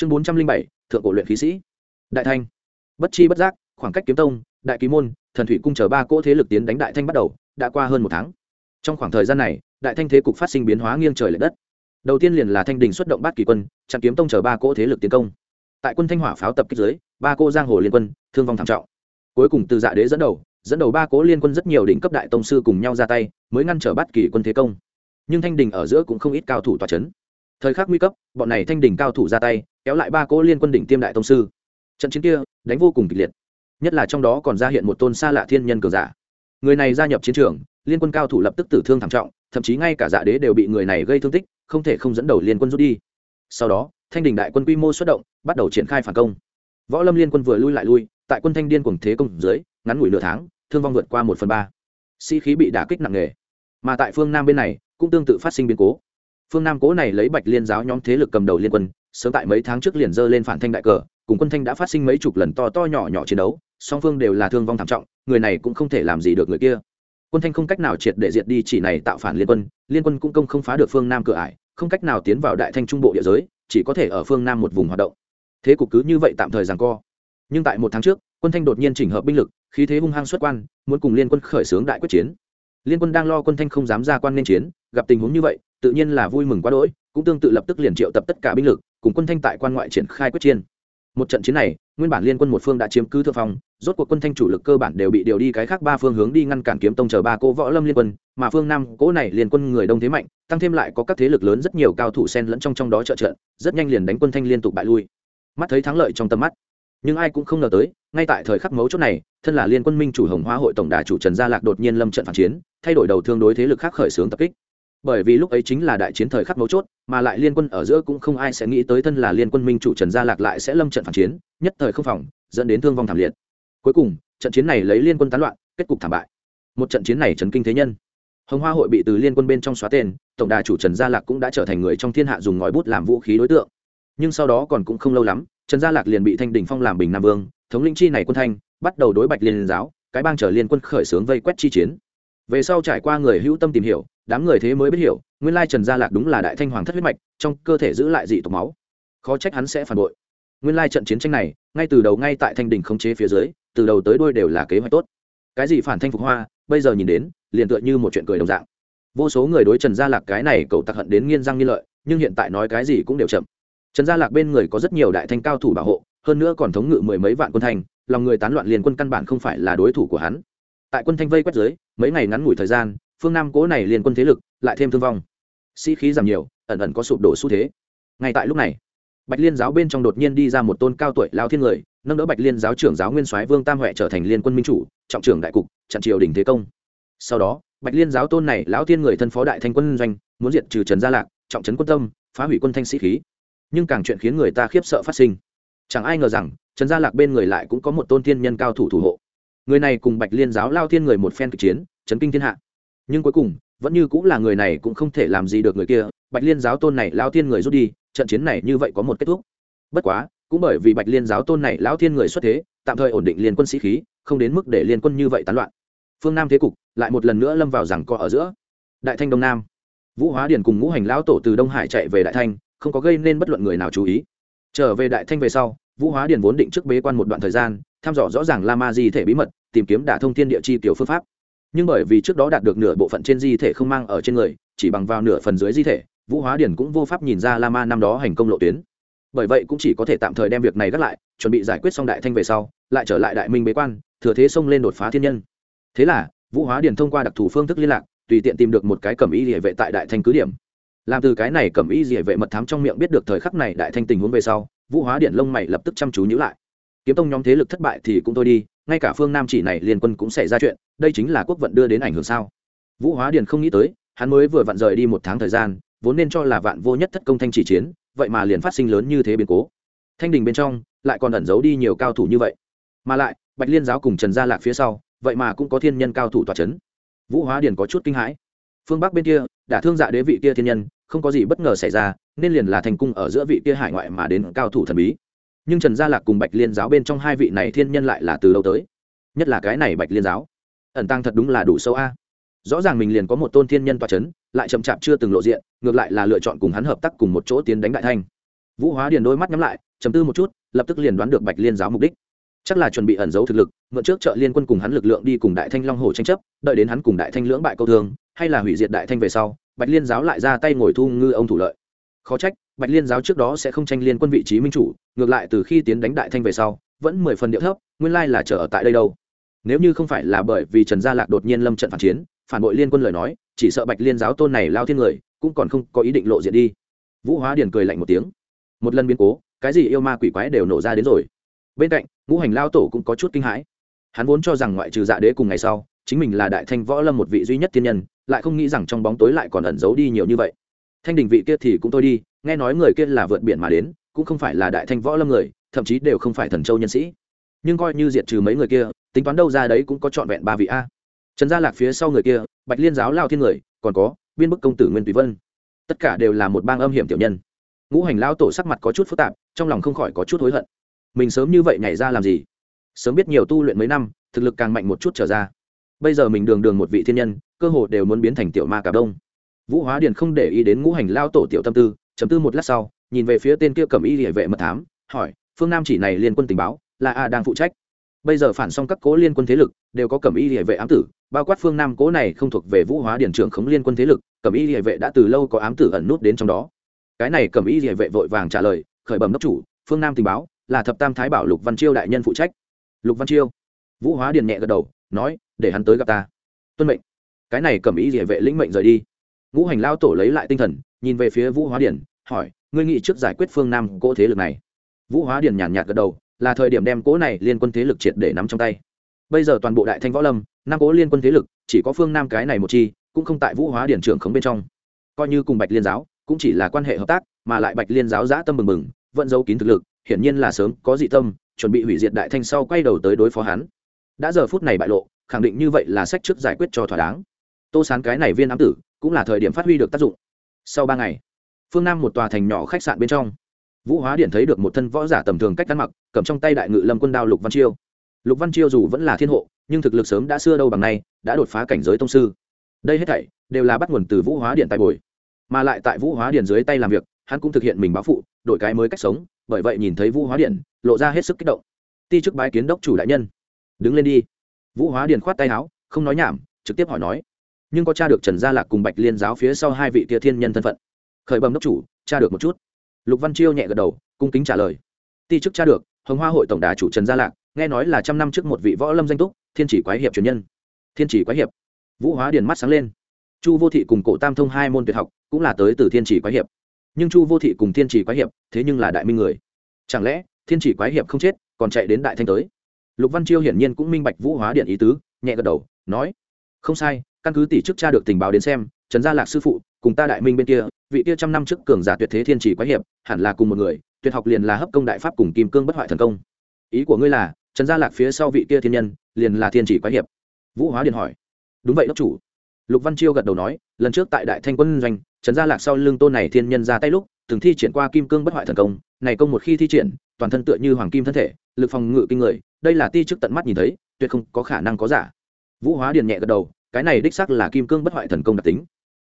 chương bốn trăm linh bảy, thượng cổ luyện khí sĩ. Đại thanh. Bất chi bất giác, khoảng cách kiếm tông, đại ký môn, thần thủy cung chờ ba cỗ thế lực tiến đánh đại thanh bắt đầu, đã qua hơn một tháng. Trong khoảng thời gian này, đại thanh thế cục phát sinh biến hóa nghiêng trời l ệ đất. Đầu tiên liền là thanh đình xuất động bát kỳ quân, chặn kiếm tông chờ ba cỗ thế lực tiến công. Tại quân thanh hỏa pháo tập kích dưới, ba cỗ giang hồ liên quân, thương vong thảm trọng. Cuối cùng từ dạ đế dẫn đầu dẫn đầu ba cỗ liên quân rất nhiều đỉnh cấp đại tông sư cùng nhau ra tay, mới ngăn trở bát kỳ quân thế công. Nhưng thanh đình ở giữa cũng không ít cao thủ tòa c h ấ n thời khắc nguy cấp, bọn này thanh đình cao thủ ra tay kéo lại ba cỗ liên quân đỉnh tiêm đại tông sư. Trận chiến kia đánh vô cùng kịch liệt, nhất là trong đó còn ra hiện một tôn xa lạ thiên nhân cường giả. Người này gia nhập chiến trường, liên quân cao thủ lập tức tử thương thảm trọng, thậm chí ngay cả dạ đế đều bị người này gây thương tích, không thể không dẫn đầu liên quân rút đi. Sau đó, thanh đình đại quân quy mô xuất động, bắt đầu triển khai phản công. Võ lâm liên quân vừa lui lại lui, tại quân thanh điên cùng thế công dưới, ngắn ngủi nửa tháng, thương vong vượt qua một phần ba. Sĩ、si、khí bị đả kích nặng nề, mà tại phương nam bên này cũng tương tự phát sinh biến cố. Phương nam cố này lấy bạch liên giáo nhóm thế lực cầm đầu liên quân sớm tại mấy tháng trước liền dơ lên phản thanh đại cờ, cùng quân thanh đã phát sinh mấy chục lần to to nhỏ nhỏ chiến đấu, song phương đều là thương vong thảm trọng, người này cũng không thể làm gì được người kia. Quân thanh không cách nào triệt để diệt đi chỉ này tạo phản liên quân liên quân cũng công không phá được phương nam cửa ải, không cách nào tiến vào đại thanh trung bộ địa giới, chỉ có thể ở phương nam một vùng hoạt động. Thế cục cứ như vậy tạm thời rằng co. Nhưng tại một tháng trước, quân thanh đột nhiên chỉnh hợp binh lực, khí thế hung hăng xuất quan, muốn cùng liên quân khởi xướng đại quyết chiến. Liên quân đang lo quân thanh không dám ra quan nên chiến, gặp tình huống như vậy, tự nhiên là vui mừng quá đỗi, cũng tương tự lập tức liền triệu tập tất cả binh lực cùng quân thanh tại quan ngoại triển khai quyết chiến. Một trận chiến này, nguyên bản liên quân một phương đã chiếm cứ thượng phong, rốt cuộc quân thanh chủ lực cơ bản đều bị điều đi cái khác ba phương hướng đi ngăn cản kiếm tông chờ ba cô võ lâm liên quân, mà phương nam cố này liên quân người đông thế mạnh, tăng thêm lại có các thế lực lớn rất nhiều cao thủ xen lẫn trong trong đó trợ trận, rất nhanh liền đánh quân thanh liên tục bại lui. Mắt thấy thắng lợi trong tầm mắt, nhưng ai cũng không ngờ tới, ngay tại thời khắc mấu chốt này, thân là liên quân minh chủ hồng hoa hội tổng đà chủ trần gia lạc đột nhiên lâm trận phản chiến, thay đổi đầu thương đối thế lực khác khởi xướng tập kích bởi vì lúc ấy chính là đại chiến thời khắc mấu chốt, mà lại liên quân ở giữa cũng không ai sẽ nghĩ tới thân là liên quân minh chủ trần gia lạc lại sẽ lâm trận phản chiến, nhất thời không phòng, dẫn đến thương vong thảm liệt. Cuối cùng, trận chiến này lấy liên quân tán loạn, kết cục thảm bại. Một trận chiến này trấn kinh thế nhân. Hồng hoa hội bị từ liên quân bên trong xóa tên, tổng đà chủ trần gia lạc cũng đã trở thành người trong thiên hạ dùng ngòi bút làm vũ khí đối tượng. Nhưng sau đó còn cũng không lâu lắm, trần gia lạc liền bị thanh đình phong làm bình nam vương, thống lĩnh chi này quân thanh, bắt đầu đối bạch liên giáo, cái bang trở liên quân khởi xướng vây quét chi chiến. Về sau trải qua người hữu tâm tìm hiểu đám người thế mới biết hiểu, nguyên lai trần gia lạc đúng là đại thanh hoàng thất huyết mạch, trong cơ thể giữ lại dị tộc máu. Khó trách hắn sẽ phản bội. Nguyên lai trận chiến tranh này, ngay từ đầu ngay tại thanh đình không chế phía dưới, từ đầu tới đuôi đều là kế hoạch tốt. Cái gì phản thanh phục hoa, bây giờ nhìn đến, liền tựa như một chuyện cười đồng dạng. Vô số người đối trần gia lạc cái này cậu tặc hận đến nghiên răng nghiên lợi, nhưng hiện tại nói cái gì cũng đều chậm. Trần gia lạc bên người có rất nhiều đại thanh cao thủ bảo hộ, hơn nữa còn thống ngự mười mấy vạn quân thanh lòng người tán loạn liền quân căn bản không phải là đối thủ của hắn. Tại quân thanh vây quét dưới, mấy ngày ngắn ngủi thời gian phương nam cố này liên quân thế lực lại thêm thương vong. Sĩ khí giảm nhiều, ẩn ẩn có sụp đổ xu thế. Ngay tại lúc này, bạch liên giáo bên trong đột nhiên đi ra một tôn cao tuổi lao thiên người, nâng đỡ bạch liên giáo trưởng giáo nguyên soái vương tam huệ trở thành liên quân minh chủ, trọng trưởng đại cục, chặn triều đình thế công. Sau đó, bạch liên giáo tôn này lão thiên người thân phó đại thanh quân doanh, muốn diệt trừ trần gia lạc, trọng trấn quân tâm, phá hủy quân thanh sĩ khí. Nhưng càng chuyện khiến người ta khiếp sợ phát sinh. Chẳng ai ngờ rằng, trần gia lạc bên người lại cũng có một tôn thiên nhân cao thủ thủ hộ. Người này cùng bạch liên giáo lao thiên người một phen kịch chiến, chấn kinh thiên hạ nhưng cuối cùng, vẫn như cũng là người này cũng không thể làm gì được người kia, bạch liên giáo tôn này lao thiên người rút đi, trận chiến này như vậy có một kết thúc. Bất quá, cũng bởi vì bạch liên giáo tôn này lão thiên người xuất thế, tạm thời ổn định liên quân sĩ khí, không đến mức để liên quân như vậy tán loạn. Phương nam thế cục lại một lần nữa lâm vào rằng co ở giữa. Đại thanh đông nam. Vũ hóa điền cùng ngũ hành lão tổ từ đông hải chạy về đại thanh, không có gây nên bất luận người nào chú ý. Trở về đại thanh về sau, vũ hóa điền vốn định trước bế quan một đoạn thời gian, thăm dò rõ ràng la ma di thể bí mật, tìm kiếm đả thông thiên địa chi tiểu phương pháp nhưng bởi vì trước đó đạt được nửa bộ phận trên di thể không mang ở trên người, chỉ bằng vào nửa phần dưới di thể, vũ hóa điển cũng vô pháp nhìn ra la ma năm đó hành công lộ tuyến. Bởi vậy cũng chỉ có thể tạm thời đem việc này gác lại, chuẩn bị giải quyết xong đại thanh về sau, lại trở lại đại minh bế quan, thừa thế xông lên đột phá thiên nhân. Thế là, vũ hóa điển thông qua đặc thù phương thức liên lạc, tùy tiện tìm được một cái cẩm y địa vệ tại đại thanh cứ điểm. Làm từ cái này cẩm y địa vệ mật thám trong miệng biết được thời khắc này đại thanh tình huống về sau, vũ hóa điện lông mày lập tức chăm chú nhữ lại kiếm tông nhóm thế lực thất bại thì cũng thôi đi, ngay cả phương nam chỉ này liên quân cũng xảy ra chuyện, đây chính là quốc vận đưa đến ảnh hưởng sao? Vũ hóa điền không nghĩ tới, hắn mới vừa vặn rời đi một tháng thời gian, vốn nên cho là vạn vô nhất thất công thanh chỉ chiến, vậy mà liền phát sinh lớn như thế biến cố. Thanh đình bên trong, lại còn ẩn giấu đi nhiều cao thủ như vậy. Mà lại, bạch liên giáo cùng trần gia lạc phía sau, vậy mà cũng có thiên nhân cao thủ tòa c h ấ n vũ hóa điền có chút kinh hãi. Phương bắc bên kia, đã thương dạ đế vị kia thiên nhân, không có gì bất ngờ xảy ra, nên liền là thành cung ở giữa vị kia hải ngoại mà đến cao thủ thần bí nhưng trần gia lạc cùng bạch liên giáo bên trong hai vị này thiên nhân lại là từ lâu tới nhất là cái này bạch liên giáo ẩn tăng thật đúng là đủ sâu a rõ ràng mình liền có một tôn thiên nhân toa c h ấ n lại chậm chạp chưa từng lộ diện, ngược lại là lựa chọn cùng hắn hợp tác cùng một chỗ tiến đánh đại thanh vũ hóa điền đôi mắt nhắm lại chấm tư một chút, lập tức liền đoán được bạch liên giáo mục đích. Chắc là chuẩn bị ẩn giấu thực lực, mượn trước trợ liên quân cùng hắn lực lượng đi cùng đại thanh long hồ tranh chấp, đợi đến hắn cùng đại thanh lưỡng bại câu thương, hay là hủy diệt đại thanh về sau, bạch liên giáo lại ra tay ngồi thu ngư ông thủ lợi. Khó trách bạch liên giáo trước đó sẽ không tranh liên quân vị trí minh chủ, ngược lại từ khi tiến đánh đại thanh về sau, vẫn mười phần điệu thấp, nguyên lai là trở ở tại đây đâu. Nếu như không phải là bởi vì trần gia lạc đột nhiên lâm trận phản chiến, phản bội liên quân lời nói, chỉ sợ bạch liên giáo tôn này lao thiên người, cũng còn không có ý định lộ diện đi. Vũ hóa điền cười lạnh một tiếng. Một lần biến cố, cái gì yêu ma quỷ quái đều nổ ra đến rồi. Bên cạnh, ngũ hành lao tổ cũng có chút kinh hãi. Hắn vốn cho rằng ngoại trừ dạ đế cùng ngày sau, chính mình là đại thanh võ lâm một vị duy nhất thiên nhân, lại không nghĩ rằng trong bóng tối lại còn ẩn giấu đi nhiều như vậy. Thanh đình vị kia thì cũng thôi đi nghe nói người kia là vượt biển mà đến, cũng không phải là đại thanh võ lâm người, thậm chí đều không phải thần châu nhân sĩ. Nhưng coi như diệt trừ mấy người kia, tính toán đâu ra đấy cũng có trọn vẹn ba vị a. Trần gia lạc phía sau người kia, bạch liên giáo lao thiên người, còn có biên bức công tử nguyên tùy vân. Tất cả đều là một bang âm hiểm tiểu nhân. Ngũ hành lao tổ sắc mặt có chút phức tạp, trong lòng không khỏi có chút hối hận. Mình sớm như vậy nhảy ra làm gì? Sớm biết nhiều tu luyện mấy năm, thực lực càng mạnh một chút trở ra. Bây giờ mình đường đường một vị thiên nhân, cơ hồ đều muốn biến thành tiểu ma cả đông. Vũ hóa điền không để ý đến ngũ hành lao tổ tiểu tâm tư chấm tư một lát sau, nhìn về phía tên kia cầm y địa vệ mật thám, hỏi, phương nam chỉ này liên quân tình báo, là a đang phụ trách? Bây giờ phản xong các cố liên quân thế lực, đều có cầm y địa vệ ám tử, bao quát phương nam cố này không thuộc về vũ hóa điển trưởng khống liên quân thế lực, cầm y địa vệ đã từ lâu có ám tử ẩn nút đến trong đó. Cái này cầm y địa vệ vội vàng trả lời, khởi bẩm đốc chủ, phương nam tình báo, là thập tam thái bảo lục văn chiêu đại nhân phụ trách. Lục văn chiêu, vũ hóa điền nhẹ gật đầu, nói, để hắn tới gặp ta. Tuân mệnh. Cái này cầm y địa vệ lĩnh mệnh rời đi. Ngũ hành lao tổ lấy lại tinh thần nhìn về phía vũ hóa điền hỏi, ngươi nghĩ trước giải quyết phương nam cỗ thế lực này? Vũ hóa điền nhàn nhạt gật đầu, là thời điểm đem cỗ này liên quân thế lực triệt để nắm trong tay. Bây giờ toàn bộ đại thanh võ lâm năm cỗ liên quân thế lực, chỉ có phương nam cái này một chi, cũng không tại vũ hóa điển trưởng khống bên trong. Coi như cùng bạch liên giáo, cũng chỉ là quan hệ hợp tác, mà lại bạch liên giáo giã tâm mừng mừng vẫn giấu kín thực lực, hiển nhiên là sớm có dị tâm, chuẩn bị hủy diệt đại thanh sau quay đầu tới đối phó hắn. Đã giờ phút này bại lộ, khẳng định như vậy là sách trước giải quyết cho thỏa đáng. Tô sán cái này viên ám tử, cũng là thời điểm phát huy được tác dụng sau ba ngày, phương nam một tòa thành nhỏ khách sạn bên trong, vũ hóa điện thấy được một thân võ giả tầm thường cách ăn mặc, cầm trong tay đại ngự lâm quân đao lục văn chiêu. Lục văn chiêu dù vẫn là thiên hộ, nhưng thực lực sớm đã xưa đâu bằng nay, đã đột phá cảnh giới tông sư. Đây hết thảy đều là bắt nguồn từ vũ hóa điện tại bồi. Mà lại tại vũ hóa điện dưới tay làm việc, hắn cũng thực hiện mình báo phụ, đổi cái mới cách sống, bởi vậy nhìn thấy vũ hóa điện, lộ ra hết sức kích động. Ti chức bái kiến đốc chủ đại nhân. Đứng lên đi. Vũ hóa điện khoát tay áo, không nói nhảm, trực tiếp hỏi nói nhưng có cha được trần gia lạc cùng bạch liên giáo phía sau hai vị kia thiên nhân thân phận. Khởi bầm đốc chủ, cha được một chút. Lục văn chiêu nhẹ gật đầu, cung kính trả lời. Ti chức cha được, hồng hoa hội tổng đà chủ trần gia lạc, nghe nói là trăm năm trước một vị võ lâm danh túc, thiên chỉ quái hiệp truyền nhân. Thiên chỉ quái hiệp. Vũ hóa điền mắt sáng lên. Chu vô thị cùng cổ tam thông hai môn tuyệt học, cũng là tới từ thiên chỉ quái hiệp. Nhưng chu vô thị cùng thiên chỉ quái hiệp, thế nhưng là đại minh người. Chẳng lẽ, thiên chỉ quái hiệp không chết, còn chạy đến đại thanh tới? Lục văn chiêu hiển nhiên cũng minh bạch vũ hóa điện ý tứ, nhẹ gật đầu, nói, không sai căn cứ tỷ chức cha được tình báo đến xem, trần gia lạc sư phụ cùng ta đại minh bên kia, vị kia trăm năm trước cường giả tuyệt thế thiên chỉ quái hiệp, hẳn là cùng một người, tuyệt học liền là hấp công đại pháp cùng kim cương bất hoại thần công. Ý của ngươi là, trần gia lạc phía sau vị kia thiên nhân, liền là thiên chỉ quái hiệp? Vũ hóa điện hỏi. Đúng vậy, đốc chủ. Lục văn chiêu gật đầu nói, lần trước tại đại thanh quân doanh, trần gia lạc sau lưng tôn này thiên nhân ra tay lúc, từng thi triển qua kim cương bất hoại thần công, này công một khi thi triển, toàn thân tựa như hoàng kim thân thể, lực phòng ngự kinh người, đây là ti chức tận mắt nhìn thấy, tuyệt không có khả năng có giả. Vũ hóa điện nhẹ gật đầu cái này đích xác là kim cương bất hoại thần công đặc tính.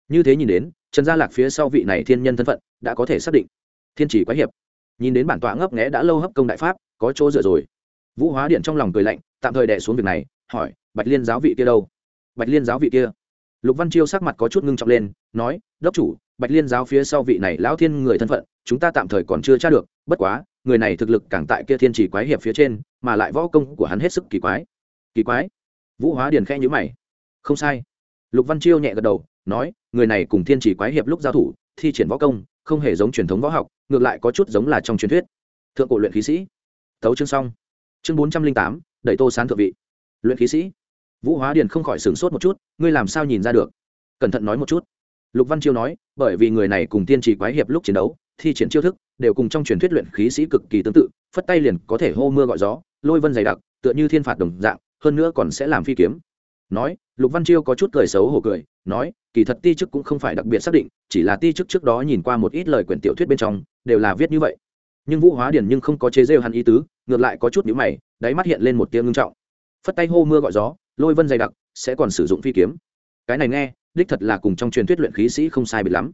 Như thế nhìn đến, trần gia lạc phía sau vị này thiên nhân thân phận đã có thể xác định. Thiên chỉ quái hiệp. Nhìn đến bản tọa ngấp nghẽ đã lâu hấp công đại pháp, có chỗ dựa rồi. Vũ hóa điện trong lòng cười lạnh, tạm thời đẻ xuống việc này, hỏi, bạch liên giáo vị kia đâu? Bạch liên giáo vị kia? Lục văn chiêu sắc mặt có chút ngưng trọng lên, nói, đốc chủ, bạch liên giáo phía sau vị này lão thiên người thân phận, chúng ta tạm thời còn chưa tra được, bất quá, người này thực lực càng tại kia thiên chỉ quái hiệp phía trên, mà lại võ công của hắn hết sức kỳ quái. Kỳ quái? Vũ hóa điền khẽ nhữ mày không sai. Lục văn chiêu nhẹ gật đầu, nói, người này cùng thiên chỉ quái hiệp lúc giao thủ, thi triển võ công, không hề giống truyền thống võ học, ngược lại có chút giống là trong truyền thuyết. Thượng cổ luyện khí sĩ. Thấu chương xong. Chương bốn trăm linh tám, đẩy tô sán thượng vị. Luyện khí sĩ. Vũ hóa điền không khỏi sửng sốt một chút, ngươi làm sao nhìn ra được? Cẩn thận nói một chút. Lục văn chiêu nói, bởi vì người này cùng tiên trì quái hiệp lúc chiến đấu, thi triển chiêu thức, đều cùng trong truyền thuyết luyện khí sĩ cực kỳ tương tự, phất tay liền có thể hô mưa gọi gió, lôi vân dày đặc, tựa như thiên phạt đồng dạng, hơn nữa còn sẽ làm phi kiếm nói, lục văn chiêu có chút cười xấu hổ cười, nói, kỳ thật ti chức cũng không phải đặc biệt xác định, chỉ là ti chức trước đó nhìn qua một ít lời quyển tiểu thuyết bên trong, đều là viết như vậy. Nhưng vũ hóa điển nhưng không có chế rêu hắn ý tứ, ngược lại có chút nhíu mày, đáy mắt hiện lên một tiếng ngưng trọng. Phất tay hô mưa gọi gió, lôi vân dày đặc, sẽ còn sử dụng phi kiếm. Cái này nghe, đích thật là cùng trong truyền thuyết luyện khí sĩ không sai biệt lắm.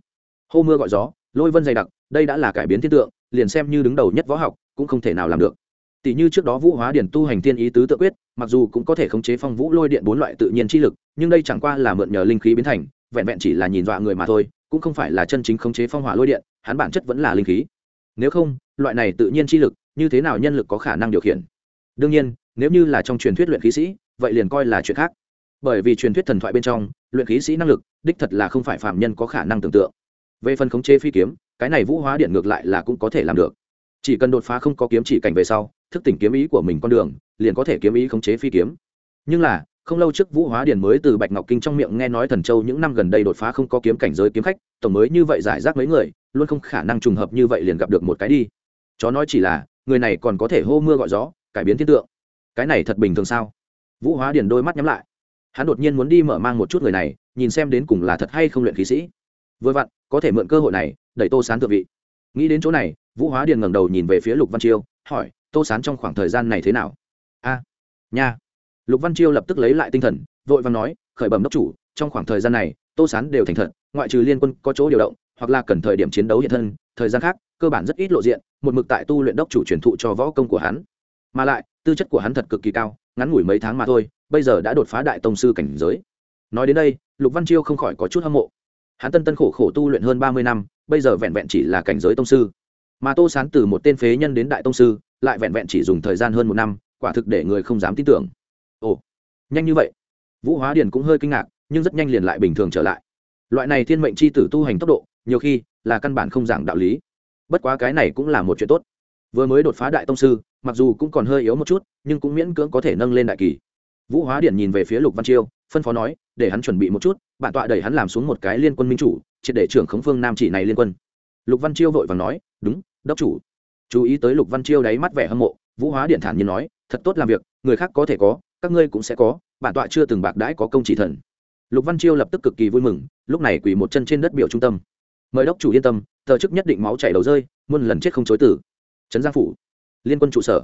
Hô mưa gọi gió, lôi vân dày đặc, đây đã là cải biến thiên tượng, liền xem như đứng đầu nhất võ học, cũng không thể nào làm được tỷ như trước đó vũ hóa điển tu hành tiên ý tứ tự quyết, mặc dù cũng có thể khống chế phong vũ lôi điện bốn loại tự nhiên chi lực, nhưng đây chẳng qua là mượn nhờ linh khí biến thành, vẹn vẹn chỉ là nhìn dọa người mà thôi, cũng không phải là chân chính khống chế phong hỏa lôi điện, hắn bản chất vẫn là linh khí. Nếu không, loại này tự nhiên chi lực, như thế nào nhân lực có khả năng điều khiển? Đương nhiên, nếu như là trong truyền thuyết luyện khí sĩ, vậy liền coi là chuyện khác. Bởi vì truyền thuyết thần thoại bên trong, luyện khí sĩ năng lực, đích thật là không phải phạm nhân có khả năng tưởng tượng. Về phần khống chế phi kiếm, cái này vũ hóa điện ngược lại là cũng có thể làm được chỉ cần đột phá không có kiếm chỉ cảnh về sau, thức tỉnh kiếm ý của mình con đường, liền có thể kiếm ý khống chế phi kiếm. Nhưng là, không lâu trước vũ hóa điền mới từ bạch ngọc kinh trong miệng nghe nói thần châu những năm gần đây đột phá không có kiếm cảnh giới kiếm khách, tổng mới như vậy giải rác mấy người, luôn không khả năng trùng hợp như vậy liền gặp được một cái đi. Chó nói chỉ là, người này còn có thể hô mưa gọi gió, cải biến thiên tượng. Cái này thật bình thường sao? Vũ hóa điền đôi mắt nhắm lại. Hắn đột nhiên muốn đi mở mang một chút người này, nhìn xem đến cùng là thật hay không luyện khí sĩ. Vừa vặn, có thể mượn cơ hội này, đẩy tô sán thượng vị. Nghĩ đến chỗ này vũ hóa điền ngẩng đầu nhìn về phía lục văn chiêu, hỏi, tô sán trong khoảng thời gian này thế nào? A, nha. Lục văn chiêu lập tức lấy lại tinh thần, vội vàng nói, khởi bẩm đốc chủ, trong khoảng thời gian này, tô sán đều thành thật, ngoại trừ liên quân có chỗ điều động, hoặc là cần thời điểm chiến đấu hiện thân, thời gian khác, cơ bản rất ít lộ diện, một mực tại tu luyện đốc chủ truyền thụ cho võ công của hắn. Mà lại, tư chất của hắn thật cực kỳ cao, ngắn ngủi mấy tháng mà thôi, bây giờ đã đột phá đại tông sư cảnh giới. Nói đến đây, lục văn chiêu không khỏi có chút hâm mộ. Hắn tân tân khổ khổ tu luyện hơn ba mươi năm, bây giờ vẹn vẹn chỉ là cảnh giới tông sư mà tô sán từ một tên phế nhân đến đại tông sư, lại vẹn vẹn chỉ dùng thời gian hơn một năm, quả thực để người không dám tin tưởng. Ồ, nhanh như vậy. Vũ hóa điền cũng hơi kinh ngạc, nhưng rất nhanh liền lại bình thường trở lại. Loại này thiên mệnh c h i tử tu hành tốc độ, nhiều khi là căn bản không giảng đạo lý. Bất quá cái này cũng là một chuyện tốt. Vừa mới đột phá đại tông sư, mặc dù cũng còn hơi yếu một chút, nhưng cũng miễn cưỡng có thể nâng lên đại kỳ. Vũ hóa điển nhìn về phía lục văn chiêu, phân phó nói, để hắn chuẩn bị một chút, bản tọa đẩy hắn làm xuống một cái liên quân minh chủ, triệt để trưởng khống phương nam chỉ này liên quân. Lục văn chiêu vội và nói, đúng đốc chủ. Chú ý tới lục văn chiêu đáy mắt vẻ hâm mộ, vũ hóa điện thản nhiên nói, thật tốt làm việc, người khác có thể có, các ngươi cũng sẽ có, bản tọa chưa từng bạc đãi có công chỉ thần. Lục văn chiêu lập tức cực kỳ vui mừng, lúc này quỳ một chân trên đất biểu trung tâm. Mời đốc chủ yên tâm tờ chức nhất định máu chảy đầu rơi, muôn lần chết không chối tử. Trấn giang phủ, liên quân trụ sở.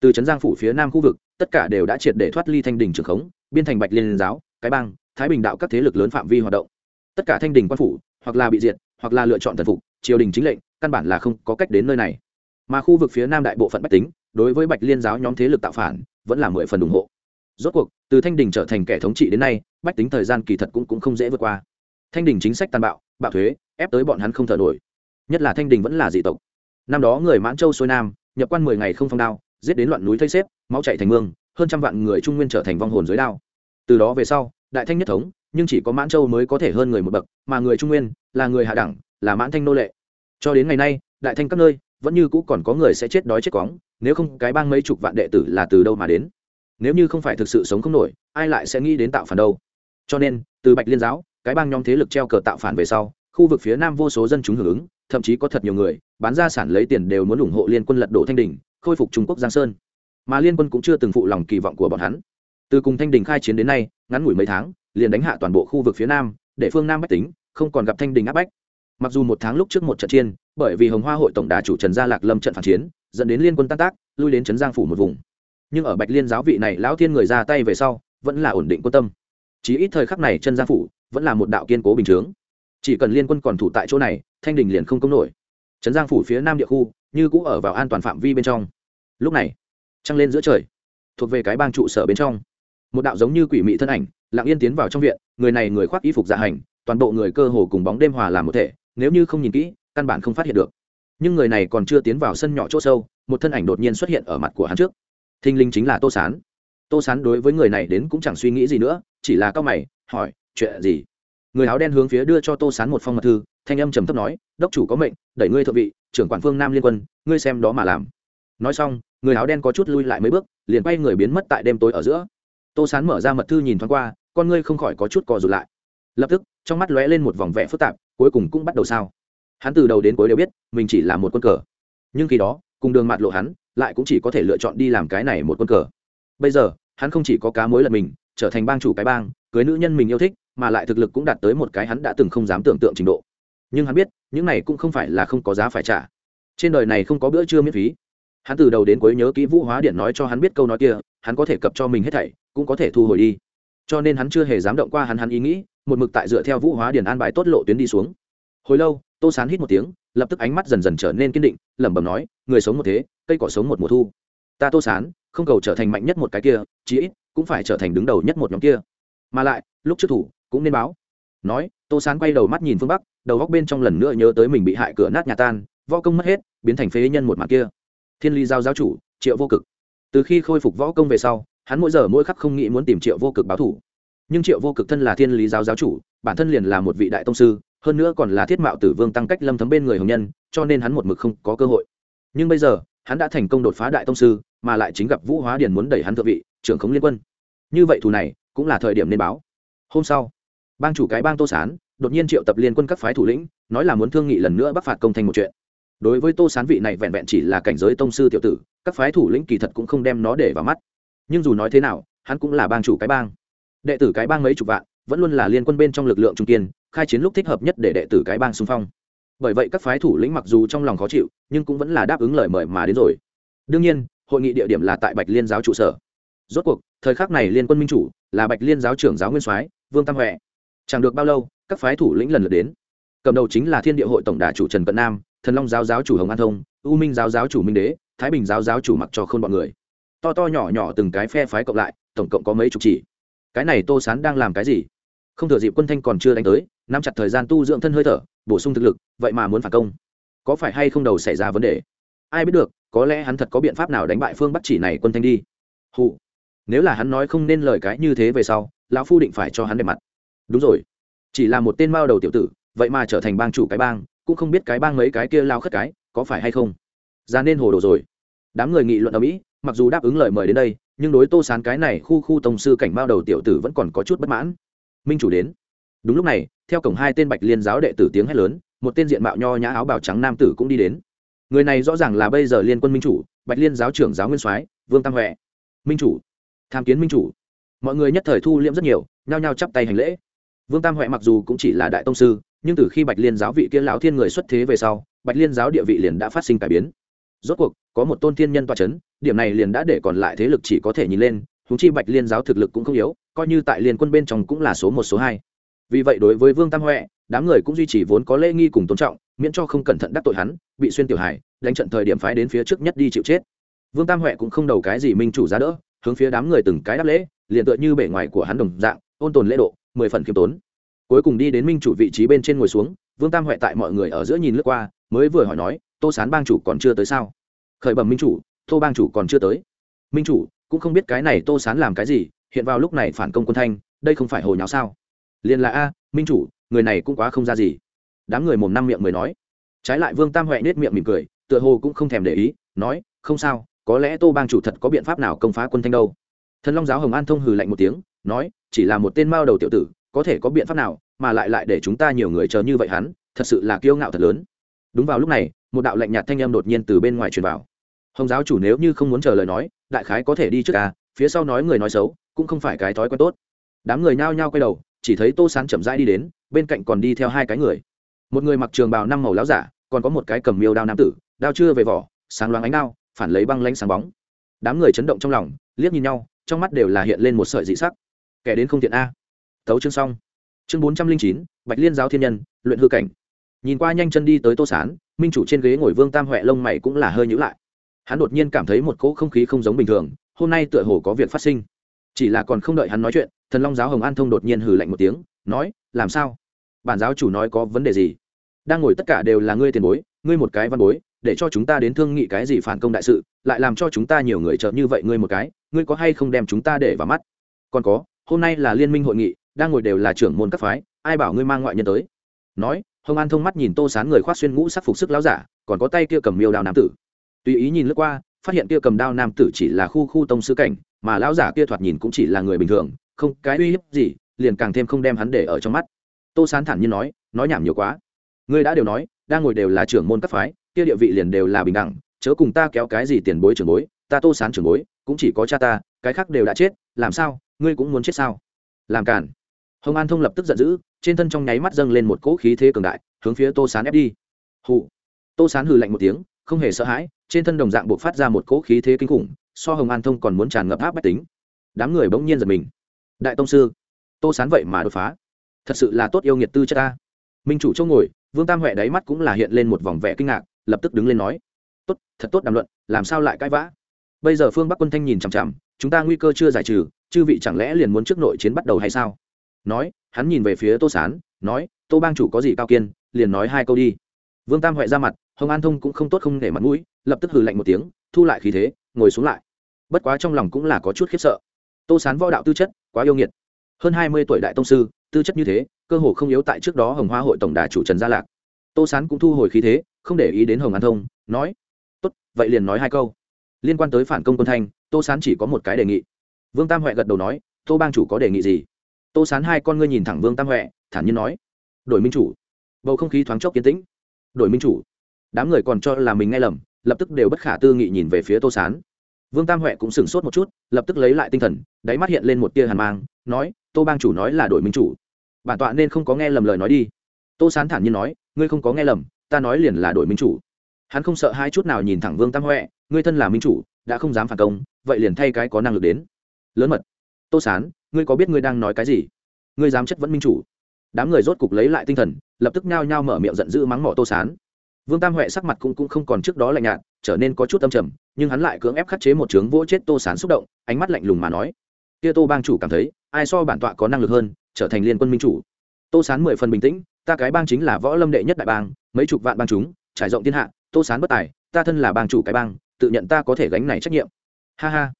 Từ trấn giang phủ phía nam khu vực, tất cả đều đã triệt để thoát ly thanh đình trường khống, biên thành bạch liên giáo, cái bang, thái bình đạo các thế lực lớn phạm vi hoạt động. Tất cả thanh đình quan phủ, hoặc là bị diệt, hoặc là lựa chọn thần phục, triều đình chính lệnh căn bản là không có cách đến nơi này. Mà khu vực phía nam đại bộ phận bách tính đối với bạch liên giáo nhóm thế lực tạo phản vẫn là mười phần ủng hộ. Rốt cuộc từ thanh đình trở thành kẻ thống trị đến nay bách tính thời gian kỳ thật cũng, cũng không dễ vượt qua. Thanh đình chính sách tàn bạo bạo thuế ép tới bọn hắn không thở nổi. Nhất là thanh đình vẫn là dị tộc. Năm đó người mãn châu xuôi nam nhập quan mười ngày không phong đao giết đến loạn núi thây xếp máu chạy thành mương hơn trăm vạn người trung nguyên trở thành vong hồn dưới đao. Từ đó về sau đại thanh nhất thống nhưng chỉ có mãn châu mới có thể hơn người một bậc mà người trung nguyên là người hạ đẳng là mãn thanh nô lệ cho đến ngày nay, đại thanh các nơi, vẫn như cũ còn có người sẽ chết đói chết cóng, nếu không cái bang mấy chục vạn đệ tử là từ đâu mà đến? Nếu như không phải thực sự sống không nổi, ai lại sẽ nghĩ đến tạo phản đâu? Cho nên, từ bạch liên giáo, cái bang nhóm thế lực treo cờ tạo phản về sau, khu vực phía nam vô số dân chúng hưởng ứng, thậm chí có thật nhiều người, bán ra sản lấy tiền đều muốn ủng hộ liên quân lật đổ thanh đình, khôi phục trung quốc giang sơn. Mà liên quân cũng chưa từng phụ lòng kỳ vọng của bọn hắn. Từ cùng thanh đình khai chiến đến nay, ngắn ngủi mấy tháng, liền đánh hạ toàn bộ khu vực phía nam, để phương nam bách tính, không còn gặp thanh đình áp bách mặc dù một tháng lúc trước một trận chiến, bởi vì hồng hoa hội tổng đà chủ trần gia lạc lâm trận phản chiến, dẫn đến liên quân tan tác, lui đến trấn giang phủ một vùng. Nhưng ở bạch liên giáo vị này lão thiên người ra tay về sau, vẫn là ổn định quân tâm. Chỉ ít thời khắc này chân giang phủ vẫn là một đạo kiên cố bình chướng. Chỉ cần liên quân còn thủ tại chỗ này, thanh đình liền không công nổi. Trấn giang phủ phía nam địa khu như cũng ở vào an toàn phạm vi bên trong. Lúc này, trăng lên giữa trời, thuộc về cái bang trụ sở bên trong. Một đạo giống như quỷ mị thân ảnh, lặng yên tiến vào trong viện, người này người khoác y phục dạ hành, toàn bộ người cơ hồ cùng bóng đêm hòa làm một thể nếu như không nhìn kỹ, căn bản không phát hiện được. Nhưng người này còn chưa tiến vào sân nhỏ chỗ sâu, một thân ảnh đột nhiên xuất hiện ở mặt của hắn trước. Thinh linh chính là tô sán. Tô sán đối với người này đến cũng chẳng suy nghĩ gì nữa, chỉ là cao mày, hỏi, chuyện gì? Người áo đen hướng phía đưa cho tô sán một phong mật thư, thanh âm trầm thấp nói, đốc chủ có mệnh, đẩy ngươi thượng vị, trưởng quản phương nam liên quân, ngươi xem đó mà làm. Nói xong, người áo đen có chút lui lại mấy bước, liền quay người biến mất tại đêm tối ở giữa. Tô sán mở ra mật thư nhìn thoáng qua, con ngươi không khỏi có chút cò rụt lại. Lập tức, trong mắt lóe lên một vòng vẻ phức tạp cuối cùng cũng bắt đầu sao? Hắn từ đầu đến cuối đều biết, mình chỉ là một quân cờ. Nhưng khi đó, cùng đường mạt lộ hắn, lại cũng chỉ có thể lựa chọn đi làm cái này một quân cờ. Bây giờ, hắn không chỉ có cá mối lần mình, trở thành bang chủ cái bang, cưới nữ nhân mình yêu thích, mà lại thực lực cũng đạt tới một cái hắn đã từng không dám tưởng tượng trình độ. Nhưng hắn biết, những này cũng không phải là không có giá phải trả. Trên đời này không có bữa trưa miễn phí. Hắn từ đầu đến cuối nhớ kỹ vũ hóa điện nói cho hắn biết câu nói kia, hắn có thể cập cho mình hết thảy, cũng có thể thu hồi đi. Cho nên hắn chưa hề dám động qua hắn hắn ý nghĩ một mực tại dựa theo vũ hóa điền an bài tốt lộ tuyến đi xuống. Hồi lâu, tô sán hít một tiếng, lập tức ánh mắt dần dần trở nên kiên định, lẩm bẩm nói, người sống một thế, cây cỏ sống một mùa thu. Ta tô sán, không cầu trở thành mạnh nhất một cái kia, chí ít cũng phải trở thành đứng đầu nhất một nhóm kia. Mà lại, lúc trước thủ, cũng nên báo. Nói, tô sán quay đầu mắt nhìn phương bắc, đầu góc bên trong lần nữa nhớ tới mình bị hại cửa nát nhà tan, võ công mất hết, biến thành phế nhân một mặt kia. Thiên ly giao giáo chủ, triệu vô cực. Từ khi khôi phục võ công về sau, hắn mỗi giờ mỗi khắc không nghĩ muốn tìm triệu vô cực báo thủ nhưng triệu vô cực thân là thiên lý giáo giáo chủ, bản thân liền là một vị đại tông sư, hơn nữa còn là thiết mạo tử vương tăng cách lâm thấm bên người hồng nhân, cho nên hắn một mực không có cơ hội. Nhưng bây giờ, hắn đã thành công đột phá đại tông sư, mà lại chính gặp vũ hóa điền muốn đẩy hắn thượng vị, trưởng khống liên quân. Như vậy thù này, cũng là thời điểm nên báo. Hôm sau, bang chủ cái bang tô sán, đột nhiên triệu tập liên quân các phái thủ lĩnh, nói là muốn thương nghị lần nữa bắc phạt công thành một chuyện. Đối với tô sán vị này vẹn vẹn chỉ là cảnh giới tông sư tiểu tử, các phái thủ lĩnh kỳ thật cũng không đem nó để vào mắt. Nhưng dù nói thế nào, hắn cũng là bang chủ cái bang đệ tử cái bang mấy chục vạn, vẫn luôn là liên quân bên trong lực lượng trung kiên, khai chiến lúc thích hợp nhất để đệ tử cái bang xung phong. Bởi vậy các phái thủ lĩnh mặc dù trong lòng khó chịu, nhưng cũng vẫn là đáp ứng lời mời mà đến rồi. Đương nhiên, hội nghị địa điểm là tại bạch liên giáo trụ sở. Rốt cuộc, thời khắc này liên quân minh chủ là bạch liên giáo trưởng giáo nguyên soái, vương tam huệ. Chẳng được bao lâu, các phái thủ lĩnh lần lượt đến. Cầm đầu chính là thiên địa hội tổng đà chủ trần cận nam, thần long giáo giáo chủ hồng an thông, u minh giáo giáo chủ minh đế, thái bình giáo giáo chủ mặc cho khôn bọn người. To to nhỏ nhỏ từng cái phe phái cộng lại, tổng cộng có mấy chục chỉ cái này tô sán đang làm cái gì? Không thừa dịp quân thanh còn chưa đánh tới, nắm chặt thời gian tu dưỡng thân hơi thở, bổ sung thực lực, vậy mà muốn phản công. Có phải hay không đầu xảy ra vấn đề? Ai biết được, có lẽ hắn thật có biện pháp nào đánh bại phương bắt chỉ này quân thanh đi. Hụ nếu là hắn nói không nên lời cái như thế về sau, lão phu định phải cho hắn đẹp mặt. Đúng rồi. Chỉ là một tên mao đầu tiểu tử, vậy mà trở thành bang chủ cái bang, cũng không biết cái bang mấy cái kia lao khất cái, có phải hay không? Ra nên hồ đồ rồi. Đám người nghị luận ở mỹ, mặc dù đáp ứng lời mời đến đây nhưng đối tô sán cái này khu khu tông sư cảnh bao đầu tiểu tử vẫn còn có chút bất mãn. Minh chủ đến. Đúng lúc này, theo cổng hai tên bạch liên giáo đệ tử tiếng hét lớn, một tên diện mạo nho nhã áo bào trắng nam tử cũng đi đến. Người này rõ ràng là bây giờ liên quân minh chủ, bạch liên giáo trưởng giáo nguyên soái, vương tam huệ. Minh chủ. Tham kiến minh chủ. Mọi người nhất thời thu liễm rất nhiều, nhao nhao chắp tay hành lễ. Vương tam huệ mặc dù cũng chỉ là đại tông sư, nhưng từ khi bạch liên giáo vị kia lão thiên người xuất thế về sau, bạch liên giáo địa vị liền đã phát sinh cải biến rốt cuộc, có một tôn thiên nhân toa c h ấ n điểm này liền đã để còn lại thế lực chỉ có thể nhìn lên húng chi bạch liên giáo thực lực cũng không yếu, coi như tại liên quân bên trong cũng là số một, số hai. Vì vậy đối với vương tam huệ, đám người cũng duy trì vốn có lễ nghi cùng tôn trọng, miễn cho không cẩn thận đắc tội hắn, bị xuyên tiểu hải, đánh trận thời điểm phái đến phía trước nhất đi chịu chết. Vương tam huệ cũng không đầu cái gì minh chủ giá đỡ, hướng phía đám người từng cái đáp lễ, liền tựa như bể ngoài của hắn đồng dạng, ôn tồn lễ độ, mười phần khiêm tốn. Cuối cùng đi đến minh chủ vị trí bên trên ngồi xuống, vương tam huệ tại mọi người ở giữa nhìn lướt qua, mới vừa hỏi nói tô sán bang chủ còn chưa tới sao? Khởi bẩm minh chủ, tô bang chủ còn chưa tới. Minh chủ, cũng không biết cái này tô sán làm cái gì, hiện vào lúc này phản công quân thanh, đây không phải hồi nháo sao? Liền là a, minh chủ, người này cũng quá không ra gì. Đám người mồm năm miệng mới nói. Trái lại vương tam huệ nết miệng mỉm cười, tựa hồ cũng không thèm để ý, nói, không sao, có lẽ tô bang chủ thật có biện pháp nào công phá quân thanh đâu. Thần long giáo hồng an thông hừ lạnh một tiếng, nói, chỉ là một tên mao đầu tiểu tử, có thể có biện pháp nào, mà lại lại để chúng ta nhiều người chờ như vậy hắn, thật sự là kiêu ngạo thật lớn đúng vào lúc này, một đạo lạnh nhạt thanh âm đột nhiên từ bên ngoài truyền vào. Hồng giáo chủ nếu như không muốn chờ lời nói, đại khái có thể đi trước à phía sau nói người nói xấu, cũng không phải cái thói quen tốt. Đám người nhao nhao quay đầu, chỉ thấy tô sán chậm rãi đi đến, bên cạnh còn đi theo hai cái người. Một người mặc trường bào năm màu láo giả, còn có một cái cầm miêu đao nam tử, đao chưa về vỏ, sáng loáng ánh đao, phản lấy băng lanh sáng bóng. Đám người chấn động trong lòng, liếc nhìn nhau, trong mắt đều là hiện lên một sợi dị sắc. Kẻ đến không tiện a. Tấu chương xong. Chương bốn trăm linh chín, bạch liên giáo thiên nhân, luyện hư cảnh nhìn qua nhanh chân đi tới tô sán, minh chủ trên ghế ngồi vương tam huệ lông mày cũng là hơi nhữ lại. Hắn đột nhiên cảm thấy một cỗ không khí không giống bình thường, hôm nay tựa hồ có việc phát sinh. Chỉ là còn không đợi hắn nói chuyện, thần long giáo hồng an thông đột nhiên hừ lạnh một tiếng, nói, làm sao? Bản giáo chủ nói có vấn đề gì? Đang ngồi tất cả đều là ngươi tiền bối, ngươi một cái văn bối, để cho chúng ta đến thương nghị cái gì phản công đại sự, lại làm cho chúng ta nhiều người trợ như vậy ngươi một cái, ngươi có hay không đem chúng ta để vào mắt? Còn có, hôm nay là liên minh hội nghị, đang ngồi đều là trưởng môn các phái, ai bảo ngươi mang ngoại nhân tới? Nói hồng an thông mắt nhìn tô sán người khoác xuyên ngũ sắc phục sức láo giả, còn có tay kia cầm miêu đao nam tử. Tùy ý nhìn lướt qua, phát hiện kia cầm đao nam tử chỉ là khu khu tông sư cảnh, mà lão giả kia thoạt nhìn cũng chỉ là người bình thường, không cái uy hiếp gì, liền càng thêm không đem hắn để ở trong mắt. Tô sán thản nhiên nói nói nhảm nhiều quá. Ngươi đã đều nói, đang ngồi đều là trưởng môn các phái, kia địa vị liền đều là bình đẳng, chớ cùng ta kéo cái gì tiền bối trưởng bối, ta tô sán trưởng bối, cũng chỉ có cha ta, cái khác đều đã chết, làm sao, ngươi cũng muốn chết sao? Làm cản hồng an thông lập tức giận dữ trên thân trong nháy mắt dâng lên một cỗ khí thế cường đại, hướng phía tô sán ép đi. Hụ tô sán hừ lạnh một tiếng, không hề sợ hãi, trên thân đồng dạng buộc phát ra một cỗ khí thế kinh khủng, so hồng an thông còn muốn tràn ngập áp bách tính. Đám người bỗng nhiên giật mình. Đại tông sư, tô sán vậy mà đột phá. Thật sự là tốt yêu nghiệt tư chất ta. Minh chủ châu ngồi, vương tam huệ đáy mắt cũng là hiện lên một vòng vẻ kinh ngạc, lập tức đứng lên nói, tốt, thật tốt đàm luận, làm sao lại cãi vã? Bây giờ phương bắc quân thanh nhìn chằm chằm, chúng ta nguy cơ chưa giải trừ, chư vị chẳng lẽ liền muốn trước nội chiến bắt đầu hay sao? Nói hắn nhìn về phía tô sán, nói, tô bang chủ có gì cao kiên, liền nói hai câu đi. Vương tam huệ ra mặt, hồng an thông cũng không tốt không để mặt mũi, lập tức hừ lạnh một tiếng, thu lại khí thế, ngồi xuống lại. Bất quá trong lòng cũng là có chút khiếp sợ. Tô sán võ đạo tư chất quá yêu nghiệt. Hơn hai mươi tuổi đại tông sư, tư chất như thế, cơ hồ không yếu tại trước đó hồng hoa hội tổng đà chủ trần gia lạc. Tô sán cũng thu hồi khí thế, không để ý đến hồng an thông, nói, tốt, vậy liền nói hai câu. Liên quan tới phản công quân thanh, tô sán chỉ có một cái đề nghị. Vương tam huệ gật đầu nói, tô bang chủ có đề nghị gì? Tô sán hai con ngươi nhìn thẳng vương tam huệ, thản nhiên nói, đổi minh chủ. Bầu không khí thoáng chốc kiến tĩnh. Đổi minh chủ. Đám người còn cho là mình nghe lầm, lập tức đều bất khả tư nghị nhìn về phía tô sán. Vương tam huệ cũng sửng sốt một chút, lập tức lấy lại tinh thần, đáy mắt hiện lên một tia hàn mang, nói, tô bang chủ nói là đổi minh chủ. Bản tọa nên không có nghe lầm lời nói đi. Tô sán thản nhiên nói, ngươi không có nghe lầm, ta nói liền là đổi minh chủ. Hắn không sợ hai chút nào nhìn thẳng vương tam huệ, ngươi thân là minh chủ, đã không dám phản công, vậy liền thay cái có năng lực đến. Lớn mật. Tô sán ngươi có biết ngươi đang nói cái gì? Ngươi dám chất vẫn minh chủ. Đám người rốt cục lấy lại tinh thần lập tức nhao nhao mở miệng giận dữ mắng mỏ tô sán. Vương tam huệ sắc mặt cũng, cũng không còn trước đó lạnh nhạt trở nên có chút âm trầm nhưng hắn lại cưỡng ép khắc chế một trướng vỗ chết tô sán xúc động ánh mắt lạnh lùng mà nói kia tô bang chủ cảm thấy ai so bản tọa có năng lực hơn trở thành liên quân minh chủ? Tô sán mười phần bình tĩnh ta cái bang chính là võ lâm đệ nhất đại bang mấy chục vạn bang chúng trải rộng thiên hạ tô sán bất tài ta thân là bang chủ cái bang tự nhận ta có thể gánh này trách nhiệm. Ha ha.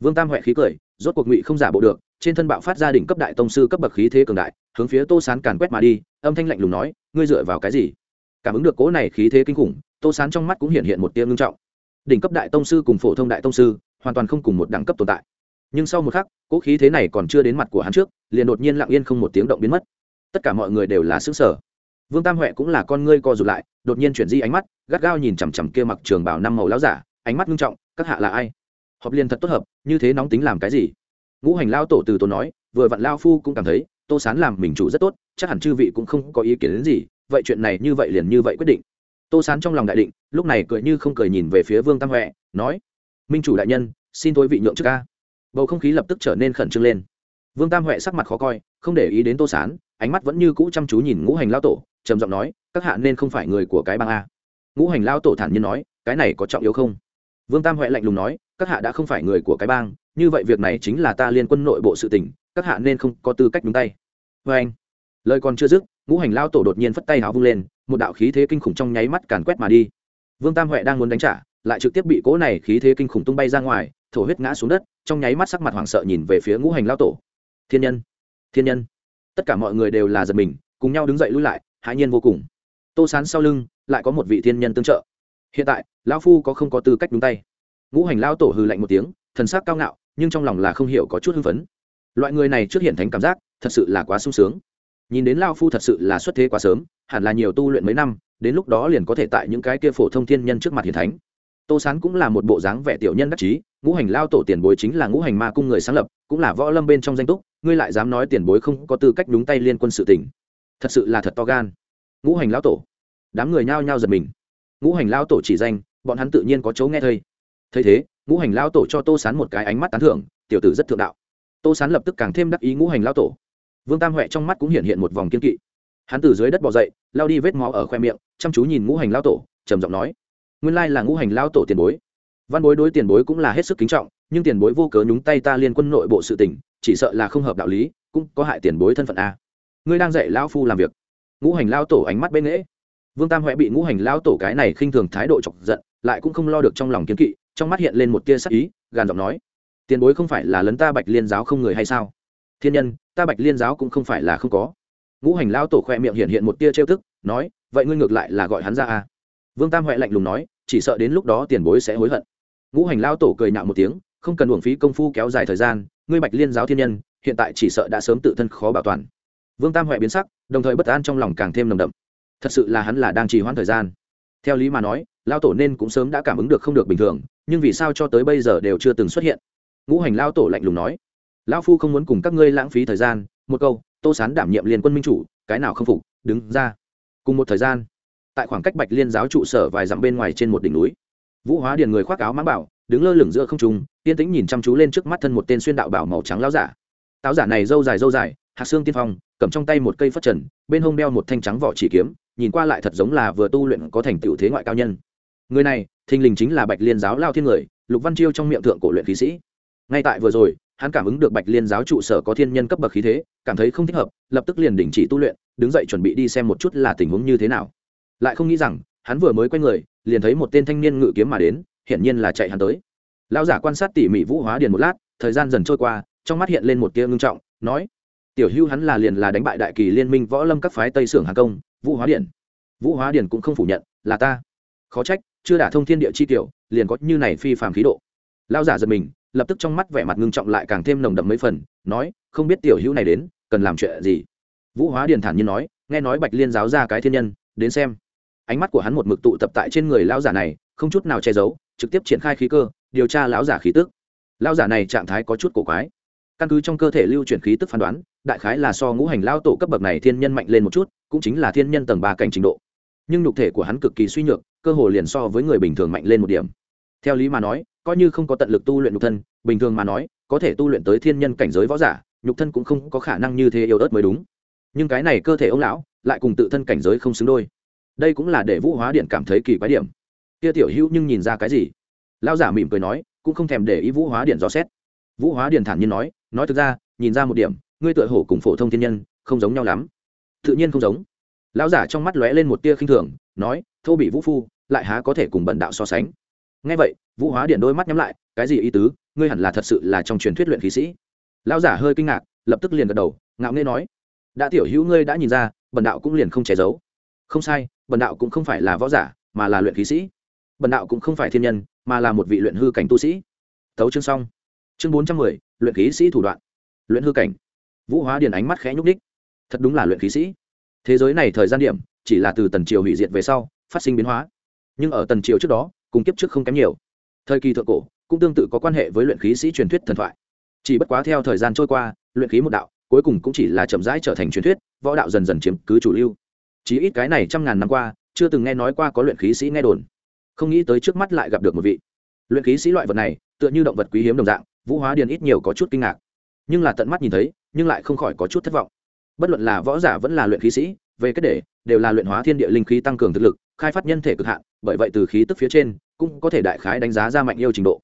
Vương tam huệ khí cười rốt cuộc ngụy không giả bộ được trên thân bạo phát gia đình cấp đại tông sư cấp bậc khí thế cường đại, hướng phía tô sán càn quét mà đi, âm thanh lạnh lùng nói, ngươi dựa vào cái gì? Cảm ứng được cố này khí thế kinh khủng, tô sán trong mắt cũng hiện hiện một tia ngưng trọng. Đỉnh cấp đại tông sư cùng phổ thông đại tông sư, hoàn toàn không cùng một đẳng cấp tồn tại. Nhưng sau một khắc, cố khí thế này còn chưa đến mặt của hắn trước, liền đột nhiên lặng yên không một tiếng động biến mất. Tất cả mọi người đều là xứng sở vương tam huệ cũng là con ngươi co rụt lại, đột nhiên chuyển di ánh mắt, gắt gao nhìn chằm chằm kia mặc trường bảo năm màu láo giả, ánh mắt ngưng trọng, các hạ là ai? Họp liên thật tốt hợp, như thế nóng tính làm cái gì? Ngũ hành lao tổ từ tốn nói, vừa vặn lao phu cũng cảm thấy, tô sán làm mình chủ rất tốt, chắc hẳn chư vị cũng không có ý kiến đến gì, vậy chuyện này như vậy liền như vậy quyết định. Tô sán trong lòng đại định, lúc này cười như không cười nhìn về phía vương tam huệ, nói, minh chủ đại nhân, xin tôi vị nhượng trước ca bầu không khí lập tức trở nên khẩn trương lên. Vương tam huệ sắc mặt khó coi, không để ý đến tô sán, ánh mắt vẫn như cũ chăm chú nhìn ngũ hành lao tổ, trầm giọng nói, các hạ nên không phải người của cái bang a. Ngũ hành lao tổ thản nhiên nói, cái này có trọng yếu không? Vương tam huệ lạnh lùng nói, các hạ đã không phải người của cái bang như vậy việc này chính là ta liên quân nội bộ sự tình, các hạ nên không có tư cách đúng tay. Vê anh, lời còn chưa dứt, ngũ hành lao tổ đột nhiên phất tay áo vung lên, một đạo khí thế kinh khủng trong nháy mắt càn quét mà đi. Vương tam huệ đang muốn đánh trả, lại trực tiếp bị cỗ này khí thế kinh khủng tung bay ra ngoài, thổ huyết ngã xuống đất, trong nháy mắt sắc mặt hoảng sợ nhìn về phía ngũ hành lao tổ. Thiên nhân thiên nhân. Tất cả mọi người đều là giật mình, cùng nhau đứng dậy lui lại, hãi nhiên vô cùng. Tô sán sau lưng, lại có một vị thiên nhân tương trợ. Hiện tại, lão phu có không có tư cách đúng tay. Ngũ hành lao tổ hư lạnh một tiếng, thần sắc cao ngạo nhưng trong lòng là không hiểu có chút hưng phấn. Loại người này trước hiện thánh cảm giác, thật sự là quá sung sướng. Nhìn đến lao phu thật sự là xuất thế quá sớm, hẳn là nhiều tu luyện mấy năm, đến lúc đó liền có thể tại những cái kia phổ thông thiên nhân trước mặt hiền thánh. Tô sán cũng là một bộ dáng vẻ tiểu nhân đắc chí, ngũ hành lao tổ tiền bối chính là ngũ hành ma cung người sáng lập, cũng là võ lâm bên trong danh túc, ngươi lại dám nói tiền bối không có tư cách đúng tay liên quân sự tỉnh thật sự là thật to gan. Ngũ hành lao tổ. Đám người nhao nhao giật mình. Ngũ hành lao tổ chỉ danh, bọn hắn tự nhiên có chỗ nghe thây thấy thế ngũ hành lao tổ cho tô sán một cái ánh mắt tán thưởng, tiểu tử rất thượng đạo. Tô sán lập tức càng thêm đắc ý ngũ hành lao tổ. Vương tam huệ trong mắt cũng hiện hiện một vòng kiên kỵ. Hắn từ dưới đất bỏ dậy lao đi vết máu ở khoe miệng, chăm chú nhìn ngũ hành lao tổ, trầm giọng nói, nguyên lai là ngũ hành lao tổ tiền bối. Văn bối đối tiền bối cũng là hết sức kính trọng, nhưng tiền bối vô cớ nhúng tay ta liên quân nội bộ sự tình, chỉ sợ là không hợp đạo lý, cũng có hại tiền bối thân phận a. Ngươi đang dạy lao phu làm việc. Ngũ hành lao tổ ánh mắt bên nghễ. Vương tam huệ bị ngũ hành lao tổ cái này khinh thường thái độ chọc giận, lại cũng không lo được trong lòng kiến kỵ trong mắt hiện lên một tia sắc ý, gàn giọng nói, tiền bối không phải là lấn ta bạch liên giáo không người hay sao? Thiên nhân, ta bạch liên giáo cũng không phải là không có. Ngũ hành lao tổ khoe miệng hiện hiện một tia trêu tức, nói, vậy ngươi ngược lại là gọi hắn ra à? Vương tam huệ lạnh lùng nói, chỉ sợ đến lúc đó tiền bối sẽ hối hận. Ngũ hành lao tổ cười nhạo một tiếng, không cần uổng phí công phu kéo dài thời gian, ngươi bạch liên giáo thiên nhân, hiện tại chỉ sợ đã sớm tự thân khó bảo toàn. Vương tam huệ biến sắc, đồng thời bất an trong lòng càng thêm nồng đậm. Thật sự là hắn là đang trì hoãn thời gian. Theo lý mà nói lao tổ nên cũng sớm đã cảm ứng được không được bình thường nhưng vì sao cho tới bây giờ đều chưa từng xuất hiện? Ngũ hành lao tổ lạnh lùng nói. Lao phu không muốn cùng các ngươi lãng phí thời gian, một câu, tô sán đảm nhiệm liên quân minh chủ, cái nào không phục, đứng ra. Cùng một thời gian, tại khoảng cách bạch liên giáo trụ sở vài dặm bên ngoài trên một đỉnh núi, vũ hóa điền người khoác áo mãng bảo, đứng lơ lửng giữa không trung, yên tĩnh nhìn chăm chú lên trước mắt thân một tên xuyên đạo bảo màu trắng lao giả. Táo giả này dâu dài dâu dài, hạt xương tiên phong, cầm trong tay một cây phất trần, bên hông đeo một thanh trắng vỏ chỉ kiếm, nhìn qua lại thật giống là vừa tu luyện có thành tựu thế ngoại cao nhân. Người này thình lình chính là bạch liên giáo lao thiên người, lục văn chiêu trong miệng thượng cổ luyện khí sĩ. Ngay tại vừa rồi, hắn cảm ứng được bạch liên giáo trụ sở có thiên nhân cấp bậc khí thế, cảm thấy không thích hợp, lập tức liền đình chỉ tu luyện, đứng dậy chuẩn bị đi xem một chút là tình huống như thế nào. Lại không nghĩ rằng, hắn vừa mới quay người, liền thấy một tên thanh niên ngự kiếm mà đến, hiển nhiên là chạy hắn tới. Lão giả quan sát tỉ mỉ vũ hóa điền một lát, thời gian dần trôi qua, trong mắt hiện lên một tia ngưng trọng, nói, tiểu hưu hắn là liền là đánh bại đại kỳ liên minh võ lâm các phái tây sưởng Hà công, vũ hóa điển vũ hóa điển cũng không phủ nhận, là ta. Khó trách chưa đả thông thiên địa chi tiểu liền có như này phi phàm khí độ. Lao giả giật mình, lập tức trong mắt vẻ mặt ngưng trọng lại càng thêm nồng đậm mấy phần, nói, không biết tiểu hữu này đến, cần làm chuyện gì? Vũ hóa điền thản nhiên nói, nghe nói bạch liên giáo ra cái thiên nhân, đến xem. Ánh mắt của hắn một mực tụ tập tại trên người lão giả này, không chút nào che giấu, trực tiếp triển khai khí cơ, điều tra lão giả khí tức. Lão giả này trạng thái có chút cổ quái. Căn cứ trong cơ thể lưu chuyển khí tức phán đoán, đại khái là so ngũ hành lao tổ cấp bậc này thiên nhân mạnh lên một chút, cũng chính là thiên nhân tầng ba cảnh trình độ. Nhưng nhục thể của hắn cực kỳ suy nhược cơ hồ liền so với người bình thường mạnh lên một điểm. Theo lý mà nói, coi như không có tận lực tu luyện nhục thân, bình thường mà nói, có thể tu luyện tới thiên nhân cảnh giới võ giả, nhục thân cũng không có khả năng như thế yếu ớt mới đúng. Nhưng cái này cơ thể ông lão, lại cùng tự thân cảnh giới không xứng đôi. Đây cũng là để vũ hóa điện cảm thấy kỳ quái điểm. Kia tiểu hữu nhưng nhìn ra cái gì? Lão giả mỉm cười nói, cũng không thèm để ý vũ hóa điện dò xét. Vũ hóa điện thản nhiên nói nói thực ra, nhìn ra một điểm, ngươi tựa hổ cùng phổ thông thiên nhân, không giống nhau lắm. Tự nhiên không giống lão giả trong mắt lóe lên một tia khinh thường, nói, thô bị vũ phu, lại há có thể cùng bần đạo so sánh? Ngay vậy, vũ hóa điện đôi mắt nhắm lại, cái gì ý tứ? Ngươi hẳn là thật sự là trong truyền thuyết luyện khí sĩ. Lão giả hơi kinh ngạc, lập tức liền gật đầu, ngạo nghê nói, đã tiểu hữu ngươi đã nhìn ra, bần đạo cũng liền không che giấu. Không sai, bần đạo cũng không phải là võ giả, mà là luyện khí sĩ. Bần đạo cũng không phải thiên nhân, mà là một vị luyện hư cảnh tu sĩ. Thấu chương xong. Chương bốn trăm mười, luyện khí sĩ thủ đoạn. Luyện hư cảnh. Vũ hóa điền ánh mắt khẽ nhúc ních thật đúng là luyện khí sĩ thế giới này thời gian điểm, chỉ là từ tần triều hủy diệt về sau, phát sinh biến hóa. Nhưng ở tần triều trước đó, cùng kiếp trước không kém nhiều. Thời kỳ thượng cổ, cũng tương tự có quan hệ với luyện khí sĩ truyền thuyết thần thoại. Chỉ bất quá theo thời gian trôi qua, luyện khí một đạo, cuối cùng cũng chỉ là chậm rãi trở thành truyền thuyết, võ đạo dần dần chiếm cứ chủ lưu. Chỉ ít cái này trăm ngàn năm qua, chưa từng nghe nói qua có luyện khí sĩ nghe đồn. Không nghĩ tới trước mắt lại gặp được một vị. Luyện khí sĩ loại vật này, tựa như động vật quý hiếm đồng dạng, vũ hóa điền ít nhiều có chút kinh ngạc. Nhưng là tận mắt nhìn thấy, nhưng lại không khỏi có chút thất vọng bất luận là võ giả vẫn là luyện khí sĩ về kết để, đều là luyện hóa thiên địa linh khí tăng cường thực lực, khai phát nhân thể cực hạn, bởi vậy từ khí tức phía trên, cũng có thể đại khái đánh giá ra mạnh yêu trình độ.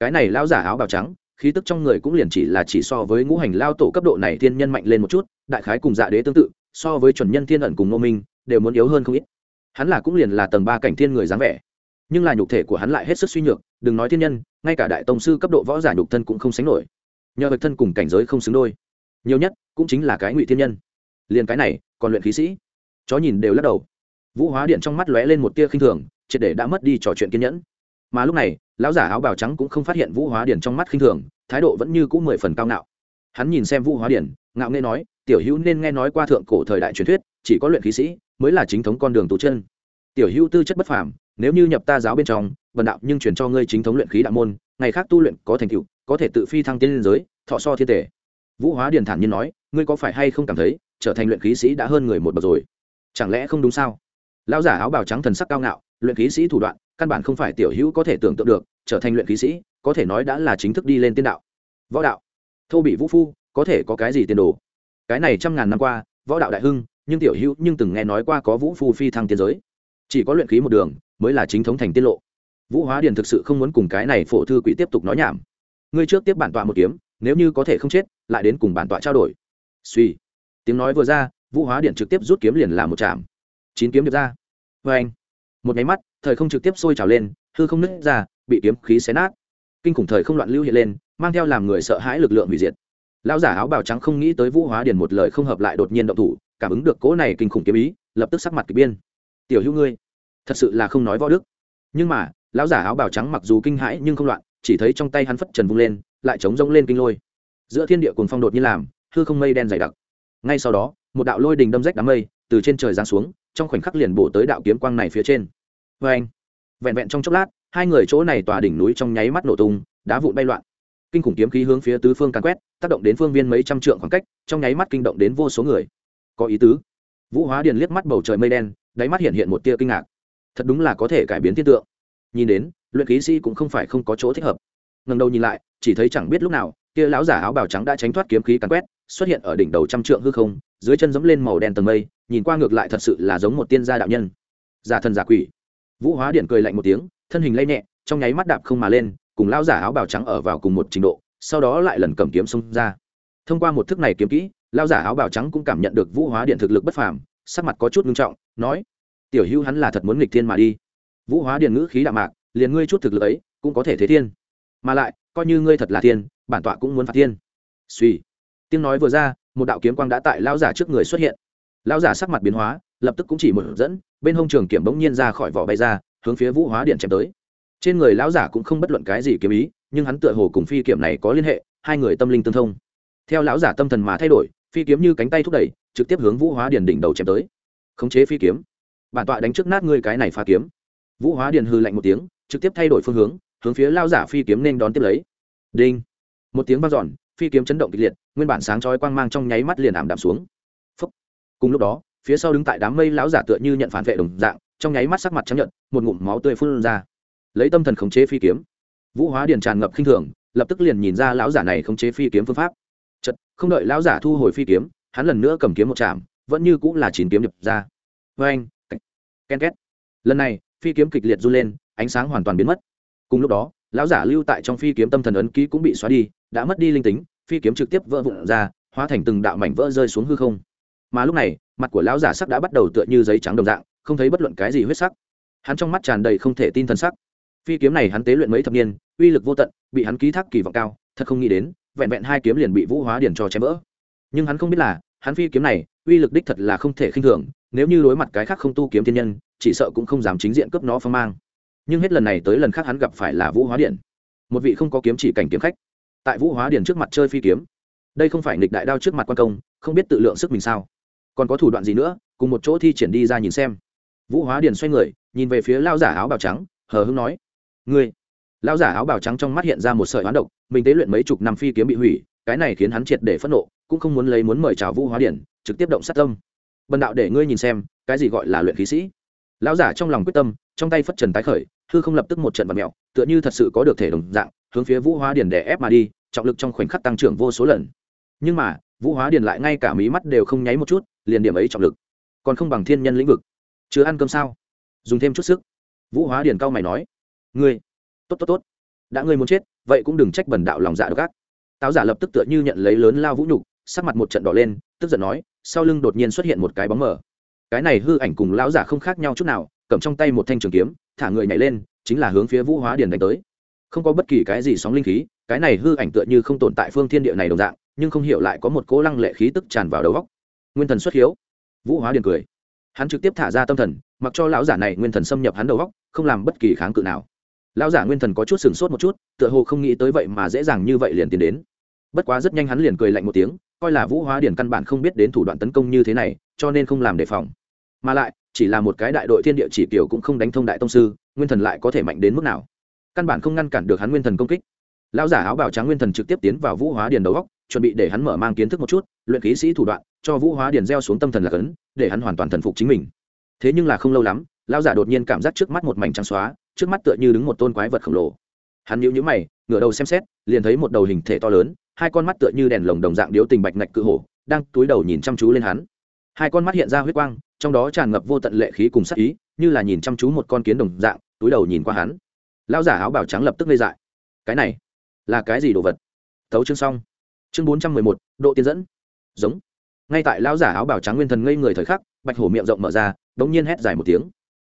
Cái này lao giả áo bào trắng, khí tức trong người cũng liền chỉ là chỉ so với ngũ hành lao tổ cấp độ này thiên nhân mạnh lên một chút, đại khái cùng dạ đế tương tự, so với chuẩn nhân thiên ẩn cùng ngô minh, đều muốn yếu hơn không ít. Hắn là cũng liền là tầng ba cảnh thiên người dáng vẻ. Nhưng là nhục thể của hắn lại hết sức suy nhược, đừng nói thiên nhân, ngay cả đại tông sư cấp độ võ giả nhục thân cũng không sánh nổi. Nhờ vật thân cùng cảnh giới không xứng đôi nhiều nhất cũng chính là cái ngụy thiên nhân. Liền cái này, còn luyện khí sĩ. Chó nhìn đều lắc đầu. Vũ hóa điện trong mắt lóe lên một tia khinh thường, triệt để đã mất đi trò chuyện kiên nhẫn. Mà lúc này, lão giả áo bào trắng cũng không phát hiện vũ hóa điển trong mắt khinh thường, thái độ vẫn như c ũ mười phần cao ngạo. Hắn nhìn xem vũ hóa điển ngạo nghe nói, tiểu hữu nên nghe nói qua thượng cổ thời đại truyền thuyết, chỉ có luyện khí sĩ mới là chính thống con đường tu chân. Tiểu hữu tư chất bất phàm, nếu như nhập ta giáo bên trong vận đạo nhưng truyền cho ngươi chính thống luyện khí đạo môn, ngày khác tu luyện có thành tựu, có thể tự phi thăng tiên liên giới, thọ so thiên tể vũ hóa Điền thản nhiên nói, ngươi có phải hay không cảm thấy, trở thành luyện khí sĩ đã hơn người một bậc rồi? Chẳng lẽ không đúng sao? Lão giả áo bào trắng thần sắc cao ngạo, luyện khí sĩ thủ đoạn, căn bản không phải tiểu hữu có thể tưởng tượng được, trở thành luyện khí sĩ, có thể nói đã là chính thức đi lên tiên đạo. Võ đạo. Thô bị vũ phu, có thể có cái gì tiền đồ? Cái này trăm ngàn năm qua, võ đạo đại hưng, nhưng tiểu hữu nhưng từng nghe nói qua có vũ phu phi thăng tiên giới. Chỉ có luyện khí một đường, mới là chính thống thành tiết lộ. Vũ hóa điền thực sự không muốn cùng cái này phổ thư quỷ tiếp tục nói nhảm. Ngươi trước tiếp bản tọa một kiếm nếu như có thể không chết, lại đến cùng bản tọa trao đổi. Suy. Tiếng nói vừa ra, vũ hóa điện trực tiếp rút kiếm liền làm một chạm chín kiếm được ra. Vê anh. Một máy mắt, thời không trực tiếp sôi trào lên, hư không nứt ra, bị kiếm khí xé nát. Kinh khủng thời không loạn lưu hiện lên, mang theo làm người sợ hãi lực lượng hủy diệt. Lão giả áo bào trắng không nghĩ tới vũ hóa điền một lời không hợp lại đột nhiên động thủ, cảm ứng được cỗ này kinh khủng kiếm ý, lập tức sắc mặt k ỳ biên tiểu hữu ngươi, thật sự là không nói võ đức. Nhưng mà, lão giả áo bào trắng mặc dù kinh hãi nhưng không loạn chỉ thấy trong tay hắn phất trần vung lên, lại chống rông lên kinh lôi. Giữa thiên địa cùng phong đột nhiên làm, hư không mây đen dày đặc. Ngay sau đó, một đạo lôi đình đâm rách đám mây, từ trên trời giáng xuống, trong khoảnh khắc liền bổ tới đạo kiếm quang này phía trên. Vê anh vẹn vẹn trong chốc lát, hai người chỗ này tòa đỉnh núi trong nháy mắt nổ tung, đá vụn bay loạn. Kinh khủng kiếm khí hướng phía tứ phương càn quét, tác động đến phương viên mấy trăm trượng khoảng cách, trong nháy mắt kinh động đến vô số người. Có ý tứ. Vũ hóa điền liếc mắt bầu trời mây đen, đáy mắt hiện hiện một tia kinh ngạc. Thật đúng là có thể cải biến thiên tượng. Nhìn đến luyện khí sĩ cũng không phải không có chỗ thích hợp. Ngần đầu nhìn lại, chỉ thấy chẳng biết lúc nào, kia lão giả áo bào trắng đã tránh thoát kiếm khí cắn quét, xuất hiện ở đỉnh đầu trăm trượng hư không, dưới chân dẫm lên màu đen tầng mây, nhìn qua ngược lại thật sự là giống một tiên gia đạo nhân. Giả thần giả quỷ. Vũ hóa điện cười lạnh một tiếng, thân hình lay nhẹ, trong nháy mắt đạp không mà lên, cùng lão giả áo bào trắng ở vào cùng một trình độ, sau đó lại lần cầm kiếm xông ra. Thông qua một thức này kiếm kỹ, lão giả áo bào trắng cũng cảm nhận được vũ hóa điện thực lực bất phàm, sắc mặt có chút nghiêm trọng, nói, tiểu hưu hắn là thật muốn nghịch thiên mà đi. Vũ hóa điện ngữ khí đạm mạc liền ngươi chút thực lực ấy cũng có thể thế thiên. Mà lại, coi như ngươi thật là thiên, bản tọa cũng muốn phạt thiên. Suy tiếng nói vừa ra, một đạo kiếm quang đã tại lão giả trước người xuất hiện. Lão giả sắc mặt biến hóa, lập tức cũng chỉ một dẫn, bên hông trường kiểm bỗng nhiên ra khỏi vỏ bay ra, hướng phía vũ hóa điện chém tới. Trên người lão giả cũng không bất luận cái gì kiếm ý, nhưng hắn tựa hồ cùng phi kiểm này có liên hệ, hai người tâm linh tương thông. Theo lão giả tâm thần mà thay đổi, phi kiếm như cánh tay thúc đẩy, trực tiếp hướng vũ hóa điện đỉnh đầu chém tới. Khống chế phi kiếm. Bản tọa đánh trước nát ngươi cái này phá kiếm. Vũ hóa điện hư lạnh một tiếng trực tiếp thay đổi phương hướng hướng phía lao giả phi kiếm nên đón tiếp lấy. Đinh. Một tiếng vang dọn, phi kiếm chấn động kịch liệt, nguyên bản sáng chói quang mang trong nháy mắt liền ảm đạm xuống. Phúc. cùng lúc đó, phía sau đứng tại đám mây lão giả tựa như nhận phản vệ đồng dạng, trong nháy mắt sắc mặt trắng nhận một ngụm máu tươi phun ra. Lấy tâm thần khống chế phi kiếm. Vũ hóa điền tràn ngập khinh thường, lập tức liền nhìn ra lão giả này khống chế phi kiếm phương pháp. Chật không đợi lão giả thu hồi phi kiếm, hắn lần nữa cầm kiếm một chạm, vẫn như cũng là chín kiếm nhập ra. Vê anh ken két lần này, phi kiếm kịch liệt run lên ánh sáng hoàn toàn biến mất. Cùng lúc đó, lão giả lưu tại trong phi kiếm tâm thần ấn ký cũng bị xóa đi, đã mất đi linh tính, phi kiếm trực tiếp vỡ vụn ra, hóa thành từng đạo mảnh vỡ rơi xuống hư không. Mà lúc này, mặt của lão giả sắc đã bắt đầu tựa như giấy trắng đồng dạng, không thấy bất luận cái gì huyết sắc. Hắn trong mắt tràn đầy không thể tin t sắc. Phi kiếm này hắn tế luyện mấy thập niên, uy lực vô tận, bị hắn ký thác kỳ vọng cao, thật không nghĩ đến, vẹn vẹn hai kiếm liền bị vũ hóa điển cho chém vỡ. Nhưng hắn không biết là, hắn phi kiếm này, uy lực đích thật là không thể khinh thường, nếu như đối mặt cái khác không tu kiếm thiên nhân, chỉ sợ cũng không dám chính diện cướp nó phong mang nhưng hết lần này tới lần khác hắn gặp phải là vũ hóa điện. Một vị không có kiếm chỉ cảnh kiếm khách. Tại vũ hóa điện trước mặt chơi phi kiếm. Đây không phải nghịch đại đao trước mặt quan công, không biết tự lượng sức mình sao. Còn có thủ đoạn gì nữa, cùng một chỗ thi triển đi ra nhìn xem. Vũ hóa điện xoay người, nhìn về phía lao giả áo bào trắng, hờ hưng nói, ngươi. Lao giả áo bào trắng trong mắt hiện ra một sợi hoán độc, mình tế luyện mấy chục năm phi kiếm bị hủy, cái này khiến hắn triệt để phẫn nộ, cũng không muốn lấy muốn mời chào vũ hóa điển trực tiếp động sát tâm. Bần đạo để ngươi nhìn xem, cái gì gọi là luyện khí sĩ? Lão giả trong lòng quyết tâm, trong tay phất trần tái khởi hư không lập tức một trận vật mèo, tựa như thật sự có được thể đồng dạng hướng phía vũ hóa điển để ép mà đi trọng lực trong khoảnh khắc tăng trưởng vô số lần. Nhưng mà vũ hóa điển lại ngay cả mí mắt đều không nháy một chút liền điểm ấy trọng lực. Còn không bằng thiên nhân lĩnh vực. Chưa ăn cơm sao? Dùng thêm chút sức. Vũ hóa điển cao mày nói. Ngươi. Tốt tốt tốt. Đã ngươi muốn chết vậy cũng đừng trách bần đạo lòng dạ độc ác. Táo giả lập tức tựa như nhận lấy lớn lao vũ nhục sắc mặt một trận đỏ lên tức giận nói sau lưng đột nhiên xuất hiện một cái bóng mờ. Cái này hư ảnh cùng lão giả không khác nhau chút nào cầm trong tay một thanh trường kiếm, thả người nhảy lên, chính là hướng phía vũ hóa điền đánh tới. Không có bất kỳ cái gì sóng linh khí, cái này hư ảnh tựa như không tồn tại phương thiên địa này đồng dạng, nhưng không hiểu lại có một cố lăng lệ khí tức tràn vào đầu góc nguyên thần xuất hiếu. Vũ hóa điền cười. Hắn trực tiếp thả ra tâm thần, mặc cho lão giả này nguyên thần xâm nhập hắn đầu góc không làm bất kỳ kháng cự nào. Lão giả nguyên thần có chút sừng sốt một chút, tựa hồ không nghĩ tới vậy mà dễ dàng như vậy liền tiến đến. Bất quá rất nhanh hắn liền cười lạnh một tiếng, coi là vũ hóa điển căn bản không biết đến thủ đoạn tấn công như thế này, cho nên không làm đề phòng. Mà lại chỉ là một cái đại đội thiên địa chỉ tiểu cũng không đánh thông đại tông sư, nguyên thần lại có thể mạnh đến mức nào? Căn bản không ngăn cản được hắn nguyên thần công kích. Lão giả áo bào trắng nguyên thần trực tiếp tiến vào vũ hóa điền đầu góc, chuẩn bị để hắn mở mang kiến thức một chút, luyện khí sĩ thủ đoạn, cho vũ hóa điền gieo xuống tâm thần là cấn, để hắn hoàn toàn thần phục chính mình. Thế nhưng là không lâu lắm, lão giả đột nhiên cảm giác trước mắt một mảnh trắng xóa, trước mắt tựa như đứng một tôn quái vật khổng lồ. Hắn nhíu nhíu mày, ngửa đầu xem xét, liền thấy một đầu hình thể to lớn, hai con mắt tựa như đèn lồng đồng dạng điếu tình bạch ngạch cự hổ, đang túi đầu nhìn chăm chú lên hắn hai con mắt hiện ra huyết quang, trong đó tràn ngập vô tận lệ khí cùng sắc ý, như là nhìn chăm chú một con kiến đồng dạng, túi đầu nhìn qua hắn. Lão giả áo bảo trắng lập tức lê dại. Cái này là cái gì đồ vật? Thấu chương xong. Chương bốn trăm mười một, độ tiến dẫn. Giống. Ngay tại lão giả áo bảo trắng nguyên thần ngây người thời khắc, bạch hổ miệng rộng mở ra đ ỗ n g nhiên hét dài một tiếng.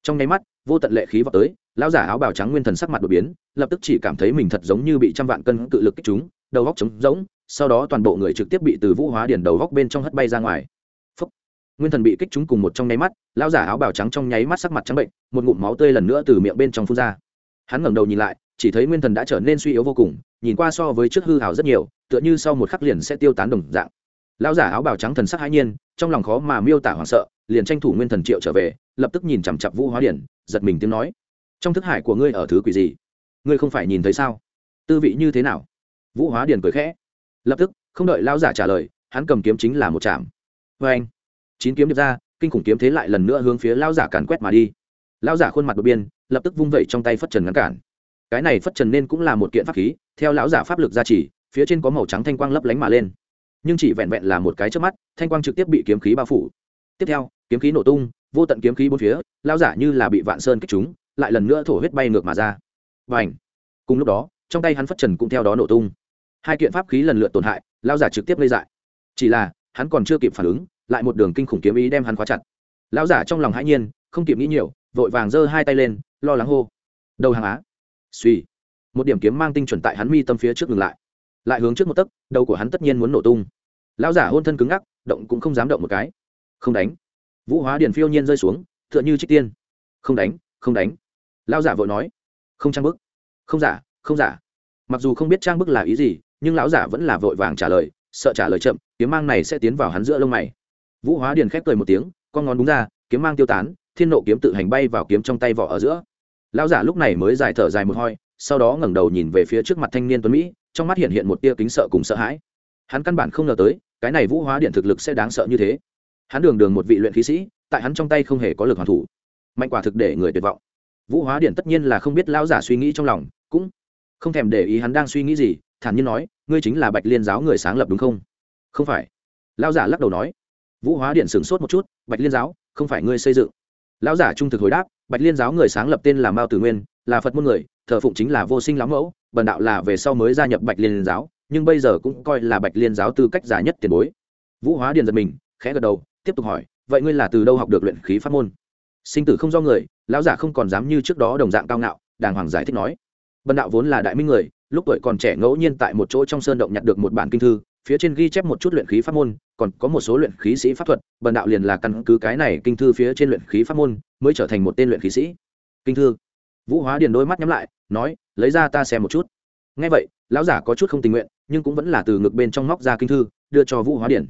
Trong nháy mắt, vô tận lệ khí vào tới, lão giả áo bảo trắng nguyên thần sắc mặt đột biến, lập tức chỉ cảm thấy mình thật giống như bị trăm vạn cân cự lực kích chúng đầu góc trống rỗng, sau đó toàn bộ người trực tiếp bị từ vũ hóa điển đầu góc bên trong hất bay ra ngoài nguyên thần bị kích chúng cùng một trong nháy mắt, lão giả áo bào trắng trong nháy mắt sắc mặt trắng bệnh, một ngụm máu tươi lần nữa từ miệng bên trong phun ra. Hắn ngẩng đầu nhìn lại, chỉ thấy nguyên thần đã trở nên suy yếu vô cùng, nhìn qua so với trước hư hào rất nhiều, tựa như sau một khắc liền sẽ tiêu tán đồng dạng. Lão giả áo bào trắng thần sắc hãi nhiên, trong lòng khó mà miêu tả hoảng sợ, liền tranh thủ nguyên thần triệu trở về, lập tức nhìn chằm chặp vũ hóa điển, giật mình tiếng nói. Trong thức hải của ngươi ở thứ quỷ gì? Ngươi không phải nhìn thấy sao? Tư vị như thế nào? Vũ hóa điền cười khẽ. Lập tức, không đợi lão giả trả lời, hắn cầm kiếm chính là một chạm vê anh chín kiếm điệp ra, kinh khủng kiếm thế lại lần nữa hướng phía lão giả càn quét mà đi. Lão giả khuôn mặt đột biên lập tức vung vẩy trong tay phất trần ngăn cản. Cái này phất trần nên cũng là một kiện pháp khí, theo lão giả pháp lực gia trì, phía trên có màu trắng thanh quang lấp lánh mà lên. Nhưng chỉ vẹn vẹn là một cái trước mắt, thanh quang trực tiếp bị kiếm khí bao phủ. Tiếp theo, kiếm khí nổ tung, vô tận kiếm khí bốn phía lao giả như là bị vạn sơn kích chúng lại lần nữa thổ huyết bay ngược mà ra. Và ảnh cùng lúc đó, trong tay hắn phất trần cũng theo đó nổ tung. Hai kiện pháp khí lần lượt tổn hại lao giả trực tiếp lây dại. Chỉ là, hắn còn chưa kịp phản ứng lại một đường kinh khủng kiếm ý đem hắn khóa chặt. Lão giả trong lòng hãi nhiên, không kịp nghĩ nhiều, vội vàng giơ hai tay lên, lo lắng hô. Đầu hàng á. Suy một điểm kiếm mang tinh chuẩn tại hắn mi tâm phía trước ngừng lại. Lại hướng trước một tấc, đầu của hắn tất nhiên muốn nổ tung. Lão giả hôn thân cứng ngắc, động cũng không dám động một cái. Không đánh. Vũ hóa điền phiêu nhiên rơi xuống, tựa như trích tiên. Không đánh không đánh. Lão giả vội nói. Không trang bức. Không giả không giả. Mặc dù không biết trang bức là ý gì, nhưng lão giả vẫn là vội vàng trả lời, sợ trả lời chậm, kiếm mang này sẽ tiến vào hắn giữa lông mày vũ hóa điền khép cười một tiếng, con ngón đúng ra, kiếm mang tiêu tán, thiên nộ kiếm tự hành bay vào kiếm trong tay vỏ ở giữa. Lão giả lúc này mới dài thở dài một hoi, sau đó ngẩng đầu nhìn về phía trước mặt thanh niên tuấn mỹ, trong mắt hiện hiện một tia kính sợ cùng sợ hãi. Hắn căn bản không ngờ tới, cái này vũ hóa điện thực lực sẽ đáng sợ như thế. Hắn đường đường một vị luyện khí sĩ, tại hắn trong tay không hề có lực hoàn thủ. Mạnh quả thực để người tuyệt vọng. Vũ hóa điện tất nhiên là không biết lão giả suy nghĩ trong lòng, cũng không thèm để ý hắn đang suy nghĩ gì, thản nhiên nói, ngươi chính là bạch liên giáo người sáng lập đúng không? Không phải. Lão giả lắc đầu nói vũ hóa điện sửng sốt một chút, bạch liên giáo, không phải ngươi xây dựng. Lão giả trung thực hồi đáp, bạch liên giáo người sáng lập tên là mao tử nguyên, là phật môn người, thờ phụng chính là vô sinh lão mẫu, bần đạo là về sau mới gia nhập bạch liên giáo, nhưng bây giờ cũng coi là bạch liên giáo tư cách giả nhất tiền bối. Vũ hóa điền giật mình, khẽ gật đầu, tiếp tục hỏi, vậy ngươi là từ đâu học được luyện khí pháp môn? Sinh tử không do người, lão giả không còn dám như trước đó đồng dạng cao ngạo, đàng hoàng giải thích nói. Bần đạo vốn là đại minh người, lúc tuổi còn trẻ ngẫu nhiên tại một chỗ trong sơn động nhặt được một bản kinh thư, phía trên ghi chép một chút luyện khí pháp môn còn có một số luyện khí sĩ pháp thuật, bần đạo liền là căn cứ cái này kinh thư phía trên luyện khí pháp môn mới trở thành một tên luyện khí sĩ. Kinh thư. Vũ hóa điền đôi mắt nhắm lại, nói, lấy ra ta xem một chút. Ngay vậy, lão giả có chút không tình nguyện, nhưng cũng vẫn là từ ngực bên trong móc ra kinh thư, đưa cho vũ hóa điền.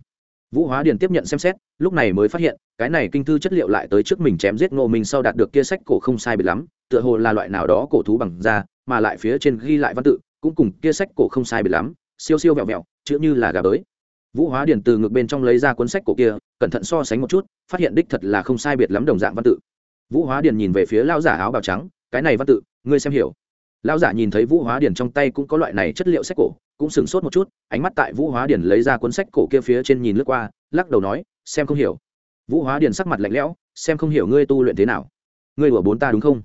Vũ hóa điền tiếp nhận xem xét, lúc này mới phát hiện, cái này kinh thư chất liệu lại tới trước mình chém giết ngô minh sau đạt được kia sách cổ không sai biệt lắm, tựa hồ là loại nào đó cổ thú bằng da, mà lại phía trên ghi lại văn tự, cũng cùng kia sách cổ không sai biệt lắm, siêu siêu vẹo vẹo, chữ như là gà bới vũ hóa điền từ ngực bên trong lấy ra cuốn sách cổ kia, cẩn thận so sánh một chút, phát hiện đích thật là không sai biệt lắm đồng dạng văn tự. Vũ hóa điền nhìn về phía lao giả áo bào trắng, cái này văn tự, ngươi xem hiểu. Lão giả nhìn thấy vũ hóa Điền trong tay cũng có loại này chất liệu sách cổ, cũng sửng sốt một chút, ánh mắt tại vũ hóa Điền lấy ra cuốn sách cổ kia phía trên nhìn lướt qua, lắc đầu nói, xem không hiểu. Vũ hóa Điền sắc mặt lạnh lẽo, xem không hiểu ngươi tu luyện thế nào? Ngươi đùa bốn ta đúng không?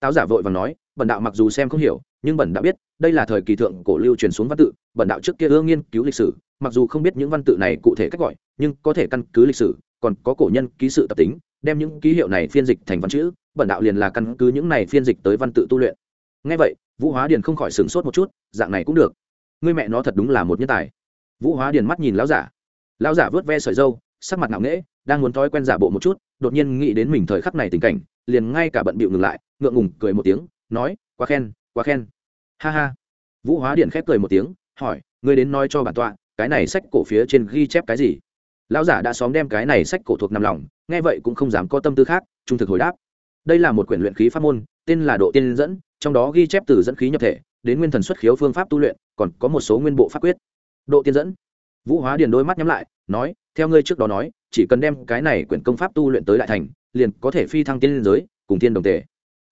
Táo giả vội và nói bần đạo mặc dù xem không hiểu, nhưng bần đạo biết, đây là thời kỳ thượng cổ lưu truyền xuống văn tự bần đạo trước kia ưa nghiên cứu lịch sử, mặc dù không biết những văn tự này cụ thể cách gọi, nhưng có thể căn cứ lịch sử, còn có cổ nhân ký sự tập tính, đem những ký hiệu này phiên dịch thành văn chữ bần đạo liền là căn cứ những này phiên dịch tới văn tự tu luyện. Ngay vậy, vũ hóa điền không khỏi sửng sốt một chút, dạng này cũng được. Người mẹ nó thật đúng là một nhân tài. Vũ hóa điền mắt nhìn lão giả. Lão giả vớt ve sợi dâu sắc mặt ngạo nghễ, đang muốn thói quen giả bộ một chút, đột nhiên nghĩ đến mình thời khắc này tình cảnh, liền ngay cả bận bịu ngừng lại, ngượng ngùng cười một tiếng nói, quá khen quá khen. Ha ha. Vũ hóa điện khép cười một tiếng, hỏi, ngươi đến nói cho bản tọa, cái này sách cổ phía trên ghi chép cái gì? Lão giả đã xóm đem cái này sách cổ thuộc nằm lòng, nghe vậy cũng không dám có tâm tư khác, trung thực hồi đáp. Đây là một quyển luyện khí pháp môn, tên là độ tiên dẫn, trong đó ghi chép từ dẫn khí nhập thể, đến nguyên thần xuất khiếu phương pháp tu luyện, còn có một số nguyên bộ pháp quyết. Độ tiên dẫn. Vũ hóa điền đôi mắt nhắm lại, nói, theo ngươi trước đó nói, chỉ cần đem cái này quyển công pháp tu luyện tới đại thành, liền có thể phi thăng tiên liên giới, cùng tiên đồng tề.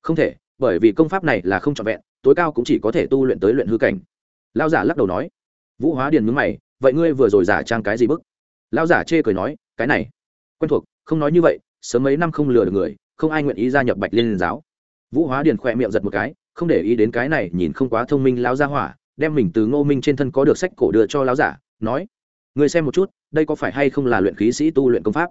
Không thể bởi vì công pháp này là không trọn vẹn, tối cao cũng chỉ có thể tu luyện tới luyện hư cảnh. Lao giả lắc đầu nói. Vũ hóa điền mướn mày, vậy ngươi vừa rồi giả trang cái gì bức? Lao giả chê cười nói, cái này, quen thuộc, không nói như vậy, sớm mấy năm không lừa được người, không ai nguyện ý gia nhập bạch liên giáo. Vũ hóa điền khỏe miệng giật một cái, không để ý đến cái này, nhìn không quá thông minh lao gia hỏa, đem mình từ ngô minh trên thân có được sách cổ đưa cho lão giả, nói người xem một chút, đây có phải hay không là luyện khí sĩ tu luyện công pháp?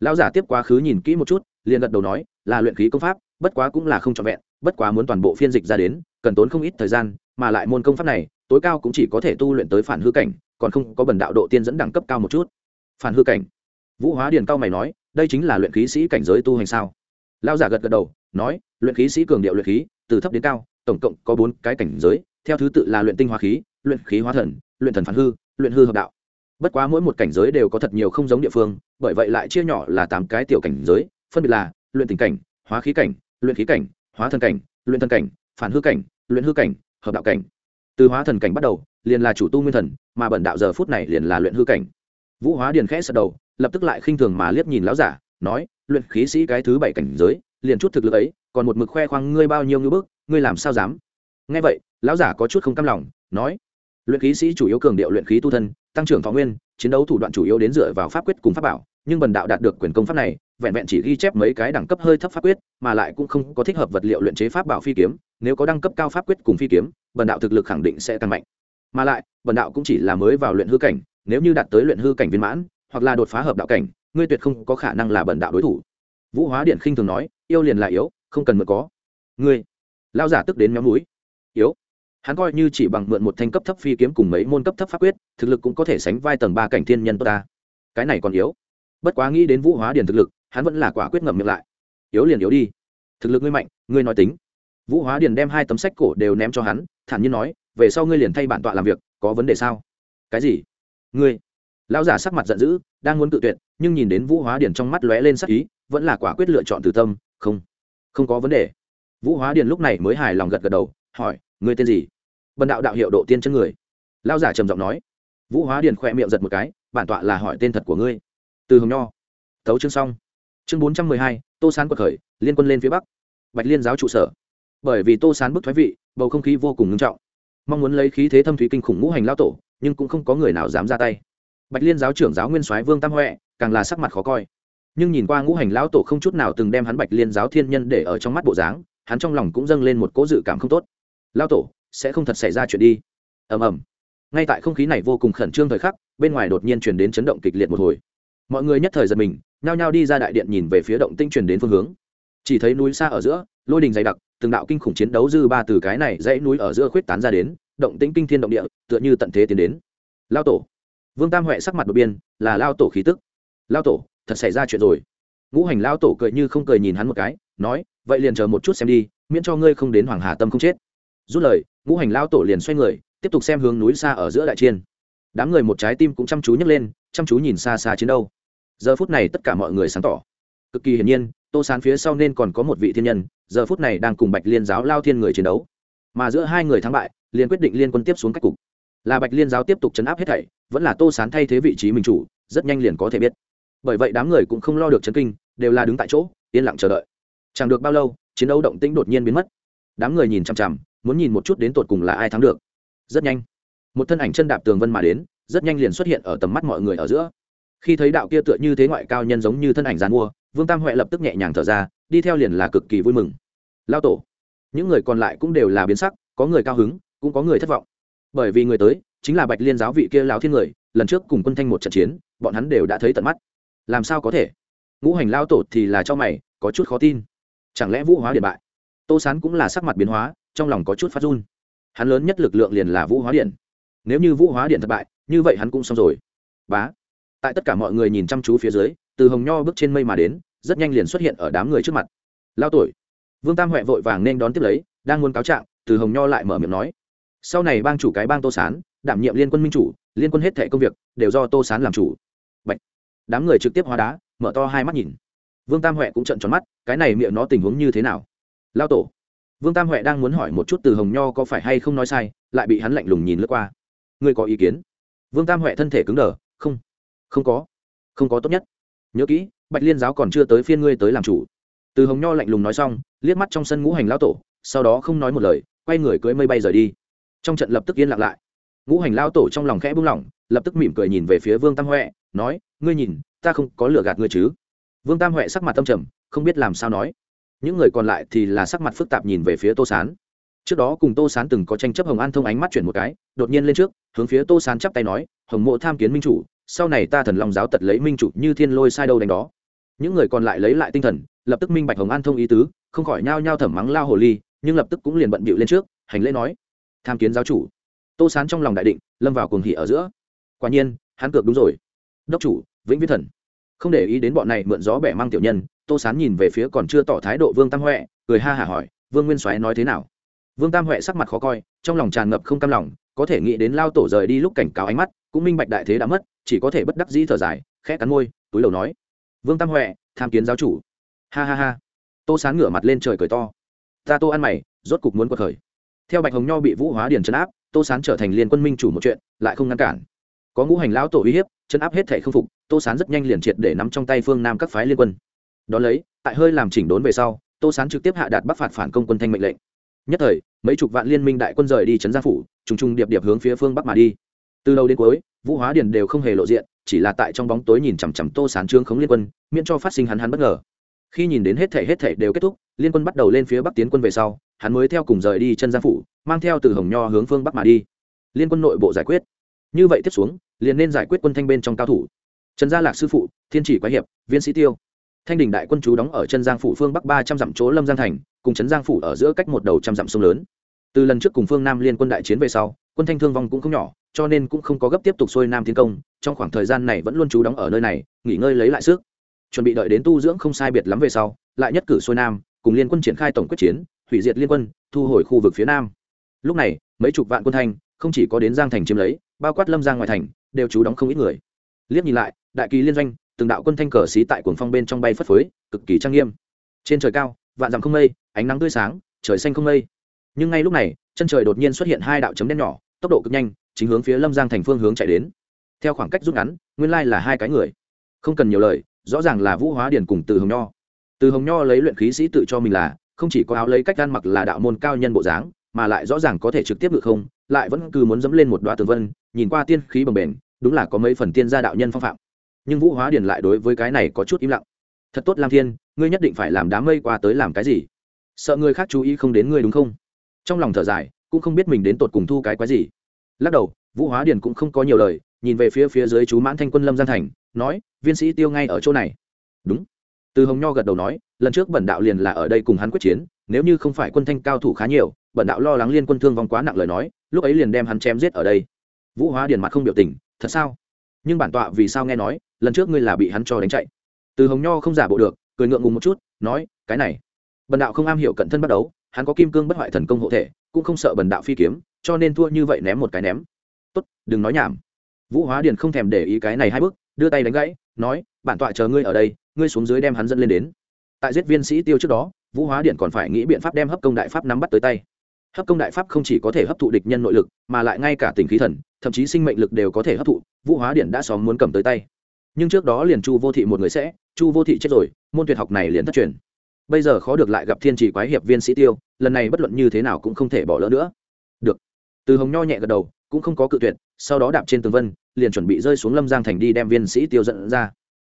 Lão giả tiếp quá khứ nhìn kỹ một chút liền gật đầu nói, là luyện khí công pháp, bất quá cũng là không trọn vẹn, bất quá muốn toàn bộ phiên dịch ra đến, cần tốn không ít thời gian, mà lại môn công pháp này, tối cao cũng chỉ có thể tu luyện tới phản hư cảnh, còn không có bần đạo độ tiên dẫn đẳng cấp cao một chút. Phản hư cảnh. Vũ hóa điền cao mày nói, đây chính là luyện khí sĩ cảnh giới tu hành sao? Lao giả gật gật đầu, nói, luyện khí sĩ cường điệu luyện khí, từ thấp đến cao, tổng cộng có bốn cái cảnh giới, theo thứ tự là luyện tinh hóa khí, luyện khí hóa thần, luyện thần phản hư, luyện hư hợp đạo. Bất quá mỗi một cảnh giới đều có thật nhiều không giống địa phương, bởi vậy lại chia nhỏ là tám cái tiểu cảnh giới phân biệt là luyện tình cảnh, hóa khí cảnh, luyện khí cảnh, hóa thần cảnh, luyện thần cảnh, phản hư cảnh, luyện hư cảnh, hợp đạo cảnh. Từ hóa thần cảnh bắt đầu, liền là chủ tu nguyên thần, mà bẩn đạo giờ phút này liền là luyện hư cảnh. Vũ hóa điền khẽ sật đầu, lập tức lại khinh thường mà liếc nhìn lão giả, nói, luyện khí sĩ cái thứ bảy cảnh giới, liền chút thực lực ấy, còn một mực khoe khoang ngươi bao nhiêu ngưỡng bước ngươi làm sao dám? Nghe vậy, lão giả có chút không cam lòng, nói, luyện khí sĩ chủ yếu cường điệu luyện khí tu thân, tăng trưởng thọ nguyên chiến đấu thủ đoạn chủ yếu đến dựa vào pháp quyết cùng pháp bảo, nhưng bần đạo đạt được quyền công pháp này, vẹn vẹn chỉ ghi chép mấy cái đẳng cấp hơi thấp pháp quyết, mà lại cũng không có thích hợp vật liệu luyện chế pháp bảo phi kiếm, nếu có đẳng cấp cao pháp quyết cùng phi kiếm, bần đạo thực lực khẳng định sẽ tăng mạnh. Mà lại, bần đạo cũng chỉ là mới vào luyện hư cảnh, nếu như đạt tới luyện hư cảnh viên mãn, hoặc là đột phá hợp đạo cảnh, ngươi tuyệt không có khả năng là bần đạo đối thủ. Vũ hóa điện khinh thường nói, yêu liền là yếu, không cần mượn có. Ngươi lao giả tức đến nhóm núi hắn coi như chỉ bằng mượn một thanh cấp thấp phi kiếm cùng mấy môn cấp thấp pháp quyết, thực lực cũng có thể sánh vai tầng ba cảnh thiên nhân tốt ta. Cái này còn yếu. Bất quá nghĩ đến vũ hóa điền thực lực, hắn vẫn là quả quyết ngậm miệng lại. Yếu liền yếu đi. Thực lực ngươi mạnh, ngươi nói tính. Vũ hóa điền đem hai tấm sách cổ đều ném cho hắn, thản nhiên nói, về sau ngươi liền thay bản tọa làm việc, có vấn đề sao? Cái gì? Ngươi. Lão giả sắc mặt giận dữ, đang muốn tự tuyệt, nhưng nhìn đến vũ hóa điền trong mắt lóe lên sắc ý, vẫn là quả quyết lựa chọn từ tâm, không không có vấn đề. Vũ hóa điền lúc này mới hài lòng gật gật đầu, hỏi, ngươi tên gì? Bần đạo đạo hiệu độ tiên chân người. Lao giả trầm giọng nói. Vũ hóa điền khỏe miệng giật một cái, bản tọa là hỏi tên thật của ngươi. Từ hồng nho. Thấu chương xong. Chương bốn trăm mười hai, tô sán quật khởi, liên quân lên phía bắc. Bạch liên giáo trụ sở. Bởi vì tô sán bức thoái vị, bầu không khí vô cùng ngưng trọng. Mong muốn lấy khí thế thâm thúy kinh khủng ngũ hành lao tổ, nhưng cũng không có người nào dám ra tay. Bạch liên giáo trưởng giáo nguyên soái vương tam huệ, càng là sắc mặt khó coi. Nhưng nhìn qua ngũ hành lão tổ không chút nào từng đem hắn bạch liên giáo thiên nhân để ở trong mắt bộ dáng, hắn trong lòng cũng dâng lên một cố dự cảm không tốt. Lao tổ sẽ không thật xảy ra chuyện đi. Ầm ầm. Ngay tại không khí này vô cùng khẩn trương thời khắc, bên ngoài đột nhiên truyền đến chấn động kịch liệt một hồi. Mọi người nhất thời giật mình, nhao nhao đi ra đại điện nhìn về phía động tinh truyền đến phương hướng. Chỉ thấy núi xa ở giữa, lôi đình dày đặc, từng đạo kinh khủng chiến đấu dư ba từ cái này dãy núi ở giữa khuyết tán ra đến, động tĩnh kinh thiên động địa, tựa như tận thế tiến đến. Lao tổ. Vương tam huệ sắc mặt đột biên là lao tổ khí tức. Lao tổ, thật xảy ra chuyện rồi. Ngũ hành lao tổ cười như không cười nhìn hắn một cái, nói, vậy liền chờ một chút xem đi, miễn cho ngươi không đến hoàng hà tâm không chết rút lời, ngũ hành lao tổ liền xoay người, tiếp tục xem hướng núi xa ở giữa đại chiên. Đám người một trái tim cũng chăm chú nhấc lên, chăm chú nhìn xa xa chiến đâu giờ phút này tất cả mọi người sáng tỏ. Cực kỳ hiển nhiên, tô sán phía sau nên còn có một vị thiên nhân, giờ phút này đang cùng bạch liên giáo lao thiên người chiến đấu. Mà giữa hai người thắng bại, liền quyết định liên quân tiếp xuống cách cục. Là bạch liên giáo tiếp tục chấn áp hết thảy, vẫn là tô sán thay thế vị trí mình chủ, rất nhanh liền có thể biết. Bởi vậy đám người cũng không lo được chấn kinh, đều là đứng tại chỗ, yên lặng chờ đợi. Chẳng được bao lâu, chiến đấu động tĩnh đột nhiên biến mất. Đám người nhìn chằm chằm muốn nhìn một chút đến tột cùng là ai thắng được. Rất nhanh, một thân ảnh chân đạp tường vân mà đến, rất nhanh liền xuất hiện ở tầm mắt mọi người ở giữa. Khi thấy đạo kia tựa như thế ngoại cao nhân giống như thân ảnh giàn mua, vương tam huệ lập tức nhẹ nhàng thở ra, đi theo liền là cực kỳ vui mừng. Lao tổ, những người còn lại cũng đều là biến sắc, có người cao hứng, cũng có người thất vọng. Bởi vì người tới chính là bạch liên giáo vị kia lao thiên người, lần trước cùng quân thanh một trận chiến, bọn hắn đều đã thấy tận mắt. Làm sao có thể? Ngũ hành lao tổ thì là cho mày, có chút khó tin. Chẳng lẽ vũ hóa điện bại? Tô sán cũng là sắc mặt biến hóa trong lòng có chút phát run. Hắn lớn nhất lực lượng liền là vũ hóa điện. Nếu như vũ hóa điện thất bại, như vậy hắn cũng xong rồi. Bá. Tại tất cả mọi người nhìn chăm chú phía dưới, từ hồng nho bước trên mây mà đến, rất nhanh liền xuất hiện ở đám người trước mặt. Lao tuổi vương tam huệ vội vàng nên đón tiếp lấy, đang muốn cáo trạng, từ hồng nho lại mở miệng nói. Sau này bang chủ cái bang tô sán, đảm nhiệm liên quân minh chủ, liên quân hết thẻ công việc, đều do tô sán làm chủ. Bạch. đám người trực tiếp hóa đá, mở to hai mắt nhìn. Vương tam huệ cũng trận tròn mắt, cái này miệng nó tình huống như thế nào? Lao tổ vương tam huệ đang muốn hỏi một chút từ hồng nho có phải hay không nói sai, lại bị hắn lạnh lùng nhìn lướt qua. Ngươi có ý kiến? Vương tam huệ thân thể cứng đờ, không. Không có. Không có tốt nhất. Nhớ kỹ, bạch liên giáo còn chưa tới phiên ngươi tới làm chủ. Từ hồng nho lạnh lùng nói xong, liếc mắt trong sân ngũ hành lão tổ, sau đó không nói một lời, quay người cưới mây bay rời đi. Trong trận lập tức yên lặng lại. Ngũ hành lao tổ trong lòng khẽ buông lỏng, lập tức mỉm cười nhìn về phía vương tam huệ, nói, ngươi nhìn, ta không có lừa gạt ngươi chứ? Vương tam huệ sắc mặt tâm trầm, không biết làm sao nói những người còn lại thì là sắc mặt phức tạp nhìn về phía tô Sán. trước đó cùng tô Sán từng có tranh chấp hồng an thông ánh mắt chuyển một cái, đột nhiên lên trước, hướng phía tô Sán chắp tay nói, hồng mộ tham kiến minh chủ, sau này ta thần lòng giáo tật lấy minh chủ như thiên lôi sai đâu đánh đó. Những người còn lại lấy lại tinh thần, lập tức minh bạch hồng an thông ý tứ, không khỏi nhao nhao thẩm mắng lao hồ ly, nhưng lập tức cũng liền bận bịu lên trước, hành lễ nói, tham kiến giáo chủ. Tô sán trong lòng đại định, lâm vào cuồng hỉ ở giữa. Quả nhiên, hắn cược đúng rồi. Đốc chủ, vĩnh viết thần không để ý đến bọn này mượn gió bẻ mang tiểu nhân, tô sán nhìn về phía còn chưa tỏ thái độ vương tam huệ, cười ha hả hỏi, vương nguyên soái nói thế nào? Vương tam huệ sắc mặt khó coi, trong lòng tràn ngập không cam lòng, có thể nghĩ đến lao tổ rời đi lúc cảnh cáo ánh mắt, cũng minh bạch đại thế đã mất, chỉ có thể bất đắc dĩ thở dài, khẽ cắn môi, túi đầu nói, vương tam huệ, tham kiến giáo chủ. Ha ha ha. Tô sán ngửa mặt lên trời cười to. Ta tô ăn mày, rốt cục muốn quật khởi. Theo bạch hồng nho bị vũ hóa điền chấn áp, tô sán trở thành liên quân minh chủ một chuyện, lại không ngăn cản. Có ngũ hành lão tổ uy hiếp chân áp hết thể không phục, tô sán rất nhanh liền triệt để nắm trong tay phương nam các phái liên quân. Đón lấy, tại hơi làm chỉnh đốn về sau, tô sán trực tiếp hạ đạt bắc phạt phản công quân thanh mệnh lệnh. Nhất thời, mấy chục vạn liên minh đại quân rời đi trấn gia phủ, trùng trùng điệp điệp hướng phía phương bắc mà đi. Từ đầu đến cuối, vũ hóa điền đều không hề lộ diện, chỉ là tại trong bóng tối nhìn chằm chằm tô sán trương khống liên quân, miễn cho phát sinh hắn hắn bất ngờ. Khi nhìn đến hết thể hết thể đều kết thúc, liên quân bắt đầu lên phía bắc tiến quân về sau, hắn mới theo cùng rời đi chân giang phủ, mang theo từ hồng nho hướng phương bắc mà đi. Liên quân nội bộ giải quyết như vậy tiếp xuống, liền nên giải quyết quân thanh bên trong cao thủ. Trần gia lạc sư phụ, thiên chỉ quái hiệp viên sĩ tiêu. Thanh đình đại quân chú đóng ở chân giang phủ phương bắc ba trăm dặm chỗ lâm giang thành, cùng trấn giang phủ ở giữa cách một đầu trăm dặm sông lớn. Từ lần trước cùng phương nam liên quân đại chiến về sau, quân thanh thương vong cũng không nhỏ, cho nên cũng không có gấp tiếp tục xuôi nam tiến công, trong khoảng thời gian này vẫn luôn trú đóng ở nơi này, nghỉ ngơi lấy lại sức. Chuẩn bị đợi đến tu dưỡng không sai biệt lắm về sau, lại nhất cử xuôi nam, cùng liên quân triển khai tổng quyết chiến, hủy diệt liên quân, thu hồi khu vực phía nam. Lúc này, mấy chục vạn quân thanh không chỉ có đến giang thành chiếm lấy, bao quát lâm giang ngoài thành, đều trú đóng không ít người. Liếc nhìn lại, đại kỳ liên doanh, từng đạo quân thanh cờ xí tại cuồng phong bên trong bay phất phới, cực kỳ trang nghiêm. Trên trời cao, vạn dặm không mây, ánh nắng tươi sáng, trời xanh không mây. Nhưng ngay lúc này, chân trời đột nhiên xuất hiện hai đạo chấm đen nhỏ, tốc độ cực nhanh, chính hướng phía lâm giang thành phương hướng chạy đến. Theo khoảng cách rút ngắn, nguyên lai là hai cái người. Không cần nhiều lời, rõ ràng là vũ hóa điển cùng từ hồng nho. Từ hồng nho lấy luyện khí sĩ tự cho mình là, không chỉ có áo lấy cách gan mặc là đạo môn cao nhân bộ dáng, mà lại rõ ràng có thể trực tiếp ngự không lại vẫn cứ muốn dẫm lên một đoá tường vân, nhìn qua tiên khí bồng bềnh, đúng là có mấy phần tiên gia đạo nhân phong phạm. Nhưng vũ hóa điển lại đối với cái này có chút im lặng. Thật tốt lam thiên, ngươi nhất định phải làm đám mây qua tới làm cái gì? Sợ người khác chú ý không đến ngươi đúng không? Trong lòng thở dài, cũng không biết mình đến tột cùng thu cái quái gì. Lắc đầu, vũ hóa điền cũng không có nhiều lời, nhìn về phía phía dưới chú mãn thanh quân lâm giang thành, nói, viên sĩ tiêu ngay ở chỗ này. Đúng. Từ hồng nho gật đầu nói, lần trước bẩn đạo liền là ở đây cùng hắn quyết chiến, nếu như không phải quân thanh cao thủ khá nhiều, bẩn đạo lo lắng liên quân thương vong quá nặng lời nói lúc ấy liền đem hắn chém giết ở đây. Vũ hóa điền mặt không biểu tình, thật sao? Nhưng bản tọa vì sao nghe nói, lần trước ngươi là bị hắn cho đánh chạy? Từ hồng nho không giả bộ được, cười ngượng ngùng một chút, nói, cái này, bần đạo không am hiểu cận thân bắt đấu, hắn có kim cương bất hoại thần công hộ thể, cũng không sợ bần đạo phi kiếm, cho nên thua như vậy ném một cái ném. Tốt, đừng nói nhảm. Vũ hóa điền không thèm để ý cái này hai bước, đưa tay đánh gãy, nói, bản tọa chờ ngươi ở đây, ngươi xuống dưới đem hắn dẫn lên đến. Tại giết viên sĩ tiêu trước đó, vũ hóa điện còn phải nghĩ biện pháp đem hấp công đại pháp nắm bắt tới tay hấp công đại pháp không chỉ có thể hấp thụ địch nhân nội lực, mà lại ngay cả tình khí thần, thậm chí sinh mệnh lực đều có thể hấp thụ, vũ hóa điện đã xóm muốn cầm tới tay. Nhưng trước đó liền chu vô thị một người sẽ, chu vô thị chết rồi, môn tuyệt học này liền thất truyền. Bây giờ khó được lại gặp thiên trì quái hiệp viên sĩ tiêu, lần này bất luận như thế nào cũng không thể bỏ lỡ nữa. Được. Từ hồng nho nhẹ gật đầu, cũng không có cự tuyệt, sau đó đạp trên tường vân, liền chuẩn bị rơi xuống lâm giang thành đi đem viên sĩ tiêu dẫn ra.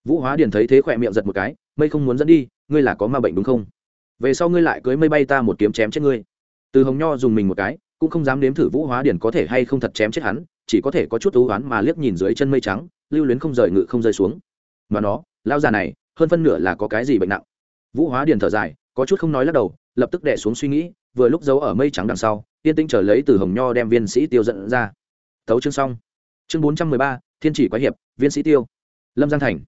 Vũ hóa điền thấy thế khỏe miệng giật một cái, mây không muốn dẫn đi, ngươi là có ma bệnh đúng không? Về sau ngươi lại cưới mây bay ta một kiếm chém chết ngươi từ hồng nho dùng mình một cái, cũng không dám nếm thử vũ hóa điền có thể hay không thật chém chết hắn, chỉ có thể có chút ưu oán mà liếc nhìn dưới chân mây trắng, lưu luyến không rời ngự không rơi xuống. Mà nó lao già này, hơn phân nửa là có cái gì bệnh nặng. Vũ hóa điền thở dài, có chút không nói lắc đầu, lập tức đẻ xuống suy nghĩ, vừa lúc giấu ở mây trắng đằng sau, yên tĩnh trở lấy từ hồng nho đem viên sĩ tiêu dẫn ra. Thấu chương xong. Chương bốn trăm mười ba, thiên chỉ quái hiệp, viên sĩ tiêu. Lâm giang thành.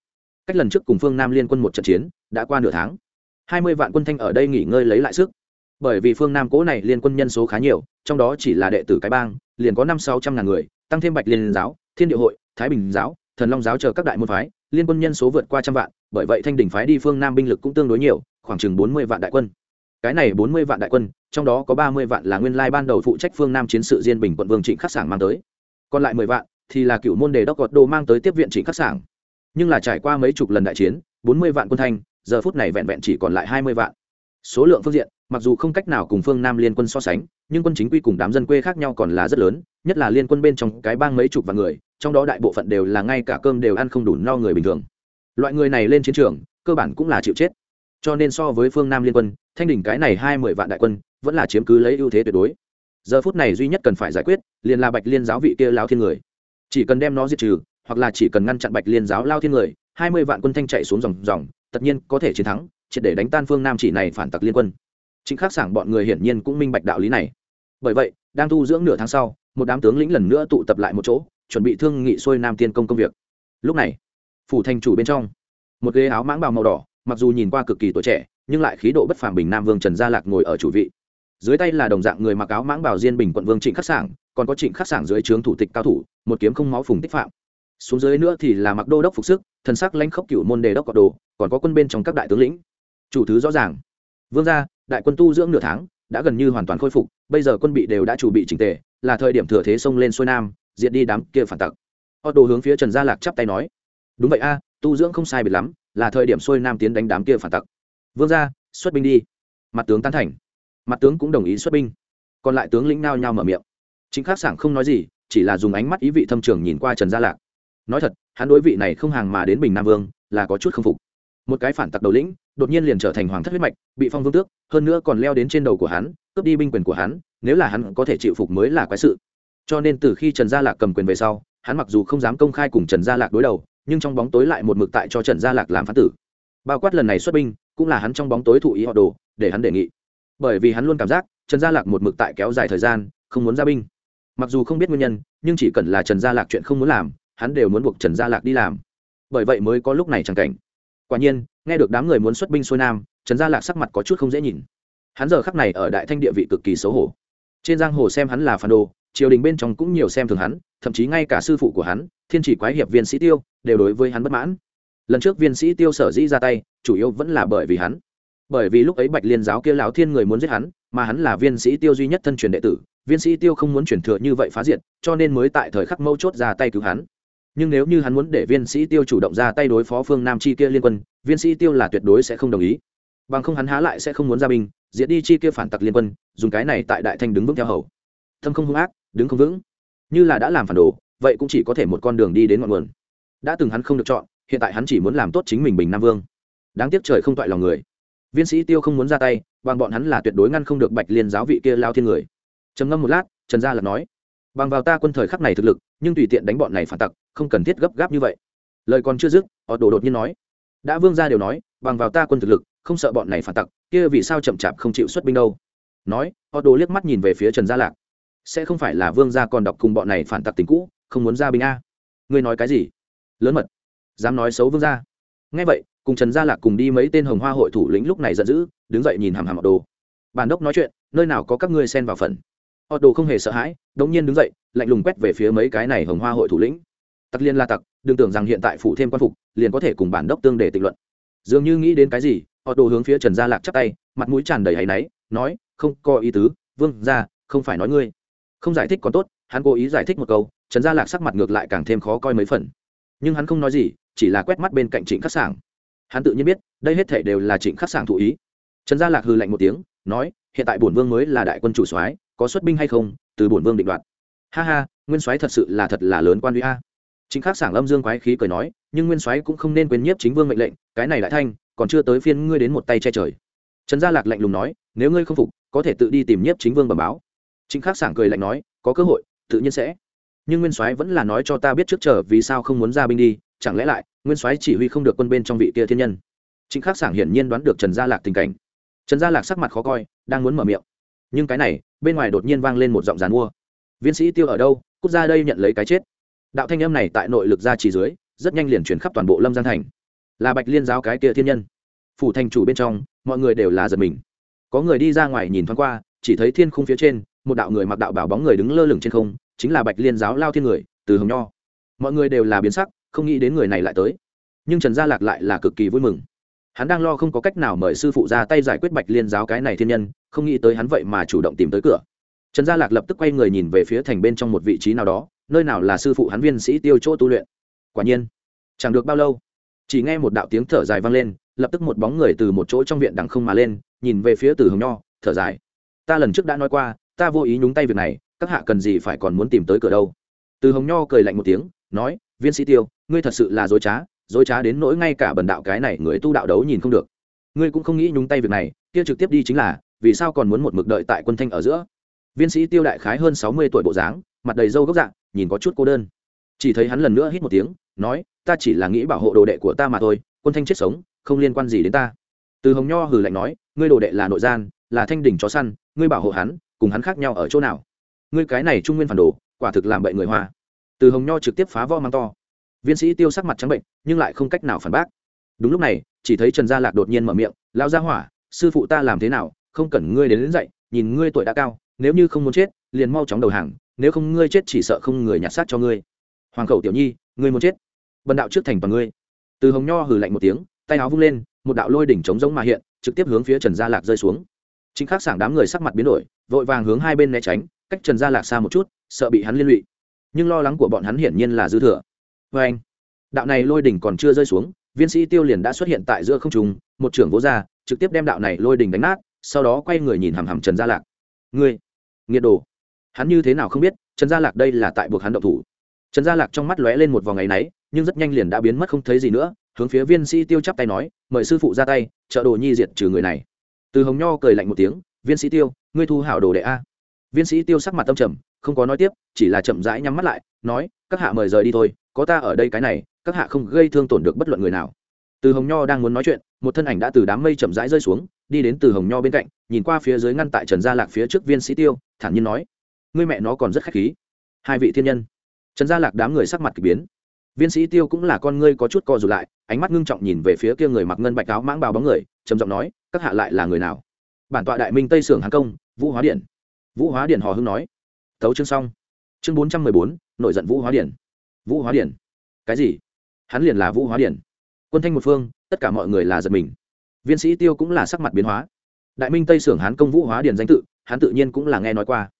Cách lần trước cùng phương nam liên quân một trận chiến, đã qua nửa tháng. Hai mươi vạn quân thanh ở đây nghỉ ngơi lấy lại sức bởi vì phương nam cố này liên quân nhân số khá nhiều, trong đó chỉ là đệ tử cái bang, liền có năm sáu trăm ngàn người, tăng thêm bạch liên giáo, thiên địa hội, thái bình giáo, thần long giáo chờ các đại môn phái, liên quân nhân số vượt qua trăm vạn, bởi vậy thanh đỉnh phái đi phương nam binh lực cũng tương đối nhiều, khoảng chừng bốn mươi vạn đại quân. Cái này bốn mươi vạn đại quân, trong đó có ba mươi vạn là nguyên lai ban đầu phụ trách phương nam chiến sự diên bình quận vương trịnh khắc sảng mang tới. Còn lại mười vạn thì là cựu môn đề đốc gọt đồ mang tới tiếp viện trịnh khắc sảng. Nhưng là trải qua mấy chục lần đại chiến, bốn mươi vạn quân thanh, giờ phút này vẹn vẹn chỉ còn lại hai mươi vạn số lượng phương diện, mặc dù không cách nào cùng phương nam liên quân so sánh, nhưng quân chính quy cùng đám dân quê khác nhau còn là rất lớn, nhất là liên quân bên trong cái bang mấy chục vạn người, trong đó đại bộ phận đều là ngay cả cơm đều ăn không đủ no người bình thường. Loại người này lên chiến trường, cơ bản cũng là chịu chết. Cho nên so với phương nam liên quân, thanh đỉnh cái này hai mươi vạn đại quân, vẫn là chiếm cứ lấy ưu thế tuyệt đối. Giờ phút này duy nhất cần phải giải quyết, liền là bạch liên giáo vị kia lao thiên người. Chỉ cần đem nó diệt trừ, hoặc là chỉ cần ngăn chặn bạch liên giáo lao thiên người, hai mươi vạn quân thanh chạy xuống dòng dòng, tất nhiên có thể chiến thắng triệt để đánh tan phương nam chỉ này phản tặc liên quân. Chính khắc sảng bọn người hiển nhiên cũng minh bạch đạo lý này. Bởi vậy, đang tu dưỡng nửa tháng sau, một đám tướng lĩnh lần nữa tụ tập lại một chỗ, chuẩn bị thương nghị xuôi nam tiên công công việc. Lúc này, phủ thành chủ bên trong, một ghế áo mãng bào màu đỏ, mặc dù nhìn qua cực kỳ tuổi trẻ, nhưng lại khí độ bất phàm bình nam vương trần gia lạc ngồi ở chủ vị. Dưới tay là đồng dạng người mặc áo mãng bào diên bình quận vương trịnh khắc sảng, còn có trịnh khắc sảng dưới trướng thủ tịch cao thủ, một kiếm không máu phùng tích phạm. Xuống dưới nữa thì là mặc đô đốc phục sức, thần sắc lãnh khốc cựu môn đề đốc cọ đồ, còn có quân bên trong các đại tướng lĩnh chủ thứ rõ ràng. Vương gia, đại quân tu dưỡng nửa tháng, đã gần như hoàn toàn khôi phục, bây giờ quân bị đều đã chuẩn bị chỉnh tề, là thời điểm thừa thế xông lên xuôi nam, diệt đi đám kia phản tặc. Họ đồ hướng phía trần gia lạc chắp tay nói, đúng vậy a, tu dưỡng không sai biệt lắm, là thời điểm xuôi nam tiến đánh đám kia phản tặc. Vương gia, xuất binh đi. Mặt tướng tán thành. Mặt tướng cũng đồng ý xuất binh. Còn lại tướng lĩnh nao nhao mở miệng. Chính khắc sảng không nói gì, chỉ là dùng ánh mắt ý vị thâm trường nhìn qua trần gia lạc. Nói thật, hắn đối vị này không hàng mà đến bình nam vương, là có chút k phục. Một cái phản tặc đầu lĩnh đột nhiên liền trở thành hoàng thất huyết mạch, bị phong vương tước, hơn nữa còn leo đến trên đầu của hắn, cướp đi binh quyền của hắn, nếu là hắn có thể chịu phục mới là quái sự. Cho nên từ khi trần gia lạc cầm quyền về sau, hắn mặc dù không dám công khai cùng trần gia lạc đối đầu, nhưng trong bóng tối lại một mực tại cho trần gia lạc làm phán tử. Bao quát lần này xuất binh, cũng là hắn trong bóng tối thụ ý họ đồ, để hắn đề nghị. Bởi vì hắn luôn cảm giác, trần gia lạc một mực tại kéo dài thời gian, không muốn ra binh. Mặc dù không biết nguyên nhân, nhưng chỉ cần là trần gia lạc chuyện không muốn làm, hắn đều muốn buộc trần gia lạc đi làm. Bởi vậy mới có lúc này chẳng cảnh. Quả nhiên nghe được đám người muốn xuất binh xuôi nam, trần gia lạc sắc mặt có chút không dễ nhìn. Hắn giờ khắc này ở đại thanh địa vị cực kỳ xấu hổ. Trên giang hồ xem hắn là phản đồ, triều đình bên trong cũng nhiều xem thường hắn, thậm chí ngay cả sư phụ của hắn, thiên chỉ quái hiệp viên sĩ tiêu, đều đối với hắn bất mãn. Lần trước viên sĩ tiêu sở dĩ ra tay, chủ yếu vẫn là bởi vì hắn. Bởi vì lúc ấy bạch liên giáo kia lão thiên người muốn giết hắn, mà hắn là viên sĩ tiêu duy nhất thân truyền đệ tử, viên sĩ tiêu không muốn chuyển thừa như vậy phá diệt, cho nên mới tại thời khắc mâu chốt ra tay cứu hắn nhưng nếu như hắn muốn để viên sĩ tiêu chủ động ra tay đối phó phương nam chi kia liên quân, viên sĩ tiêu là tuyệt đối sẽ không đồng ý. Bằng không hắn há lại sẽ không muốn ra binh diễn đi chi kia phản tặc liên quân, dùng cái này tại đại thanh đứng vững theo hầu. Thâm không hung ác, đứng không vững. Như là đã làm phản đồ, vậy cũng chỉ có thể một con đường đi đến ngọn nguồn. Đã từng hắn không được chọn, hiện tại hắn chỉ muốn làm tốt chính mình bình nam vương. Đáng tiếc trời không toại lòng người. Viên sĩ tiêu không muốn ra tay, bằng bọn hắn là tuyệt đối ngăn không được bạch liên giáo vị kia lao thiên người. Trầm ngâm một lát, trần gia là nói, bằng vào ta quân thời khắc này thực lực, nhưng tùy tiện đánh bọn này phản tặc không cần thiết gấp gáp như vậy. Lời còn chưa dứt họ đổ đột nhiên nói, đã vương gia đều nói, bằng vào ta quân thực lực, không sợ bọn này phản tặc, kia vì sao chậm chạp không chịu xuất binh đâu? Nói họ đồ liếc mắt nhìn về phía trần gia lạc. Sẽ không phải là vương gia còn đọc cùng bọn này phản tặc tình cũ, không muốn ra binh a? Ngươi nói cái gì? Lớn mật. Dám nói xấu vương gia. Nghe vậy, cùng trần gia lạc cùng đi mấy tên hồng hoa hội thủ lĩnh lúc này giận dữ, đứng dậy nhìn hàm hàm họ đồ bản đốc nói chuyện, nơi nào có các ngươi xen vào phần? Họ đồ không hề sợ hãi, đống nhiên đứng dậy, lạnh lùng quét về phía mấy cái này hồng hoa hội thủ lĩnh tặc liên la tặc, đừng tưởng rằng hiện tại phụ thêm quan phục, liền có thể cùng bản đốc tương để tịch luận. Dường như nghĩ đến cái gì, họ đồ hướng phía trần gia lạc chắp tay, mặt mũi tràn đầy áy náy, nói, không có ý tứ, vương ra không phải nói ngươi. Không giải thích còn tốt, hắn cố ý giải thích một câu, trần gia lạc sắc mặt ngược lại càng thêm khó coi mấy phần. Nhưng hắn không nói gì, chỉ là quét mắt bên cạnh trịnh khắc sảng. Hắn tự nhiên biết, đây hết thể đều là trịnh khắc sảng thụ ý. Trần gia lạc hư lạnh một tiếng, nói, hiện tại bổn vương mới là đại quân chủ soái, có xuất binh hay không, từ bổn vương định đoạt. Ha ha, nguyên soái thật sự là thật là lớn quan uy a chính khắc sảng âm dương quái khí cười nói, nhưng nguyên soái cũng không nên quên nhiếp chính vương mệnh lệnh, cái này đại thanh, còn chưa tới phiên ngươi đến một tay che trời. Trần gia lạc lạnh lùng nói, nếu ngươi không phục, có thể tự đi tìm nhiếp chính vương bẩm báo. Chính khắc sảng cười lạnh nói, có cơ hội, tự nhiên sẽ. Nhưng nguyên soái vẫn là nói cho ta biết trước chờ vì sao không muốn ra binh đi, chẳng lẽ lại, nguyên soái chỉ huy không được quân bên trong vị kia thiên nhân. Chính khắc sảng hiển nhiên đoán được trần gia lạc tình cảnh. Trần gia lạc sắc mặt khó coi, đang muốn mở miệng. Nhưng cái này, bên ngoài đột nhiên vang lên một giọng giàn mua. Viên sĩ tiêu ở đâu, cút ra đây nhận lấy cái chết đạo thanh âm này tại nội lực ra chỉ dưới, rất nhanh liền chuyển khắp toàn bộ lâm giang thành. Là bạch liên giáo cái kia thiên nhân. Phủ thành chủ bên trong, mọi người đều là giật mình. Có người đi ra ngoài nhìn thoáng qua, chỉ thấy thiên khung phía trên, một đạo người mặc đạo bảo bóng người đứng lơ lửng trên không, chính là bạch liên giáo lao thiên người, từ hồng nho. Mọi người đều là biến sắc, không nghĩ đến người này lại tới. Nhưng trần gia lạc lại là cực kỳ vui mừng. Hắn đang lo không có cách nào mời sư phụ ra tay giải quyết bạch liên giáo cái này thiên nhân, không nghĩ tới hắn vậy mà chủ động tìm tới cửa. Trần gia lạc lập tức quay người nhìn về phía thành bên trong một vị trí nào đó nơi nào là sư phụ hắn viên sĩ tiêu chỗ tu luyện? Quả nhiên, chẳng được bao lâu, chỉ nghe một đạo tiếng thở dài vang lên, lập tức một bóng người từ một chỗ trong viện đằng không mà lên, nhìn về phía từ hồng nho, thở dài. Ta lần trước đã nói qua, ta vô ý nhúng tay việc này, các hạ cần gì phải còn muốn tìm tới cửa đâu? Từ hồng nho cười lạnh một tiếng, nói, viên sĩ tiêu, ngươi thật sự là dối trá dối trá đến nỗi ngay cả bần đạo cái này người tu đạo đấu nhìn không được. Ngươi cũng không nghĩ nhúng tay việc này, kia trực tiếp đi chính là, vì sao còn muốn một mực đợi tại quân thanh ở giữa? Viên sĩ tiêu đại khái hơn sáu mươi tuổi bộ dáng, mặt đầy râu gốc dạng nhìn có chút cô đơn. Chỉ thấy hắn lần nữa hít một tiếng nói ta chỉ là nghĩ bảo hộ đồ đệ của ta mà thôi quân thanh chết sống không liên quan gì đến ta. Từ hồng nho hừ lạnh nói ngươi đồ đệ là nội gian là thanh đỉnh chó săn ngươi bảo hộ hắn cùng hắn khác nhau ở chỗ nào? Ngươi cái này trung nguyên phản đồ quả thực làm bậy người hoa. Từ hồng nho trực tiếp phá vo mang to. Viên sĩ tiêu sắc mặt trắng bệnh nhưng lại không cách nào phản bác. Đúng lúc này chỉ thấy trần gia lạc đột nhiên mở miệng lao ra hỏa sư phụ ta làm thế nào không cần ngươi đến, đến dậy nhìn ngươi tuổi đã cao nếu như không muốn chết liền mau chóng đầu hàng nếu không ngươi chết chỉ sợ không người nhặt xác cho ngươi. Hoàng khẩu tiểu nhi, ngươi muốn chết. Bần đạo trước thành toàn ngươi. Từ hồng nho hừ lạnh một tiếng, tay áo vung lên, một đạo lôi đỉnh trống giống mà hiện, trực tiếp hướng phía trần gia lạc rơi xuống. Chính khắc sảng đám người sắc mặt biến đổi, vội vàng hướng hai bên né tránh, cách trần gia lạc xa một chút, sợ bị hắn liên lụy. Nhưng lo lắng của bọn hắn hiển nhiên là dư thừa. Vê anh, đạo này lôi đỉnh còn chưa rơi xuống, viên sĩ tiêu liền đã xuất hiện tại giữa không trùng một trưởng vỗ ra, trực tiếp đem đạo này lôi đỉnh đánh nát, sau đó quay người nhìn hằm hằm trần gia lạc. Ngươi, nghiệt đồ hắn như thế nào không biết, trần gia lạc đây là tại buộc hắn động thủ. Trần gia lạc trong mắt lóe lên một vòng ngày náy, nhưng rất nhanh liền đã biến mất không thấy gì nữa, hướng phía viên sĩ tiêu chắp tay nói, mời sư phụ ra tay, trợ đồ nhi diệt trừ người này. Từ hồng nho cười lạnh một tiếng, viên sĩ tiêu, ngươi thu hảo đồ đệ a. Viên sĩ tiêu sắc mặt tâm trầm, không có nói tiếp, chỉ là chậm rãi nhắm mắt lại, nói, các hạ mời rời đi thôi, có ta ở đây cái này, các hạ không gây thương tổn được bất luận người nào. Từ hồng nho đang muốn nói chuyện, một thân ảnh đã từ đám mây chậm rãi rơi xuống, đi đến từ hồng nho bên cạnh, nhìn qua phía dưới ngăn tại trần gia lạc phía trước viên sĩ tiêu, thản nhiên nói ngươi mẹ nó còn rất khách khí. Hai vị thiên nhân. Trần gia lạc đám người sắc mặt k ỳ biến. Viên sĩ tiêu cũng là con ngươi có chút co rụt lại, ánh mắt ngưng trọng nhìn về phía kia người mặc ngân bạch áo mãng bào bóng người, trầm giọng nói, các hạ lại là người nào? Bản tọa đại minh tây sưởng hàng công, vũ hóa điện. Vũ hóa điện hò hưng nói. Thấu chương xong. Chương bốn trăm mười bốn, nổi giận vũ hóa điện. Vũ hóa điện. Cái gì? Hắn liền là vũ hóa điện. Quân thanh một phương, tất cả mọi người là giật mình. Viên sĩ tiêu cũng là sắc mặt biến hóa. Đại minh tây sưởng hán công vũ hóa điện danh tự, hắn tự nhiên cũng là nghe nói qua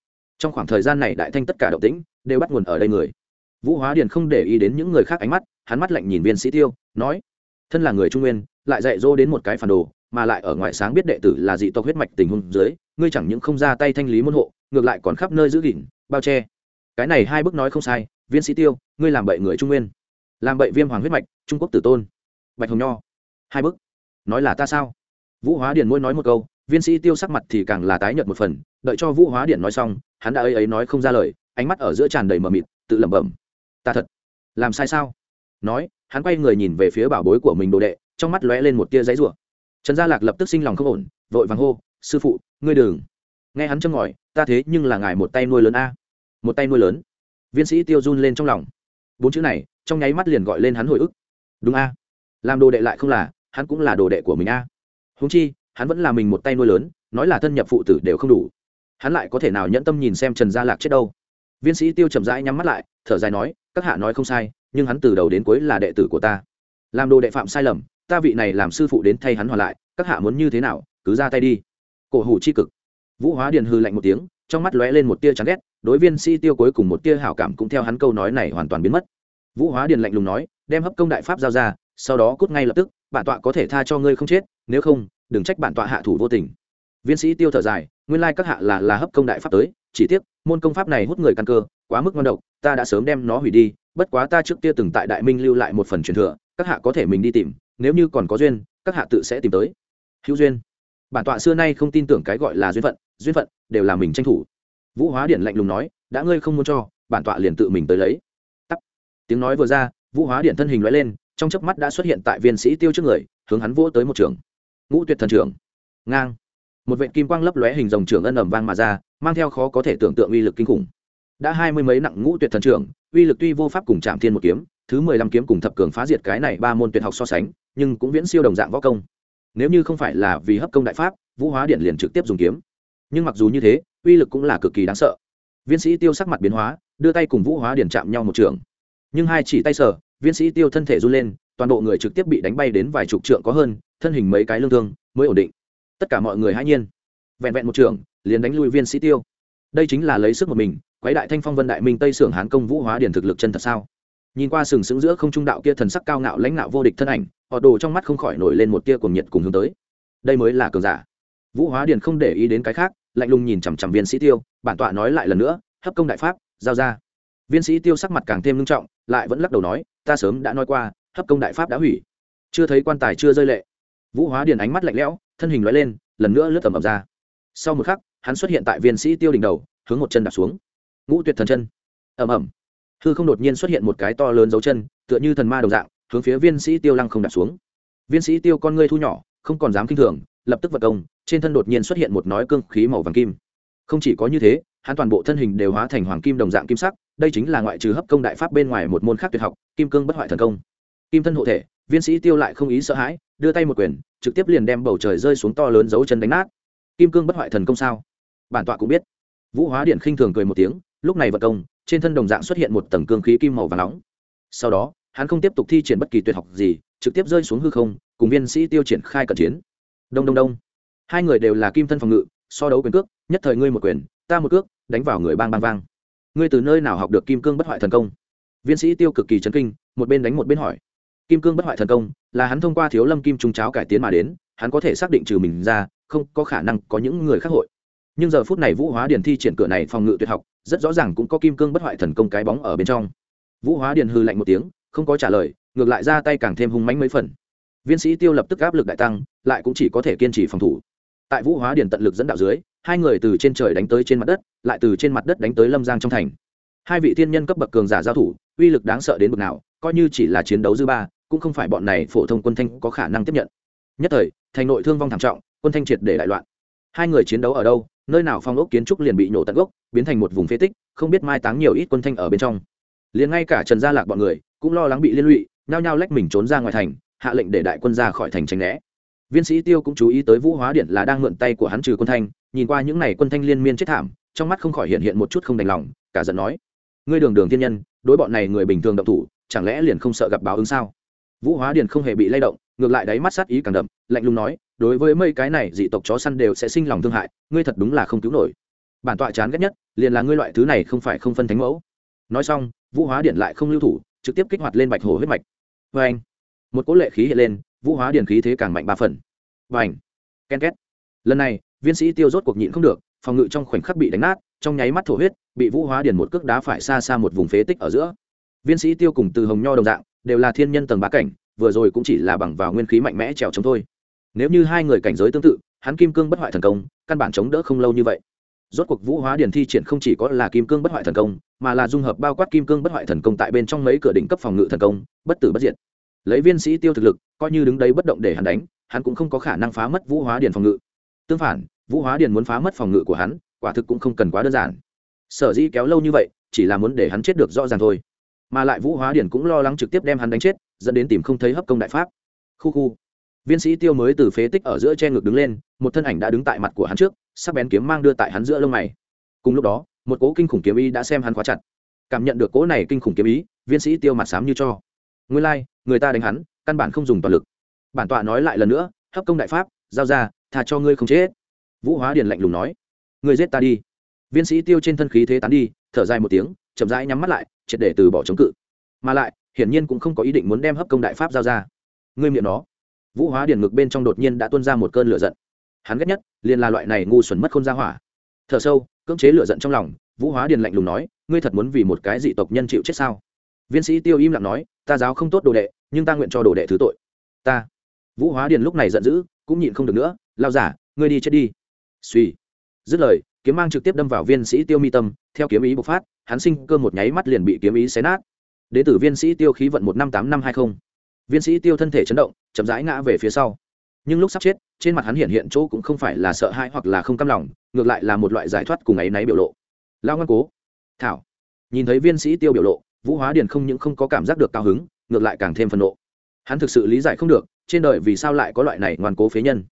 trong khoảng thời gian này đại thanh tất cả động tĩnh đều bắt nguồn ở đây người. Vũ hóa điền không để ý đến những người khác ánh mắt, hắn mắt lạnh nhìn viên sĩ tiêu, nói, thân là người trung nguyên, lại dạy dỗ đến một cái phản đồ, mà lại ở ngoại sáng biết đệ tử là dị tộc huyết mạch tình huống dưới, ngươi chẳng những không ra tay thanh lý môn hộ, ngược lại còn khắp nơi giữ gìn, bao che. Cái này hai bước nói không sai, viên sĩ tiêu, ngươi làm bậy người trung nguyên. Làm bậy viêm hoàng huyết mạch, trung quốc tử tôn. Bạch hồng nho. Hai bức nói là ta sao? Vũ hóa điền mỗi nói một câu, viên sĩ tiêu sắc mặt thì càng là tái nhợt một phần đợi cho vũ hóa điện nói xong, hắn đã ấy ấy nói không ra lời, ánh mắt ở giữa tràn đầy mờ mịt, tự lẩm bẩm, ta thật, làm sai sao? Nói, hắn quay người nhìn về phía bảo bối của mình đồ đệ, trong mắt lóe lên một tia giấy rủa. Trần gia lạc lập tức sinh lòng không ổn, vội vàng hô, sư phụ, ngươi đừng. Nghe hắn châm ngòi, ta thế nhưng là ngài một tay nuôi lớn a. Một tay nuôi lớn. Viên sĩ tiêu run lên trong lòng. Bốn chữ này, trong nháy mắt liền gọi lên hắn hồi ức. Đúng a. Làm đồ đệ lại không là, hắn cũng là đồ đệ của mình a. Húng chi, hắn vẫn là mình một tay nuôi lớn, nói là thân nhập phụ tử đều không đủ hắn lại có thể nào nhẫn tâm nhìn xem trần gia lạc chết đâu? Viên sĩ tiêu chậm rãi nhắm mắt lại, thở dài nói, các hạ nói không sai, nhưng hắn từ đầu đến cuối là đệ tử của ta. Làm đồ đệ phạm sai lầm, ta vị này làm sư phụ đến thay hắn hoàn lại, các hạ muốn như thế nào, cứ ra tay đi. Cổ hủ c h i cực. Vũ hóa điền hư lạnh một tiếng, trong mắt lóe lên một tia chán ghét, đối viên sĩ tiêu cuối cùng một tia hảo cảm cũng theo hắn câu nói này hoàn toàn biến mất. Vũ hóa điền lạnh lùng nói, đem hấp công đại pháp giao ra, sau đó cút ngay lập tức, bản tọa có thể tha cho ngươi không chết, nếu không, đừng trách bản tọa hạ thủ vô tình viên sĩ tiêu thở dài, nguyên lai các hạ là là hấp công đại pháp tới, chỉ tiếc, môn công pháp này hút người căn cơ, quá mức ngon độc, ta đã sớm đem nó hủy đi, bất quá ta trước kia từng tại đại minh lưu lại một phần truyền thừa, các hạ có thể mình đi tìm, nếu như còn có duyên, các hạ tự sẽ tìm tới. Hữu duyên. Bản tọa xưa nay không tin tưởng cái gọi là duyên phận duyên phận đều là mình tranh thủ. Vũ hóa điện lạnh lùng nói, đã ngươi không muốn cho, bản tọa liền tự mình tới lấy. Tắt. Tiếng nói vừa ra, vũ hóa điện thân hình loại lên, trong chớp mắt đã xuất hiện tại viên sĩ tiêu trước người, hướng hắn vỗ tới một trường. Ngũ tuyệt thần trưởng. Ngang một vệ kim quang lấp lóe hình dòng trưởng ân ẩm vang mà ra, mang theo khó có thể tưởng tượng uy lực kinh khủng. Đã hai mươi mấy nặng ngũ tuyệt thần trưởng, uy lực tuy vô pháp cùng chạm thiên một kiếm, thứ mười lăm kiếm cùng thập cường phá diệt cái này ba môn tuyệt học so sánh, nhưng cũng viễn siêu đồng dạng võ công. Nếu như không phải là vì hấp công đại pháp, vũ hóa điện liền trực tiếp dùng kiếm. Nhưng mặc dù như thế, uy lực cũng là cực kỳ đáng sợ. Viên sĩ tiêu sắc mặt biến hóa, đưa tay cùng vũ hóa điện chạm nhau một trường. Nhưng hai chỉ tay sở viên sĩ tiêu thân thể run lên, toàn bộ người trực tiếp bị đánh bay đến vài chục trượng có hơn, thân hình mấy cái lương thương mới ổn định tất cả mọi người hãy nhiên. Vẹn vẹn một trường liền đánh lui viên sĩ tiêu. Đây chính là lấy sức một mình, quái đại thanh phong vân đại minh tây sưởng hán công vũ hóa điển thực lực chân thật sao? Nhìn qua sừng sững giữa không trung đạo kia thần sắc cao ngạo lãnh ngạo vô địch thân ảnh, họ đồ trong mắt không khỏi nổi lên một tia cuồng nhiệt cùng hướng tới. Đây mới là cường giả. Vũ hóa điển không để ý đến cái khác, lạnh lùng nhìn chằm chằm viên sĩ tiêu, bản tọa nói lại lần nữa, hấp công đại pháp, giao ra. Viên sĩ tiêu sắc mặt càng thêm nghiêm trọng, lại vẫn lắc đầu nói, ta sớm đã nói qua, hấp công đại pháp đã hủy. Chưa thấy quan tài chưa rơi lệ. Vũ hóa điển ánh mắt lạnh lẽo thân hình lóe lên, lần nữa lướt tầm ầm ra. Sau một khắc, hắn xuất hiện tại viên sĩ tiêu đỉnh đầu, hướng một chân đạp xuống. Ngũ tuyệt thần chân. Ầm ầm. hư không đột nhiên xuất hiện một cái to lớn dấu chân, tựa như thần ma đồng dạng, hướng phía viên sĩ tiêu lăng không đạp xuống. Viên sĩ tiêu con ngươi thu nhỏ, không còn dám kinh thường, lập tức vật công, trên thân đột nhiên xuất hiện một nói cương khí màu vàng kim. Không chỉ có như thế, hắn toàn bộ thân hình đều hóa thành hoàng kim đồng dạng kim sắc, đây chính là ngoại trừ hấp công đại pháp bên ngoài một môn khác tuyệt học, kim cương bất hoại thần công. Kim thân hộ thể, viên sĩ tiêu lại không ý sợ hãi đưa tay một quyền, trực tiếp liền đem bầu trời rơi xuống to lớn dấu chân đánh nát. Kim cương bất hoại thần công sao? Bản tọa cũng biết. Vũ hóa điện khinh thường cười một tiếng, lúc này vật công, trên thân đồng dạng xuất hiện một tầng cương khí kim màu và nóng. Sau đó, hắn không tiếp tục thi triển bất kỳ tuyệt học gì, trực tiếp rơi xuống hư không, cùng viên sĩ tiêu triển khai cận chiến. Đông đông đông. Hai người đều là kim thân phòng ngự, so đấu quyền cước, nhất thời ngươi một quyền, ta một cước, đánh vào người bang bang vang. Ngươi từ nơi nào học được kim cương bất hoại thần công? Viên sĩ tiêu cực kỳ chấn kinh, một bên đánh một bên hỏi kim cương bất hoại thần công, là hắn thông qua thiếu lâm kim trung cháo cải tiến mà đến, hắn có thể xác định trừ mình ra, không có khả năng có những người khác hội. Nhưng giờ phút này vũ hóa điền thi triển cửa này phòng ngự tuyệt học, rất rõ ràng cũng có kim cương bất hoại thần công cái bóng ở bên trong. Vũ hóa điền hư lạnh một tiếng, không có trả lời, ngược lại ra tay càng thêm hung mánh mấy phần. Viên sĩ tiêu lập tức áp lực đại tăng, lại cũng chỉ có thể kiên trì phòng thủ. Tại vũ hóa điền tận lực dẫn đạo dưới, hai người từ trên trời đánh tới trên mặt đất, lại từ trên mặt đất đánh tới lâm giang trong thành. Hai vị thiên nhân cấp bậc cường giả giao thủ, uy lực đáng sợ đến bậc nào, coi như chỉ là chiến đấu dư ba cũng không phải bọn này phổ thông quân thanh có khả năng tiếp nhận. Nhất thời, thành nội thương vong thảm trọng, quân thanh triệt để đại loạn. Hai người chiến đấu ở đâu, nơi nào phong ốc kiến trúc liền bị nổ tận gốc, biến thành một vùng phế tích, không biết mai táng nhiều ít quân thanh ở bên trong. Liền ngay cả trần gia lạc bọn người, cũng lo lắng bị liên lụy, nhao nhao lách mình trốn ra ngoài thành, hạ lệnh để đại quân ra khỏi thành tránh né. Viên sĩ tiêu cũng chú ý tới vũ hóa điện là đang mượn tay của hắn trừ quân thanh, nhìn qua những n à y quân thanh liên miên chết thảm, trong mắt không khỏi hiện hiện một chút không đành lòng, cả giận nói, ngươi đường đường thiên nhân, đối bọn này người bình thường động thủ, chẳng lẽ liền không sợ gặp báo ứng sao? Vũ hóa điền không hề bị lay động, ngược lại đáy mắt sát ý càng đậm, lạnh lùng nói, đối với mấy cái này, dị tộc chó săn đều sẽ sinh lòng thương hại, ngươi thật đúng là không cứu nổi. Bản tọa chán ghét nhất, liền là ngươi loại thứ này không phải không phân thánh mẫu. Nói xong, vũ hóa điện lại không lưu thủ, trực tiếp kích hoạt lên bạch hổ huyết mạch. Vê anh một cỗ lệ khí hiện lên, vũ hóa điện khí thế càng mạnh ba phần. Và ảnh ken két. Lần này, viên sĩ tiêu rốt cuộc nhịn không được, phòng ngự trong khoảnh khắc bị đánh nát, trong nháy mắt thổ huyết, bị vũ hóa điền một cước đá phải xa xa một vùng phế tích ở giữa. Viên sĩ tiêu cùng từ hồng nho đồng dạng đều là thiên nhân tầng bá cảnh, vừa rồi cũng chỉ là bằng vào nguyên khí mạnh mẽ trèo chống thôi. Nếu như hai người cảnh giới tương tự, hắn kim cương bất hoại thần công, căn bản chống đỡ không lâu như vậy. Rốt cuộc vũ hóa điển thi triển không chỉ có là kim cương bất hoại thần công, mà là dung hợp bao quát kim cương bất hoại thần công tại bên trong mấy cửa đỉnh cấp phòng ngự thần công, bất tử bất diệt. Lấy viên sĩ tiêu thực lực, coi như đứng đấy bất động để hắn đánh, hắn cũng không có khả năng phá mất vũ hóa điển phòng ngự. Tương phản, vũ hóa điển muốn phá mất phòng ngự của hắn, quả thực cũng không cần quá đơn giản. Sở dĩ kéo lâu như vậy, chỉ là muốn để hắn chết được rõ ràng thôi mà lại vũ hóa điền cũng lo lắng trực tiếp đem hắn đánh chết dẫn đến tìm không thấy hấp công đại pháp. Khu khu. Viên sĩ tiêu mới từ phế tích ở giữa che ngực đứng lên một thân ảnh đã đứng tại mặt của hắn trước sắc bén kiếm mang đưa tại hắn giữa lông mày. Cùng lúc đó một cố kinh khủng kiếm ý đã xem hắn khóa chặt. Cảm nhận được cố này kinh khủng kiếm ý viên sĩ tiêu mặt sám như cho. Nguyên lai、like, người ta đánh hắn căn bản không dùng toàn lực. Bản tọa nói lại lần nữa hấp công đại pháp giao ra thà cho ngươi không chết. Vũ hóa điền lạnh lùng nói. Ngươi giết ta đi. Viên sĩ tiêu trên thân khí thế tán đi thở dài một tiếng chậm rãi nhắm mắt lại, triệt để từ bỏ chống cự. Mà lại, hiển nhiên cũng không có ý định muốn đem hấp công đại pháp giao ra. Ngươi miệng nó. Vũ hóa điền ngực bên trong đột nhiên đã tuôn ra một cơn lửa giận. Hắn ghét nhất, liền là loại này ngu xuẩn mất khôn ra hỏa. Thở sâu, cưỡng chế lửa giận trong lòng, vũ hóa điền lạnh lùng nói, ngươi thật muốn vì một cái dị tộc nhân chịu chết sao? Viên sĩ tiêu im lặng nói, ta giáo không tốt đồ đệ, nhưng ta nguyện cho đồ đệ thứ tội. Ta. Vũ hóa điền lúc này giận dữ, cũng nhịn không được nữa lao giả, ngươi đi chết đi. Suy dứt lời, kiếm mang trực tiếp đâm vào viên sĩ tiêu mi tâm, theo kiếm ý bộc phát hắn sinh cơ một nháy mắt liền bị kiếm ý xé nát. Đế tử viên sĩ tiêu khí vận một năm tám năm hai mươi viên sĩ tiêu thân thể chấn động, chậm rãi ngã về phía sau. Nhưng lúc sắp chết, trên mặt hắn hiện hiện chỗ cũng không phải là sợ hãi hoặc là không cam lòng, ngược lại là một loại giải thoát cùng ấy náy biểu lộ. Lao ngoan cố, thảo. Nhìn thấy viên sĩ tiêu biểu lộ, vũ hóa điền không những không có cảm giác được cao hứng, ngược lại càng thêm phần nộ. Hắn thực sự lý giải không được, trên đời vì sao lại có loại này ngoan cố phế nhân.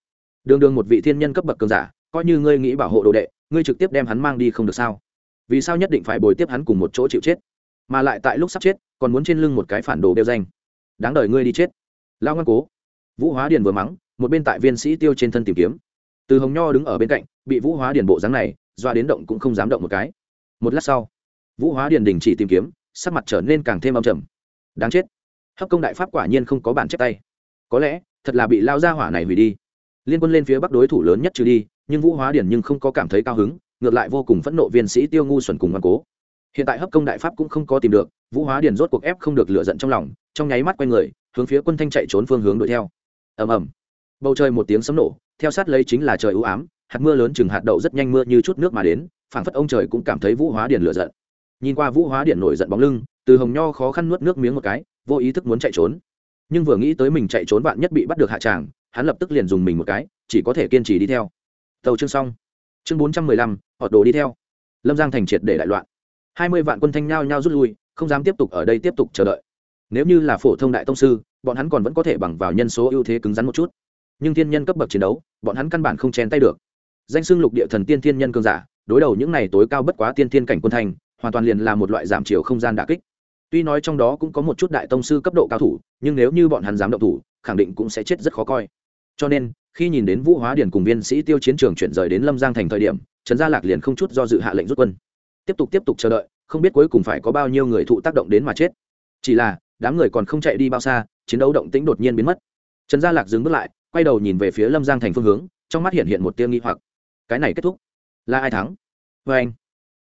Đường đường một vị thiên nhân cấp bậc cường giả, coi như ngươi nghĩ bảo hộ đồ đệ, ngươi trực tiếp đem hắn mang đi không được sao? Vì sao nhất định phải bồi tiếp hắn cùng một chỗ chịu chết? Mà lại tại lúc sắp chết, còn muốn trên lưng một cái phản đồ đeo danh. Đáng đời ngươi đi chết. Lao ngoan cố. Vũ hóa điền vừa mắng, một bên tại viên sĩ tiêu trên thân tìm kiếm. Từ hồng nho đứng ở bên cạnh, bị vũ hóa điền bộ dáng này, doa đến động cũng không dám động một cái. Một lát sau, vũ hóa điền đình chỉ tìm kiếm, sắc mặt trở nên càng thêm âm trầm. Đáng chết. Hấp công đại pháp quả nhiên không có bản chép tay. Có lẽ, thật là bị lao ra hỏa này hủy đi. Liên quân lên phía bắc đối thủ lớn nhất trừ đi, nhưng vũ hóa điền nhưng không có cảm thấy cao hứng ngược lại vô cùng phẫn nộ viên sĩ tiêu ngu xuẩn cùng ngoan cố. Hiện tại hấp công đại pháp cũng không có tìm được, vũ hóa điển rốt cuộc ép không được lựa giận trong lòng, trong nháy mắt q u a n người, hướng phía quân thanh chạy trốn phương hướng đuổi theo. Ầm ầm. Bầu trời một tiếng sấm nổ, theo sát lấy chính là trời ưu ám, hạt mưa lớn chừng hạt đậu rất nhanh mưa như chút nước mà đến, phảng phất ông trời cũng cảm thấy vũ hóa điển lựa giận. Nhìn qua vũ hóa điển nổi giận bóng lưng, từ hồng nho khó khăn nuốt nước miếng một cái, vô ý thức muốn chạy trốn. Nhưng vừa nghĩ tới mình chạy trốn bạn nhất bị bắt được hạ tràng, hắn lập tức liền dùng mình một cái, chỉ có thể kiên trì đi theo. Tàu chương xong chương bốn trăm mười lăm họ đồ đi theo. Lâm giang thành triệt để đại loạn. Hai mươi vạn quân thanh nhao nhao rút lui, không dám tiếp tục ở đây tiếp tục chờ đợi. Nếu như là phổ thông đại tông sư, bọn hắn còn vẫn có thể bằng vào nhân số ưu thế cứng rắn một chút. Nhưng thiên nhân cấp bậc chiến đấu, bọn hắn căn bản không chen tay được. Danh xưng lục địa thần tiên thiên nhân cường giả, đối đầu những này tối cao bất quá tiên thiên cảnh quân thành, hoàn toàn liền là một loại giảm chiều không gian đà kích. Tuy nói trong đó cũng có một chút đại tông sư cấp độ cao thủ, nhưng nếu như bọn hắn dám động thủ, khẳng định cũng sẽ chết rất khó coi. Cho nên khi nhìn đến vũ hóa điển cùng viên sĩ tiêu chiến trường chuyển rời đến lâm giang thành thời điểm, trần gia lạc liền không chút do dự hạ lệnh rút quân. Tiếp tục tiếp tục chờ đợi, không biết cuối cùng phải có bao nhiêu người thụ tác động đến mà chết. Chỉ là, đám người còn không chạy đi bao xa, chiến đấu động tĩnh đột nhiên biến mất. Trần gia lạc dừng bước lại, quay đầu nhìn về phía lâm giang thành phương hướng, trong mắt hiện hiện một tia nghi hoặc. Cái này kết thúc. Là ai thắng? Vê anh.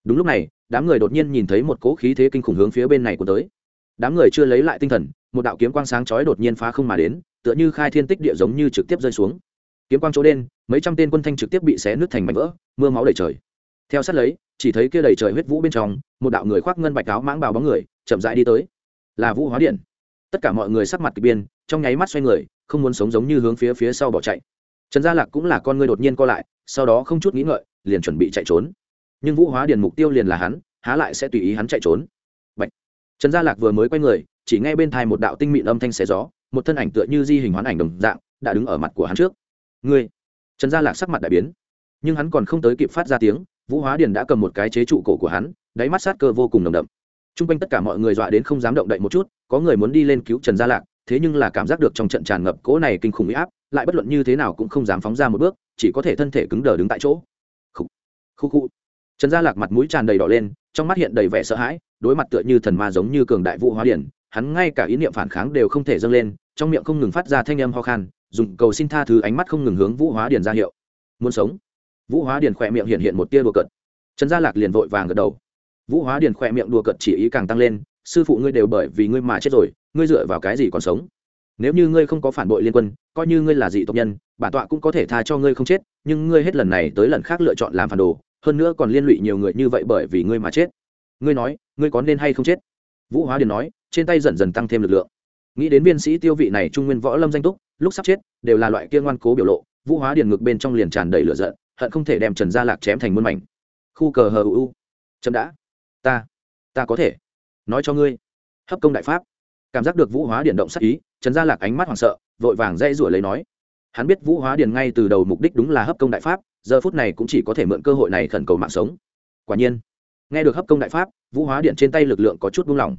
Đúng lúc này, đám người đột nhiên nhìn thấy một cỗ khí thế kinh khủng hướng phía bên này của tới. Đám người chưa lấy lại tinh thần, một đạo kiếm quang sáng chói đột nhiên phá không mà đến, tựa như khai thiên tích địa giống như trực tiếp rơi xuống kiếm quang chỗ đen, mấy trăm tên quân thanh trực tiếp bị xé nứt thành mảnh vỡ, mưa máu đầy trời. Theo sát lấy, chỉ thấy kia đầy trời huyết vũ bên trong, một đạo người khoác ngân bạch áo mãng bào bóng người, chậm rãi đi tới. Là vũ hóa điện. Tất cả mọi người sắc mặt kỳ biên trong nháy mắt xoay người, không muốn sống giống như hướng phía phía sau bỏ chạy. Trần gia lạc cũng là con người đột nhiên co lại, sau đó không chút nghĩ ngợi, liền chuẩn bị chạy trốn. Nhưng vũ hóa điền mục tiêu liền là hắn, há lại sẽ tùy ý hắn chạy trốn. Bạch. trần gia lạc vừa mới quay người, chỉ nghe bên thai một đạo tinh mịn âm thanh xé gió, một thân ảnh tựa như di hình hoán ảnh đồng dạng, đã đứng ở mặt của hắn trước ngươi. Trần gia lạc sắc mặt đại biến, nhưng hắn còn không tới kịp phát ra tiếng, vũ hóa điền đã cầm một cái chế trụ cổ của hắn, đáy mắt sát cơ vô cùng nồng đậm. T r u n g quanh tất cả mọi người dọa đến không dám động đậy một chút, có người muốn đi lên cứu trần gia lạc, thế nhưng là cảm giác được trong trận tràn ngập cỗ này kinh khủng huy áp, lại bất luận như thế nào cũng không dám phóng ra một bước, chỉ có thể thân thể cứng đờ đứng tại chỗ. Khu khu khu trần gia lạc mặt mũi tràn đầy đỏ lên, trong mắt hiện đầy vẻ sợ hãi, đối mặt tựa như thần ma giống như cường đại vũ hóa điển hắn ngay cả ý niệm phản kháng đều không thể dâng lên, trong miệng không ngừng phát ra thanh âm ho khan dùng cầu xin tha thứ ánh mắt không ngừng hướng vũ hóa điền ra hiệu. Muốn sống. Vũ hóa điền khỏe miệng hiện hiện một tia đùa cợt. Trần gia lạc liền vội vàng gật đầu. Vũ hóa điền khỏe miệng đùa cợt chỉ ý càng tăng lên, sư phụ ngươi đều bởi vì ngươi mà chết rồi, ngươi dựa vào cái gì còn sống? Nếu như ngươi không có phản bội liên quân, coi như ngươi là dị tộc nhân, bản tọa cũng có thể tha cho ngươi không chết, nhưng ngươi hết lần này tới lần khác lựa chọn làm phản đồ, hơn nữa còn liên lụy nhiều người như vậy bởi vì ngươi mà chết. Ngươi nói, ngươi có nên hay không chết? Vũ hóa điền nói, trên tay dần dần tăng thêm lực lượng nghĩ đến viên sĩ tiêu vị này trung nguyên võ lâm danh túc, lúc sắp chết, đều là loại kia ngoan cố biểu lộ, vũ hóa điền ngực bên trong liền tràn đầy lửa giận, hận không thể đem trần gia lạc chém thành muôn mảnh. Khu cờ hờ u chậm đã. Ta ta có thể. Nói cho ngươi. Hấp công đại pháp. Cảm giác được vũ hóa điền động sắc ý, trần gia lạc ánh mắt hoảng sợ, vội vàng dây rủa lấy nói. Hắn biết vũ hóa điền ngay từ đầu mục đích đúng là hấp công đại pháp, giờ phút này cũng chỉ có thể mượn cơ hội này khẩn cầu mạng sống. Quả nhiên, nghe được hấp công đại pháp, vũ hóa điện trên tay lực lượng có chút buông lỏng.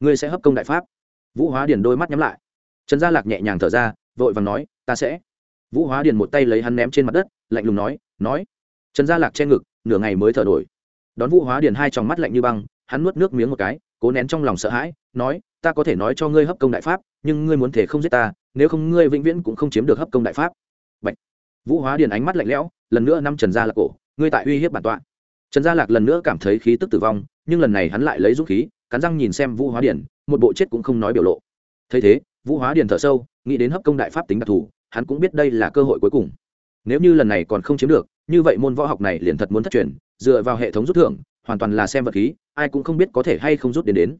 Ngươi sẽ hấp công đại pháp? Vũ hóa điền đôi mắt nhắm lại. Trần gia lạc nhẹ nhàng thở ra, vội vàng nói, ta sẽ. Vũ hóa điền một tay lấy hắn ném trên mặt đất, lạnh lùng nói nói. Trần gia lạc che ngực, nửa ngày mới thở đổi. đón vũ hóa điền hai tròng mắt lạnh như băng, hắn nuốt nước miếng một cái, cố nén trong lòng sợ hãi, nói, ta có thể nói cho ngươi hấp công đại pháp, nhưng ngươi muốn thể không giết ta, nếu không ngươi vĩnh viễn cũng không chiếm được hấp công đại pháp. Bạch. vũ hóa điền ánh mắt lạnh lẽo, lần nữa năm trần gia lạc cổ, ngươi tại uy hiếp bản tọa. Trần gia lạc lần nữa cảm thấy khí tức tử vong, nhưng lần này hắn lại lấy dũng khí cắn răng nhìn xem vũ hóa điền, một bộ chết cũng không nói biểu lộ. Thấy thế, vũ hóa điền thở sâu, nghĩ đến hấp công đại pháp tính đặc thù, hắn cũng biết đây là cơ hội cuối cùng. Nếu như lần này còn không chiếm được, như vậy môn võ học này liền thật muốn thất truyền, dựa vào hệ thống rút thưởng, hoàn toàn là xem vật khí, ai cũng không biết có thể hay không rút đến đến.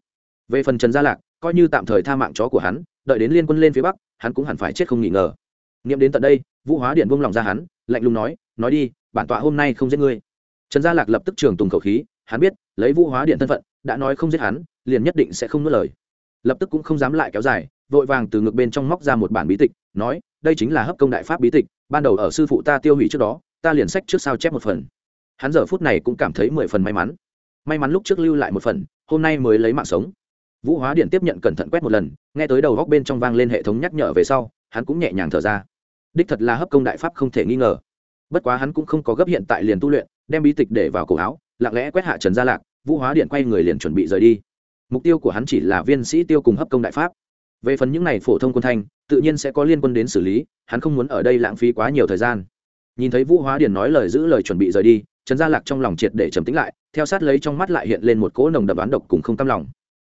Về phần trần gia lạc, coi như tạm thời tha mạng chó của hắn, đợi đến liên quân lên phía bắc, hắn cũng hẳn phải chết không nghỉ ngờ. Nghiệm đến tận đây, vũ hóa điện buông lòng ra hắn, lạnh lùng nói nói đi, bản tọa hôm nay không giết ngươi. Trần gia lạc lập tức trường tùng khẩu khí, hắn biết, lấy vũ hóa điện thân phận đã nói không giết hắn, liền nhất định sẽ không nuốt lời. Lập tức cũng không dám lại kéo dài, vội vàng từ ngực bên trong móc ra một bản bí tịch, nói, đây chính là hấp công đại pháp bí tịch, ban đầu ở sư phụ ta tiêu hủy trước đó, ta liền sách trước sao chép một phần. Hắn giờ phút này cũng cảm thấy mười phần may mắn. May mắn lúc trước lưu lại một phần, hôm nay mới lấy mạng sống. Vũ hóa điện tiếp nhận cẩn thận quét một lần, nghe tới đầu góc bên trong vang lên hệ thống nhắc nhở về sau, hắn cũng nhẹ nhàng thở ra. Đích thật là hấp công đại pháp không thể nghi ngờ. Bất quá hắn cũng không có gấp hiện tại liền tu luyện, đem bí tịch để vào cổ áo, lặng lẽ quét hạ trần gia lạc vũ hóa điện quay người liền chuẩn bị rời đi. Mục tiêu của hắn chỉ là viên sĩ tiêu cùng hấp công đại pháp. Về phần những n à y phổ thông quân thanh, tự nhiên sẽ có liên quân đến xử lý, hắn không muốn ở đây lãng phí quá nhiều thời gian. Nhìn thấy vũ hóa điền nói lời giữ lời chuẩn bị rời đi, trần gia lạc trong lòng triệt để trầm tính lại, theo sát lấy trong mắt lại hiện lên một cỗ nồng đậm đoán độc cùng không tâm lòng.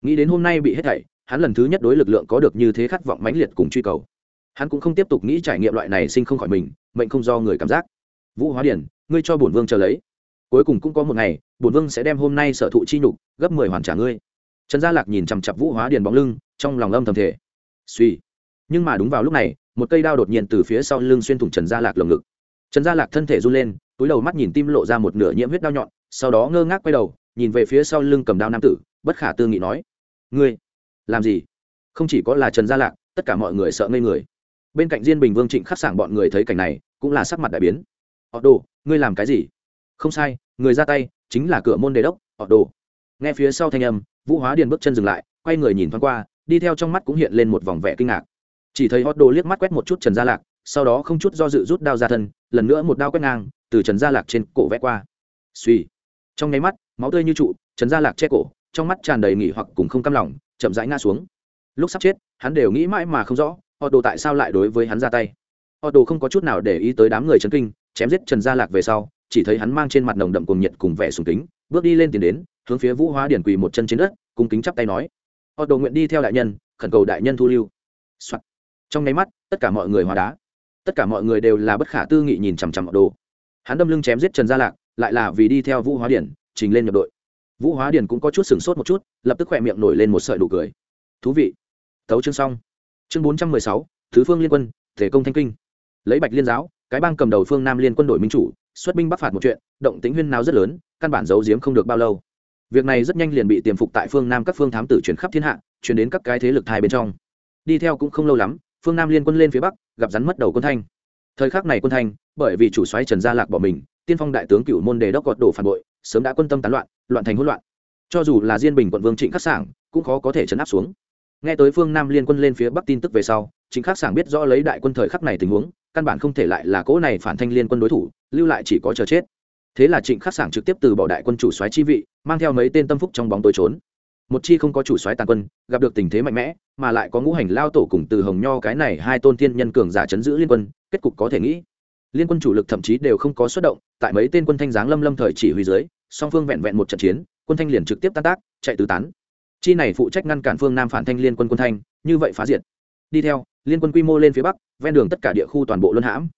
Nghĩ đến hôm nay bị hết thảy, hắn lần thứ nhất đối lực lượng có được như thế khát vọng mãnh liệt cùng truy cầu. Hắn cũng không tiếp tục nghĩ trải nghiệm loại này sinh không khỏi mình, mệnh không do người cảm giác. Vũ hóa điển ngươi cho bổn vương chờ lấy cuối cùng cũng có một ngày, bổn vương sẽ đem hôm nay sở thụ chi nhục, gấp mười hoàn trả ngươi. Trần gia lạc nhìn chằm chặp vũ hóa điền bóng lưng, trong lòng âm thầm thể suy. Nhưng mà đúng vào lúc này, một cây đao đột nhiên từ phía sau lưng xuyên thủng trần gia lạc lồng ngực. Trần gia lạc thân thể run lên, túi đầu mắt nhìn tim lộ ra một nửa nhiễm huyết đao nhọn, sau đó ngơ ngác quay đầu, nhìn về phía sau lưng cầm đao nam tử, bất khả tư nghị nói, ngươi, làm gì? Không chỉ có là trần gia lạc, tất cả mọi người sợ ngây người. Bên cạnh diên bình vương trịnh khắc sảng bọn người thấy cảnh này, cũng là sắc mặt đại biến. Họ đồ, ngươi làm cái gì? Không sai, người ra tay chính là cửa môn đề đốc, họ đồ. Nghe phía sau thanh âm, vũ hóa điền bước chân dừng lại, quay người nhìn thoáng qua, đi theo trong mắt cũng hiện lên một vòng vẻ kinh ngạc. Chỉ thấy hot đồ liếc mắt quét một chút trần gia lạc, sau đó không chút do dự rút đao ra thân, lần nữa một đao quét ngang, từ trần gia lạc trên cổ vẽ qua. Suy trong nháy mắt, máu tươi như trụ, trần gia lạc che cổ, trong mắt tràn đầy nghỉ hoặc cùng không căm lòng, chậm rãi ngã xuống. Lúc sắp chết, hắn đều nghĩ mãi mà không rõ hot đồ tại sao lại đối với hắn ra tay. Hot đồ không có chút nào để ý tới đám người chấn kinh, chém giết trần gia lạc về sau chỉ thấy hắn mang trên mặt nồng đậm cuồng nhiệt cùng vẻ sùng kính, bước đi lên tiền đến, hướng phía vũ hóa điển quỳ một chân trên đất cùng kính chắp tay nói họ đồ nguyện đi theo đại nhân, khẩn cầu đại nhân thu lưu、Soạn. trong nháy mắt, tất cả mọi người hóa đá. Tất cả mọi người đều là bất khả tư nghị nhìn chằm chằm họ đồ. Hắn đâm lưng chém giết trần gia lạc, lại là vì đi theo vũ hóa điển, trình lên nhập đội. Vũ hóa điển cũng có chút sửng sốt một chút, lập tức khỏe miệng nổi lên một sợi đủ cười. Thú vị. Tấu chương xong. Chương bốn trăm mười sáu, thứ phương liên quân, thể công thanh kinh. Lấy bạch liên giáo, cái bang cầm đầu phương nam liên quân đội minh chủ xuất binh bắc phạt một chuyện, động tính huyên nào rất lớn, căn bản giấu giếm không được bao lâu. Việc này rất nhanh liền bị tiềm phục tại phương nam các phương thám tử chuyển khắp thiên hạ chuyển đến các cái thế lực thai bên trong. Đi theo cũng không lâu lắm, phương nam liên quân lên phía bắc, gặp rắn mất đầu quân thanh. Thời khắc này quân thanh, bởi vì chủ soái trần gia lạc bỏ mình, tiên phong đại tướng cựu môn đề đốc gọt đổ phản bội, sớm đã quân tâm tán loạn loạn thành hỗn loạn. Cho dù là diên bình quận vương trịnh khắc sảng, cũng khó có thể chấn áp xuống. Nghe tới phương nam liên quân lên phía bắc tin tức về sau chính khắc sảng biết rõ lấy đại quân thời khắc này tình huống căn bản không thể lại là cỗ này phản thanh liên quân đối thủ, lưu lại chỉ có chờ chết. Thế là trịnh khắc sảng trực tiếp từ bỏ đại quân chủ soái chi vị, mang theo mấy tên tâm phúc trong bóng tối trốn. Một chi không có chủ soái tàn quân, gặp được tình thế mạnh mẽ, mà lại có ngũ hành lao tổ cùng từ hồng nho cái này hai tôn thiên nhân cường giả chấn giữ liên quân, kết cục có thể nghĩ. Liên quân chủ lực thậm chí đều không có xuất động, tại mấy tên quân thanh giáng lâm lâm thời chỉ huy dưới, song phương vẹn vẹn một trận chiến, quân thanh liền trực tiếp tan tác, chạy tứ tán. Chi này phụ trách ngăn cản phương nam phản thanh liên quân quân thanh, như vậy phá diệt. Đi theo liên quân quy mô lên phía bắc, ven đường tất cả địa khu toàn bộ luân hãm.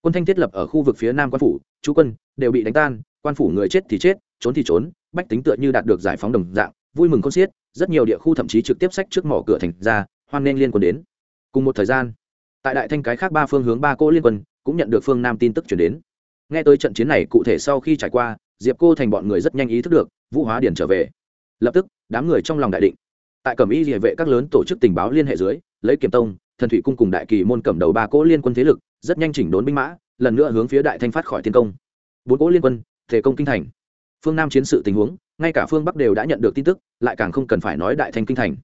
Quân thanh thiết lập ở khu vực phía nam quan phủ, chú quân đều bị đánh tan, quan phủ người chết thì chết, trốn thì trốn, bách tính tựa như đạt được giải phóng đồng dạng, vui mừng con xiết, rất nhiều địa khu thậm chí trực tiếp sách trước mỏ cửa thành ra, hoan nên liên quân đến. Cùng một thời gian, tại đại thanh cái khác ba phương hướng ba cô liên quân cũng nhận được phương nam tin tức chuyển đến. Nghe tới trận chiến này cụ thể sau khi trải qua, diệp cô thành bọn người rất nhanh ý thức được, vũ hóa điển trở về. Lập tức, đám người trong lòng đại định. Tại cẩm y địa vệ các lớn tổ chức tình báo liên hệ dưới, lấy kiểm tông thần thủy cung cùng đại kỳ môn cầm đầu ba cỗ liên quân thế lực, rất nhanh chỉnh đốn binh mã, lần nữa hướng phía đại thanh phát khỏi thiên công. Bốn cỗ liên quân, thể công kinh thành. Phương nam chiến sự tình huống, ngay cả phương bắc đều đã nhận được tin tức, lại càng không cần phải nói đại thanh kinh thành.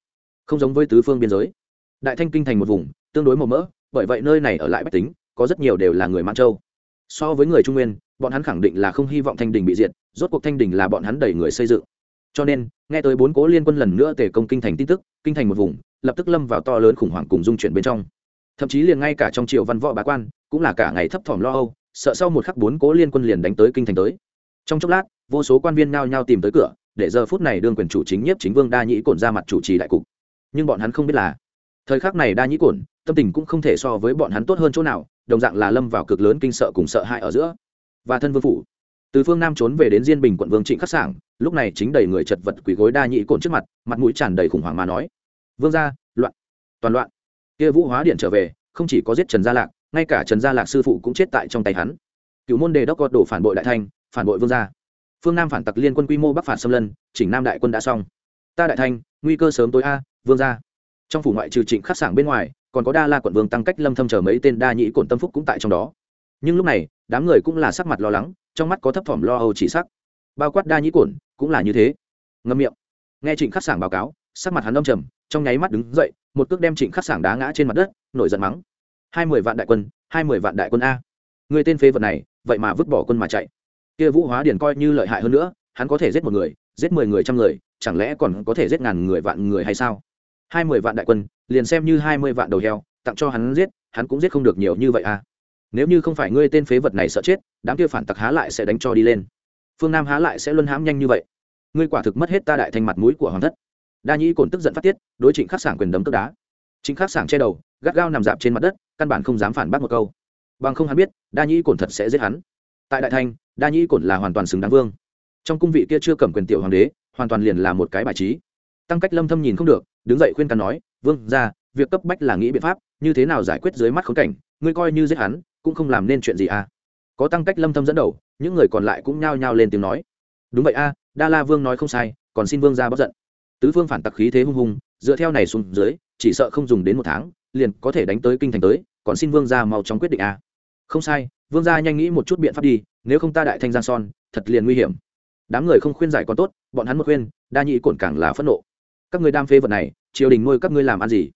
Không giống với tứ phương biên giới. Đại thanh kinh thành một vùng, tương đối màu mỡ, bởi vậy nơi này ở lại bách tính, có rất nhiều đều là người mãn châu. So với người trung nguyên, bọn hắn khẳng định là không hy vọng thanh đình bị diệt, rốt cuộc thanh đình là bọn hắn đẩy người xây dựng. Cho nên, nghe tới bốn cố liên quân lần nữa tề công kinh thành tin tức, kinh thành một vùng lập tức lâm vào to lớn khủng hoảng cùng dung chuyển bên trong. Thậm chí liền ngay cả trong triều văn võ bá quan, cũng là cả ngày thấp thỏm lo âu, sợ sau một khắc bốn cố liên quân liền đánh tới kinh thành tới. Trong chốc lát, vô số quan viên nao nhao tìm tới cửa, để giờ phút này đương quyền chủ chính nhiếp chính vương đa nhĩ cổn ra mặt chủ trì đại cục. Nhưng bọn hắn không biết là, thời khắc này đa nhĩ cổn, tâm tình cũng không thể so với bọn hắn tốt hơn chỗ nào, đồng dạng là lâm vào cực lớn kinh sợ cùng sợ hãi ở giữa. Và thân vương phủ, từ phương nam trốn về đến diên bình quận vương trịnh khắc sảng, lúc này chính đầy người chật vật quỳ gối đa nhĩ cổn trước mặt mặt mũi tràn đầy khủng hoảng mà nói vương gia, loạn, toàn loạn. Kia vũ hóa điện trở về, không chỉ có giết trần gia lạc, ngay cả trần gia lạc sư phụ cũng chết tại trong tay hắn. Cựu môn đề đốc gọt đổ phản bội đại thanh, phản bội vương gia. Phương nam phản tặc liên quân quy mô bắc phản xâm lân, chỉnh nam đại quân đã xong. Ta đại thanh, nguy cơ sớm tối a, vương gia. Trong phủ ngoại trừ trịnh khắc sảng bên ngoài, còn có đa la quận vương tăng cách lâm thâm chờ mấy tên đa nhĩ cổn tâm phúc cũng tại trong đó. Nhưng lúc này, đám người cũng là sắc mặt lo lắng, trong mắt có thấp thỏm lo âu chỉ sắc. Bao quát đa nhĩ cổn cũng là như thế. Ngâm miệng. Nghe trịnh khắc sảng báo cáo sắc mặt hắn âm trầm, trong nháy mắt đứng dậy, một cước đem trịnh khắc sảng đá ngã trên mặt đất, nổi giận mắng. Hai mươi vạn đại quân, hai mươi vạn đại quân a. Người tên phế vật này, vậy mà vứt bỏ quân mà chạy. Kia vũ hóa điển coi như lợi hại hơn nữa, hắn có thể giết một người, giết mười người trăm người, chẳng lẽ còn có thể giết ngàn người vạn người hay sao? Hai mươi vạn đại quân, liền xem như hai mươi vạn đầu heo, tặng cho hắn giết, hắn cũng giết không được nhiều như vậy à nếu như không phải ngươi tên phế vật này sợ chết, đám kia phản tặc há lại sẽ đánh cho đi lên. Phương nam há lại sẽ luân hãm nhanh như vậy. Ngươi quả thực mất hết ta đại thành mặt mũi của hoàng thất đa nhĩ cồn tức giận phát tiết, đối trịnh khắc sảng quyền đấm tức đá. Trịnh khắc sảng che đầu, gắt gao nằm dạp trên mặt đất, căn bản không dám phản bác một câu. Bằng không hắn biết, đa nhĩ cồn thật sẽ giết hắn. Tại đại thanh đa nhĩ cồn là hoàn toàn xứng đáng vương. Trong cung vị kia chưa cầm quyền tiểu hoàng đế, hoàn toàn liền là một cái bài trí. Tăng cách lâm thâm nhìn không được, đứng dậy khuyên can nói, vương ra việc cấp bách là nghĩ biện pháp, như thế nào giải quyết dưới mắt khốn cảnh, ngươi coi như giết hắn, cũng không làm nên chuyện gì à? Có tăng cách lâm thâm dẫn đầu, những người còn lại cũng nhao nhao lên tiếng nói, đúng vậy a, đa la vương nói không sai, còn xin vương ra bất giận tứ phương phản tặc khí thế hung hùng dựa theo này xuống dưới, chỉ sợ không dùng đến một tháng, liền có thể đánh tới kinh thành tới, còn xin vương gia mau chóng quyết định a. Không sai, vương gia nhanh nghĩ một chút biện pháp đi, nếu không ta đại thanh giang son, thật liền nguy hiểm. Đám người không khuyên giải còn tốt, bọn hắn một khuyên, đa nhị cổn càng là phẫn nộ. Các ngươi đam phê vật này, triều đình nuôi các ngươi làm ăn gì?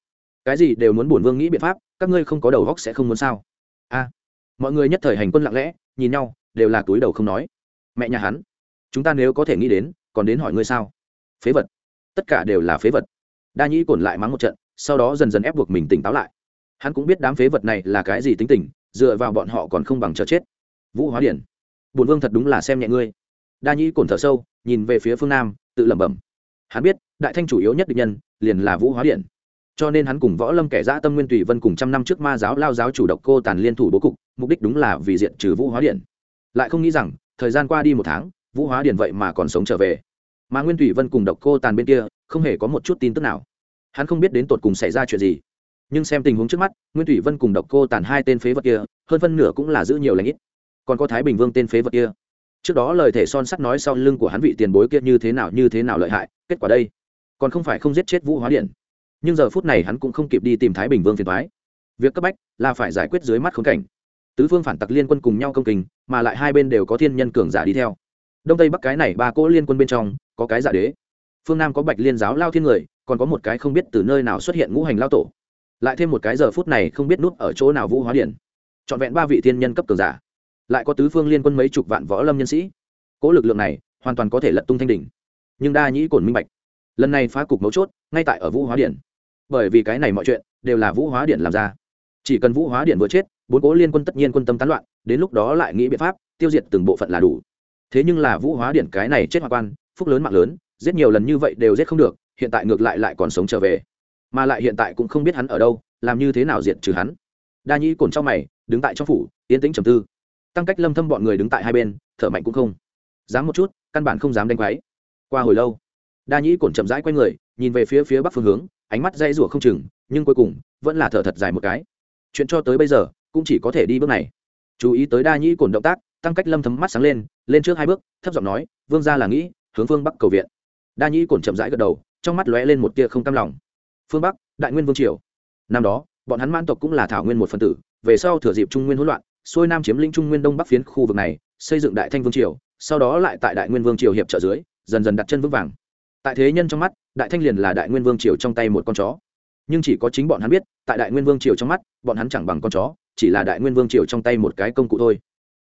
Cái gì đều muốn bổn vương nghĩ biện pháp, các ngươi không có đầu góc sẽ không muốn sao? A. Mọi người nhất thời hành quân lặng lẽ, nhìn nhau, đều là túi đầu không nói. Mẹ nhà hắn, chúng ta nếu có thể nghĩ đến, còn đến hỏi ngươi sao? Phế vật tất cả đều là phế vật. Đa nhĩ cồn lại mắng một trận, sau đó dần dần ép buộc mình tỉnh táo lại. Hắn cũng biết đám phế vật này là cái gì tính tình, dựa vào bọn họ còn không bằng chờ chết. Vũ hóa điển Bùn vương thật đúng là xem nhẹ ngươi. Đa nhĩ cồn thở sâu, nhìn về phía phương nam, tự lẩm bẩm. Hắn biết, đại thanh chủ yếu nhất định nhân, liền là vũ hóa điện cho nên hắn cùng võ lâm kẻ dã tâm nguyên tùy vân cùng trăm năm trước ma giáo lao giáo chủ độc cô tàn liên thủ bố cục, mục đích đúng là vì diện trừ vũ hóa điện lại không nghĩ rằng, thời gian qua đi một tháng, vũ hóa điện vậy mà còn sống trở về mà nguyên thủy vân cùng độc cô tàn bên kia, không hề có một chút tin tức nào. Hắn không biết đến tột cùng xảy ra chuyện gì. Nhưng xem tình huống trước mắt, nguyên thủy vân cùng độc cô tàn hai tên phế vật kia, hơn phân nửa cũng là giữ nhiều lãnh ít. Còn có thái bình vương tên phế vật kia. Trước đó lời thể son sắt nói sau lưng của hắn vị tiền bối kia như thế nào, như thế nào lợi hại, kết quả đây. Còn không phải không giết chết vũ hóa điện. Nhưng giờ phút này hắn cũng không kịp đi tìm thái bình vương phiền thoái việc cấp bách là phải giải quyết dưới mắt khốn cảnh. Tứ phương phản tặc liên quân cùng nhau công kình, mà lại hai bên đều có thiên nhân cường giả đi theo đông tây bắc cái này ba cỗ liên quân bên trong có cái giả đế phương nam có bạch liên giáo lao thiên người còn có một cái không biết từ nơi nào xuất hiện ngũ hành lao tổ lại thêm một cái giờ phút này không biết nút ở chỗ nào vũ hóa điển trọn vẹn ba vị thiên nhân cấp cường giả lại có tứ phương liên quân mấy chục vạn võ lâm nhân sĩ cỗ lực lượng này hoàn toàn có thể lật tung thanh đỉnh nhưng đa nhĩ cổn minh bạch lần này phá cục mấu chốt ngay tại ở vũ hóa điện bởi vì cái này mọi chuyện đều là vũ hóa điện làm ra chỉ cần vũ hóa điện vừa chết bốn cố liên quân tất nhiên quân tâm tán loạn đến lúc đó lại nghĩ biện pháp tiêu diệt từng bộ phận là đủ thế nhưng là vũ hóa điện cái này chết hoa quan, phúc lớn mạng lớn, giết nhiều lần như vậy đều giết không được, hiện tại ngược lại lại còn sống trở về. Mà lại hiện tại cũng không biết hắn ở đâu, làm như thế nào diện trừ hắn. Đa nhĩ cồn trong mày, đứng tại trong phủ, yên tĩnh trầm tư. Tăng cách lâm thâm bọn người đứng tại hai bên, thở mạnh cũng không. Dám một chút, căn bản không dám đánh quái. Qua hồi lâu, đa nhĩ cồn chậm rãi quay người, nhìn về phía phía bắc phương hướng, ánh mắt dây rủa không chừng, nhưng cuối cùng, vẫn là thở thật dài một cái. Chuyện cho tới bây giờ, cũng chỉ có thể đi bước này. Chú ý tới đa nhĩ cồn động tác, tăng cách lâm thấm mắt sáng lên lên trước hai bước, thấp giọng nói, vương gia là nghĩ, hướng phương bắc cầu viện. Đa nhĩ cồn chậm rãi gật đầu, trong mắt lóe lên một tia không cam lòng. Phương bắc, đại nguyên vương triều. Năm đó, bọn hắn mãn tộc cũng là thảo nguyên một phần tử, về sau thừa dịp trung nguyên hỗn loạn, xuôi nam chiếm lĩnh trung nguyên đông bắc phiến khu vực này, xây dựng đại thanh vương triều, sau đó lại tại đại nguyên vương triều hiệp trợ dưới, dần dần đặt chân vững vàng. Tại thế nhân trong mắt, đại thanh liền là đại nguyên vương triều trong tay một con chó. Nhưng chỉ có chính bọn hắn biết, tại đại nguyên vương triều trong mắt, bọn hắn chẳng bằng con chó, chỉ là đại nguyên vương triều trong tay một cái công cụ thôi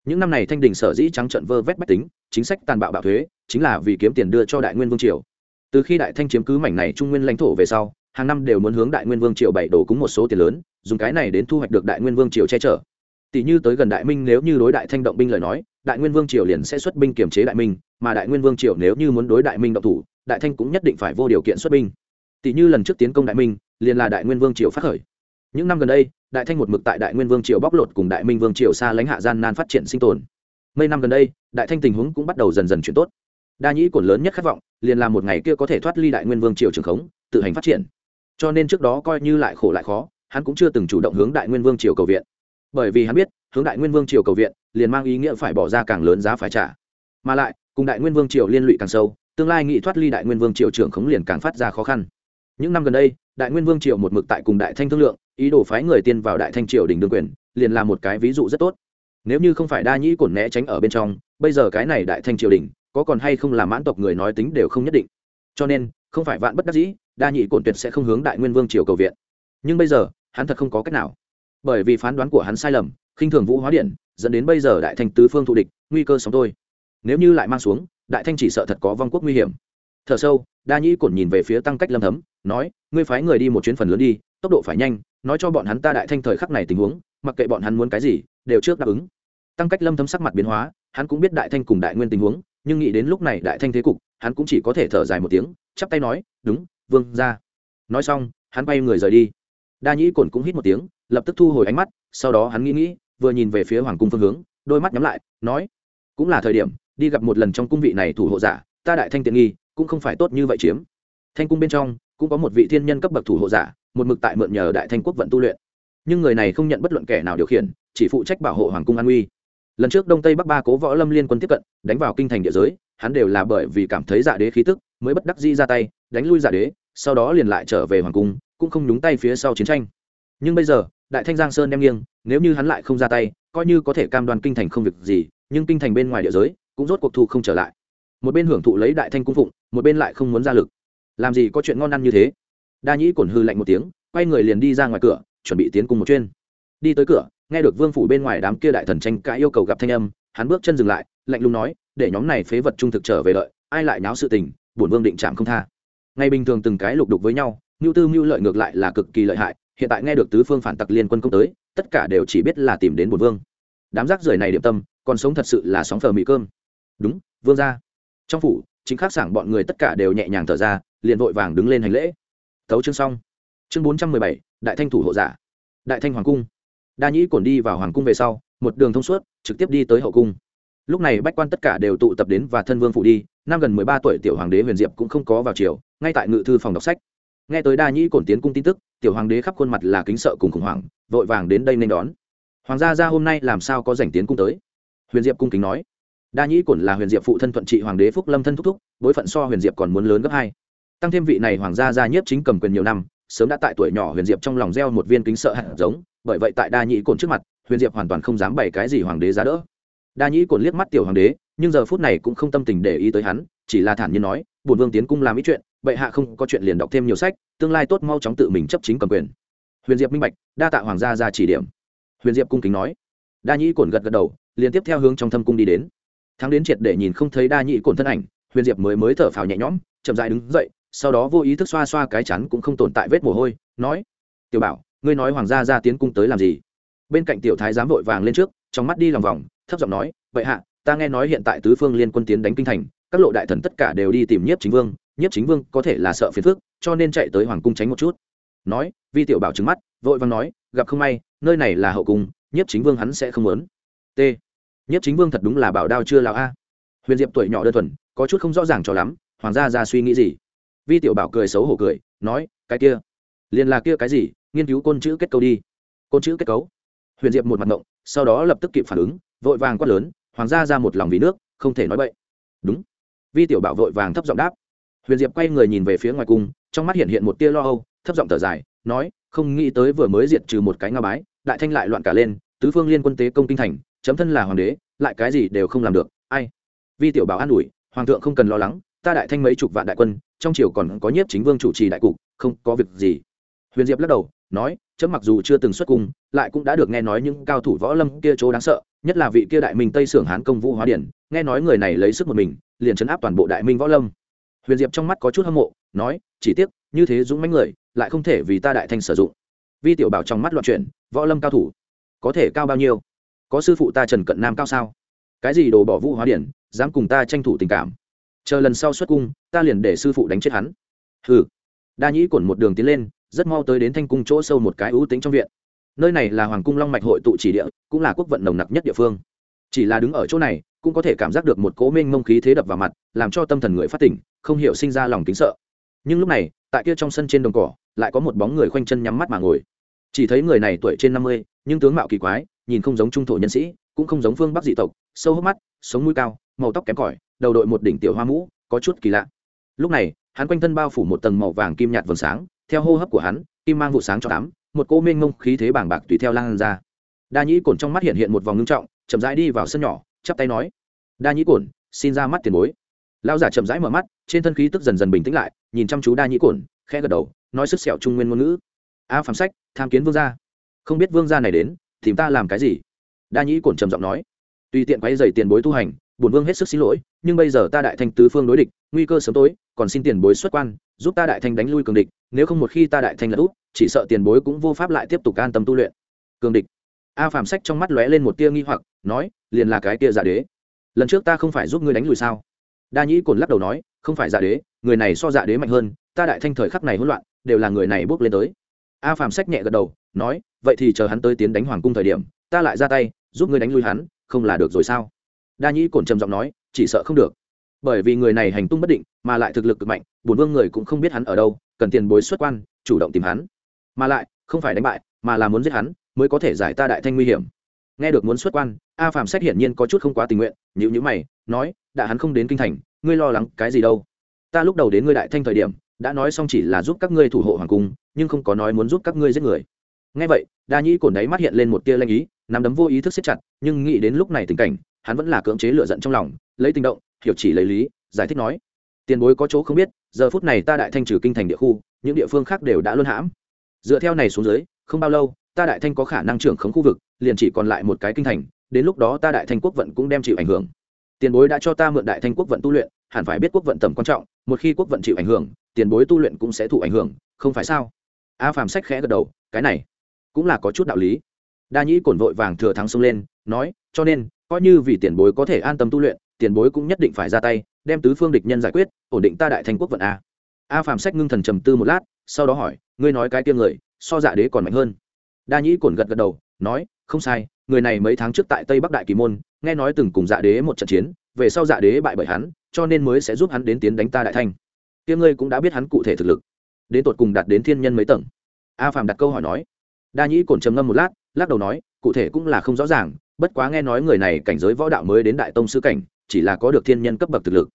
những năm này thanh đình sở dĩ trắng trận vơ vét bách tính, chính sách tàn bạo bạo thuế, chính là vì kiếm tiền đưa cho đại nguyên vương triều. Từ khi đại thanh chiếm cứ mảnh này trung nguyên lãnh thổ về sau, hàng năm đều muốn hướng đại nguyên vương triều bảy đổ cúng một số tiền lớn, dùng cái này đến thu hoạch được đại nguyên vương triều che chở. Tỷ như tới gần đại minh nếu như đối đại thanh động binh lời nói, đại nguyên vương triều liền sẽ xuất binh kiềm chế đại minh, mà đại nguyên vương triều nếu như muốn đối đại minh động thủ, đại thanh cũng nhất định phải vô điều kiện xuất binh. Tỷ như lần trước tiến công đại minh, liền là đại nguyên vương triều phát khởi những năm gần đây, đại thanh một mực tại đại nguyên vương triều bóc lột cùng đại minh vương triều xa lãnh hạ gian nan phát triển sinh tồn. Mấy năm gần đây, đại thanh tình huống cũng bắt đầu dần dần chuyển tốt. Đa nhĩ cổn lớn nhất khát vọng, liền là một ngày kia có thể thoát ly đại nguyên vương triều trường khống, tự hành phát triển. Cho nên trước đó coi như lại khổ lại khó, hắn cũng chưa từng chủ động hướng đại nguyên vương triều cầu viện. Bởi vì hắn biết, hướng đại nguyên vương triều cầu viện, liền mang ý nghĩa phải bỏ ra càng lớn giá phải trả. Mà lại, cùng đại nguyên vương triều liên lụy càng sâu, tương lai nghị thoát ly đại nguyên vương triều trưởng khống liền càng phát ra khó khăn. Những năm gần đây đại nguyên vương triều một mực tại cùng đại thanh thương lượng, ý đồ phái người tiên vào đại thanh triều đình đương quyền, liền là một cái ví dụ rất tốt. Nếu như không phải đa nhĩ cổn né tránh ở bên trong, bây giờ cái này đại thanh triều đình có còn hay không là mãn tộc người nói tính đều không nhất định. Cho nên, không phải vạn bất đắc dĩ, đa nhĩ cổn tuyệt sẽ không hướng đại nguyên vương triều cầu viện. Nhưng bây giờ, hắn thật không có cách nào. Bởi vì phán đoán của hắn sai lầm, khinh thường vũ hóa điện, dẫn đến bây giờ đại thanh tứ phương thù địch, nguy cơ sống tôi. Nếu như lại mang xuống, đại thanh chỉ sợ thật có vong quốc nguy hiểm thở sâu, đa nhĩ cổn nhìn về phía tăng cách lâm thấm, nói, ngươi phái người đi một chuyến phần lớn đi, tốc độ phải nhanh, nói cho bọn hắn ta đại thanh thời khắc này tình huống, mặc kệ bọn hắn muốn cái gì, đều trước đáp ứng. Tăng cách lâm thấm sắc mặt biến hóa, hắn cũng biết đại thanh cùng đại nguyên tình huống, nhưng nghĩ đến lúc này đại thanh thế cục, hắn cũng chỉ có thể thở dài một tiếng, chắp tay nói, đúng, vương ra. Nói xong, hắn bay người rời đi. Đa nhĩ cổn cũng hít một tiếng, lập tức thu hồi ánh mắt, sau đó hắn nghĩ nghĩ, vừa nhìn về phía hoàng cung phương hướng, đôi mắt nhắm lại, nói, cũng là thời điểm, đi gặp một lần trong cung vị này thủ hộ giả, ta đại thanh tiện nghi cũng không phải tốt như vậy chiếm. Thanh cung bên trong, cũng có một vị thiên nhân cấp bậc thủ hộ giả, một mực tại mượn nhờ đại thanh quốc vận tu luyện. Nhưng người này không nhận bất luận kẻ nào điều khiển, chỉ phụ trách bảo hộ hoàng cung an uy. Lần trước đông tây bắc ba cố võ lâm liên quân tiếp cận, đánh vào kinh thành địa giới, hắn đều là bởi vì cảm thấy dạ đế khí tức, mới bất đắc di ra tay, đánh lui dạ đế, sau đó liền lại trở về hoàng cung, cũng không nhúng tay phía sau chiến tranh. Nhưng bây giờ, đại thanh giang sơn đem nghiêng, nếu như hắn lại không ra tay, coi như có thể cam đoan kinh thành không việc gì, nhưng kinh thành bên ngoài địa giới, cũng rốt cuộc thu không trở lại một bên hưởng thụ lấy đại thanh cung phụng, một bên lại không muốn ra lực. Làm gì có chuyện ngon ăn như thế? Đa nhĩ cổn hư lạnh một tiếng, quay người liền đi ra ngoài cửa, chuẩn bị tiến cùng một chuyên đi tới cửa, nghe được vương phủ bên ngoài đám kia đại thần tranh cãi yêu cầu gặp thanh âm, hắn bước chân dừng lại, lạnh lùng nói, để nhóm này phế vật trung thực trở về lợi ai lại náo sự tình, bổn vương định chạm không tha. Ngày bình thường từng cái lục đục với nhau mưu tư mưu lợi ngược lại là cực kỳ lợi hại, hiện tại nghe được tứ phương phản tặc liên quân công tới, tất cả đều chỉ biết là tìm đến bổn vương. Đám rác rưởi này điểm tâm, còn sống thật sự là sóng phờ mị cơm. Đúng, vương ra trong phủ, chính khắc sảng bọn người tất cả đều nhẹ nhàng thở ra, liền vội vàng đứng lên hành lễ. Thấu chương xong. Chương bốn trăm mười bảy, đại thanh thủ hộ giả. Đại thanh hoàng cung. Đa nhĩ cổn đi vào hoàng cung về sau, một đường thông suốt, trực tiếp đi tới hậu cung. Lúc này bách quan tất cả đều tụ tập đến và thân vương phụ đi, năm gần mười ba tuổi tiểu hoàng đế huyền diệp cũng không có vào chiều ngay tại ngự thư phòng đọc sách. Nghe tới đa nhĩ cổn tiến cung tin tức, tiểu hoàng đế khắp khuôn mặt là kính sợ cùng khủng hoảng, vội vàng đến đây nên đón. Hoàng gia ra hôm nay làm sao có dành tiến cung tới? Huyền diệp cung kính nói đa nhĩ cổn là huyền diệp phụ thân thuận trị hoàng đế phúc lâm thân thúc thúc, bối phận so huyền diệp còn muốn lớn gấp hai. Tăng thêm vị này hoàng gia gia nhiếp chính cầm quyền nhiều năm, sớm đã tại tuổi nhỏ huyền diệp trong lòng gieo một viên kính sợ hạt giống, bởi vậy tại đa nhĩ cổn trước mặt, huyền diệp hoàn toàn không dám bày cái gì hoàng đế giá đỡ. Đa nhĩ cổn liếc mắt tiểu hoàng đế, nhưng giờ phút này cũng không tâm tình để ý tới hắn, chỉ là thản nhiên nói, bổn vương tiến cung làm ít chuyện, bệ hạ không có chuyện liền đọc thêm nhiều sách, tương lai tốt mau chóng tự mình chấp chính cầm quyền. Huyền diệp minh bạch, đa tạ hoàng gia ra chỉ điểm. Huyền diệp cung kính nói. Đa nhĩ cổn gật gật đầu, liền tiếp theo hướng trong thâm cung đi đến thắng đến triệt để nhìn không thấy đa nhị cổn thân ảnh, huyền diệp mới mới thở phào nhẹ nhõm, chậm dại đứng dậy, sau đó vô ý thức xoa xoa cái chắn cũng không tồn tại vết mồ hôi, nói, tiểu bảo, ngươi nói hoàng gia ra tiến cung tới làm gì? Bên cạnh tiểu thái giám vội vàng lên trước, trong mắt đi lòng vòng, thấp giọng nói, vậy hạ, ta nghe nói hiện tại tứ phương liên quân tiến đánh kinh thành, các lộ đại thần tất cả đều đi tìm nhiếp chính vương, nhiếp chính vương có thể là sợ phiền phức, cho nên chạy tới hoàng cung tránh một chút. Nói, vi tiểu bảo trứng mắt, vội vàng nói, gặp không may, nơi này là hậu cung, nhiếp chính vương hắn sẽ không muốn. T nhất chính vương thật đúng là bảo đao chưa lão a. Huyền diệp tuổi nhỏ đơn thuần, có chút không rõ ràng cho lắm, hoàng gia ra suy nghĩ gì? Vi tiểu bảo cười xấu hổ cười, nói, cái kia, liền là kia cái gì? Nghiên cứu côn chữ kết cấu đi. Côn chữ kết cấu? Huyền diệp một mặt ngộng, sau đó lập tức kịp phản ứng, vội vàng quát lớn, hoàng gia ra một lòng vì nước, không thể nói bậy. Đúng. Vi tiểu bảo vội vàng thấp giọng đáp. Huyền diệp quay người nhìn về phía ngoài cung, trong mắt hiện hiện một tia lo âu, thấp giọng thở dài, nói, không nghĩ tới vừa mới diệt trừ một cái nga bái, đại thanh lại loạn cả lên, tứ phương liên quân tế công kinh thành chấm thân là hoàng đế, lại cái gì đều không làm được, ai? Vi tiểu bảo an ủi, hoàng thượng không cần lo lắng, ta đại thanh mấy chục vạn đại quân, trong triều còn có nhiếp chính vương chủ trì đại cục, không có việc gì. Huyền diệp lắc đầu, nói, chấm mặc dù chưa từng xuất cung, lại cũng đã được nghe nói những cao thủ võ lâm kia chỗ đáng sợ, nhất là vị kia đại minh tây sưởng hán công vũ hóa điển, nghe nói người này lấy sức một mình, liền chấn áp toàn bộ đại minh võ lâm. Huyền diệp trong mắt có chút hâm mộ, nói, chỉ tiếc, như thế dũng mãnh người, lại không thể vì ta đại thanh sử dụng. Vi tiểu bảo trong mắt loạn chuyển, võ lâm cao thủ, có thể cao bao nhiêu? Có sư phụ ta trần cận nam cao sao? Cái gì đồ bỏ vũ hóa điển, dám cùng ta tranh thủ tình cảm? Chờ lần sau xuất cung, ta liền để sư phụ đánh chết hắn. Hừ. Đa nhĩ cổn một đường tiến lên, rất mau tới đến thanh cung chỗ sâu một cái ưu tính trong viện. Nơi này là hoàng cung long mạch hội tụ chỉ địa, cũng là quốc vận nồng nặc nhất địa phương. Chỉ là đứng ở chỗ này, cũng có thể cảm giác được một cố minh mông khí thế đập vào mặt, làm cho tâm thần người phát tỉnh, không hiểu sinh ra lòng kính sợ. Nhưng lúc này, tại kia trong sân trên đồng cỏ, lại có một bóng người khoanh chân nhắm mắt mà ngồi. Chỉ thấy người này tuổi trên năm mươi, nhưng tướng mạo kỳ quái nhìn không giống trung thổ nhân sĩ, cũng không giống phương bắc dị tộc, sâu hốc mắt, sống mũi cao, màu tóc kém cỏi, đầu đội một đỉnh tiểu hoa mũ, có chút kỳ lạ. Lúc này, hắn quanh thân bao phủ một tầng màu vàng kim nhạt vầng sáng, theo hô hấp của hắn, kim mang vụ sáng cho đám một cô mênh mông khí thế bàng bạc tùy theo lan ra. Đa nhĩ cổn trong mắt hiện hiện một vòng ngưng trọng, chậm rãi đi vào sân nhỏ, chắp tay nói, đa nhĩ cổn, xin ra mắt tiền bối. Lao giả chậm rãi mở mắt, trên thân khí tức dần dần bình tĩnh lại, nhìn chăm chú đa nhĩ cổn, khẽ gật đầu, nói sức sẹo trung nguyên ngôn ngữ. A phạm sách, tham kiến vương gia. Không biết vương gia này đến tìm ta làm cái gì? Đa nhĩ cổn trầm giọng nói. Tùy tiện quay dày tiền bối tu hành, bổn vương hết sức xin lỗi, nhưng bây giờ ta đại thanh tứ phương đối địch, nguy cơ sớm tối, còn xin tiền bối xuất quan, giúp ta đại thanh đánh lui cường địch, nếu không một khi ta đại thanh là út, chỉ sợ tiền bối cũng vô pháp lại tiếp tục an tâm tu luyện. Cường địch. A phàm sách trong mắt lóe lên một tia nghi hoặc, nói, liền là cái tia giả đế. Lần trước ta không phải giúp ngươi đánh lùi sao? Đa nhĩ cồn lắc đầu nói, không phải giả đế, người này so giả đế mạnh hơn, ta đại thanh thời khắc này hỗn loạn, đều là người này bước lên tới. A phàm sách nhẹ gật đầu, nói vậy thì chờ hắn tới tiến đánh hoàng cung thời điểm, ta lại ra tay, giúp ngươi đánh lui hắn, không là được rồi sao? Đa nhĩ cổn trầm giọng nói, chỉ sợ không được. Bởi vì người này hành tung bất định, mà lại thực lực cực mạnh, bổn vương người cũng không biết hắn ở đâu, cần tiền bối xuất quan, chủ động tìm hắn. Mà lại, không phải đánh bại, mà là muốn giết hắn, mới có thể giải ta đại thanh nguy hiểm. Nghe được muốn xuất quan, a phạm sách hiển nhiên có chút không quá tình nguyện nhữ nhữ mày, nói, đã hắn không đến kinh thành, ngươi lo lắng cái gì đâu? Ta lúc đầu đến ngươi đại thanh thời điểm, đã nói xong chỉ là giúp các ngươi thủ hộ hoàng cung, nhưng không có nói muốn giúp các ngươi giết người nghe vậy, đa nhĩ cổn đáy mắt hiện lên một tia lanh ý, nắm đấm vô ý thức siết chặt, nhưng nghĩ đến lúc này tình cảnh, hắn vẫn là cưỡng chế lựa giận trong lòng, lấy tình động, hiểu chỉ lấy lý, giải thích nói, tiền bối có chỗ không biết, giờ phút này ta đại thanh trừ kinh thành địa khu, những địa phương khác đều đã luân hãm. Dựa theo này xuống dưới, không bao lâu, ta đại thanh có khả năng trưởng khống khu vực, liền chỉ còn lại một cái kinh thành, đến lúc đó ta đại thanh quốc vận cũng đem chịu ảnh hưởng. Tiền bối đã cho ta mượn đại thanh quốc vận tu luyện, hẳn phải biết quốc vận tầm quan trọng, một khi quốc vận chịu ảnh hưởng, tiền bối tu luyện cũng sẽ thụ ảnh hưởng, không phải sao? A phàm sách khẽ gật đầu, cái này cũng là có chút đạo lý. Đa nhĩ cổn vội vàng thừa thắng xông lên, nói, cho nên, coi như vì tiền bối có thể an tâm tu luyện, tiền bối cũng nhất định phải ra tay, đem tứ phương địch nhân giải quyết, ổn định ta đại thanh quốc vận a. A phàm sách ngưng thần trầm tư một lát, sau đó hỏi, ngươi nói cái tiêm người, so dạ đế còn mạnh hơn? Đa nhĩ cổn gật gật đầu, nói, không sai, người này mấy tháng trước tại tây bắc đại kỳ môn, nghe nói từng cùng dạ đế một trận chiến, về sau dạ đế bại bởi hắn, cho nên mới sẽ giúp hắn đến tiến đánh ta đại thanh. Tiêm ngươi cũng đã biết hắn cụ thể thực lực, đến tột cùng đạt đến thiên nhân mấy tầng? A phàm đặt câu hỏi nói đa nhĩ cổn trầm ngâm một lát, lắc đầu nói, cụ thể cũng là không rõ ràng, bất quá nghe nói người này cảnh giới võ đạo mới đến đại tông sư cảnh, chỉ là có được thiên nhân cấp bậc thực lực.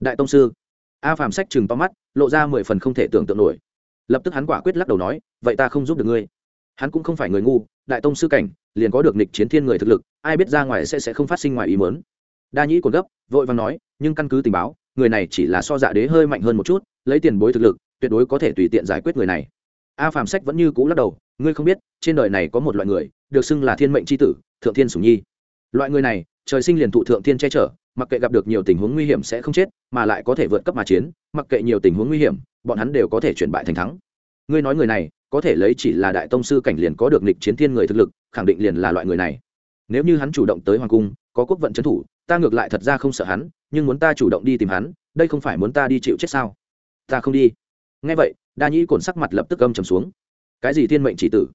Đại tông sư? A phàm sách chừng to mắt, lộ ra mười phần không thể tưởng tượng nổi. Lập tức hắn quả quyết lắc đầu nói, vậy ta không giúp được ngươi. Hắn cũng không phải người ngu, đại tông sư cảnh, liền có được nịch chiến thiên người thực lực, ai biết ra ngoài sẽ sẽ không phát sinh ngoài ý mớn đa nhĩ còn gấp, vội vàng nói, nhưng căn cứ tình báo, người này chỉ là so dạ đế hơi mạnh hơn một chút, lấy tiền bối thực lực, tuyệt đối có thể tùy tiện giải quyết người này a phàm sách vẫn như cũ lắc đầu, ngươi không biết, trên đời này có một loại người, được xưng là thiên mệnh c h i tử, thượng thiên sùng nhi. Loại người này, trời sinh liền thụ thượng thiên che chở, mặc kệ gặp được nhiều tình huống nguy hiểm sẽ không chết, mà lại có thể vượt cấp mà chiến, mặc kệ nhiều tình huống nguy hiểm, bọn hắn đều có thể chuyển bại thành thắng. Ngươi nói người này, có thể lấy chỉ là đại tông sư cảnh liền có được nịch chiến thiên người thực lực, khẳng định liền là loại người này. Nếu như hắn chủ động tới hoàng cung, có quốc vận trấn thủ, ta ngược lại thật ra không sợ hắn, nhưng muốn ta chủ động đi tìm hắn, đây không phải muốn ta đi chịu chết sao? Ta không đi. Ngay vậy đa nhĩ cồn sắc mặt lập tức âm trầm xuống. Cái gì thiên mệnh chỉ tử?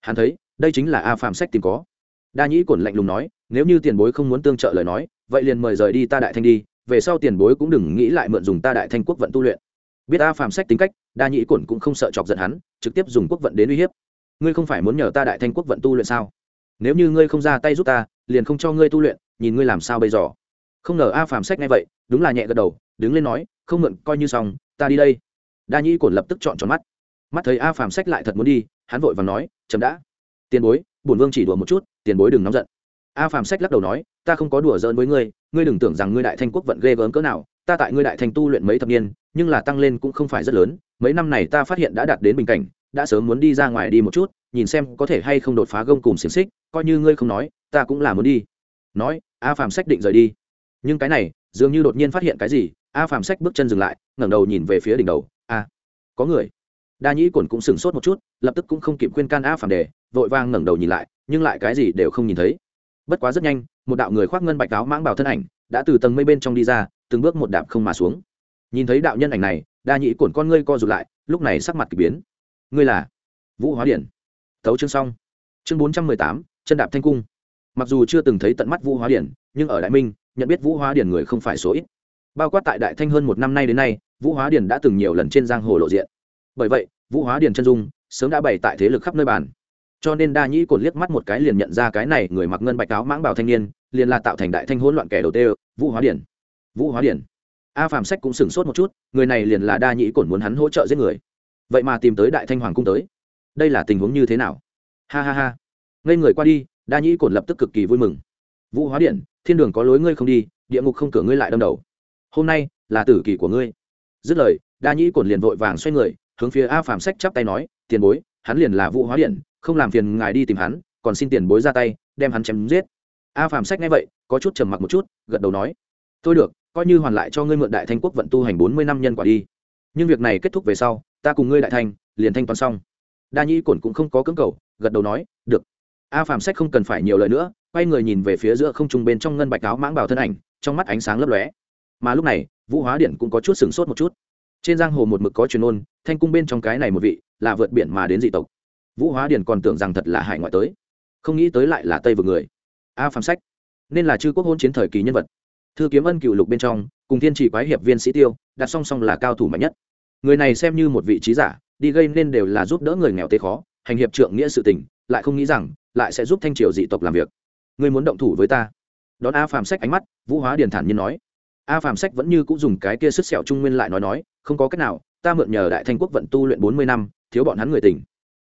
Hắn thấy, đây chính là a phạm sách tìm có. Đa nhĩ cồn lạnh lùng nói, nếu như tiền bối không muốn tương trợ lời nói, vậy liền mời rời đi ta đại thanh đi, về sau tiền bối cũng đừng nghĩ lại mượn dùng ta đại thanh quốc vận tu luyện. Biết a phàm sách tính cách, đa nhĩ cổn cũng không sợ chọc giận hắn, trực tiếp dùng quốc vận đến uy hiếp. Ngươi không phải muốn nhờ ta đại thanh quốc vận tu luyện sao? Nếu như ngươi không ra tay giúp ta, liền không cho ngươi tu luyện, nhìn ngươi làm sao bây giờ? Không ngờ a phàm sách nghe vậy, đúng là nhẹ gật đầu, đứng lên nói, không mượn, coi như xong, ta đi đây đa nhĩ cổn lập tức chọn tròn mắt. Mắt thấy a phàm sách lại thật muốn đi, hắn vội và nói chấm đã. Tiền bối, bổn vương chỉ đùa một chút, tiền bối đừng nóng giận. A phàm sách lắc đầu nói, ta không có đùa giỡn với ngươi ngươi đừng tưởng rằng ngươi đại thanh quốc vận ghê gớm cỡ nào, ta tại ngươi đại thanh tu luyện mấy thập niên, nhưng là tăng lên cũng không phải rất lớn, mấy năm này ta phát hiện đã đạt đến bình cảnh, đã sớm muốn đi ra ngoài đi một chút, nhìn xem có thể hay không đột phá gông cùng xiềng xích, coi như ngươi không nói, ta cũng là muốn đi. Nói, a phàm sách định rời đi. Nhưng cái này, dường như đột nhiên phát hiện cái gì, a phàm sách bước chân dừng lại, ngẩng đầu nhìn về phía đỉnh đầu a có người. Đa nhĩ cổn cũng sửng sốt một chút, lập tức cũng không kịp khuyên can a phàm đề, vội vang ngẩng đầu nhìn lại, nhưng lại cái gì đều không nhìn thấy. Bất quá rất nhanh, một đạo người khoác ngân bạch áo mãng bảo thân ảnh đã từ tầng mây bên trong đi ra, từng bước một đạp không mà xuống. Nhìn thấy đạo nhân ảnh này, đa nhĩ cổn con ngươi co rụt lại, lúc này sắc mặt k ỳ biến. Ngươi là vũ hóa điển. Thấu chương xong. Chương bốn trăm mười tám, chân đạp thanh cung. Mặc dù chưa từng thấy tận mắt vũ hóa điển, nhưng ở đại minh, nhận biết vũ hóa điển người không phải số ít bao quát tại đại thanh hơn một năm nay đến nay, vũ hóa Điền đã từng nhiều lần trên giang hồ lộ diện. Bởi vậy, vũ hóa Điền chân dung sớm đã bày tại thế lực khắp nơi bàn. Cho nên đa nhĩ cồn liếc mắt một cái liền nhận ra cái này người mặc ngân bạch áo mãng bảo thanh niên, liền là tạo thành đại thanh hỗn loạn kẻ đầu tê vũ hóa điển vũ hóa điển a phàm sách cũng sửng sốt một chút, người này liền là đa nhĩ cồn muốn hắn hỗ trợ giết người. Vậy mà tìm tới đại thanh hoàng cung tới. Đây là tình huống như thế nào? Ha ha ha. Ngây người qua đi, đa nhĩ cồn lập tức cực kỳ vui mừng. Vũ hóa điển thiên đường có lối ngươi không đi, địa ngục không cửa ngươi lại đâm đầu hôm nay là tử kỳ của ngươi. Dứt lời đa nhĩ cồn liền vội vàng xoay người hướng phía a phàm sách chắp tay nói tiền bối hắn liền là vụ hóa điện, không làm phiền ngài đi tìm hắn còn xin tiền bối ra tay đem hắn chém giết. A phàm sách nghe vậy có chút trầm mặc một chút gật đầu nói tôi được coi như hoàn lại cho ngươi mượn đại thanh quốc vận tu hành bốn mươi năm nhân quả đi. Nhưng việc này kết thúc về sau ta cùng ngươi đại thanh liền thanh toán xong. Đa nhĩ cổn cũng không có cưỡng cầu gật đầu nói được. A phàm sách không cần phải nhiều lời nữa quay người nhìn về phía giữa không trung bên trong ngân bạch áo mãng bảo thân ảnh trong mắt ánh sáng lấp lóe mà lúc này, vũ hóa điện cũng có chút sửng sốt một chút. Trên giang hồ một mực có truyền ôn, thanh cung bên trong cái này một vị, là vượt biển mà đến dị tộc. Vũ hóa điền còn tưởng rằng thật là hải ngoại tới, không nghĩ tới lại là tây vực người. A phàm sách, nên là chư quốc hôn chiến thời kỳ nhân vật. Thư kiếm ân cựu lục bên trong, cùng thiên chỉ quái hiệp viên sĩ tiêu, đặt song song là cao thủ mạnh nhất. Người này xem như một vị trí giả, đi gây nên đều là giúp đỡ người nghèo tế khó, hành hiệp trượng nghĩa sự tình, lại không nghĩ rằng, lại sẽ giúp thanh triều dị tộc làm việc. Người muốn động thủ với ta. Đón a phàm sách ánh mắt, vũ hóa điền thản nhiên nói a phàm sách vẫn như cũng dùng cái kia sứt sẹo trung nguyên lại nói nói, không có cách nào, ta mượn nhờ đại thanh quốc vận tu luyện bốn mươi năm, thiếu bọn hắn người tình.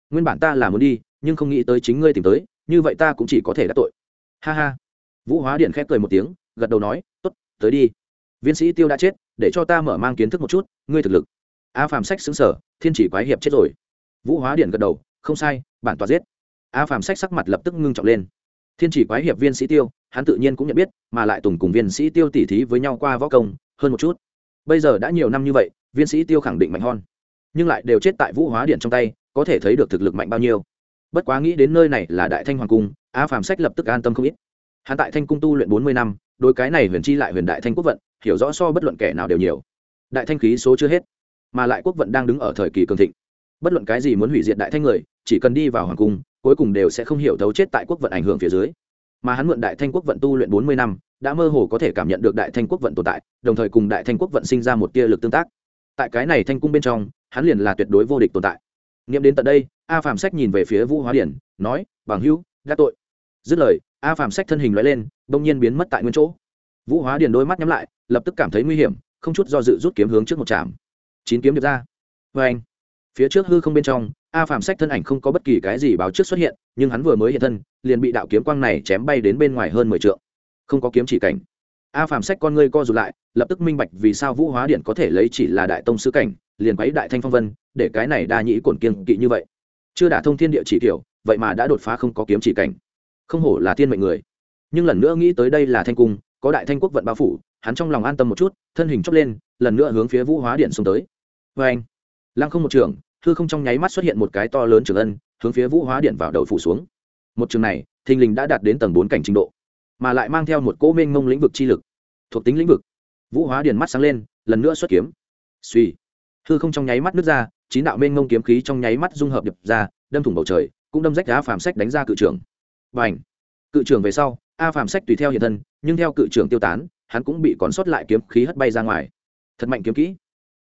Nguyên bản ta là muốn đi, nhưng không nghĩ tới chính ngươi tìm tới, như vậy ta cũng chỉ có thể đắc tội. Ha ha. Vũ hóa điện khép cười một tiếng, gật đầu nói t ố t tới đi. Viên sĩ tiêu đã chết, để cho ta mở mang kiến thức một chút, ngươi thực lực. A phàm sách xứng sở thiên chỉ quái hiệp chết rồi. Vũ hóa điện gật đầu, không sai, bản tòa giết. A phàm sách sắc mặt lập tức ngưng trọng lên. Thiên chỉ quái hiệp viên sĩ tiêu hắn tự nhiên cũng nhận biết, mà lại tùng cùng viên sĩ tiêu tỉ thí với nhau qua võ công, hơn một chút. Bây giờ đã nhiều năm như vậy, viên sĩ tiêu khẳng định mạnh hơn. Nhưng lại đều chết tại vũ hóa điện trong tay, có thể thấy được thực lực mạnh bao nhiêu. Bất quá nghĩ đến nơi này là đại thanh hoàng cung a phàm sách lập tức an tâm không ít. Hắn tại thanh cung tu luyện bốn mươi năm đôi cái này huyền chi lại huyền đại thanh quốc vận, hiểu rõ so bất luận kẻ nào đều nhiều. Đại thanh khí số chưa hết, mà lại quốc vận đang đứng ở thời kỳ cường thịnh. Bất luận cái gì muốn hủy diệt đại thanh người, chỉ cần đi vào hoàng cung, cuối cùng đều sẽ không hiểu thấu chết tại quốc vận ảnh hưởng phía dưới mà hắn mượn đại thanh quốc vận tu luyện bốn mươi năm, đã mơ hồ có thể cảm nhận được đại thanh quốc vận tồn tại, đồng thời cùng đại thanh quốc vận sinh ra một tia lực tương tác. Tại cái này thanh cung bên trong, hắn liền là tuyệt đối vô địch tồn tại. Nghiệm đến tận đây, a phạm sách nhìn về phía vũ hóa điển, nói, bằng hữu, đã tội. Dứt lời, a phạm sách thân hình loại lên, bỗng nhiên biến mất tại nguyên chỗ. Vũ hóa điển đôi mắt nhắm lại, lập tức cảm thấy nguy hiểm, không chút do dự rút kiếm hướng trước một trạm. Chín kiếm được ra. Vê anh phía trước hư không bên trong a phạm sách thân ảnh không có bất kỳ cái gì báo trước xuất hiện, nhưng hắn vừa mới hiện thân, liền bị đạo kiếm quang này chém bay đến bên ngoài hơn mười t không có kiếm chỉ cảnh. A phạm sách con ngươi co rụt lại, lập tức minh bạch vì sao vũ hóa điện có thể lấy chỉ là đại tông sứ cảnh, liền quấy đại thanh phong vân, để cái này đa nhĩ cổn kiên kỵ như vậy. Chưa đả thông thiên địa chỉ kiểu, vậy mà đã đột phá không có kiếm chỉ cảnh. Không hổ là thiên mệnh người. Nhưng lần nữa nghĩ tới đây là thanh cung, có đại thanh quốc vận bao phủ, hắn trong lòng an tâm một chút, thân hình chốc lên, lần nữa hướng phía vũ hóa điện xung tới. Vê anh. Lăng không một trường thư không trong nháy mắt xuất hiện một cái to lớn trường ân, hướng phía vũ hóa điện vào đầu phủ xuống. Một trường này, thình lình đã đạt đến tầng bốn cảnh trình độ, mà lại mang theo một cỗ mênh mông lĩnh vực chi lực. Thuộc tính lĩnh vực. Vũ hóa điện mắt sáng lên, lần nữa xuất kiếm. Suy hư không trong nháy mắt nước ra, chín đạo mênh mông kiếm khí trong nháy mắt dung hợp nhập ra, đâm thủng bầu trời, cũng đâm rách đá phàm sách đánh ra cự trưởng. Và ảnh cự trưởng về sau a phàm sách tùy theo hiện thân, nhưng theo cự trưởng tiêu tán, hắn cũng bị còn sót lại kiếm khí hất bay ra ngoài. Thật mạnh kiếm kỹ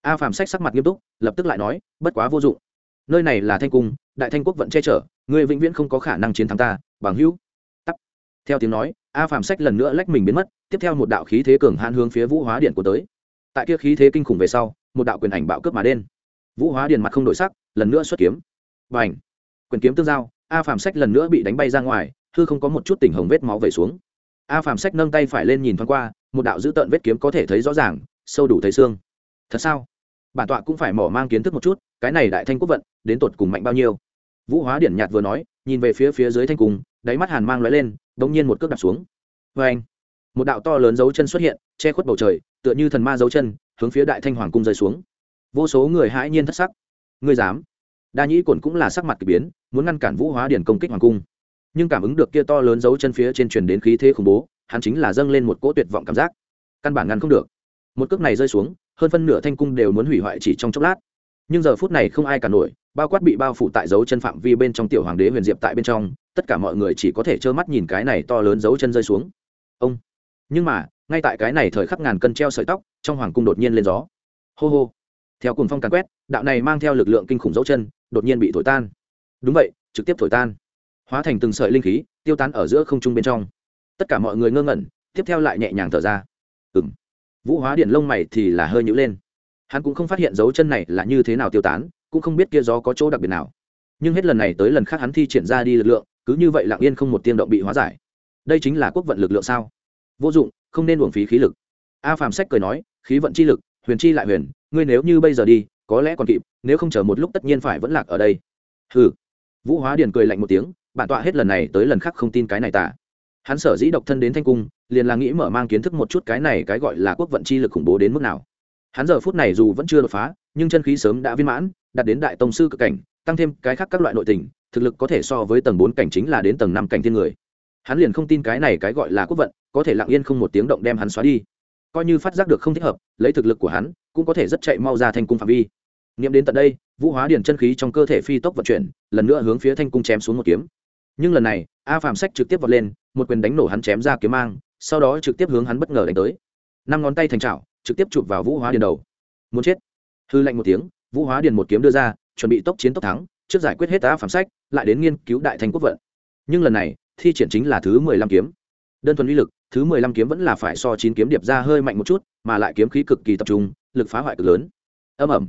a phàm sách sắc mặt nghiêm túc, lập tức lại nói, bất quá vô dụng. Nơi này là thanh cung, đại thanh quốc vẫn che chở người vĩnh viễn không có khả năng chiến thắng ta, bằng hữu. Tắt. Theo tiếng nói, a phàm sách lần nữa lách mình biến mất, tiếp theo một đạo khí thế cường hãn hướng phía vũ hóa điện của tới. Tại kia khí thế kinh khủng về sau, một đạo quyền ảnh bạo cướp mà đen vũ hóa điện mặt không đổi sắc, lần nữa xuất kiếm. Và ảnh quyền kiếm tương giao, a phàm sách lần nữa bị đánh bay ra ngoài, hư không có một chút tình hồng vết máu về xuống. A phàm sách nâng tay phải lên nhìn thoáng qua, một đạo dữ tợn vết kiếm có thể thấy rõ ràng, sâu đủ thấy xương. Thật sao? Bản tọa cũng phải mỏ mang kiến thức một chút, cái này đại thanh quốc vận, đến tột cùng mạnh bao nhiêu. Vũ hóa điển nhạt vừa nói, nhìn về phía phía dưới thanh cung, đáy mắt hàn mang lóe lên đống nhiên một cước đạp xuống. Vê anh, một đạo to lớn dấu chân xuất hiện, che khuất bầu trời, tựa như thần ma dấu chân, hướng phía đại thanh hoàng cung rơi xuống. Vô số người hãi nhiên thất sắc. Ngươi dám? Đa nhĩ cổn cũng là sắc mặt k ỳ biến, muốn ngăn cản vũ hóa điển công kích hoàng cung. Nhưng cảm ứng được kia to lớn dấu chân phía trên truyền đến khí thế khủng bố, hắn chính là dâng lên một cỗ tuyệt vọng cảm giác. Căn bản ngăn không được. Một cước này rơi xuống hơn phân nửa thanh cung đều muốn hủy hoại chỉ trong chốc lát. Nhưng giờ phút này không ai cả nổi, bao quát bị bao phủ tại dấu chân phạm vi bên trong tiểu hoàng đế huyền diệp tại bên trong, tất cả mọi người chỉ có thể trơ mắt nhìn cái này to lớn dấu chân rơi xuống. Ông! Nhưng mà, ngay tại cái này thời khắc ngàn cân treo sợi tóc, trong hoàng cung đột nhiên lên gió. Hô hô! Theo cùng phong càn quét, đạo này mang theo lực lượng kinh khủng dấu chân, đột nhiên bị thổi tan. Đúng vậy, trực tiếp thổi tan. Hóa thành từng sợi linh khí, tiêu tán ở giữa không trung bên trong. Tất cả mọi người ngơ ngẩn, tiếp theo lại nhẹ nhàng thở ra. Ừng vũ hóa điện lông mày thì là hơi nhữ lên. Hắn cũng không phát hiện dấu chân này là như thế nào tiêu tán, cũng không biết kia gió có chỗ đặc biệt nào. Nhưng hết lần này tới lần khác hắn thi triển ra đi lực lượng, cứ như vậy lặng yên không một tiên động bị hóa giải. Đây chính là quốc vận lực lượng sao? Vô dụng, không nên uổng phí khí lực. A phàm sách cười nói, khí vận chi lực, huyền chi lại huyền, ngươi nếu như bây giờ đi, có lẽ còn kịp, nếu không chờ một lúc tất nhiên phải vẫn lạc ở đây. Ừ vũ hóa điền cười lạnh một tiếng, bản tọa hết lần này tới lần khác không tin cái này tả hắn sở dĩ độc thân đến thanh cung, liền là nghĩ mở mang kiến thức một chút cái này cái gọi là quốc vận chi lực khủng bố đến mức nào. Hắn giờ phút này dù vẫn chưa đột phá, nhưng chân khí sớm đã viên mãn, đạt đến đại tông sư cực cảnh, tăng thêm cái khác các loại nội tình, thực lực có thể so với tầng bốn cảnh chính là đến tầng năm cảnh thiên người. Hắn liền không tin cái này cái gọi là quốc vận, có thể lặng yên không một tiếng động đem hắn xóa đi. Coi như phát giác được không thích hợp, lấy thực lực của hắn, cũng có thể rất chạy mau ra thanh cung phạm vi. Nghiệm đến tận đây, vũ hóa điền chân khí trong cơ thể phi tốc vận chuyển, lần nữa hướng phía thanh cung chém xuống một kiếm nhưng lần này, a phạm sách trực tiếp vọt lên, một quyền đánh nổ hắn chém ra kiếm mang, sau đó trực tiếp hướng hắn bất ngờ đánh tới. Năm ngón tay thành trào trực tiếp chụp vào vũ hóa điền đầu. Muốn chết. Hư lạnh một tiếng, vũ hóa điền một kiếm đưa ra, chuẩn bị tốc chiến tốc thắng, trước giải quyết hết a phạm sách, lại đến nghiên cứu đại thành quốc vận. Nhưng lần này, thi triển chính là thứ mười lăm kiếm. Đơn thuần uy lực, thứ mười lăm kiếm vẫn là phải so chín kiếm điệp ra hơi mạnh một chút, mà lại kiếm khí cực kỳ tập trung, lực phá hoại cực lớn. Âm ẩm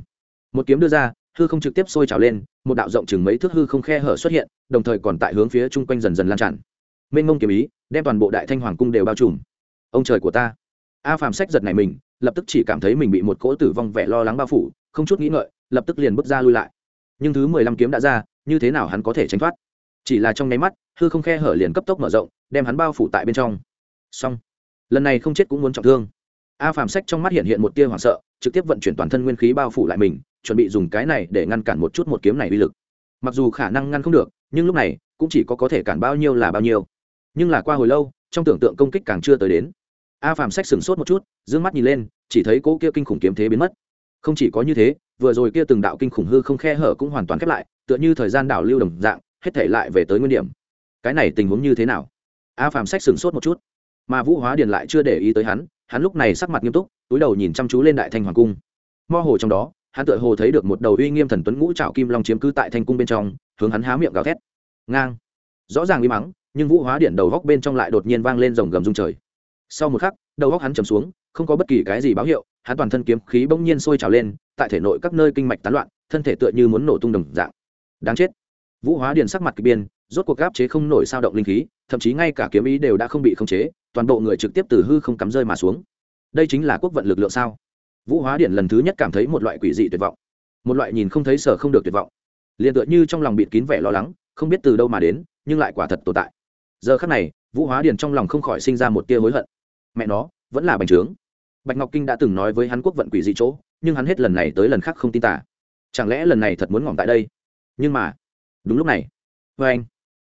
một kiếm đưa ra hư không trực tiếp sôi trào lên, một đạo rộng chừng mấy thước hư không khe hở xuất hiện, đồng thời còn tại hướng phía chung quanh dần dần lan tràn. Mênh mông kiếm ý, đem toàn bộ đại thanh hoàng cung đều bao trùm. Ông trời của ta. A phàm sách giật này mình, lập tức chỉ cảm thấy mình bị một cỗ tử vong vẻ lo lắng bao phủ, không chút nghĩ ngợi, lập tức liền bước ra lui lại. Nhưng thứ mười lăm kiếm đã ra, như thế nào hắn có thể tránh thoát? Chỉ là trong nháy mắt, hư không khe hở liền cấp tốc mở rộng, đem hắn bao phủ tại bên trong. Xong. Lần này không chết cũng muốn trọng thương. A phàm sách trong mắt hiện hiện một tia hoảng sợ, trực tiếp vận chuyển toàn thân nguyên khí bao phủ lại mình chuẩn bị dùng cái này để ngăn cản một chút một kiếm này uy lực. Mặc dù khả năng ngăn không được, nhưng lúc này, cũng chỉ có có thể cản bao nhiêu là bao nhiêu. Nhưng là qua hồi lâu, trong tưởng tượng công kích càng chưa tới đến. A phàm sách sửng sốt một chút d ư ơ n g mắt nhìn lên, chỉ thấy cỗ kia kinh khủng kiếm thế biến mất. Không chỉ có như thế, vừa rồi kia từng đạo kinh khủng hư không khe hở cũng hoàn toàn khép lại, tựa như thời gian đảo lưu đồng dạng, hết thể lại về tới nguyên điểm. Cái này tình huống như thế nào? A phàm sách sửng sốt một chút. Mà vũ hóa điền lại chưa để ý tới hắn hắn lúc này sắc mặt nghiêm túc, túi đầu nhìn chăm chú lên đại thanh hoàng cung. Mơ hồ trong đó hắn tựa hồ thấy được một đầu uy nghiêm thần tuấn ngũ trạo kim long chiếm cứ tại thanh cung bên trong hướng hắn há miệng gào thét. Ngang. Rõ ràng uy mắng nhưng vũ hóa điện đầu góc bên trong lại đột nhiên vang lên rồng gầm rung trời. Sau một khắc đầu góc hắn chầm xuống không có bất kỳ cái gì báo hiệu hắn toàn thân kiếm khí bỗng nhiên sôi trào lên tại thể nội các nơi kinh mạch tán loạn thân thể tựa như muốn nổ tung đồng dạng. Đáng chết. Vũ hóa điện sắc mặt kỳ biến, biên rốt cuộc gáp chế không nổi sao động linh khí thậm chí ngay cả kiếm ý đều đã không bị khống chế toàn bộ người trực tiếp từ hư không cắm rơi mà xuống. Đây chính là quốc vận lực lượng sao? Vũ hóa điện lần thứ nhất cảm thấy một loại quỷ dị tuyệt vọng. Một loại nhìn không thấy sở không được tuyệt vọng. Liền tựa như trong lòng bịt kín vẻ lo lắng, không biết từ đâu mà đến, nhưng lại quả thật tồn tại. Giờ khắc này, vũ hóa điền trong lòng không khỏi sinh ra một tia hối hận. Mẹ nó, vẫn là bành trướng. Bạch ngọc kinh đã từng nói với hắn quốc vận quỷ dị chỗ, nhưng hắn hết lần này tới lần khác không tin tả chẳng lẽ lần này thật muốn ngỏm tại đây? Nhưng mà, đúng lúc này vê anh.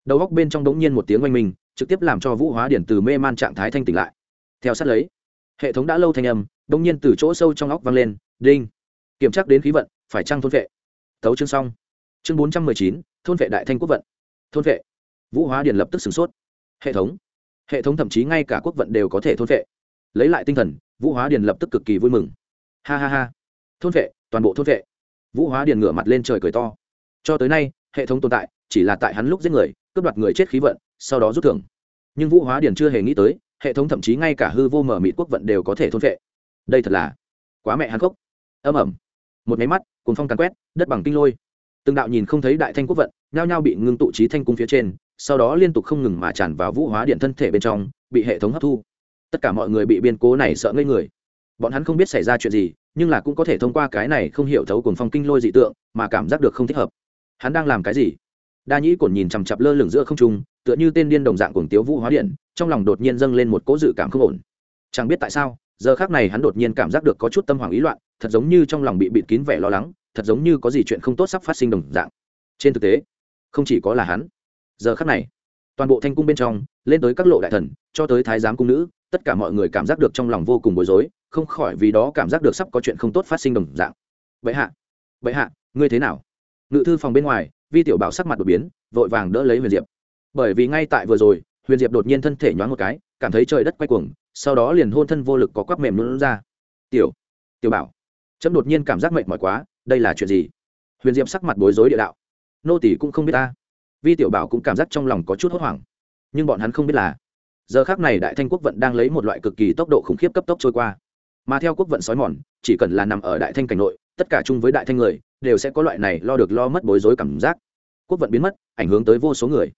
Đầu góc bên trong đống nhiên một tiếng oanh minh, trực tiếp làm cho vũ hóa điển từ mê man trạng thái thanh tỉnh lại. Theo sát lấy, hệ thống đã lâu thanh âm đông nhiên từ chỗ sâu trong óc vang lên, đinh, kiểm tra đến khí vận, phải trăng thôn vệ? Tấu chương xong. Chương bốn trăm mười chín, thôn vệ đại thanh quốc vận. Thôn vệ. Vũ hóa điền lập tức sửng sốt. Hệ thống. Hệ thống thậm chí ngay cả quốc vận đều có thể thôn vệ. Lấy lại tinh thần, vũ hóa điền lập tức cực kỳ vui mừng. Ha ha ha. Thôn vệ, toàn bộ thôn vệ. Vũ hóa điền ngửa mặt lên trời cười to. Cho tới nay, hệ thống tồn tại, chỉ là tại hắn lúc giết người, cướp đoạt người chết khí vận, sau đó rút thưởng. Nhưng vũ hóa điền chưa hề nghĩ tới, hệ thống thậm chí ngay cả hư vô mở mịt quốc vận đều có thể thôn vệ đây thật là quá mẹ hắn khốc. Âm ẩm một máy mắt cuốn phong càn quét, đất bằng kinh lôi. Từng đạo nhìn không thấy đại thanh quốc vận, nhao nhao bị ngưng tụ trí thanh cung phía trên, sau đó liên tục không ngừng mà tràn vào vũ hóa điện thân thể bên trong, bị hệ thống hấp thu. Tất cả mọi người bị biên cố này sợ ngây người. Bọn hắn không biết xảy ra chuyện gì, nhưng là cũng có thể thông qua cái này không hiểu thấu cùng phong kinh lôi dị tượng mà cảm giác được không thích hợp. Hắn đang làm cái gì? Đa nhĩ cổn nhìn chằm chặp lơ lửng giữa không trung, tựa như tên điên đồng dạng cùng tiếu vũ hóa điện, trong lòng đột nhiên dâng lên một cỗ dự cảm không ổn chẳng biết tại sao, giờ khác này hắn đột nhiên cảm giác được có chút tâm hoàng ý loạn, thật giống như trong lòng bị bịt kín vẻ lo lắng, thật giống như có gì chuyện không tốt sắp phát sinh đồng dạng. Trên thực tế, không chỉ có là hắn. Giờ khắc này, toàn bộ thanh cung bên trong, lên tới các lộ đại thần, cho tới thái giám cung nữ, tất cả mọi người cảm giác được trong lòng vô cùng bối rối, không khỏi vì đó cảm giác được sắp có chuyện không tốt phát sinh đồng dạng. Vậy hạ vậy hạ, ngươi thế nào? Ngự thư phòng bên ngoài, vi tiểu bảo sắc mặt đột biến, vội vàng đỡ lấy huyền diệp. Bởi vì ngay tại vừa rồi huyền diệp đột nhiên thân thể nhoáng một cái, cảm thấy trời đất quay cuồng, sau đó liền hôn thân vô lực có quắp mềm luôn ra. Tiểu tiểu bảo. Chấm đột nhiên cảm giác mệt mỏi quá, đây là chuyện gì? Huyền diệp sắc mặt bối rối địa đạo. Nô tỷ cũng không biết ta. Vi tiểu bảo cũng cảm giác trong lòng có chút hốt hoảng. Nhưng bọn hắn không biết là, giờ khác này đại thanh quốc vận đang lấy một loại cực kỳ tốc độ khủng khiếp cấp tốc trôi qua. Mà theo quốc vận sói mòn, chỉ cần là nằm ở đại thanh cảnh nội, tất cả chung với đại thanh người, đều sẽ có loại này lo được lo mất bối rối cảm giác. Quốc vận biến mất, ảnh hưởng tới vô số người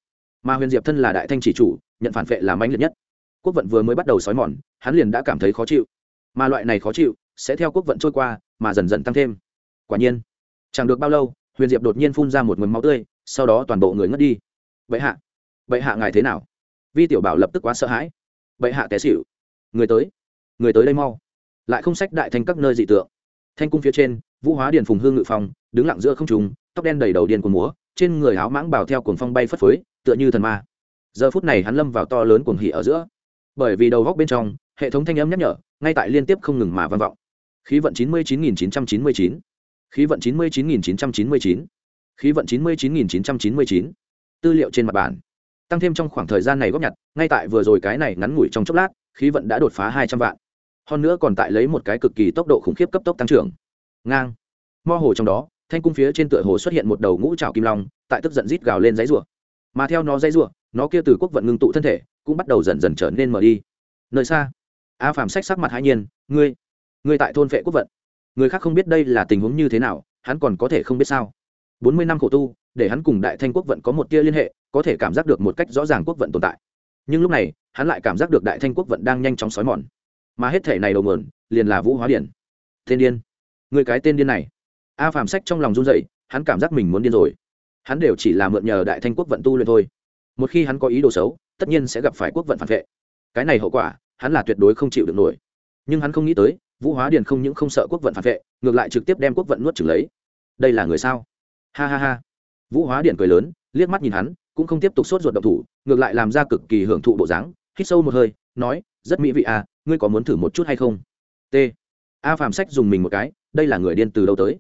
mà huyền diệp thân là đại thanh chỉ chủ nhận phản vệ là mãnh liệt nhất. Quốc vận vừa mới bắt đầu sói mòn hắn liền đã cảm thấy khó chịu. Mà loại này khó chịu sẽ theo quốc vận trôi qua mà dần dần tăng thêm. Quả nhiên chẳng được bao lâu huyền diệp đột nhiên phun ra một mầm máu tươi sau đó toàn bộ người ngất đi. Vậy hạ vậy hạ ngài thế nào? Vi tiểu bảo lập tức quá sợ hãi. Vậy hạ té xỉu. Người tới người tới đây mau. Lại không sách đại Thanh các nơi dị tượng. Thanh cung phía trên vũ hóa điền phùng hương ngự phòng, đứng lặng giữa không trùng tóc đen đầy đầu điền của múa trên người áo mãng bảo theo cuồng phong bay phất phới tựa như thần ma. Giờ phút này hắn lâm vào to lớn cuồng hỉ ở giữa. Bởi vì đầu góc bên trong, hệ thống thanh âm nhắc nhở, ngay tại liên tiếp không ngừng mà vang vọng. Khí vận chín mươi chín nghìn chín trăm chín mươi chín. Khí vận chín mươi chín nghìn chín trăm chín mươi chín. Khí vận chín mươi chín nghìn chín trăm chín mươi chín. Tư liệu trên mặt bản tăng thêm trong khoảng thời gian này góp nhặt, ngay tại vừa rồi cái này ngắn ngủi trong chốc lát, khí vận đã đột phá hai trăm vạn. Hơn nữa còn tại lấy một cái cực kỳ tốc độ khủng khiếp cấp tốc tăng trưởng. Ngang. Mo hồ trong đó, thanh cung phía trên tựa hồ xuất hiện một đầu ngũ trào kim long, tại tức giận rít gào lên giấy rùa mà theo nó dây rùa nó kia từ quốc vận ngưng tụ thân thể, cũng bắt đầu dần dần trở nên mở đi. Nơi xa, a phàm sách sắc mặt hai nhiên, ngươi ngươi tại thôn vệ quốc vận. Người khác không biết đây là tình huống như thế nào, hắn còn có thể không biết sao? Bốn mươi năm khổ tu, để hắn cùng đại thanh quốc vận có một tia liên hệ, có thể cảm giác được một cách rõ ràng quốc vận tồn tại. Nhưng lúc này, hắn lại cảm giác được đại thanh quốc vận đang nhanh chóng xói mòn. Mà hết thể này đầu mượn liền là vũ hóa điển tên điên người cái tên điên này. A phàm sách trong lòng run dậy hắn cảm giác mình muốn điên rồi hắn đều chỉ là mượn nhờ đại thanh quốc vận tu luyện thôi. Một khi hắn có ý đồ xấu, tất nhiên sẽ gặp phải quốc vận phản vệ. Cái này hậu quả, hắn là tuyệt đối không chịu được nổi. Nhưng hắn không nghĩ tới, vũ hóa điền không những không sợ quốc vận phản vệ, ngược lại trực tiếp đem quốc vận nuốt trừng lấy. Đây là người sao? Ha ha ha. Vũ hóa Điền cười lớn, liếc mắt nhìn hắn, cũng không tiếp tục sốt ruột động thủ, ngược lại làm ra cực kỳ hưởng thụ bộ dáng, hít sâu một hơi, nói, rất mỹ vị à ngươi có muốn thử một chút hay không? T. A phạm sách dùng mình một cái, đây là người điên từ đâu tới?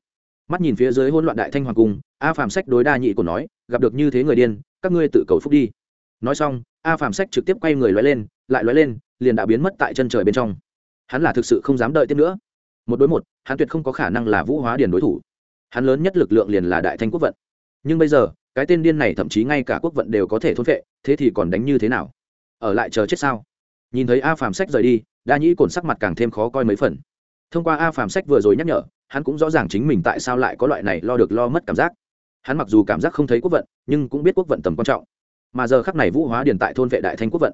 Mắt nhìn phía dưới hỗn loạn đại thanh hoàng cung, a phạm sách đối đa nhị của nói, gặp được như thế người điên, các ngươi tự cầu phúc đi. Nói xong, a phạm sách trực tiếp quay người loay lên, lại loay lên, liền đã biến mất tại chân trời bên trong. Hắn là thực sự không dám đợi tiếp nữa. Một đối một, hắn tuyệt không có khả năng là vũ hóa điền đối thủ. Hắn lớn nhất lực lượng liền là đại thanh quốc vận. Nhưng bây giờ, cái tên điên này thậm chí ngay cả quốc vận đều có thể thôn vệ thế thì còn đánh như thế nào? Ở lại chờ chết sao? Nhìn thấy a phàm sách rời đi, đa nhĩ cồn sắc mặt càng thêm khó coi mấy phần thông qua a phàm sách vừa rồi nhắc nhở, hắn cũng rõ ràng chính mình tại sao lại có loại này lo được lo mất cảm giác. Hắn mặc dù cảm giác không thấy quốc vận, nhưng cũng biết quốc vận tầm quan trọng. Mà giờ khắc này vũ hóa điền tại thôn vệ đại thanh quốc vận.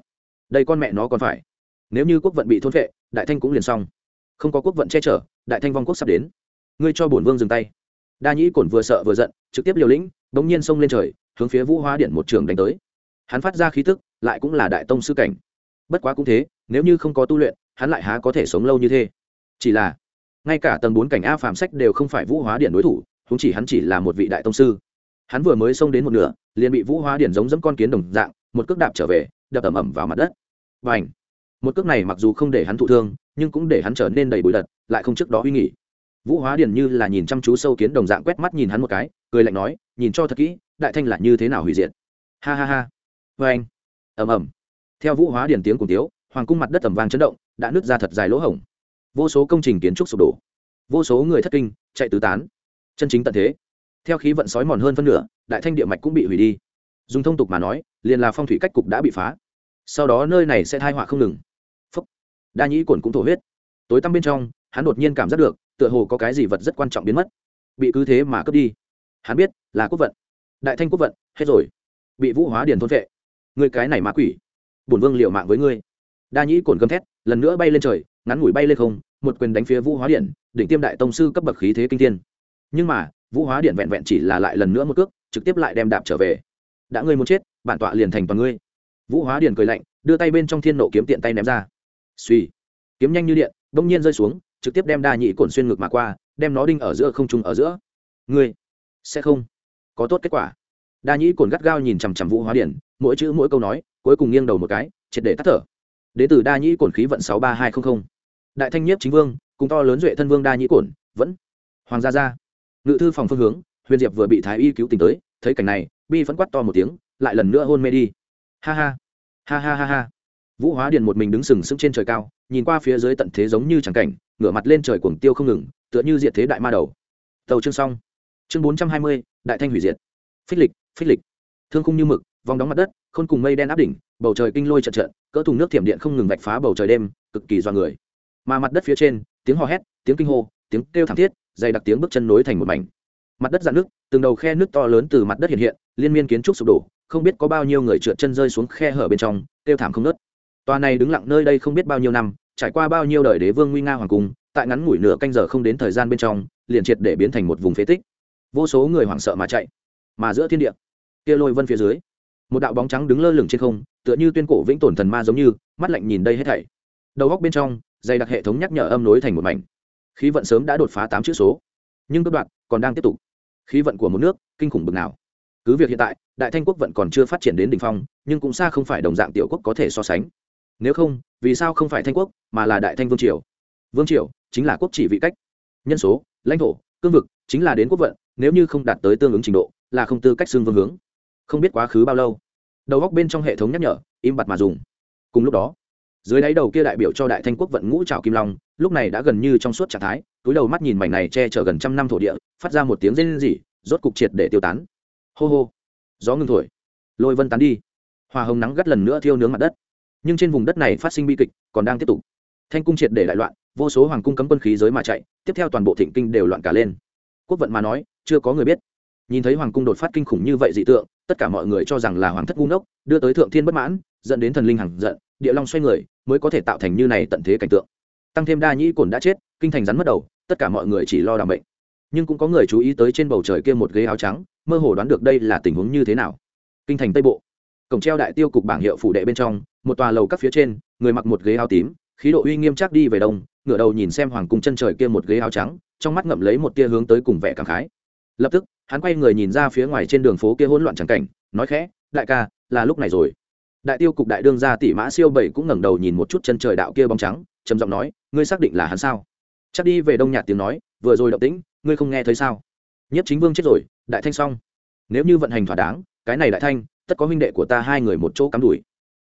Đây con mẹ nó còn phải. Nếu như quốc vận bị thôn vệ, đại thanh cũng liền xong. Không có quốc vận che chở, đại thanh vong quốc sắp đến. Ngươi cho bổn vương dừng tay. Đa nhĩ cổn vừa sợ vừa giận, trực tiếp liều lĩnh, bỗng nhiên xông lên trời, hướng phía vũ hóa điện một trường đánh tới. Hắn phát ra khí tức, lại cũng là đại tông sư cảnh. Bất quá cũng thế, nếu như không có tu luyện, hắn lại há có thể sống lâu như thế chỉ là, ngay cả tầng bốn cảnh a phàm sách đều không phải vũ hóa điện đối thủ húng chỉ hắn chỉ là một vị đại tông sư. Hắn vừa mới xông đến một nửa, liền bị vũ hóa điện giống dẫm con kiến đồng dạng, một cước đạp trở về, đập ẩm ẩm vào mặt đất. Và ảnh một cước này mặc dù không để hắn thụ thương, nhưng cũng để hắn trở nên đầy bụi đật lại không trước đó uy nghỉ vũ hóa điền như là nhìn chăm chú sâu kiến đồng dạng quét mắt nhìn hắn một cái, cười lạnh nói, nhìn cho thật kỹ, đại thanh là như thế nào hủy diệt? Ha ha ha. Vê anh ầm ầm. Theo vũ hóa điền tiếng cùng tiếu, hoàng cung mặt đất tầm vang chấn động, đã nứt ra thật dài lỗ hổng vô số công trình kiến trúc sụp đổ. Vô số người thất kinh, chạy tứ tán. Chân chính tận thế. Theo khí vận sói mòn hơn phân nửa, đại thanh địa mạch cũng bị hủy đi. Dùng thông tục mà nói, liền là phong thủy cách cục đã bị phá. Sau đó nơi này sẽ thai họa không ngừng. Phúc. Đa nhĩ cồn cũng thổ huyết. Tối tăm bên trong, hắn đột nhiên cảm giác được, tựa hồ có cái gì vật rất quan trọng biến mất. Bị cứ thế mà cướp đi. Hắn biết, là quốc vận. Đại thanh quốc vận, hết rồi. Bị vũ hóa điền thôn vệ. Người cái này ma quỷ. Bổn vương liệu mạng với ngươi. Đa nhĩ cồn gầm thét, lần nữa bay lên trời ngắn ngủi bay lên không, một quyền đánh phía vũ hóa điện, đỉnh tiêm đại tông sư cấp bậc khí thế kinh thiên. Nhưng mà, vũ hóa điện vẹn vẹn chỉ là lại lần nữa một cước, trực tiếp lại đem đạp trở về. Đã ngươi muốn chết, bản tọa liền thành toàn ngươi. Vũ hóa điện cười lạnh, đưa tay bên trong thiên nộ kiếm tiện tay ném ra. Suy kiếm nhanh như điện, bỗng nhiên rơi xuống, trực tiếp đem đa nhị cổn xuyên ngực mà qua, đem nó đinh ở giữa không trung ở giữa. Ngươi, sẽ không. Có tốt kết quả. Đa nhĩ cồn gắt gao nhìn chằm chằm vũ hóa điển mỗi chữ mỗi câu nói, cuối cùng nghiêng đầu một cái, triệt để tắt thở. Đến từ đa nhĩ cồn khí vận sáu ba hai trăm linh đại thanh nhiếp chính vương, cùng to lớn duệ thân vương đa nhĩ cổn, vẫn hoàng gia gia. Ngự thư phòng phương hướng, huyền diệp vừa bị thái y cứu tình tới, thấy cảnh này, bi vẫn quắt to một tiếng, lại lần nữa hôn mê đi. Ha ha ha ha ha ha. Vũ hóa điền một mình đứng sừng sững trên trời cao, nhìn qua phía dưới tận thế giống như chẳng cảnh, ngửa mặt lên trời cuồng tiêu không ngừng, tựa như diệt thế đại ma đầu. Tàu chương xong. Chương bốn trăm hai mươi, đại thanh hủy diệt. Phích lịch phích lịch. Thương khung như mực, vòng đóng mặt đất, khôn cùng mây đen áp đỉnh, bầu trời kinh lôi trận trận, cỡ thùng nước thiểm điện không ngừng vạch phá bầu trời đêm, cực kỳ do người mà mặt đất phía trên, tiếng hò hét, tiếng kinh hô, tiếng kêu thảm thiết, dày đặc tiếng bước chân nối thành một mảnh. Mặt đất dạn nước từng đầu khe nước to lớn từ mặt đất hiện hiện, liên miên kiến trúc sụp đổ, không biết có bao nhiêu người trượt chân rơi xuống khe hở bên trong, kêu thảm không nớt tòa này đứng lặng nơi đây không biết bao nhiêu năm, trải qua bao nhiêu đời đế vương nguy nga hoàng cung, tại ngắn ngủi nửa canh giờ không đến thời gian bên trong, liền triệt để biến thành một vùng phế tích. Vô số người hoảng sợ mà chạy, mà giữa thiên địa, kia lôi vân phía dưới, một đạo bóng trắng đứng lơ lửng trên không, tựa như tuyên cổ vĩnh tổn thần ma giống như, mắt lạnh nhìn đây hết thảy. Đầu góc bên trong dày đặc hệ thống nhắc nhở âm nối thành một mảnh. Khí vận sớm đã đột phá tám chữ số. Nhưng cấp đoạn còn đang tiếp tục. Khí vận của một nước, kinh khủng bực nào. Cứ việc hiện tại, đại thanh quốc vận còn chưa phát triển đến đ ỉ n h phong, nhưng cũng xa không phải đồng dạng tiểu quốc có thể so sánh. Nếu không, vì sao không phải thanh quốc, mà là đại thanh vương triều? Vương triều chính là quốc chỉ vị cách. Nhân số, lãnh thổ, cương vực chính là đến quốc vận, nếu như không đạt tới tương ứng trình độ, là không tư cách xương vương hướng. Không biết quá khứ bao lâu. Đầu góc bên trong hệ thống nhắc nhở, im bặt mà dùng. Cùng lúc đó dưới đáy đầu kia đại biểu cho đại thanh quốc vận ngũ trào kim long, lúc này đã gần như trong suốt trạng thái, túi đầu mắt nhìn mảnh này che chở gần trăm năm thổ địa, phát ra một tiếng rên rỉ, rốt cục triệt để tiêu tán. Hô hô, gió ngừng thổi. Lôi vân tán đi. Hòa hồng nắng gắt lần nữa thiêu nướng mặt đất. Nhưng trên vùng đất này phát sinh bi kịch, còn đang tiếp tục. Thanh cung triệt để đại loạn, vô số hoàng cung cấm quân khí giới mà chạy, tiếp theo toàn bộ thịnh kinh đều loạn cả lên. Quốc vận mà nói, chưa có người biết. Nhìn thấy hoàng cung đột phát kinh khủng như vậy dị tượng, tất cả mọi người cho rằng là hoàng thất ngu ngốc, đưa tới thượng thiên bất mãn, dẫn đến thần linh hằng giận địa long xoay người, mới có thể tạo thành như này tận thế cảnh tượng. Tăng thêm đa nhĩ cồn đã chết, kinh thành rắn mất đầu, tất cả mọi người chỉ lo đảm bệnh nhưng cũng có người chú ý tới trên bầu trời kia một ghế áo trắng, mơ hồ đoán được đây là tình huống như thế nào. Kinh thành tây bộ. Cổng treo đại tiêu cục bảng hiệu phủ đệ bên trong, một tòa lầu các phía trên, người mặc một ghế áo tím, khí độ uy nghiêm chắc đi về đông, ngửa đầu nhìn xem hoàng cung chân trời kia một ghế áo trắng, trong mắt ngậm lấy một tia hướng tới cùng vẻ cảm khái. Lập tức, hắn quay người nhìn ra phía ngoài trên đường phố kia hỗn loạn trắng cảnh, nói khẽ, đại ca, là lúc này rồi đại tiêu cục đại đương gia tỷ mã siêu bảy cũng ngẩng đầu nhìn một chút chân trời đạo kia bóng trắng, trầm giọng nói, ngươi xác định là hắn sao? Chắc đi về đông nhạt tiếng nói, vừa rồi động tĩnh, ngươi không nghe thấy sao? Nhất chính vương chết rồi, đại thanh xong. Nếu như vận hành thỏa đáng, cái này đại thanh, tất có huynh đệ của ta hai người một chỗ cắm đùi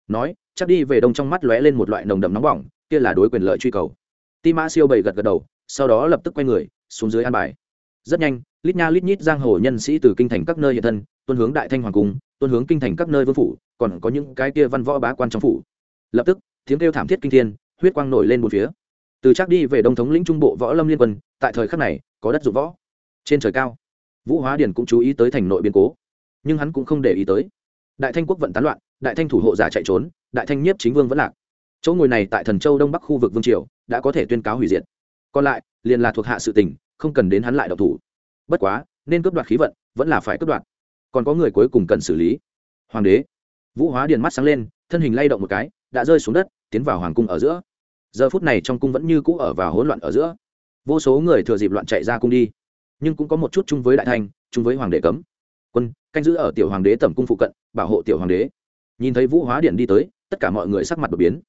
nói, chắc đi về đông trong mắt lóe lên một loại nồng đậm nóng bỏng, kia là đối quyền lợi truy cầu. Ti mã siêu bảy gật gật đầu, sau đó lập tức quay người, xuống dưới an bài rất nhanh, lít nha lít nhít giang hồ nhân sĩ từ kinh thành các nơi hiện thân, tuân hướng đại thanh hoàng cung, tuân hướng kinh thành các nơi vương phủ, còn có những cái kia văn võ bá quan trong phủ. Lập tức, tiếng kêu thảm thiết kinh thiên, huyết quang nổi lên một phía. Từ chắc đi về đông thống lĩnh trung bộ võ lâm liên quân, tại thời khắc này, có đất dụng võ. Trên trời cao, vũ hóa điển cũng chú ý tới thành nội biên cố, nhưng hắn cũng không để ý tới. Đại thanh quốc vận tán loạn, đại thanh thủ hộ giả chạy trốn, đại thanh nhiếp chính vương vẫn lạc. Chỗ ngồi này tại thần châu đông bắc khu vực vương triều, đã có thể tuyên cáo hủy diệt. Còn lại, liền là thuộc hạ sự tình không cần đến hắn lại độc thủ. Bất quá, nên cướp đoạt khí vận, vẫn là phải cướp đoạt. Còn có người cuối cùng cần xử lý. Hoàng đế. Vũ hóa điền mắt sáng lên, thân hình lay động một cái, đã rơi xuống đất, tiến vào hoàng cung ở giữa. Giờ phút này trong cung vẫn như cũ ở vào hỗn loạn ở giữa. Vô số người thừa dịp loạn chạy ra cung đi. Nhưng cũng có một chút chung với đại thanh chung với hoàng đế cấm. Quân, canh giữ ở tiểu hoàng đế tẩm cung phụ cận, bảo hộ tiểu hoàng đế. Nhìn thấy vũ hóa điện đi tới, tất cả mọi người sắc mặt đột biến.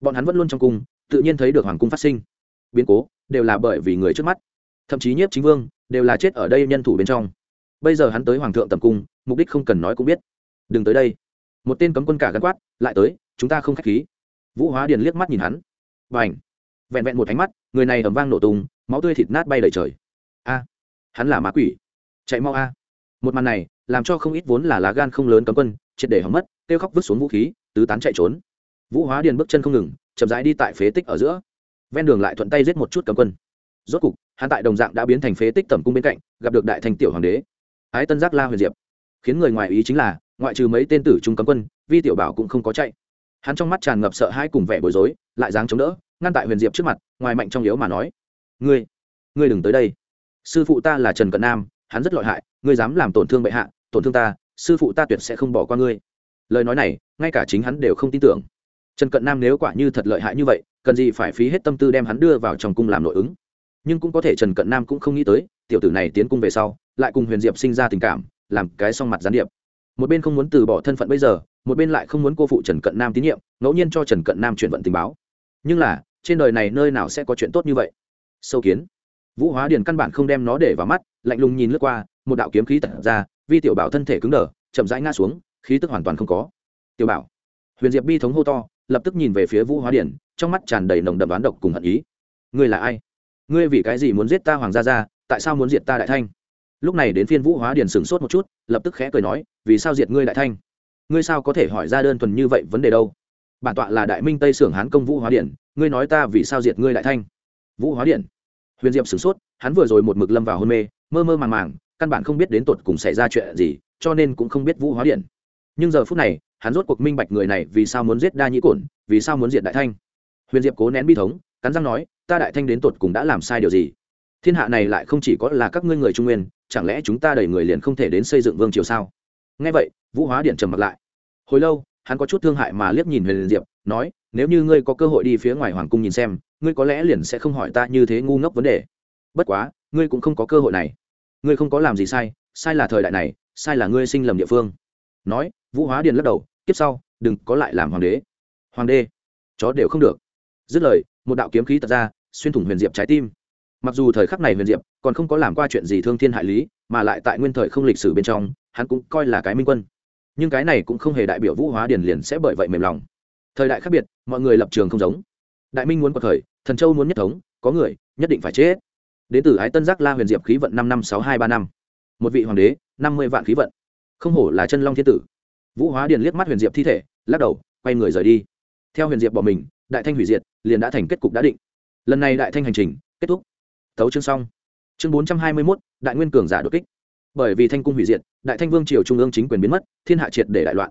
Bọn hắn vẫn luôn trong cung, tự nhiên thấy được hoàng cung phát sinh. Biến cố, đều là bởi vì người trước mắt thậm chí nhiếp chính vương đều là chết ở đây nhân thủ bên trong. Bây giờ hắn tới hoàng thượng tầm cung, mục đích không cần nói cũng biết. Đừng tới đây. Một tên cấm quân cả gắn quát, lại tới, chúng ta không k h á c h khí. Vũ hóa điền liếc mắt nhìn hắn. B à n h vẹn vẹn một ánh mắt, người này ẩm vang nổ tung, máu tươi thịt nát bay đầy trời. A! Hắn là má quỷ. Chạy mau a. Một màn này, làm cho không ít vốn là lá gan không lớn cấm quân, triệt để hỏng mất, kêu khóc vứt xuống vũ khí, tứ tán chạy trốn. Vũ hóa điền bước chân không ngừng, chậm rãi đi tại phế tích ở giữa. Ven đường lại thuận tay giết một chút cấm quân rốt cục, hắn tại đồng dạng đã biến thành phế tích tẩm cung bên cạnh, gặp được đại thành tiểu hoàng đế. Ái tân giác la huyền diệp. Khiến người ngoài ý chính là, ngoại trừ mấy tên tử trung cấm quân, vi tiểu bảo cũng không có chạy. Hắn trong mắt tràn ngập sợ hãi cùng vẻ bối rối, lại dáng chống đỡ, ngăn tại huyền diệp trước mặt, ngoài mạnh trong yếu mà nói. Ngươi ngươi đừng tới đây. Sư phụ ta là trần cận nam, hắn rất lợi hại, ngươi dám làm tổn thương bệ hạ, tổn thương ta, sư phụ ta tuyệt sẽ không bỏ qua ngươi. Lời nói này, ngay cả chính hắn đều không tin tưởng. Trần cận nam nếu quả như thật lợi hại như vậy, cần gì phải phí hết tâm tư đem hắn đưa vào trong cung làm nội ứng? Nhưng cũng có thể trần cận nam cũng không nghĩ tới, tiểu tử này tiến cung về sau, lại cùng huyền diệp sinh ra tình cảm, làm cái song mặt gián điệp. Một bên không muốn từ bỏ thân phận bây giờ, một bên lại không muốn cô phụ trần cận nam tín nhiệm, ngẫu nhiên cho trần cận nam chuyển vận tình báo. Nhưng là, trên đời này nơi nào sẽ có chuyện tốt như vậy? Sâu kiến. Vũ hóa điền căn bản không đem nó để vào mắt, lạnh lùng nhìn lướt qua, một đạo kiếm khí tận ra, vi tiểu bảo thân thể cứng đờ, chậm rãi ngã xuống, khí tức hoàn toàn không có. Tiểu bảo. Huyền diệp bi thống hô to, lập tức nhìn về phía vũ hóa điền, trong mắt tràn đầy nồng đậm đoán độc cùng hận ý. Ngươi là ai? Ngươi vì cái gì muốn giết ta hoàng gia gia, tại sao muốn diệt ta đại thanh? Lúc này đến phiên vũ hóa điền sửng sốt một chút, lập tức khẽ cười nói, vì sao diệt ngươi đại thanh? Ngươi sao có thể hỏi ra đơn thuần như vậy vấn đề đâu? Bản tọa là đại minh tây sưởng hán công vũ hóa điển ngươi nói ta vì sao diệt ngươi đại thanh? Vũ hóa điển huyền diệp sửng sốt, hắn vừa rồi một mực lâm vào hôn mê, mơ mơ màng màng, căn bản không biết đến tột cùng xảy ra chuyện gì, cho nên cũng không biết vũ hóa điển nhưng giờ phút này, hắn rốt cuộc minh bạch người này vì sao muốn giết đa nhĩ cổn, vì sao muốn diệt đại thanh. Huyền diệp cố nén bi thống cắn răng nói, ta đại thanh đến tột cùng đã làm sai điều gì? Thiên hạ này lại không chỉ có là các ngươi người trung nguyên, chẳng lẽ chúng ta đẩy người liền không thể đến xây dựng vương triều sao? Nghe vậy, vũ hóa điện trầm mặt lại. Hồi lâu, hắn có chút thương hại mà liếc nhìn huyền diệp, nói, nếu như ngươi có cơ hội đi phía ngoài hoàng cung nhìn xem, ngươi có lẽ liền sẽ không hỏi ta như thế ngu ngốc vấn đề. Bất quá, ngươi cũng không có cơ hội này. Ngươi không có làm gì sai sai là thời đại này, sai là ngươi sinh lầm địa phương. Nói, vũ hóa điện lắc đầu tiếp sau, đừng có lại làm hoàng đế. Hoàng đế? Chó đều không được. Dứt lời một đạo kiếm khí tật ra, xuyên thủng huyền diệp trái tim. Mặc dù thời khắc này huyền diệp còn không có làm qua chuyện gì thương thiên hại lý, mà lại tại nguyên thời không lịch sử bên trong, hắn cũng coi là cái minh quân. Nhưng cái này cũng không hề đại biểu vũ hóa điền liền sẽ bởi vậy mềm lòng. Thời đại khác biệt, mọi người lập trường không giống. Đại minh muốn có thời thần châu muốn nhất thống, có người, nhất định phải chết. Đến từ ái tân giác la huyền diệp khí vận năm năm sáu hai ba năm. Một vị hoàng đế, năm mươi vạn khí vận. Không hổ là chân long thiên tử. Vũ hóa điền liếc mắt huyền diệp thi thể, lắc đầu, quay người rời đi. Theo huyền diệp bỏ mình đại thanh hủy diệt, liền đã thành kết cục đã định. Lần này đại thanh hành trình, kết thúc. Tấu chương xong. Chương bốn trăm hai mươi mốt, đại nguyên cường giả đột kích. Bởi vì thanh cung hủy diệt, đại thanh vương triều trung ương chính quyền biến mất, thiên hạ triệt để đại loạn.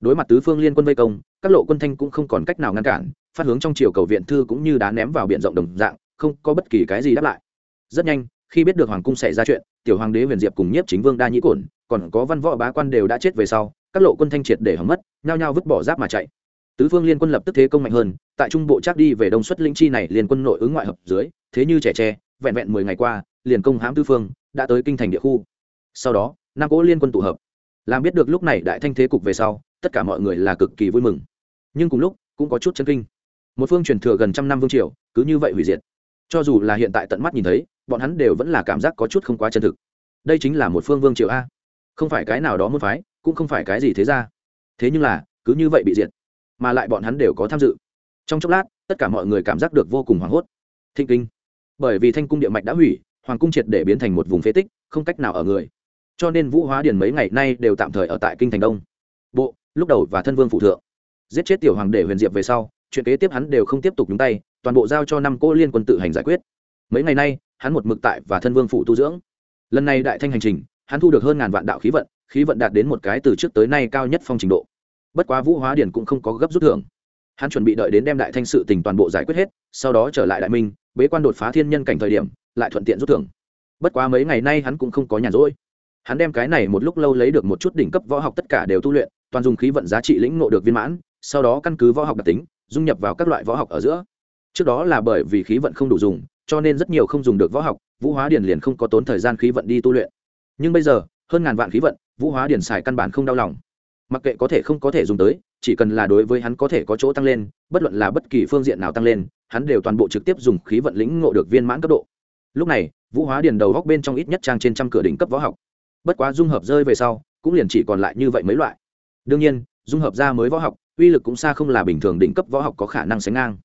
Đối mặt tứ phương liên quân vây công, các lộ quân thanh cũng không còn cách nào ngăn cản, phát hướng trong triều cầu viện thư cũng như đá ném vào biển rộng đồng dạng, không có bất kỳ cái gì đáp lại. Rất nhanh, khi biết được hoàng cung xảy ra chuyện, tiểu hoàng đế huyền diệp cùng nhiếp chính vương đa nhĩ cổn, còn có văn võ bá quan đều đã chết về sau, các lộ quân thanh triệt để hỏng mất, nhao nhao vứt bỏ giáp mà chạy tứ phương liên quân lập tức thế công mạnh hơn, tại trung bộ chắc đi về đông xuất linh chi này liên quân nội ứng ngoại hợp dưới, thế như trẻ tre, vẹn vẹn mười ngày qua, liền công hãm tư phương, đã tới kinh thành địa khu. Sau đó nam cỗ liên quân tụ hợp. Làm biết được lúc này đại thanh thế cục về sau, tất cả mọi người là cực kỳ vui mừng. Nhưng cùng lúc, cũng có chút chân kinh. Một phương truyền thừa gần trăm năm vương triều, cứ như vậy hủy diệt. Cho dù là hiện tại tận mắt nhìn thấy, bọn hắn đều vẫn là cảm giác có chút không quá chân thực. Đây chính là một phương vương triều a. Không phải cái nào đó muốn phái, cũng không phải cái gì thế ra thế nhưng là, cứ như vậy bị diệt mà lại bọn hắn đều có tham dự. Trong chốc lát, tất cả mọi người cảm giác được vô cùng hoảng hốt. Thinh kinh. Bởi vì thanh cung địa mạch đã hủy, hoàng cung triệt để biến thành một vùng phế tích, không cách nào ở người. Cho nên vũ hóa điền mấy ngày nay đều tạm thời ở tại kinh thành đông. Bộ, lúc đầu và thân vương phụ thượng. Giết chết tiểu hoàng để huyền diệp về sau, chuyện kế tiếp hắn đều không tiếp tục nhúng tay, toàn bộ giao cho năm cô liên quân tự hành giải quyết. Mấy ngày nay, hắn một mực tại và thân vương phụ tu dưỡng. Lần này đại thanh hành trình, hắn thu được hơn ngàn vạn đạo khí vận khí vận đạt đến một cái từ trước tới nay cao nhất phong trình độ bất quá vũ hóa điển cũng không có gấp rút thưởng. Hắn chuẩn bị đợi đến đem đại thanh sự tình toàn bộ giải quyết hết, sau đó trở lại đại minh, bế quan đột phá thiên nhân cảnh thời điểm, lại thuận tiện rút thưởng. Bất quá mấy ngày nay hắn cũng không có nhàn rỗi. Hắn đem cái này một lúc lâu lấy được một chút đỉnh cấp võ học tất cả đều tu luyện, toàn dùng khí vận giá trị lĩnh ngộ được viên mãn, sau đó căn cứ võ học đặc tính, dung nhập vào các loại võ học ở giữa. Trước đó là bởi vì khí vận không đủ dùng, cho nên rất nhiều không dùng được võ học, vũ hóa điển liền không có tốn thời gian khí vận đi tu luyện. Nhưng bây giờ, hơn ngàn vạn khí vận, vũ hóa điển xài căn bản không đau lòng mặc kệ có thể không có thể dùng tới, chỉ cần là đối với hắn có thể có chỗ tăng lên, bất luận là bất kỳ phương diện nào tăng lên, hắn đều toàn bộ trực tiếp dùng khí vận lĩnh ngộ được viên mãn cấp độ. Lúc này, vũ hóa điền đầu góc bên trong ít nhất trang trên trăm cửa đỉnh cấp võ học. Bất quá dung hợp rơi về sau, cũng liền chỉ còn lại như vậy mấy loại. Đương nhiên, dung hợp ra mới võ học, uy lực cũng xa không là bình thường đỉnh cấp võ học có khả năng sánh ngang.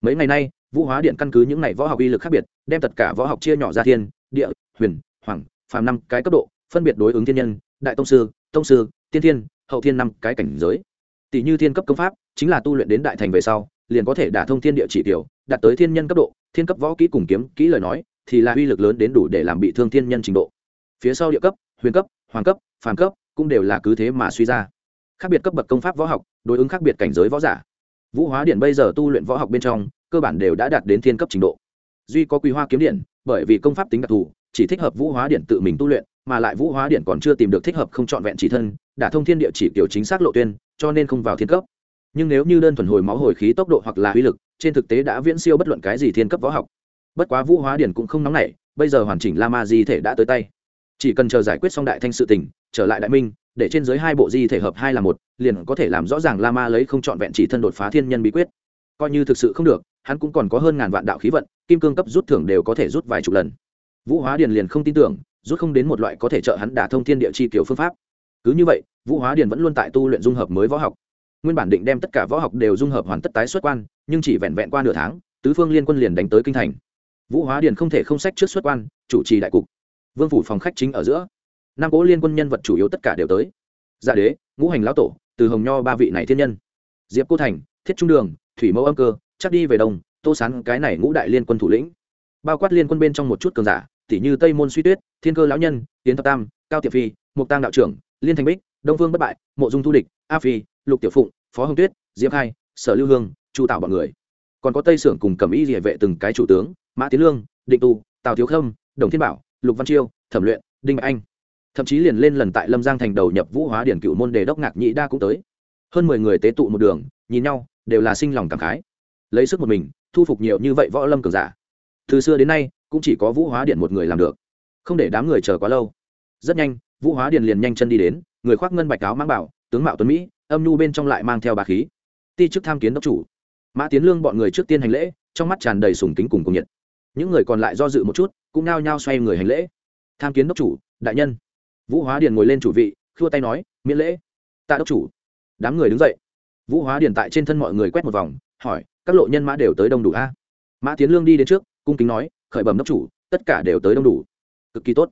Mấy ngày nay, vũ hóa điện căn cứ những ngày võ học uy lực khác biệt, đem tất cả võ học chia nhỏ ra thiên, địa, huyền, hoàng, phàm năm cái cấp độ, phân biệt đối ứng thiên nhân, đại tông sư tông sư, tiên thiên hậu thiên năm cái cảnh giới. Tỷ như thiên cấp công pháp, chính là tu luyện đến đại thành về sau, liền có thể đả thông thiên địa chỉ tiểu, đạt tới thiên nhân cấp độ, thiên cấp võ kỹ cùng kiếm kỹ lời nói, thì là uy lực lớn đến đủ để làm bị thương thiên nhân trình độ. Phía sau địa cấp, huyền cấp, hoàng cấp, phàm cấp, cũng đều là cứ thế mà suy ra. Khác biệt cấp bậc công pháp võ học, đối ứng khác biệt cảnh giới võ giả. Vũ hóa điện bây giờ tu luyện võ học bên trong, cơ bản đều đã đạt đến thiên cấp trình độ. Duy có quy hoa kiếm điện, bởi vì công pháp tính đặc thù, chỉ thích hợp vũ hóa điện tự mình tu luyện, mà lại vũ hóa điện còn chưa tìm được thích hợp không trọn vẹn chỉ thân đã thông thiên địa chỉ kiểu chính xác lộ tuyên, cho nên không vào thiên cấp. Nhưng nếu như đơn thuần hồi máu hồi khí tốc độ hoặc là uy lực, trên thực tế đã viễn siêu bất luận cái gì thiên cấp võ học. Bất quá vũ hóa điển cũng không nóng nảy, bây giờ hoàn chỉnh la ma di thể đã tới tay. Chỉ cần chờ giải quyết xong đại thanh sự tình, trở lại đại minh, để trên dưới hai bộ di thể hợp hai là một, liền có thể làm rõ ràng la ma lấy không trọn vẹn chỉ thân đột phá thiên nhân bí quyết. Coi như thực sự không được, hắn cũng còn có hơn ngàn vạn đạo khí vận, kim cương cấp rút thưởng đều có thể rút vài chục lần. Vũ hóa điền liền không tin tưởng, rút không đến một loại có thể trợ hắn đả thông thiên địa chi kiểu phương pháp cứ như vậy, vũ hóa điền vẫn luôn tại tu luyện dung hợp mới võ học. Nguyên bản định đem tất cả võ học đều dung hợp hoàn tất tái xuất quan, nhưng chỉ vẹn vẹn qua nửa tháng, tứ phương liên quân liền đánh tới kinh thành. Vũ hóa điền không thể không sách trước xuất quan, chủ trì đại cục. Vương phủ phòng khách chính ở giữa. Năm cố liên quân nhân vật chủ yếu tất cả đều tới. Dạ đế, ngũ hành lão tổ, từ hồng nho ba vị này thiên nhân. Diệp cô thành, thiết trung đường, thủy mẫu âm cơ, chắc đi về đông, tô sán, cái này ngũ đại liên quân thủ lĩnh. Bao quát liên quân bên trong một chút cường giả tỷ như tây môn suy tuyết, thiên cơ lão nhân tiến thập tam, cao tiệp phi, mục tăng đạo trưởng liên thành bích, đông vương bất bại, mộ dung thu địch, a phi, lục tiểu phụng, phó hồng tuyết, diệp khai, sở lưu hương, chu tạo bọn người. Còn có tây sưởng cùng cầm y địa vệ từng cái chủ tướng, mã tiến lương, định tu, tào thiếu khâm, đồng thiên bảo, lục văn chiêu, thẩm luyện, đinh bạch anh. Thậm chí liền lên lần tại lâm giang thành đầu nhập vũ hóa điển cựu môn đề đốc ngạc nhĩ đa cũng tới. Hơn mười người tế tụ một đường, nhìn nhau, đều là sinh lòng cảm khái. Lấy sức một mình, thu phục nhiều như vậy võ lâm cường giả. Từ xưa đến nay, cũng chỉ có vũ hóa điện một người làm được. Không để đám người chờ quá lâu. Rất nhanh vũ hóa Điền liền nhanh chân đi đến, người khoác ngân bạch áo mang bảo, tướng mạo tuấn mỹ, âm nhu bên trong lại mang theo bà khí. Ti chức tham kiến đốc chủ. Mã tiến lương bọn người trước tiên hành lễ, trong mắt tràn đầy sùng kính cùng cùng nhiệt. Những người còn lại do dự một chút, cũng nao nhao xoay người hành lễ. Tham kiến đốc chủ, đại nhân. Vũ hóa điền ngồi lên chủ vị, khua tay nói, miễn lễ. Tạ đốc chủ. Đám người đứng dậy. Vũ hóa điền tại trên thân mọi người quét một vòng, hỏi, các lộ nhân mã đều tới đông đủ a? Mã tiến lương đi đến trước, cung kính nói, khởi bẩm đốc chủ, tất cả đều tới đông đủ. Cực kỳ tốt.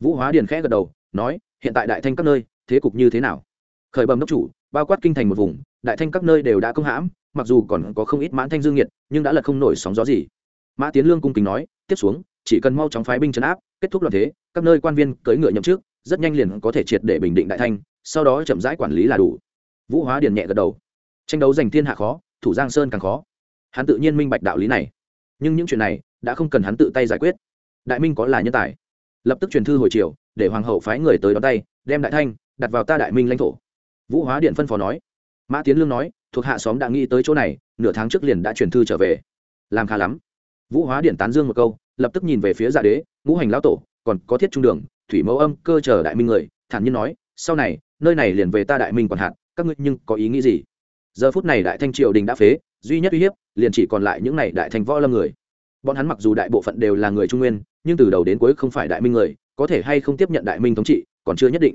Vũ hóa điền khẽ gật đầu nói, hiện tại đại thanh các nơi, thế cục như thế nào? Khởi bầm đốc chủ, bao quát kinh thành một vùng, đại thanh các nơi đều đã công hãm, mặc dù còn có không ít mãn thanh dương nhiệt nhưng đã lật không nổi sóng gió gì. Mã tiến lương cung kính nói, tiếp xuống, chỉ cần mau chóng phái binh chấn áp, kết thúc loạn thế, các nơi quan viên cưỡi ngựa nhậm trước rất nhanh liền có thể triệt để bình định đại thanh, sau đó chậm rãi quản lý là đủ. Vũ hóa điền nhẹ gật đầu. Tranh đấu giành thiên hạ khó, thủ giang sơn càng khó. Hắn tự nhiên minh bạch đạo lý này. Nhưng những chuyện này, đã không cần hắn tự tay giải quyết. Đại minh có là nhân tài. Lập tức truyền thư hồi chiều để hoàng hậu phái người tới đón tay, đem đại thanh đặt vào ta đại minh lãnh thổ. Vũ hóa điện phân phó nói. Mã tiến lương nói, thuộc hạ xóm đã nghĩ tới chỗ này, nửa tháng trước liền đã truyền thư trở về. Làm khá lắm. Vũ hóa điện tán dương một câu, lập tức nhìn về phía dạ đế, ngũ hành lão tổ, còn có thiết trung đường, thủy mẫu âm, cơ chờ đại minh người, thản nhiên nói, sau này, nơi này liền về ta đại minh còn hạn các ngươi nhưng có ý nghĩ gì? Giờ phút này đại thanh triều đình đã phế, duy nhất uy hiếp, liền chỉ còn lại những này đại thanh võ lâm người. Bọn hắn mặc dù đại bộ phận đều là người trung nguyên, nhưng từ đầu đến cuối không phải đại minh người có thể hay không tiếp nhận đại minh thống trị, còn chưa nhất định.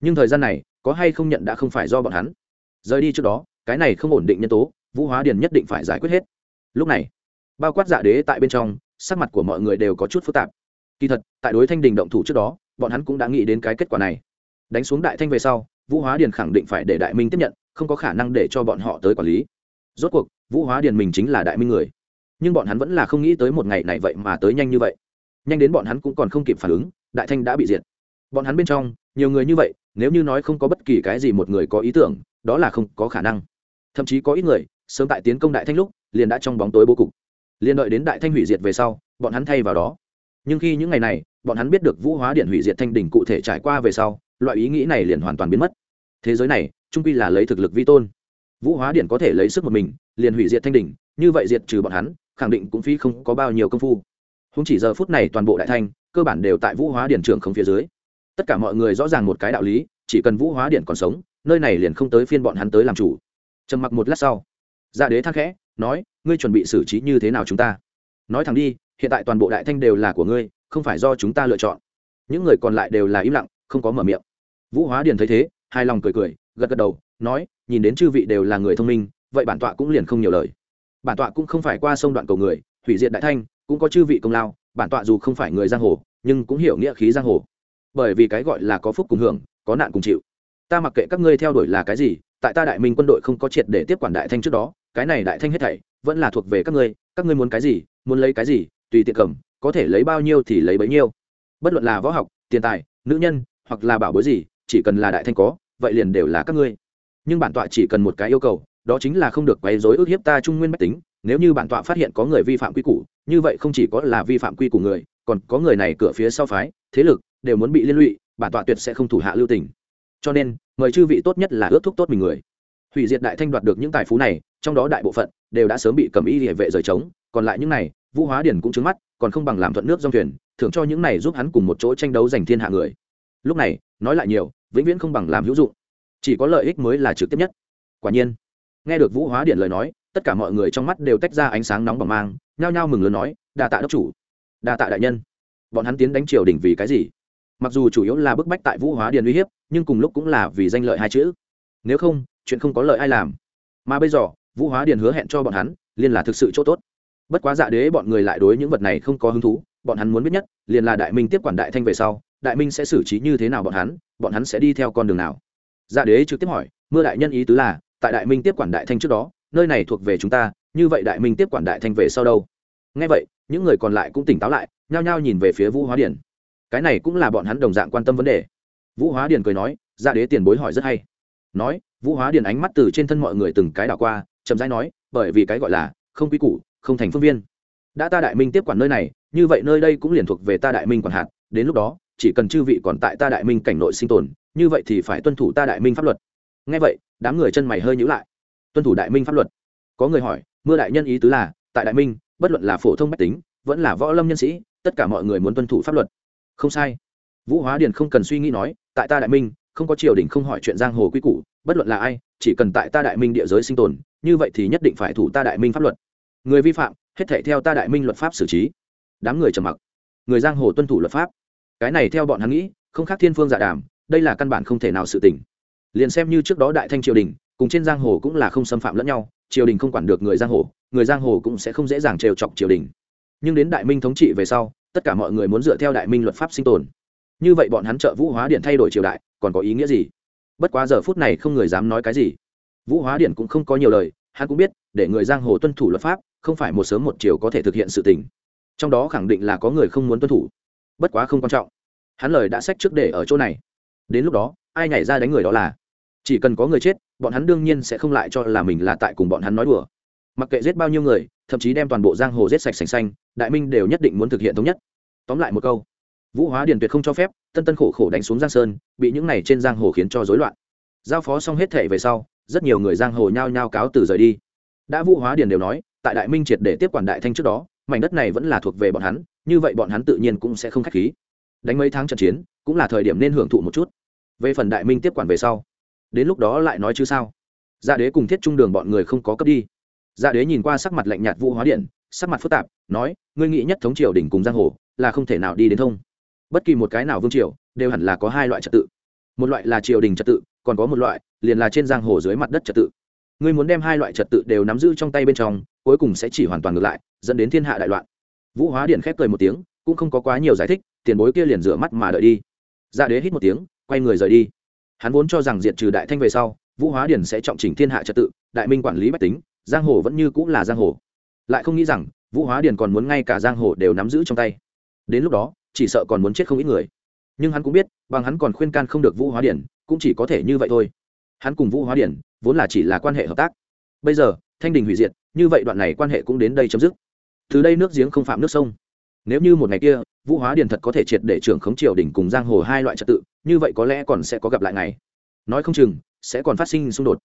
Nhưng thời gian này, có hay không nhận đã không phải do bọn hắn. Rời đi trước đó, cái này không ổn định nhân tố, vũ hóa điền nhất định phải giải quyết hết. Lúc này, bao quát dạ đế tại bên trong, sắc mặt của mọi người đều có chút phức tạp. Kỳ thật, tại đối thanh đình động thủ trước đó, bọn hắn cũng đã nghĩ đến cái kết quả này. Đánh xuống đại thanh về sau, vũ hóa điền khẳng định phải để đại minh tiếp nhận, không có khả năng để cho bọn họ tới quản lý. Rốt cuộc, vũ hóa điền mình chính là đại minh người. Nhưng bọn hắn vẫn là không nghĩ tới một ngày này vậy mà tới nhanh như vậy. Nhanh đến bọn hắn cũng còn không kịp phản ứng đại thanh đã bị diệt. Bọn hắn bên trong, nhiều người như vậy, nếu như nói không có bất kỳ cái gì một người có ý tưởng, đó là không có khả năng. Thậm chí có ít người, sớm tại tiến công đại thanh lúc, liền đã trong bóng tối bố cục. Liền đợi đến đại thanh hủy diệt về sau, bọn hắn thay vào đó. Nhưng khi những ngày này, bọn hắn biết được vũ hóa điện hủy diệt thanh đỉnh cụ thể trải qua về sau, loại ý nghĩ này liền hoàn toàn biến mất. Thế giới này, trung quy là lấy thực lực vi tôn. Vũ hóa điện có thể lấy sức một mình, liền hủy diệt thanh đỉnh, như vậy diệt trừ bọn hắn, khẳng định cũng phi không có bao nhiêu công phu. Không chỉ giờ phút này toàn bộ đại thanh cơ bản đều tại vũ hóa điện trưởng không phía dưới. Tất cả mọi người rõ ràng một cái đạo lý, chỉ cần vũ hóa điện còn sống, nơi này liền không tới phiên bọn hắn tới làm chủ. Trầm mặc một lát sau dạ đế thắc khẽ, nói, ngươi chuẩn bị xử trí như thế nào chúng ta? Nói thẳng đi, hiện tại toàn bộ đại thanh đều là của ngươi, không phải do chúng ta lựa chọn. Những người còn lại đều là im lặng, không có mở miệng. Vũ hóa điền thấy thế hai lòng cười cười, gật gật đầu, nói, nhìn đến chư vị đều là người thông minh, vậy bản tọa cũng liền không nhiều lời. Bản tọa cũng không phải qua sông đoạn cầu người, hủy diệt đại thanh, cũng có chư vị công lao, bản tọa dù không phải người giang hồ nhưng cũng hiểu nghĩa khí giang hồ. Bởi vì cái gọi là có phúc cùng hưởng, có nạn cùng chịu. Ta mặc kệ các ngươi theo đuổi là cái gì, tại ta đại minh quân đội không có triệt để tiếp quản đại thanh trước đó, cái này đại thanh hết thảy, vẫn là thuộc về các ngươi các ngươi muốn cái gì, muốn lấy cái gì, tùy tiện cầm, có thể lấy bao nhiêu thì lấy bấy nhiêu. Bất luận là võ học, tiền tài, nữ nhân, hoặc là bảo bối gì, chỉ cần là đại thanh có, vậy liền đều là các ngươi. Nhưng bản tọa chỉ cần một cái yêu cầu, đó chính là không được quấy rối ước hiếp ta trung nguyên bách tính, nếu như bản tọa phát hiện có người vi phạm quy củ, như vậy không chỉ có là vi phạm quy củ người còn có người này cửa phía sau phái, thế lực đều muốn bị liên lụy, bản tọa tuyệt sẽ không thủ hạ lưu tình. Cho nên, mời chư vị tốt nhất là ước thúc tốt mình người. Hủy diệt đại thanh đoạt được những tài phú này, trong đó đại bộ phận đều đã sớm bị cầm y địa vệ rời trống, còn lại những này, vũ hóa điển cũng trứng mắt, còn không bằng làm thuận nước dòng thuyền, thưởng cho những này giúp hắn cùng một chỗ tranh đấu giành thiên hạ người. Lúc này, nói lại nhiều, vĩnh viễn không bằng làm hữu dụng. Chỉ có lợi ích mới là trực tiếp nhất. Quả nhiên, nghe được vũ hóa điện lời nói, tất cả mọi người trong mắt đều tách ra ánh sáng nóng bỏng mang, nhao nhao mừng lớn nói, đa tạ đốc chủ đa tạ đại nhân. Bọn hắn tiến đánh triều đình vì cái gì? Mặc dù chủ yếu là bức bách tại vũ hóa điền uy hiếp, nhưng cùng lúc cũng là vì danh lợi hai chữ. Nếu không, chuyện không có lợi ai làm. Mà bây giờ, vũ hóa điền hứa hẹn cho bọn hắn liên là thực sự chỗ tốt. Bất quá dạ đế bọn người lại đối những vật này không có hứng thú, bọn hắn muốn biết nhất, liền là đại minh tiếp quản đại thanh về sau, đại minh sẽ xử trí như thế nào bọn hắn bọn hắn sẽ đi theo con đường nào? Dạ đế trực tiếp hỏi, mưa đại nhân ý tứ là, tại đại minh tiếp quản đại thanh trước đó, nơi này thuộc về chúng ta, như vậy đại minh tiếp quản đại thanh về sau đâu? Ngay vậy những người còn lại cũng tỉnh táo lại, nhao nhao nhìn về phía vũ hóa điển cái này cũng là bọn hắn đồng dạng quan tâm vấn đề. Vũ hóa điển cười nói ra đế tiền bối hỏi rất hay. Nói, vũ hóa điển ánh mắt từ trên thân mọi người từng cái đảo qua, chậm rãi nói, bởi vì cái gọi là không quy củ, không thành phương viên. Đã ta đại minh tiếp quản nơi này, như vậy nơi đây cũng liền thuộc về ta đại minh quản hạt, đến lúc đó, chỉ cần chư vị còn tại ta đại minh cảnh nội sinh tồn, như vậy thì phải tuân thủ ta đại minh pháp luật. Ngay vậy, đám người chân mày hơi nhữ lại. Tuân thủ đại minh pháp luật? Có người hỏi, mưa đại nhân ý tứ là, tại đại minh bất luận là phổ thông mách tính, vẫn là võ lâm nhân sĩ, tất cả mọi người muốn tuân thủ pháp luật. Không sai. Vũ hóa điền không cần suy nghĩ nói, tại ta đại minh, không có triều đình không hỏi chuyện giang hồ quy củ, bất luận là ai, chỉ cần tại ta đại minh địa giới sinh tồn, như vậy thì nhất định phải thủ ta đại minh pháp luật. Người vi phạm, hết thể theo ta đại minh luật pháp xử trí. Đám người trầm mặc. Người giang hồ tuân thủ luật pháp. Cái này theo bọn hắn nghĩ, không khác thiên phương giả đàm, đây là căn bản không thể nào sự tỉnh liền xem như trước đó đại thanh triều đình, cùng trên giang hồ cũng là không xâm phạm lẫn nhau triều đình không quản được người giang hồ, người giang hồ cũng sẽ không dễ dàng trêu chọc triều đình. Nhưng đến đại minh thống trị về sau, tất cả mọi người muốn dựa theo đại minh luật pháp sinh tồn. Như vậy bọn hắn trợ vũ hóa điện thay đổi triều đại, còn có ý nghĩa gì? Bất quá giờ phút này không người dám nói cái gì. Vũ hóa điện cũng không có nhiều lời, hắn cũng biết, để người giang hồ tuân thủ luật pháp, không phải một sớm một chiều có thể thực hiện sự tình. Trong đó khẳng định là có người không muốn tuân thủ. Bất quá không quan trọng. Hắn lời đã sách trước để ở chỗ này. Đến lúc đó, ai nhảy ra đánh người đó là? Chỉ cần có người chết bọn hắn đương nhiên sẽ không lại cho là mình là tại cùng bọn hắn nói đùa. Mặc kệ giết bao nhiêu người, thậm chí đem toàn bộ giang hồ giết sạch sành xanh, đại minh đều nhất định muốn thực hiện thống nhất. Tóm lại một câu, vũ hóa điền tuyệt không cho phép, tân tân khổ khổ đánh xuống giang sơn, bị những này trên giang hồ khiến cho rối loạn. Giao phó xong hết thể về sau, rất nhiều người giang hồ nhao nhao cáo từ rời đi. Đã vũ hóa điền đều nói, tại đại minh triệt để tiếp quản đại thanh trước đó, mảnh đất này vẫn là thuộc về bọn hắn, như vậy bọn hắn tự nhiên cũng sẽ không k h á c h khí. Đánh mấy tháng trận chiến, cũng là thời điểm nên hưởng thụ một chút. Về phần đại minh tiếp quản về sau đến lúc đó lại nói chứ sao? Dạ đế cùng thiết trung đường bọn người không có cấp đi. Dạ đế nhìn qua sắc mặt lạnh nhạt vũ hóa điện, sắc mặt phức tạp, nói, ngươi nghĩ nhất thống triều đỉnh cùng giang hồ là không thể nào đi đến thông. Bất kỳ một cái nào vương triều đều hẳn là có hai loại trật tự. Một loại là triều đình trật tự, còn có một loại liền là trên giang hồ dưới mặt đất trật tự. Ngươi muốn đem hai loại trật tự đều nắm giữ trong tay bên trong, cuối cùng sẽ chỉ hoàn toàn ngược lại, dẫn đến thiên hạ đại loạn. Vũ hóa điện khép cười một tiếng, cũng không có quá nhiều giải thích, tiền bối kia liền rửa mắt mà đợi đi. Dạ đế hít một tiếng, quay người rời đi hắn vốn cho rằng diệt trừ đại thanh về sau, vũ hóa điển sẽ trọng chỉnh thiên hạ trật tự, đại minh quản lý bách tính, giang hồ vẫn như cũng là giang hồ. Lại không nghĩ rằng, vũ hóa điển còn muốn ngay cả giang hồ đều nắm giữ trong tay. Đến lúc đó, chỉ sợ còn muốn chết không ít người. Nhưng hắn cũng biết, bằng hắn còn khuyên can không được vũ hóa điển cũng chỉ có thể như vậy thôi. Hắn cùng vũ hóa điển vốn là chỉ là quan hệ hợp tác. Bây giờ, thanh đình hủy diệt, như vậy đoạn này quan hệ cũng đến đây chấm dứt. Từ đây nước giếng không phạm nước sông. Nếu như một ngày kia, vũ hóa điền thật có thể triệt để trưởng khống triều đình cùng giang hồ hai loại trật tự như vậy có lẽ còn sẽ có gặp lại ngày. Nói không chừng, sẽ còn phát sinh xung đột.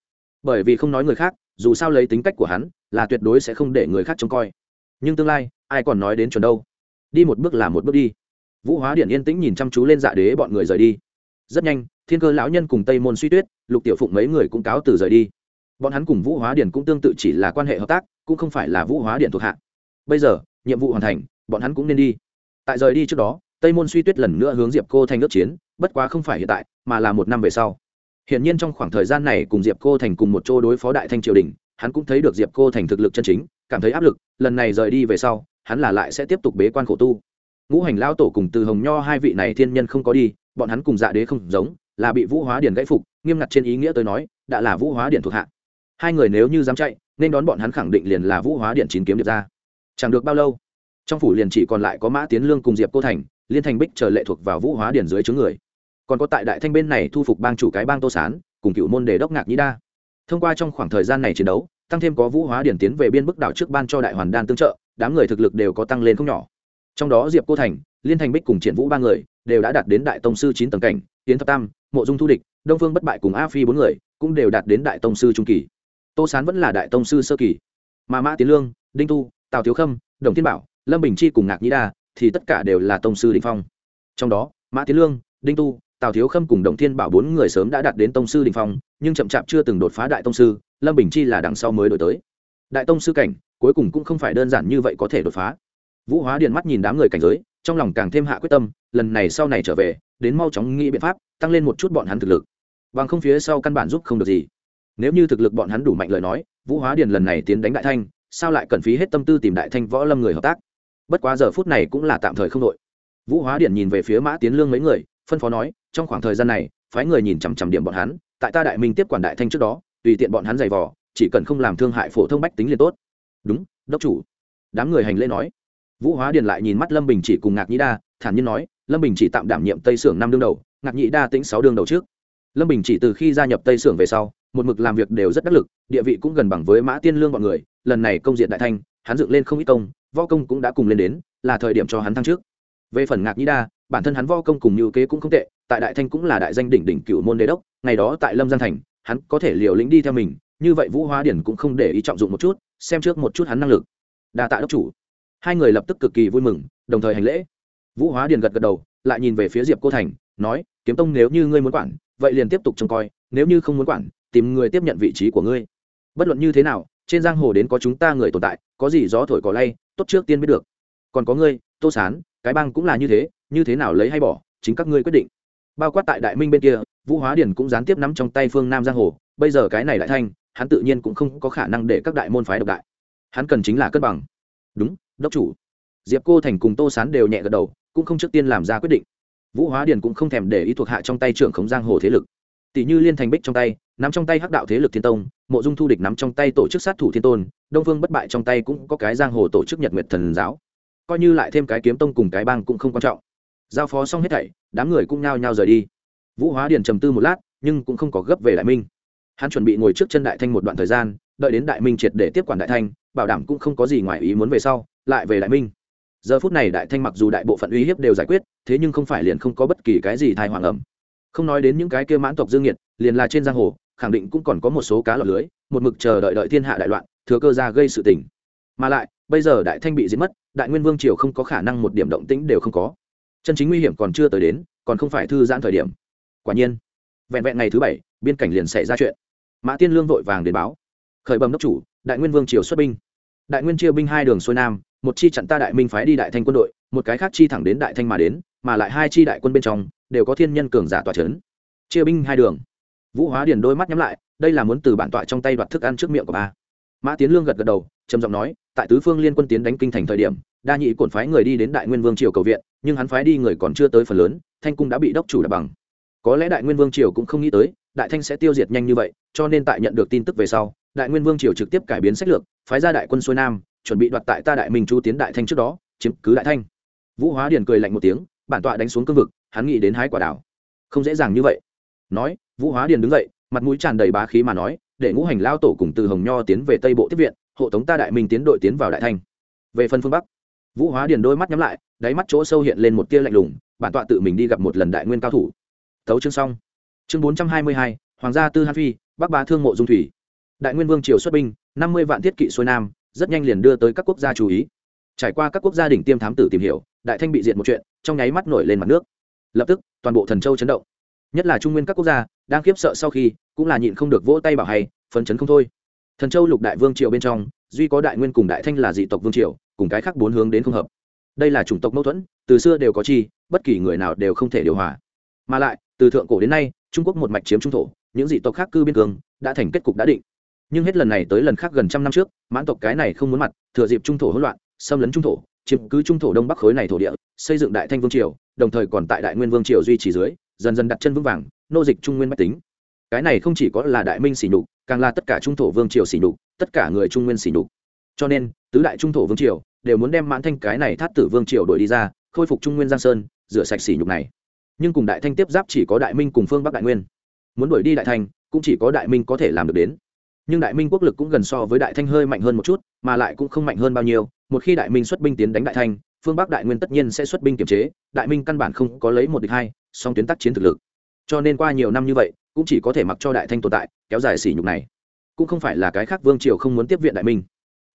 Bởi vì không nói người khác, dù sao lấy tính cách của hắn, là tuyệt đối sẽ không để người khác trông coi. Nhưng tương lai, ai còn nói đến chuẩn đâu? Đi một bước là một bước đi. Vũ hóa điện yên tĩnh nhìn chăm chú lên dạ đế bọn người rời đi. Rất nhanh, thiên cơ lão nhân cùng tây môn suy tuyết, lục tiểu phụng mấy người cũng cáo từ rời đi. Bọn hắn cùng vũ hóa điện cũng tương tự chỉ là quan hệ hợp tác, cũng không phải là vũ hóa điện thuộc hạ. Bây giờ, nhiệm vụ hoàn thành, bọn hắn cũng nên đi. Tại rời đi trước đó, tây môn suy tuyết lần nữa hướng diệp cô thành ước chiến bất quá không phải hiện tại mà là một năm về sau Hiển nhiên trong khoảng thời gian này cùng Diệp Cô Thành cùng một chỗ đối phó Đại Thanh triều đình, hắn cũng thấy được Diệp Cô Thành thực lực chân chính, cảm thấy áp lực, lần này rời đi về sau, hắn là lại sẽ tiếp tục bế quan khổ tu. Ngũ Hành lão tổ cùng Từ Hồng Nho hai vị này thiên nhân không có đi, bọn hắn cùng Dạ Đế không giống, là bị Vũ Hóa Điển gãy phục, nghiêm ngặt trên ý nghĩa tới nói, đã là Vũ Hóa Điển thuộc hạ. Hai người nếu như dám chạy, nên đón bọn hắn khẳng định liền là Vũ Hóa Điện chín kiếm điệp ra. Chẳng được bao lâu, trong phủ liền chỉ còn lại có Mã Tiến Lương cùng Diệp Cô Thành, liên thành bích chờ lệ thuộc vào Vũ Hóa Điển dưới chướng người. Còn có tại Đại Thanh bên này thu phục bang chủ cái bang Tô Sán, cùng cựu môn đề đốc ngạc nhĩ đa. Thông qua trong khoảng thời gian này chiến đấu tăng thêm có vũ hóa điển tiến về biên bức đảo trước ban cho đại hoàn đan tương trợ đám người thực lực đều có tăng lên không nhỏ. Trong đó diệp cô thành liên thành bích cùng triển vũ ba người đều đã đạt đến đại tông sư chín tầng cảnh tiến thập tam mộ dung thu địch đông phương bất bại cùng a phi bốn người cũng đều đạt đến đại tông sư trung kỳ. Tô sán vẫn là đại tông sư sơ kỳ. Mà mã tiến lương đinh tu tào thiếu khâm đồng thiên bảo lâm bình chi cùng ngạc nhĩ đa thì tất cả đều là tông sư đỉnh phong. Trong đó, mã tiến lương, đinh tu, tào thiếu khâm cùng đồng thiên bảo bốn người sớm đã đạt đến tông sư đỉnh phong, nhưng chậm chạp chưa từng đột phá đại tông sư, lâm bình chi là đằng sau mới đổi tới. Đại tông sư cảnh, cuối cùng cũng không phải đơn giản như vậy có thể đột phá. Vũ hóa điện mắt nhìn đám người cảnh giới, trong lòng càng thêm hạ quyết tâm, lần này sau này trở về, đến mau chóng nghĩ biện pháp, tăng lên một chút bọn hắn thực lực. Bằng không phía sau căn bản giúp không được gì. Nếu như thực lực bọn hắn đủ mạnh lời nói, vũ hóa điền lần này tiến đánh đại thanh, sao lại cần phí hết tâm tư tìm đại thanh võ lâm người hợp tác? Bất quá giờ phút này cũng là tạm thời không đội. Vũ hóa điện nhìn về phía mã tiến lương mấy người, phân phó nói, trong khoảng thời gian này, phái người nhìn chằm chằm điểm bọn hắn, tại ta đại minh tiếp quản đại thanh trước đó, tùy tiện bọn hắn giày vò, chỉ cần không làm thương hại phổ thông bách tính liền tốt. Đúng, đốc chủ. Đám người hành lễ nói. Vũ hóa điền lại nhìn mắt lâm bình chỉ cùng ngạc nhĩ đa, thản nhiên nói, lâm bình chỉ tạm đảm nhiệm tây sưởng năm đương đầu, ngạc nhĩ đa tính sáu đương đầu trước. Lâm bình chỉ từ khi gia nhập tây sưởng về sau, một mực làm việc đều rất đắc lực, địa vị cũng gần bằng với mã tiên lương bọn người, lần này công diện đại thanh, hắn dựng lên không ít công võ công cũng đã cùng lên đến, là thời điểm cho hắn thăng trước. Về phần ngạc nhĩ đa, bản thân hắn võ công cùng như kế cũng không tệ, tại đại thanh cũng là đại danh đỉnh đỉnh cựu môn đế đốc, ngày đó tại lâm giang thành, hắn có thể liều lĩnh đi theo mình, như vậy vũ hóa điển cũng không để ý trọng dụng một chút, xem trước một chút hắn năng lực. Đa tạ đốc chủ. Hai người lập tức cực kỳ vui mừng, đồng thời hành lễ. Vũ hóa điền gật gật đầu, lại nhìn về phía diệp cô thành, nói, kiếm tông nếu như ngươi muốn quản, vậy liền tiếp tục trông coi, nếu như không muốn quản, tìm người tiếp nhận vị trí của ngươi. Bất luận như thế nào, trên giang hồ đến có chúng ta người tồn tại có gì gió thổi cỏ lay, tốt trước tiên biết được. Còn có ngươi, tô sán, cái bang cũng là như thế như thế nào lấy hay bỏ, chính các ngươi quyết định. Bao quát tại đại minh bên kia, vũ hóa điển cũng gián tiếp nắm trong tay phương nam giang hồ, bây giờ cái này đại thanh hắn tự nhiên cũng không có khả năng để các đại môn phái độc đại. Hắn cần chính là cân bằng. Đúng, đốc chủ. Diệp cô thành cùng tô sán đều nhẹ gật đầu, cũng không trước tiên làm ra quyết định. Vũ hóa điển cũng không thèm để ý thuộc hạ trong tay trưởng khống giang hồ thế lực. Tỷ như liên thành bích trong tay nắm trong tay hắc đạo thế lực thiên tông, mộ dung thu địch nắm trong tay tổ chức sát thủ thiên tôn, đông phương bất bại trong tay cũng có cái giang hồ tổ chức nhật nguyệt thần giáo. Coi như lại thêm cái kiếm tông cùng cái bang cũng không quan trọng. Giao phó xong hết thảy, đám người cũng nhao nhao rời đi. Vũ hóa điền trầm tư một lát, nhưng cũng không có gấp về đại minh. Hắn chuẩn bị ngồi trước chân đại thanh một đoạn thời gian, đợi đến đại minh triệt để tiếp quản đại thanh, bảo đảm cũng không có gì ngoài ý muốn về sau, lại về đại minh. Giờ phút này đại thanh mặc dù đại bộ phận uy hiếp đều giải quyết, thế nhưng không phải liền không có bất kỳ cái gì thai hoàng ẩm không nói đến những cái kia mãn tộc dương nhiệt, liền là trên giang hồ khẳng định cũng còn có một số cá lọt lưới, một mực chờ đợi đợi thiên hạ đại loạn, thừa cơ ra gây sự tình. Mà lại, bây giờ đại thanh bị giết mất, đại nguyên vương triều không có khả năng một điểm động tĩnh đều không có. Chân chính nguy hiểm còn chưa tới đến, còn không phải thư giãn thời điểm. Quả nhiên, vẹn vẹn ngày thứ bảy, biên cảnh liền xảy ra chuyện. Mã tiên lương vội vàng đến báo. Khởi bẩm đốc chủ, đại nguyên vương triều xuất binh. Đại nguyên chia binh hai đường xuôi nam, một chi chặn ta đại minh phái đi đại thanh quân đội, một cái khác chi thẳng đến đại thanh mà đến, mà lại hai chi đại quân bên trong, đều có thiên nhân cường giả tòa c h ấ n chia binh hai đường vũ hóa điền đôi mắt nhắm lại, đây là muốn từ bản tọa trong tay đoạt thức ăn trước miệng của ba. Mã tiến lương gật gật đầu, trầm giọng nói, tại tứ phương liên quân tiến đánh kinh thành thời điểm, đa nhị cổn phái người đi đến đại nguyên vương triều cầu viện, nhưng hắn phái đi người còn chưa tới phần lớn, thanh cung đã bị đốc chủ đập bằng. Có lẽ đại nguyên vương triều cũng không nghĩ tới, đại thanh sẽ tiêu diệt nhanh như vậy, cho nên tại nhận được tin tức về sau, đại nguyên vương triều trực tiếp cải biến sách lược, phái ra đại quân xuôi nam, chuẩn bị đoạt tại ta đại minh chu tiến đại thanh trước đó, chiếm cứ đại thanh. Vũ hóa điền cười lạnh một tiếng, bản tọa đánh xuống cương vực, hắn nghĩ đến hái quả đảo. Không dễ dàng như vậy nói, vũ hóa điền đứng dậy, mặt mũi tràn đầy bá khí mà nói, để ngũ hành lao tổ cùng từ hồng nho tiến về tây bộ tiếp viện, hộ tống ta đại minh tiến đội tiến vào đại thanh về phần phương bắc, vũ hóa điền đôi mắt nhắm lại, đáy mắt chỗ sâu hiện lên một tia lạnh lùng, bản tọa tự mình đi gặp một lần đại nguyên cao thủ. Thấu chương xong. Chương bốn trăm hai mươi hai, hoàng gia tư han phi, bắc bá thương mộ dung thủy. Đại nguyên vương triều xuất binh, năm mươi vạn thiết kỵ xuôi nam, rất nhanh liền đưa tới các quốc gia chú ý. Trải qua các quốc gia đỉnh tiêm thám tử tìm hiểu, đại thanh bị diệt một chuyện, trong nháy mắt nổi lên mặt nước. Lập tức, toàn bộ thần châu chấn động nhất là trung nguyên các quốc gia, đang khiếp sợ sau khi, cũng là nhịn không được vỗ tay bảo hay, phấn chấn không thôi. Thần châu lục đại vương triều bên trong, duy có đại nguyên cùng đại thanh là dị tộc vương triều, cùng cái khác bốn hướng đến không hợp. Đây là chủng tộc mâu thuẫn, từ xưa đều có chi, bất kỳ người nào đều không thể điều hòa. Mà lại, từ thượng cổ đến nay, trung quốc một mạch chiếm trung thổ, những dị tộc khác cư biên cương, đã thành kết cục đã định. Nhưng hết lần này tới lần khác gần trăm năm trước, mãn tộc cái này không muốn mặt, thừa dịp trung thổ hỗn loạn, xâm lấn trung thổ, chiếm cứ trung thổ đông bắc khối này thổ địa, xây dựng đại thanh vương triều, đồng thời còn tại đại nguyên vương triều duy trì dưới dần dần đặt chân vững vàng, nô dịch trung nguyên bách tính. Cái này không chỉ có là đại minh xỉ nhục, càng là tất cả trung thổ vương triều xỉ nhục, tất cả người trung nguyên xỉ nhục. Cho nên, tứ đại trung thổ vương triều đều muốn đem mãn thanh cái này thát tử vương triều đổi đi ra, khôi phục trung nguyên giang sơn, rửa sạch xỉ nhục này. Nhưng cùng đại thanh tiếp giáp chỉ có đại minh cùng phương bắc đại nguyên. Muốn đuổi đi đại thanh, cũng chỉ có đại minh có thể làm được đến. Nhưng đại minh quốc lực cũng gần so với đại thanh hơi mạnh hơn một chút, mà lại cũng không mạnh hơn bao nhiêu, một khi đại minh xuất binh tiến đánh đại thanh phương bắc đại nguyên tất nhiên sẽ xuất binh kiểm chế, đại minh căn bản không có lấy một địch hai, song tuyến tác chiến thực lực. Cho nên qua nhiều năm như vậy, cũng chỉ có thể mặc cho đại thanh tồn tại, kéo dài sỉ nhục này. Cũng không phải là cái khác vương triều không muốn tiếp viện đại minh.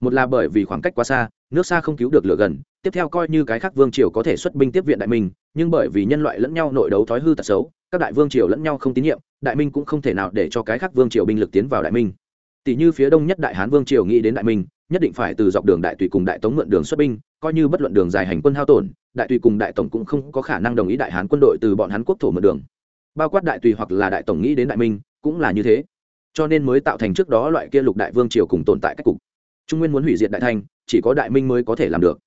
Một là bởi vì khoảng cách quá xa, nước xa không cứu được lửa gần, tiếp theo coi như cái khác vương triều có thể xuất binh tiếp viện đại minh, nhưng bởi vì nhân loại lẫn nhau nội đấu thói hư tật xấu, các đại vương triều lẫn nhau không tín nhiệm, đại minh cũng không thể nào để cho cái khác vương triều binh lực tiến vào đại minh. Tỷ như phía đông nhất đại hán vương triều nghĩ đến đại minh nhất định phải từ dọc đường đại tùy cùng đại tống mượn đường xuất binh, coi như bất luận đường dài hành quân hao tổn, đại tùy cùng đại tổng cũng không có khả năng đồng ý đại hán quân đội từ bọn hán quốc thổ mượn đường. Bao quát đại tùy hoặc là đại tổng nghĩ đến đại minh, cũng là như thế. Cho nên mới tạo thành trước đó loại kia lục đại vương triều cùng tồn tại cách cục. Trung nguyên muốn hủy diệt đại thanh chỉ có đại minh mới có thể làm được.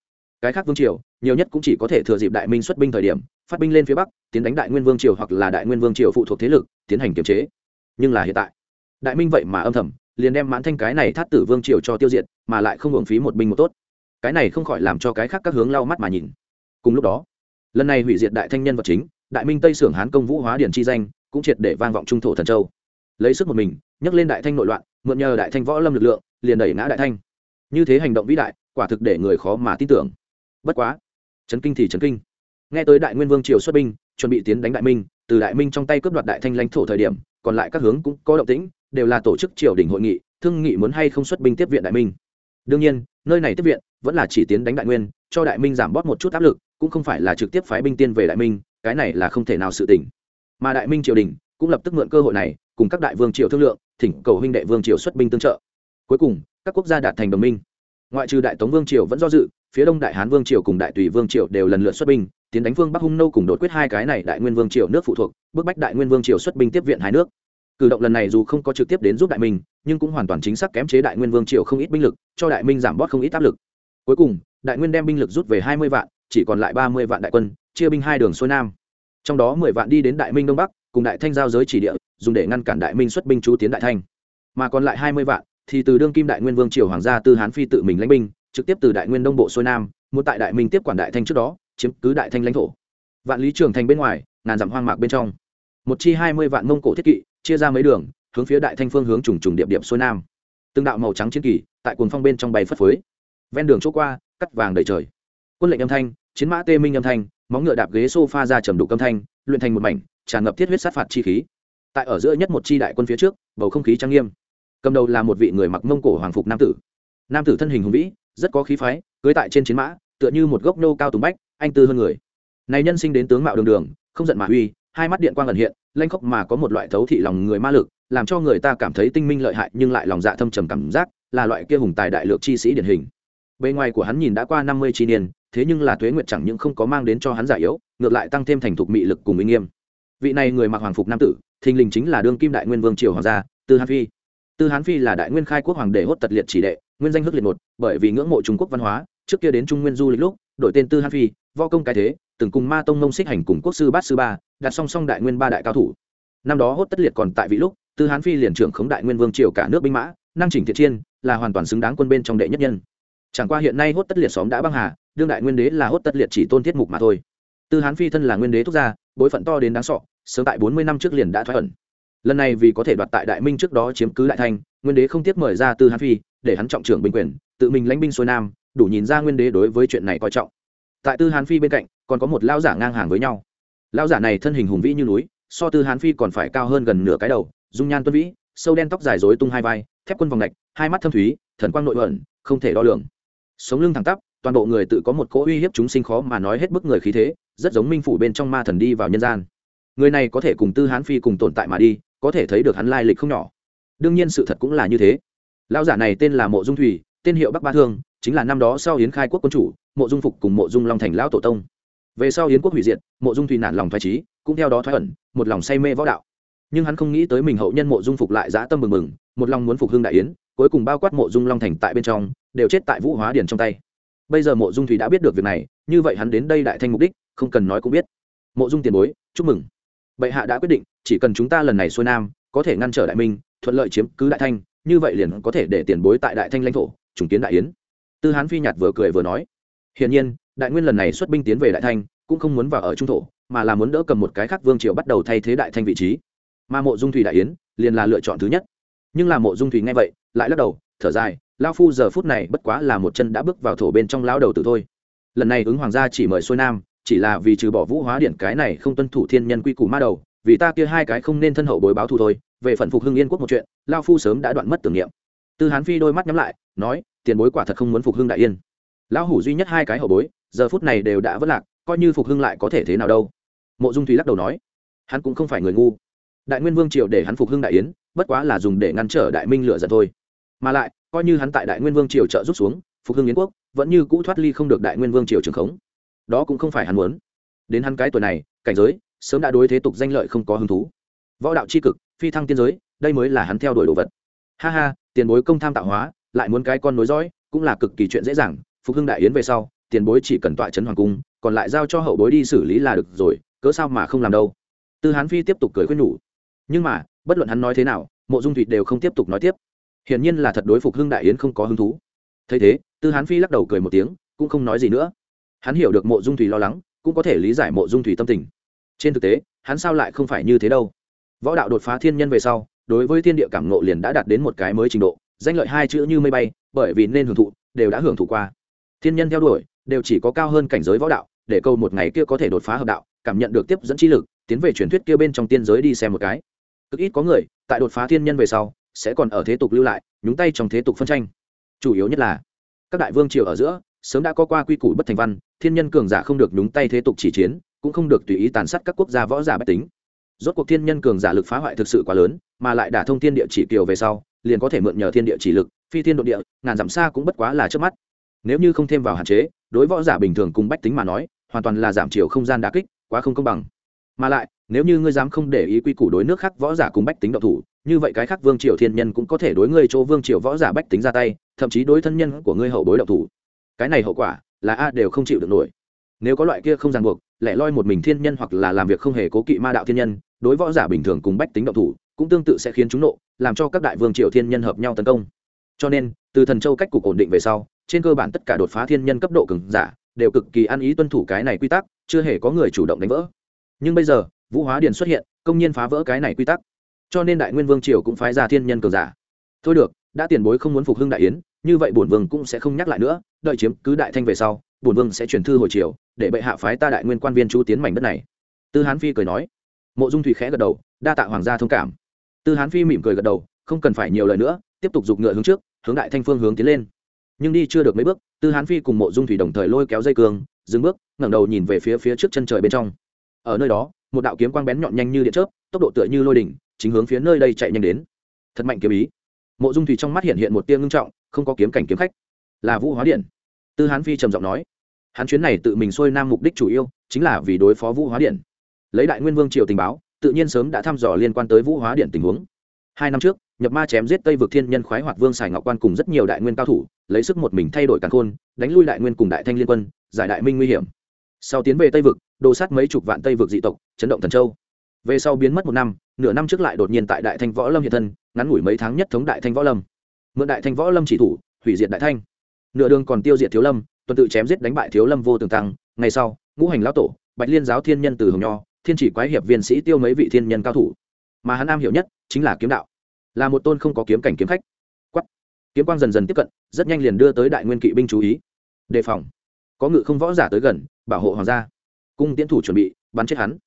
Cái khác vương triều, nhiều nhất cũng chỉ có thể thừa dịp đại minh xuất binh thời điểm, phát binh lên phía bắc, tiến đánh đại nguyên vương triều hoặc là đại nguyên vương triều phụ thuộc thế lực, tiến hành kiềm chế. Nhưng là hiện tại, đại minh vậy mà âm thầm liền đem mãn thanh cái này thát tử vương triều cho tiêu diệt, mà lại không hưởng phí một binh một tốt. Cái này không khỏi làm cho cái khác các hướng lau mắt mà nhìn. Cùng lúc đó, lần này hủy diệt đại thanh nhân vật chính, đại minh tây sưởng hán công vũ hóa điển chi danh, cũng triệt để vang vọng trung thổ thần châu. Lấy sức một mình, nhấc lên đại thanh nội loạn, mượn nhờ đại thanh võ lâm lực lượng, liền đẩy ngã đại thanh. Như thế hành động vĩ đại, quả thực để người khó mà tin tưởng. Bất quá, chấn kinh thì chấn kinh. Nghe tới đại nguyên vương triều xuất binh, chuẩn bị tiến đánh đại minh, từ đại minh trong tay cướp đoạt đại thanh lãnh thổ thời điểm, còn lại các hướng cũng có động tĩnh đều là tổ chức triều đình hội nghị, thương nghị muốn hay không xuất binh tiếp viện đại minh. Đương nhiên, nơi này tiếp viện vẫn là chỉ tiến đánh đại nguyên, cho đại minh giảm bóp một chút áp lực, cũng không phải là trực tiếp phái binh tiên về đại minh, cái này là không thể nào sự tỉnh mà đại minh triều đình cũng lập tức mượn cơ hội này, cùng các đại vương triều thương lượng, thỉnh cầu huynh đệ vương triều xuất binh tương trợ. Cuối cùng, các quốc gia đạt thành đồng minh. Ngoại trừ đại tống vương triều vẫn do dự, phía đông đại hán vương triều cùng đại tùy vương triều đều lần lượt xuất binh, tiến đánh vương bắc hung nô cùng đột quyết hai cái này đại nguyên vương triều nước phụ thuộc bức bách đại nguyên vương triều xuất binh tiếp viện hai nước cử động lần này dù không có trực tiếp đến giúp đại minh, nhưng cũng hoàn toàn chính xác kém chế đại nguyên vương triều không ít binh lực, cho đại minh giảm bót không ít áp lực. Cuối cùng, đại nguyên đem binh lực rút về hai mươi vạn, chỉ còn lại ba mươi vạn đại quân, chia binh hai đường xuôi nam. Trong đó mười vạn đi đến đại minh đông bắc, cùng đại thanh giao giới chỉ địa, dùng để ngăn cản đại minh xuất binh chú tiến đại thanh. Mà còn lại hai mươi vạn thì từ đương kim đại nguyên vương triều hoàng gia tư hán phi tự mình lãnh binh, trực tiếp từ đại nguyên đông bộ xuôi nam, muốn tại đại minh tiếp quản đại thanh trước đó, chiếm cứ đại thanh lãnh thổ. Vạn lý trường thành bên ngoài, ngàn dặm hoang mạc bên trong. Một chi hai mươi vạn mông cổ thiết kỵ chia ra mấy đường, hướng phía đại thanh phương hướng trùng trùng điệp điệp xuôi nam. Từng đạo màu trắng chiến kỳ tại cuồng phong bên trong bay phất phới. Ven đường chỗ qua, cắt vàng đầy trời. Quân lệnh âm thanh, chiến mã tê minh âm thanh, móng ngựa đạp ghế sofa ra trầm đục âm thanh, luyện thành một mảnh, tràn ngập thiết huyết sát phạt chi khí. Tại ở giữa nhất một chi đại quân phía trước, bầu không khí trang nghiêm. Cầm đầu là một vị người mặc mông cổ hoàng phục nam tử. Nam tử thân hình hùng vĩ, rất có khí phái, cưới tại trên chiến mã, tựa như một gốc nô cao tùng bách, anh tư hơn người. Này nhân sinh đến tướng mạo đường đường, không giận mà uy, hai mắt điện quang ẩn hiện lanh khóc mà có một loại thấu thị lòng người ma lực, làm cho người ta cảm thấy tinh minh lợi hại nhưng lại lòng dạ thâm trầm cảm giác, là loại kia hùng tài đại lược chi sĩ điển hình. Bề ngoài của hắn nhìn đã qua năm mươi chi niên, thế nhưng là tuế nguyệt chẳng những không có mang đến cho hắn giả yếu, ngược lại tăng thêm thành thục mị lực cùng uy nghiêm. Vị này người mặc hoàng phục nam tử, thình lình chính là đương kim đại nguyên vương triều hoàng gia, tư hán phi. Tư hán phi là đại nguyên khai quốc hoàng đệ hốt tật liệt chỉ đệ, nguyên danh hức liệt một, bởi vì ngưỡng mộ trung quốc văn hóa, trước kia đến trung nguyên du lịch lúc, đổi tên tư hán phi vo công cái thế, từng cùng ma tông nông xích hành cùng quốc sư bát sư ba, đặt song song đại nguyên ba đại cao thủ. Năm đó hốt tất liệt còn tại vị lúc, tư hán phi liền trưởng khống đại nguyên vương triều cả nước binh mã, năng chỉnh thiện chiên là hoàn toàn xứng đáng quân bên trong đệ nhất nhân. Chẳng qua hiện nay hốt tất liệt xóm đã băng hà, đương đại nguyên đế là hốt tất liệt chỉ tôn thiết mục mà thôi. Tư hán phi thân là nguyên đế thúc gia, bối phận to đến đáng sọ, sớm tại bốn mươi năm trước liền đã thoái ẩn. Lần này vì có thể đoạt tại đại minh trước đó chiếm cứ đại thanh nguyên đế không tiếc mời ra tư hán phi, để hắn trọng trưởng binh quyền, tự mình lãnh binh xuôi nam, đủ nhìn ra nguyên đế đối với chuyện này coi trọng tại tư hán phi bên cạnh, còn có một lao giả ngang hàng với nhau. Lao giả này thân hình hùng vĩ như núi, so tư hán phi còn phải cao hơn gần nửa cái đầu, dung nhan tuân vĩ, sâu đen tóc dài dối tung hai vai, thép quân vòng lạch hai mắt thâm thúy, thần quang nội ẩn, không thể đo lường. Sống lưng thẳng tắp, toàn bộ người tự có một cỗ uy hiếp chúng sinh khó mà nói hết bức người khí thế, rất giống minh phủ bên trong ma thần đi vào nhân gian. Người này có thể cùng tư hán phi cùng tồn tại mà đi, có thể thấy được hắn lai lịch không nhỏ. Đương nhiên sự thật cũng là như thế. Lão giả này tên là mộ dung thủy, tên hiệu bắc ba thương chính là năm đó sau hiến khai quốc quân chủ, mộ dung phục cùng mộ dung long thành lão tổ tông. Về sau hiến quốc hủy diệt, mộ dung thủy nản lòng thoái trí cũng theo đó thoái ẩn, một lòng say mê võ đạo. Nhưng hắn không nghĩ tới mình hậu nhân mộ dung phục lại dã tâm mừng mừng, một lòng muốn phục hưng đại yến, cuối cùng bao quát mộ dung long thành tại bên trong, đều chết tại vũ hóa điền trong tay. Bây giờ mộ dung thủy đã biết được việc này, như vậy hắn đến đây đại thanh mục đích, không cần nói cũng biết. Mộ dung tiền bối, chúc mừng. Bệ hạ đã quyết định, chỉ cần chúng ta lần này xuôi nam, có thể ngăn trở đại minh, thuận lợi chiếm cứ đại thanh, như vậy liền có thể để tiền bối tại đại thanh lãnh thổ, trùng kiến đại yến tư hán phi nhạt vừa cười vừa nói, hiển nhiên, đại nguyên lần này xuất binh tiến về đại thanh, cũng không muốn vào ở trung thổ, mà là muốn đỡ cầm một cái khác vương triều bắt đầu thay thế đại thanh vị trí. Mà mộ dung thủy đại yến liền là lựa chọn thứ nhất. Nhưng là mộ dung thủy nghe vậy, lại lắc đầu, thở dài lao phu giờ phút này bất quá là một chân đã bước vào thổ bên trong lao đầu tử thôi. Lần này ứng hoàng gia chỉ mời xuôi nam, chỉ là vì trừ bỏ vũ hóa điện cái này không tuân thủ thiên nhân quy củ ma đầu, vì ta kia hai cái không nên thân hậu bối báo thù thôi. Về phận phục hưng yên quốc một chuyện lao phu sớm đã đoạn mất tưởng niệm. Tư hán phi đôi mắt nhắm lại, nói tiền bối quả thật không muốn phục hưng đại yên. Lão hủ duy nhất hai cái hậu bối, giờ phút này đều đã vất lạc, coi như phục hưng lại có thể thế nào đâu. Mộ dung thúy lắc đầu nói, hắn cũng không phải người ngu. Đại nguyên vương triều để hắn phục hưng đại yến, bất quá là dùng để ngăn trở đại minh lửa giận thôi. Mà lại, coi như hắn tại đại nguyên vương triều trợ rút xuống, phục hưng yến quốc, vẫn như cũ thoát ly không được đại nguyên vương triều trường khống. Đó cũng không phải hắn muốn. Đến hắn cái tuổi này, cảnh giới, sớm đã đối thế tục danh lợi không có hứng thú. Võ đạo c h i cực, phi thăng tiên giới, đây mới là hắn theo đuổi đồ vật. Ha ha, tiền bối công tham tạo hóa lại muốn cái con nối dõi, cũng là cực kỳ chuyện dễ dàng. Phục hưng đại yến về sau, tiền bối chỉ cần tọa trấn hoàng cung, còn lại giao cho hậu bối đi xử lý là được rồi, cớ sao mà không làm đâu. Tư hán phi tiếp tục cười khuyên nhủ. Nhưng mà, bất luận hắn nói thế nào, mộ dung thụy đều không tiếp tục nói tiếp. Hiển nhiên là thật đối phục hưng đại yến không có hứng thú. Thấy thế, tư hán phi lắc đầu cười một tiếng, cũng không nói gì nữa. Hắn hiểu được mộ dung thủy lo lắng, cũng có thể lý giải mộ dung thủy tâm tình. Trên thực tế, hắn sao lại không phải như thế đâu? Võ đạo đột phá thiên nhân về sau, đối với thiên địa cảm nộ liền đã đạt đến một cái mới trình độ danh lợi hai chữ như mây bay, bởi vì nên hưởng thụ, đều đã hưởng thụ qua. Thiên nhân theo đuổi, đều chỉ có cao hơn cảnh giới võ đạo, để câu một ngày kia có thể đột phá hợp đạo, cảm nhận được tiếp dẫn chi lực, tiến về truyền thuyết kia bên trong tiên giới đi xem một cái. Cực ít có người, tại đột phá thiên nhân về sau, sẽ còn ở thế tục lưu lại, nhúng tay trong thế tục phân tranh. Chủ yếu nhất là, các đại vương triều ở giữa, sớm đã có qua quy củ bất thành văn, thiên nhân cường giả không được nhúng tay thế tục chỉ chiến, cũng không được tùy ý tàn sát các quốc gia võ giả bách tính rốt cuộc thiên nhân cường giả lực phá hoại thực sự quá lớn, mà lại đả thông thiên địa chỉ kiều về sau, liền có thể mượn nhờ thiên địa chỉ lực, phi thiên độ địa, ngàn dặm xa cũng bất quá là trước mắt. Nếu như không thêm vào hạn chế, đối võ giả bình thường cùng bách tính mà nói, hoàn toàn là giảm chiều không gian đá kích, quá không công bằng. Mà lại, nếu như ngươi dám không để ý quy củ đối nước khác võ giả cùng bách tính độc thủ, như vậy cái khác vương triều thiên nhân cũng có thể đối ngươi chỗ vương triều võ giả bách tính ra tay, thậm chí đối thân nhân của ngươi hậu bối độc thủ. Cái này hậu quả là a đều không chịu được nổi. Nếu có loại kia không ràng buộc, lẻ loi một mình thiên nhân hoặc là làm việc không hề cố kỵ ma đạo thiên nhân đối võ giả bình thường cùng bách tính động thủ, cũng tương tự sẽ khiến chúng nộ, làm cho các đại vương triều thiên nhân hợp nhau tấn công. Cho nên, từ thần châu cách cục ổn định về sau, trên cơ bản tất cả đột phá thiên nhân cấp độ cường giả đều cực kỳ ăn ý tuân thủ cái này quy tắc, chưa hề có người chủ động đánh vỡ. Nhưng bây giờ, vũ hóa điền xuất hiện, công nhiên phá vỡ cái này quy tắc. Cho nên đại nguyên vương triều cũng phái ra thiên nhân cường giả. Thôi được, đã tiền bối không muốn phục hưng đại yến, như vậy bổn vương cũng sẽ không nhắc lại nữa, đợi chiếm cứ đại thanh về sau, bổn vương sẽ chuyển thư hồi triều, để bệ hạ phái ta đại nguyên quan viên chú tiến mảnh đất này. Tư hán phi cười nói mộ dung thủy khẽ gật đầu, đa tạ hoàng gia thông cảm. Tư hán phi mỉm cười gật đầu, không cần phải nhiều lời nữa, tiếp tục giục ngựa hướng trước, hướng đại thanh phương hướng tiến lên. Nhưng đi chưa được mấy bước, tư hán phi cùng mộ dung thủy đồng thời lôi kéo dây cương, dừng bước, ngẩng đầu nhìn về phía phía trước chân trời bên trong. Ở nơi đó, một đạo kiếm quang bén nhọn nhanh như điện chớp, tốc độ tựa như lôi đỉnh, chính hướng phía nơi đây chạy nhanh đến. Thật mạnh kiếm ý. Mộ dung thủy trong mắt hiện hiện một tia ngưng trọng, không có kiếm cảnh kiếm khách. Là vũ hóa điện. Tư hán phi trầm giọng nói. Hắn chuyến này tự mình xuôi nam mục đích chủ yếu chính là vì đối phó vũ hóa điện lấy đại nguyên vương triều tình báo, tự nhiên sớm đã thăm dò liên quan tới vũ hóa điện tình huống. Hai năm trước, nhập ma chém giết tây vực thiên nhân khoái hoạt vương sài ngọc quan cùng rất nhiều đại nguyên cao thủ, lấy sức một mình thay đổi càn khôn, đánh lui đại nguyên cùng đại thanh liên quân, giải đại minh nguy hiểm. Sau tiến về tây vực, đồ sát mấy chục vạn tây vực dị tộc, chấn động thần châu. Về sau biến mất một năm, nửa năm trước lại đột nhiên tại đại thanh võ lâm hiện thân, ngắn ngủi mấy tháng nhất thống đại thanh võ lâm. Mượn đại thanh võ lâm chỉ thủ, hủy diệt đại thanh. Nửa đường còn tiêu diệt thiếu lâm, tuần tự chém giết đánh bại thiếu lâm vô tường tăng. Ngày sau, ngũ hành lão tổ, bạch liên giáo thiên nhân từ hồng nho thiên chỉ quái hiệp viên sĩ tiêu mấy vị thiên nhân cao thủ. Mà hắn am hiểu nhất chính là kiếm đạo. Là một tôn không có kiếm cảnh kiếm khách. Quắt kiếm quang dần dần tiếp cận, rất nhanh liền đưa tới đại nguyên kỵ binh chú ý. Đề phòng. Có ngự không võ giả tới gần, bảo hộ hoàng gia. Cung tiến thủ chuẩn bị, bắn chết hắn.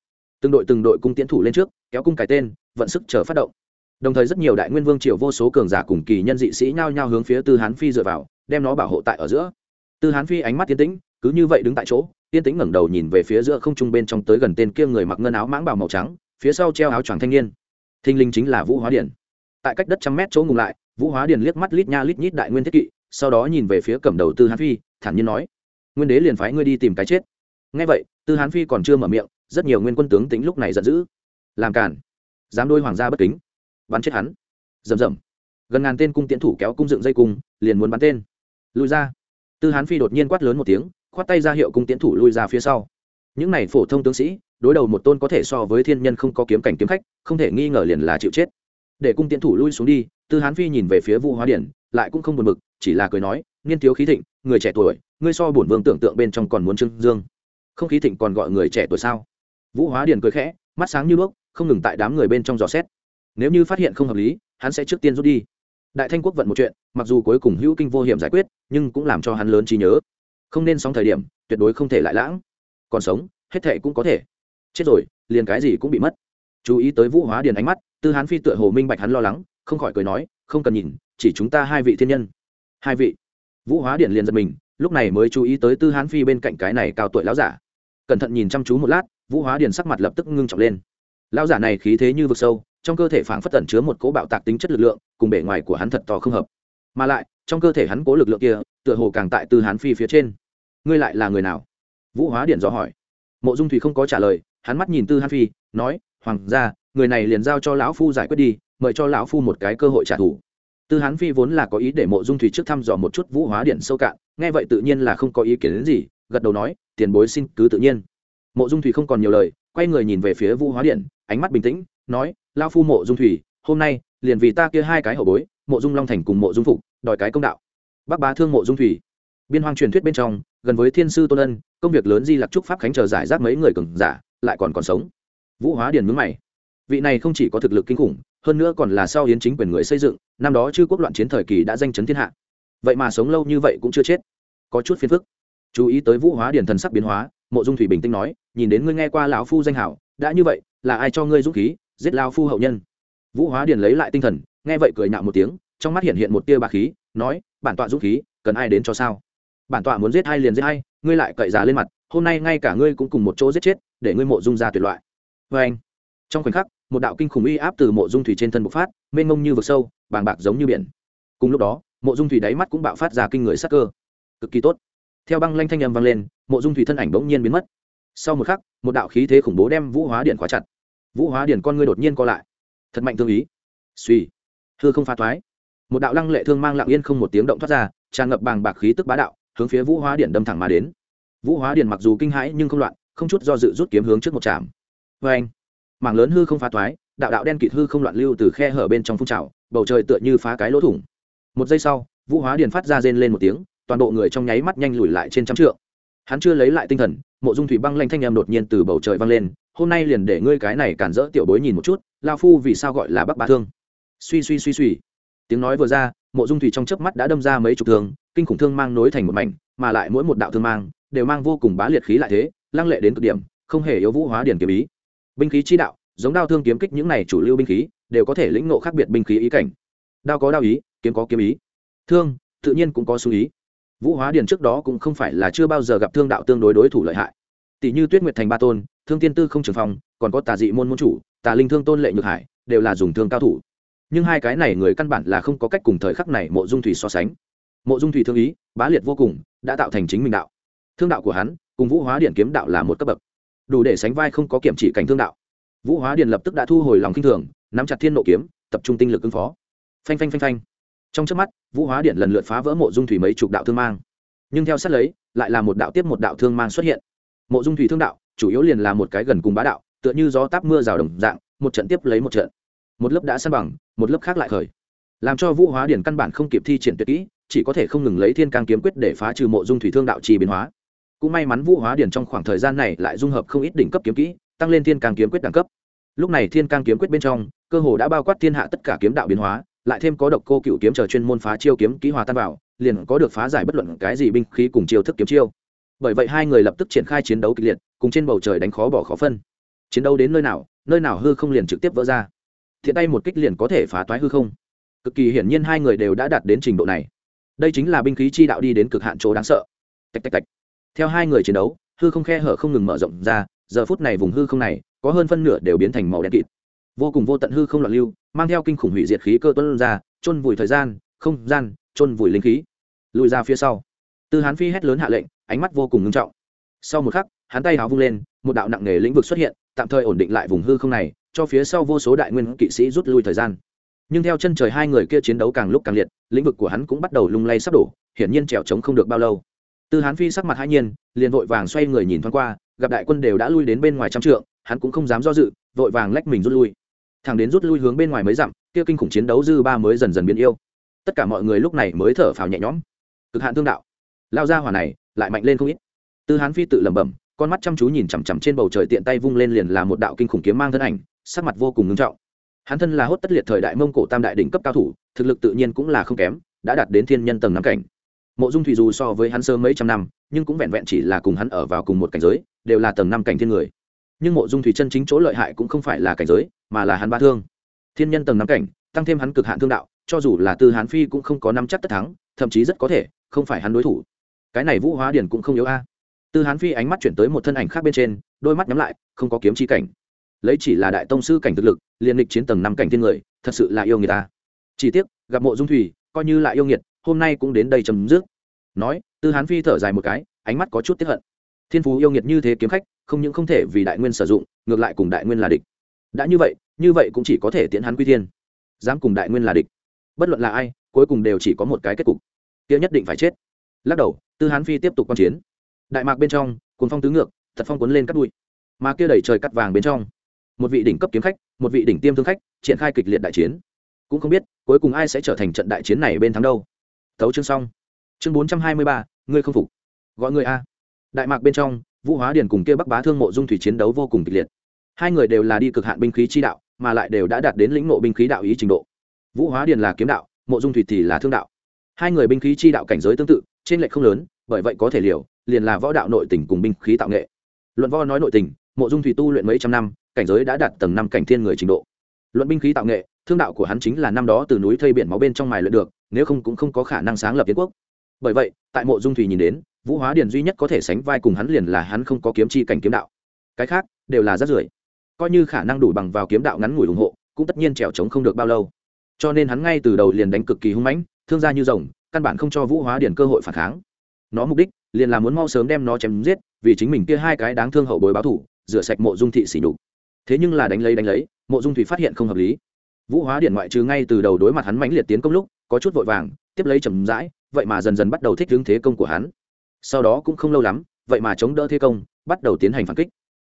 Từng đội từng đội cung tiến thủ lên trước, kéo cung cái tên, vận sức chờ phát động. Đồng thời rất nhiều đại nguyên vương triều vô số cường giả cùng kỳ nhân dị sĩ nhao nhao hướng phía tư hán phi dựa vào, đem nó bảo hộ tại ở giữa. Tư hán phi ánh mắt tiến tĩnh, cứ như vậy đứng tại chỗ tiên tĩnh ngẩng đầu nhìn về phía giữa không trung bên trong tới gần tên kia người mặc ngân áo mãng bào màu trắng, phía sau treo áo choàng thanh niên. Thinh linh chính là vũ hóa điển tại cách đất trăm mét chỗ ngừng lại, vũ hóa điển liếc mắt lít nha lít nhít đại nguyên thiết kỵ, sau đó nhìn về phía cầm đầu tư hán phi, thản nhiên nói, nguyên đế liền phái ngươi đi tìm cái chết. Ngay vậy, tư hán phi còn chưa mở miệng, rất nhiều nguyên quân tướng tính lúc này giận dữ. Làm cản dám đôi hoàng gia bất kính, bắn chết hắn. Rầm rầm. Gần ngàn tên cung tiễn thủ kéo cung dựng dây cung, liền muốn bắn tên. Lùi ra. Tư hán phi đột nhiên quát lớn một tiếng khoát tay ra hiệu cung tiến thủ lui ra phía sau. Những này phổ thông tướng sĩ, đối đầu một tôn có thể so với thiên nhân không có kiếm cảnh kiếm khách, không thể nghi ngờ liền là chịu chết. Để cung tiến thủ lui xuống đi, tư hán phi nhìn về phía vũ hóa điển, lại cũng không buồn bực, chỉ là cười nói nghiên thiếu khí thịnh, người trẻ tuổi, ngươi so bổn vương tưởng tượng bên trong còn muốn trưng dương. Không khí thịnh còn gọi người trẻ tuổi sao? Vũ hóa điển cười khẽ, mắt sáng như đuốc không ngừng tại đám người bên trong dò xét. Nếu như phát hiện không hợp lý, hắn sẽ trước tiên rút đi. Đại thanh quốc vận một chuyện, mặc dù cuối cùng hữu kinh vô hiểm giải quyết, nhưng cũng làm cho hắn lớn trí nhớ không nên sóng thời điểm, tuyệt đối không thể lại lãng. Còn sống, hết thệ cũng có thể. Chết rồi, liền cái gì cũng bị mất. Chú ý tới vũ hóa điền ánh mắt, tư hán phi tựa hồ minh bạch hắn lo lắng, không khỏi cười nói, không cần nhìn, chỉ chúng ta hai vị thiên nhân. Hai vị. Vũ hóa điền liền giật mình, lúc này mới chú ý tới tư hán phi bên cạnh cái này cao tuổi lão giả. Cẩn thận nhìn chăm chú một lát, vũ hóa điền sắc mặt lập tức ngưng trọng lên. Lão giả này khí thế như vực sâu, trong cơ thể phảng phất tẩn chứa một cỗ bạo tạc tính chất lực lượng, cùng bề ngoài của hắn thật to không hợp. Mà lại trong cơ thể hắn cố lực lượng kia, tựa hồ càng tại tư hán phi phía trên. Ngươi lại là người nào? Vũ hóa điện dò hỏi. Mộ dung thủy không có trả lời, hắn mắt nhìn tư hán phi, nói, hoàng gia, người này liền giao cho lão phu giải quyết đi, mời cho lão phu một cái cơ hội trả thù. Tư hán phi vốn là có ý để mộ dung thủy trước thăm dò một chút vũ hóa điện sâu cạn, nghe vậy tự nhiên là không có ý kiến đến gì, gật đầu nói, tiền bối xin cứ tự nhiên. Mộ dung thủy không còn nhiều lời, quay người nhìn về phía vũ hóa điện ánh mắt bình tĩnh, nói lao phu mộ dung thủy, hôm nay liền vì ta kia hai cái hậu bối, mộ dung long thành cùng mộ dung phục đòi cái công đạo. Bác bá thương mộ dung thủy. Biên hoang truyền thuyết bên trong, gần với thiên sư tôn ân, công việc lớn di lặc trúc pháp khánh chờ giải rác mấy người cường giả, lại còn còn sống. Vũ hóa điền mướn mày. Vị này không chỉ có thực lực kinh khủng, hơn nữa còn là sau hiến chính quyền người xây dựng, năm đó chư quốc loạn chiến thời kỳ đã danh chấn thiên hạ. Vậy mà sống lâu như vậy cũng chưa chết. Có chút phiền phức. Chú ý tới vũ hóa điền thần sắc biến hóa, mộ dung thủy bình tĩnh nói, nhìn đến ngươi nghe qua lão phu danh hảo, đã như vậy, là ai cho ngươi dũng khí, giết lao phu hậu nhân? Vũ hóa điền lấy lại tinh thần, nghe vậy cười nhạo một tiếng trong mắt hiện hiện một tia bá khí, nói, bản tọa dũng khí, cần ai đến cho sao? Bản tọa muốn giết hai liền giết hai ngươi lại cậy giá lên mặt, hôm nay ngay cả ngươi cũng cùng một chỗ giết chết, để ngươi mộ dung ra tuyệt loại. Vê anh, trong khoảnh khắc, một đạo kinh khủng uy áp từ mộ dung thủy trên thân bộc phát, mênh mông như vực sâu, bàng bạc giống như biển. Cùng lúc đó, mộ dung thủy đáy mắt cũng bạo phát ra kinh người sắc cơ. Cực kỳ tốt. Theo băng lanh thanh âm vang lên, mộ dung thủy thân ảnh bỗng nhiên biến mất. Sau một khắc, một đạo khí thế khủng bố đem vũ hóa điện khóa chặt. Vũ hóa điện con ngươi đột nhiên co lại. Thật mạnh thương ý. Suy thưa không phá thoái một đạo lăng lệ thương mang lặng yên không một tiếng động thoát ra tràn ngập bàng bạc khí tức bá đạo hướng phía vũ hóa điện đâm thẳng mà đến. Vũ hóa điện mặc dù kinh hãi nhưng không loạn không chút do dự rút kiếm hướng trước một trạm. Vê anh mảng lớn hư không phá toái, đạo đạo đen kịt hư không loạn lưu từ khe hở bên trong phun trào bầu trời tựa như phá cái lỗ thủng. Một giây sau vũ hóa điện phát ra rên lên một tiếng toàn bộ người trong nháy mắt nhanh lùi lại trên trăm trượng. Hắn chưa lấy lại tinh thần mộ dung thủy băng lanh thanh em đột nhiên từ bầu trời văng lên hôm nay liền để ngươi cái này cản rỡ tiểu bối nhìn một chút lao phu vì sao gọi là bắc bá thương? Suy suy suy suy tiếng nói vừa ra, mộ dung thủy trong chớp mắt đã đâm ra mấy chục thương, kinh khủng thương mang nối thành một mảnh, mà lại mỗi một đạo thương mang đều mang vô cùng bá liệt khí lại thế, lăng lệ đến cực điểm, không hề yếu vũ hóa điển kiếm ý. Binh khí chi đạo, giống đao thương kiếm kích những này chủ lưu binh khí, đều có thể lĩnh ngộ khác biệt binh khí ý cảnh. Đao có đao ý, kiếm có kiếm ý. Thương, tự nhiên cũng có xu ý. Vũ hóa điển trước đó cũng không phải là chưa bao giờ gặp thương đạo tương đối đối thủ lợi hại. Tỷ như tuyết nguyệt thành ba tôn, thương tiên tư không trường phong còn có tà dị môn môn chủ, tà linh thương tôn lệ nhược hải, đều là dùng thương cao thủ nhưng hai cái này người căn bản là không có cách cùng thời khắc này mộ dung thủy so sánh. Mộ dung thủy thương ý, bá liệt vô cùng, đã tạo thành chính mình đạo. Thương đạo của hắn, cùng vũ hóa điện kiếm đạo là một cấp bậc. Đủ để sánh vai không có kiểm chỉ cảnh thương đạo. Vũ hóa điện lập tức đã thu hồi lòng kinh thường, nắm chặt thiên nộ kiếm, tập trung tinh lực ứng phó. Phanh phanh phanh phanh. Trong trước mắt, vũ hóa điện lần lượt phá vỡ mộ dung thủy mấy chục đạo thương mang. Nhưng theo sát lấy, lại là một đạo tiếp một đạo thương mang xuất hiện. Mộ dung thủy thương đạo, chủ yếu liền là một cái gần cùng bá đạo, tựa như gió táp mưa rào đồng dạng, một trận tiếp lấy một trận một lớp đã săn bằng, một lớp khác lại khởi. Làm cho vũ hóa điển căn bản không kịp thi triển tuyệt kỹ, chỉ có thể không ngừng lấy thiên càng kiếm quyết để phá trừ mộ dung thủy thương đạo trì biến hóa. Cũng may mắn vũ hóa điển trong khoảng thời gian này lại dung hợp không ít đỉnh cấp kiếm kỹ, tăng lên thiên càng kiếm quyết đẳng cấp. Lúc này thiên càng kiếm quyết bên trong, cơ hồ đã bao quát thiên hạ tất cả kiếm đạo biến hóa, lại thêm có độc cô cựu kiếm chờ chuyên môn phá chiêu kiếm kỹ hòa tan vào, liền có được phá giải bất luận cái gì binh khí cùng chiêu thức kiếm chiêu. Bởi vậy hai người lập tức triển khai chiến đấu kịch liệt, cùng trên bầu trời đánh khó bỏ khó phân. Chiến đấu đến nơi nào nơi nào hư không liền trực tiếp vỡ ra thiện tay một kích liền có thể phá toái hư không. Cực kỳ hiển nhiên hai người đều đã đạt đến trình độ này. Đây chính là binh khí chi đạo đi đến cực hạn chỗ đáng sợ. Tạch tạch tạch. Theo hai người chiến đấu, hư không khe hở không ngừng mở rộng ra, giờ phút này vùng hư không này, có hơn phân nửa đều biến thành màu đen kịt. Vô cùng vô tận hư không loạn lưu, mang theo kinh khủng hủy diệt khí cơ tuân ra, chôn vùi thời gian, không gian, chôn vùi linh khí. Lùi ra phía sau. Tư hán phi hét lớn hạ lệnh, ánh mắt vô cùng ngưng trọng. Sau một khắc, hắn tay háo vung lên, một đạo nặng nề lĩnh vực xuất hiện, tạm thời ổn định lại vùng hư không này cho phía sau vô số đại nguyên kỵ sĩ rút lui thời gian. Nhưng theo chân trời hai người kia chiến đấu càng lúc càng liệt, lĩnh vực của hắn cũng bắt đầu lung lay sắp đổ, hiển nhiên trèo trống không được bao lâu. Tư hán phi sắc mặt hai nhiên, liền vội vàng xoay người nhìn thoáng qua, gặp đại quân đều đã lui đến bên ngoài trăm trượng, hắn cũng không dám do dự, vội vàng lách mình rút lui. Thằng đến rút lui hướng bên ngoài mới dặm, kia kinh khủng chiến đấu dư ba mới dần dần biến yêu. Tất cả mọi người lúc này mới thở phào nhẹ nhõm. Cực hạn thương đạo. Lao ra hỏa này, lại mạnh lên không ít. Tư hán phi tự lẩm bẩm, con mắt chăm chú nhìn chằm chằm trên bầu trời tiện tay vung lên liền là một đạo kinh khủng kiếm mang thân ảnh sắc mặt vô cùng ngưng trọng. Hắn thân là hốt tất liệt thời đại mông cổ tam đại đỉnh cấp cao thủ, thực lực tự nhiên cũng là không kém, đã đạt đến thiên nhân tầng năm cảnh. Mộ dung thủy dù so với hắn sơ mấy trăm năm, nhưng cũng vẹn vẹn chỉ là cùng hắn ở vào cùng một cảnh giới, đều là tầng năm cảnh thiên người. Nhưng mộ dung thủy chân chính chỗ lợi hại cũng không phải là cảnh giới, mà là hắn ba thương. Thiên nhân tầng năm cảnh, tăng thêm hắn cực hạn thương đạo, cho dù là tư hán phi cũng không có năm chắc tất thắng, thậm chí rất có thể, không phải hắn đối thủ. Cái này vũ hóa điển cũng không yếu a. Tư hán phi ánh mắt chuyển tới một thân ảnh khác bên trên, đôi mắt nhắm lại, không có kiếm chi cảnh lấy chỉ là đại tông sư cảnh thực lực liền lịch chiến tầng năm cảnh thiên người, thật sự là yêu người ta. Chỉ tiếc, gặp mộ dung thủy, coi như là yêu nghiệt, hôm nay cũng đến đây chấm dứt. Nói, tư hán phi thở dài một cái, ánh mắt có chút tiếp hận. Thiên phú yêu nghiệt như thế kiếm khách, không những không thể vì đại nguyên sử dụng, ngược lại cùng đại nguyên là địch. Đã như vậy như vậy cũng chỉ có thể tiễn hắn quy thiên. Dám cùng đại nguyên là địch. Bất luận là ai, cuối cùng đều chỉ có một cái kết cục. Tiêu nhất định phải chết. Lắc đầu, tư hán phi tiếp tục quan chiến. Đại mạc bên trong cuốn phong tứ ngược, thật phong cuốn lên cắt đuôi mà kia đẩy trời cắt vàng bên trong một vị đỉnh cấp kiếm khách, một vị đỉnh tiêm thương khách, triển khai kịch liệt đại chiến. Cũng không biết, cuối cùng ai sẽ trở thành trận đại chiến này bên thắng đâu. Thấu chương xong. Chương bốn trăm hai mươi ba, ngươi không phục. Gọi người a. Đại mạc bên trong, vũ hóa điền cùng kia bắc bá thương mộ dung thủy chiến đấu vô cùng kịch liệt. Hai người đều là đi cực hạn binh khí chi đạo, mà lại đều đã đạt đến lĩnh nộ binh khí đạo ý trình độ. Vũ hóa điền là kiếm đạo, mộ dung thủy thì là thương đạo. Hai người binh khí chi đạo cảnh giới tương tự, trên lệch không lớn, bởi vậy có thể liều, liền là võ đạo nội tình cùng binh khí tạo nghệ. Luận võ nói nội tình, mộ dung thủy tu luyện mấy trăm năm cảnh giới đã đạt tầng năm cảnh thiên người trình độ. Luận binh khí tạo nghệ, thương đạo của hắn chính là năm đó từ núi thây biển máu bên trong mài luyện được, nếu không cũng không có khả năng sáng lập tiến quốc. Bởi vậy, tại mộ dung thủy nhìn đến, vũ hóa điền duy nhất có thể sánh vai cùng hắn liền là hắn không có kiếm chi cảnh kiếm đạo. Cái khác, đều là rất rưởi. Coi như khả năng đủ bằng vào kiếm đạo ngắn ngủi ủng hộ, cũng tất nhiên trèo trống không được bao lâu. Cho nên hắn ngay từ đầu liền đánh cực kỳ hung mãnh, thương gia như rồng, căn bản không cho vũ hóa điền cơ hội phản kháng. Nó mục đích, liền là muốn mau sớm đem nó chém giết, vì chính mình kia hai cái đáng thương hậu bối báo thủ, rửa sạch mộ dung thị xỉ đục thế nhưng là đánh lấy đánh lấy, mộ dung thủy phát hiện không hợp lý. Vũ hóa điện ngoại trừ ngay từ đầu đối mặt hắn mãnh liệt tiến công lúc, có chút vội vàng, tiếp lấy chầm rãi, vậy mà dần dần bắt đầu thích hướng thế công của hắn. Sau đó cũng không lâu lắm, vậy mà chống đỡ thế công, bắt đầu tiến hành phản kích.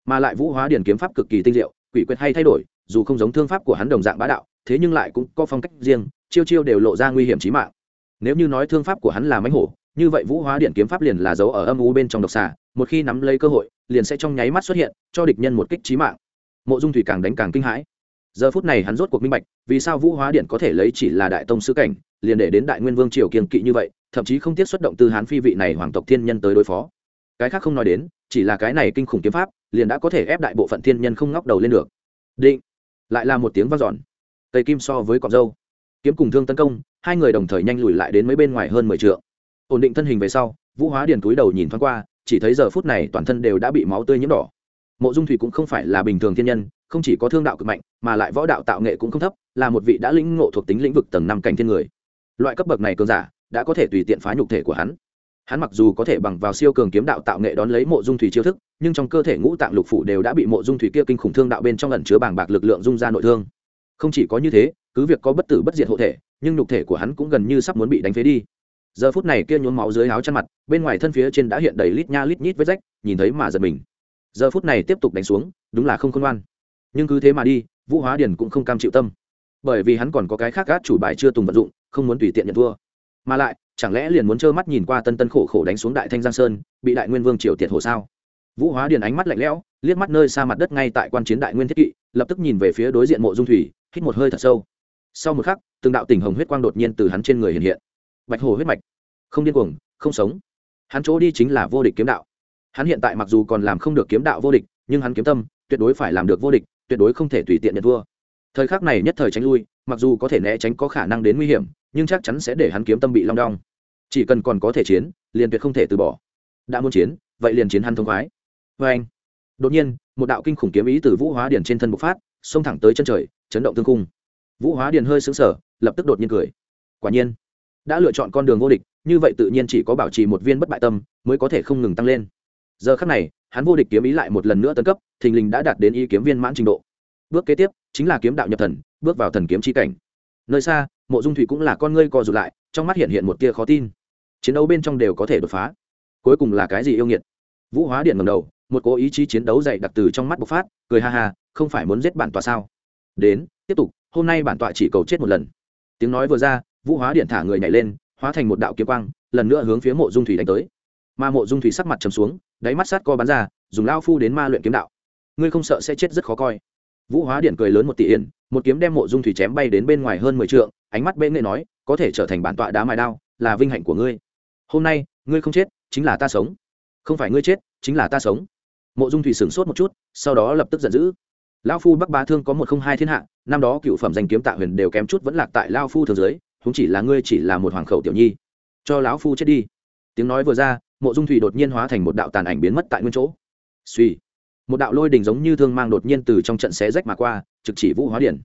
Mà lại vũ hóa điện kiếm pháp cực kỳ tinh diệu, quỷ quyệt hay thay đổi, dù không giống thương pháp của hắn đồng dạng bá đạo, thế nhưng lại cũng có phong cách riêng, chiêu chiêu đều lộ ra nguy hiểm chí mạng. Nếu như nói thương pháp của hắn là mánh hổ, như vậy vũ hóa điện kiếm pháp liền là dấu ở âm u bên trong độc xà, một khi nắm lấy cơ hội, liền sẽ trong nháy mắt xuất hiện, cho địch nhân một kích trí mạng mộ dung thủy càng đánh càng kinh hãi. Giờ phút này hắn rốt cuộc minh bạch, vì sao vũ hóa điện có thể lấy chỉ là đại tông sứ cảnh, liền để đến đại nguyên vương triều kiên kỵ như vậy, thậm chí không tiếc xuất động từ hán phi vị này hoàng tộc thiên nhân tới đối phó. Cái khác không nói đến, chỉ là cái này kinh khủng kiếm pháp, liền đã có thể ép đại bộ phận thiên nhân không ngóc đầu lên được. Định, lại là một tiếng vang dọn. Tây kim so với cọc dâu. Kiếm cùng thương tấn công, hai người đồng thời nhanh lùi lại đến mấy bên ngoài hơn mười t ổn định thân hình về sau, vũ hóa điền túi đầu nhìn thoáng qua, chỉ thấy giờ phút này toàn thân đều đã bị máu tươi nhiễm đỏ mộ dung thủy cũng không phải là bình thường thiên nhân, không chỉ có thương đạo cực mạnh, mà lại võ đạo tạo nghệ cũng không thấp, là một vị đã lĩnh ngộ thuộc tính lĩnh vực tầng năm cảnh thiên người. Loại cấp bậc này cường giả, đã có thể tùy tiện phá nhục thể của hắn. Hắn mặc dù có thể bằng vào siêu cường kiếm đạo tạo nghệ đón lấy mộ dung thủy chiêu thức, nhưng trong cơ thể ngũ tạng lục phủ đều đã bị mộ dung thủy kia kinh khủng thương đạo bên trong lần chứa bàng bạc lực lượng dung ra nội thương. Không chỉ có như thế, cứ việc có bất tử bất diệt hộ thể, nhưng nhục thể của hắn cũng gần như sắp muốn bị đánh phế đi. Giờ phút này kia nhốn máu dưới áo chăn mặt, bên ngoài thân phía trên đã hiện đầy lít nha lít nhít vết rách, nhìn thấy mà giật mình giờ phút này tiếp tục đánh xuống, đúng là không khôn ngoan. Nhưng cứ thế mà đi, vũ hóa điền cũng không cam chịu tâm. Bởi vì hắn còn có cái khác gác chủ bài chưa tùng vận dụng, không muốn tùy tiện nhận thua. Mà lại, chẳng lẽ liền muốn trơ mắt nhìn qua tân tân khổ khổ đánh xuống đại thanh giang sơn, bị đại nguyên vương triều tiệt hồ sao? Vũ hóa điền ánh mắt lạnh lẽo, liếc mắt nơi xa mặt đất ngay tại quan chiến đại nguyên thiết kỵ, lập tức nhìn về phía đối diện mộ dung thủy, hít một hơi thật sâu. Sau một khắc, từng đạo tình hồng huyết quang đột nhiên từ hắn trên người hiện hiện. Bạch hồ huyết mạch. Không điên cuồng, không sống. Hắn chỗ đi chính là vô địch kiếm đạo hắn hiện tại mặc dù còn làm không được kiếm đạo vô địch, nhưng hắn kiếm tâm, tuyệt đối phải làm được vô địch, tuyệt đối không thể tùy tiện nhận thua. Thời khắc này nhất thời tránh lui, mặc dù có thể né tránh có khả năng đến nguy hiểm, nhưng chắc chắn sẽ để hắn kiếm tâm bị long đong. Chỉ cần còn có thể chiến, liền tuyệt không thể từ bỏ. Đã muốn chiến, vậy liền chiến hắn thông khoái. Vê anh, đột nhiên, một đạo kinh khủng kiếm ý từ vũ hóa điển trên thân bộc phát, xông thẳng tới chân trời, chấn động tương cung. Vũ hóa điền hơi xứng sở lập tức đột nhiên cười. Quả nhiên, đã lựa chọn con đường vô địch, như vậy tự nhiên chỉ có bảo trì một viên bất bại tâm, mới có thể không ngừng tăng lên giờ khắc này, hắn vô địch kiếm ý lại một lần nữa tân cấp, thình lình đã đạt đến ý kiếm viên mãn trình độ. Bước kế tiếp, chính là kiếm đạo nhập thần, bước vào thần kiếm chi cảnh. Nơi xa, mộ dung thủy cũng là con ngươi co rụt lại, trong mắt hiện hiện một tia khó tin. Chiến đấu bên trong đều có thể đột phá. Cuối cùng là cái gì yêu nghiệt? Vũ hóa điện ngầm đầu, một cố ý chí chiến đấu dày đặc từ trong mắt bộc phát, cười ha ha, không phải muốn giết bản tọa sao? Đến, tiếp tục, hôm nay bản tọa chỉ cầu chết một lần. Tiếng nói vừa ra, vũ hóa điện thả người nhảy lên, hóa thành một đạo kiếm quang, lần nữa hướng phía mộ dung thủy đánh tới. Mà mộ dung thủy sắc mặt trầm xuống đáy mắt sát co bắn ra, dùng lao phu đến ma luyện kiếm đạo. Ngươi không sợ sẽ chết rất khó coi. Vũ hóa điện cười lớn một tỷ yên, một kiếm đem mộ dung thủy chém bay đến bên ngoài hơn mười t ánh mắt bên nghệ nói, có thể trở thành bản tọa đá mài đao, là vinh hạnh của ngươi. Hôm nay, ngươi không chết, chính là ta sống. Không phải ngươi chết, chính là ta sống. Mộ dung thủy sửng sốt một chút, sau đó lập tức giận dữ. Lao phu bắc ba thương có một không hai thiên hạ, năm đó cựu phẩm danh kiếm tạ huyền đều kém chút vẫn lạc tại lao phu thường dưới chúng chỉ là ngươi chỉ là một hoàng khẩu tiểu nhi. Cho lão phu chết đi. Tiếng nói vừa ra mộ dung thủy đột nhiên hóa thành một đạo tàn ảnh biến mất tại nguyên chỗ. Suy một đạo lôi đình giống như thương mang đột nhiên từ trong trận xé rách mà qua, trực chỉ vũ hóa điển.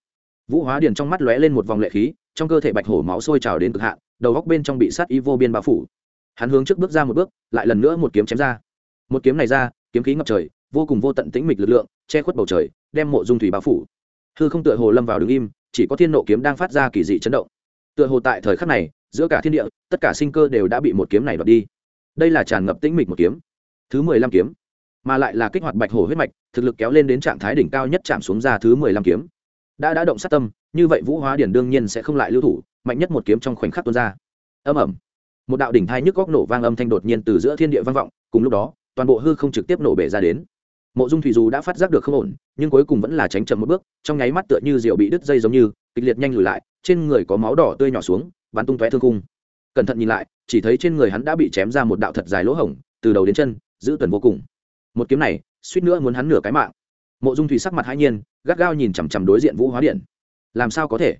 Vũ hóa điển trong mắt lóe lên một vòng lệ khí, trong cơ thể bạch hổ máu sôi trào đến cực hạn, đầu góc bên trong bị sát y vô biên bao phủ. Hắn hướng trước bước ra một bước, lại lần nữa một kiếm chém ra. Một kiếm này ra, kiếm khí ngập trời, vô cùng vô tận tĩnh mịch lực lượng, che khuất bầu trời, đem mộ dung thủy bao phủ. Hư không tựa hồ lâm vào đứng im, chỉ có thiên nộ kiếm đang phát ra kỳ dị chấn động. Tựa hồ tại thời khắc này, giữa cả thiên địa, tất cả sinh cơ đều đã bị một kiếm này đoạt đi đây là tràn ngập tĩnh mịch một kiếm, thứ mười lăm kiếm, mà lại là kích hoạt bạch hổ huyết mạch, thực lực kéo lên đến trạng thái đỉnh cao nhất chạm xuống ra thứ mười lăm kiếm. Đã đã động sát tâm, như vậy vũ hóa điển đương nhiên sẽ không lại lưu thủ, mạnh nhất một kiếm trong khoảnh khắc tuôn ra. Âm ẩm một đạo đỉnh thai nhức góc nổ vang âm thanh đột nhiên từ giữa thiên địa vang vọng, cùng lúc đó, toàn bộ hư không trực tiếp nổ bể ra đến. Mộ dung thủy dù đã phát giác được không ổn, nhưng cuối cùng vẫn là tránh chậm một bước, trong nháy mắt tựa như rượu bị đứt dây giống như, kịch liệt nhanh lùi lại, trên người có máu đỏ tươi nhỏ xuống, bắn tung tóe thương cung cẩn thận nhìn lại chỉ thấy trên người hắn đã bị chém ra một đạo thật dài lỗ hổng, từ đầu đến chân, giữ tuần vô cùng. Một kiếm này, suýt nữa muốn hắn nửa cái mạng. Mộ dung thủy sắc mặt hãi nhiên, gắt gao nhìn chằm chằm đối diện vũ hóa điện. Làm sao có thể?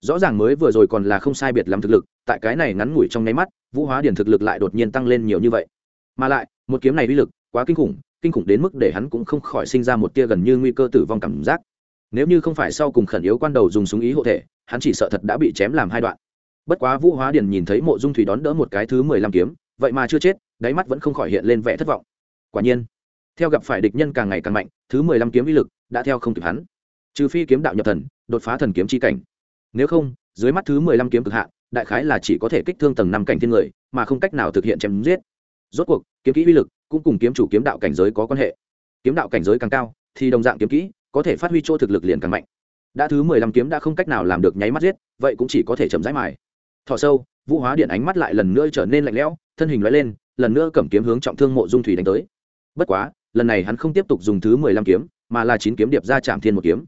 Rõ ràng mới vừa rồi còn là không sai biệt lắm thực lực, tại cái này ngắn ngủi trong nháy mắt, vũ hóa điện thực lực lại đột nhiên tăng lên nhiều như vậy. Mà lại, một kiếm này uy lực quá kinh khủng kinh khủng đến mức để hắn cũng không khỏi sinh ra một tia gần như nguy cơ tử vong cảm giác. Nếu như không phải sau cùng khẩn yếu quan đầu dùng súng ý hộ thể, hắn chỉ sợ thật đã bị chém làm hai đoạn bất quá vũ hóa Điền nhìn thấy mộ dung thủy đón đỡ một cái thứ mười lăm kiếm, vậy mà chưa chết, đáy mắt vẫn không khỏi hiện lên vẻ thất vọng. Quả nhiên, theo gặp phải địch nhân càng ngày càng mạnh, thứ mười lăm kiếm uy lực đã theo không kịp hắn. Trừ phi kiếm đạo nhập thần, đột phá thần kiếm chi cảnh. Nếu không, dưới mắt thứ mười lăm kiếm cực hạn, đại khái là chỉ có thể kích thương tầng năm cảnh thiên người, mà không cách nào thực hiện chém giết. Rốt cuộc, kiếm kỹ uy lực cũng cùng kiếm chủ kiếm đạo cảnh giới có quan hệ. Kiếm đạo cảnh giới càng cao, thì đồng dạng kiếm kỹ có thể phát huy chỗ thực lực liền càng mạnh. Đã thứ mười lăm kiếm đã không cách nào làm được nháy mắt giết, vậy cũng chỉ có thể chậm rãi mài thọ sâu, vũ hóa điện ánh mắt lại lần nữa trở nên lạnh lẽo, thân hình loại lên, lần nữa cầm kiếm hướng trọng thương mộ dung thủy đánh tới. Bất quá, lần này hắn không tiếp tục dùng thứ mười lăm kiếm, mà là chín kiếm điệp ra chạm thiên một kiếm.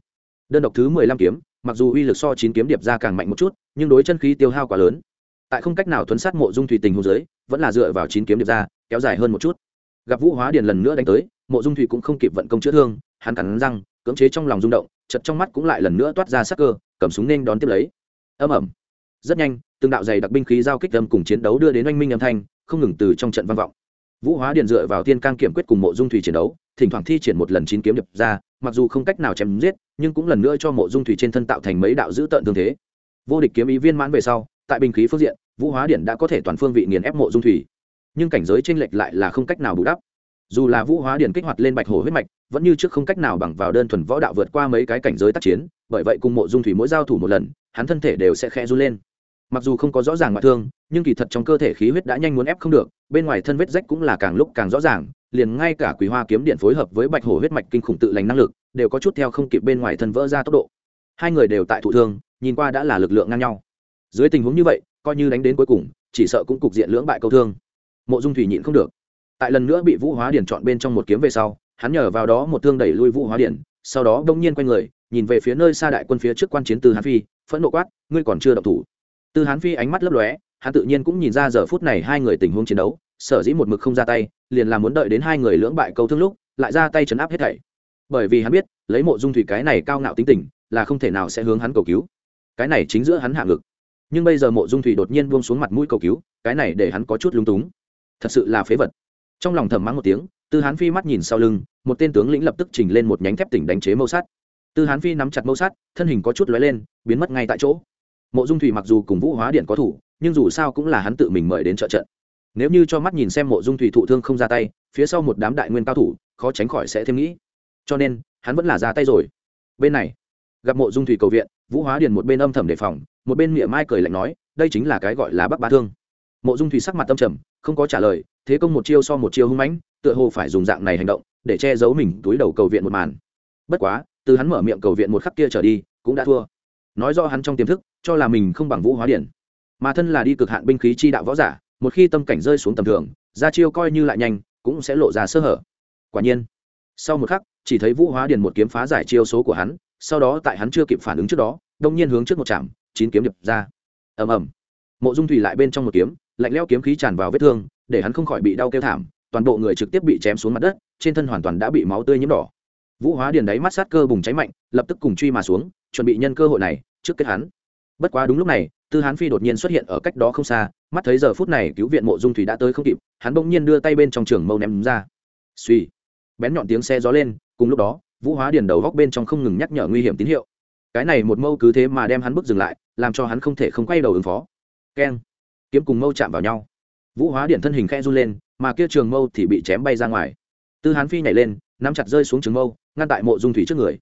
Đơn độc thứ mười lăm kiếm, mặc dù uy lực so chín kiếm điệp ra càng mạnh một chút, nhưng đối chân khí tiêu hao quá lớn. Tại không cách nào thuấn sát mộ dung thủy tình hồ dưới, vẫn là dựa vào chín kiếm điệp ra, kéo dài hơn một chút. Gặp vũ hóa điện lần nữa đánh tới, mộ dung thủy cũng không kịp vận công chữa thương, hắn cắn răng, cưỡng chế trong lòng rung động chật trong mắt cũng lại lần nữa toát ra sắc cơ, cầm súng nên đón tiếp lấy. Âm ẩm rất nhanh từng đạo dày đặc binh khí giao kích âm cùng chiến đấu đưa đến oanh minh âm thanh, không ngừng từ trong trận vang vọng. Vũ hóa điện dựa vào tiên cang kiểm quyết cùng mộ dung thủy chiến đấu, thỉnh thoảng thi triển một lần chín kiếm nhập ra, mặc dù không cách nào chém giết, nhưng cũng lần nữa cho mộ dung thủy trên thân tạo thành mấy đạo dữ tợn tương thế. Vô địch kiếm ý viên mãn về sau, tại binh khí phương diện, vũ hóa điện đã có thể toàn phương vị nghiền ép mộ dung thủy. Nhưng cảnh giới tranh lệch lại là không cách nào bù đắp. Dù là vũ hóa điện kích hoạt lên bạch hồ huyết mạch, vẫn như trước không cách nào bằng vào đơn thuần võ đạo vượt qua mấy cái cảnh giới tác chiến, bởi vậy cùng mộ dung thủy mỗi giao thủ một lần, hắn thân thể đều sẽ khẽ run lên mặc dù không có rõ ràng ngoại thương, nhưng kỳ thật trong cơ thể khí huyết đã nhanh muốn ép không được, bên ngoài thân vết rách cũng là càng lúc càng rõ ràng, liền ngay cả quý hoa kiếm điện phối hợp với bạch hổ huyết mạch kinh khủng tự lành năng lực, đều có chút theo không kịp bên ngoài thân vỡ ra tốc độ. Hai người đều tại thụ thương, nhìn qua đã là lực lượng ngang nhau. Dưới tình huống như vậy, coi như đánh đến cuối cùng, chỉ sợ cũng cục diện lưỡng bại câu thương. Mộ dung thủy nhịn không được. Tại lần nữa bị vũ hóa điển chọn bên trong một kiếm về sau, hắn nhờ vào đó một thương đẩy lui vũ hóa điển, sau đó đông nhiên quay người, nhìn về phía nơi xa đại quân phía trước quan chiến từ hán phi, phẫn nộ quát, ngươi còn chưa động thủ từ hán phi ánh mắt lấp lóe, hắn tự nhiên cũng nhìn ra giờ phút này hai người tình huống chiến đấu, sở dĩ một mực không ra tay, liền là muốn đợi đến hai người lưỡng bại câu thương lúc, lại ra tay chấn áp hết thảy. Bởi vì hắn biết, lấy mộ dung thủy cái này cao ngạo tính tình, là không thể nào sẽ hướng hắn cầu cứu. Cái này chính giữa hắn hạ ngực. Nhưng bây giờ mộ dung thủy đột nhiên buông xuống mặt mũi cầu cứu, cái này để hắn có chút lung túng. Thật sự là phế vật. Trong lòng thầm mắng một tiếng, tư hán phi mắt nhìn sau lưng, một tên tướng lĩnh lập tức chỉnh lên một nhánh thép tỉnh đánh chế mâu sắt tư hán phi nắm chặt mâu sắt thân hình có chút lóe lên, biến mất ngay tại chỗ mộ dung thủy mặc dù cùng vũ hóa điện có thủ, nhưng dù sao cũng là hắn tự mình mời đến trợ trận. Nếu như cho mắt nhìn xem mộ dung thủy thụ thương không ra tay, phía sau một đám đại nguyên cao thủ, khó tránh khỏi sẽ thêm nghĩ. Cho nên, hắn vẫn là ra tay rồi. Bên này, gặp mộ dung thủy cầu viện, vũ hóa điền một bên âm thầm đề phòng, một bên miệng mai cười lạnh nói, đây chính là cái gọi là bắc bá thương. Mộ dung thủy sắc mặt tâm trầm, không có trả lời, thế công một chiêu so một chiêu hung mãnh, tựa hồ phải dùng dạng này hành động, để che giấu mình túi đầu cầu viện một màn. Bất quá, từ hắn mở miệng cầu viện một khắc kia trở đi, cũng đã thua nói do hắn trong tiềm thức, cho là mình không bằng vũ hóa điển. Mà thân là đi cực hạn binh khí chi đạo võ giả, một khi tâm cảnh rơi xuống tầm thường, ra chiêu coi như lại nhanh, cũng sẽ lộ ra sơ hở. Quả nhiên, sau một khắc, chỉ thấy vũ hóa điền một kiếm phá giải chiêu số của hắn, sau đó tại hắn chưa kịp phản ứng trước đó, đông nhiên hướng trước một chạm, chín kiếm điệp ra. Ầm ầm. Mộ dung thủy lại bên trong một kiếm, lạnh leo kiếm khí tràn vào vết thương, để hắn không khỏi bị đau kêu thảm, toàn bộ người trực tiếp bị chém xuống mặt đất, trên thân hoàn toàn đã bị máu tươi nhiễm đỏ. Vũ hóa điền đáy mắt sát cơ bùng cháy mạnh, lập tức cùng truy mà xuống chuẩn bị nhân cơ hội này trước kết hắn. Bất quá đúng lúc này, tư hán phi đột nhiên xuất hiện ở cách đó không xa, mắt thấy giờ phút này cứu viện mộ dung thủy đã tới không kịp, hắn bỗng nhiên đưa tay bên trong trường mâu ném ra. Suy bén nhọn tiếng xe gió lên, cùng lúc đó, vũ hóa điền đầu góc bên trong không ngừng nhắc nhở nguy hiểm tín hiệu. Cái này một mâu cứ thế mà đem hắn bước dừng lại, làm cho hắn không thể không quay đầu ứng phó. Keng, kiếm cùng mâu chạm vào nhau. Vũ hóa điện thân hình khe run lên, mà kia trường mâu thì bị chém bay ra ngoài. Tư hán phi nhảy lên, nắm chặt rơi xuống trường mâu, ngăn tại mộ dung thủy trước người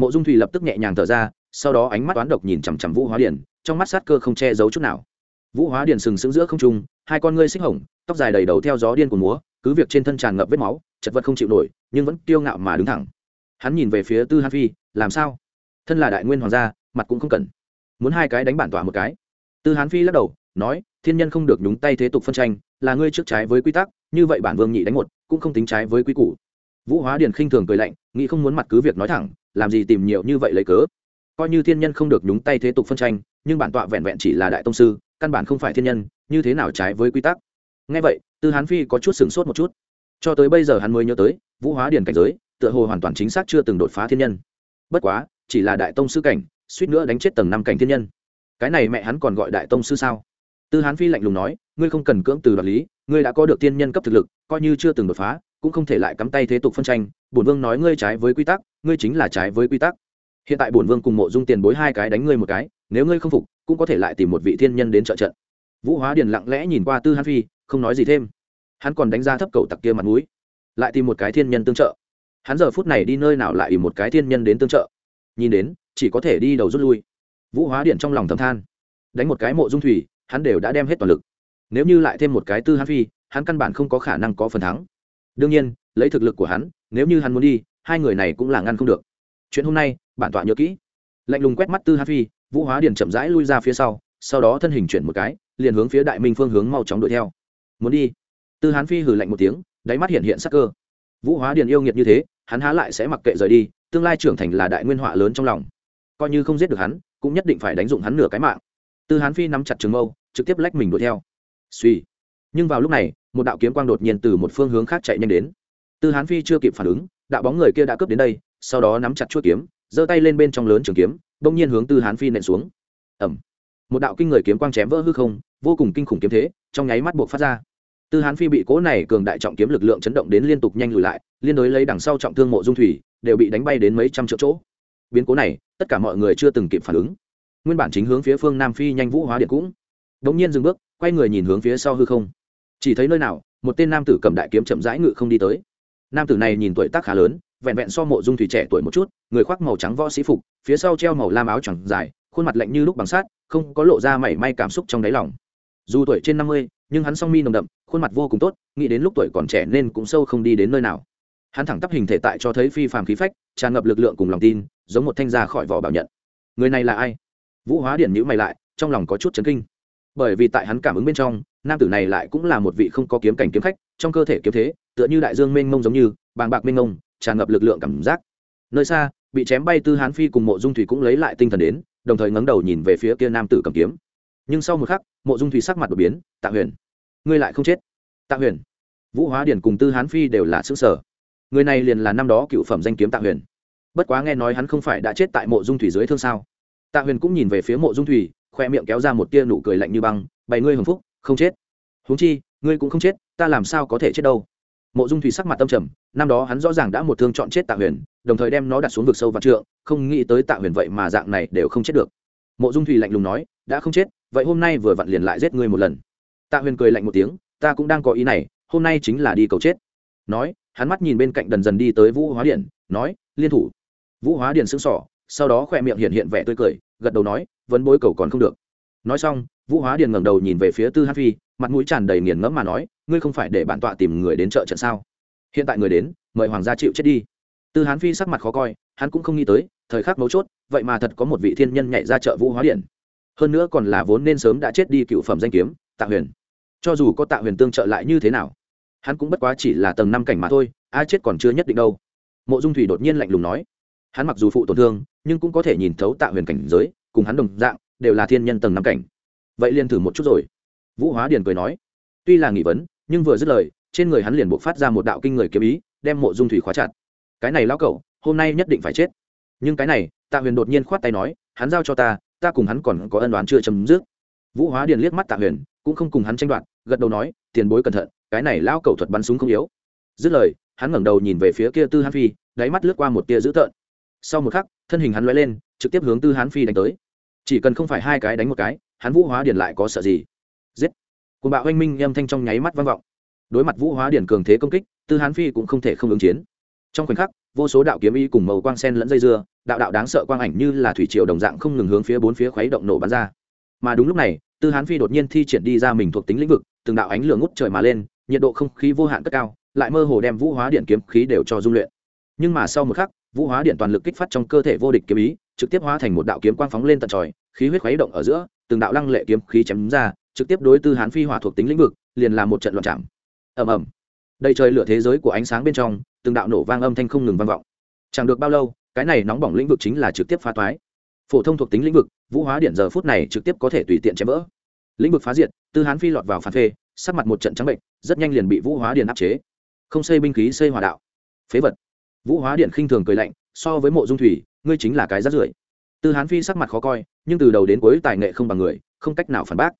mộ dung thủy lập tức nhẹ nhàng thở ra sau đó ánh mắt toán độc nhìn chằm chằm vũ hóa Điền, trong mắt sát cơ không che giấu chút nào. Vũ hóa Điền sừng sững giữa không trung hai con ngươi xích hồng tóc dài đầy đầu theo gió điên của múa cứ việc trên thân tràn ngập vết máu chật vật không chịu nổi nhưng vẫn kiêu ngạo mà đứng thẳng. Hắn nhìn về phía tư hàn phi làm sao? Thân là đại nguyên hoàng gia mặt cũng không cần. Muốn hai cái đánh bản tỏa một cái. Tư hán phi lắc đầu nói thiên nhân không được nhúng tay thế tục phân tranh là ngươi trước trái với quy tắc như vậy bản vương nhị đánh một cũng không tính trái với quy củ. Vũ hóa điền khinh thường cười lạnh nghĩ không muốn mặt cứ việc nói thẳng làm gì tìm nhiều như vậy lấy cớ? Coi như thiên nhân không được nhúng tay thế tục phân tranh, nhưng bản tọa vẹn vẹn chỉ là đại tông sư, căn bản không phải thiên nhân, như thế nào trái với quy tắc? Ngay vậy, tư hán phi có chút sửng sốt một chút. Cho tới bây giờ hắn mới nhớ tới, vũ hóa điển cảnh giới, tựa hồ hoàn toàn chính xác chưa từng đột phá thiên nhân. Bất quá, chỉ là đại tông sư cảnh, suýt nữa đánh chết tầng năm cảnh thiên nhân. Cái này mẹ hắn còn gọi đại tông sư sao? Tư hán phi lạnh lùng nói, ngươi không cần cưỡng từ đoạt lý, ngươi đã có được tiên nhân cấp thực lực, coi như chưa từng đột phá, cũng không thể lại cắm tay thế tục phân tranh, bổn vương nói ngươi trái với quy tắc ngươi chính là trái với quy tắc. Hiện tại bổn vương cùng mộ dung tiền bối hai cái đánh ngươi một cái, nếu ngươi không phục, cũng có thể lại tìm một vị thiên nhân đến trợ trận. Vũ hóa điền lặng lẽ nhìn qua tư hán phi, không nói gì thêm. Hắn còn đánh ra thấp cầu tặc kia mặt mũi, lại tìm một cái thiên nhân tương trợ. Hắn giờ phút này đi nơi nào lại một cái thiên nhân đến tương trợ? Nhìn đến, chỉ có thể đi đầu rút lui. Vũ hóa điện trong lòng thầm than. Đánh một cái mộ dung thủy, hắn đều đã đem hết toàn lực. Nếu như lại thêm một cái tư Hãn phi, hắn căn bản không có khả năng có phần thắng. Đương nhiên, lấy thực lực của hắn, nếu như hắn muốn đi hai người này cũng là ngăn không được. Chuyện hôm nay, bản tọa nhớ kỹ. Lạnh lùng quét mắt tư Hán phi, vũ hóa điền chậm rãi lui ra phía sau sau đó thân hình chuyển một cái, liền hướng phía đại minh phương hướng mau chóng đuổi theo. Muốn đi? Tư hán phi hừ lạnh một tiếng, đáy mắt hiện hiện sắc cơ. Vũ hóa điền yêu nghiệt như thế, hắn há lại sẽ mặc kệ rời đi, tương lai trưởng thành là đại nguyên họa lớn trong lòng. Coi như không giết được hắn, cũng nhất định phải đánh dụng hắn nửa cái mạng. Tư hán phi nắm chặt trường mâu, trực tiếp lách mình đuổi theo. Suy nhưng vào lúc này, một đạo kiếm quang đột nhiên từ một phương hướng khác chạy nhanh đến. Tư hán phi chưa kịp phản ứng đạo bóng người kia đã cướp đến đây, sau đó nắm chặt chuỗi kiếm, giơ tay lên bên trong lớn trường kiếm, bỗng nhiên hướng tư hán phi nện xuống. Ẩm một đạo kinh người kiếm quang chém vỡ hư không, vô cùng kinh khủng kiếm thế, trong nháy mắt buộc phát ra. Tư hán phi bị cố này cường đại trọng kiếm lực lượng chấn động đến liên tục nhanh lùi lại, liên đối lấy đằng sau trọng thương mộ dung thủy, đều bị đánh bay đến mấy trăm triệu chỗ. Biến cố này, tất cả mọi người chưa từng kịp phản ứng. Nguyên bản chính hướng phía phương nam phi nhanh vũ hóa điện cũng đống nhiên dừng bước, quay người nhìn hướng phía sau hư không. Chỉ thấy nơi nào, một tên nam tử cầm đại kiếm chậm rãi ngự không đi tới nam tử này nhìn tuổi tác khá lớn, vẹn vẹn so mộ dung thủy trẻ tuổi một chút, người khoác màu trắng võ sĩ phục, phía sau treo màu lam áo chẳng dài, khuôn mặt lạnh như lúc bằng sát không có lộ ra mảy may cảm xúc trong đáy lòng. Dù tuổi trên năm mươi, nhưng hắn song mi nồng đậm, khuôn mặt vô cùng tốt, nghĩ đến lúc tuổi còn trẻ nên cũng sâu không đi đến nơi nào. Hắn thẳng tắp hình thể tại cho thấy phi phàm khí phách, tràn ngập lực lượng cùng lòng tin, giống một thanh gia khỏi vỏ bảo nhận. Người này là ai? Vũ hóa điển nhữ mày lại, trong lòng có chút chấn kinh. Bởi vì tại hắn cảm ứng bên trong, nam tử này lại cũng là một vị không có kiếm cảnh kiếm khách, trong cơ thể kiếm thế tựa như đại dương mênh mông giống như, bàng bạc mênh mông, tràn ngập lực lượng cảm giác. Nơi xa, bị chém bay tư hán phi cùng mộ dung thủy cũng lấy lại tinh thần đến, đồng thời ngẩng đầu nhìn về phía kia nam tử cầm kiếm. Nhưng sau một khắc, mộ dung thủy sắc mặt đột biến, tạ huyền, ngươi lại không chết. Tạ huyền. Vũ hóa điển cùng tư hán phi đều là xứ sở người này liền là năm đó cựu phẩm danh kiếm tạ huyền. Bất quá nghe nói hắn không phải đã chết tại mộ dung thủy dưới thương sao? Tạ huyền cũng nhìn về phía mộ dung thủy, khoe miệng kéo ra một tia nụ cười lạnh như băng, bày ngươi hồng phúc, không chết. Huống chi, ngươi cũng không chết, ta làm sao có thể chết đâu? Mộ dung thủy sắc mặt tâm trầm, năm đó hắn rõ ràng đã một thương chọn chết tạ huyền, đồng thời đem nó đặt xuống vực sâu và trượng, không nghĩ tới tạ huyền vậy mà dạng này đều không chết được. Mộ dung thủy lạnh lùng nói, đã không chết, vậy hôm nay vừa vặn liền lại giết ngươi một lần. Tạ huyền cười lạnh một tiếng, ta cũng đang có ý này, hôm nay chính là đi cầu chết. Nói, hắn mắt nhìn bên cạnh đần dần đi tới vũ hóa điện, nói, liên thủ. Vũ hóa điện sững sỏ sau đó khoe miệng hiện hiện vẻ tươi cười, gật đầu nói, vấn bối cầu còn không được. Nói xong vũ hóa điền ngẩng đầu nhìn về phía tư hát phi, mặt mũi tràn đầy nghiền ngẫm mà nói, ngươi không phải để bản tọa tìm người đến chợ trận sao? Hiện tại người đến, mời hoàng gia chịu chết đi. Tư hán phi sắc mặt khó coi, hắn cũng không nghĩ tới, thời khắc mấu chốt, vậy mà thật có một vị thiên nhân nhảy ra chợ vũ hóa điện hơn nữa còn là vốn nên sớm đã chết đi cựu phẩm danh kiếm, tạ huyền. Cho dù có tạ huyền tương trợ lại như thế nào, hắn cũng bất quá chỉ là tầng năm cảnh mà thôi ai chết còn chưa nhất định đâu. Mộ dung thủy đột nhiên lạnh lùng nói, hắn mặc dù phụ tổn thương, nhưng cũng có thể nhìn thấu tạ huyền cảnh giới, cùng hắn đồng dạng, đều là thiên nhân tầng năm cảnh vậy liền thử một chút rồi. Vũ hóa điền cười nói, tuy là nghỉ vấn, nhưng vừa dứt lời, trên người hắn liền buộc phát ra một đạo kinh người kiếm ý, đem mộ dung thủy khóa chặt. Cái này lao cậu hôm nay nhất định phải chết. Nhưng cái này, tạ huyền đột nhiên khoát tay nói, hắn giao cho ta ta cùng hắn còn có ân đoán chưa chấm dứt. Vũ hóa điền liếc mắt tạ huyền, cũng không cùng hắn tranh đoạt, gật đầu nói, tiền bối cẩn thận, cái này lao cậu thuật bắn súng không yếu. Dứt lời, hắn ngẩng đầu nhìn về phía kia tư hán phi, đáy mắt lướt qua một tia dữ tợn. Sau một khắc, thân hình hắn lóe lên, trực tiếp hướng tư hán phi đánh tới. Chỉ cần không phải hai cái đánh một cái hắn vũ hóa điển lại có sợ gì? Giết! Cùng bạo oanh minh âm thanh trong nháy mắt vang vọng. Đối mặt vũ hóa điển cường thế công kích, tư hán phi cũng không thể không ứng chiến. Trong khoảnh khắc, vô số đạo kiếm y cùng màu quang sen lẫn dây dưa, đạo đạo đáng sợ quang ảnh như là thủy triều đồng dạng không ngừng hướng phía bốn phía khuấy động nổ bắn ra. Mà đúng lúc này, tư hán phi đột nhiên thi triển đi ra mình thuộc tính lĩnh vực, từng đạo ánh lửa ngút trời mà lên, nhiệt độ không khí vô hạn cất cao, lại mơ hồ đem vũ hóa điện kiếm khí đều cho dung luyện. Nhưng mà sau một khắc, vũ hóa điện toàn lực kích phát trong cơ thể vô địch kiếm ý, trực tiếp hóa thành một đạo kiếm quang phóng lên tận trời khí huyết khuấy động ở giữa, từng đạo lăng lệ kiếm khí chém ra, trực tiếp đối tư hán phi hỏa thuộc tính lĩnh vực, liền là một trận loạn chạm ầm ầm. Đầy trời lửa thế giới của ánh sáng bên trong, từng đạo nổ vang âm thanh không ngừng vang vọng. Chẳng được bao lâu, cái này nóng bỏng lĩnh vực chính là trực tiếp phá toái. Phổ thông thuộc tính lĩnh vực, vũ hóa điện giờ phút này trực tiếp có thể tùy tiện chém vỡ. Lĩnh vực phá diệt, tư hán phi lọt vào phản phê, sắc mặt một trận trắng bệnh, rất nhanh liền bị vũ hóa điện áp chế. Không xây binh khí, xây hòa đạo. Phế vật. Vũ hóa điện khinh thường cười lạnh, so với mộ dung thủy, ngươi chính là cái rát rưởi tư hán phi sắc mặt khó coi, nhưng từ đầu đến cuối tài nghệ không bằng người, không cách nào phản bác.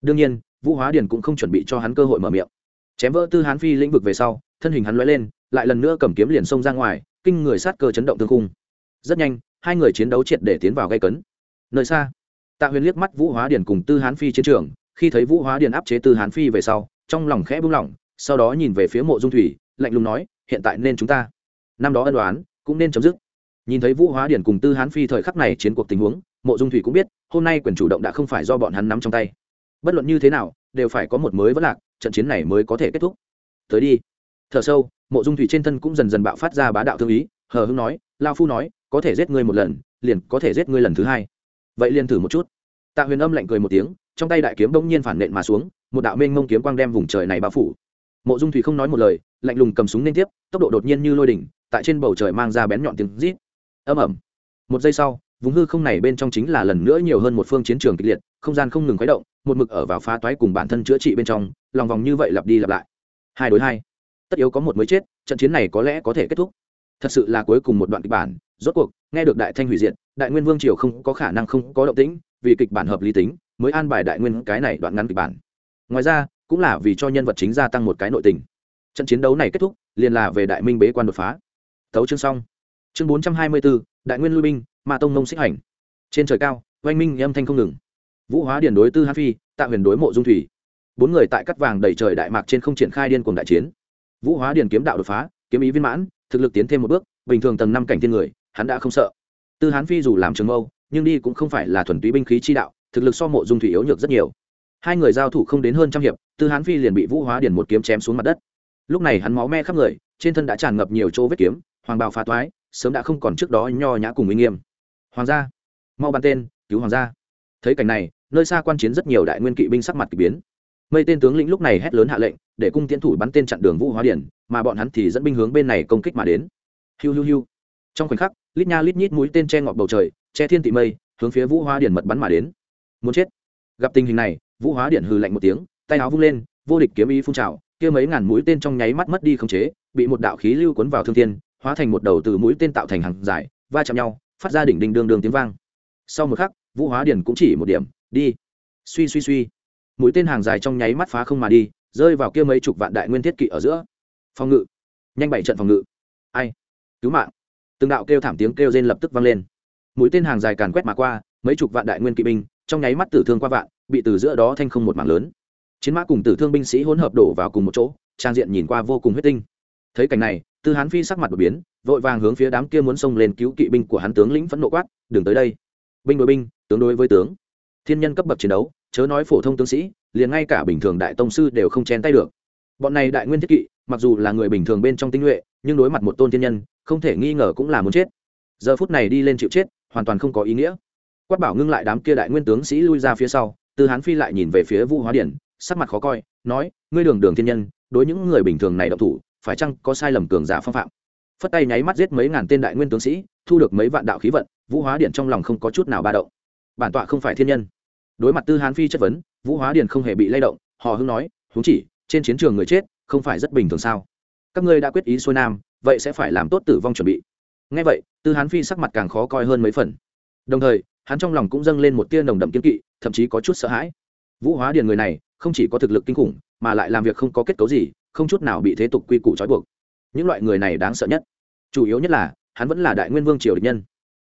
Đương nhiên, vũ hóa điền cũng không chuẩn bị cho hắn cơ hội mở miệng. Chém vỡ tư hán phi lĩnh vực về sau, thân hình hắn l lên, lại lần nữa cầm kiếm liền xông ra ngoài, kinh người sát cơ chấn động tương cung rất nhanh, hai người chiến đấu triệt để tiến vào gây cấn. Nơi xa, tạ huyền liếc mắt vũ hóa điền cùng tư hán phi chiến trường, khi thấy vũ hóa điền áp chế tư hán phi về sau, trong lòng khẽ buông lỏng, sau đó nhìn về phía mộ dung thủy, lạnh lùng nói, hiện tại nên chúng ta. Năm đó ân đoán cũng nên chấm dứt nhìn thấy vũ hóa điển cùng tư hán phi thời khắc này chiến cuộc tình huống, mộ dung thủy cũng biết, hôm nay quyền chủ động đã không phải do bọn hắn nắm trong tay. Bất luận như thế nào, đều phải có một mới vất lạc, trận chiến này mới có thể kết thúc. Tới đi. Thở sâu, mộ dung thủy trên thân cũng dần dần bạo phát ra bá đạo thương ý, hờ hưng nói, lao phu nói, có thể giết ngươi một lần, liền có thể giết ngươi lần thứ hai. Vậy liền thử một chút. Tạ huyền âm lạnh cười một tiếng, trong tay đại kiếm bỗng nhiên phản nện mà xuống, một đạo mênh mông kiếm quang đem vùng trời này bao phủ. Mộ dung thủy không nói một lời, lạnh lùng cầm súng liên tiếp, tốc độ đột nhiên như lôi đỉnh, tại trên bầu trời mang ra bén nhọn tiếng rít âm ẩm. Một giây sau, vùng hư không này bên trong chính là lần nữa nhiều hơn một phương chiến trường kịch liệt, không gian không ngừng khuấy động, một mực ở vào phá toái cùng bản thân chữa trị bên trong, lòng vòng như vậy lặp đi lặp lại. Hai đối hai. Tất yếu có một mới chết, trận chiến này có lẽ có thể kết thúc. Thật sự là cuối cùng một đoạn kịch bản, rốt cuộc, nghe được đại thanh hủy diệt, đại nguyên vương triều không có khả năng không có động tĩnh, vì kịch bản hợp lý tính, mới an bài đại nguyên cái này đoạn ngắn kịch bản. Ngoài ra, cũng là vì cho nhân vật chính gia tăng một cái nội tình. Trận chiến đấu này kết thúc, liền là về đại minh bế quan đột phá. Tấu chương xong chương bốn trăm hai mươi bốn, đại nguyên lui binh, ma tông nông xích hành. Trên trời cao, oanh minh âm thanh không ngừng. Vũ hóa điển đối tư hán phi, tạ huyền đối mộ dung thủy. Bốn người tại cắt vàng đầy trời đại mạc trên không triển khai điên cuồng đại chiến. Vũ hóa điển kiếm đạo đột phá, kiếm ý viên mãn, thực lực tiến thêm một bước, bình thường tầng năm cảnh thiên người, hắn đã không sợ. Tư hán phi dù làm trường mâu, nhưng đi cũng không phải là thuần túy binh khí chi đạo, thực lực so mộ dung thủy yếu nhược rất nhiều. Hai người giao thủ không đến hơn trăm hiệp, tư hán phi liền bị vũ hóa điển một kiếm chém xuống mặt đất. Lúc này hắn máu me khắp người, trên thân đã tràn ngập nhiều chỗ vết kiếm, hoàng bào phá toái sớm đã không còn trước đó nho nhã cùng uy nghiêm. Hoàng gia, mau bàn tên, cứu hoàng gia. Thấy cảnh này, nơi xa quan chiến rất nhiều đại nguyên kỵ binh sắc mặt k ỳ biến. Mây tên tướng lĩnh lúc này hét lớn hạ lệnh, để cung tiến thủ bắn tên chặn đường vũ hóa điển, mà bọn hắn thì dẫn binh hướng bên này công kích mà đến. Hiu hiu hiu. Trong khoảnh khắc, lít nha lít nhít mũi tên che ngọt bầu trời, che thiên tị mây, hướng phía vũ hóa điển mật bắn mà đến. Muốn chết. Gặp tình hình này, vũ hóa điển hừ lạnh một tiếng, tay áo vung lên, vô địch kiếm ý phun trào, kia mấy ngàn mũi tên trong nháy mắt mất đi khống chế, bị một đạo khí lưu cuốn vào thương thiên hóa thành một đầu từ mũi tên tạo thành hàng dài, va chạm nhau, phát ra đỉnh đinh đương đương tiếng vang. Sau một khắc, vũ hóa điển cũng chỉ một điểm, đi. Suy suy suy. Mũi tên hàng dài trong nháy mắt phá không mà đi, rơi vào kia mấy chục vạn đại nguyên thiết kỵ ở giữa. Phòng ngự. Nhanh bảy trận phòng ngự. Ai? Cứu mạng. Từng đạo kêu thảm tiếng kêu rên lập tức vang lên. Mũi tên hàng dài càn quét mà qua, mấy chục vạn đại nguyên kỵ binh, trong nháy mắt tử thương qua vạn, bị từ giữa đó thanh không một mảng lớn. Chiến mã cùng tử thương binh sĩ hỗn hợp đổ vào cùng một chỗ, trang diện nhìn qua vô cùng huyết tinh. Thấy cảnh này tư hán phi sắc mặt đột biến, vội vàng hướng phía đám kia muốn xông lên cứu kỵ binh của hắn tướng lĩnh phẫn nộ quát, đừng tới đây. Binh đối binh, tướng đối với tướng. Thiên nhân cấp bậc chiến đấu, chớ nói phổ thông tướng sĩ, liền ngay cả bình thường đại tông sư đều không chen tay được. Bọn này đại nguyên thiết kỵ, mặc dù là người bình thường bên trong tinh nhuệ, nhưng đối mặt một tôn thiên nhân, không thể nghi ngờ cũng là muốn chết. Giờ phút này đi lên chịu chết, hoàn toàn không có ý nghĩa. Quát bảo ngưng lại đám kia đại nguyên tướng sĩ lui ra phía sau, tư hán phi lại nhìn về phía vũ hóa điển, sắc mặt khó coi, nói, ngươi đường đường thiên nhân, đối những người bình thường này độc thủ phải chăng có sai lầm cường giả phong phạm? Phất tay nháy mắt giết mấy ngàn tên đại nguyên tướng sĩ, thu được mấy vạn đạo khí vận, vũ hóa điện trong lòng không có chút nào ba động. Bản tọa không phải thiên nhân. Đối mặt tư hán phi chất vấn, vũ hóa điện không hề bị lay động họ hưng nói húng chỉ, trên chiến trường người chết, không phải rất bình thường sao? Các ngươi đã quyết ý xuôi nam, vậy sẽ phải làm tốt tử vong chuẩn bị. Ngay vậy, tư hán phi sắc mặt càng khó coi hơn mấy phần. Đồng thời, hắn trong lòng cũng dâng lên một tia nồng đậm kiên kỵ, thậm chí có chút sợ hãi. Vũ hóa điền người này, không chỉ có thực lực kinh khủng, mà lại làm việc không có kết cấu gì không chút nào bị thế tục quy củ trói buộc. Những loại người này đáng sợ nhất. Chủ yếu nhất là, hắn vẫn là đại nguyên vương triều địch nhân.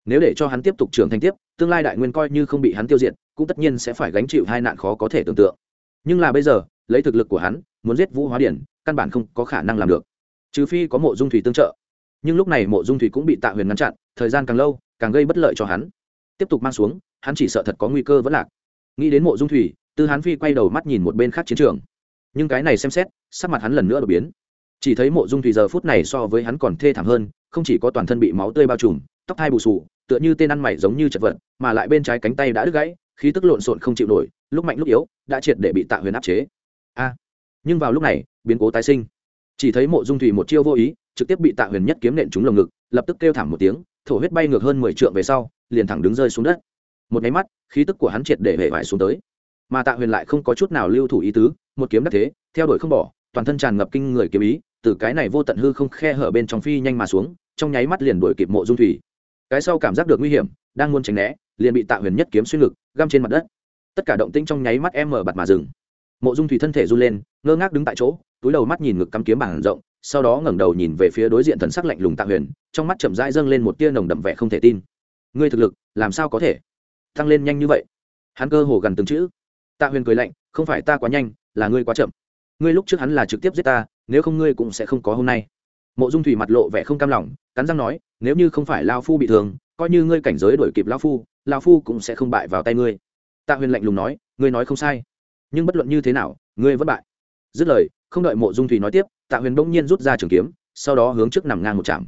Nếu để cho hắn tiếp tục trưởng thành tiếp, tương lai đại nguyên coi như không bị hắn tiêu diệt, cũng tất nhiên sẽ phải gánh chịu hai nạn khó có thể tưởng tượng. Nhưng là bây giờ, lấy thực lực của hắn, muốn giết vũ hóa điển, căn bản không có khả năng làm được. Trừ phi có mộ dung thủy tương trợ. Nhưng lúc này mộ dung thủy cũng bị tạ huyền ngăn chặn, thời gian càng lâu, càng gây bất lợi cho hắn. Tiếp tục mang xuống, hắn chỉ sợ thật có nguy cơ vẫn lạc. Nghĩ đến mộ dung thủy, tư hán phi quay đầu mắt nhìn một bên khác chiến trường nhưng cái này xem xét, sắc mặt hắn lần nữa đột biến. Chỉ thấy mộ dung thủy giờ phút này so với hắn còn thê thảm hơn, không chỉ có toàn thân bị máu tươi bao trùm, tóc hai bù sù tựa như tên ăn mày giống như chật vật, mà lại bên trái cánh tay đã đứt gãy, khí tức lộn xộn không chịu nổi, lúc mạnh lúc yếu, đã triệt để bị tạ huyền áp chế. A! Nhưng vào lúc này, biến cố tái sinh. Chỉ thấy mộ dung thủy một chiêu vô ý, trực tiếp bị tạ huyền nhất kiếm nện trúng lồng ngực, lập tức kêu thảm một tiếng, thổ huyết bay ngược hơn mười trượng về sau, liền thẳng đứng rơi xuống đất. Một máy mắt, khí tức của hắn triệt để hệ vải xuống tới. Mà tạ huyền lại không có chút nào lưu thủ ý tứ một kiếm đắc thế, theo đuổi không bỏ, toàn thân tràn ngập kinh người kiếm ý, từ cái này vô tận hư không khe hở bên trong phi nhanh mà xuống, trong nháy mắt liền đuổi kịp mộ dung thủy. Cái sau cảm giác được nguy hiểm, đang muốn tránh né, liền bị tạ huyền nhất kiếm xuyên ngực, găm trên mặt đất. Tất cả động tĩnh trong nháy mắt em mở bặt mà dừng. Mộ dung thủy thân thể run lên, ngơ ngác đứng tại chỗ, túi đầu mắt nhìn ngực cắm kiếm bảng rộng, sau đó ngẩng đầu nhìn về phía đối diện thần sắc lạnh lùng tạ huyền, trong mắt chậm rãi dâng lên một tia nồng đậm vẻ không thể tin. Ngươi thực lực, làm sao có thể? Tăng lên nhanh như vậy. Hắn cơ hồ gần từng chữ. Tạ huyền cười lạnh, không phải ta quá nhanh là ngươi quá chậm. Ngươi lúc trước hắn là trực tiếp giết ta, nếu không ngươi cũng sẽ không có hôm nay. Mộ dung thủy mặt lộ vẻ không cam lòng, cắn răng nói, nếu như không phải lao phu bị thương, coi như ngươi cảnh giới đổi kịp lao phu lao phu cũng sẽ không bại vào tay ngươi. Tạ huyền lạnh lùng nói, ngươi nói không sai. Nhưng bất luận như thế nào, ngươi vẫn bại. Dứt lời, không đợi mộ dung thủy nói tiếp, tạ huyền bỗng nhiên rút ra trường kiếm, sau đó hướng trước nằm ngang một chạm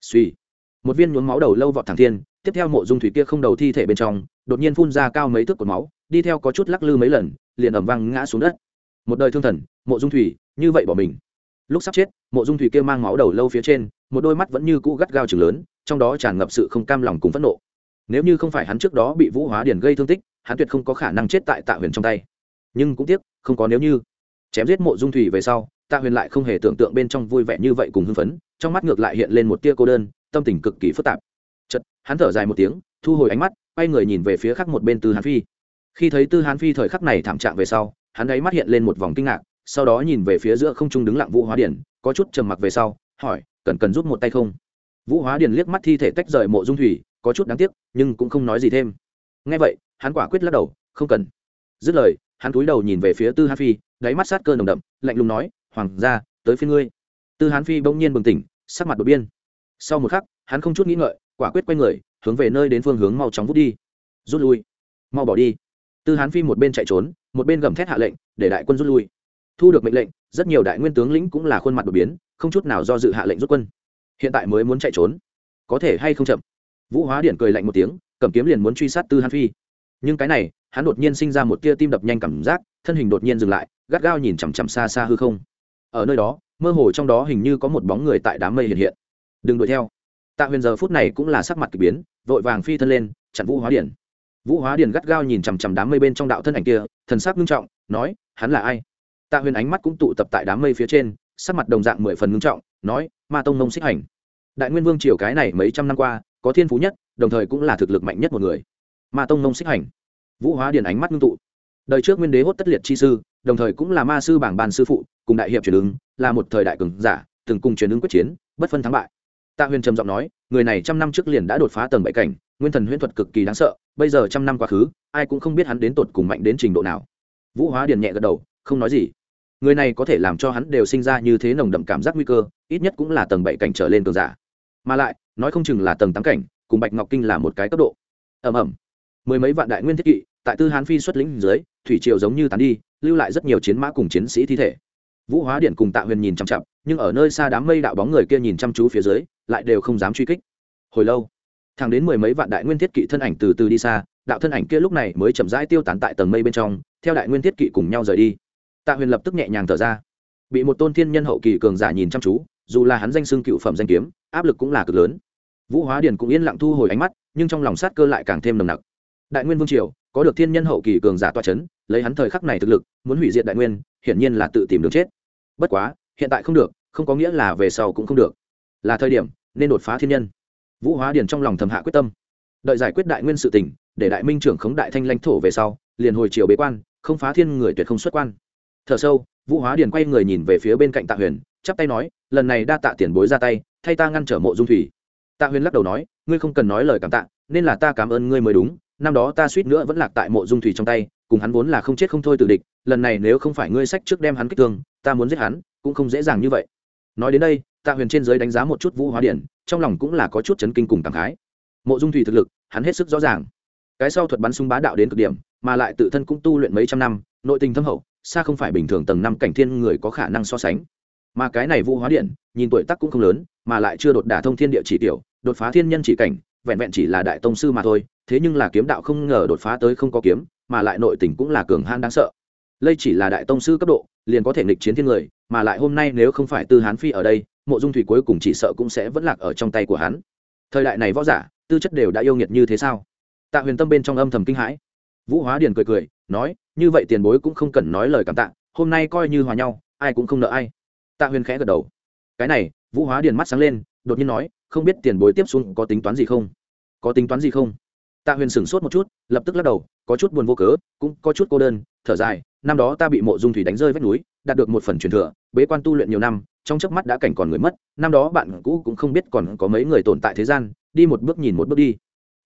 suy một viên nhuốm máu đầu lâu vọt thẳng thiên, tiếp theo mộ dung thủy kia không đầu thi thể bên trong, đột nhiên phun ra cao mấy thước cột máu, đi theo có chút lắc lư mấy lần, liền ẩm văng ngã xuống đất một đời thương thần, mộ dung thủy, như vậy bỏ mình. Lúc sắp chết, mộ dung thủy kia mang máu đầu lâu phía trên, một đôi mắt vẫn như cũ gắt gao chừng lớn, trong đó tràn ngập sự không cam lòng cùng phẫn nộ. Nếu như không phải hắn trước đó bị vũ hóa điển gây thương tích, hắn tuyệt không có khả năng chết tại tạ huyền trong tay. Nhưng cũng tiếc, không có nếu như. Chém giết mộ dung thủy về sau, tạ huyền lại không hề tưởng tượng bên trong vui vẻ như vậy cùng hưng phấn, trong mắt ngược lại hiện lên một tia cô đơn, tâm tình cực kỳ phức tạp. Chật hắn thở dài một tiếng, thu hồi ánh mắt, quay người nhìn về phía khác một bên tư hán phi. Khi thấy tư hán phi thời khắc này thảm trạng về sau hắn ấy mắt hiện lên một vòng kinh ngạc, sau đó nhìn về phía giữa không trung đứng lặng vũ hóa điển, có chút trầm mặc về sau, hỏi, cần cần giúp một tay không? Vũ hóa điển liếc mắt thi thể tách rời mộ dung thủy, có chút đáng tiếc, nhưng cũng không nói gì thêm. Ngay vậy, hắn quả quyết lắc đầu, không cần. Dứt lời, hắn cúi đầu nhìn về phía tư hán phi, đáy mắt sát cơ nồng đậm, lạnh lùng nói, hoàng gia, tới phía ngươi. Tư hán phi bỗng nhiên bừng tỉnh, sắc mặt đột biên sau một khắc, hắn không chút nghĩ ngợi, quả quyết quay người, hướng về nơi đến phương hướng mau chóng vút đi. Rút lui, mau bỏ đi. Tư hán phi một bên chạy trốn một bên gầm thét hạ lệnh, để đại quân rút lui. Thu được mệnh lệnh, rất nhiều đại nguyên tướng lĩnh cũng là khuôn mặt đột biến, không chút nào do dự hạ lệnh rút quân. Hiện tại mới muốn chạy trốn. Có thể hay không chậm? Vũ hóa điển cười lạnh một tiếng, cầm kiếm liền muốn truy sát tư hàn phi. Nhưng cái này, hắn đột nhiên sinh ra một tia tim đập nhanh cảm giác, thân hình đột nhiên dừng lại, gắt gao nhìn chằm chằm xa xa hư không. Ở nơi đó, mơ hồ trong đó hình như có một bóng người tại đám mây hiện hiện. Đừng đuổi theo. Tạ huyền giờ phút này cũng là sắc mặt k ỳ biến, vội vàng phi thân lên, chặn vũ hóa điển vũ hóa Điền gắt gao nhìn chằm chằm đám mây bên trong đạo thân ảnh kia, thần sắc nghiêm trọng, nói, hắn là ai? Tạ huyền ánh mắt cũng tụ tập tại đám mây phía trên, sắc mặt đồng dạng mười phần nghiêm trọng, nói, ma tông nông xích hành. Đại nguyên vương triều cái này mấy trăm năm qua, có thiên phú nhất, đồng thời cũng là thực lực mạnh nhất một người. Ma tông nông xích hành. Vũ hóa Điền ánh mắt ngưng tụ. Đời trước nguyên đế hốt tất liệt chi sư, đồng thời cũng là ma sư bảng bàn sư phụ, cùng đại hiệp truyền ứng, là một thời đại cường giả, từng cùng truyền ứng quyết chiến, bất phân thắng bại. Tạ huyền trầm giọng nói, người này trăm năm trước liền đã đột phá tầng bảy cảnh nguyên thần huyễn thuật cực kỳ đáng sợ, bây giờ trăm năm quá khứ, ai cũng không biết hắn đến tột cùng mạnh đến trình độ nào. Vũ hóa điền nhẹ gật đầu, không nói gì. Người này có thể làm cho hắn đều sinh ra như thế nồng đậm cảm giác nguy cơ, ít nhất cũng là tầng bảy cảnh trở lên cường giả. Mà lại, nói không chừng là tầng tám cảnh, cùng bạch ngọc kinh là một cái cấp độ. Ẩm ẩm mười mấy vạn đại nguyên thiết kỵ, tại tư hán phi xuất lĩnh dưới, thủy triều giống như tán đi, lưu lại rất nhiều chiến mã cùng chiến sĩ thi thể. Vũ hóa điện cùng tạ huyền nhìn chăm chặp nhưng ở nơi xa đám mây đạo bóng người kia nhìn chăm chú phía dưới, lại đều không dám truy kích. Hồi lâu thẳng đến mười mấy vạn đại nguyên thiết kỵ thân ảnh từ từ đi xa, đạo thân ảnh kia lúc này mới chậm rãi tiêu tán tại tầng mây bên trong, theo đại nguyên thiết kỵ cùng nhau rời đi. Tạ huyền lập tức nhẹ nhàng thở ra. Bị một tôn thiên nhân hậu kỳ cường giả nhìn chăm chú, dù là hắn danh xưng cựu phẩm danh kiếm, áp lực cũng là cực lớn. Vũ hóa điền cũng yên lặng thu hồi ánh mắt, nhưng trong lòng sát cơ lại càng thêm nồng nặc. Đại nguyên vương triều, có được thiên nhân hậu kỳ cường giả toa c h ấ n lấy hắn thời khắc này thực lực, muốn hủy diệt đại nguyên, hiển nhiên là tự tìm đường chết. Bất quá, hiện tại không được, không có nghĩa là về sau cũng không được. Là thời điểm, nên đột phá thiên nhân vũ hóa điền trong lòng thầm hạ quyết tâm. Đợi giải quyết đại nguyên sự tỉnh để đại minh trưởng khống đại thanh lãnh thổ về sau, liền hồi chiều bế quan, không phá thiên người tuyệt không xuất quan. Thở sâu, vũ hóa điền quay người nhìn về phía bên cạnh tạ huyền, chắp tay nói, lần này đa tạ tiền bối ra tay, thay ta ngăn trở mộ dung thủy. Tạ huyền lắc đầu nói, ngươi không cần nói lời cảm tạ, nên là ta cảm ơn ngươi mới đúng, năm đó ta suýt nữa vẫn lạc tại mộ dung thủy trong tay, cùng hắn vốn là không chết không thôi từ địch, lần này nếu không phải ngươi sách trước đem hắn kích thương, ta muốn giết hắn, cũng không dễ dàng như vậy. Nói đến đây tạ huyền trên giới đánh giá một chút vũ hóa điển, trong lòng cũng là có chút chấn kinh cùng cảm khái. Mộ dung thủy thực lực, hắn hết sức rõ ràng. Cái sau thuật bắn súng bá đạo đến cực điểm, mà lại tự thân cũng tu luyện mấy trăm năm, nội tình thâm hậu, xa không phải bình thường tầng năm cảnh thiên người có khả năng so sánh. Mà cái này vũ hóa điện nhìn tuổi tác cũng không lớn, mà lại chưa đột đả thông thiên địa chỉ tiểu, đột phá thiên nhân chỉ cảnh, vẹn vẹn chỉ là đại tông sư mà thôi, thế nhưng là kiếm đạo không ngờ đột phá tới không có kiếm, mà lại nội tình cũng là cường hãn đáng sợ. Đây chỉ là đại tông sư cấp độ, liền có thể nghịch chiến thiên người, mà lại hôm nay nếu không phải tư hán phi ở đây mộ dung thủy cuối cùng chỉ sợ cũng sẽ vẫn lạc ở trong tay của hắn. Thời đại này võ giả, tư chất đều đã yêu nghiệt như thế sao? Tạ huyền tâm bên trong âm thầm kinh hãi. Vũ hóa điền cười cười, nói, như vậy tiền bối cũng không cần nói lời cảm tạ, hôm nay coi như hòa nhau, ai cũng không nợ ai. Tạ huyền khẽ gật đầu. Cái này, vũ hóa điền mắt sáng lên, đột nhiên nói, không biết tiền bối tiếp xuống có tính toán gì không? Có tính toán gì không? Tạ huyền sửng sốt một chút, lập tức lắc đầu, có chút buồn vô cớ, cũng có chút cô đơn, thở dài, năm đó ta bị mộ dung thủy đánh rơi vách núi, đạt được một phần truyền thừa, bế quan tu luyện nhiều năm trong chớp mắt đã cảnh còn người mất, năm đó bạn cũ cũng không biết còn có mấy người tồn tại thế gian, đi một bước nhìn một bước đi.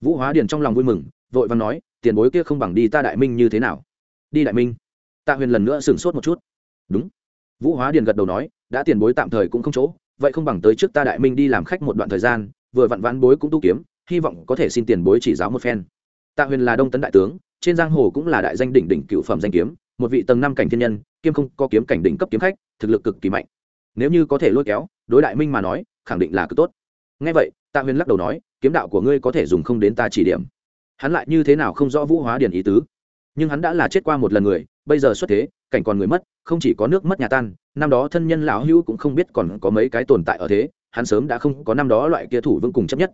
Vũ hóa điền trong lòng vui mừng, vội vàng nói, tiền bối kia không bằng đi ta đại minh như thế nào? Đi đại minh. Tạ huyền lần nữa sửng sốt một chút. Đúng. Vũ hóa điền gật đầu nói, đã tiền bối tạm thời cũng không chỗ, vậy không bằng tới trước ta đại minh đi làm khách một đoạn thời gian, vừa vặn vãn bối cũng tu kiếm, hy vọng có thể xin tiền bối chỉ giáo một phen. Tạ huyền là đông tấn đại tướng, trên giang hồ cũng là đại danh đỉnh đỉnh cựu phẩm danh kiếm, một vị tầng năm cảnh thiên nhân, kiêm không có kiếm cảnh đỉnh cấp kiếm khách, thực lực cực kỳ mạnh nếu như có thể lôi kéo, đối đại minh mà nói, khẳng định là cực tốt. Ngay vậy, tạ huyền lắc đầu nói, kiếm đạo của ngươi có thể dùng không đến ta chỉ điểm. Hắn lại như thế nào không rõ vũ hóa điển ý tứ? Nhưng hắn đã là chết qua một lần người, bây giờ xuất thế, cảnh còn người mất, không chỉ có nước mất nhà tan, năm đó thân nhân lão hữu cũng không biết còn có mấy cái tồn tại ở thế, hắn sớm đã không có năm đó loại kia thủ vương cùng chấp nhất.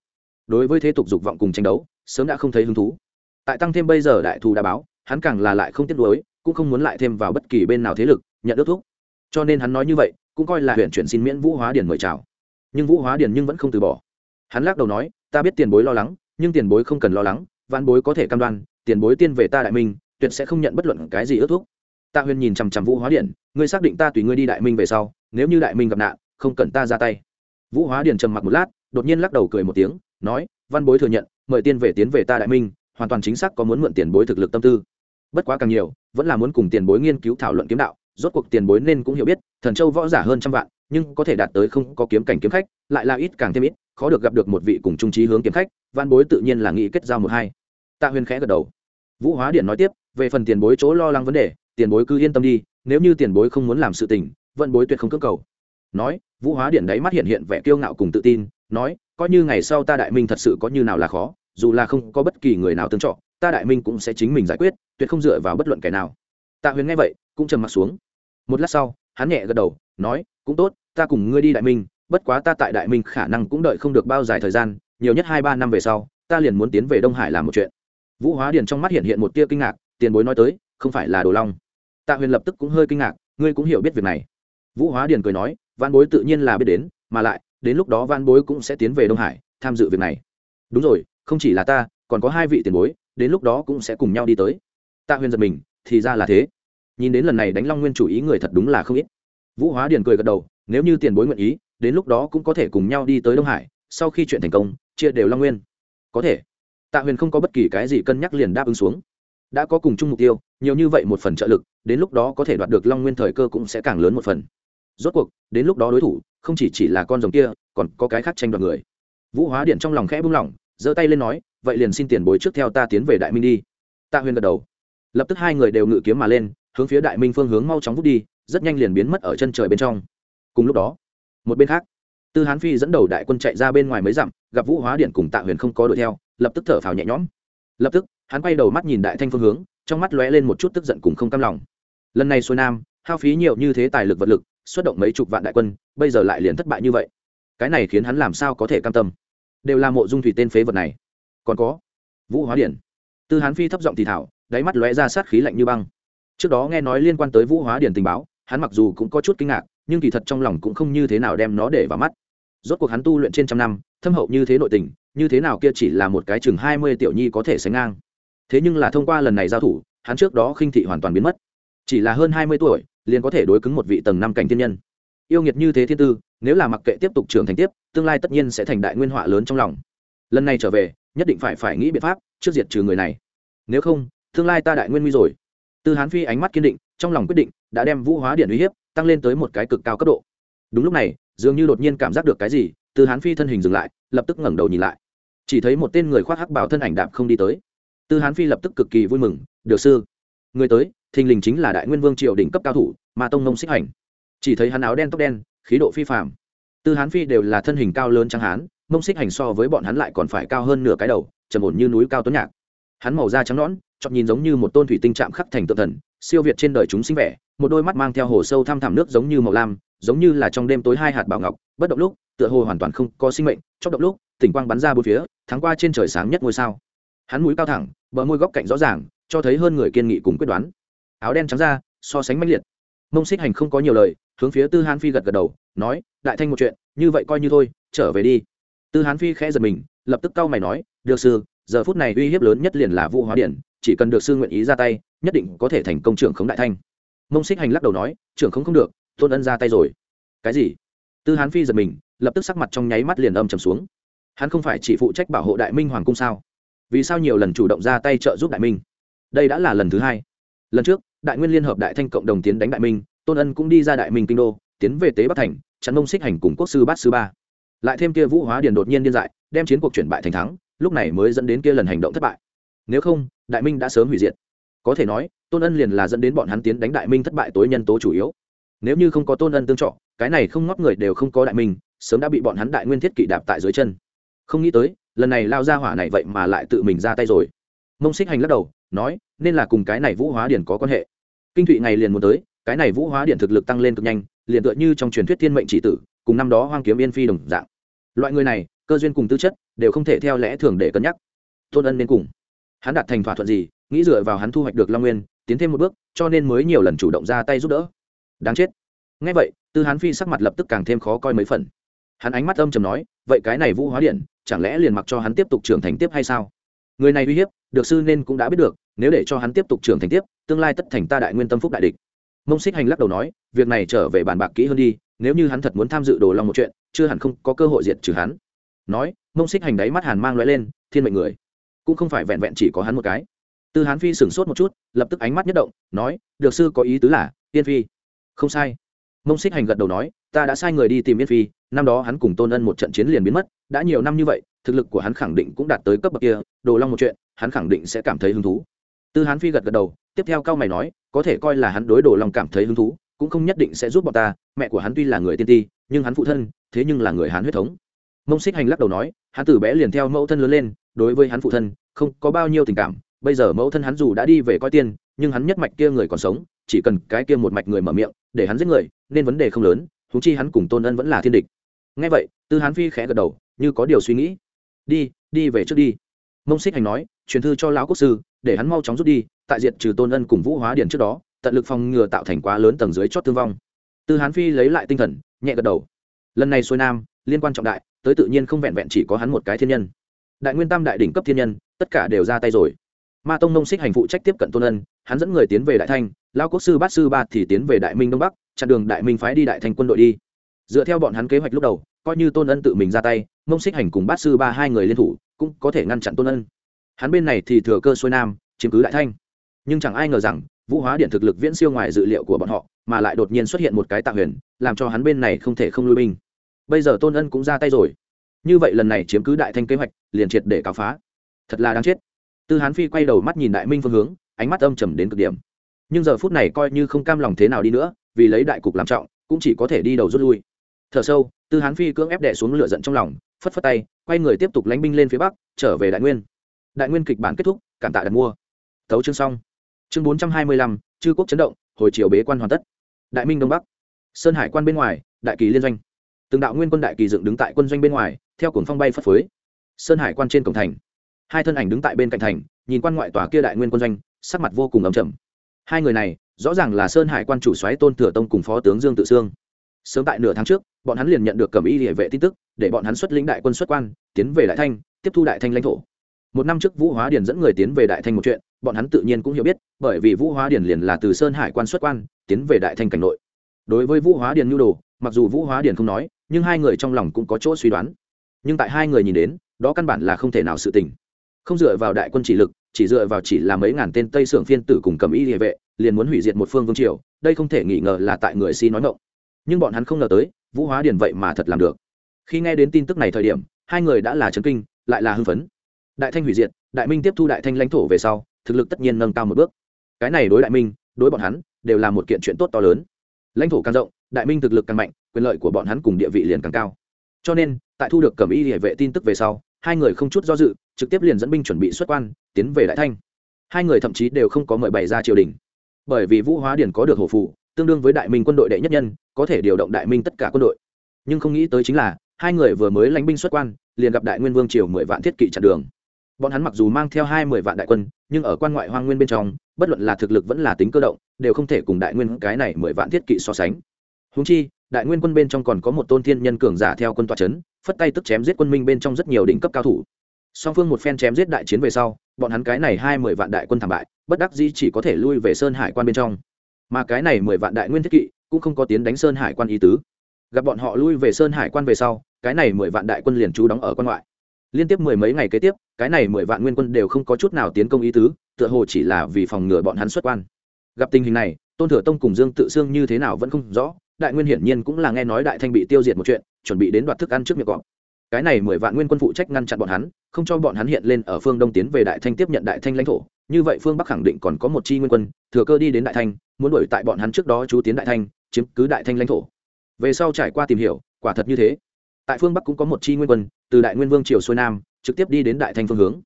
Đối với thế tục dục vọng cùng tranh đấu, sớm đã không thấy hứng thú. Tại tăng thêm bây giờ đại thù đã báo, hắn càng là lại không tiếc nuối, cũng không muốn lại thêm vào bất kỳ bên nào thế lực, nhận ước thuốc cho nên hắn nói như vậy cũng coi là huyện chuyển xin miễn vũ hóa điền mời chào. Nhưng vũ hóa điền nhưng vẫn không từ bỏ. Hắn lắc đầu nói, ta biết tiền bối lo lắng, nhưng tiền bối không cần lo lắng văn bối có thể cam đoan, tiền bối tiên về ta đại minh, tuyệt sẽ không nhận bất luận cái gì ước thuốc tạ huyền nhìn chằm chằm vũ hóa điển ngươi xác định ta tùy ngươi đi đại minh về sau, nếu như đại minh gặp nạn, không cần ta ra tay. Vũ hóa điền trầm mặc một lát, đột nhiên lắc đầu cười một tiếng, nói, văn bối thừa nhận, mời tiên về tiến về ta đại minh, hoàn toàn chính xác có muốn mượn tiền bối thực lực tâm tư. Bất quá càng nhiều, vẫn là muốn cùng tiền bối nghiên cứu thảo luận kiếm đạo rốt cuộc tiền bối nên cũng hiểu biết, thần châu võ giả hơn trăm vạn, nhưng có thể đạt tới không có kiếm cảnh kiếm khách, lại là ít càng thêm ít, khó được gặp được một vị cùng trung trí hướng kiếm khách, văn bối tự nhiên là nghĩ kết giao một hai. Tạ huyền khẽ gật đầu. Vũ hóa điện nói tiếp, về phần tiền bối chỗ lo lắng vấn đề, tiền bối cứ yên tâm đi, nếu như tiền bối không muốn làm sự tình, vận bối tuyệt không cưỡng cầu. Nói, vũ hóa điện đấy mắt hiện hiện vẻ kiêu ngạo cùng tự tin, nói, coi như ngày sau ta đại minh thật sự có như nào là khó, dù là không có bất kỳ người nào tương trợ, ta đại minh cũng sẽ chính mình giải quyết, tuyệt không dựa vào bất luận kẻ nào. Tạ huyền nghe vậy, cũng trầm m ặ t xuống một lát sau, hắn nhẹ gật đầu, nói, cũng tốt, ta cùng ngươi đi đại minh, bất quá ta tại đại minh khả năng cũng đợi không được bao dài thời gian, nhiều nhất hai ba năm về sau, ta liền muốn tiến về đông hải làm một chuyện. Vũ hóa điền trong mắt hiện hiện một tia kinh ngạc, tiền bối nói tới, không phải là đồ long. Tạ huyền lập tức cũng hơi kinh ngạc, ngươi cũng hiểu biết việc này. Vũ hóa điền cười nói văn bối tự nhiên là biết đến, mà lại, đến lúc đó văn bối cũng sẽ tiến về đông hải, tham dự việc này. Đúng rồi, không chỉ là ta, còn có hai vị tiền bối, đến lúc đó cũng sẽ cùng nhau đi tới. Tạ huyền giật mình, thì ra là thế nhìn đến lần này đánh long nguyên chủ ý người thật đúng là không ít. Vũ hóa điền cười gật đầu, nếu như tiền bối nguyện ý, đến lúc đó cũng có thể cùng nhau đi tới đông hải, sau khi chuyện thành công, chia đều long nguyên. Có thể. Tạ huyền không có bất kỳ cái gì cân nhắc liền đáp ứng xuống. Đã có cùng chung mục tiêu, nhiều như vậy một phần trợ lực, đến lúc đó có thể đoạt được long nguyên thời cơ cũng sẽ càng lớn một phần. Rốt cuộc, đến lúc đó đối thủ, không chỉ chỉ là con rồng kia, còn có cái khác tranh đoạt người. Vũ hóa điện trong lòng khẽ buông lỏng, giơ tay lên nói, vậy liền xin tiền bối trước theo ta tiến về đại minh đi. Tạ huyền gật đầu. Lập tức hai người đều ngự kiếm mà lên hướng phía đại minh phương hướng mau chóng vút đi, rất nhanh liền biến mất ở chân trời bên trong. Cùng lúc đó, một bên khác, tư hán phi dẫn đầu đại quân chạy ra bên ngoài mấy dặm, gặp vũ hóa điện cùng tạ huyền không có đuổi theo, lập tức thở phào nhẹ nhõm. Lập tức, hắn quay đầu mắt nhìn đại thanh phương hướng, trong mắt lóe lên một chút tức giận cùng không cam lòng. Lần này xuôi nam, hao phí nhiều như thế tài lực vật lực, xuất động mấy chục vạn đại quân, bây giờ lại liền thất bại như vậy. Cái này khiến hắn làm sao có thể cam tâm? Đều là mộ dung thủy tên phế vật này. Còn có, vũ hóa điển. Tư hán phi thấp giọng thì thảo, đáy mắt lóe ra sát khí lạnh như băng trước đó nghe nói liên quan tới vũ hóa điển tình báo, hắn mặc dù cũng có chút kinh ngạc, nhưng kỳ thật trong lòng cũng không như thế nào đem nó để vào mắt. Rốt cuộc hắn tu luyện trên trăm năm, thâm hậu như thế nội tình, như thế nào kia chỉ là một cái chừng hai mươi tiểu nhi có thể sánh ngang. Thế nhưng là thông qua lần này giao thủ, hắn trước đó khinh thị hoàn toàn biến mất. Chỉ là hơn hai mươi tuổi, liền có thể đối cứng một vị tầng năm cảnh thiên nhân. Yêu nghiệt như thế thiên tư, nếu là mặc kệ tiếp tục trưởng thành tiếp, tương lai tất nhiên sẽ thành đại nguyên họa lớn trong lòng. Lần này trở về, nhất định phải phải nghĩ biện pháp trước diệt trừ người này. Nếu không, tương lai ta đại nguyên nguy rồi tư hán phi ánh mắt kiên định, trong lòng quyết định, đã đem vũ hóa điện uy hiếp tăng lên tới một cái cực cao cấp độ. Đúng lúc này, dường như đột nhiên cảm giác được cái gì, tư hán phi thân hình dừng lại, lập tức ngẩng đầu nhìn lại. Chỉ thấy một tên người khoác hắc bảo thân ảnh đạp không đi tới. Tư hán phi lập tức cực kỳ vui mừng, được sư, người tới, thình lình chính là đại nguyên vương triều đỉnh cấp cao thủ mà tông nông xích hành. Chỉ thấy hắn áo đen tóc đen, khí độ phi phạm tư hán phi đều là thân hình cao lớn trắng hán mông xích hành so với bọn hắn lại còn phải cao hơn nửa cái đầu, trầm ổn như núi cao tuấn nhạc. Hắn màu da trắng nõn chọc nhìn giống như một tôn thủy tinh chạm khắc thành tự thần, siêu việt trên đời chúng sinh vẻ, một đôi mắt mang theo hồ sâu thăm thẳm nước giống như màu lam, giống như là trong đêm tối hai hạt bảo ngọc, bất động lúc, tựa hồ hoàn toàn không có sinh mệnh, chốc động lúc tỉnh quang bắn ra bốn phía tháng qua trên trời sáng nhất ngôi sao. Hắn mũi cao thẳng, bờ môi góc cạnh rõ ràng, cho thấy hơn người kiên nghị cùng quyết đoán. Áo đen trắng ra so sánh mãnh liệt. Mông xích hành không có nhiều lời, hướng phía tư hán phi gật gật đầu, nói, đại thanh một chuyện, như vậy coi như thôi, trở về đi. Tư hán phi khẽ giật mình, lập tức cau mày nói, được sư, giờ phút này uy hiếp lớn nhất liền là vụ hóa điện chỉ cần được sư nguyện ý ra tay, nhất định có thể thành công trưởng khống đại thanh. Mông xích hành lắc đầu nói, trưởng khống không được, tôn ân ra tay rồi. Cái gì? Tư hán phi giật mình, lập tức sắc mặt trong nháy mắt liền âm trầm xuống. Hắn không phải chỉ phụ trách bảo hộ đại minh hoàng cung sao? Vì sao nhiều lần chủ động ra tay trợ giúp đại minh? Đây đã là lần thứ hai. Lần trước, đại nguyên liên hợp đại thanh cộng đồng tiến đánh đại minh, tôn ân cũng đi ra đại minh kinh đô, tiến về tế bắc thành chắn mông xích hành cùng quốc sư bát sư ba. Lại thêm kia vũ hóa điền đột nhiên điên dại, đem chiến cuộc chuyển bại thành thắng, lúc này mới dẫn đến kia lần hành động thất bại nếu không, đại minh đã sớm hủy diệt. Có thể nói, tôn ân liền là dẫn đến bọn hắn tiến đánh đại minh thất bại tối nhân tố chủ yếu. Nếu như không có tôn ân tương trợ, cái này không ngóc người đều không có đại minh, sớm đã bị bọn hắn đại nguyên thiết kỵ đạp tại dưới chân. Không nghĩ tới, lần này lao ra hỏa này vậy mà lại tự mình ra tay rồi. Mông xích hành lắc đầu, nói, nên là cùng cái này vũ hóa điển có quan hệ. Kinh thụy ngày liền muốn tới, cái này vũ hóa điện thực lực tăng lên cực nhanh, liền tựa như trong truyền thuyết thiên mệnh chỉ tử, cùng năm đó hoang kiếm yên phi đồng dạng. Loại người này, cơ duyên cùng tư chất, đều không thể theo lẽ thường để cân nhắc. Tôn ân nên cùng hắn đạt thành thỏa thuận gì, nghĩ dựa vào hắn thu hoạch được long nguyên, tiến thêm một bước, cho nên mới nhiều lần chủ động ra tay giúp đỡ. Đáng chết. Ngay vậy, tư hán phi sắc mặt lập tức càng thêm khó coi mấy phần. Hắn ánh mắt âm chầm nói, vậy cái này vũ hóa điện, chẳng lẽ liền mặc cho hắn tiếp tục trưởng thành tiếp hay sao? Người này uy hiếp, được sư nên cũng đã biết được, nếu để cho hắn tiếp tục trưởng thành tiếp, tương lai tất thành ta đại nguyên tâm phúc đại địch. Mông xích hành lắc đầu nói, việc này trở về bàn bạc kỹ hơn đi, nếu như hắn thật muốn tham dự đồ long một chuyện, chưa hẳn không có cơ hội diệt trừ hắn. Nói, mông xích hành đáy mắt hàn mang loại lên, thiên mệnh người cũng không phải vẹn vẹn chỉ có hắn một cái. Tư hán phi sửng sốt một chút, lập tức ánh mắt nhất động, nói, được sư, có ý tứ là, yên phi. Không sai. Mông xích hành gật đầu nói, ta đã sai người đi tìm yên phi, năm đó hắn cùng tôn ân một trận chiến liền biến mất, đã nhiều năm như vậy, thực lực của hắn khẳng định cũng đạt tới cấp bậc kia, đồ long một chuyện, hắn khẳng định sẽ cảm thấy hứng thú. Tư hán phi gật gật đầu, tiếp theo cao mày nói, có thể coi là hắn đối đồ long cảm thấy hứng thú, cũng không nhất định sẽ giúp bọn ta, mẹ của hắn tuy là người tiên ti, nhưng hắn phụ thân, thế nhưng là người hán huyết thống. Mông xích hành lắc đầu nói hắn từ bé liền theo mẫu thân lớn lên, đối với hắn phụ thân không có bao nhiêu tình cảm, bây giờ mẫu thân hắn dù đã đi về coi tiên, nhưng hắn nhất mạch kia người còn sống, chỉ cần cái kia một mạch người mở miệng, để hắn giết người, nên vấn đề không lớn húng chi hắn cùng tôn ân vẫn là thiên địch. Ngay vậy, tư hán phi khẽ gật đầu, như có điều suy nghĩ. Đi đi về trước đi. Mông xích hành nói, truyền thư cho lão quốc sư, để hắn mau chóng rút đi, tại diện trừ tôn ân cùng vũ hóa điển trước đó, tận lực phòng ngừa tạo thành quá lớn tầng dưới chót thương vong. Tư hán phi lấy lại tinh thần, nhẹ gật đầu. Lần này xuôi nam, liên quan trọng đại, tới tự nhiên không vẹn vẹn chỉ có hắn một cái thiên nhân đại nguyên tam đại đỉnh cấp thiên nhân, tất cả đều ra tay rồi. Ma tông nông xích hành phụ trách tiếp cận tôn ân, hắn dẫn người tiến về đại thanh, lao quốc sư bát sư ba thì tiến về đại minh đông bắc, chặn đường đại minh phái đi đại thanh quân đội đi. Dựa theo bọn hắn kế hoạch lúc đầu, coi như tôn ân tự mình ra tay mông xích hành cùng bát sư ba hai người liên thủ, cũng có thể ngăn chặn tôn ân. Hắn bên này thì thừa cơ xuôi nam, chiếm cứ đại thanh. Nhưng chẳng ai ngờ rằng, vũ hóa điện thực lực viễn siêu ngoài dự liệu của bọn họ, mà lại đột nhiên xuất hiện một cái tạ huyền, làm cho hắn bên này không thể không lui binh. Bây giờ tôn ân cũng ra tay rồi như vậy lần này chiếm cứ đại thanh kế hoạch, liền triệt để cáo phá. Thật là đáng chết. Tư hán phi quay đầu mắt nhìn đại minh phương hướng, ánh mắt âm trầm đến cực điểm. Nhưng giờ phút này coi như không cam lòng thế nào đi nữa, vì lấy đại cục làm trọng, cũng chỉ có thể đi đầu rút lui. Thở sâu, tư hán phi cưỡng ép đệ xuống lửa giận trong lòng, phất phất tay, quay người tiếp tục lánh binh lên phía bắc, trở về đại nguyên. Đại nguyên kịch bản kết thúc, cảm tạ đặt mua. Thấu chương xong. Chương bốn trăm hai mươi lăm, chư quốc chấn động, hồi chiều bế quan hoàn tất. Đại minh đông bắc. Sơn hải quan bên ngoài, đại kỳ liên doanh. Từng đạo nguyên quân đại kỳ dựng đứng tại quân doanh bên ngoài theo cuồng phong bay phất phới. Sơn hải quan trên cổng thành. Hai thân ảnh đứng tại bên cạnh thành, nhìn quan ngoại tòa kia đại nguyên quân doanh, sắc mặt vô cùng ấm chầm hai người này, rõ ràng là sơn hải quan chủ xoáy tôn thừa tông cùng phó tướng dương tự sương. Sớm tại nửa tháng trước, bọn hắn liền nhận được cầm y địa vệ tin tức, để bọn hắn xuất lĩnh đại quân xuất quan, tiến về đại thanh, tiếp thu đại thanh lãnh thổ. Một năm trước vũ hóa điền dẫn người tiến về đại thanh một chuyện, bọn hắn tự nhiên cũng hiểu biết, bởi vì vũ hóa điền liền là từ sơn hải quan xuất quan, tiến về đại thanh cảnh nội. Đối với vũ hóa điền nhu đồ, mặc dù vũ hóa điền không nói, nhưng hai người trong lòng cũng có chỗ suy đoán nhưng tại hai người nhìn đến, đó căn bản là không thể nào sự tình. Không dựa vào đại quân chỉ lực, chỉ dựa vào chỉ là mấy ngàn tên tây sưởng phiên tử cùng cầm y địa vệ, liền muốn hủy diệt một phương vương triều, đây không thể nghi ngờ là tại người si nói mộng nhưng bọn hắn không ngờ tới, vũ hóa điền vậy mà thật làm được. Khi nghe đến tin tức này thời điểm, hai người đã là chấn kinh, lại là hưng phấn. Đại thanh hủy diệt, đại minh tiếp thu đại thanh lãnh thổ về sau, thực lực tất nhiên nâng cao một bước. Cái này đối đại minh, đối bọn hắn, đều là một kiện chuyện tốt to lớn. Lãnh thổ càng rộng, đại minh thực lực càng mạnh, quyền lợi của bọn hắn cùng địa vị liền càng cao cho nên, tại thu được cẩm y địa vệ tin tức về sau, hai người không chút do dự, trực tiếp liền dẫn binh chuẩn bị xuất quan, tiến về đại thanh. Hai người thậm chí đều không có mời bày ra triều đình. Bởi vì vũ hóa điển có được hổ phụ, tương đương với đại minh quân đội đệ nhất nhân, có thể điều động đại minh tất cả quân đội. Nhưng không nghĩ tới chính là, hai người vừa mới lánh binh xuất quan, liền gặp đại nguyên vương triều mười vạn thiết kỵ chặn đường. Bọn hắn mặc dù mang theo hai mươi vạn đại quân, nhưng ở quan ngoại hoang nguyên bên trong, bất luận là thực lực vẫn là tính cơ động, đều không thể cùng đại nguyên cái này mười vạn thiết kỵ so sánh. Húng chi đại nguyên quân bên trong còn có một tôn thiên nhân cường giả theo quân tọa c h ấ n phất tay tức chém giết quân minh bên trong rất nhiều đỉnh cấp cao thủ. Song phương một phen chém giết đại chiến về sau, bọn hắn cái này hai mười vạn đại quân thảm bại, bất đắc dĩ chỉ có thể lui về sơn hải quan bên trong. Mà cái này mười vạn đại nguyên thiết kỵ cũng không có tiến đánh sơn hải quan ý tứ. Gặp bọn họ lui về sơn hải quan về sau, cái này mười vạn đại quân liền trú đóng ở quan ngoại. Liên tiếp mười mấy ngày kế tiếp, cái này mười vạn nguyên quân đều không có chút nào tiến công ý tứ, tựa hồ chỉ là vì phòng ngừa bọn hắn xuất quan. Gặp tình hình này, tôn thừa tông cùng dương tự xương như thế nào vẫn không rõ đại nguyên hiển nhiên cũng là nghe nói đại thanh bị tiêu diệt một chuyện, chuẩn bị đến đoạt thức ăn trước miệng cọp. Cái này mười vạn nguyên quân phụ trách ngăn chặn bọn hắn, không cho bọn hắn hiện lên ở phương đông tiến về đại thanh tiếp nhận đại thanh lãnh thổ. Như vậy phương bắc khẳng định còn có một chi nguyên quân, thừa cơ đi đến đại thanh, muốn đuổi tại bọn hắn trước đó chú tiến đại thanh, chiếm cứ đại thanh lãnh thổ. Về sau trải qua tìm hiểu, quả thật như thế. Tại phương bắc cũng có một chi nguyên quân, từ đại nguyên vương triều xuôi nam, trực tiếp đi đến đại thanh phương hướng.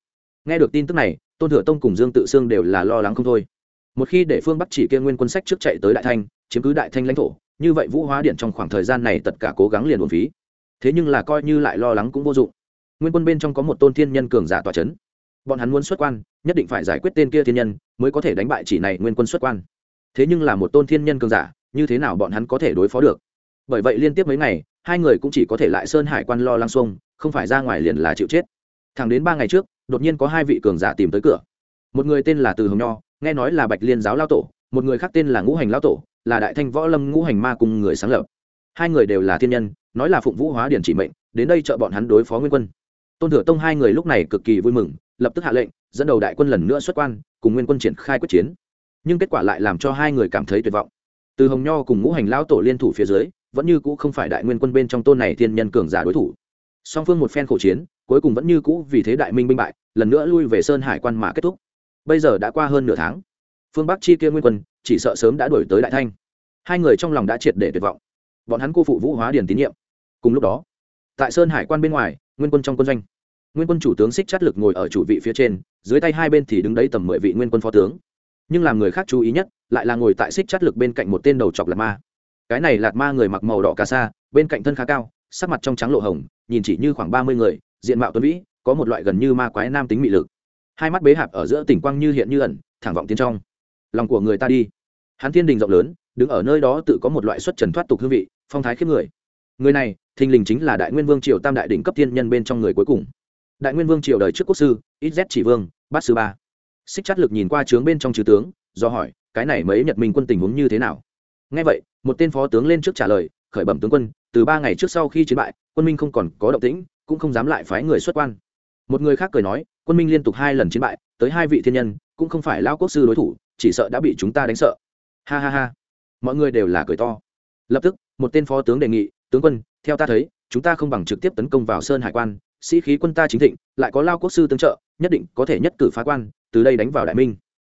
Nghe được tin tức này, tôn thừa tông cùng dương tự sương đều là lo lắng không thôi. Một khi để phương bắc chỉ kia nguyên quân sách trước chạy tới đại thanh, chiếm cứ đại thanh lãnh thổ như vậy vũ hóa điện trong khoảng thời gian này tất cả cố gắng liền buồn phí. Thế nhưng là coi như lại lo lắng cũng vô dụng. Nguyên quân bên trong có một tôn thiên nhân cường giả tòa c h ấ n bọn hắn muốn xuất quan, nhất định phải giải quyết tên kia thiên nhân, mới có thể đánh bại chỉ này nguyên quân xuất quan. Thế nhưng là một tôn thiên nhân cường giả, như thế nào bọn hắn có thể đối phó được? Bởi vậy liên tiếp mấy ngày, hai người cũng chỉ có thể lại sơn hải quan lo lăng xuông, không phải ra ngoài liền là chịu chết. Thẳng đến ba ngày trước, đột nhiên có hai vị cường giả tìm tới cửa. Một người tên là từ hồng nho, nghe nói là bạch liên giáo lao tổ, một người khác tên là ngũ hành lao tổ là đại thanh võ lâm ngũ hành ma cùng người sáng lập. Hai người đều là thiên nhân, nói là phụng vũ hóa điển chỉ mệnh, đến đây trợ bọn hắn đối phó nguyên quân. Tôn thừa tông hai người lúc này cực kỳ vui mừng, lập tức hạ lệnh, dẫn đầu đại quân lần nữa xuất quan, cùng nguyên quân triển khai quyết chiến. Nhưng kết quả lại làm cho hai người cảm thấy tuyệt vọng. Từ hồng nho cùng ngũ hành lão tổ liên thủ phía dưới, vẫn như cũ không phải đại nguyên quân bên trong tôn này thiên nhân cường giả đối thủ. Song phương một phen khổ chiến, cuối cùng vẫn như cũ vì thế đại minh binh bại, lần nữa lui về sơn hải quan mà kết thúc. Bây giờ đã qua hơn nửa tháng phương bắc chi kia nguyên quân, chỉ sợ sớm đã đổi tới đại thanh. Hai người trong lòng đã triệt để tuyệt vọng. Bọn hắn cô phụ vũ hóa điền tín nhiệm. Cùng lúc đó, tại sơn hải quan bên ngoài, nguyên quân trong quân doanh. Nguyên quân chủ tướng xích chát lực ngồi ở chủ vị phía trên, dưới tay hai bên thì đứng đấy tầm mười vị nguyên quân phó tướng. Nhưng làm người khác chú ý nhất, lại là ngồi tại xích chát lực bên cạnh một tên đầu chọc lạt ma. Cái này lạt ma người mặc màu đỏ cà sa, bên cạnh thân khá cao, sắc mặt trong trắng lộ hồng, nhìn chỉ như khoảng ba mươi người, diện mạo tuấn vĩ, có một loại gần như ma quái nam tính mị lực. Hai mắt bế hạp ở giữa tỉnh quang như hiện như ẩn, thẳng vọng tiến trong lòng của người ta đi. Hắn thiên đình rộng lớn, đứng ở nơi đó tự có một loại xuất trần thoát tục hương vị, phong thái khiếp người. Người này, thình lình chính là đại nguyên vương triều tam đại đỉnh cấp thiên nhân bên trong người cuối cùng. Đại nguyên vương triều đời trước quốc sư, ít z chỉ vương, bát sư ba. Xích chát lực nhìn qua trướng bên trong chư tướng, do hỏi, cái này mấy nhật minh quân tình huống như thế nào? Ngay vậy, một tên phó tướng lên trước trả lời, khởi bẩm tướng quân, từ ba ngày trước sau khi chiến bại, quân minh không còn có động tĩnh, cũng không dám lại phái người xuất quan. Một người khác cười nói, quân minh liên tục hai lần chiến bại, tới hai vị thiên nhân, cũng không phải lao quốc sư đối thủ chỉ sợ đã bị chúng ta đánh sợ. Ha ha ha. Mọi người đều là cười to. Lập tức, một tên phó tướng đề nghị, tướng quân, theo ta thấy, chúng ta không bằng trực tiếp tấn công vào sơn hải quan, sĩ khí quân ta chính thịnh, lại có lao quốc sư tương trợ, nhất định có thể nhất cử phá quan, từ đây đánh vào đại minh.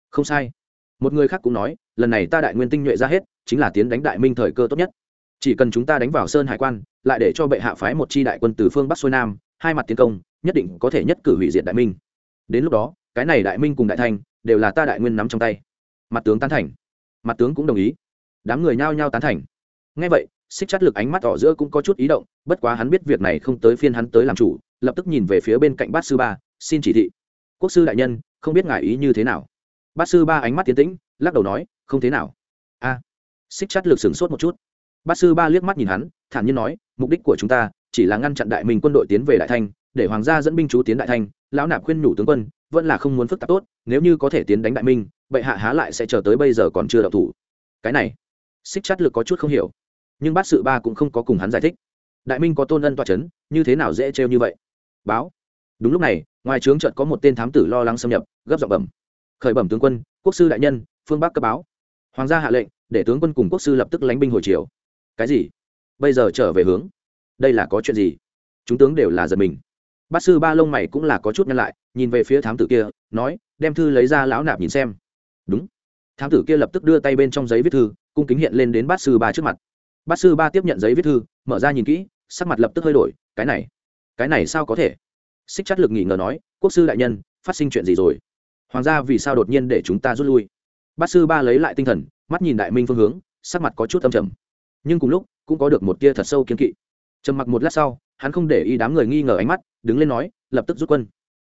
Không sai. Một người khác cũng nói, lần này ta đại nguyên tinh nhuệ ra hết, chính là tiến đánh đại minh thời cơ tốt nhất. Chỉ cần chúng ta đánh vào sơn hải quan, lại để cho bệ hạ phái một chi đại quân từ phương bắc xuôi nam, hai mặt tiến công, nhất định có thể nhất cử hủy diệt đại minh. Đến lúc đó, cái này đại minh cùng đại thanh đều là ta đại nguyên nắm trong tay mặt tướng tán thành. Mặt tướng cũng đồng ý. Đám người nhao nhao tán thành. Ngay vậy, xích chắt lực ánh mắt tỏ giữa cũng có chút ý động, bất quá hắn biết việc này không tới phiên hắn tới làm chủ, lập tức nhìn về phía bên cạnh bát sư ba, xin chỉ thị. Quốc sư đại nhân, không biết ngại ý như thế nào? Bát sư ba ánh mắt tiến tĩnh, lắc đầu nói, không thế nào. A. Xích chắt lực sửng sốt một chút. Bát sư ba liếc mắt nhìn hắn, thản nhiên nói, mục đích của chúng ta chỉ là ngăn chặn đại minh quân đội tiến về đại thanh, để hoàng gia dẫn binh chú tiến đại thanh, lão nạp khuyên nhủ tướng quân, vẫn là không muốn phức tạp tốt nếu như có thể tiến đánh đại minh, bệ hạ há lại sẽ chờ tới bây giờ còn chưa đậu thủ. Cái này, xích chắt lực có chút không hiểu, nhưng bát sự ba cũng không có cùng hắn giải thích. Đại minh có tôn ân toa c h ấ n như thế nào dễ trêu như vậy? Báo. Đúng lúc này, ngoài trướng trận có một tên thám tử lo lắng xâm nhập, gấp giọng bẩm. Khởi bẩm tướng quân, quốc sư đại nhân, phương bắc cấp báo. Hoàng gia hạ lệnh, để tướng quân cùng quốc sư lập tức lánh binh hồi chiều cái gì? Bây giờ trở về hướng. Đây là có chuyện gì? Chúng tướng đều là giật mình bát sư ba lông mày cũng là có chút nhăn lại, nhìn về phía thám tử kia, nói, đem thư lấy ra lão nạp nhìn xem. Đúng. Thám tử kia lập tức đưa tay bên trong giấy viết thư, cung kính hiện lên đến bát sư ba trước mặt. Bát sư ba tiếp nhận giấy viết thư, mở ra nhìn kỹ, sắc mặt lập tức hơi đổi, cái này cái này sao có thể? Xích chắt lực nghỉ ngờ nói, quốc sư đại nhân, phát sinh chuyện gì rồi? Hoàng gia vì sao đột nhiên để chúng ta rút lui? Bát sư ba lấy lại tinh thần, mắt nhìn đại minh phương hướng, sắc mặt có chút âm trầm. Nhưng cùng lúc, cũng có được một tia thật sâu kiên kỵ. Trầm mặc một lát sau hắn không để ý đám người nghi ngờ ánh mắt, đứng lên nói, lập tức rút quân.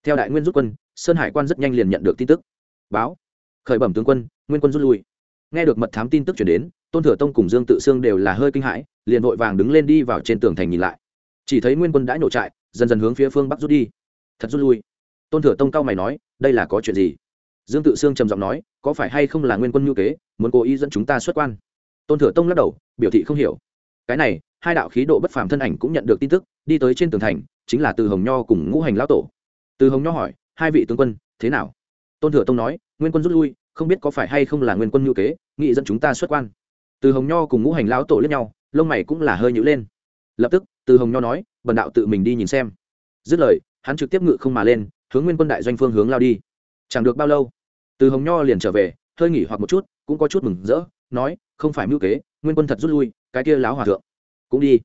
Theo đại nguyên rút quân, sơn hải quan rất nhanh liền nhận được tin tức. Báo. Khởi bẩm tướng quân, nguyên quân rút lui. Nghe được mật thám tin tức chuyển đến, tôn thừa tông cùng dương tự sương đều là hơi kinh hãi, liền vội vàng đứng lên đi vào trên tường thành nhìn lại. Chỉ thấy nguyên quân đã nổ trại, dần dần hướng phía phương bắc rút đi. Thật rút lui. Tôn thừa tông cao mày nói, đây là có chuyện gì? Dương tự sương trầm giọng nói, có phải hay không là nguyên quân nhu kế, muốn cố ý dẫn chúng ta xuất quan? Tôn thừa tông lắc đầu, biểu thị không hiểu. Cái này hai đạo khí độ bất phàm thân ảnh cũng nhận được tin tức, đi tới trên tường thành, chính là từ hồng nho cùng ngũ hành lão tổ. Từ hồng nho hỏi, hai vị tướng quân, thế nào? Tôn thừa tông nói, nguyên quân rút lui, không biết có phải hay không là nguyên quân ngữ kế, nghị dẫn chúng ta xuất quan. Từ hồng nho cùng ngũ hành lão tổ lẫn nhau, lông mày cũng là hơi nhữ lên. Lập tức, từ hồng nho nói, bần đạo tự mình đi nhìn xem. Dứt lời, hắn trực tiếp ngự không mà lên, hướng nguyên quân đại doanh phương hướng lao đi. Chẳng được bao lâu, từ hồng nho liền trở về, hơi nghỉ hoặc một chút, cũng có chút mừng rỡ, nói, không phải mưu kế, nguyên quân thật rút lui, cái kia láo hòa thượng cũng đi.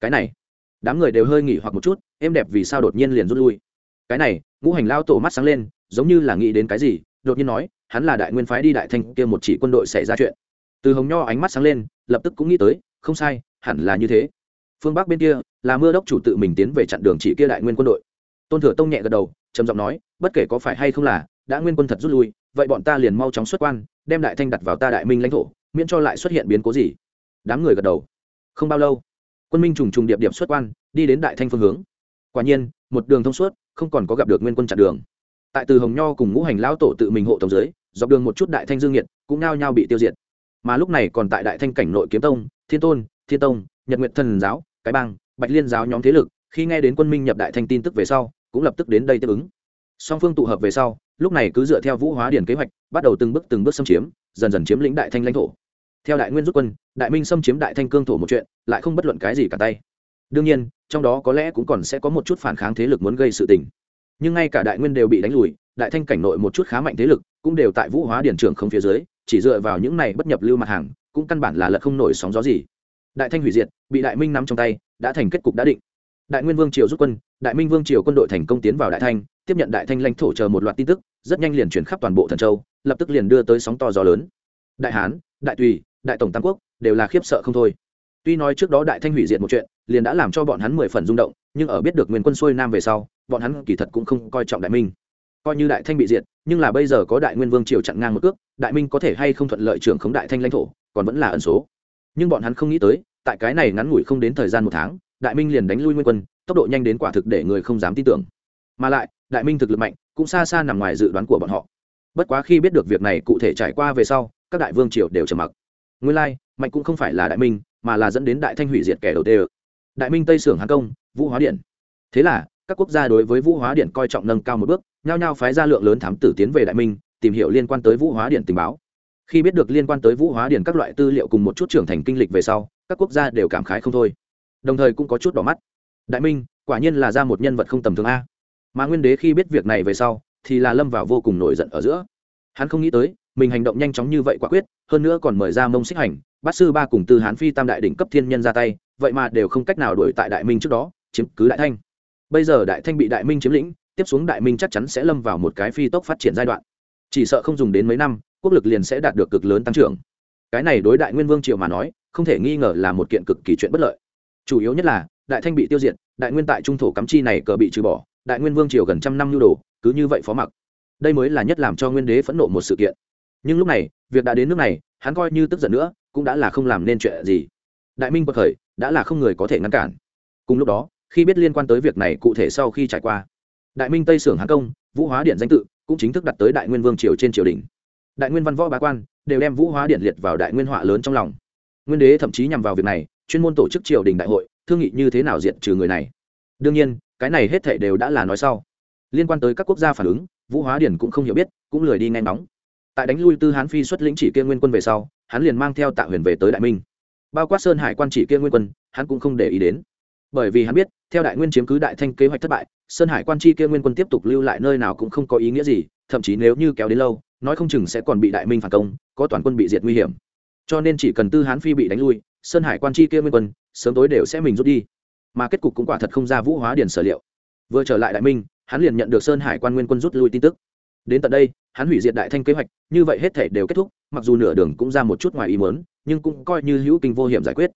Cái này. Đám người đều hơi nghỉ hoặc một chút em đẹp vì sao đột nhiên liền rút lui. Cái này, ngũ hành lao tổ mắt sáng lên, giống như là nghĩ đến cái gì, đột nhiên nói, hắn là đại nguyên phái đi đại thanh kia một chỉ quân đội xảy ra chuyện. Từ hồng nho ánh mắt sáng lên, lập tức cũng nghĩ tới, không sai, hẳn là như thế. Phương bắc bên kia, là mưa đốc chủ tự mình tiến về chặn đường chỉ kia đại nguyên quân đội. Tôn thừa tông nhẹ gật đầu, trầm giọng nói, bất kể có phải hay không là, đã nguyên quân thật rút lui, vậy bọn ta liền mau chóng xuất quan, đem đại thanh đặt vào ta đại minh lãnh thổ, miễn cho lại xuất hiện biến cố gì. Đám người gật đầu. Không bao lâu quân minh trùng trùng điệp điệp xuất quan, đi đến đại thanh phương hướng. Quả nhiên, một đường thông suốt, không còn có gặp được nguyên quân chặn đường. Tại từ hồng nho cùng ngũ hành lão tổ tự mình hộ tổng giới dọc đường một chút đại thanh dương nhiệt cũng nao nhao bị tiêu diệt. Mà lúc này còn tại đại thanh cảnh nội kiếm tông, thiên tôn, thiên tông, nhật nguyện thần giáo, cái bang, bạch liên giáo nhóm thế lực, khi nghe đến quân minh nhập đại thanh tin tức về sau, cũng lập tức đến đây tiếp ứng. Song phương tụ hợp về sau, lúc này cứ dựa theo vũ hóa điển kế hoạch, bắt đầu từng bước từng bước xâm chiếm, dần dần chiếm lĩnh đại thanh lãnh thổ theo đại nguyên rút quân, đại minh xâm chiếm đại thanh cương thổ một chuyện, lại không bất luận cái gì cả tay. Đương nhiên, trong đó có lẽ cũng còn sẽ có một chút phản kháng thế lực muốn gây sự tình. Nhưng ngay cả đại nguyên đều bị đánh lùi, đại thanh cảnh nội một chút khá mạnh thế lực cũng đều tại vũ hóa điển trưởng không phía dưới, chỉ dựa vào những này bất nhập lưu mặt hàng, cũng căn bản là lật không nổi sóng gió gì. Đại thanh hủy diệt, bị đại minh nắm trong tay, đã thành kết cục đã định. Đại nguyên vương triều rút quân, đại minh vương triều quân đội thành công tiến vào đại thanh, tiếp nhận đại thanh lãnh thổ chờ một loạt tin tức, rất nhanh liền chuyển khắp toàn bộ thần châu, lập tức liền đưa tới sóng to gió lớn. Đại hán, đại tùy đại tổng tam quốc, đều là khiếp sợ không thôi. Tuy nói trước đó đại thanh hủy diệt một chuyện, liền đã làm cho bọn hắn mười phần rung động, nhưng ở biết được nguyên quân xuôi nam về sau, bọn hắn kỳ thật cũng không coi trọng đại minh. Coi như đại thanh bị diệt, nhưng là bây giờ có đại nguyên vương triều chặn ngang một cước, đại minh có thể hay không thuận lợi trưởng khống đại thanh lãnh thổ, còn vẫn là ẩn số. Nhưng bọn hắn không nghĩ tới, tại cái này ngắn ngủi không đến thời gian một tháng, đại minh liền đánh lui nguyên quân, tốc độ nhanh đến quả thực để người không dám tin tưởng. Mà lại, đại minh thực lực mạnh, cũng xa xa nằm ngoài dự đoán của bọn họ. Bất quá khi biết được việc này cụ thể trải qua về sau, các đại vương triều đều trầm mặc nguyên lai, mạnh cũng không phải là đại minh, mà là dẫn đến đại thanh hủy diệt kẻ đầu tiên. Đại minh tây sưởng hàng công, vũ hóa điện. Thế là, các quốc gia đối với vũ hóa điện coi trọng nâng cao một bước, nhao nhao phái ra lượng lớn thám tử tiến về đại minh, tìm hiểu liên quan tới vũ hóa điện tình báo. Khi biết được liên quan tới vũ hóa điện các loại tư liệu cùng một chút trưởng thành kinh lịch về sau, các quốc gia đều cảm khái không thôi. Đồng thời cũng có chút đỏ mắt. Đại minh, quả nhiên là ra một nhân vật không tầm thường a. Mà nguyên đế khi biết việc này về sau, thì là lâm vào vô cùng nổi giận ở giữa. Hắn không nghĩ tới mình hành động nhanh chóng như vậy quả quyết, hơn nữa còn mời ra mông xích hành, bát sư ba cùng tư hán phi tam đại đỉnh cấp thiên nhân ra tay, vậy mà đều không cách nào đuổi tại đại minh trước đó, chiếm cứ đại thanh. Bây giờ đại thanh bị đại minh chiếm lĩnh, tiếp xuống đại minh chắc chắn sẽ lâm vào một cái phi tốc phát triển giai đoạn. Chỉ sợ không dùng đến mấy năm, quốc lực liền sẽ đạt được cực lớn tăng trưởng. Cái này đối đại nguyên vương triều mà nói, không thể nghi ngờ là một kiện cực kỳ chuyện bất lợi. Chủ yếu nhất là, đại thanh bị tiêu diệt, đại nguyên tại trung thổ cắm chi này cờ bị trừ bỏ, đại nguyên vương triều gần trăm năm nhu đồ, cứ như vậy phó mặc. Đây mới là nhất làm cho nguyên đế phẫn nộ một sự kiện nhưng lúc này, việc đã đến nước này, hắn coi như tức giận nữa, cũng đã là không làm nên chuyện gì. Đại minh bậc khởi, đã là không người có thể ngăn cản. Cùng lúc đó, khi biết liên quan tới việc này cụ thể sau khi trải qua, đại minh tây sưởng hán công, vũ hóa điện danh tự, cũng chính thức đặt tới đại nguyên vương triều trên triều đình. Đại nguyên văn võ bá quan, đều đem vũ hóa điện liệt vào đại nguyên họa lớn trong lòng. Nguyên đế thậm chí nhằm vào việc này, chuyên môn tổ chức triều đình đại hội, thương nghị như thế nào diện trừ người này. Đương nhiên, cái này hết thảy đều đã là nói sau. Liên quan tới các quốc gia phản ứng, vũ hóa điển cũng không hiểu biết, cũng lười đi nghe nóng tại đánh lui tư hán phi xuất lĩnh chỉ kia nguyên quân về sau, hắn liền mang theo tạ huyền về tới đại minh. Bao quát sơn hải quan chỉ kia nguyên quân, hắn cũng không để ý đến. Bởi vì hắn biết, theo đại nguyên chiếm cứ đại thanh kế hoạch thất bại, sơn hải quan chi kia nguyên quân tiếp tục lưu lại nơi nào cũng không có ý nghĩa gì, thậm chí nếu như kéo đến lâu, nói không chừng sẽ còn bị đại minh phản công, có toàn quân bị diệt nguy hiểm. Cho nên chỉ cần tư hán phi bị đánh lui, sơn hải quan chi kia nguyên quân, sớm tối đều sẽ mình rút đi. Mà kết cục cũng quả thật không ra vũ hóa điển sở liệu. Vừa trở lại đại minh, hắn liền nhận được sơn hải quan nguyên quân rút lui tin tức. Đến tận đây hắn hủy diệt đại thanh kế hoạch, như vậy hết thể đều kết thúc, mặc dù nửa đường cũng ra một chút ngoài ý mớn nhưng cũng coi như hữu kinh vô hiểm giải quyết.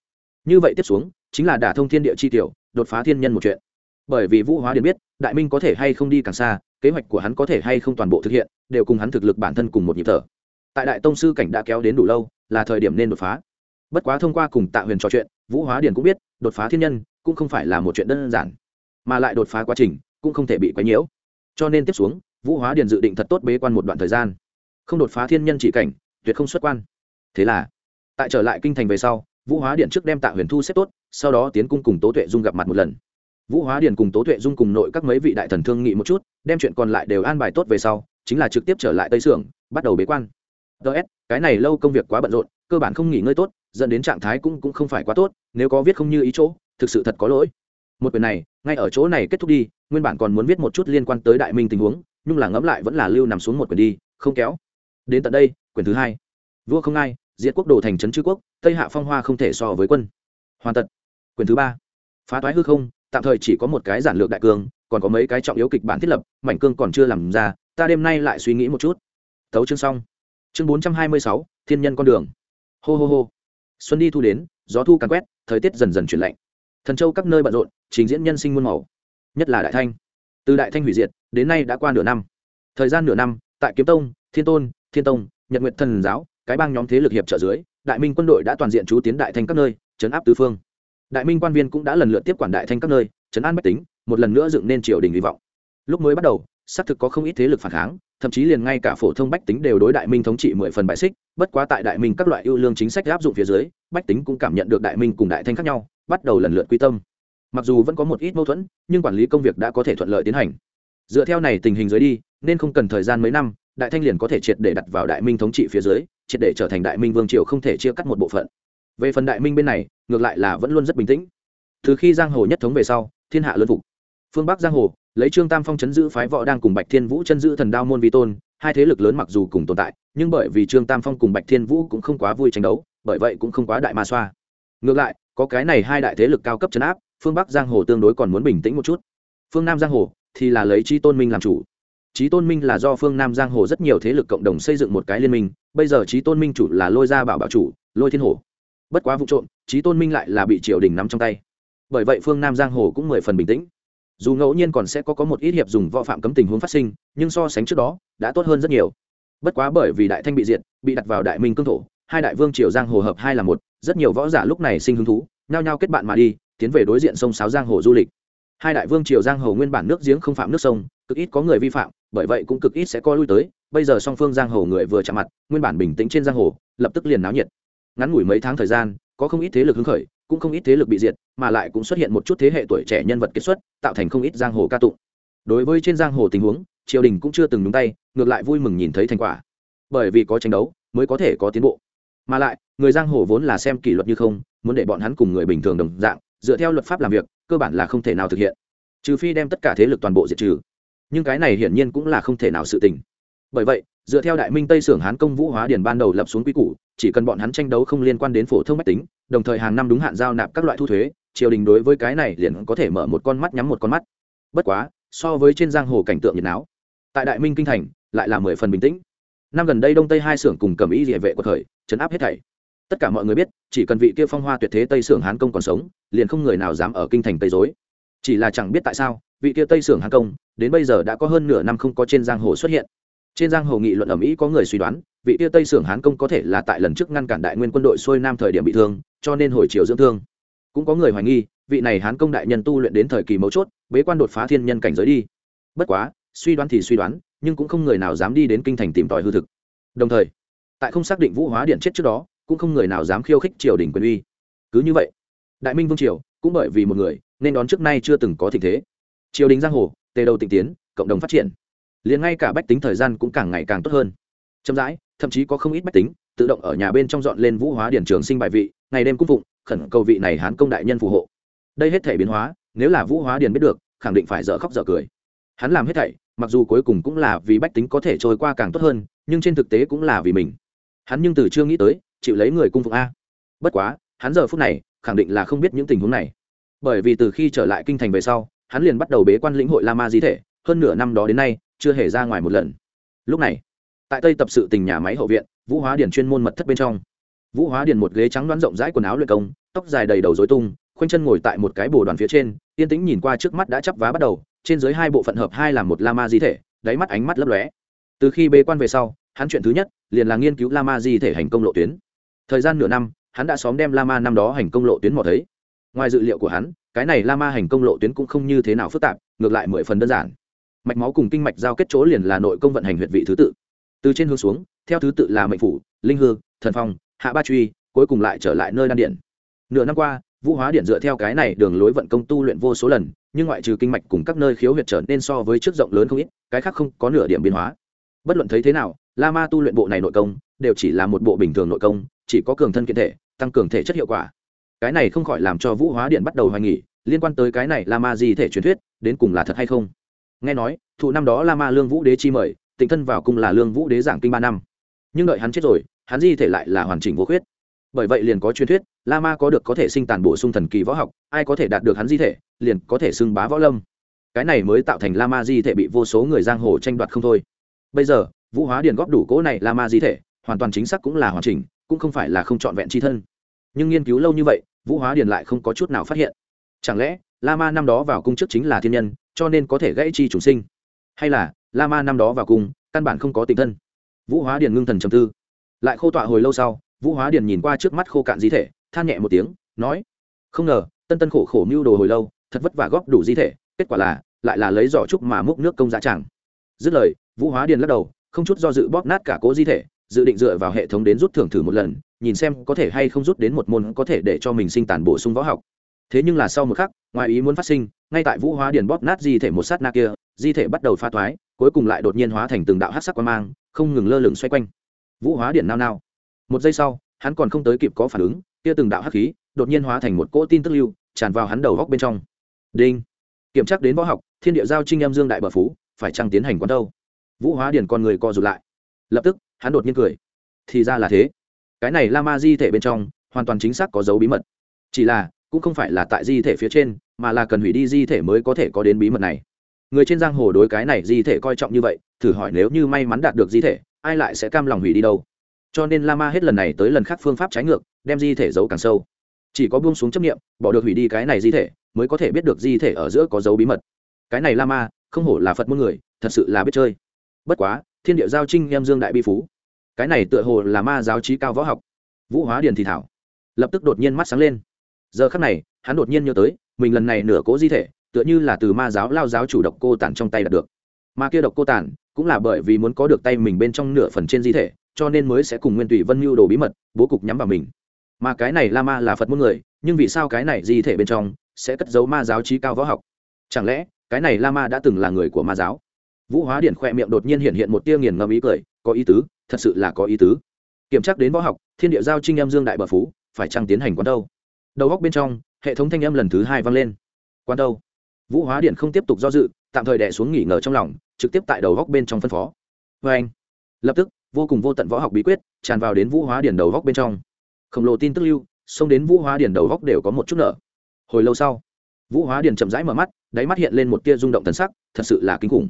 Như vậy tiếp xuống, chính là đả thông thiên địa chi tiểu, đột phá thiên nhân một chuyện. Bởi vì vũ hóa điển biết, đại minh có thể hay không đi càng xa, kế hoạch của hắn có thể hay không toàn bộ thực hiện, đều cùng hắn thực lực bản thân cùng một nhịp thở. Tại đại tông sư cảnh đã kéo đến đủ lâu, là thời điểm nên đột phá. Bất quá thông qua cùng tạ huyền trò chuyện, vũ hóa điển cũng biết, đột phá thiên nhân cũng không phải là một chuyện đơn giản, mà lại đột phá quá trình cũng không thể bị quấy nhiễu. Cho nên tiếp xuống vũ hóa điền dự định thật tốt bế quan một đoạn thời gian. Không đột phá thiên nhân chỉ cảnh, tuyệt không xuất quan. Thế là, tại trở lại kinh thành về sau, vũ hóa điện trước đem tạ huyền thu xếp tốt, sau đó tiến cung cùng tố tuệ dung gặp mặt một lần. Vũ hóa điền cùng tố tuệ dung cùng nội các mấy vị đại thần thương nghị một chút, đem chuyện còn lại đều an bài tốt về sau, chính là trực tiếp trở lại tây sưởng, bắt đầu bế quan. Ts cái này lâu công việc quá bận rộn, cơ bản không nghỉ ngơi tốt, dẫn đến trạng thái cũng cũng không phải quá tốt, nếu có viết không như ý chỗ, thực sự thật có lỗi. Một quyền này, ngay ở chỗ này kết thúc đi, nguyên bản còn muốn viết một chút liên quan tới đại minh tình huống nhưng là ngẫm lại vẫn là lưu nằm xuống một quyền đi, không kéo. Đến tận đây quyền thứ hai. Vua không ai, diệt quốc đồ thành trấn chư quốc, tây hạ phong hoa không thể so với quân. Hoàn tật quyền thứ ba. Phá toái hư không, tạm thời chỉ có một cái giản lược đại cương, còn có mấy cái trọng yếu kịch bản thiết lập, mảnh cương còn chưa làm ra, ta đêm nay lại suy nghĩ một chút. Tấu chương xong. Chương bốn trăm hai mươi sáu, thiên nhân con đường. Hô hô hô. Xuân đi thu đến, gió thu càn quét, thời tiết dần dần chuyển lạnh. Thần châu các nơi bận rộn, trình diễn nhân sinh muôn màu. Nhất là đại thanh từ đại thanh hủy diệt, đến nay đã qua nửa năm. Thời gian nửa năm, tại kiếm tông, thiên tôn, thiên tông, nhật nguyện thần giáo, cái bang nhóm thế lực hiệp trợ dưới, đại minh quân đội đã toàn diện trú tiến đại thanh các nơi chấn áp tứ phương. Đại minh quan viên cũng đã lần lượt tiếp quản đại thanh các nơi chấn an bách tính, một lần nữa dựng nên triều đình hy vọng. Lúc mới bắt đầu, xác thực có không ít thế lực phản kháng, thậm chí liền ngay cả phổ thông bách tính đều đối đại minh thống trị mười phần bại xích, bất quá tại đại minh các loại ưu lương chính sách áp dụng phía dưới, bách tính cũng cảm nhận được đại minh cùng đại thanh khác nhau, bắt đầu lần lượt quy tâm mặc dù vẫn có một ít mâu thuẫn, nhưng quản lý công việc đã có thể thuận lợi tiến hành. Dựa theo này tình hình dưới đi, nên không cần thời gian mấy năm, đại thanh liền có thể triệt để đặt vào đại minh thống trị phía dưới, triệt để trở thành đại minh vương triều không thể chia cắt một bộ phận. Về phần đại minh bên này, ngược lại là vẫn luôn rất bình tĩnh. Từ khi giang hồ nhất thống về sau, thiên hạ luân phục. Phương bắc giang hồ, lấy trương tam phong chấn giữ phái võ đang cùng bạch thiên vũ chân giữ thần đao môn vi tôn, hai thế lực lớn mặc dù cùng tồn tại, nhưng bởi vì trương tam phong cùng bạch thiên vũ cũng không quá vui tranh đấu, bởi vậy cũng không quá đại ma xoa. Ngược lại, có cái này hai đại thế lực cao cấp chấn áp phương bắc giang hồ tương đối còn muốn bình tĩnh một chút. Phương nam giang hồ thì là lấy trí tôn minh làm chủ. Trí tôn minh là do phương nam giang hồ rất nhiều thế lực cộng đồng xây dựng một cái liên minh, bây giờ trí tôn minh chủ là lôi gia bảo bảo chủ, lôi thiên hồ. Bất quá vụ trộm trí tôn minh lại là bị triều đình nắm trong tay. Bởi vậy phương nam giang hồ cũng mười phần bình tĩnh. Dù ngẫu nhiên còn sẽ có có một ít hiệp dùng võ phạm cấm tình huống phát sinh, nhưng so sánh trước đó, đã tốt hơn rất nhiều. Bất quá bởi vì đại thanh bị diệt, bị đặt vào đại minh cương thổ, hai đại vương triều giang hồ hợp hai là một, rất nhiều võ giả lúc này sinh hứng thú, nhao nhao kết bạn mà đi tiến về đối diện sông sáo giang hồ du lịch. Hai đại vương triều giang hồ nguyên bản nước giếng không phạm nước sông, cực ít có người vi phạm, bởi vậy cũng cực ít sẽ coi lui tới. Bây giờ song phương giang hồ người vừa chạm mặt, nguyên bản bình tĩnh trên giang hồ, lập tức liền náo nhiệt. Ngắn ngủi mấy tháng thời gian, có không ít thế lực hứng khởi, cũng không ít thế lực bị diệt, mà lại cũng xuất hiện một chút thế hệ tuổi trẻ nhân vật kết xuất, tạo thành không ít giang hồ ca tụng. Đối với trên giang hồ tình huống, triều đình cũng chưa từng nhúng tay, ngược lại vui mừng nhìn thấy thành quả. Bởi vì có tranh đấu, mới có thể có tiến bộ. Mà lại, người giang hồ vốn là xem kỷ luật như không, muốn để bọn hắn cùng người bình thường đồng dạng dựa theo luật pháp làm việc, cơ bản là không thể nào thực hiện. Trừ phi đem tất cả thế lực toàn bộ diệt trừ. Nhưng cái này hiển nhiên cũng là không thể nào sự tình. Bởi vậy, dựa theo đại minh tây sưởng hán công vũ hóa điền ban đầu lập xuống quy củ, chỉ cần bọn hắn tranh đấu không liên quan đến phổ thông mách tính, đồng thời hàng năm đúng hạn giao nạp các loại thu thuế, triều đình đối với cái này liền có thể mở một con mắt nhắm một con mắt. Bất quá, so với trên giang hồ cảnh tượng nhiệt náo, tại đại minh kinh thành, lại là mười phần bình tĩnh. Năm gần đây đông tây hai xưởng cùng cầm ý địa vệ của thời chấn áp hết thảy. Tất cả mọi người biết, chỉ cần vị kia phong hoa tuyệt thế tây xưởng hán công còn sống liền không người nào dám ở kinh thành tây dối. Chỉ là chẳng biết tại sao, vị kia tây sưởng hán công, đến bây giờ đã có hơn nửa năm không có trên giang hồ xuất hiện. Trên giang hồ nghị luận ở mỹ có người suy đoán, vị kia tây sưởng hán công có thể là tại lần trước ngăn cản đại nguyên quân đội xuôi nam thời điểm bị thương, cho nên hồi chiều dưỡng thương. Cũng có người hoài nghi, vị này hán công đại nhân tu luyện đến thời kỳ mấu chốt, bế quan đột phá thiên nhân cảnh giới đi. Bất quá, suy đoán thì suy đoán, nhưng cũng không người nào dám đi đến kinh thành tìm tòi hư thực. Đồng thời, tại không xác định vũ hóa điện chết trước đó, cũng không người nào dám khiêu khích triều đình quyền uy. Cứ như vậy đại minh vương triều cũng bởi vì một người nên đón trước nay chưa từng có tình thế. Triều đình giang hồ, tề đầu tịnh tiến, cộng đồng phát triển. Liền ngay cả bách tính thời gian cũng càng ngày càng tốt hơn. Chậm rãi, thậm chí có không ít bách tính tự động ở nhà bên trong dọn lên vũ hóa điển trường sinh bài vị, ngày đêm cung phụng, khẩn cầu vị này hán công đại nhân phù hộ. Đây hết thể biến hóa, nếu là vũ hóa điển biết được, khẳng định phải dở khóc dở cười. Hắn làm hết thảy, mặc dù cuối cùng cũng là vì bách tính có thể trôi qua càng tốt hơn, nhưng trên thực tế cũng là vì mình. Hắn nhưng từ chưa nghĩ tới, chịu lấy người cung phụng a. Bất quá, hắn giờ phút này khẳng định là không biết những tình huống này. Bởi vì từ khi trở lại kinh thành về sau, hắn liền bắt đầu bế quan lĩnh hội la ma di thể, hơn nửa năm đó đến nay, chưa hề ra ngoài một lần. Lúc này, tại tây tập sự tình nhà máy hậu viện, vũ hóa điển chuyên môn mật thất bên trong. Vũ hóa điển một ghế trắng đoán rộng rãi quần áo luyện công, tóc dài đầy đầu dối tung, khoanh chân ngồi tại một cái bồ đoàn phía trên, yên tĩnh nhìn qua trước mắt đã chắp vá bắt đầu, trên dưới hai bộ phận hợp hai là một la ma di thể, đáy mắt ánh mắt lấp lóe. Từ khi bế quan về sau, hắn chuyện thứ nhất liền là nghiên cứu la ma di thể hành công lộ tuyến. Thời gian nửa năm hắn đã xóm đem la ma năm đó hành công lộ tuyến mò thấy. Ngoài dự liệu của hắn, cái này la ma hành công lộ tuyến cũng không như thế nào phức tạp, ngược lại mười phần đơn giản. Mạch máu cùng kinh mạch giao kết chỗ liền là nội công vận hành huyệt vị thứ tự. Từ trên hướng xuống, theo thứ tự là mệnh phủ, linh hư, thần phong, hạ ba truy, cuối cùng lại trở lại nơi đan điện. Nửa năm qua, vũ hóa điện dựa theo cái này đường lối vận công tu luyện vô số lần, nhưng ngoại trừ kinh mạch cùng các nơi khiếu huyệt trở nên so với trước rộng lớn không ít, cái khác không có nửa điểm biến hóa. Bất luận thấy thế nào la ma tu luyện bộ này nội công, đều chỉ là một bộ bình thường nội công, chỉ có cường thân kiện thể tăng cường thể chất hiệu quả. Cái này không khỏi làm cho vũ hóa điện bắt đầu hoài nghỉ liên quan tới cái này là ma di thể truyền thuyết, đến cùng là thật hay không? Nghe nói, thụ năm đó la ma lương vũ đế chi mời, tịnh thân vào cung là lương vũ đế giảng kinh ba năm. Nhưng đợi hắn chết rồi, hắn di thể lại là hoàn chỉnh vô khuyết. Bởi vậy liền có truyền thuyết, la ma có được có thể sinh tàn bổ sung thần kỳ võ học, ai có thể đạt được hắn di thể, liền có thể xưng bá võ lâm. Cái này mới tạo thành la ma di thể bị vô số người giang hồ tranh đoạt không thôi. Bây giờ, vũ hóa điền góp đủ cỗ này la ma di thể, hoàn toàn chính xác cũng là hoàn chỉnh cũng không phải là không trọn vẹn chi thân. Nhưng nghiên cứu lâu như vậy, vũ hóa điền lại không có chút nào phát hiện. Chẳng lẽ la ma năm đó vào cung trước chính là thiên nhân, cho nên có thể gãy chi chủ sinh? Hay là la ma năm đó vào cung, căn bản không có tình thân? Vũ hóa điền ngưng thần trầm tư. Lại khô tọa hồi lâu sau, vũ hóa điền nhìn qua trước mắt khô cạn di thể, than nhẹ một tiếng, nói, không ngờ, tân tân khổ khổ mưu đồ hồi lâu, thật vất vả góp đủ di thể, kết quả là, lại là lấy giỏ trúc mà múc nước công giá chẳng. Dứt lời, vũ hóa điền lắc đầu, không chút do dự bóp nát cả cố di thể dự định dựa vào hệ thống đến rút thưởng thử một lần, nhìn xem có thể hay không rút đến một môn có thể để cho mình sinh tàn bổ sung võ học. Thế nhưng là sau một khắc, ngoài ý muốn phát sinh, ngay tại vũ hóa điền bóp nát di thể một sát na kia, di thể bắt đầu pha thoái cuối cùng lại đột nhiên hóa thành từng đạo hát sắc quan mang, không ngừng lơ lửng xoay quanh. Vũ hóa điền nao nao. Một giây sau, hắn còn không tới kịp có phản ứng, kia từng đạo hắc khí đột nhiên hóa thành một cỗ tin tức lưu, tràn vào hắn đầu góc bên trong. Đinh. Kiểm tra đến võ học, thiên địa giao trinh em dương đại bờ phú, phải chăng tiến hành quán đâu? Vũ hóa điền con người co rụt lại. Lập tức hắn đột nhiên cười. Thì ra là thế. Cái này la ma di thể bên trong, hoàn toàn chính xác có dấu bí mật. Chỉ là, cũng không phải là tại di thể phía trên, mà là cần hủy đi di thể mới có thể có đến bí mật này. Người trên giang hồ đối cái này di thể coi trọng như vậy, thử hỏi nếu như may mắn đạt được di thể, ai lại sẽ cam lòng hủy đi đâu? Cho nên la ma hết lần này tới lần khác phương pháp trái ngược, đem di thể giấu càng sâu. Chỉ có buông xuống chấp nghiệm bỏ được hủy đi cái này di thể, mới có thể biết được di thể ở giữa có dấu bí mật. Cái này la ma không hổ là phật muôn người, thật sự là biết chơi. Bất quá, thiên địa giao trinh em dương đại bi phú cái này tựa hồ là ma giáo trí cao võ học. Vũ hóa điền thì thảo. Lập tức đột nhiên mắt sáng lên. Giờ khắc này, hắn đột nhiên nhớ tới, mình lần này nửa cố di thể, tựa như là từ ma giáo lao giáo chủ độc cô tản trong tay đạt được. Ma kia độc cô tản, cũng là bởi vì muốn có được tay mình bên trong nửa phần trên di thể, cho nên mới sẽ cùng nguyên tùy vân mưu đồ bí mật, bố cục nhắm vào mình. Mà cái này la ma là phật muôn người, nhưng vì sao cái này di thể bên trong sẽ cất giấu ma giáo trí cao võ học? Chẳng lẽ, cái này la ma đã từng là người của ma giáo? Vũ hóa điển khoe miệng đột nhiên hiện hiện một tia nghiền ngẫm ý cười có ý tứ, thật sự là có ý tứ. Kiểm tra đến võ học, thiên địa giao trinh em dương đại bờ phú, phải chăng tiến hành quán đâu? Đầu góc bên trong, hệ thống thanh âm lần thứ hai vang lên. Quán đâu? Vũ hóa điện không tiếp tục do dự, tạm thời đẻ xuống nghỉ ngờ trong lòng, trực tiếp tại đầu góc bên trong phân phó. Vê anh, lập tức, vô cùng vô tận võ học bí quyết, tràn vào đến vũ hóa điển đầu góc bên trong. Khổng lồ tin tức lưu, xông đến vũ hóa điển đầu góc đều có một chút nợ. hồi lâu sau, vũ hóa điển chậm rãi mở mắt, đáy mắt hiện lên một tia rung động thần sắc, thật sự là kinh khủng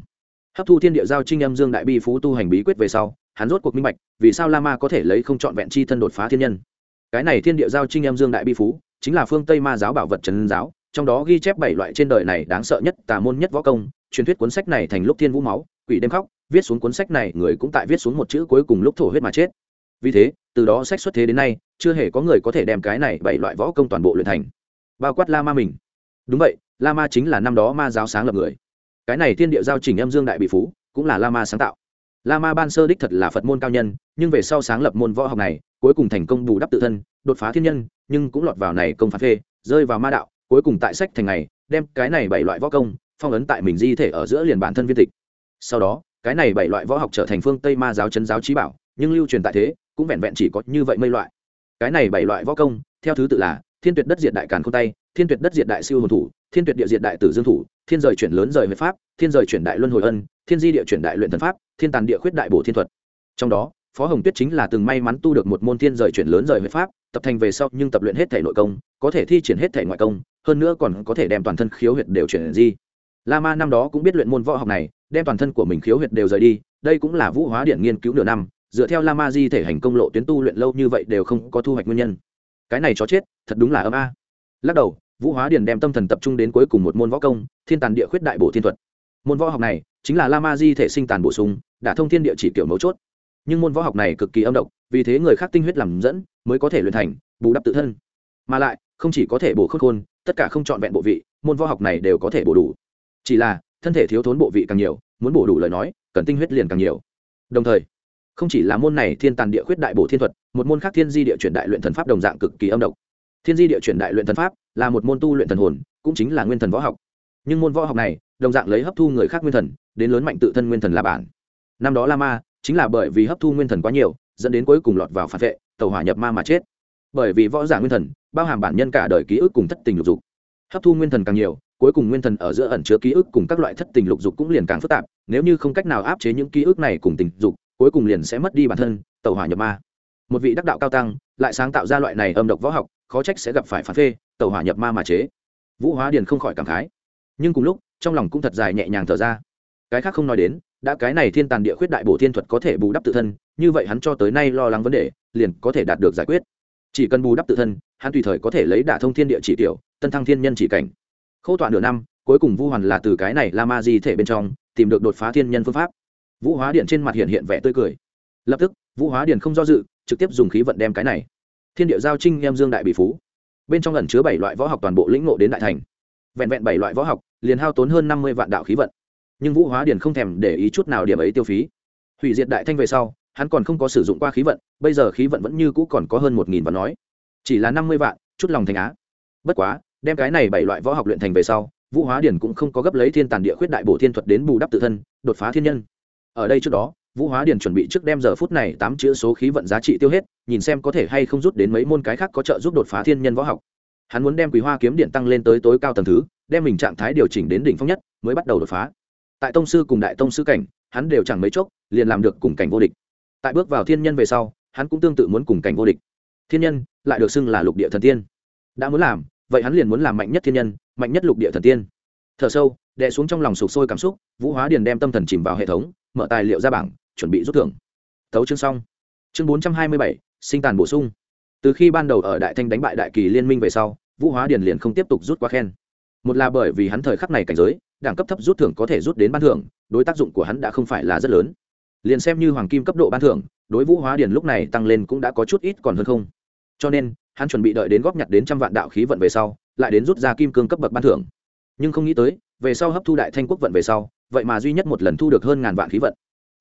hấp thu thiên địa giao trinh âm dương đại bi phú tu hành bí quyết về sau, hắn rốt cuộc minh bạch, vì sao la ma có thể lấy không trọn vẹn chi thân đột phá thiên nhân. Cái này thiên địa giao trinh âm dương đại bi phú, chính là phương tây ma giáo bảo vật trần giáo, trong đó ghi chép bảy loại trên đời này đáng sợ nhất tà môn nhất võ công, truyền thuyết cuốn sách này thành lúc thiên vũ máu, quỷ đêm khóc, viết xuống cuốn sách này người cũng tại viết xuống một chữ cuối cùng lúc thổ huyết mà chết. Vì thế, từ đó sách xuất thế đến nay, chưa hề có người có thể đem cái này bảy loại võ công toàn bộ luyện thành. Bao quát la ma mình. Đúng vậy la ma chính là năm đó ma giáo sáng lập người cái này thiên địa giao trình âm dương đại bị phú, cũng là la ma sáng tạo. La ma ban sơ đích thật là phật môn cao nhân, nhưng về sau sáng lập môn võ học này, cuối cùng thành công bù đắp tự thân, đột phá thiên nhân, nhưng cũng lọt vào này công phạt phê, rơi vào ma đạo, cuối cùng tại sách thành này đem cái này bảy loại võ công, phong ấn tại mình di thể ở giữa liền bản thân viên tịch. Sau đó, cái này bảy loại võ học trở thành phương tây ma giáo chân giáo trí bảo, nhưng lưu truyền tại thế, cũng vẹn vẹn chỉ có như vậy mây loại. Cái này bảy loại võ công, theo thứ tự là thiên tuyệt đất diệt đại càn không tay, thiên tuyệt đất diệt đại siêu hồn thủ, thiên tuyệt địa diệt đại tử dương thủ thiên rời chuyển lớn rời về pháp, thiên rời chuyển đại luân hồi ân, thiên di địa chuyển đại luyện thần pháp, thiên tàn địa khuyết đại bổ thiên thuật. Trong đó, phó hồng tuyết chính là từng may mắn tu được một môn thiên rời chuyển lớn rời về pháp, tập thành về sau nhưng tập luyện hết thể nội công, có thể thi triển hết thể ngoại công, hơn nữa còn có thể đem toàn thân khiếu huyệt đều chuyển di. La ma năm đó cũng biết luyện môn võ học này, đem toàn thân của mình khiếu huyệt đều rời đi, đây cũng là vũ hóa điện nghiên cứu nửa năm, dựa theo la ma di thể hành công lộ tuyến tu luyện lâu như vậy đều không có thu hoạch nguyên nhân. Cái này cho chết, thật đúng là âm a. Lắc đầu vũ hóa điền đem tâm thần tập trung đến cuối cùng một môn võ công, thiên tàn địa khuyết đại bổ thiên thuật. Môn võ học này chính là la ma di thể sinh tàn bổ sung, đã thông thiên địa chỉ kiểu mấu chốt. Nhưng môn võ học này cực kỳ âm độc, vì thế người khác tinh huyết làm dẫn, mới có thể luyện thành, bù đắp tự thân. Mà lại, không chỉ có thể bổ khôn khôn, tất cả không trọn vẹn bộ vị, môn võ học này đều có thể bổ đủ. Chỉ là, thân thể thiếu thốn bộ vị càng nhiều, muốn bổ đủ lời nói, cần tinh huyết liền càng nhiều. Đồng thời, không chỉ là môn này thiên tàn địa khuyết đại bổ thiên thuật, một môn khác thiên di địa chuyển đại luyện thần pháp đồng dạng cực kỳ âm độc thiên di địa chuyển đại luyện thần pháp, là một môn tu luyện thần hồn, cũng chính là nguyên thần võ học. Nhưng môn võ học này, đồng dạng lấy hấp thu người khác nguyên thần, đến lớn mạnh tự thân nguyên thần là bản. Năm đó la ma, chính là bởi vì hấp thu nguyên thần quá nhiều, dẫn đến cuối cùng lọt vào phản vệ tàu hỏa nhập ma mà chết. Bởi vì võ giả nguyên thần, bao hàm bản nhân cả đời ký ức cùng thất tình lục dục. Hấp thu nguyên thần càng nhiều, cuối cùng nguyên thần ở giữa ẩn chứa ký ức cùng các loại thất tình lục dục cũng liền càng phức tạp, nếu như không cách nào áp chế những ký ức này cùng tình dục, cuối cùng liền sẽ mất đi bản thân tàu hỏa nhập ma. Một vị đắc đạo cao tăng, lại sáng tạo ra loại này âm độc võ học khó trách sẽ gặp phải phản phê tàu hỏa nhập ma mà chế. Vũ hóa điền không khỏi cảm khái. Nhưng cùng lúc, trong lòng cũng thật dài nhẹ nhàng thở ra. Cái khác không nói đến, đã cái này thiên tàn địa khuyết đại bổ thiên thuật có thể bù đắp tự thân, như vậy hắn cho tới nay lo lắng vấn đề, liền có thể đạt được giải quyết. Chỉ cần bù đắp tự thân, hắn tùy thời có thể lấy đả thông thiên địa chỉ tiểu, tân thăng thiên nhân chỉ cảnh. Khâu tọa nửa năm, cuối cùng vu hoàn là từ cái này la ma di thể bên trong, tìm được đột phá thiên nhân phương pháp. Vũ hóa điện trên mặt hiện hiện vẻ tươi cười. Lập tức, vũ hóa điện không do dự, trực tiếp dùng khí vận đem cái này thiên địa giao trinh em dương đại bị phú. Bên trong lần chứa bảy loại võ học toàn bộ lĩnh ngộ đến đại thành. Vẹn vẹn bảy loại võ học, liền hao tốn hơn năm mươi vạn đạo khí vận. Nhưng vũ hóa điền không thèm để ý chút nào điểm ấy tiêu phí. Hủy diệt đại thanh về sau, hắn còn không có sử dụng qua khí vận, bây giờ khí vận vẫn như cũ còn có hơn một nghìn và nói. Chỉ là năm mươi vạn, chút lòng thành á. Bất quá, đem cái này bảy loại võ học luyện thành về sau, vũ hóa điển cũng không có gấp lấy thiên tàn địa khuyết đại bổ thiên thuật đến bù đắp tự thân, đột phá thiên nhân. Ở đây trước đó vũ hóa Điền chuẩn bị trước đem giờ phút này tám chữ số khí vận giá trị tiêu hết, nhìn xem có thể hay không rút đến mấy môn cái khác có trợ giúp đột phá thiên nhân võ học. Hắn muốn đem quý hoa kiếm điện tăng lên tới tối cao tầng thứ, đem mình trạng thái điều chỉnh đến đỉnh phong nhất, mới bắt đầu đột phá. Tại tông sư cùng đại tông sư cảnh, hắn đều chẳng mấy chốc liền làm được cùng cảnh vô địch. Tại bước vào thiên nhân về sau, hắn cũng tương tự muốn cùng cảnh vô địch. Thiên nhân lại được xưng là lục địa thần tiên. Đã muốn làm, vậy hắn liền muốn làm mạnh nhất thiên nhân, mạnh nhất lục địa thần tiên. Thở sâu, đè xuống trong lòng sụp sôi cảm xúc, vũ hóa điền đem tâm thần chìm vào hệ thống, mở tài liệu ra bảng chuẩn bị rút thưởng. Tấu chương xong. Chương bốn trăm hai mươi bảy, sinh tàn bổ sung. Từ khi ban đầu ở đại thanh đánh bại đại kỳ liên minh về sau, vũ hóa điền liền không tiếp tục rút quá khen. Một là bởi vì hắn thời khắc này cảnh giới, đẳng cấp thấp rút thưởng có thể rút đến ban thưởng, đối tác dụng của hắn đã không phải là rất lớn. Liền xem như hoàng kim cấp độ ban thưởng, đối vũ hóa điền lúc này tăng lên cũng đã có chút ít còn hơn không. Cho nên, hắn chuẩn bị đợi đến góp nhặt đến trăm vạn đạo khí vận về sau, lại đến rút ra kim cương cấp bậc ban thưởng. Nhưng không nghĩ tới, về sau hấp thu đại thanh quốc vận về sau, vậy mà duy nhất một lần thu được hơn ngàn vạn khí vận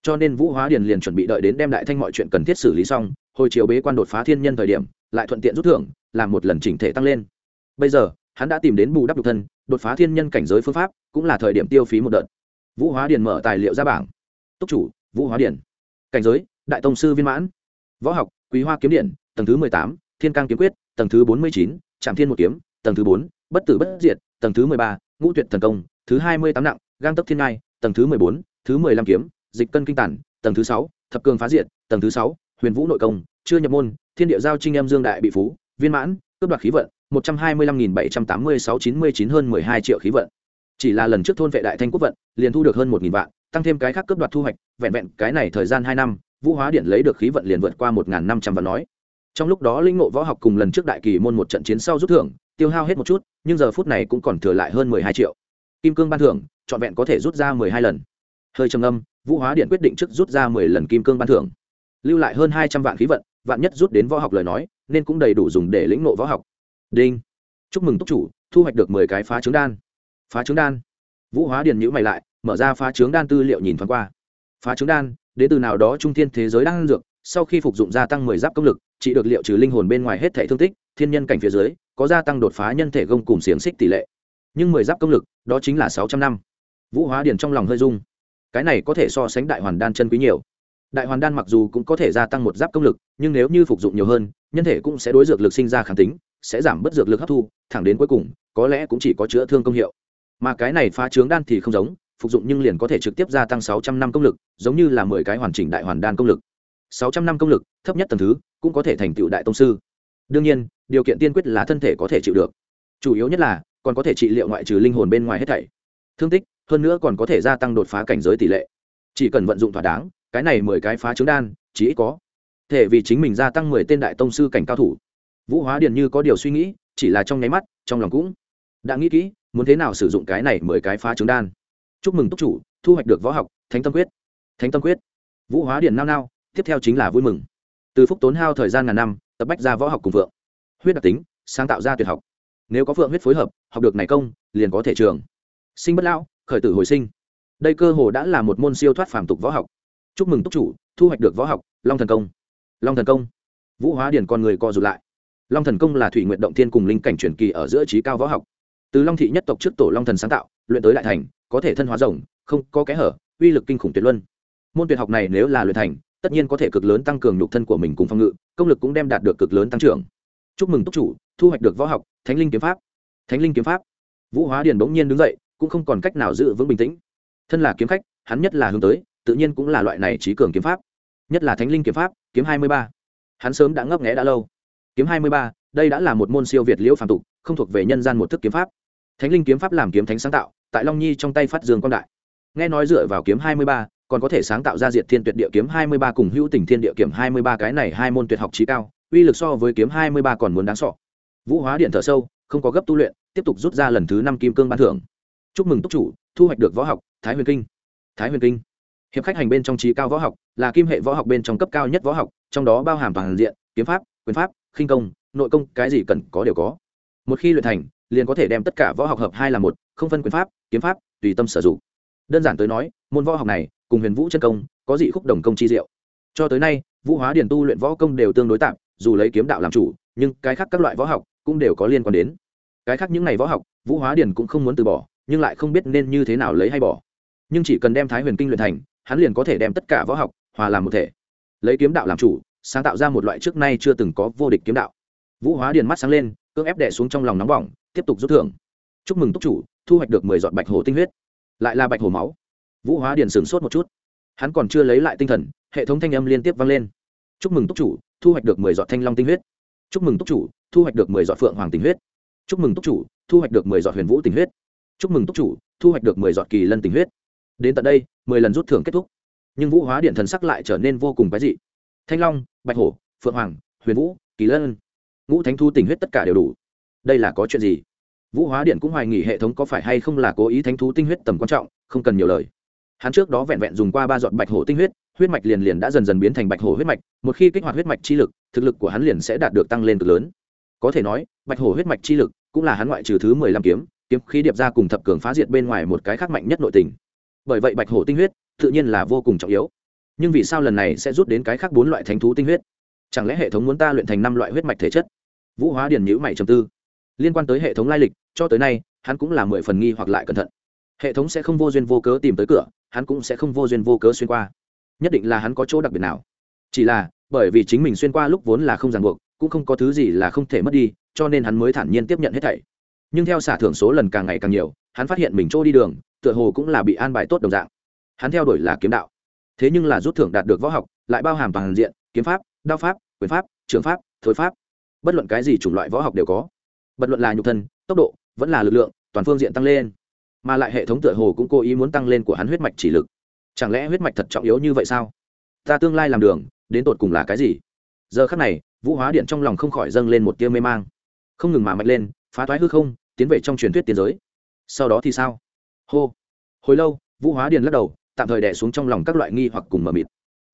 cho nên vũ hóa điền liền chuẩn bị đợi đến đem đại thanh mọi chuyện cần thiết xử lý xong, hồi chiều bế quan đột phá thiên nhân thời điểm, lại thuận tiện rút thưởng, làm một lần chỉnh thể tăng lên. Bây giờ, hắn đã tìm đến bù đắp độc thân, đột phá thiên nhân cảnh giới phương pháp, cũng là thời điểm tiêu phí một đợt. Vũ hóa điền mở tài liệu ra bảng. Túc chủ, vũ hóa điền. Cảnh giới, đại tông sư viên mãn. Võ học, quý hoa kiếm điện, tầng thứ mười tám, thiên cang kiếm quyết, tầng thứ bốn mươi chín trạm thiên một kiếm, tầng thứ bốn, bất tử bất diệt, tầng thứ mười ba, ngũ tuyệt thần công, thứ hai mươi tám nặng, gang tấp thiên ngai, tầng thứ mười bốn, thứ mười lăm kiếm dịch cân kinh tản, tầng thứ sáu, thập cường phá diệt, tầng thứ sáu, huyền vũ nội công, chưa nhập môn, thiên địa giao trinh em dương đại bị phú, viên mãn, cướp đoạt khí vận, một trăm hai mươi lăm nghìn bảy trăm tám mươi sáu chín mươi chín hơn mười hai triệu khí vận. Chỉ là lần trước thôn vệ đại thanh quốc vận, liền thu được hơn một nghìn vạn, tăng thêm cái khác cướp đoạt thu hoạch, vẹn vẹn cái này thời gian hai năm, vũ hóa điện lấy được khí vận liền vượt qua một năm trăm vạn nói. Trong lúc đó linh ngộ võ học cùng lần trước đại kỳ môn một trận chiến sau rút thưởng, tiêu hao hết một chút, nhưng giờ phút này cũng còn thừa lại hơn mười hai triệu. Kim cương ban thưởng, trọn vẹn có thể rút ra mười hai lần. Hơi trầm âm vũ hóa điện quyết định trước rút ra mười lần kim cương ban thưởng. Lưu lại hơn hai trăm vạn khí vận, vạn nhất rút đến võ học lời nói, nên cũng đầy đủ dùng để lĩnh ngộ võ học. Đinh. Chúc mừng túc chủ, thu hoạch được mười cái phá trứng đan. Phá trứng đan. Vũ hóa Điện nhữ mày lại, mở ra phá trứng đan tư liệu nhìn thoáng qua. Phá trứng đan, đến từ nào đó trung thiên thế giới đang dược, sau khi phục dụng gia tăng mười giáp công lực, chỉ được liệu trừ linh hồn bên ngoài hết thể thương tích, thiên nhân cảnh phía dưới, có gia tăng đột phá nhân thể gông cùng xiềng xích tỷ lệ. Nhưng mười giáp công lực, đó chính là sáu trăm năm. Vũ hóa điền trong lòng hơi dung cái này có thể so sánh đại hoàn đan chân quý nhiều. Đại hoàn đan mặc dù cũng có thể gia tăng một giáp công lực, nhưng nếu như phục dụng nhiều hơn, nhân thể cũng sẽ đối dược lực sinh ra kháng tính, sẽ giảm bớt dược lực hấp thu, thẳng đến cuối cùng, có lẽ cũng chỉ có chữa thương công hiệu. Mà cái này phá trướng đan thì không giống, phục dụng nhưng liền có thể trực tiếp gia tăng sáu trăm năm công lực, giống như là mười cái hoàn chỉnh đại hoàn đan công lực. Sáu trăm năm công lực, thấp nhất tầng thứ, cũng có thể thành tựu đại tông sư. Đương nhiên, điều kiện tiên quyết là thân thể có thể chịu được. Chủ yếu nhất là, còn có thể trị liệu ngoại trừ linh hồn bên ngoài hết thảy. Thương tích hơn nữa còn có thể gia tăng đột phá cảnh giới tỷ lệ. Chỉ cần vận dụng thỏa đáng, cái này mười cái phá trứng đan chỉ ít có. Thể vì chính mình gia tăng mười tên đại tông sư cảnh cao thủ. Vũ hóa điền như có điều suy nghĩ, chỉ là trong nháy mắt, trong lòng cũng đã nghĩ kỹ, muốn thế nào sử dụng cái này mười cái phá trứng đan. Chúc mừng túc chủ, thu hoạch được võ học, thánh tâm quyết. Thánh tâm quyết. Vũ hóa điền nao nao, tiếp theo chính là vui mừng. Từ phúc tốn hao thời gian ngàn năm, tập bách ra võ học cùng vượng huyết đặc tính, sáng tạo ra tuyệt học. Nếu có phượng huyết phối hợp, học được này công, liền có thể trường. Sinh bất lão khởi tử hồi sinh. Đây cơ hồ đã là một môn siêu thoát phàm tục võ học. Chúc mừng túc chủ, thu hoạch được võ học, long thần công. Long thần công. Vũ hóa điển con người co rụt lại. Long thần công là thủy nguyện động thiên cùng linh cảnh truyền kỳ ở giữa trí cao võ học. Từ long thị nhất tộc trước tổ long thần sáng tạo, luyện tới đại thành, có thể thân hóa rồng, không có kẽ hở, uy lực kinh khủng tuyệt luân. Môn tuyệt học này nếu là luyện thành, tất nhiên có thể cực lớn tăng cường nhục thân của mình cùng phòng ngự, công lực cũng đem đạt được cực lớn tăng trưởng. Chúc mừng túc chủ, thu hoạch được võ học, thánh linh kiếm pháp. Thánh linh kiếm pháp. Vũ hóa điền bỗng nhiên đứng dậy cũng không còn cách nào giữ vững bình tĩnh. Thân là kiếm khách, hắn nhất là hướng tới, tự nhiên cũng là loại này trí cường kiếm pháp. Nhất là thánh linh kiếm pháp, kiếm hai mươi ba. Hắn sớm đã ngấp nghẽ đã lâu. Kiếm hai mươi ba, đây đã là một môn siêu việt liễu phàm tục, không thuộc về nhân gian một thức kiếm pháp. Thánh linh kiếm pháp làm kiếm thánh sáng tạo, tại long nhi trong tay phát dương quang đại. Nghe nói dựa vào kiếm hai mươi ba, còn có thể sáng tạo ra diệt thiên tuyệt địa kiếm hai mươi ba cùng hữu tình thiên địa kiếm hai mươi ba cái này hai môn tuyệt học trí cao, uy lực so với kiếm hai mươi ba còn muốn đáng sọ vũ hóa điện thở sâu, không có gấp tu luyện, tiếp tục rút ra lần thứ năm kim cương ban thưởng chúc mừng túc chủ, thu hoạch được võ học, thái huyền kinh. Thái huyền kinh. Hiệp khách hành bên trong trí cao võ học, là kim hệ võ học bên trong cấp cao nhất võ học, trong đó bao hàm toàn diện, kiếm pháp, quyền pháp, khinh công, nội công, cái gì cần có đều có. Một khi luyện thành, liền có thể đem tất cả võ học hợp hai là một, không phân quyền pháp, kiếm pháp, tùy tâm sử dụng. Đơn giản tới nói, môn võ học này, cùng huyền vũ chân công, có dị khúc đồng công chi diệu. Cho tới nay, vũ hóa điển tu luyện võ công đều tương đối tạm, dù lấy kiếm đạo làm chủ, nhưng cái khác các loại võ học cũng đều có liên quan đến. Cái khác những ngày võ học, vũ hóa điển cũng không muốn từ bỏ nhưng lại không biết nên như thế nào lấy hay bỏ. Nhưng chỉ cần đem thái huyền kinh luyện thành, hắn liền có thể đem tất cả võ học hòa làm một thể. Lấy kiếm đạo làm chủ, sáng tạo ra một loại trước nay chưa từng có vô địch kiếm đạo. Vũ hóa điền mắt sáng lên, cưỡng ép đẻ xuống trong lòng nóng bỏng, tiếp tục rút thưởng. Chúc mừng túc chủ, thu hoạch được mười giọt bạch hồ tinh huyết. Lại là bạch hồ máu. Vũ hóa điền sửng sốt một chút. Hắn còn chưa lấy lại tinh thần, hệ thống thanh âm liên tiếp vang lên. Chúc mừng túc chủ, thu hoạch được mười giọt thanh long tinh huyết. Chúc mừng túc chủ, thu hoạch được mười giọt phượng hoàng tinh huyết. Chúc mừng túc chủ, thu hoạch được mười giọt huyền vũ tinh huyết chúc mừng túc chủ, thu hoạch được mười giọt kỳ lân tình huyết. Đến tận đây, mười lần rút thưởng kết thúc. Nhưng vũ hóa điện thần sắc lại trở nên vô cùng quái dị. Thanh long, bạch hổ, phượng hoàng, huyền vũ, kỳ lân. Ngũ thánh thu tình huyết tất cả đều đủ. Đây là có chuyện gì? Vũ hóa điện cũng hoài nghỉ hệ thống có phải hay không là cố ý thánh thú tinh huyết tầm quan trọng, không cần nhiều lời. Hắn trước đó vẹn vẹn dùng qua ba giọt bạch hổ tinh huyết huyết mạch liền liền đã dần dần biến thành bạch hổ huyết mạch, một khi kích hoạt huyết mạch chi lực, thực lực của hắn liền sẽ đạt được tăng lên cực lớn. Có thể nói, bạch hổ huyết mạch chi lực cũng là hắn ngoại trừ thứ mười lăm kiếm kiếm khí điệp ra cùng thập cường phá diệt bên ngoài một cái khác mạnh nhất nội tình. Bởi vậy bạch hổ tinh huyết, tự nhiên là vô cùng trọng yếu. Nhưng vì sao lần này sẽ rút đến cái khác bốn loại thánh thú tinh huyết? Chẳng lẽ hệ thống muốn ta luyện thành năm loại huyết mạch thể chất? Vũ hóa điền nhữ mày trầm tư. Liên quan tới hệ thống lai lịch, cho tới nay, hắn cũng là mười phần nghi hoặc lại cẩn thận. Hệ thống sẽ không vô duyên vô cớ tìm tới cửa, hắn cũng sẽ không vô duyên vô cớ xuyên qua. Nhất định là hắn có chỗ đặc biệt nào. Chỉ là, bởi vì chính mình xuyên qua lúc vốn là không ràng buộc, cũng không có thứ gì là không thể mất đi, cho nên hắn mới thản nhiên tiếp nhận hết thảy nhưng theo xả thưởng số lần càng ngày càng nhiều, hắn phát hiện mình chỗ đi đường, tựa hồ cũng là bị an bài tốt đồng dạng. Hắn theo đuổi là kiếm đạo. Thế nhưng là rút thưởng đạt được võ học, lại bao hàm toàn diện, kiếm pháp, đao pháp, quyền pháp, trường pháp, thối pháp. Bất luận cái gì chủng loại võ học đều có. Bất luận là nhục thân, tốc độ, vẫn là lực lượng, toàn phương diện tăng lên. Mà lại hệ thống tựa hồ cũng cố ý muốn tăng lên của hắn huyết mạch chỉ lực. Chẳng lẽ huyết mạch thật trọng yếu như vậy sao? Ta tương lai làm đường, đến tột cùng là cái gì? Giờ khắc này, vũ hóa điện trong lòng không khỏi dâng lên một tia mê mang. Không ngừng mà mạnh lên, phá thoái hư không tiến về trong truyền thuyết tiên giới. Sau đó thì sao? Hô. Hồi lâu, vũ hóa điền lắc đầu, tạm thời đẻ xuống trong lòng các loại nghi hoặc cùng mờ mịt.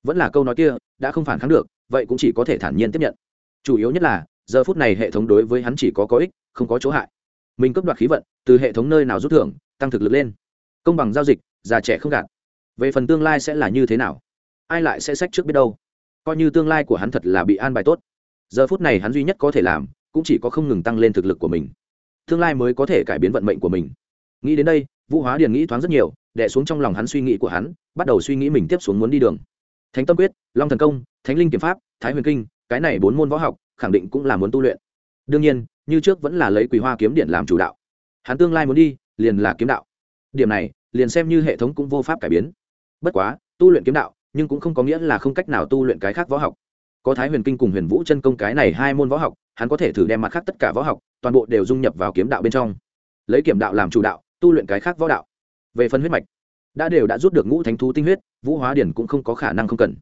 Vẫn là câu nói kia, đã không phản kháng được, vậy cũng chỉ có thể thản nhiên tiếp nhận. Chủ yếu nhất là, giờ phút này hệ thống đối với hắn chỉ có có ích, không có chỗ hại. Mình cấp đoạt khí vận, từ hệ thống nơi nào rút thưởng, tăng thực lực lên. Công bằng giao dịch, già trẻ không gạt. Về phần tương lai sẽ là như thế nào? Ai lại sẽ sách trước biết đâu? Coi như tương lai của hắn thật là bị an bài tốt. Giờ phút này hắn duy nhất có thể làm, cũng chỉ có không ngừng tăng lên thực lực của mình tương lai mới có thể cải biến vận mệnh của mình. Nghĩ đến đây, vũ hóa điền nghĩ thoáng rất nhiều đẻ xuống trong lòng hắn suy nghĩ của hắn, bắt đầu suy nghĩ mình tiếp xuống muốn đi đường. Thánh tâm quyết, long thần công, thánh linh kiếm pháp, thái huyền kinh, cái này bốn môn võ học, khẳng định cũng là muốn tu luyện. Đương nhiên, như trước vẫn là lấy quỳ hoa kiếm điện làm chủ đạo. Hắn tương lai muốn đi, liền là kiếm đạo. Điểm này, liền xem như hệ thống cũng vô pháp cải biến. Bất quá, tu luyện kiếm đạo, nhưng cũng không có nghĩa là không cách nào tu luyện cái khác võ học. Có thái huyền kinh cùng huyền vũ chân công cái này hai môn võ học hắn có thể thử đem mặt khác tất cả võ học, toàn bộ đều dung nhập vào kiếm đạo bên trong. Lấy kiểm đạo làm chủ đạo, tu luyện cái khác võ đạo. Về phân huyết mạch, đã đều đã rút được ngũ thánh thú tinh huyết, vũ hóa điển cũng không có khả năng không cần.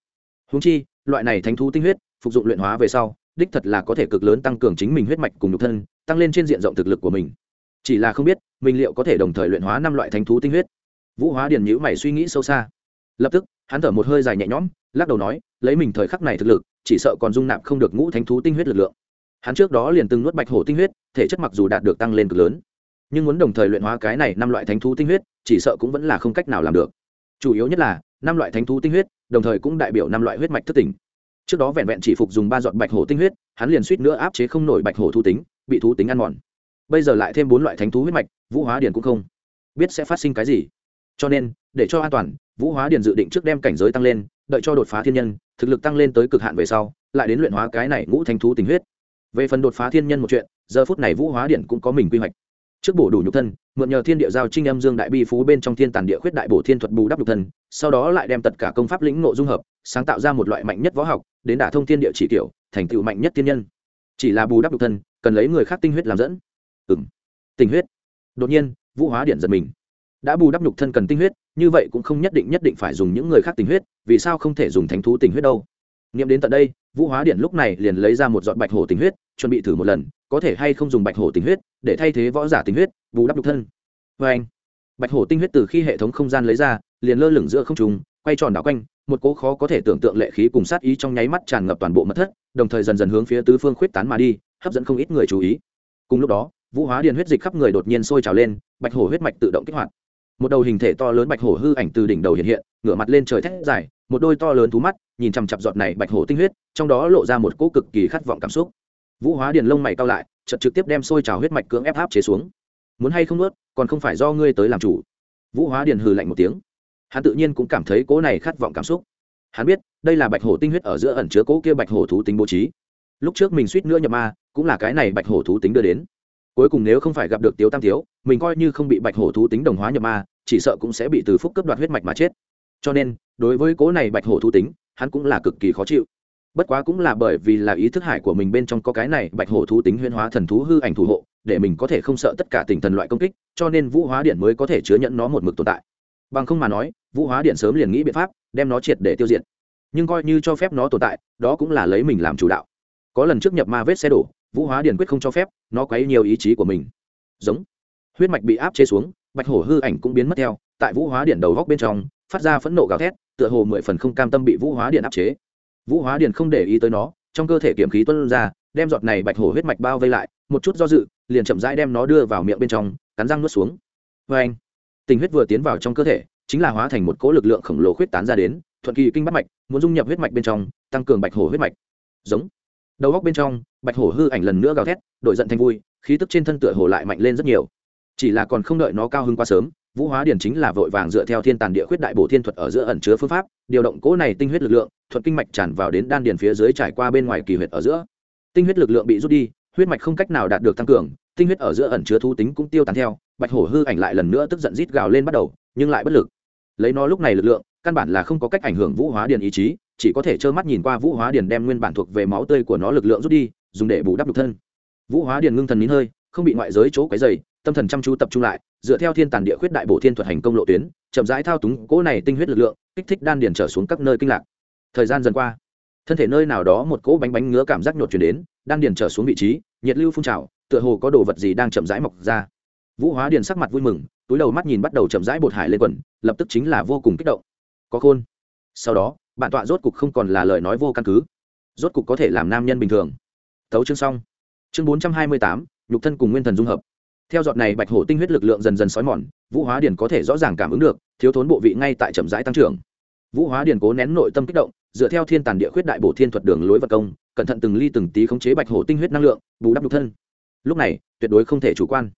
Húng chi, loại này thánh thú tinh huyết, phục dụng luyện hóa về sau, đích thật là có thể cực lớn tăng cường chính mình huyết mạch cùng nhục thân, tăng lên trên diện rộng thực lực của mình. Chỉ là không biết, mình liệu có thể đồng thời luyện hóa năm loại thánh thú tinh huyết? Vũ hóa điển nhữ mày suy nghĩ sâu xa. Lập tức, hắn thở một hơi dài nhẹ nhõm, lắc đầu nói, lấy mình thời khắc này thực lực, chỉ sợ còn dung nạp không được ngũ thánh thú tinh huyết lực lượng hắn trước đó liền từng nuốt bạch hổ tinh huyết, thể chất mặc dù đạt được tăng lên cực lớn, nhưng muốn đồng thời luyện hóa cái này năm loại thánh thú tinh huyết, chỉ sợ cũng vẫn là không cách nào làm được. Chủ yếu nhất là, năm loại thánh thú tinh huyết, đồng thời cũng đại biểu năm loại huyết mạch thất tỉnh. Trước đó vẹn vẹn chỉ phục dùng ba giọt bạch hổ tinh huyết, hắn liền suýt nữa áp chế không nổi bạch hổ thu tính, bị thú tính ăn mòn. Bây giờ lại thêm bốn loại thánh thú huyết mạch, vũ hóa điền cũng không biết sẽ phát sinh cái gì. Cho nên, để cho an toàn, vũ hóa điền dự định trước đem cảnh giới tăng lên, đợi cho đột phá thiên nhân, thực lực tăng lên tới cực hạn về sau, lại đến luyện hóa cái này ngũ thánh thú tình huyết về phần đột phá thiên nhân một chuyện, giờ phút này vũ hóa điện cũng có mình quy hoạch. Trước bổ đủ nhục thân, mượn nhờ thiên địa giao trinh âm dương đại bi phú bên trong thiên tàn địa khuyết đại bổ thiên thuật bù đắp nhục thân, sau đó lại đem tất cả công pháp lĩnh ngộ dung hợp, sáng tạo ra một loại mạnh nhất võ học, đến đả thông thiên địa chỉ kiểu, thành tựu mạnh nhất thiên nhân. Chỉ là bù đắp nhục thân, cần lấy người khác tinh huyết làm dẫn. Ừng tinh huyết. Đột nhiên, vũ hóa điện giật mình. Đã bù đắp nhục thân cần tinh huyết, như vậy cũng không nhất định nhất định phải dùng những người khác tinh huyết, vì sao không thể dùng thánh thú tinh huyết đâu? Nghiệm đến tận đây, vũ hóa điện lúc này liền lấy ra một giọt bạch hổ tinh huyết, chuẩn bị thử một lần, có thể hay không dùng bạch hổ tinh huyết để thay thế võ giả tinh huyết, bù đắp nhục thân. Vê anh bạch hổ tinh huyết từ khi hệ thống không gian lấy ra, liền lơ lửng giữa không trùng quay tròn đảo quanh, một cỗ khó có thể tưởng tượng lệ khí cùng sát ý trong nháy mắt tràn ngập toàn bộ mật thất, đồng thời dần dần hướng phía tứ phương khuyết tán mà đi, hấp dẫn không ít người chú ý. Cùng lúc đó, vũ hóa điện huyết dịch khắp người đột nhiên sôi trào lên, bạch hổ huyết mạch tự động kích hoạt. Một đầu hình thể to lớn bạch hổ hư ảnh từ đỉnh đầu hiện hiện, ngửa mặt lên trời thét dài, một đôi to lớn thú mắt nhìn chằm chặp giọt này bạch hổ tinh huyết, trong đó lộ ra một cỗ cực kỳ khát vọng cảm xúc. Vũ hóa điền lông mày cao lại, chợt trực tiếp đem sôi trào huyết mạch cưỡng ép áp chế xuống. Muốn hay không nuốt, còn không phải do ngươi tới làm chủ. Vũ hóa điền hừ lạnh một tiếng. Hắn tự nhiên cũng cảm thấy cỗ này khát vọng cảm xúc. Hắn biết, đây là bạch hổ tinh huyết ở giữa ẩn chứa cỗ kia bạch hổ thú tính bố trí. Lúc trước mình suýt nữa nhập ma, cũng là cái này bạch hổ thú tính đưa đến. Cuối cùng nếu không phải gặp được tiếu tam tiếu, mình coi như không bị bạch hổ thú tính đồng hóa nhập ma, chỉ sợ cũng sẽ bị từ phúc cấp đoạt huyết mạch mà chết. Cho nên, đối với cố này bạch hổ thú tính hắn cũng là cực kỳ khó chịu. Bất quá cũng là bởi vì là ý thức hải của mình bên trong có cái này bạch hổ thú tính huyên hóa thần thú hư ảnh thủ hộ, để mình có thể không sợ tất cả tình thần loại công kích, cho nên vũ hóa điện mới có thể chứa nhận nó một mực tồn tại. Bằng không mà nói, vũ hóa điện sớm liền nghĩ biện pháp, đem nó triệt để tiêu diệt. Nhưng coi như cho phép nó tồn tại, đó cũng là lấy mình làm chủ đạo. Có lần trước nhập ma vết xe đổ, vũ hóa điện quyết không cho phép, nó quấy nhiều ý chí của mình. Giống. Huyết mạch bị áp chế xuống, bạch hổ hư ảnh cũng biến mất theo, tại vũ hóa điện đầu góc bên trong, phát ra phẫn nộ gào thét tựa hồ mười phần không cam tâm bị vũ hóa điện áp chế. Vũ hóa điện không để ý tới nó, trong cơ thể kiểm khí tuân ra, đem giọt này bạch hổ huyết mạch bao vây lại, một chút do dự, liền chậm rãi đem nó đưa vào miệng bên trong, cắn răng nuốt xuống. Vê anh, tình huyết vừa tiến vào trong cơ thể, chính là hóa thành một cỗ lực lượng khổng lồ khuyết tán ra đến, thuận kỳ kinh bắt mạch, muốn dung nhập huyết mạch bên trong, tăng cường bạch hổ huyết mạch. Giống. Đầu góc bên trong, bạch hổ hư ảnh lần nữa gào thét, đổi giận thành vui, khí tức trên thân tựa hồ lại mạnh lên rất nhiều. Chỉ là còn không đợi nó cao hơn quá sớm vũ hóa điển chính là vội vàng dựa theo thiên tàn địa khuyết đại bổ thiên thuật ở giữa ẩn chứa phương pháp, điều động cỗ này tinh huyết lực lượng, thuật kinh mạch tràn vào đến đan điền phía dưới trải qua bên ngoài kỳ huyệt ở giữa. Tinh huyết lực lượng bị rút đi, huyết mạch không cách nào đạt được tăng cường, tinh huyết ở giữa ẩn chứa thu tính cũng tiêu tán theo, bạch hổ hư ảnh lại lần nữa tức giận rít gào lên bắt đầu, nhưng lại bất lực. Lấy nó lúc này lực lượng, căn bản là không có cách ảnh hưởng vũ hóa điền ý chí, chỉ có thể trơ mắt nhìn qua vũ hóa điền đem nguyên bản thuộc về máu tươi của nó lực lượng rút đi, dùng để bù đắp nhục thân. Vũ hóa điền ngưng thần nín hơi, không bị ngoại giới chỗ quấy dày tâm thần chăm chú tập trung lại, dựa theo thiên tàn địa khuyết đại bổ thiên thuật hành công lộ tuyến, chậm rãi thao túng cỗ này tinh huyết lực lượng, kích thích đan điền trở xuống các nơi kinh lạc. Thời gian dần qua, thân thể nơi nào đó một cỗ bánh bánh ngứa cảm giác nhột chuyển đến, đan điền trở xuống vị trí, nhiệt lưu phun trào, tựa hồ có đồ vật gì đang chậm rãi mọc ra. Vũ hóa điền sắc mặt vui mừng, túi đầu mắt nhìn bắt đầu chậm rãi bột hải lên quần, lập tức chính là vô cùng kích động. Có khôn. Sau đó, bản tọa rốt cục không còn là lời nói vô căn cứ. Rốt cục có thể làm nam nhân bình thường. Thấu chương xong. Chương bốn trăm hai mươi tám, nhục thân cùng nguyên thần dung hợp theo giọt này bạch hổ tinh huyết lực lượng dần dần xói mòn, vũ hóa điền có thể rõ ràng cảm ứng được, thiếu thốn bộ vị ngay tại chậm rãi tăng trưởng. Vũ hóa điền cố nén nội tâm kích động, dựa theo thiên tàn địa khuyết đại bổ thiên thuật đường lối vật công, cẩn thận từng ly từng tí khống chế bạch hổ tinh huyết năng lượng, bù đắp nhục thân. Lúc này, tuyệt đối không thể chủ quan.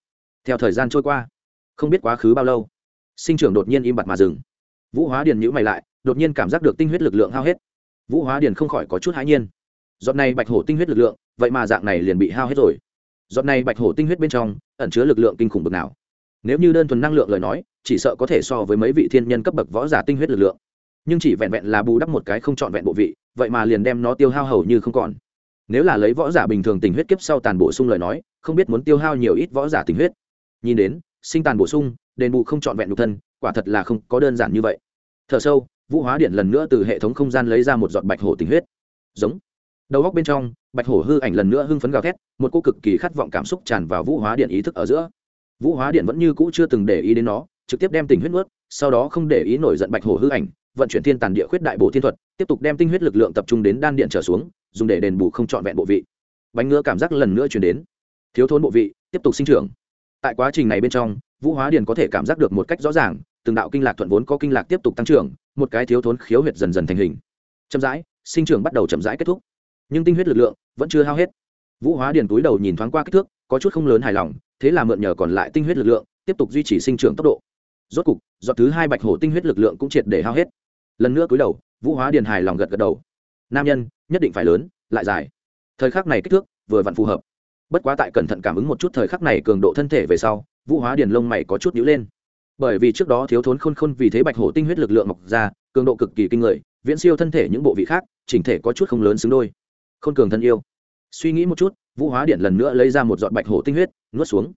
Theo thời gian trôi qua, không biết quá khứ bao lâu, sinh trưởng đột nhiên im bặt mà dừng. Vũ hóa điền nhữ mày lại, đột nhiên cảm giác được tinh huyết lực lượng hao hết. Vũ hóa điền không khỏi có chút hãi nhiên. Giọt này bạch hổ tinh huyết lực lượng, vậy mà dạng này liền bị hao hết rồi giọt này bạch hổ tinh huyết bên trong, ẩn chứa lực lượng kinh khủng bực nào? Nếu như đơn thuần năng lượng lời nói, chỉ sợ có thể so với mấy vị thiên nhân cấp bậc võ giả tinh huyết lực lượng. Nhưng chỉ vẹn vẹn là bù đắp một cái không trọn vẹn bộ vị, vậy mà liền đem nó tiêu hao hầu như không còn. Nếu là lấy võ giả bình thường tình huyết kiếp sau tàn bổ sung lời nói, không biết muốn tiêu hao nhiều ít võ giả tình huyết. Nhìn đến, sinh tàn bổ sung, đền bù không trọn vẹn nhục thân, quả thật là không có đơn giản như vậy. Thở sâu, vũ hóa điện lần nữa từ hệ thống không gian lấy ra một giọt bạch hổ tình huyết. Giống đầu góc bên trong, bạch hổ hư ảnh lần nữa hưng phấn gào thét, một cô cực kỳ khát vọng cảm xúc tràn vào vũ hóa điện ý thức ở giữa. Vũ hóa điện vẫn như cũ chưa từng để ý đến nó, trực tiếp đem tình huyết nuốt, sau đó không để ý nổi giận bạch hổ hư ảnh, vận chuyển thiên tàn địa khuyết đại bộ thiên thuật, tiếp tục đem tinh huyết lực lượng tập trung đến đan điện trở xuống, dùng để đền bù không trọn vẹn bộ vị. Bánh ngựa cảm giác lần nữa chuyển đến. Thiếu thốn bộ vị, tiếp tục sinh trưởng. Tại quá trình này bên trong, vũ hóa điền có thể cảm giác được một cách rõ ràng, từng đạo kinh lạc thuận vốn có kinh lạc tiếp tục tăng trưởng, một cái thiếu thốn khiếu huyệt dần dần thành hình. Chậm rãi, sinh trưởng bắt đầu chậm rãi kết thúc nhưng tinh huyết lực lượng vẫn chưa hao hết. Vũ hóa điền túi đầu nhìn thoáng qua kích thước, có chút không lớn hài lòng, thế là mượn nhờ còn lại tinh huyết lực lượng, tiếp tục duy trì sinh trưởng tốc độ. Rốt cục do thứ hai bạch hổ tinh huyết lực lượng cũng triệt để hao hết. Lần nữa cúi đầu, vũ hóa điền hài lòng gật gật đầu. Nam nhân, nhất định phải lớn, lại dài. Thời khắc này kích thước vừa vặn phù hợp. Bất quá tại cẩn thận cảm ứng một chút thời khắc này cường độ thân thể về sau, vũ hóa điền lông mày có chút nhữ lên. Bởi vì trước đó thiếu thốn khôn khôn vì thế bạch hổ tinh huyết lực lượng mọc ra, cường độ cực kỳ kinh người, viễn siêu thân thể những bộ vị khác, chỉnh thể có chút không lớn xứng đôi khôn cường thân yêu. Suy nghĩ một chút, vũ hóa điện lần nữa lấy ra một dọn bạch hổ tinh huyết, nuốt xuống.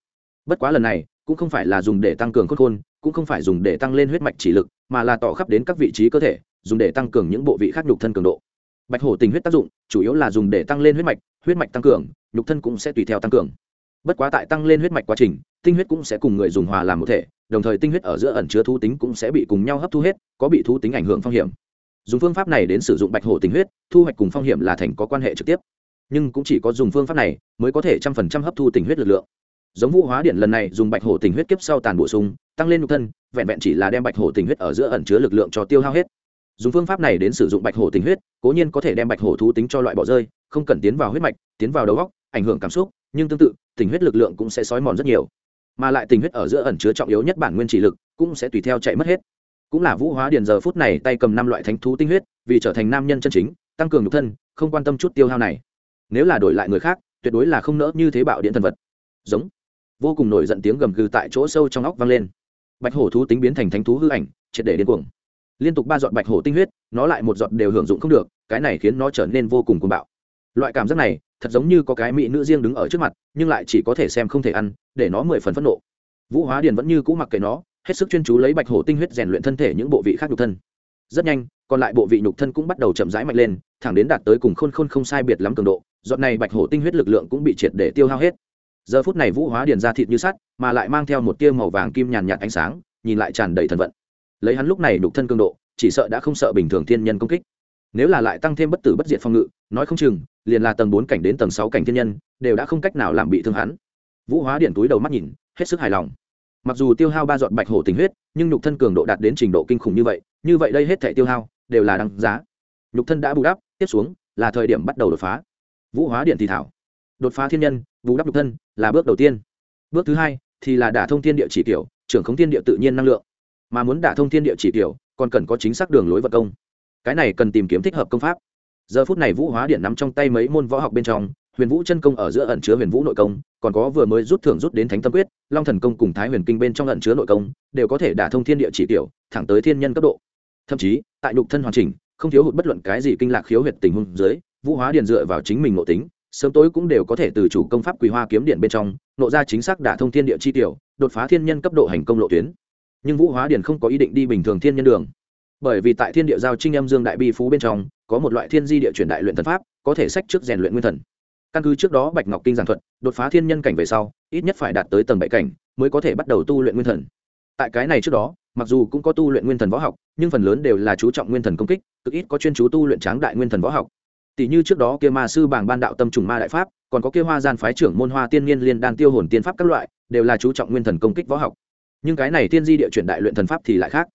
Bất quá lần này, cũng không phải là dùng để tăng cường khôn khôn, cũng không phải dùng để tăng lên huyết mạch chỉ lực, mà là tỏ khắp đến các vị trí cơ thể, dùng để tăng cường những bộ vị khác nhục thân cường độ. Bạch hổ tình huyết tác dụng, chủ yếu là dùng để tăng lên huyết mạch huyết mạch tăng cường, nhục thân cũng sẽ tùy theo tăng cường. Bất quá tại tăng lên huyết mạch quá trình, tinh huyết cũng sẽ cùng người dùng hòa làm một thể, đồng thời tinh huyết ở giữa ẩn chứa thú tính cũng sẽ bị cùng nhau hấp thu hết, có bị thú tính ảnh hưởng phong hiểm dùng phương pháp này đến sử dụng bạch hổ tinh huyết, thu hoạch cùng phong hiểm là thành có quan hệ trực tiếp. Nhưng cũng chỉ có dùng phương pháp này mới có thể trăm phần trăm hấp thu tình huyết lực lượng. Giống vũ hóa điện lần này dùng bạch hổ tình huyết kiếp sau tàn bổ sung, tăng lên nhục thân, vẹn vẹn chỉ là đem bạch hổ tình huyết ở giữa ẩn chứa lực lượng cho tiêu hao hết. Dùng phương pháp này đến sử dụng bạch hổ tình huyết, cố nhiên có thể đem bạch hổ thú tính cho loại bỏ rơi, không cần tiến vào huyết mạch, tiến vào đầu góc ảnh hưởng cảm xúc, nhưng tương tự, tình huyết lực lượng cũng sẽ sói mòn rất nhiều. Mà lại tình huyết ở giữa ẩn chứa trọng yếu nhất bản nguyên chỉ lực, cũng sẽ tùy theo chạy mất hết cũng là vũ hóa điền giờ phút này tay cầm năm loại thánh thú tinh huyết, vì trở thành nam nhân chân chính, tăng cường nhục thân, không quan tâm chút tiêu hao này. Nếu là đổi lại người khác, tuyệt đối là không nỡ như thế bạo điện thần vật. Giống. Vô cùng nổi giận tiếng gầm gừ tại chỗ sâu trong óc vang lên. Bạch hổ thú tính biến thành thánh thú hư ảnh, triệt để điên cuồng. Liên tục ba giọt bạch hổ tinh huyết, nó lại một giọt đều hưởng dụng không được, cái này khiến nó trở nên vô cùng cuồng bạo. Loại cảm giác này, thật giống như có cái mỹ nữ riêng đứng ở trước mặt, nhưng lại chỉ có thể xem không thể ăn, để nó mười phần phẫn nộ. Vũ hóa điền vẫn như cũ mặc kệ nó hết sức chuyên chú lấy bạch hổ tinh huyết rèn luyện thân thể những bộ vị khác nhục thân. Rất nhanh, còn lại bộ vị nhục thân cũng bắt đầu chậm rãi mạnh lên, thẳng đến đạt tới cùng khôn khôn không sai biệt lắm cường độ dọn này bạch hổ tinh huyết lực lượng cũng bị triệt để tiêu hao hết. Giờ phút này vũ hóa điền ra thịt như sắt, mà lại mang theo một tia màu vàng kim nhàn nhạt ánh sáng, nhìn lại tràn đầy thần vận. Lấy hắn lúc này nhục thân cường độ, chỉ sợ đã không sợ bình thường thiên nhân công kích. Nếu là lại tăng thêm bất tử bất diệt phong ngự, nói không chừng, liền là tầng bốn cảnh đến tầng sáu cảnh thiên nhân, đều đã không cách nào làm bị thương hắn. Vũ hóa điện túi đầu mắt nhìn, hết sức hài lòng mặc dù tiêu hao ba giọt bạch hổ tình huyết, nhưng nhục thân cường độ đạt đến trình độ kinh khủng như vậy như vậy đây hết thể tiêu hao, đều là đăng giá. Nhục thân đã bù đắp, tiếp xuống là thời điểm bắt đầu đột phá. Vũ hóa điện thì thảo. Đột phá thiên nhân, bù đắp nhục thân là bước đầu tiên. Bước thứ hai thì là đả thông thiên địa chỉ tiểu, trưởng khống thiên địa tự nhiên năng lượng. Mà muốn đả thông thiên địa chỉ tiểu, còn cần có chính xác đường lối vật công. Cái này cần tìm kiếm thích hợp công pháp. Giờ phút này vũ hóa điện nắm trong tay mấy môn võ học bên trong huyền vũ chân công ở giữa ẩn chứa huyền vũ nội công, còn có vừa mới rút thưởng rút đến thánh tâm quyết, long thần công cùng thái huyền kinh bên trong ẩn chứa nội công, đều có thể đả thông thiên địa chỉ tiểu, thẳng tới thiên nhân cấp độ. Thậm chí, tại nhục thân hoàn chỉnh, không thiếu hụt bất luận cái gì kinh lạc khiếu huyệt tình huống dưới, vũ hóa điện dựa vào chính mình nội tính, sớm tối cũng đều có thể từ chủ công pháp quý hoa kiếm điện bên trong, nộ ra chính xác đả thông thiên địa chi tiểu, đột phá thiên nhân cấp độ hành công lộ tuyến. Nhưng vũ hóa điện không có ý định đi bình thường thiên nhân đường. Bởi vì tại thiên địa giao trinh âm dương đại bi phú bên trong, có một loại thiên di địa chuyển đại luyện thần pháp, có thể sách trước rèn luyện nguyên thần căn cứ trước đó bạch ngọc kinh giảng thuật, đột phá thiên nhân cảnh về sau, ít nhất phải đạt tới tầng bảy cảnh mới có thể bắt đầu tu luyện nguyên thần. Tại cái này trước đó, mặc dù cũng có tu luyện nguyên thần võ học, nhưng phần lớn đều là chú trọng nguyên thần công kích, cực ít có chuyên chú tu luyện tráng đại nguyên thần võ học. Tỷ như trước đó kia ma sư bảng ban đạo tâm trùng ma đại pháp, còn có kia hoa gian phái trưởng môn hoa tiên niên liên đan tiêu hồn tiên pháp các loại, đều là chú trọng nguyên thần công kích võ học. Nhưng cái này tiên di địa chuyển đại luyện thần pháp thì lại khác.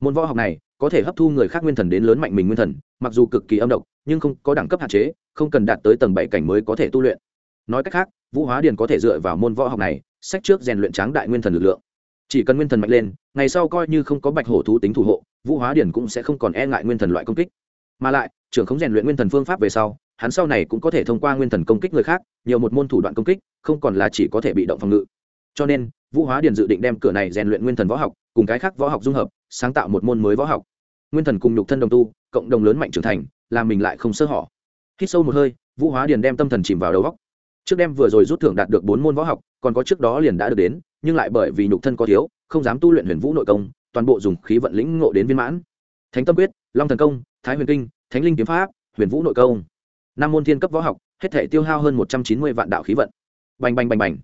Môn võ học này có thể hấp thu người khác nguyên thần đến lớn mạnh mình nguyên thần, mặc dù cực kỳ âm độc nhưng không có đẳng cấp hạn chế, không cần đạt tới tầng bảy cảnh mới có thể tu luyện. Nói cách khác, vũ hóa điền có thể dựa vào môn võ học này, sách trước rèn luyện tráng đại nguyên thần lực lượng. Chỉ cần nguyên thần mạnh lên, ngày sau coi như không có bạch hổ thú tính thủ hộ, vũ hóa điền cũng sẽ không còn e ngại nguyên thần loại công kích. Mà lại, trưởng không rèn luyện nguyên thần phương pháp về sau, hắn sau này cũng có thể thông qua nguyên thần công kích người khác, nhiều một môn thủ đoạn công kích, không còn là chỉ có thể bị động phòng ngự. Cho nên, vũ hóa điền dự định đem cửa này rèn luyện nguyên thần võ học, cùng cái khác võ học dung hợp, sáng tạo một môn mới võ học. Nguyên thần cùng nhục thân đồng tu, cộng đồng lớn mạnh trưởng thành làm mình lại không sơ hỏ hít sâu một hơi, vũ hóa điền đem tâm thần chìm vào đầu góc trước đem vừa rồi rút thưởng đạt được bốn môn võ học, còn có trước đó liền đã được đến, nhưng lại bởi vì nhục thân có thiếu, không dám tu luyện huyền vũ nội công, toàn bộ dùng khí vận lĩnh ngộ đến viên mãn. Thánh tâm quyết, long thần công, thái huyền kinh, thánh linh kiếm pháp, huyền vũ nội công. Năm môn thiên cấp võ học, hết thể tiêu hao hơn một trăm chín mươi vạn đạo khí vận. Bành bành bành bành.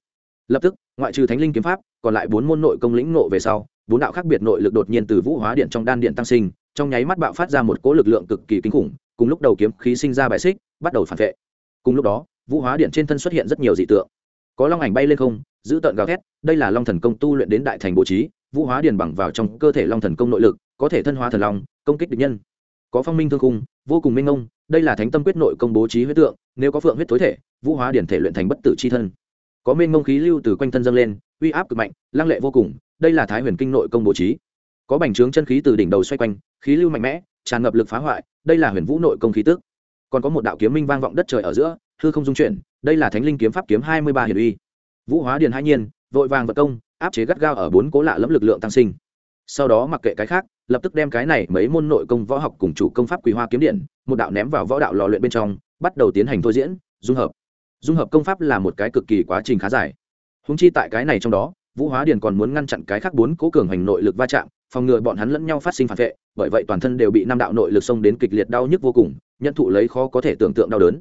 Lập tức, ngoại trừ thánh linh kiếm pháp, còn lại bốn môn nội công lĩnh ngộ về sau, bốn đạo khác biệt nội lực đột nhiên từ vũ hóa điện trong đan điện tăng sinh, trong nháy mắt bạo phát ra một cỗ lực lượng cực kỳ kinh khủng cùng lúc đầu kiếm khí sinh ra bài xích, bắt đầu phản vệ. Cùng lúc đó, vũ hóa điện trên thân xuất hiện rất nhiều dị tượng. Có long ảnh bay lên không, giữ tợn gào thét, đây là long thần công tu luyện đến đại thành bố trí, vũ hóa điện bằng vào trong cơ thể long thần công nội lực, có thể thân hóa thần long, công kích địch nhân. Có phong minh thương cung, vô cùng minh ông đây là thánh tâm quyết nội công bố trí huyết tượng, nếu có phượng huyết tối thể, vũ hóa điển thể luyện thành bất tử c h i thân. Có minh ngông khí lưu từ quanh thân dâng lên, uy áp cực mạnh, lăng lệ vô cùng, đây là thái huyền kinh nội công bố trí. Có bành trướng chân khí từ đỉnh đầu xoay quanh, khí lưu mạnh mẽ tràn ngập lực phá hoại, đây là huyền vũ nội công khí tức. Còn có một đạo kiếm minh vang vọng đất trời ở giữa, hư không dung chuyển, đây là thánh linh kiếm pháp kiếm hai mươi ba hiền uy. Vũ hóa điền hai nhiên, vội vàng vật công, áp chế gắt gao ở bốn cố lạ lẫm lực lượng tăng sinh. Sau đó mặc kệ cái khác, lập tức đem cái này mấy môn nội công võ học cùng chủ công pháp quỳ hoa kiếm điện, một đạo ném vào võ đạo lò luyện bên trong, bắt đầu tiến hành thôi diễn, dung hợp. Dung hợp công pháp là một cái cực kỳ quá trình khá dài. Húng chi tại cái này trong đó vũ hóa điền còn muốn ngăn chặn cái khác bốn cố cường hành nội lực va chạm, phòng ngừa bọn hắn lẫn nhau phát sinh phản vệ, bởi vậy toàn thân đều bị năm đạo nội lực xông đến kịch liệt đau nhức vô cùng, nhận thụ lấy khó có thể tưởng tượng đau đớn.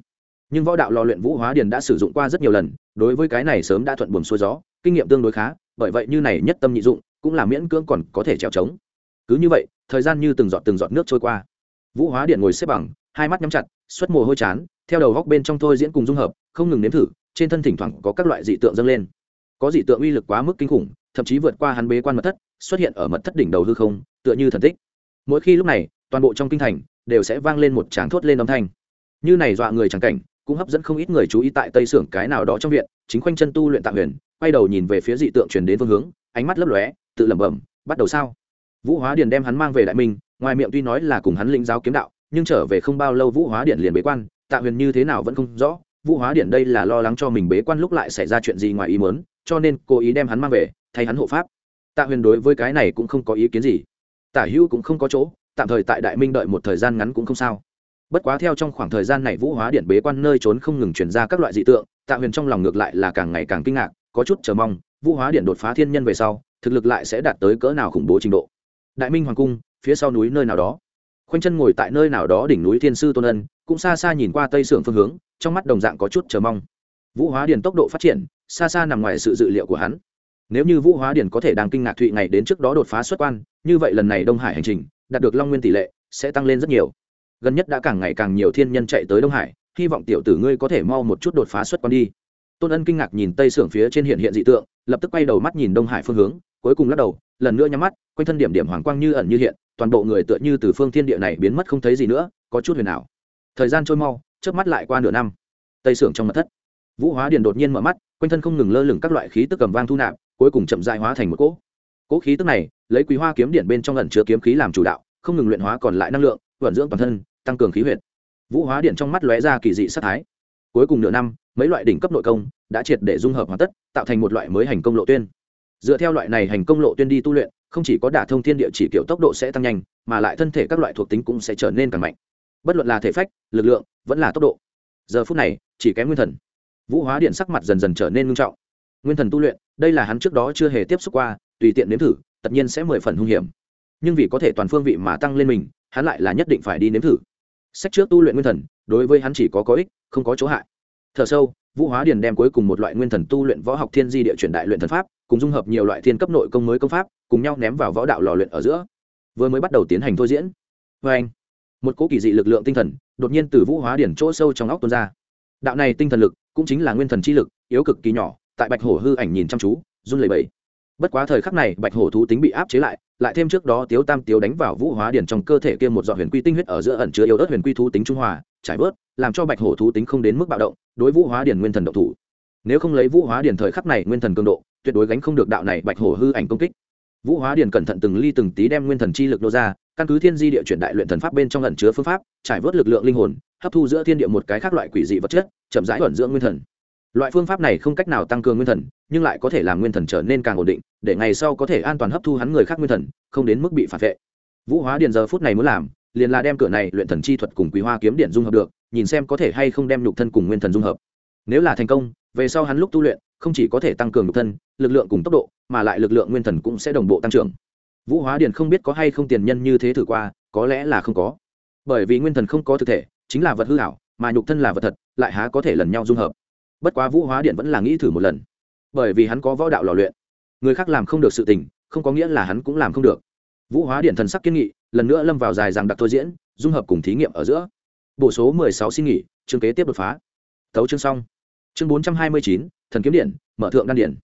Nhưng võ đạo lò luyện vũ hóa điền đã sử dụng qua rất nhiều lần, đối với cái này sớm đã thuận buồm xuôi gió, kinh nghiệm tương đối khá, bởi vậy như này nhất tâm nhị dụng, cũng là miễn cưỡng còn có thể trèo trống. Cứ như vậy, thời gian như từng giọt từng giọt nước trôi qua. Vũ hóa điện ngồi xếp bằng, hai mắt nhắm chặt, xuất mồ hôi chán, theo đầu góc bên trong thôi diễn cùng dung hợp, không ngừng nếm thử, trên thân thỉnh thoảng có các loại dị tượng dâng lên có dị tượng uy lực quá mức kinh khủng, thậm chí vượt qua hắn bế quan mật thất, xuất hiện ở mật thất đỉnh đầu hư không, tựa như thần tích. Mỗi khi lúc này, toàn bộ trong kinh thành đều sẽ vang lên một tráng thốt lên âm thanh. Như này dọa người tràng cảnh, cũng hấp dẫn không ít người chú ý tại tây xưởng cái nào đó trong viện, chính khoanh chân tu luyện tạm huyền, quay đầu nhìn về phía dị tượng chuyển đến phương hướng, ánh mắt lấp lóe, tự lẩm bẩm, bắt đầu sao? Vũ hóa điền đem hắn mang về đại minh, ngoài miệng tuy nói là cùng hắn lĩnh giáo kiếm đạo, nhưng trở về không bao lâu vũ hóa điện liền bế quan tạ huyền như thế nào vẫn không rõ. Vũ hóa điện đây là lo lắng cho mình bế quan lúc lại xảy ra chuyện gì ngoài ý muốn cho nên cố ý đem hắn mang về, thay hắn hộ pháp. Tạ huyền đối với cái này cũng không có ý kiến gì. Tả hữu cũng không có chỗ, tạm thời tại đại minh đợi một thời gian ngắn cũng không sao. Bất quá theo trong khoảng thời gian này vũ hóa điện bế quan nơi trốn không ngừng chuyển ra các loại dị tượng, tạ huyền trong lòng ngược lại là càng ngày càng kinh ngạc, có chút chờ mong, vũ hóa điện đột phá thiên nhân về sau, thực lực lại sẽ đạt tới cỡ nào khủng bố trình độ. Đại minh hoàng cung, phía sau núi nơi nào đó. Khoanh chân ngồi tại nơi nào đó đỉnh núi thiên sư tôn ân, cũng xa xa nhìn qua tây sưởng phương hướng, trong mắt đồng dạng có chút chờ mong. Vũ hóa điền tốc độ phát triển xa xa nằm ngoài sự dự liệu của hắn. Nếu như vũ hóa điền có thể đang kinh ngạc thụy ngày đến trước đó đột phá xuất quan, như vậy lần này đông hải hành trình, đạt được long nguyên tỷ lệ, sẽ tăng lên rất nhiều. Gần nhất đã càng ngày càng nhiều thiên nhân chạy tới đông hải, hy vọng tiểu tử ngươi có thể mau một chút đột phá xuất quan đi. Tôn ân kinh ngạc nhìn tây sưởng phía trên hiện hiện dị tượng, lập tức quay đầu mắt nhìn đông hải phương hướng, cuối cùng lắc đầu, lần nữa nhắm mắt, quanh thân điểm điểm hoàng quang như ẩn như hiện, toàn bộ người tựa như từ phương thiên địa này biến mất không thấy gì nữa, có chút huyền ảo. Thời gian trôi mau, chớp mắt lại qua nửa năm. Tây sưởng trong mặt thất. Vũ hóa điền đột nhiên mở mắt quanh thân không ngừng lơ lửng các loại khí tức cầm vang thu nạp, cuối cùng chậm dại hóa thành một cỗ. Cỗ khí tức này, lấy quý hoa kiếm điện bên trong ẩn chứa kiếm khí làm chủ đạo, không ngừng luyện hóa còn lại năng lượng, vận dưỡng toàn thân, tăng cường khí huyệt. Vũ hóa điện trong mắt lóe ra kỳ dị sát thái. Cuối cùng nửa năm, mấy loại đỉnh cấp nội công đã triệt để dung hợp hoàn tất, tạo thành một loại mới hành công lộ tuyên. Dựa theo loại này hành công lộ tuyên đi tu luyện, không chỉ có đả thông thiên địa chỉ kiểu tốc độ sẽ tăng nhanh, mà lại thân thể các loại thuộc tính cũng sẽ trở nên càng mạnh. Bất luận là thể phách, lực lượng, vẫn là tốc độ. Giờ phút này, chỉ kém nguyên thần vũ hóa điện sắc mặt dần dần trở nên nghiêm trọng. Nguyên thần tu luyện, đây là hắn trước đó chưa hề tiếp xúc qua, tùy tiện nếm thử, tất nhiên sẽ mười phần hung hiểm. Nhưng vì có thể toàn phương vị mà tăng lên mình, hắn lại là nhất định phải đi nếm thử. Sách trước tu luyện nguyên thần, đối với hắn chỉ có có ích, không có chỗ hại. Thở sâu, vũ hóa điền đem cuối cùng một loại nguyên thần tu luyện võ học thiên di địa chuyển đại luyện thần pháp, cùng dung hợp nhiều loại thiên cấp nội công mới công pháp, cùng nhau ném vào võ đạo lò luyện ở giữa. Vừa mới bắt đầu tiến hành thôi diễn. Vê anh, một cỗ kỳ dị lực lượng tinh thần, đột nhiên từ vũ hóa điển chỗ sâu trong óc tuôn ra. Đạo này tinh thần lực cũng chính là nguyên thần chi lực, yếu cực kỳ nhỏ, tại bạch hổ hư ảnh nhìn chăm chú, run lẩy bẩy. Bất quá thời khắc này, bạch hổ thú tính bị áp chế lại lại thêm trước đó tiếu tam tiếu đánh vào vũ hóa điển trong cơ thể kia một giọt huyền quy tinh huyết ở giữa ẩn chứa yếu ớt huyền quy thú tính trung hòa, trải bớt, làm cho bạch hổ thú tính không đến mức bạo động, đối vũ hóa điển nguyên thần độc thủ. Nếu không lấy vũ hóa điển thời khắc này nguyên thần cường độ, tuyệt đối gánh không được đạo này bạch hổ hư ảnh công kích vũ hóa Điền cẩn thận từng ly từng tí đem nguyên thần chi lực nô ra, căn cứ thiên di địa chuyển đại luyện thần pháp bên trong ẩn chứa phương pháp, trải vớt lực lượng linh hồn, hấp thu giữa thiên địa một cái khác loại quỷ dị vật chất, chậm rãi thuận dưỡng nguyên thần. Loại phương pháp này không cách nào tăng cường nguyên thần, nhưng lại có thể làm nguyên thần trở nên càng ổn định, để ngày sau có thể an toàn hấp thu hắn người khác nguyên thần, không đến mức bị phản vệ. Vũ hóa điền giờ phút này muốn làm, liền là đem cửa này luyện thần chi thuật cùng quý hoa kiếm điện dung hợp được, nhìn xem có thể hay không đem nhục thân cùng nguyên thần dung hợp. Nếu là thành công, về sau hắn lúc tu luyện không chỉ có thể tăng cường nhục thân, lực lượng cùng tốc độ, mà lại lực lượng nguyên thần cũng sẽ đồng bộ tăng trưởng. Vũ hóa điền không biết có hay không tiền nhân như thế thử qua, có lẽ là không có. Bởi vì nguyên thần không có thực thể, chính là vật hư hảo mà nhục thân là vật thật, lại há có thể lần nhau dung hợp. Bất quá vũ hóa điện vẫn là nghĩ thử một lần. Bởi vì hắn có võ đạo lò luyện. Người khác làm không được sự tình, không có nghĩa là hắn cũng làm không được. Vũ hóa điện thần sắc kiên nghị, lần nữa lâm vào dài rằng đặc thôi diễn, dung hợp cùng thí nghiệm ở giữa. Bộ số mười sáu xin nghỉ, chương kế tiếp đột phá. Tấu chương xong. Chương bốn trăm hai mươi chín thần kiếm điện, mở thượng đan điện.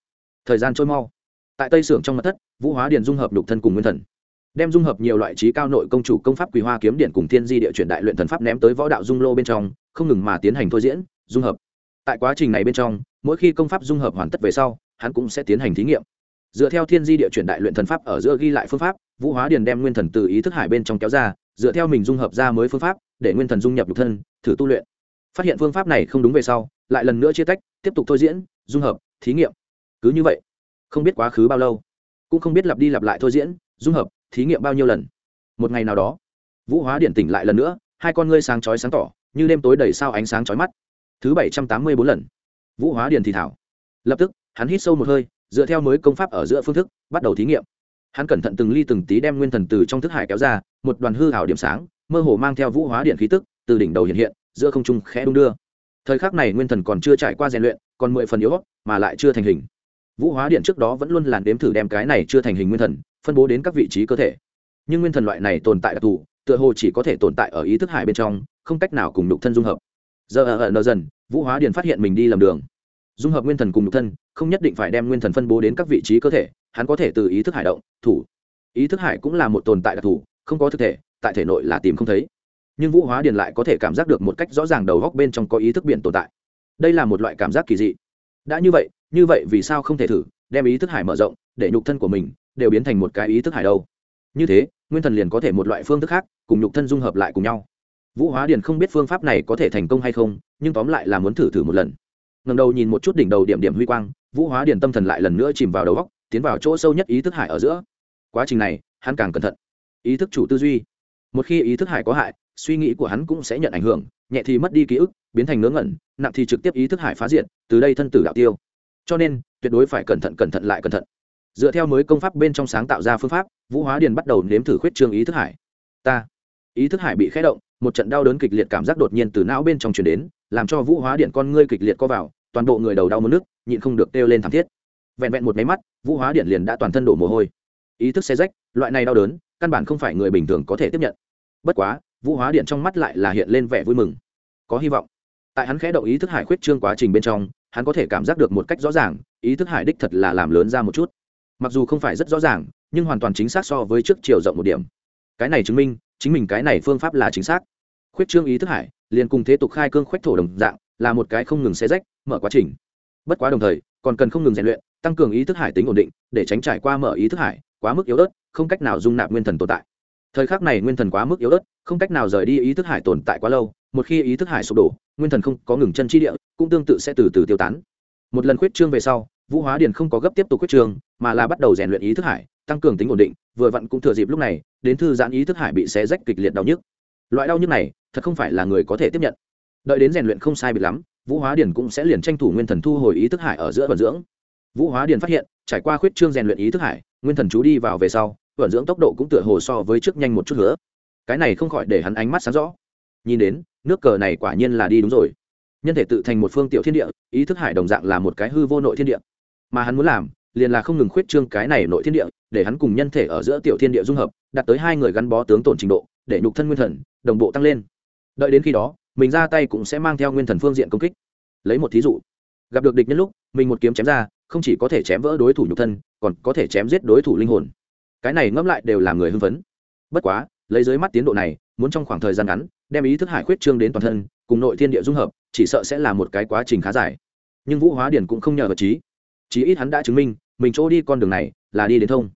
Thời gian trôi mau. Tại tây xưởng trong mặt thất, vũ hóa điện dung hợp đục thân cùng nguyên thần. Đem dung hợp nhiều loại trí cao nội công chủ công pháp quý hoa kiếm điện cùng thiên di địa chuyển đại luyện thần pháp ném tới võ đạo dung lô bên trong, không ngừng mà tiến hành thôi diễn, dung hợp. Tại quá trình này bên trong, mỗi khi công pháp dung hợp hoàn tất về sau, hắn cũng sẽ tiến hành thí nghiệm. Dựa theo thiên di địa chuyển đại luyện thần pháp ở giữa ghi lại phương pháp, vũ hóa điền đem nguyên thần từ ý thức hải bên trong kéo ra, dựa theo mình dung hợp ra mới phương pháp, để nguyên thần dung nhập nhục thân, thử tu luyện. Phát hiện phương pháp này không đúng về sau lại lần nữa chia tách, tiếp tục thôi diễn, dung hợp, thí nghiệm. Cứ như vậy, không biết quá khứ bao lâu, cũng không biết lặp đi lặp lại thôi diễn, dung hợp, thí nghiệm bao nhiêu lần. Một ngày nào đó, vũ hóa điện tỉnh lại lần nữa, hai con ngươi sáng chói sáng tỏ, như đêm tối đầy sao ánh sáng chói mắt. Thứ bảy trăm tám mươi bốn lần, vũ hóa điện thì thảo. Lập tức, hắn hít sâu một hơi, dựa theo mới công pháp ở giữa phương thức, bắt đầu thí nghiệm. Hắn cẩn thận từng ly từng tí đem nguyên thần từ trong thức hải kéo ra, một đoàn hư hảo điểm sáng, mơ hồ mang theo vũ hóa điện khí tức, từ đỉnh đầu hiện hiện, giữa không trung khẽ đung đưa thời khắc này nguyên thần còn chưa trải qua rèn luyện, còn mười phần yếu mà lại chưa thành hình. Vũ hóa điện trước đó vẫn luôn làn đếm thử đem cái này chưa thành hình nguyên thần, phân bố đến các vị trí cơ thể. Nhưng nguyên thần loại này tồn tại đặc thù, tựa hồ chỉ có thể tồn tại ở ý thức hải bên trong, không cách nào cùng đục thân dung hợp. Giờ ở ở nờ dần, vũ hóa Điện phát hiện mình đi lầm đường. Dung hợp nguyên thần cùng đục thân, không nhất định phải đem nguyên thần phân bố đến các vị trí cơ thể, hắn có thể từ ý thức hải động, thủ. Ý thức hải cũng là một tồn tại đặc thù, không có thực thể, tại thể nội là tìm không thấy nhưng vũ hóa điền lại có thể cảm giác được một cách rõ ràng đầu góc bên trong có ý thức biển tồn tại. Đây là một loại cảm giác kỳ dị. Đã như vậy như vậy vì sao không thể thử, đem ý thức hải mở rộng, để nhục thân của mình đều biến thành một cái ý thức hải đâu? Như thế, nguyên thần liền có thể một loại phương thức khác, cùng nhục thân dung hợp lại cùng nhau. Vũ hóa điền không biết phương pháp này có thể thành công hay không, nhưng tóm lại là muốn thử thử một lần. Ngầm đầu nhìn một chút đỉnh đầu điểm điểm huy quang, vũ hóa điền tâm thần lại lần nữa chìm vào đầu góc, tiến vào chỗ sâu nhất ý thức hải ở giữa. Quá trình này, hắn càng cẩn thận. Ý thức chủ tư duy. Một khi ý thức hải có hại suy nghĩ của hắn cũng sẽ nhận ảnh hưởng, nhẹ thì mất đi ký ức, biến thành ngớ ngẩn, nặng thì trực tiếp ý thức hải phá diện từ đây thân tử đạo tiêu. Cho nên, tuyệt đối phải cẩn thận cẩn thận lại cẩn thận. Dựa theo mới công pháp bên trong sáng tạo ra phương pháp, vũ hóa điền bắt đầu nếm thử khuyết trương ý thức hải. Ta, ý thức hải bị khé động, một trận đau đớn kịch liệt cảm giác đột nhiên từ não bên trong truyền đến, làm cho vũ hóa điện con ngươi kịch liệt co vào, toàn bộ người đầu đau mất nước, nhịn không được kêu lên thảm thiết. Vẹn vẹn một máy mắt, vũ hóa điện liền đã toàn thân đổ mồ hôi. Ý thức xe rách, loại này đau đớn, căn bản không phải người bình thường có thể tiếp nhận. Bất quá vũ hóa điện trong mắt lại là hiện lên vẻ vui mừng. Có hy vọng. Tại hắn khẽ động ý thức hải khuyết trương quá trình bên trong, hắn có thể cảm giác được một cách rõ ràng, ý thức hải đích thật là làm lớn ra một chút. Mặc dù không phải rất rõ ràng, nhưng hoàn toàn chính xác so với trước chiều rộng một điểm. Cái này chứng minh, chính mình cái này phương pháp là chính xác. Khuyết trương ý thức hải, liền cùng thế tục khai cương khoách thổ đồng dạng, là một cái không ngừng xe rách, mở quá trình. Bất quá đồng thời, còn cần không ngừng rèn luyện, tăng cường ý thức hải tính ổn định, để tránh trải qua mở ý thức hải, quá mức yếu ớt, không cách nào dung nạp nguyên thần tồn tại. Thời khắc này nguyên thần quá mức yếu ớt không cách nào rời đi ý thức hải tồn tại quá lâu, một khi ý thức hải sụp đổ, nguyên thần không có ngừng chân chi địa, cũng tương tự sẽ từ từ tiêu tán. Một lần khuyết trương về sau, vũ hóa điền không có gấp tiếp tục khuyết trương, mà là bắt đầu rèn luyện ý thức hải, tăng cường tính ổn định, vừa vặn cũng thừa dịp lúc này, đến thư giãn ý thức hải bị xé rách kịch liệt đau nhức. Loại đau nhức này, thật không phải là người có thể tiếp nhận. Đợi đến rèn luyện không sai biệt lắm, vũ hóa điền cũng sẽ liền tranh thủ nguyên thần thu hồi ý thức hải ở giữa vận dưỡng. Vũ hóa điền phát hiện, trải qua khuyết trương rèn luyện ý thức hải, nguyên thần chú đi vào về sau, vận dưỡng tốc độ cũng tựa hồ so với trước nhanh một chút nữa cái này không khỏi để hắn ánh mắt sáng rõ. Nhìn đến, nước cờ này quả nhiên là đi đúng rồi. Nhân thể tự thành một phương tiểu thiên địa, ý thức hải đồng dạng là một cái hư vô nội thiên địa. Mà hắn muốn làm, liền là không ngừng khuyết trương cái này nội thiên địa, để hắn cùng nhân thể ở giữa tiểu thiên địa dung hợp, đạt tới hai người gắn bó tướng tổn trình độ, để nhục thân nguyên thần, đồng bộ tăng lên. Đợi đến khi đó, mình ra tay cũng sẽ mang theo nguyên thần phương diện công kích. Lấy một thí dụ, gặp được địch nhân lúc, mình một kiếm chém ra, không chỉ có thể chém vỡ đối thủ nhục thân, còn có thể chém giết đối thủ linh hồn. Cái này ngẫm lại đều làm người hưng phấn. Bất quá lấy dưới mắt tiến độ này, muốn trong khoảng thời gian ngắn, đem ý thức hải khuyết trương đến toàn thân, cùng nội thiên địa dung hợp, chỉ sợ sẽ là một cái quá trình khá dài. Nhưng vũ hóa điển cũng không nhờ vật trí chí ít hắn đã chứng minh, mình chỗ đi con đường này là đi đến thông.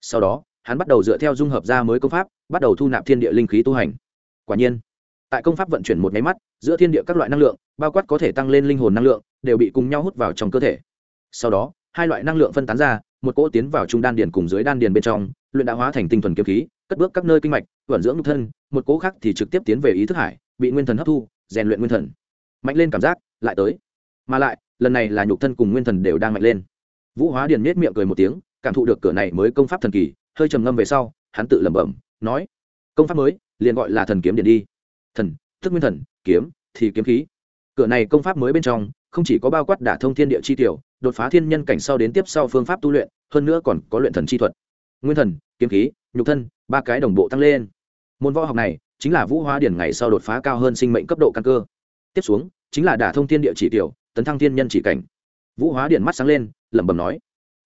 Sau đó, hắn bắt đầu dựa theo dung hợp ra mới công pháp, bắt đầu thu nạp thiên địa linh khí tu hành. Quả nhiên, tại công pháp vận chuyển một nháy mắt, giữa thiên địa các loại năng lượng, bao quát có thể tăng lên linh hồn năng lượng, đều bị cùng nhau hút vào trong cơ thể. Sau đó hai loại năng lượng phân tán ra, một cỗ tiến vào trung đan điền cùng dưới đan điền bên trong, luyện đã hóa thành tinh thuần kiếm khí, cất bước các nơi kinh mạch, vận dưỡng nhục thân, một cỗ khác thì trực tiếp tiến về ý thức hải, bị nguyên thần hấp thu, rèn luyện nguyên thần. Mạnh lên cảm giác, lại tới. Mà lại, lần này là nhục thân cùng nguyên thần đều đang mạnh lên. Vũ hóa điền nhếch miệng cười một tiếng, cảm thụ được cửa này mới công pháp thần kỳ, hơi trầm ngâm về sau, hắn tự lẩm bẩm, nói, công pháp mới, liền gọi là thần kiếm điền đi. Thần tức nguyên thần, kiếm, thì kiếm khí. Cửa này công pháp mới bên trong, không chỉ có bao quát đả thông thiên địa chi tiểu đột phá thiên nhân cảnh sau đến tiếp sau phương pháp tu luyện, hơn nữa còn có luyện thần chi thuật. Nguyên thần, kiếm khí, nhục thân, ba cái đồng bộ tăng lên. Môn võ học này chính là vũ hóa điển ngày sau đột phá cao hơn sinh mệnh cấp độ căn cơ. Tiếp xuống, chính là đả thông thiên địa chỉ tiểu, tấn thăng thiên nhân chỉ cảnh. Vũ hóa điện mắt sáng lên, lẩm bẩm nói,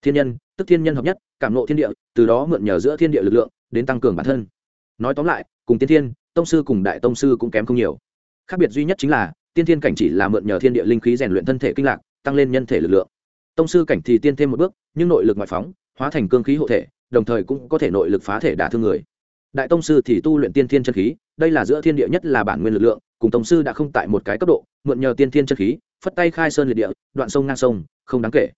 thiên nhân, tức thiên nhân hợp nhất, cảm nộ thiên địa, từ đó mượn nhờ giữa thiên địa lực lượng, đến tăng cường bản thân. Nói tóm lại, cùng tiên thiên, tông sư cùng đại tông sư cũng kém không nhiều. Khác biệt duy nhất chính là, tiên thiên cảnh chỉ là mượn nhờ thiên địa linh khí rèn luyện thân thể kinh lạc, tăng lên nhân thể lực lượng tông sư cảnh thì tiên thêm một bước, nhưng nội lực ngoại phóng, hóa thành cương khí hộ thể, đồng thời cũng có thể nội lực phá thể đả thương người. Đại tông sư thì tu luyện tiên thiên chân khí, đây là giữa thiên địa nhất là bản nguyên lực lượng, cùng tông sư đã không tại một cái cấp độ, mượn nhờ tiên thiên chân khí, phất tay khai sơn liệt địa, đoạn sông ngang sông, không đáng kể.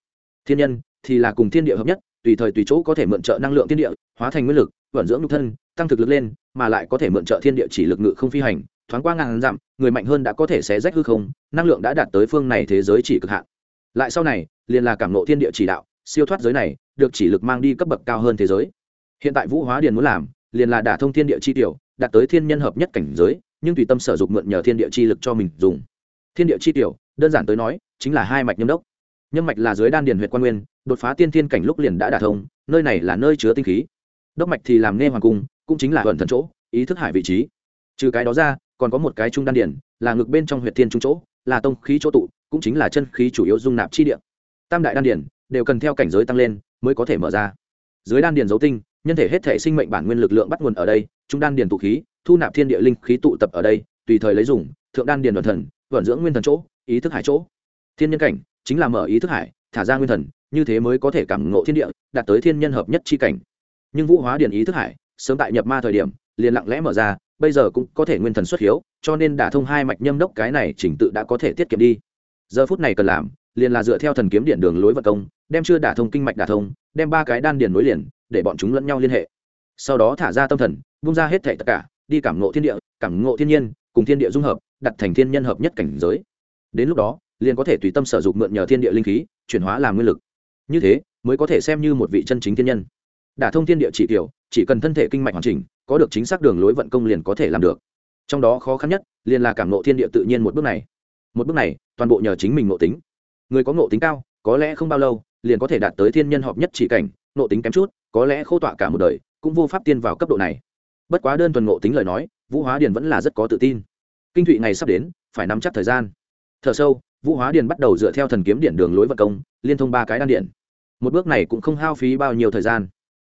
Thiên nhân thì là cùng thiên địa hợp nhất, tùy thời tùy chỗ có thể mượn trợ năng lượng thiên địa, hóa thành nguyên lực, vận dưỡng nhục thân, tăng thực lực lên, mà lại có thể mượn trợ thiên địa chỉ lực ngự không phi hành, thoáng qua ngàn dặm, người mạnh hơn đã có thể xé rách hư không, năng lượng đã đạt tới phương này thế giới chỉ cực hạn lại sau này, liền là cảm nộ thiên địa chỉ đạo, siêu thoát giới này, được chỉ lực mang đi cấp bậc cao hơn thế giới. Hiện tại vũ hóa điền muốn làm, liền là đả thông thiên địa chi tiểu, đạt tới thiên nhân hợp nhất cảnh giới, nhưng tùy tâm sở dục mượn nhờ thiên địa chi lực cho mình dùng. Thiên địa chi tiểu, đơn giản tới nói, chính là hai mạch nhâm đốc. Nhâm mạch là dưới đan điền huyện quan nguyên, đột phá tiên thiên cảnh lúc liền đã đả thông, nơi này là nơi chứa tinh khí. Đốc mạch thì làm nghe hoàng cung, cũng chính là ẩn thần chỗ, ý thức hải vị trí. Trừ cái đó ra, còn có một cái trung đan điền, là ngực bên trong huyện thiên trung chỗ là tông khí chỗ tụ, cũng chính là chân khí chủ yếu dung nạp chi địa. Tam đại đan điền đều cần theo cảnh giới tăng lên mới có thể mở ra. Dưới đan điền dấu tinh, nhân thể hết thể sinh mệnh bản nguyên lực lượng bắt nguồn ở đây, trung đan điền tụ khí, thu nạp thiên địa linh khí tụ tập ở đây, tùy thời lấy dùng, thượng đan điền đoàn thần vận dưỡng nguyên thần chỗ, ý thức hải chỗ. Thiên nhân cảnh chính là mở ý thức hải, thả ra nguyên thần, như thế mới có thể cảm ngộ thiên địa, đạt tới thiên nhân hợp nhất chi cảnh. Nhưng vũ hóa điền ý thức hải, sớm tại nhập ma thời điểm, liền lặng lẽ mở ra bây giờ cũng có thể nguyên thần xuất hiếu, cho nên đả thông hai mạch nhâm đốc cái này chỉnh tự đã có thể tiết kiệm đi. Giờ phút này cần làm, liền là dựa theo thần kiếm điện đường lối vận công, đem chưa đả thông kinh mạch đả thông, đem ba cái đan điền nối liền, để bọn chúng lẫn nhau liên hệ. Sau đó thả ra tâm thần bung ra hết thảy tất cả, đi cảm ngộ thiên địa, cảm ngộ thiên nhiên, cùng thiên địa dung hợp, đặt thành thiên nhân hợp nhất cảnh giới. Đến lúc đó, liền có thể tùy tâm sở dụng mượn nhờ thiên địa linh khí, chuyển hóa làm nguyên lực. Như thế, mới có thể xem như một vị chân chính thiên nhân đả thông thiên địa chỉ tiểu, chỉ cần thân thể kinh mạch hoàn chỉnh, có được chính xác đường lối vận công liền có thể làm được. Trong đó khó khăn nhất, liền là cảm ngộ thiên địa tự nhiên một bước này. Một bước này, toàn bộ nhờ chính mình ngộ tính. Người có ngộ tính cao, có lẽ không bao lâu, liền có thể đạt tới thiên nhân hợp nhất chỉ cảnh, ngộ tính kém chút, có lẽ khô tọa cả một đời, cũng vô pháp tiên vào cấp độ này. Bất quá đơn thuần ngộ tính lời nói, vũ hóa điền vẫn là rất có tự tin. Kinh thụy ngày sắp đến, phải nắm chắc thời gian. Thở sâu, vũ hóa điền bắt đầu dựa theo thần kiếm điện đường lối vận công, liên thông ba cái đan điện một bước này cũng không hao phí bao nhiêu thời gian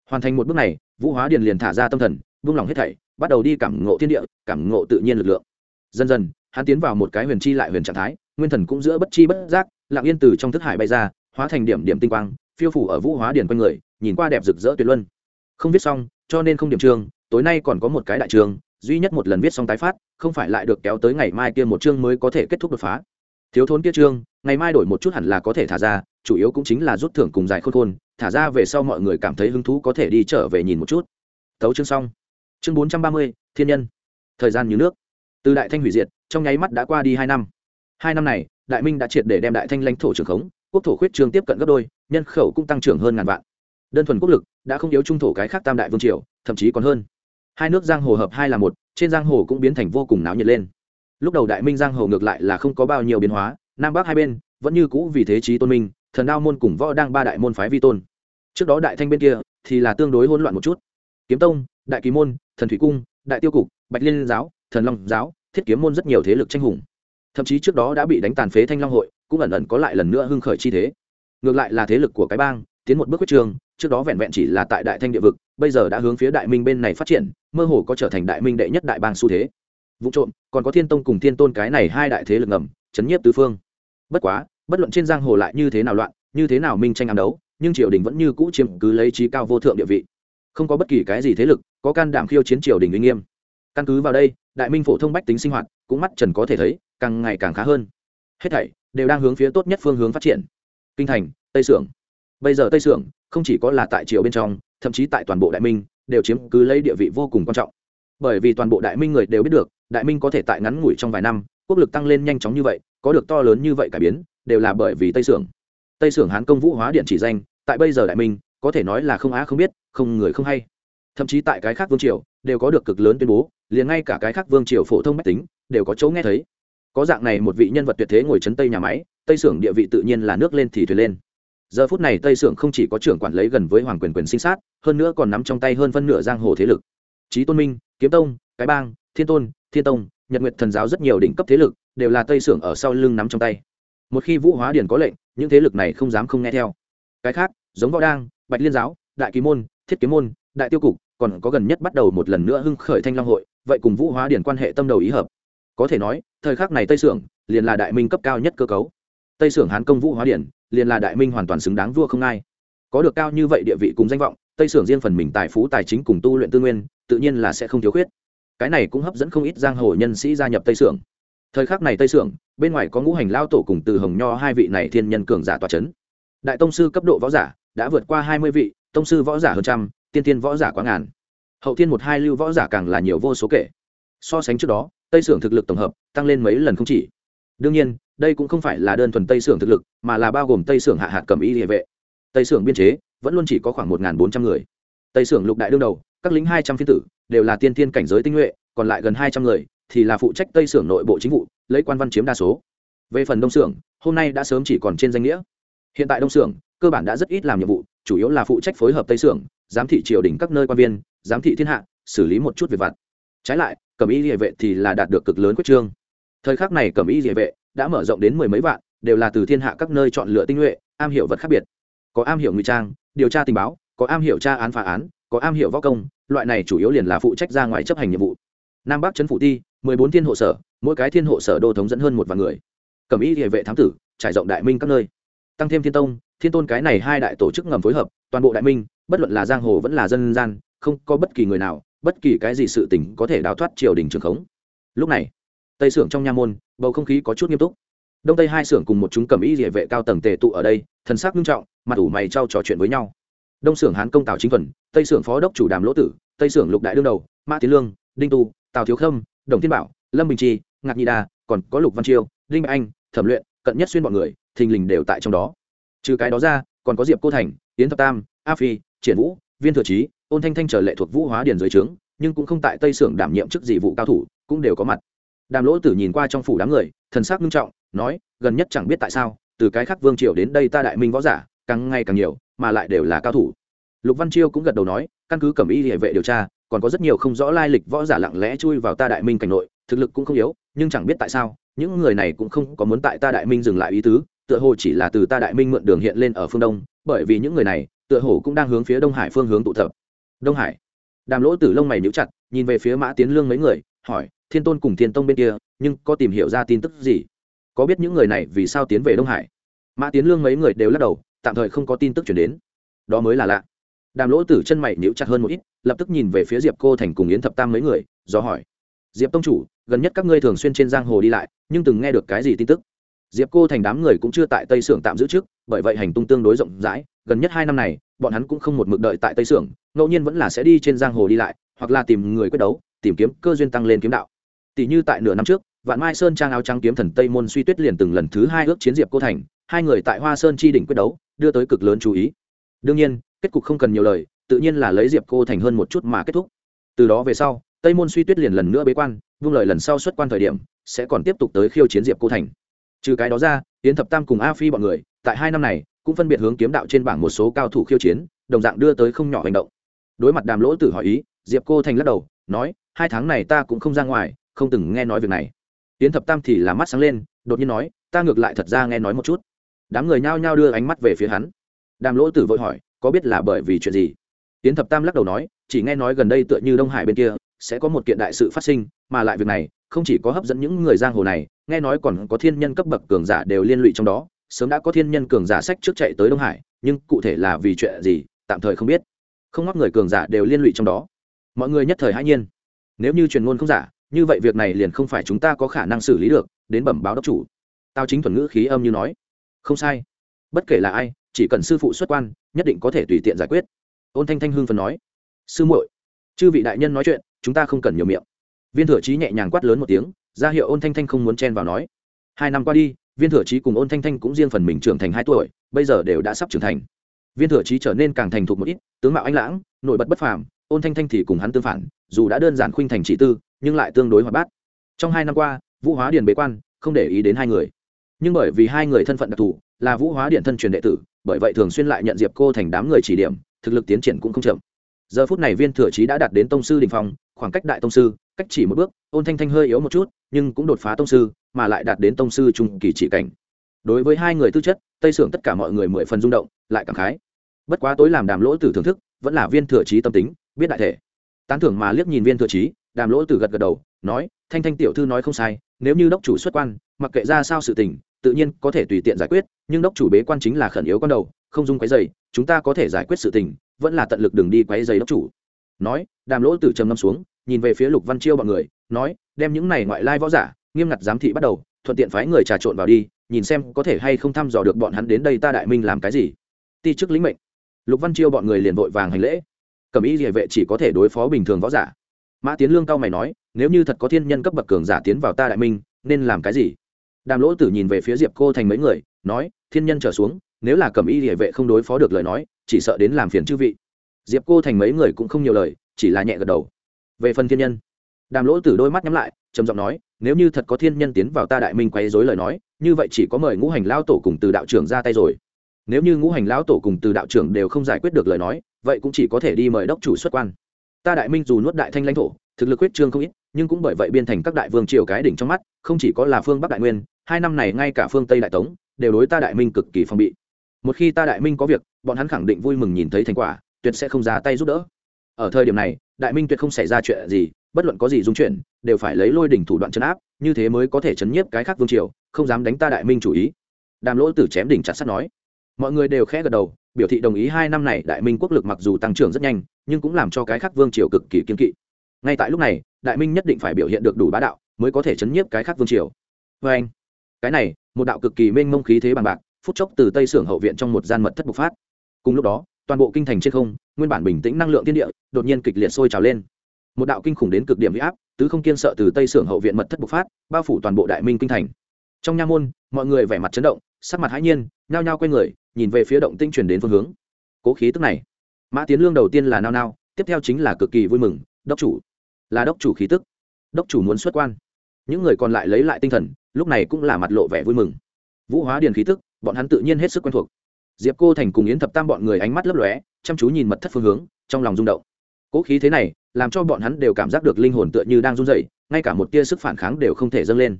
hoàn thành một bước này, vũ hóa điền liền thả ra tâm thần, vung lòng hết thảy, bắt đầu đi cảm ngộ thiên địa, cảm ngộ tự nhiên lực lượng. Dần dần, hắn tiến vào một cái huyền chi lại huyền trạng thái, nguyên thần cũng giữa bất chi bất giác, lặng yên từ trong thức hải bay ra, hóa thành điểm điểm tinh quang, phiêu phủ ở vũ hóa điền quanh người, nhìn qua đẹp rực rỡ tuyệt luân. Không viết xong, cho nên không điểm trường, tối nay còn có một cái đại trường, duy nhất một lần viết xong tái phát, không phải lại được kéo tới ngày mai kia một chương mới có thể kết thúc đột phá. Thiếu thốn kia chương, ngày mai đổi một chút hẳn là có thể thả ra, chủ yếu cũng chính là rút thưởng cùng giải khôn khôn thả ra về sau mọi người cảm thấy hứng thú có thể đi trở về nhìn một chút. Thấu chương xong. Chương bốn trăm ba mươi, thiên nhân. Thời gian như nước. Từ đại thanh hủy diệt, trong nháy mắt đã qua đi hai năm. Hai năm này, đại minh đã triệt để đem đại thanh lãnh thổ trưởng khống, quốc thổ khuyết trương tiếp cận gấp đôi, nhân khẩu cũng tăng trưởng hơn ngàn vạn. Đơn thuần quốc lực đã không yếu trung thổ cái khác tam đại vương triều, thậm chí còn hơn. Hai nước giang hồ hợp hai là một, trên giang hồ cũng biến thành vô cùng náo nhiệt lên. Lúc đầu đại minh giang hồ ngược lại là không có bao nhiêu biến hóa, nam bắc hai bên vẫn như cũ vì thế trí tôn minh thần đao môn cùng võ đang ba đại môn phái vi tôn. Trước đó đại thanh bên kia thì là tương đối hỗn loạn một chút. Kiếm tông, đại kỳ môn, thần thủy cung, đại tiêu cục, bạch liên giáo, thần long giáo, thiết kiếm môn rất nhiều thế lực tranh hùng. Thậm chí trước đó đã bị đánh tàn phế thanh long hội, cũng ẩn ẩn có lại lần nữa hưng khởi chi thế. Ngược lại là thế lực của cái bang, tiến một bước quyết trường, trước đó vẹn vẹn chỉ là tại đại thanh địa vực, bây giờ đã hướng phía đại minh bên này phát triển, mơ hồ có trở thành đại minh đệ nhất đại bang xu thế. Vụ trộm, còn có thiên tông cùng thiên tôn cái này hai đại thế lực ngầm, chấn nhiếp tứ phương. Bất quá bất luận trên giang hồ lại như thế nào loạn, như thế nào minh tranh ám đấu, nhưng triều đình vẫn như cũ chiếm cứ lấy trí cao vô thượng địa vị. Không có bất kỳ cái gì thế lực có can đảm khiêu chiến triều đình uy nghiêm. Căn cứ vào đây, đại minh phổ thông bách tính sinh hoạt cũng mắt trần có thể thấy, càng ngày càng khá hơn. Hết thảy đều đang hướng phía tốt nhất phương hướng phát triển. Kinh thành, tây sưởng. Bây giờ tây sưởng không chỉ có là tại triều bên trong, thậm chí tại toàn bộ đại minh đều chiếm cứ lấy địa vị vô cùng quan trọng. Bởi vì toàn bộ đại minh người đều biết được, đại minh có thể tại ngắn ngủi trong vài năm, quốc lực tăng lên nhanh chóng như vậy, có được to lớn như vậy cải biến đều là bởi vì tây sưởng. Tây sưởng hán công vũ hóa điện chỉ danh, tại bây giờ đại minh, có thể nói là không á không biết, không người không hay. Thậm chí tại cái khác vương triều, đều có được cực lớn tuyên bố, liền ngay cả cái khác vương triều phổ thông mách tính, đều có chỗ nghe thấy. Có dạng này một vị nhân vật tuyệt thế ngồi chấn tây nhà máy, tây sưởng địa vị tự nhiên là nước lên thì thuyền lên. Giờ phút này tây sưởng không chỉ có trưởng quản lấy gần với hoàng quyền quyền sinh sát, hơn nữa còn nắm trong tay hơn phân nửa giang hồ thế lực. Trí tôn minh, kiếm tông, cái bang, thiên tôn, thiên tông, nhật nguyệt thần giáo rất nhiều đỉnh cấp thế lực, đều là tây sưởng ở sau lưng nắm trong tay một khi vũ hóa điển có lệnh, những thế lực này không dám không nghe theo. Cái khác, giống võ đang, bạch liên giáo, đại ký môn, thiết kế môn, đại tiêu cục, còn có gần nhất bắt đầu một lần nữa hưng khởi thanh long hội, vậy cùng vũ hóa điển quan hệ tâm đầu ý hợp. Có thể nói, thời khắc này tây sưởng liền là đại minh cấp cao nhất cơ cấu. Tây sưởng hán công vũ hóa điển liền là đại minh hoàn toàn xứng đáng vua không ai. Có được cao như vậy địa vị cùng danh vọng, tây sưởng riêng phần mình tài phú tài chính cùng tu luyện tư nguyên, tự nhiên là sẽ không thiếu khuyết. Cái này cũng hấp dẫn không ít giang hồ nhân sĩ gia nhập tây sưởng thời khắc này tây sưởng, bên ngoài có ngũ hành lao tổ cùng từ hồng nho hai vị này thiên nhân cường giả tòa c h ấ n đại tông sư cấp độ võ giả đã vượt qua hai mươi vị, tông sư võ giả hơn trăm, tiên tiên võ giả quá ngàn. Hậu thiên một hai lưu võ giả càng là nhiều vô số kể. So sánh trước đó, tây sưởng thực lực tổng hợp tăng lên mấy lần không chỉ. Đương nhiên, đây cũng không phải là đơn thuần tây sưởng thực lực, mà là bao gồm tây sưởng hạ hạt cầm y địa vệ. Tây sưởng biên chế vẫn luôn chỉ có khoảng một bốn trăm người. Tây sưởng lục đại đương đầu, các lính hai trăm phiên tử đều là tiên tiên cảnh giới tinh nhuệ, còn lại gần hai trăm người thì là phụ trách tây xưởng nội bộ chính vụ, lấy quan văn chiếm đa số. Về phần đông xưởng, hôm nay đã sớm chỉ còn trên danh nghĩa. Hiện tại đông xưởng, cơ bản đã rất ít làm nhiệm vụ, chủ yếu là phụ trách phối hợp tây xưởng, giám thị triều đình các nơi quan viên, giám thị thiên hạ, xử lý một chút việc vặt. Trái lại, cẩm y địa vệ thì là đạt được cực lớn quyết trương. Thời khắc này cẩm y địa vệ đã mở rộng đến mười mấy vạn, đều là từ thiên hạ các nơi chọn lựa tinh nhuệ, am hiểu vật khác biệt. Có am hiểu ngụy trang, điều tra tình báo, có am hiểu tra án phá án, có am hiểu võ công, loại này chủ yếu liền là phụ trách ra ngoài chấp hành nhiệm vụ nam bắc trấn phủ ti, mười bốn thiên hộ sở, mỗi cái thiên hộ sở đô thống dẫn hơn một vạn người. Cẩm y địa vệ thám tử, trải rộng đại minh các nơi. Tăng thêm thiên tông, thiên tôn cái này hai đại tổ chức ngầm phối hợp, toàn bộ đại minh, bất luận là giang hồ vẫn là dân gian, không có bất kỳ người nào, bất kỳ cái gì sự tình có thể đào thoát triều đình trường khống. Lúc này, tây xưởng trong nha môn, bầu không khí có chút nghiêm túc. Đông tây hai xưởng cùng một chúng cầm y địa vệ cao tầng tề tụ ở đây, thần sắc nghiêm trọng, mặt ủ mày trao trò chuyện với nhau. Đông xưởng hán công tào chính thuần, tây xưởng phó đốc chủ đàm lỗ tử, tây xưởng lục đại đương đầu, mã tiến lương, đinh tu tào thiếu khâm, đồng thiên bảo, lâm bình chi, ngạc nhị đa, còn có lục văn chiêu, đinh anh, thẩm luyện, cận nhất xuyên bọn người, thình lình đều tại trong đó. Trừ cái đó ra, còn có diệp cô thành, yến thập tam, a phi, triển vũ, viên thừa trí ôn thanh thanh trở lệ thuộc vũ hóa điền dưới trướng, nhưng cũng không tại tây xưởng đảm nhiệm chức dị vụ cao thủ, cũng đều có mặt. Đàm lỗ tử nhìn qua trong phủ đám người, thần sắc nghiêm trọng, nói, gần nhất chẳng biết tại sao, từ cái khắc vương triều đến đây ta đại minh võ giả, càng ngày càng nhiều, mà lại đều là cao thủ. Lục văn chiêu cũng gật đầu nói, căn cứ cẩm y địa vệ điều tra còn có rất nhiều không rõ lai lịch võ giả lặng lẽ chui vào ta đại minh cảnh nội, thực lực cũng không yếu, nhưng chẳng biết tại sao, những người này cũng không có muốn tại ta đại minh dừng lại ý tứ, tựa hồ chỉ là từ ta đại minh mượn đường hiện lên ở phương đông, bởi vì những người này, tựa hồ cũng đang hướng phía đông hải phương hướng tụ tập. Đông hải. Đàm lỗ tử lông mày níu chặt, nhìn về phía mã tiến lương mấy người, hỏi, thiên tôn cùng thiên tông bên kia, nhưng có tìm hiểu ra tin tức gì? Có biết những người này vì sao tiến về đông hải? Mã tiến lương mấy người đều lắc đầu, tạm thời không có tin tức chuyển đến. Đó mới là lạ đàm lỗ tử chân mày níu chặt hơn một ít, lập tức nhìn về phía diệp cô thành cùng yến thập tam mấy người, do hỏi, diệp tông chủ, gần nhất các ngươi thường xuyên trên giang hồ đi lại, nhưng từng nghe được cái gì tin tức? Diệp cô thành đám người cũng chưa tại tây sưởng tạm giữ trước, bởi vậy hành tung tương đối rộng rãi, gần nhất hai năm này, bọn hắn cũng không một mực đợi tại tây sưởng, ngẫu nhiên vẫn là sẽ đi trên giang hồ đi lại, hoặc là tìm người quyết đấu, tìm kiếm cơ duyên tăng lên kiếm đạo. Tỷ như tại nửa năm trước, vạn mai sơn trang áo trắng kiếm thần tây môn suy tuyết liền từng lần thứ hai ước chiến diệp cô thành, hai người tại hoa sơn chi đỉnh quyết đấu, đưa tới cực lớn chú ý. Đương nhiên kết cục không cần nhiều lời, tự nhiên là lấy diệp cô thành hơn một chút mà kết thúc. Từ đó về sau, tây môn suy tuyết liền lần nữa bế quan, vung lời lần sau xuất quan thời điểm, sẽ còn tiếp tục tới khiêu chiến diệp cô thành. Trừ cái đó ra, yến thập tam cùng a phi bọn người, tại hai năm này, cũng phân biệt hướng kiếm đạo trên bảng một số cao thủ khiêu chiến, đồng dạng đưa tới không nhỏ hành động. Đối mặt đàm lỗ tử hỏi ý, diệp cô thành lắc đầu, nói, hai tháng này ta cũng không ra ngoài, không từng nghe nói việc này. Yến thập tam thì là mắt sáng lên, đột nhiên nói, ta ngược lại thật ra nghe nói một chút. Đám người nhao nhao đưa ánh mắt về phía hắn. Đàm lỗ tử vội hỏi có biết là bởi vì chuyện gì? Tiến thập tam lắc đầu nói, chỉ nghe nói gần đây tựa như đông hải bên kia, sẽ có một kiện đại sự phát sinh, mà lại việc này, không chỉ có hấp dẫn những người giang hồ này, nghe nói còn có thiên nhân cấp bậc cường giả đều liên lụy trong đó. Sớm đã có thiên nhân cường giả sách trước chạy tới đông hải, nhưng cụ thể là vì chuyện gì, tạm thời không biết. Không ngóc người cường giả đều liên lụy trong đó. Mọi người nhất thời hãy nhiên. Nếu như truyền ngôn không giả, như vậy việc này liền không phải chúng ta có khả năng xử lý được, đến bẩm báo đốc chủ. Tao chính thuần ngữ khí âm như nói. Không sai. Bất kể là ai chỉ cần sư phụ xuất quan, nhất định có thể tùy tiện giải quyết. Ôn thanh thanh hương phần nói. Sư muội, chư vị đại nhân nói chuyện, chúng ta không cần nhiều miệng. Viên thừa trí nhẹ nhàng quát lớn một tiếng, ra hiệu ôn thanh thanh không muốn chen vào nói. Hai năm qua đi, viên thừa trí cùng ôn thanh thanh cũng riêng phần mình trưởng thành hai tuổi, bây giờ đều đã sắp trưởng thành. Viên thừa trí trở nên càng thành thục một ít, tướng mạo anh lãng nổi bật bất phàm, ôn thanh thanh thì cùng hắn tương phản, dù đã đơn giản khuynh thành chỉ tư, nhưng lại tương đối hoạt bát. Trong hai năm qua, vũ hóa điền bế quan, không để ý đến hai người. Nhưng bởi vì hai người thân phận đặc thù, là vũ hóa điện thân truyền đệ tử bởi vậy thường xuyên lại nhận diệp cô thành đám người chỉ điểm, thực lực tiến triển cũng không chậm. Giờ phút này viên thừa trí đã đạt đến tông sư đình phong, khoảng cách đại tông sư, cách chỉ một bước, ôn thanh thanh hơi yếu một chút, nhưng cũng đột phá tông sư, mà lại đạt đến tông sư trung kỳ chỉ cảnh. Đối với hai người tư chất, tây sưởng tất cả mọi người mười phần rung động, lại cảm khái. Bất quá tối làm đàm lỗ tử thưởng thức, vẫn là viên thừa trí tâm tính, biết đại thể. Tán thưởng mà liếc nhìn viên thừa trí, đàm lỗ tử gật gật đầu, nói, thanh thanh tiểu thư nói không sai, nếu như đốc chủ xuất quan, mặc kệ ra sao sự tình tự nhiên có thể tùy tiện giải quyết, nhưng đốc chủ bế quan chính là khẩn yếu con đầu, không dung quấy dày chúng ta có thể giải quyết sự tình, vẫn là tận lực đường đi quấy dày đốc chủ. Nói, đàm lỗ tử trầm ngâm xuống, nhìn về phía lục văn chiêu bọn người, nói, đem những này ngoại lai võ giả, nghiêm ngặt giám thị bắt đầu, thuận tiện phái người trà trộn vào đi, nhìn xem có thể hay không thăm dò được bọn hắn đến đây ta đại minh làm cái gì. Ti chức lĩnh mệnh. Lục văn chiêu bọn người liền vội vàng hành lễ. Cầm ý địa vệ chỉ có thể đối phó bình thường võ giả. Mã tiến lương cao mày nói, nếu như thật có thiên nhân cấp bậc cường giả tiến vào ta đại minh, nên làm cái gì? Đàm lỗ tử nhìn về phía diệp cô thành mấy người, nói, thiên nhân trở xuống, nếu là cầm y địa vệ không đối phó được lời nói, chỉ sợ đến làm phiền chư vị. Diệp cô thành mấy người cũng không nhiều lời, chỉ là nhẹ gật đầu. Về phần thiên nhân. Đàm lỗ tử đôi mắt nhắm lại, trầm giọng nói, nếu như thật có thiên nhân tiến vào ta đại minh quấy dối lời nói, như vậy chỉ có mời ngũ hành lao tổ cùng từ đạo trưởng ra tay rồi. Nếu như ngũ hành lão tổ cùng từ đạo trưởng đều không giải quyết được lời nói, vậy cũng chỉ có thể đi mời đốc chủ xuất quan. Ta đại minh dù nuốt đại thanh lãnh thổ, thực lực quyết trương không ít, nhưng cũng bởi vậy biên thành các đại vương triều cái đỉnh trong mắt, không chỉ có là phương bắc đại nguyên hai năm này ngay cả phương tây đại tống đều đối ta đại minh cực kỳ phong bị. Một khi ta đại minh có việc, bọn hắn khẳng định vui mừng nhìn thấy thành quả, tuyệt sẽ không ra tay giúp đỡ. Ở thời điểm này, đại minh tuyệt không xảy ra chuyện gì, bất luận có gì dung chuyển, đều phải lấy lôi đỉnh thủ đoạn chấn áp, như thế mới có thể chấn nhiếp cái khác vương triều, không dám đánh ta đại minh chủ ý. Đàm lỗ tử chém đỉnh chặt sắt nói. Mọi người đều khẽ gật đầu, biểu thị đồng ý hai năm này đại minh quốc lực mặc dù tăng trưởng rất nhanh, nhưng cũng làm cho cái khác vương triều cực kỳ kiên kỵ. Ngay tại lúc này, đại minh nhất định phải biểu hiện được đủ bá đạo, mới có thể chấn nhiếp cái khác vương triều. Vê anh cái này, một đạo cực kỳ mênh mông khí thế bằng bạc, phút chốc từ tây sưởng hậu viện trong một gian mật thất bộc phát. Cùng lúc đó, toàn bộ kinh thành trên không, nguyên bản bình tĩnh năng lượng thiên địa, đột nhiên kịch liệt sôi trào lên. Một đạo kinh khủng đến cực điểm huy áp, tứ không kiên sợ từ tây sưởng hậu viện mật thất bộc phát, bao phủ toàn bộ đại minh kinh thành. Trong nha môn, mọi người vẻ mặt chấn động, sắc mặt hãi nhiên, nhao nhao quay người, nhìn về phía động tinh chuyển đến phương hướng. Cố khí tức này, mã tiến lương đầu tiên là nao nao, tiếp theo chính là cực kỳ vui mừng, đốc chủ. Là đốc chủ khí tức. Đốc chủ muốn xuất quan những người còn lại lấy lại tinh thần lúc này cũng là mặt lộ vẻ vui mừng. Vũ hóa điền khí tức bọn hắn tự nhiên hết sức quen thuộc. Diệp cô thành cùng yến thập tam bọn người ánh mắt lấp lóe chăm chú nhìn mật thất phương hướng trong lòng rung động. Cỗ khí thế này làm cho bọn hắn đều cảm giác được linh hồn tựa như đang run rẩy, ngay cả một tia sức phản kháng đều không thể dâng lên.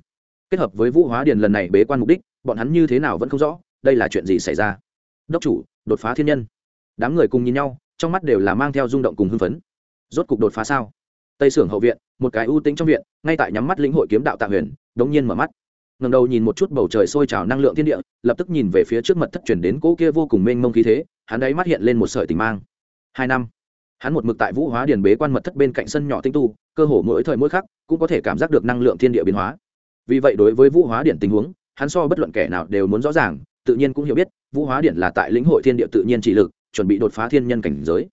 Kết hợp với vũ hóa điền lần này bế quan mục đích bọn hắn như thế nào vẫn không rõ đây là chuyện gì xảy ra? Đốc chủ đột phá thiên nhân. Đám người cùng nhìn nhau trong mắt đều là mang theo rung động cùng hưng phấn. Rốt cục đột phá sao? Tây sưởng hậu viện, một cái ưu tính trong viện, ngay tại nhắm mắt lĩnh hội kiếm đạo tạ huyền, đống nhiên mở mắt. Ngầm đầu nhìn một chút bầu trời sôi trào năng lượng thiên địa, lập tức nhìn về phía trước mật thất chuyển đến cỗ kia vô cùng mênh mông khí thế, hắn ấy mắt hiện lên một sợi tình mang. Hai năm, hắn một mực tại vũ hóa điền bế quan mật thất bên cạnh sân nhỏ tinh tu, cơ hồ mỗi thời mỗi khắc cũng có thể cảm giác được năng lượng thiên địa biến hóa. Vì vậy đối với vũ hóa điện tình huống, hắn so bất luận kẻ nào đều muốn rõ ràng, tự nhiên cũng hiểu biết, vũ hóa điện là tại lĩnh hội thiên địa tự nhiên chỉ lực, chuẩn bị đột phá thiên nhân cảnh giới.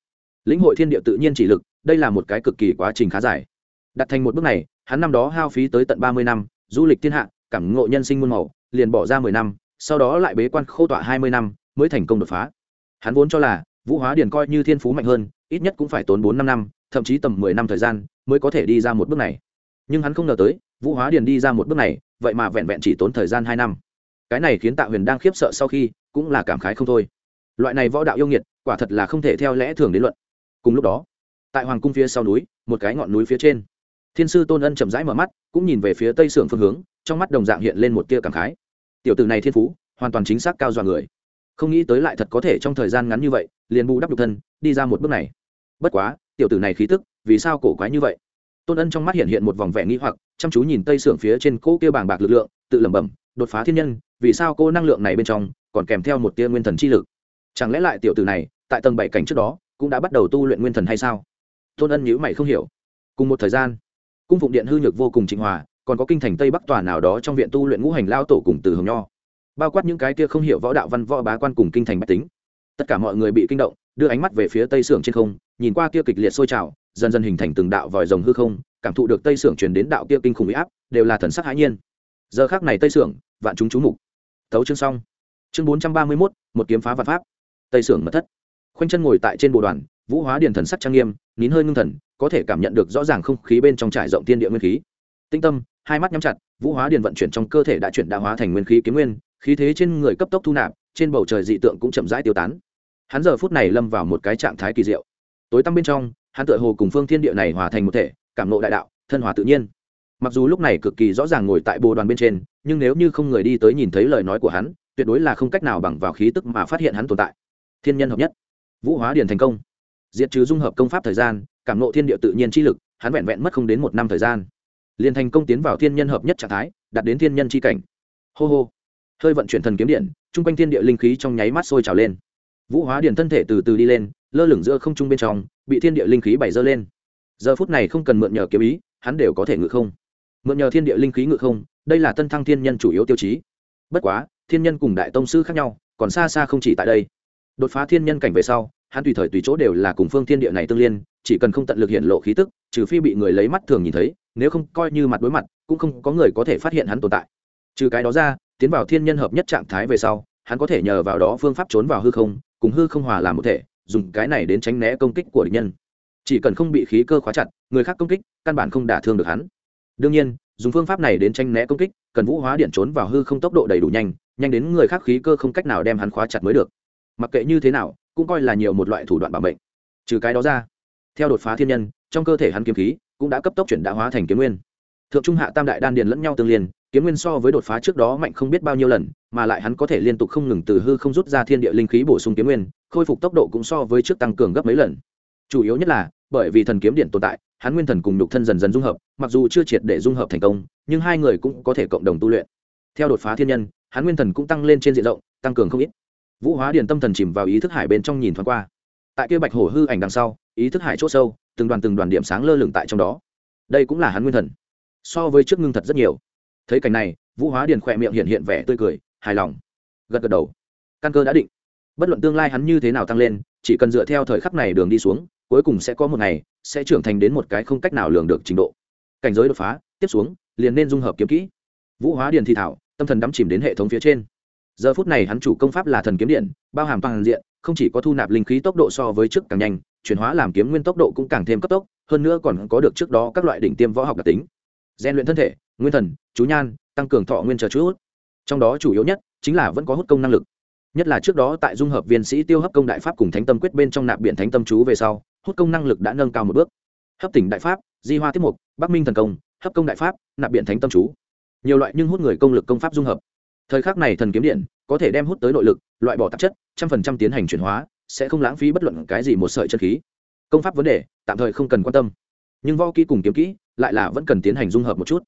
Lĩnh hội thiên địa tự nhiên chỉ lực đây là một cái cực kỳ quá trình khá dài. Đặt thành một bước này, hắn năm đó hao phí tới tận ba mươi năm, du lịch thiên hạ, cảm ngộ nhân sinh muôn màu, liền bỏ ra mười năm, sau đó lại bế quan khô tọa hai mươi năm, mới thành công đột phá. Hắn vốn cho là, vũ hóa điền coi như thiên phú mạnh hơn, ít nhất cũng phải tốn bốn năm năm, thậm chí tầm mười năm thời gian, mới có thể đi ra một bước này. Nhưng hắn không ngờ tới, vũ hóa điền đi ra một bước này, vậy mà vẹn vẹn chỉ tốn thời gian hai năm. Cái này khiến tạ huyền đang khiếp sợ sau khi, cũng là cảm khái không thôi. Loại này võ đạo yêu nghiệt, quả thật là không thể theo lẽ thường đến luận. Cùng lúc đó tại hoàng cung phía sau núi, một cái ngọn núi phía trên. Thiên sư tôn ân chậm rãi mở mắt, cũng nhìn về phía tây sưởng phương hướng, trong mắt đồng dạng hiện lên một tia cảm khái. Tiểu tử này thiên phú, hoàn toàn chính xác cao dọa người. Không nghĩ tới lại thật có thể trong thời gian ngắn như vậy, liền bù đắp đục thân, đi ra một bước này. Bất quá, tiểu tử này khí tức, vì sao cổ quái như vậy? Tôn ân trong mắt hiện hiện một vòng vẻ nghĩ hoặc, chăm chú nhìn tây sưởng phía trên cỗ kia bàng bạc lực lượng, tự lẩm bẩm, đột phá thiên nhân, vì sao cô năng lượng này bên trong còn kèm theo một tia nguyên thần chi lực? Chẳng lẽ lại tiểu tử này, tại tầng bảy cảnh trước đó, cũng đã bắt đầu tu luyện nguyên thần hay sao? Tôn ân nhữ mày không hiểu. Cùng một thời gian, cung phụng điện hư nhược vô cùng trịnh hòa, còn có kinh thành tây bắc tòa nào đó trong viện tu luyện ngũ hành lao tổ cùng từ hồng nho, bao quát những cái kia không hiểu võ đạo văn võ bá quan cùng kinh thành bách tính. Tất cả mọi người bị kinh động, đưa ánh mắt về phía tây sưởng trên không, nhìn qua kia kịch liệt sôi trào, dần dần hình thành từng đạo vòi rồng hư không, cảm thụ được tây sưởng truyền đến đạo kia kinh khủng bị áp, đều là thần sắc hãi nhiên. Giờ khác này tây sưởng, vạn chúng chú mục. Tấu chương xong. Chương bốn trăm ba mươi mốt, một kiếm phá vạn pháp. Tây sưởng mật thất. Khoanh chân ngồi tại trên bộ đoàn, vũ hóa điền thần sắc trang nghiêm nín hơi ngưng thần, có thể cảm nhận được rõ ràng không khí bên trong trải rộng tiên địa nguyên khí. Tinh tâm, hai mắt nhắm chặt, vũ hóa điền vận chuyển trong cơ thể đã chuyển đa hóa thành nguyên khí kiếm nguyên, khí thế trên người cấp tốc thu nạp, trên bầu trời dị tượng cũng chậm rãi tiêu tán. Hắn giờ phút này lâm vào một cái trạng thái kỳ diệu. Tối tăm bên trong, hắn tựa hồ cùng phương thiên địa này hòa thành một thể, cảm nộ đại đạo, thân hòa tự nhiên. Mặc dù lúc này cực kỳ rõ ràng ngồi tại bồ đoàn bên trên, nhưng nếu như không người đi tới nhìn thấy lời nói của hắn, tuyệt đối là không cách nào bằng vào khí tức mà phát hiện hắn tồn tại. Thiên nhân hợp nhất. Vũ hóa điền thành công diệt trừ dung hợp công pháp thời gian, cảm nộ thiên địa tự nhiên chi lực, hắn vẹn vẹn mất không đến một năm thời gian. Liền thành công tiến vào thiên nhân hợp nhất trạng thái, đạt đến thiên nhân chi cảnh. Hô hô. Hơi vận chuyển thần kiếm điện, chung quanh thiên địa linh khí trong nháy mắt sôi trào lên. Vũ hóa điện thân thể từ từ đi lên, lơ lửng giữa không trung bên trong, bị thiên địa linh khí bày dơ lên. Giờ phút này không cần mượn nhờ kiếm ý, hắn đều có thể ngự không. Mượn nhờ thiên địa linh khí ngự không, đây là tân thăng thiên nhân chủ yếu tiêu chí. Bất quá, thiên nhân cùng đại tông sư khác nhau, còn xa xa không chỉ tại đây. Đột phá thiên nhân cảnh về sau hắn tùy thời tùy chỗ đều là cùng phương thiên địa này tương liên, chỉ cần không tận lực hiện lộ khí tức, trừ phi bị người lấy mắt thường nhìn thấy, nếu không coi như mặt đối mặt, cũng không có người có thể phát hiện hắn tồn tại. Trừ cái đó ra, tiến vào thiên nhân hợp nhất trạng thái về sau, hắn có thể nhờ vào đó phương pháp trốn vào hư không, cùng hư không hòa làm một thể, dùng cái này đến tránh né công kích của địch nhân. Chỉ cần không bị khí cơ khóa chặt, người khác công kích, căn bản không đả thương được hắn. Đương nhiên, dùng phương pháp này đến tranh né công kích, cần vũ hóa điện trốn vào hư không tốc độ đầy đủ nhanh nhanh đến người khác khí cơ không cách nào đem hắn khóa chặt mới được. Mặc kệ như thế nào cũng coi là nhiều một loại thủ đoạn bảo mệnh. Trừ cái đó ra, theo đột phá thiên nhân, trong cơ thể hắn kiếm khí cũng đã cấp tốc chuyển đã hóa thành kiếm nguyên. Thượng trung hạ tam đại đan điền lẫn nhau tương liên, kiếm nguyên so với đột phá trước đó mạnh không biết bao nhiêu lần, mà lại hắn có thể liên tục không ngừng từ hư không rút ra thiên địa linh khí bổ sung kiếm nguyên, khôi phục tốc độ cũng so với trước tăng cường gấp mấy lần. Chủ yếu nhất là, bởi vì thần kiếm điện tồn tại, hắn nguyên thần cùng nhục thân dần dần dung hợp, mặc dù chưa triệt để dung hợp thành công, nhưng hai người cũng có thể cộng đồng tu luyện. Theo đột phá thiên nhân, hắn nguyên thần cũng tăng lên trên diện rộng, tăng cường không ít vũ hóa điền tâm thần chìm vào ý thức hải bên trong nhìn thoáng qua. Tại kia bạch hổ hư ảnh đằng sau, ý thức hải c h ỗ sâu, từng đoàn từng đoàn điểm sáng lơ lửng tại trong đó. Đây cũng là hắn nguyên thần. So với trước ngưng thật rất nhiều. Thấy cảnh này, vũ hóa điền khỏe miệng hiện hiện vẻ tươi cười, hài lòng. Gật gật đầu. Căn cơ đã định. Bất luận tương lai hắn như thế nào tăng lên, chỉ cần dựa theo thời khắc này đường đi xuống, cuối cùng sẽ có một ngày, sẽ trưởng thành đến một cái không cách nào lường được trình độ. Cảnh giới đột phá, tiếp xuống, liền nên dung hợp kiếm kỹ. Vũ hóa điền thi thảo, tâm thần đắm chìm đến hệ thống phía trên giờ phút này hắn chủ công pháp là thần kiếm điện, bao hàm toàn diện, không chỉ có thu nạp linh khí tốc độ so với trước càng nhanh, chuyển hóa làm kiếm nguyên tốc độ cũng càng thêm cấp tốc, hơn nữa còn có được trước đó các loại đỉnh tiêm võ học đặc tính. Gian luyện thân thể, nguyên thần, chú nhan, tăng cường thọ nguyên chờ chút. Trong đó chủ yếu nhất chính là vẫn có hút công năng lực. Nhất là trước đó tại dung hợp viên sĩ tiêu hấp công đại pháp cùng thánh tâm quyết bên trong nạp biển thánh tâm chú về sau, hút công năng lực đã nâng cao một bước. Hấp tỉnh đại pháp, di hoa tiết mục, bắc minh thần công, hấp công đại pháp, nạp biển thánh tâm chú. Nhiều loại nhưng hút người công lực công pháp dung hợp thời khắc này thần kiếm điện có thể đem hút tới nội lực, loại bỏ tạp chất, trăm phần trăm tiến hành chuyển hóa, sẽ không lãng phí bất luận cái gì một sợi chân khí. Công pháp vấn đề, tạm thời không cần quan tâm. Nhưng võ kỹ cùng kiếm kỹ lại là vẫn cần tiến hành dung hợp một chút.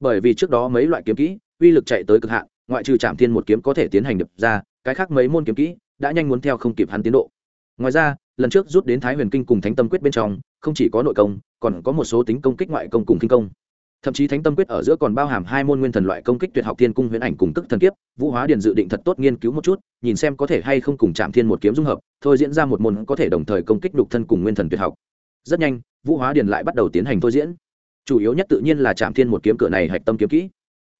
Bởi vì trước đó mấy loại kiếm kỹ uy lực chạy tới cực hạn, ngoại trừ trạm thiên một kiếm có thể tiến hành đập ra, cái khác mấy môn kiếm kỹ đã nhanh muốn theo không kịp hắn tiến độ. Ngoài ra, lần trước rút đến thái huyền kinh cùng thánh tâm quyết bên trong, không chỉ có nội công, còn có một số tính công kích ngoại công cùng kinh công thậm chí thánh tâm quyết ở giữa còn bao hàm hai môn nguyên thần loại công kích tuyệt học thiên cung huyền ảnh cùng tức thần kiếp, vũ hóa điền dự định thật tốt nghiên cứu một chút, nhìn xem có thể hay không cùng chạm thiên một kiếm dung hợp, thôi diễn ra một môn có thể đồng thời công kích đục thân cùng nguyên thần tuyệt học. Rất nhanh, vũ hóa điền lại bắt đầu tiến hành thôi diễn. Chủ yếu nhất tự nhiên là chạm thiên một kiếm cửa này hạch tâm kiếm kỹ.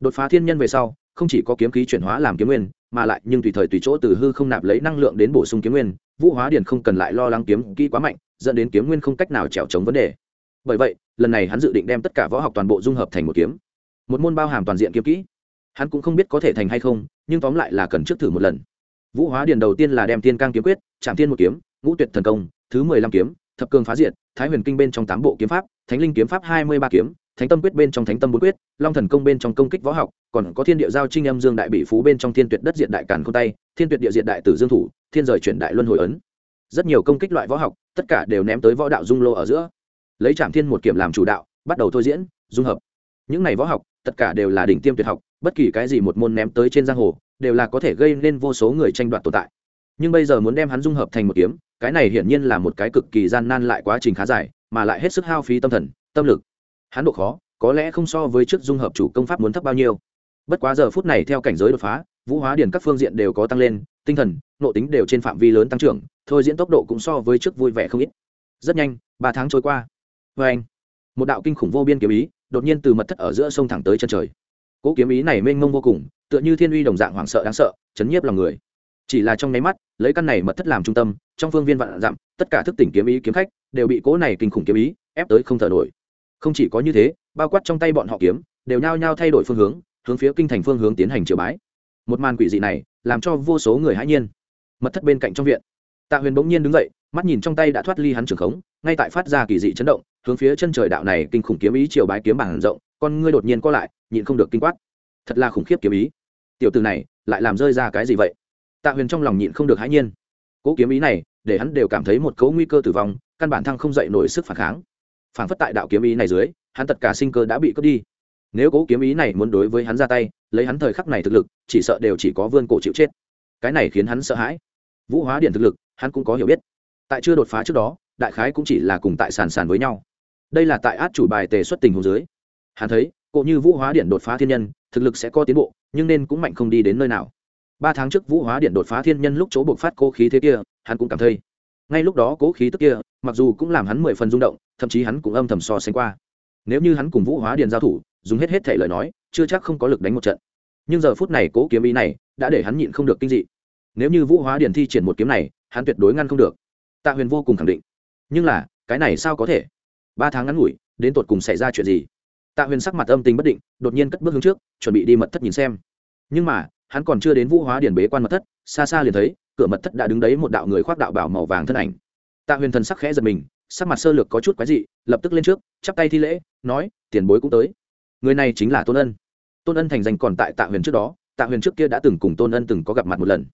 Đột phá thiên nhân về sau, không chỉ có kiếm khí chuyển hóa làm kiếm nguyên, mà lại nhưng tùy thời tùy chỗ từ hư không nạp lấy năng lượng đến bổ sung kiếm nguyên, vũ hóa điền không cần lại lo lắng kiếm kỹ quá mạnh, dẫn đến kiếm nguyên không cách nào trèo chống vấn đề. Bởi vậy lần này hắn dự định đem tất cả võ học toàn bộ dung hợp thành một kiếm. Một môn bao hàm toàn diện kiếm kỹ. Hắn cũng không biết có thể thành hay không, nhưng tóm lại là cần trước thử một lần. Vũ hóa điền đầu tiên là đem tiên cang kiếm quyết chạm tiên một kiếm, ngũ tuyệt thần công, thứ mười lăm kiếm, thập cường phá diệt, thái huyền kinh bên trong tám bộ kiếm pháp, thánh linh kiếm pháp hai mươi ba kiếm, thánh tâm quyết bên trong thánh tâm bốn quyết, long thần công bên trong công kích võ học, còn có thiên địa giao trinh âm dương đại bị phú bên trong thiên tuyệt đất diện đại càn không tay, thiên tuyệt địa diện đại tử dương thủ, thiên rời chuyển đại luân hồi ấn. Rất nhiều công kích loại võ học, tất cả đều ném tới võ đạo dung lô ở giữa lấy trạm thiên một kiểm làm chủ đạo, bắt đầu thôi diễn, dung hợp. Những này võ học, tất cả đều là đỉnh tiêm tuyệt học, bất kỳ cái gì một môn ném tới trên giang hồ, đều là có thể gây nên vô số người tranh đoạt tồn tại. Nhưng bây giờ muốn đem hắn dung hợp thành một kiếm, cái này hiển nhiên là một cái cực kỳ gian nan lại quá trình khá dài, mà lại hết sức hao phí tâm thần, tâm lực. Hắn độ khó, có lẽ không so với trước dung hợp chủ công pháp muốn thấp bao nhiêu. Bất quá giờ phút này theo cảnh giới đột phá, vũ hóa điển các phương diện đều có tăng lên, tinh thần nộ tính đều trên phạm vi lớn tăng trưởng, thôi diễn tốc độ cũng so với trước vui vẻ không ít. Rất nhanh, ba tháng trôi qua vê anh, một đạo kinh khủng vô biên kiếm ý, đột nhiên từ mật thất ở giữa sông thẳng tới chân trời. Cỗ kiếm ý này mênh mông vô cùng, tựa như thiên uy đồng dạng hoảng sợ đáng sợ, chấn nhiếp lòng người. Chỉ là trong nháy mắt, lấy căn này mật thất làm trung tâm, trong phương viên vạn dặm, tất cả thức tỉnh kiếm ý kiếm khách đều bị cỗ này kinh khủng kiếm ý ép tới không thở nổi. Không chỉ có như thế, bao quát trong tay bọn họ kiếm, đều nhao nhao thay đổi phương hướng hướng phía kinh thành phương hướng tiến hành triều bái. Một màn quỷ dị này, làm cho vô số người hãi nhiên. Mật thất bên cạnh trong viện, tạ huyền bỗng nhiên đứng dậy, mắt nhìn trong tay đã thoát ly hắn trường khống, ngay tại phát ra kỳ dị chấn động hướng phía chân trời đạo này kinh khủng kiếm ý triều bái kiếm bảng rộng, con ngươi đột nhiên co lại, nhịn không được kinh quát. Thật là khủng khiếp kiếm ý. Tiểu từ này, lại làm rơi ra cái gì vậy? Tạ huyền trong lòng nhịn không được hãi nhiên. Cỗ kiếm ý này, để hắn đều cảm thấy một cấu nguy cơ tử vong, căn bản thăng không dậy nổi sức phản kháng. Phản phất tại đạo kiếm ý này dưới, hắn tất cả sinh cơ đã bị cướp đi. Nếu cố kiếm ý này muốn đối với hắn ra tay, lấy hắn thời khắc này thực lực, chỉ sợ đều chỉ có vươn cổ chịu chết. Cái này khiến hắn sợ hãi. Vũ hóa điện thực lực, hắn cũng có hiểu biết. Tại chưa đột phá trước đó, đại khái cũng chỉ là cùng tại sàn sàn với nhau đây là tại át chủ bài tề xuất tình hồ dưới. Hắn thấy cộ như vũ hóa điện đột phá thiên nhân, thực lực sẽ có tiến bộ, nhưng nên cũng mạnh không đi đến nơi nào. Ba tháng trước vũ hóa điện đột phá thiên nhân lúc chỗ buộc phát cố khí thế kia, hắn cũng cảm thấy. Ngay lúc đó cố khí tức kia, mặc dù cũng làm hắn mười phần rung động, thậm chí hắn cũng âm thầm so sánh qua. Nếu như hắn cùng vũ hóa điện giao thủ, dùng hết hết thể lời nói, chưa chắc không có lực đánh một trận. Nhưng giờ phút này cố kiếm ý này, đã để hắn nhịn không được kinh dị. Nếu như vũ hóa điện thi triển một kiếm này, hắn tuyệt đối ngăn không được. Tạ huyền vô cùng khẳng định. Nhưng là, cái này sao có thể? Ba tháng ngắn ngủi, đến tột cùng xảy ra chuyện gì? Tạ huyền sắc mặt âm tình bất định, đột nhiên cất bước hướng trước, chuẩn bị đi mật thất nhìn xem. Nhưng mà, hắn còn chưa đến vũ hóa điển bế quan mật thất, xa xa liền thấy, cửa mật thất đã đứng đấy một đạo người khoác đạo bảo màu vàng thân ảnh. Tạ huyền thần sắc khẽ giật mình, sắc mặt sơ lược có chút quái dị, lập tức lên trước, chắp tay thi lễ, nói, tiền bối cũng tới. Người này chính là tôn ân. Tôn ân thành danh còn tại tạ huyền trước đó, tạ huyền trước kia đã từng cùng tôn ân từng có gặp mặt một lần.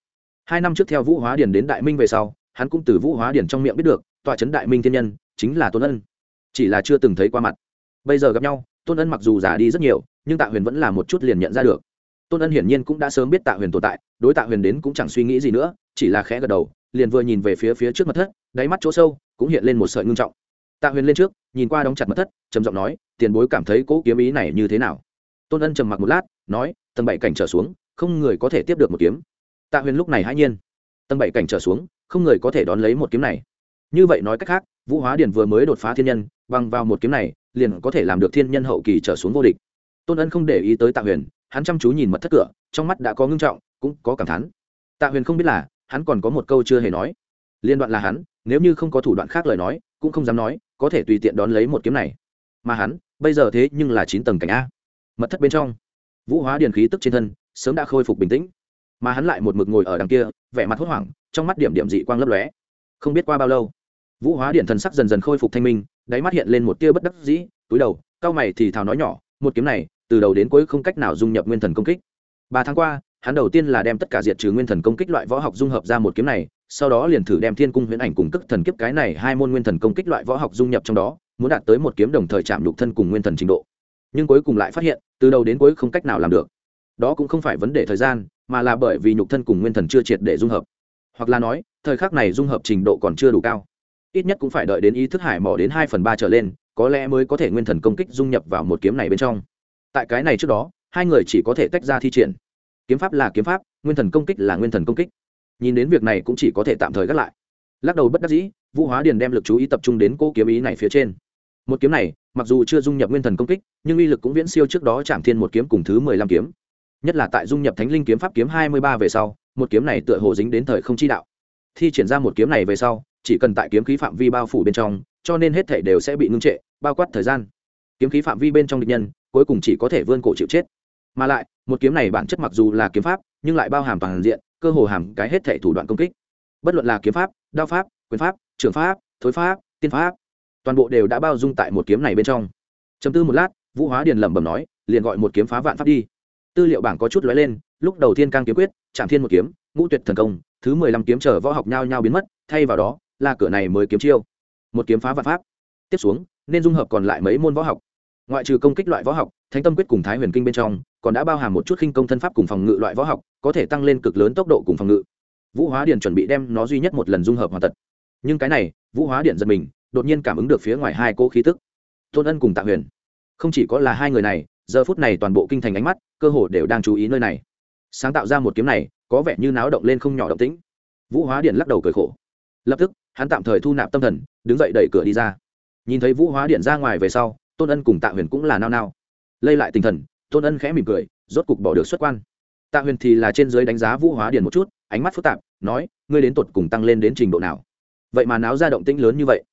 Hai năm trước theo vũ hóa điền đến đại minh về sau, hắn cũng từ vũ hóa điền trong miệng biết được, tòa trấn đại minh thiên nhân chính là tôn ân chỉ là chưa từng thấy qua mặt. Bây giờ gặp nhau, tôn ân mặc dù già đi rất nhiều, nhưng tạ huyền vẫn là một chút liền nhận ra được. Tôn ân hiển nhiên cũng đã sớm biết tạ huyền tồn tại, đối tạ huyền đến cũng chẳng suy nghĩ gì nữa, chỉ là khẽ gật đầu, liền vừa nhìn về phía phía trước mặt thất, đáy mắt chỗ sâu cũng hiện lên một sợi ngưng trọng. Tạ huyền lên trước, nhìn qua đóng chặt mặt thất, trầm giọng nói, tiền bối cảm thấy cỗ kiếm ý này như thế nào? Tôn ân trầm mặc một lát, nói, tầng bảy cảnh trở xuống, không người có thể tiếp được một kiếm. Tạ huyền lúc này hãy nhiên, tầng bảy cảnh trở xuống, không người có thể đón lấy một kiếm này. Như vậy nói cách khác, vũ hóa điền vừa mới đột phá thiên nhân bằng vào một kiếm này, liền có thể làm được thiên nhân hậu kỳ trở xuống vô địch. Tôn ân không để ý tới tạ huyền, hắn chăm chú nhìn mật thất cửa, trong mắt đã có ngưng trọng, cũng có cảm thán. Tạ huyền không biết là, hắn còn có một câu chưa hề nói. Liên đoạn là hắn, nếu như không có thủ đoạn khác lời nói, cũng không dám nói, có thể tùy tiện đón lấy một kiếm này. Mà hắn, bây giờ thế nhưng là chín tầng cảnh a. Mật thất bên trong, vũ hóa điền khí tức trên thân, sớm đã khôi phục bình tĩnh. Mà hắn lại một mực ngồi ở đằng kia, vẻ mặt hốt hoảng, trong mắt điểm điểm dị quang lấp lóe. Không biết qua bao lâu vũ hóa điện thần sắc dần dần khôi phục thanh minh, đáy mắt hiện lên một tia bất đắc dĩ, túi đầu, cao mày thì thào nói nhỏ, một kiếm này, từ đầu đến cuối không cách nào dung nhập nguyên thần công kích. Ba tháng qua, hắn đầu tiên là đem tất cả diệt trừ nguyên thần công kích loại võ học dung hợp ra một kiếm này, sau đó liền thử đem thiên cung huyễn ảnh cùng cức thần kiếp cái này hai môn nguyên thần công kích loại võ học dung nhập trong đó, muốn đạt tới một kiếm đồng thời chạm lục thân cùng nguyên thần trình độ. Nhưng cuối cùng lại phát hiện, từ đầu đến cuối không cách nào làm được. Đó cũng không phải vấn đề thời gian, mà là bởi vì nhục thân cùng nguyên thần chưa triệt để dung hợp. Hoặc là nói, thời khắc này dung hợp trình độ còn chưa đủ cao ít nhất cũng phải đợi đến ý thức hải mỏ đến hai phần ba trở lên, có lẽ mới có thể nguyên thần công kích dung nhập vào một kiếm này bên trong. Tại cái này trước đó, hai người chỉ có thể tách ra thi triển. Kiếm pháp là kiếm pháp, nguyên thần công kích là nguyên thần công kích. Nhìn đến việc này cũng chỉ có thể tạm thời gác lại. Lắc đầu bất đắc dĩ, vũ hóa điền đem lực chú ý tập trung đến cô kiếm ý này phía trên. Một kiếm này, mặc dù chưa dung nhập nguyên thần công kích, nhưng uy lực cũng viễn siêu trước đó chạm thiên một kiếm cùng thứ mười lăm kiếm. Nhất là tại dung nhập thánh linh kiếm pháp kiếm hai mươi ba về sau, một kiếm này tựa hồ dính đến thời không chi đạo. Thi triển ra một kiếm này về sau chỉ cần tại kiếm khí phạm vi bao phủ bên trong, cho nên hết thể đều sẽ bị ngưng trệ, bao quát thời gian. Kiếm khí phạm vi bên trong địch nhân, cuối cùng chỉ có thể vươn cổ chịu chết. Mà lại, một kiếm này bản chất mặc dù là kiếm pháp, nhưng lại bao hàm toàn diện, cơ hồ hàm cái hết thể thủ đoạn công kích. Bất luận là kiếm pháp, đao pháp, quyền pháp, trường pháp, thối pháp, tiên pháp, toàn bộ đều đã bao dung tại một kiếm này bên trong. Chấm tư một lát, vũ hóa điền lẩm bẩm nói, liền gọi một kiếm phá vạn pháp đi. Tư liệu bảng có chút lóe lên, lúc đầu thiên cang kiếm quyết chạm thiên một kiếm, ngũ tuyệt thần công, thứ mười lăm kiếm trở võ học nhau nhau biến mất, thay vào đó là cửa này mới kiếm chiêu. Một kiếm phá vạn pháp. Tiếp xuống, nên dung hợp còn lại mấy môn võ học. Ngoại trừ công kích loại võ học, thánh tâm quyết cùng thái huyền kinh bên trong, còn đã bao hàm một chút khinh công thân pháp cùng phòng ngự loại võ học, có thể tăng lên cực lớn tốc độ cùng phòng ngự. Vũ hóa điện chuẩn bị đem nó duy nhất một lần dung hợp hoàn tật nhưng cái này, vũ hóa điện giật mình, đột nhiên cảm ứng được phía ngoài hai cô khí tức. Tôn ân cùng tạ huyền. Không chỉ có là hai người này, giờ phút này toàn bộ kinh thành ánh mắt, cơ hồ đều đang chú ý nơi này. Sáng tạo ra một kiếm này, có vẻ như náo động lên không nhỏ động tĩnh. Vũ hóa điện lắc đầu cười khổ lập tức, hắn tạm thời thu nạp tâm thần, đứng dậy đẩy cửa đi ra. Nhìn thấy vũ hóa điện ra ngoài về sau, tôn ân cùng tạ huyền cũng là nao nao. Lây lại tinh thần, tôn ân khẽ mỉm cười, rốt cục bỏ được xuất quan. Tạ huyền thì là trên dưới đánh giá vũ hóa điện một chút, ánh mắt phức tạp, nói, ngươi đến tột cùng tăng lên đến trình độ nào? Vậy mà náo ra động tĩnh lớn như vậy.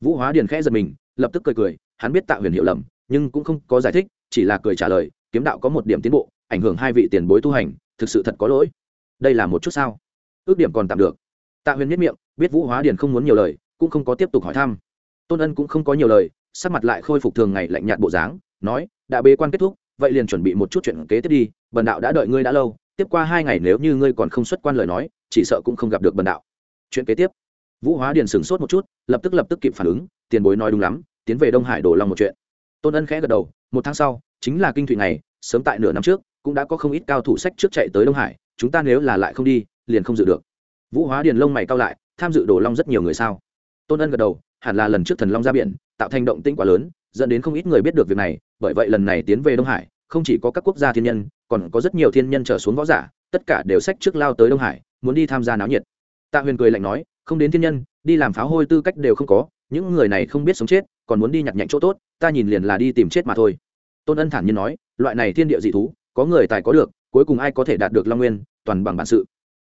Vũ hóa điện khẽ giật mình, lập tức cười cười, hắn biết tạ huyền hiểu lầm, nhưng cũng không có giải thích, chỉ là cười trả lời, kiếm đạo có một điểm tiến bộ, ảnh hưởng hai vị tiền bối tu hành, thực sự thật có lỗi. Đây là một chút sao? Ước điểm còn tạm được. Tạ huyền nhất miệng biết vũ hóa điền không muốn nhiều lời, cũng không có tiếp tục hỏi thăm. Tôn ân cũng không có nhiều lời, sắc mặt lại khôi phục thường ngày lạnh nhạt bộ dáng, nói, đã bế quan kết thúc, vậy liền chuẩn bị một chút chuyện kế tiếp đi, bần đạo đã đợi ngươi đã lâu, tiếp qua hai ngày nếu như ngươi còn không xuất quan lời nói, chỉ sợ cũng không gặp được bần đạo. Chuyện kế tiếp. Vũ hóa điền sửng sốt một chút, lập tức lập tức kịp phản ứng, tiền bối nói đúng lắm, tiến về đông hải đổ lòng một chuyện. Tôn ân khẽ gật đầu, một tháng sau, chính là kinh thụy này sớm tại nửa năm trước, cũng đã có không ít cao thủ sách trước chạy tới đông hải, chúng ta nếu là lại không đi, liền không dự được. Vũ hóa điền lông mày cao lại tham dự đổ long rất nhiều người sao? Tôn ân gật đầu, hẳn là lần trước thần long ra biển, tạo thành động tĩnh quá lớn, dẫn đến không ít người biết được việc này, bởi vậy lần này tiến về đông hải, không chỉ có các quốc gia thiên nhân, còn có rất nhiều thiên nhân trở xuống võ giả, tất cả đều sách trước lao tới đông hải, muốn đi tham gia náo nhiệt. Tạ huyền cười lạnh nói, không đến thiên nhân, đi làm pháo hôi tư cách đều không có, những người này không biết sống chết, còn muốn đi nhặt nhạnh chỗ tốt, ta nhìn liền là đi tìm chết mà thôi. Tôn ân thản nhiên nói, loại này thiên địa dị thú, có người tài có được, cuối cùng ai có thể đạt được long nguyên, toàn bằng bản sự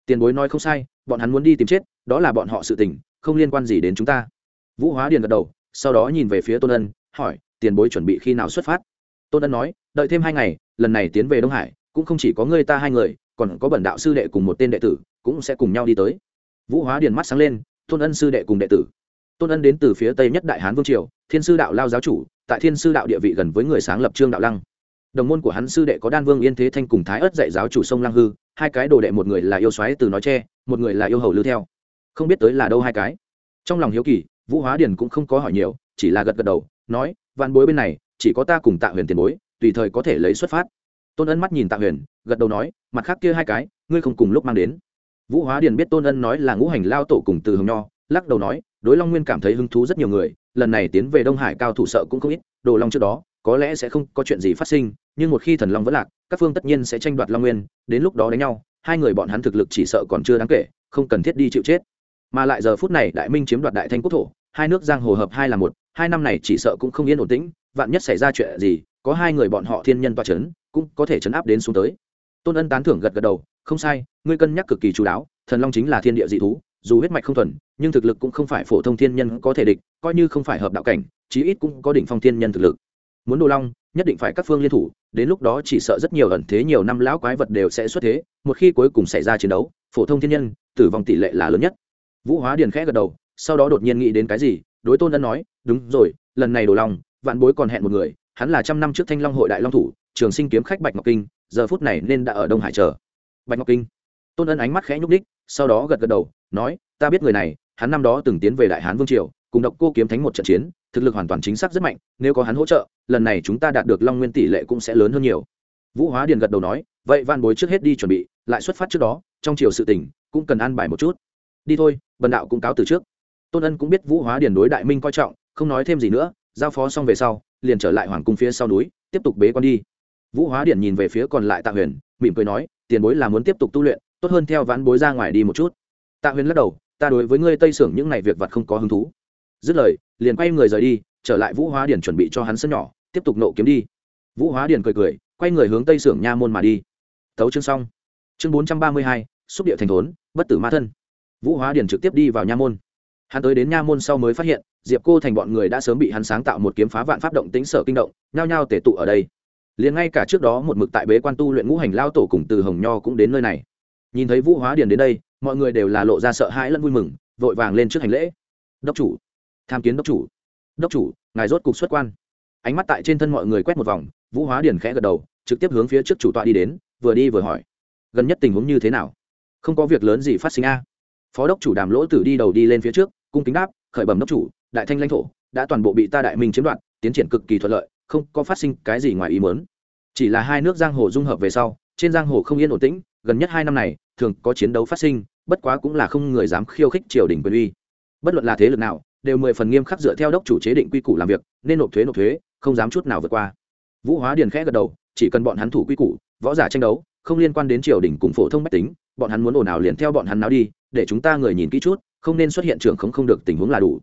tiền bối nói không sai, bọn hắn muốn đi tìm chết, đó là bọn họ sự tình, không liên quan gì đến chúng ta. Vũ hóa điền gật đầu, sau đó nhìn về phía tôn ân, hỏi, tiền bối chuẩn bị khi nào xuất phát? Tôn ân nói, đợi thêm hai ngày, lần này tiến về đông hải, cũng không chỉ có ngươi ta hai người, còn có bẩn đạo sư đệ cùng một tên đệ tử, cũng sẽ cùng nhau đi tới. Vũ hóa điền mắt sáng lên, tôn ân sư đệ cùng đệ tử. Tôn ân đến từ phía tây nhất đại hán vương triều, thiên sư đạo lao giáo chủ, tại thiên sư đạo địa vị gần với người sáng lập trương đạo lăng. Đồng môn của hắn sư đệ có đan vương yên thế thanh cùng thái ớt dạy giáo chủ sông lăng hư hai cái đồ đệ một người là yêu xoáy từ nói tre một người là yêu hầu lưu theo. Không biết tới là đâu hai cái. Trong lòng hiếu kỳ, vũ hóa điền cũng không có hỏi nhiều, chỉ là gật gật đầu, nói văn bối bên này, chỉ có ta cùng tạ huyền tiền bối, tùy thời có thể lấy xuất phát. Tôn ân mắt nhìn tạ huyền, gật đầu nói, mặt khác kia hai cái, ngươi không cùng lúc mang đến. Vũ hóa điền biết tôn ân nói là ngũ hành lao tổ cùng từ hồng nho, lắc đầu nói, đối long nguyên cảm thấy hứng thú rất nhiều người, lần này tiến về đông hải cao thủ sợ cũng không ít, đồ long trước đó có lẽ sẽ không có chuyện gì phát sinh, nhưng một khi thần long vẫn lạc, các phương tất nhiên sẽ tranh đoạt long nguyên, đến lúc đó đánh nhau, hai người bọn hắn thực lực chỉ sợ còn chưa đáng kể, không cần thiết đi chịu chết. Mà lại giờ phút này đại minh chiếm đoạt đại thanh quốc thổ, hai nước giang hồ hợp hai là một, hai năm này chỉ sợ cũng không yên ổn tĩnh, vạn nhất xảy ra chuyện gì, có hai người bọn họ thiên nhân toa c h ấ n cũng có thể chấn áp đến xuống tới. Tôn ân tán thưởng gật gật đầu, không sai, ngươi cân nhắc cực kỳ chú đáo, thần long chính là thiên địa dị thú, dù huyết mạch không thuần, nhưng thực lực cũng không phải phổ thông thiên nhân có thể địch, coi như không phải hợp đạo cảnh, chí ít cũng có đỉnh phong thiên nhân thực lực muốn đồ long, nhất định phải các phương liên thủ, đến lúc đó chỉ sợ rất nhiều ẩn thế nhiều năm lão quái vật đều sẽ xuất thế, một khi cuối cùng xảy ra chiến đấu, phổ thông thiên nhân, tử vong tỷ lệ là lớn nhất. Vũ hóa điền khẽ gật đầu, sau đó đột nhiên nghĩ đến cái gì, đối tôn ân nói, đúng rồi, lần này đồ long, vạn bối còn hẹn một người, hắn là trăm năm trước thanh long hội đại long thủ, trường sinh kiếm khách bạch ngọc kinh, giờ phút này nên đã ở đông hải chờ. Bạch ngọc kinh. Tôn ân ánh mắt khẽ nhúc đích sau đó gật gật đầu, nói, ta biết người này, hắn năm đó từng tiến về đại hán vương triều cùng độc cô kiếm thánh một trận chiến, thực lực hoàn toàn chính xác rất mạnh, nếu có hắn hỗ trợ, lần này chúng ta đạt được long nguyên tỷ lệ cũng sẽ lớn hơn nhiều. Vũ hóa điền gật đầu nói, vậy van bối trước hết đi chuẩn bị, lại xuất phát trước đó, trong chiều sự tỉnh cũng cần an bài một chút. Đi thôi, bần đạo cũng cáo từ trước. Tôn ân cũng biết vũ hóa điền đối đại minh coi trọng, không nói thêm gì nữa, giao phó xong về sau, liền trở lại hoàng cung phía sau núi, tiếp tục bế con đi. Vũ hóa điển nhìn về phía còn lại tạ huyền, mỉm cười nói, tiền bối là muốn tiếp tục tu luyện, tốt hơn theo ván bối ra ngoài đi một chút. Tạ huyền lắc đầu, ta đối với ngươi tây sưởng những ngày việc vặt không có hứng thú dứt lời, liền quay người rời đi, trở lại vũ hóa điển chuẩn bị cho hắn sân nhỏ, tiếp tục nộ kiếm đi. Vũ hóa điển cười cười, quay người hướng tây sưởng nha môn mà đi. Thấu chương xong. Chương bốn trăm ba mươi hai, xúc địa thành thốn, bất tử ma thân. Vũ hóa điển trực tiếp đi vào nha môn. Hắn tới đến nha môn sau mới phát hiện, diệp cô thành bọn người đã sớm bị hắn sáng tạo một kiếm phá vạn pháp động tính sở kinh động, nhao nhao tể tụ ở đây. Liền ngay cả trước đó một mực tại bế quan tu luyện ngũ hành lao tổ cùng từ hồng nho cũng đến nơi này. Nhìn thấy vũ hóa điền đến đây, mọi người đều là lộ ra sợ hãi lẫn vui mừng, vội vàng lên trước hành lễ. Đốc chủ tham kiến đốc chủ. Đốc chủ, ngài rốt cục xuất quan. Ánh mắt tại trên thân mọi người quét một vòng, vũ hóa điền khẽ gật đầu, trực tiếp hướng phía trước chủ tọa đi đến, vừa đi vừa hỏi. Gần nhất tình huống như thế nào? Không có việc lớn gì phát sinh a? Phó đốc chủ đàm lỗ tử đi đầu đi lên phía trước, cung kính đáp, khởi bẩm đốc chủ, đại thanh lãnh thổ, đã toàn bộ bị ta đại minh chiếm đoạt, tiến triển cực kỳ thuận lợi, không có phát sinh cái gì ngoài ý muốn. Chỉ là hai nước giang hồ dung hợp về sau, trên giang hồ không yên ổn tĩnh, gần nhất hai năm này, thường có chiến đấu phát sinh, bất quá cũng là không người dám khiêu khích triều đình quyền uy. Bất luận là thế lực nào đều mười phần nghiêm khắc dựa theo đốc chủ chế định quy củ làm việc, nên nộp thuế nộp thuế, không dám chút nào vượt qua. Vũ hóa điền khẽ gật đầu, chỉ cần bọn hắn thủ quy củ, võ giả tranh đấu, không liên quan đến triều đình cùng phổ thông bách tính, bọn hắn muốn ồn ào liền theo bọn hắn nào đi, để chúng ta người nhìn kỹ chút, không nên xuất hiện trường không không được tình huống là đủ.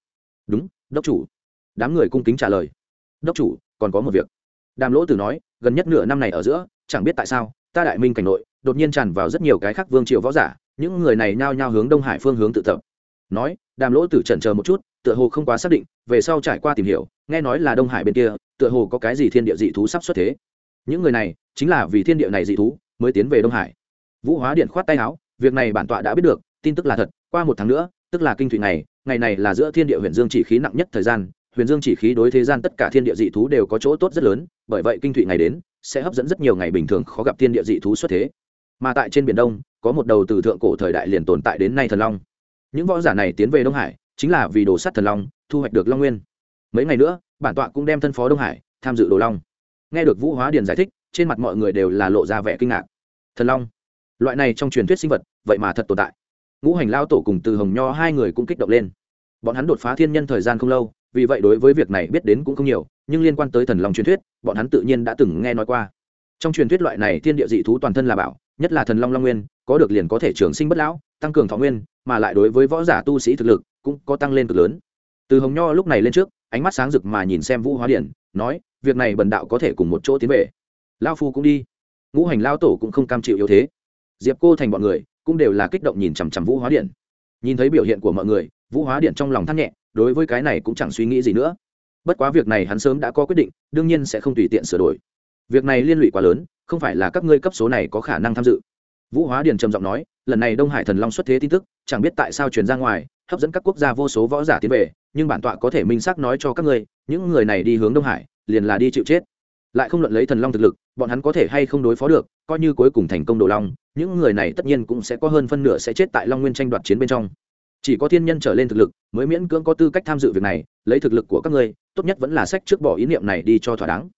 Đúng, đốc chủ. Đám người cung kính trả lời. Đốc chủ, còn có một việc. Đàm lỗ tử nói, gần nhất nửa năm này ở giữa, chẳng biết tại sao, ta đại minh cảnh nội, đột nhiên tràn vào rất nhiều cái khác vương triều võ giả, những người này nhao nhao hướng đông hải phương hướng tự tập nói, đàm lỗ tử chần chờ một chút, tựa hồ không quá xác định, về sau trải qua tìm hiểu, nghe nói là đông hải bên kia, tựa hồ có cái gì thiên địa dị thú sắp xuất thế. Những người này, chính là vì thiên địa này dị thú, mới tiến về đông hải. Vũ hóa điện khoát tay áo, việc này bản tọa đã biết được, tin tức là thật, qua một tháng nữa, tức là kinh thủy này ngày này là giữa thiên địa huyền dương chỉ khí nặng nhất thời gian, huyền dương chỉ khí đối thế gian tất cả thiên địa dị thú đều có chỗ tốt rất lớn, bởi vậy kinh thủy ngày đến, sẽ hấp dẫn rất nhiều ngày bình thường khó gặp thiên địa dị thú xuất thế. Mà tại trên biển đông, có một đầu từ thượng cổ thời đại liền tồn tại đến nay thần long những võ giả này tiến về đông hải, chính là vì đồ sắt thần long, thu hoạch được long nguyên. Mấy ngày nữa, bản tọa cũng đem thân phó đông hải, tham dự đồ long. Nghe được vũ hóa điền giải thích, trên mặt mọi người đều là lộ ra vẻ kinh ngạc. Thần long? Loại này trong truyền thuyết sinh vật, vậy mà thật tồn tại. Ngũ hành lao tổ cùng từ hồng nho hai người cũng kích động lên. Bọn hắn đột phá thiên nhân thời gian không lâu, vì vậy đối với việc này biết đến cũng không nhiều, nhưng liên quan tới thần long truyền thuyết, bọn hắn tự nhiên đã từng nghe nói qua. Trong truyền thuyết loại này thiên địa dị thú toàn thân là bảo, nhất là thần long long nguyên, có được liền có thể trường sinh bất lão tăng cường thọ nguyên, mà lại đối với võ giả tu sĩ thực lực cũng có tăng lên cực lớn. Từ hồng nho lúc này lên trước, ánh mắt sáng rực mà nhìn xem vũ hóa điện nói, việc này bần đạo có thể cùng một chỗ tiến về. Lao phu cũng đi. Ngũ hành lao tổ cũng không cam chịu yếu thế. Diệp cô thành bọn người cũng đều là kích động nhìn chằm chằm vũ hóa điện nhìn thấy biểu hiện của mọi người, vũ hóa điện trong lòng thắt nhẹ, đối với cái này cũng chẳng suy nghĩ gì nữa. Bất quá việc này hắn sớm đã có quyết định, đương nhiên sẽ không tùy tiện sửa đổi. Việc này liên lụy quá lớn, không phải là các ngươi cấp số này có khả năng tham dự. Vũ hóa điền trầm giọng nói lần này đông hải thần long xuất thế tin tức, chẳng biết tại sao truyền ra ngoài, hấp dẫn các quốc gia vô số võ giả tiến về, nhưng bản tọa có thể minh xác nói cho các ngươi, những người này đi hướng đông hải, liền là đi chịu chết. Lại không luận lấy thần long thực lực, bọn hắn có thể hay không đối phó được, coi như cuối cùng thành công đồ long những người này tất nhiên cũng sẽ có hơn phân nửa sẽ chết tại long nguyên tranh đoạt chiến bên trong. Chỉ có thiên nhân trở lên thực lực, mới miễn cưỡng có tư cách tham dự việc này, lấy thực lực của các ngươi, tốt nhất vẫn là sách trước bỏ ý niệm này đi cho thỏa đáng.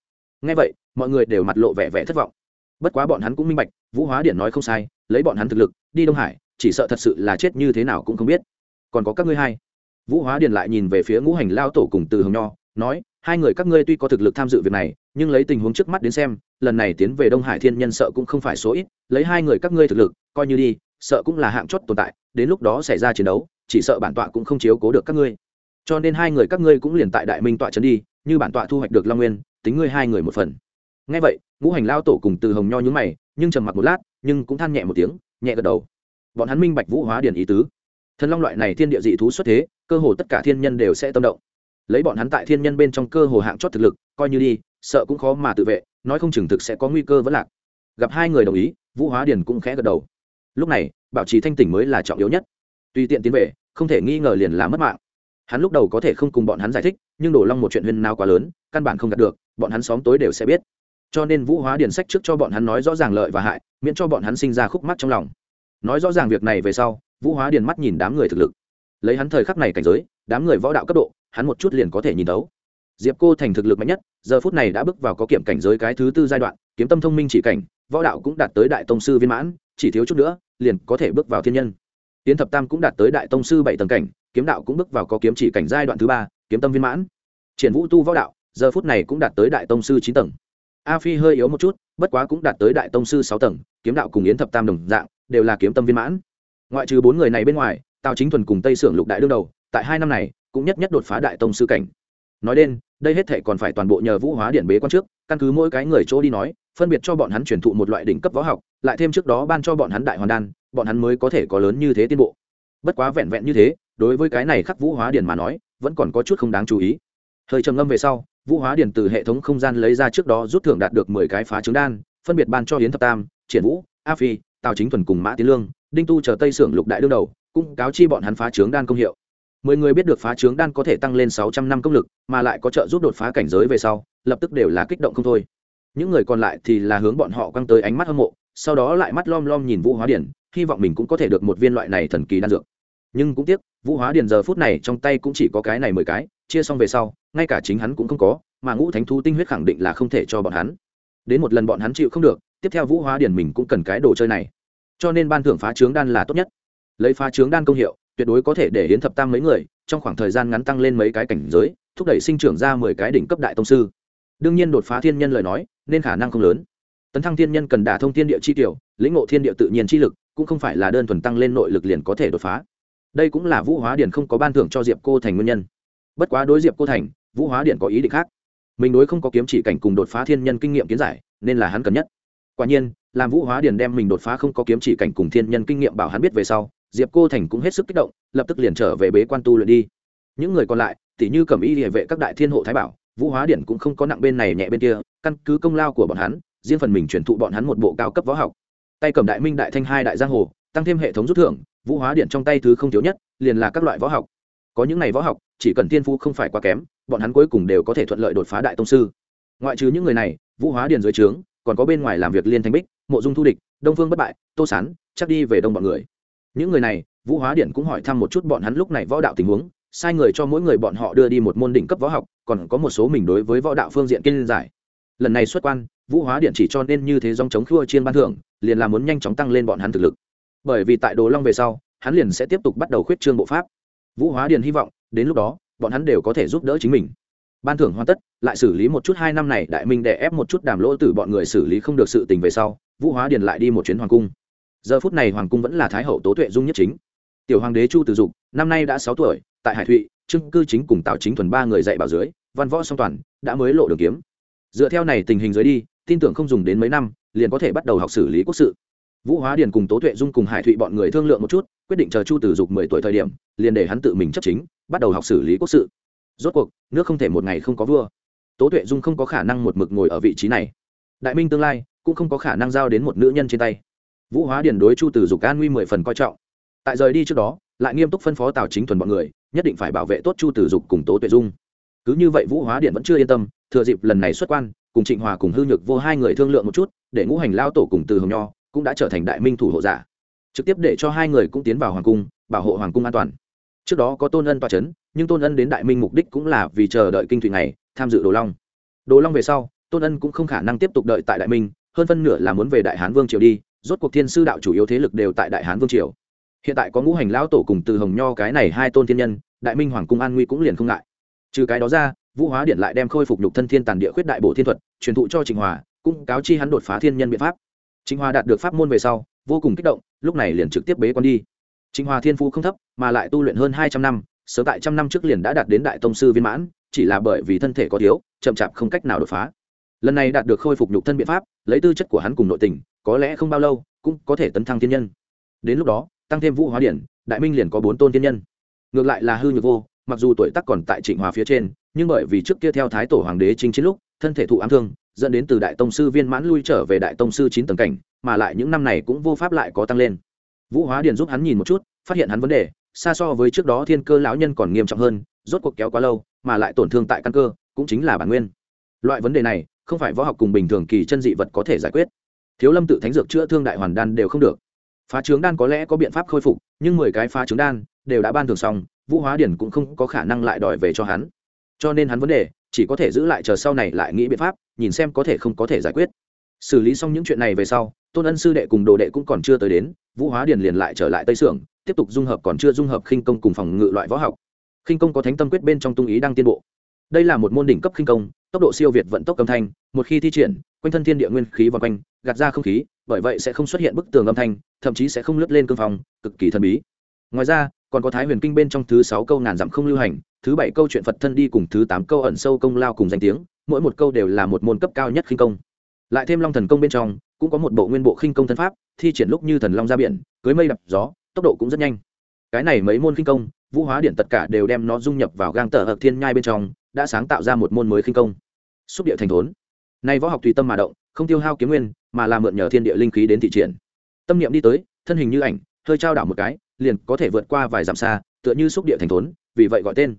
Ngay vậy, mọi người đều mặt lộ vẻ vẻ thất vọng. Bất quá bọn hắn cũng minh bạch vũ hóa điện nói không sai, lấy bọn hắn thực lực, đi đông hải, chỉ sợ thật sự là chết như thế nào cũng không biết. Còn có các ngươi hai. Vũ hóa điện lại nhìn về phía ngũ hành lao tổ cùng từ hồng nho, nói, hai người các ngươi tuy có thực lực tham dự việc này, nhưng lấy tình huống trước mắt đến xem, lần này tiến về đông hải thiên nhân sợ cũng không phải số ít, lấy hai người các ngươi thực lực, coi như đi, sợ cũng là hạng chót tồn tại, đến lúc đó xảy ra chiến đấu, chỉ sợ bản tọa cũng không chiếu cố được các ngươi. Cho nên hai người các ngươi cũng liền tại đại minh tọa trấn đi, như bản tọa thu hoạch được long nguyên, tính ngươi hai người một phần. Ngay vậy, ngũ hành lao tổ cùng từ hồng nho nhúng mày nhưng trầm mặc một lát, nhưng cũng than nhẹ một tiếng, nhẹ gật đầu. Bọn hắn minh bạch vũ hóa điển ý tứ. Thần long loại này thiên địa dị thú xuất thế, cơ hồ tất cả thiên nhân đều sẽ tâm động. Lấy bọn hắn tại thiên nhân bên trong cơ hồ hạng chót thực lực, coi như đi, sợ cũng khó mà tự vệ, nói không chừng thực sẽ có nguy cơ vẫn lạc. Gặp hai người đồng ý, vũ hóa điền cũng khẽ gật đầu. Lúc này, bảo trì thanh tỉnh mới là trọng yếu nhất. Tùy tiện tiến về, không thể nghi ngờ liền là mất mạng. Hắn lúc đầu có thể không cùng bọn hắn giải thích, nhưng đổ long một chuyện huyên nào quá lớn, căn bản không đạt được, bọn hắn xóm tối đều sẽ biết cho nên vũ hóa điển sách trước cho bọn hắn nói rõ ràng lợi và hại, miễn cho bọn hắn sinh ra khúc mắt trong lòng. Nói rõ ràng việc này về sau, vũ hóa điển mắt nhìn đám người thực lực. Lấy hắn thời khắc này cảnh giới, đám người võ đạo cấp độ, hắn một chút liền có thể nhìn đấu diệp cô thành thực lực mạnh nhất, giờ phút này đã bước vào có kiểm cảnh giới cái thứ tư giai đoạn, kiếm tâm thông minh chỉ cảnh, võ đạo cũng đạt tới đại tông sư viên mãn, chỉ thiếu chút nữa, liền có thể bước vào thiên nhân. Tiến thập tam cũng đạt tới đại tông sư bảy tầng cảnh, kiếm đạo cũng bước vào có kiếm chỉ cảnh giai đoạn thứ ba, kiếm tâm viên mãn. Triển vũ tu võ đạo, giờ phút này cũng đạt tới đại tông sư chín tầng a phi hơi yếu một chút, bất quá cũng đạt tới đại tông sư sáu tầng, kiếm đạo cùng yến thập tam đồng dạng, đều là kiếm tâm viên mãn. Ngoại trừ bốn người này bên ngoài, tào chính thuần cùng tây sưởng lục đại đương đầu, tại hai năm này, cũng nhất nhất đột phá đại tông sư cảnh. Nói đến, đây hết thể còn phải toàn bộ nhờ vũ hóa điện bế quan trước, căn cứ mỗi cái người chỗ đi nói, phân biệt cho bọn hắn truyền thụ một loại đỉnh cấp võ học, lại thêm trước đó ban cho bọn hắn đại hoàn đan, bọn hắn mới có thể có lớn như thế tiến bộ. Bất quá vẹn vẹn như thế, đối với cái này khắc vũ hóa điện mà nói, vẫn còn có chút không đáng chú ý. Hơi trầm ngâm về sau vũ hóa Điền từ hệ thống không gian lấy ra trước đó rút thưởng đạt được mười cái phá trứng đan, phân biệt ban cho hiến thập tam, triển vũ, a phi, tào chính thuần cùng mã tiến lương, đinh tu chờ tây sưởng lục đại đương đầu, cũng cáo chi bọn hắn phá trướng đan công hiệu. Mười người biết được phá trướng đan có thể tăng lên sáu trăm năm công lực, mà lại có trợ giúp đột phá cảnh giới về sau, lập tức đều là kích động không thôi. Những người còn lại thì là hướng bọn họ quăng tới ánh mắt hâm mộ, sau đó lại mắt lom lom nhìn vũ hóa điển hy vọng mình cũng có thể được một viên loại này thần kỳ đan dược. Nhưng cũng tiếc, vũ hóa điển giờ phút này trong tay cũng chỉ có cái này mười cái chia xong về sau, ngay cả chính hắn cũng không có, mà ngũ thánh thu tinh huyết khẳng định là không thể cho bọn hắn. Đến một lần bọn hắn chịu không được, tiếp theo vũ hóa điển mình cũng cần cái đồ chơi này. Cho nên ban thưởng phá trướng đan là tốt nhất. Lấy phá trướng đan công hiệu, tuyệt đối có thể để hiến thập tam mấy người, trong khoảng thời gian ngắn tăng lên mấy cái cảnh giới, thúc đẩy sinh trưởng ra mười cái đỉnh cấp đại tông sư. Đương nhiên đột phá thiên nhân lời nói, nên khả năng không lớn. Tấn thăng thiên nhân cần đả thông thiên địa chi tiểu, lĩnh ngộ thiên địa tự nhiên chi lực, cũng không phải là đơn thuần tăng lên nội lực liền có thể đột phá. Đây cũng là vũ hóa điển không có ban thưởng cho diệp cô thành nguyên nhân bất quá đối diệp cô thành, vũ hóa điện có ý định khác. Mình đối không có kiếm chỉ cảnh cùng đột phá thiên nhân kinh nghiệm kiến giải, nên là hắn cần nhất. Quả nhiên, làm vũ hóa điền đem mình đột phá không có kiếm chỉ cảnh cùng thiên nhân kinh nghiệm bảo hắn biết về sau, diệp cô thành cũng hết sức kích động, lập tức liền trở về bế quan tu luyện đi. Những người còn lại, tỉ như cầm y địa vệ các đại thiên hộ thái bảo, vũ hóa điển cũng không có nặng bên này nhẹ bên kia, căn cứ công lao của bọn hắn, riêng phần mình truyền thụ bọn hắn một bộ cao cấp võ học. Tay cầm đại minh đại thanh hai đại giang hồ, tăng thêm hệ thống rút thưởng, vũ hóa điện trong tay thứ không thiếu nhất, liền là các loại võ học. Có những này võ học chỉ cần tiên phú không phải quá kém, bọn hắn cuối cùng đều có thể thuận lợi đột phá đại tông sư. Ngoại trừ những người này, vũ hóa điện dưới trướng, còn có bên ngoài làm việc liên thanh bích, mộ dung thu địch, đông phương bất bại, tô sán, chắc đi về đông bọn người. Những người này, vũ hóa điện cũng hỏi thăm một chút bọn hắn lúc này võ đạo tình huống, sai người cho mỗi người bọn họ đưa đi một môn đỉnh cấp võ học, còn có một số mình đối với võ đạo phương diện kiên giải. Lần này xuất quan, vũ hóa điện chỉ cho nên như thế dòng chống khua chiên ban thưởng, liền là muốn nhanh chóng tăng lên bọn hắn thực lực. Bởi vì tại đồ long về sau, hắn liền sẽ tiếp tục bắt đầu khuyết trương bộ pháp vũ hóa Điền hy vọng, đến lúc đó, bọn hắn đều có thể giúp đỡ chính mình. Ban thưởng hoàn tất, lại xử lý một chút hai năm này đại minh đè ép một chút đàm lỗ từ bọn người xử lý không được sự tình về sau, vũ hóa điền lại đi một chuyến hoàng cung. Giờ phút này hoàng cung vẫn là thái hậu tố tuệ dung nhất chính. Tiểu hoàng đế chu tử dục, năm nay đã sáu tuổi, tại hải thụy trưng cư chính cùng tào chính thuần ba người dạy bảo dưới, văn võ song toàn, đã mới lộ đường kiếm. Dựa theo này tình hình dưới đi, tin tưởng không dùng đến mấy năm, liền có thể bắt đầu học xử lý quốc sự. Vũ hóa điền cùng tố tuệ dung cùng hải thụy bọn người thương lượng một chút quyết định chờ chu tử dục mười tuổi thời điểm, liền để hắn tự mình chấp chính, bắt đầu học xử lý quốc sự. Rốt cuộc, nước không thể một ngày không có vua. Tố tuệ dung không có khả năng một mực ngồi ở vị trí này. Đại minh tương lai cũng không có khả năng giao đến một nữ nhân trên tay. Vũ hóa điền đối chu tử dục an nguy mười phần coi trọng. Tại rời đi trước đó, lại nghiêm túc phân phó tào chính thuần bọn người, nhất định phải bảo vệ tốt chu tử dục cùng tố tuệ dung. Cứ như vậy vũ hóa điện vẫn chưa yên tâm, thừa dịp lần này xuất quan, cùng trịnh hòa cùng hư nhược vô hai người thương lượng một chút, để ngũ hành lao tổ cùng từ hồng nho cũng đã trở thành đại minh thủ hộ giả trực tiếp để cho hai người cũng tiến vào hoàng cung, bảo hộ hoàng cung an toàn. Trước đó có tôn ân toa c h ấ n nhưng tôn ân đến đại minh mục đích cũng là vì chờ đợi kinh thủy này, tham dự đồ long. Đồ long về sau, tôn ân cũng không khả năng tiếp tục đợi tại đại minh, hơn phân nửa là muốn về đại hán vương triều đi, rốt cuộc thiên sư đạo chủ yếu thế lực đều tại đại hán vương triều. Hiện tại có ngũ hành lão tổ cùng từ hồng nho cái này hai tôn thiên nhân, đại minh hoàng cung an nguy cũng liền không ngại. Trừ cái đó ra, vũ hóa điện lại đem khôi phục nhục thân thiên tàn địa khuyết đại bộ thiên thuật, truyền thụ cho trịnh hòa, cũng cáo chi hắn đột phá thiên nhân biện pháp. Trịnh hòa đạt được pháp môn về sau vô cùng kích động, lúc này liền trực tiếp bế quan đi. Trịnh hòa thiên phú không thấp, mà lại tu luyện hơn hai trăm năm, sớm tại trăm năm trước liền đã đạt đến đại tông sư viên mãn, chỉ là bởi vì thân thể có thiếu, chậm chạp không cách nào đột phá. Lần này đạt được khôi phục nhục thân biện pháp, lấy tư chất của hắn cùng nội tình, có lẽ không bao lâu, cũng có thể tấn thăng thiên nhân. Đến lúc đó, tăng thêm vũ hóa điển, đại minh liền có bốn tôn thiên nhân. Ngược lại là hư nhược vô, mặc dù tuổi tác còn tại trịnh hòa phía trên, nhưng bởi vì trước kia theo thái tổ hoàng đế chính chiến lúc, thân thể thụ ám thương, dẫn đến từ đại tông sư viên mãn lui trở về đại tông sư chín tầng cảnh mà lại những năm này cũng vô pháp lại có tăng lên. Vũ hóa điền giúp hắn nhìn một chút, phát hiện hắn vấn đề, xa so với trước đó thiên cơ lão nhân còn nghiêm trọng hơn, rốt cuộc kéo quá lâu, mà lại tổn thương tại căn cơ, cũng chính là bản nguyên. Loại vấn đề này, không phải võ học cùng bình thường kỳ chân dị vật có thể giải quyết. Thiếu lâm tự thánh dược chữa thương đại hoàn đan đều không được. Phá trướng đan có lẽ có biện pháp khôi phục, nhưng mười cái phá trướng đan đều đã ban thường xong, vũ hóa điển cũng không có khả năng lại đòi về cho hắn. Cho nên hắn vấn đề, chỉ có thể giữ lại chờ sau này lại nghĩ biện pháp, nhìn xem có thể không có thể giải quyết. Xử lý xong những chuyện này về sau tôn ân sư đệ cùng đồ đệ cũng còn chưa tới đến vũ hóa điền liền lại trở lại tây sưởng, tiếp tục dung hợp còn chưa dung hợp khinh công cùng phòng ngự loại võ học. Khinh công có thánh tâm quyết bên trong tung ý đang tiến bộ. Đây là một môn đỉnh cấp khinh công tốc độ siêu việt vận tốc âm thanh một khi thi triển quanh thân thiên địa nguyên khí vòng quanh gạt ra không khí bởi vậy sẽ không xuất hiện bức tường âm thanh thậm chí sẽ không lướt lên cương phòng cực kỳ thần bí. Ngoài ra còn có thái huyền kinh bên trong thứ sáu câu ngàn dặm không lưu hành thứ bảy câu chuyện phật thân đi cùng thứ tám câu ẩn sâu công lao cùng danh tiếng mỗi một câu đều là một môn cấp cao nhất khinh công lại thêm long thần công bên trong, cũng có một bộ nguyên bộ khinh công thân pháp, thi triển lúc như thần long ra biển, cưới mây đập gió, tốc độ cũng rất nhanh. Cái này mấy môn khinh công, vũ hóa điện tất cả đều đem nó dung nhập vào gang tờ hợp thiên nhai bên trong, đã sáng tạo ra một môn mới khinh công. Xúc địa thành thốn. Nay võ học tùy tâm mà động, không tiêu hao kiếm nguyên, mà là mượn nhờ thiên địa linh khí đến thị triển. Tâm niệm đi tới, thân hình như ảnh, hơi trao đảo một cái, liền có thể vượt qua vài dặm xa, tựa như xúc địa thành thốn, vì vậy gọi tên.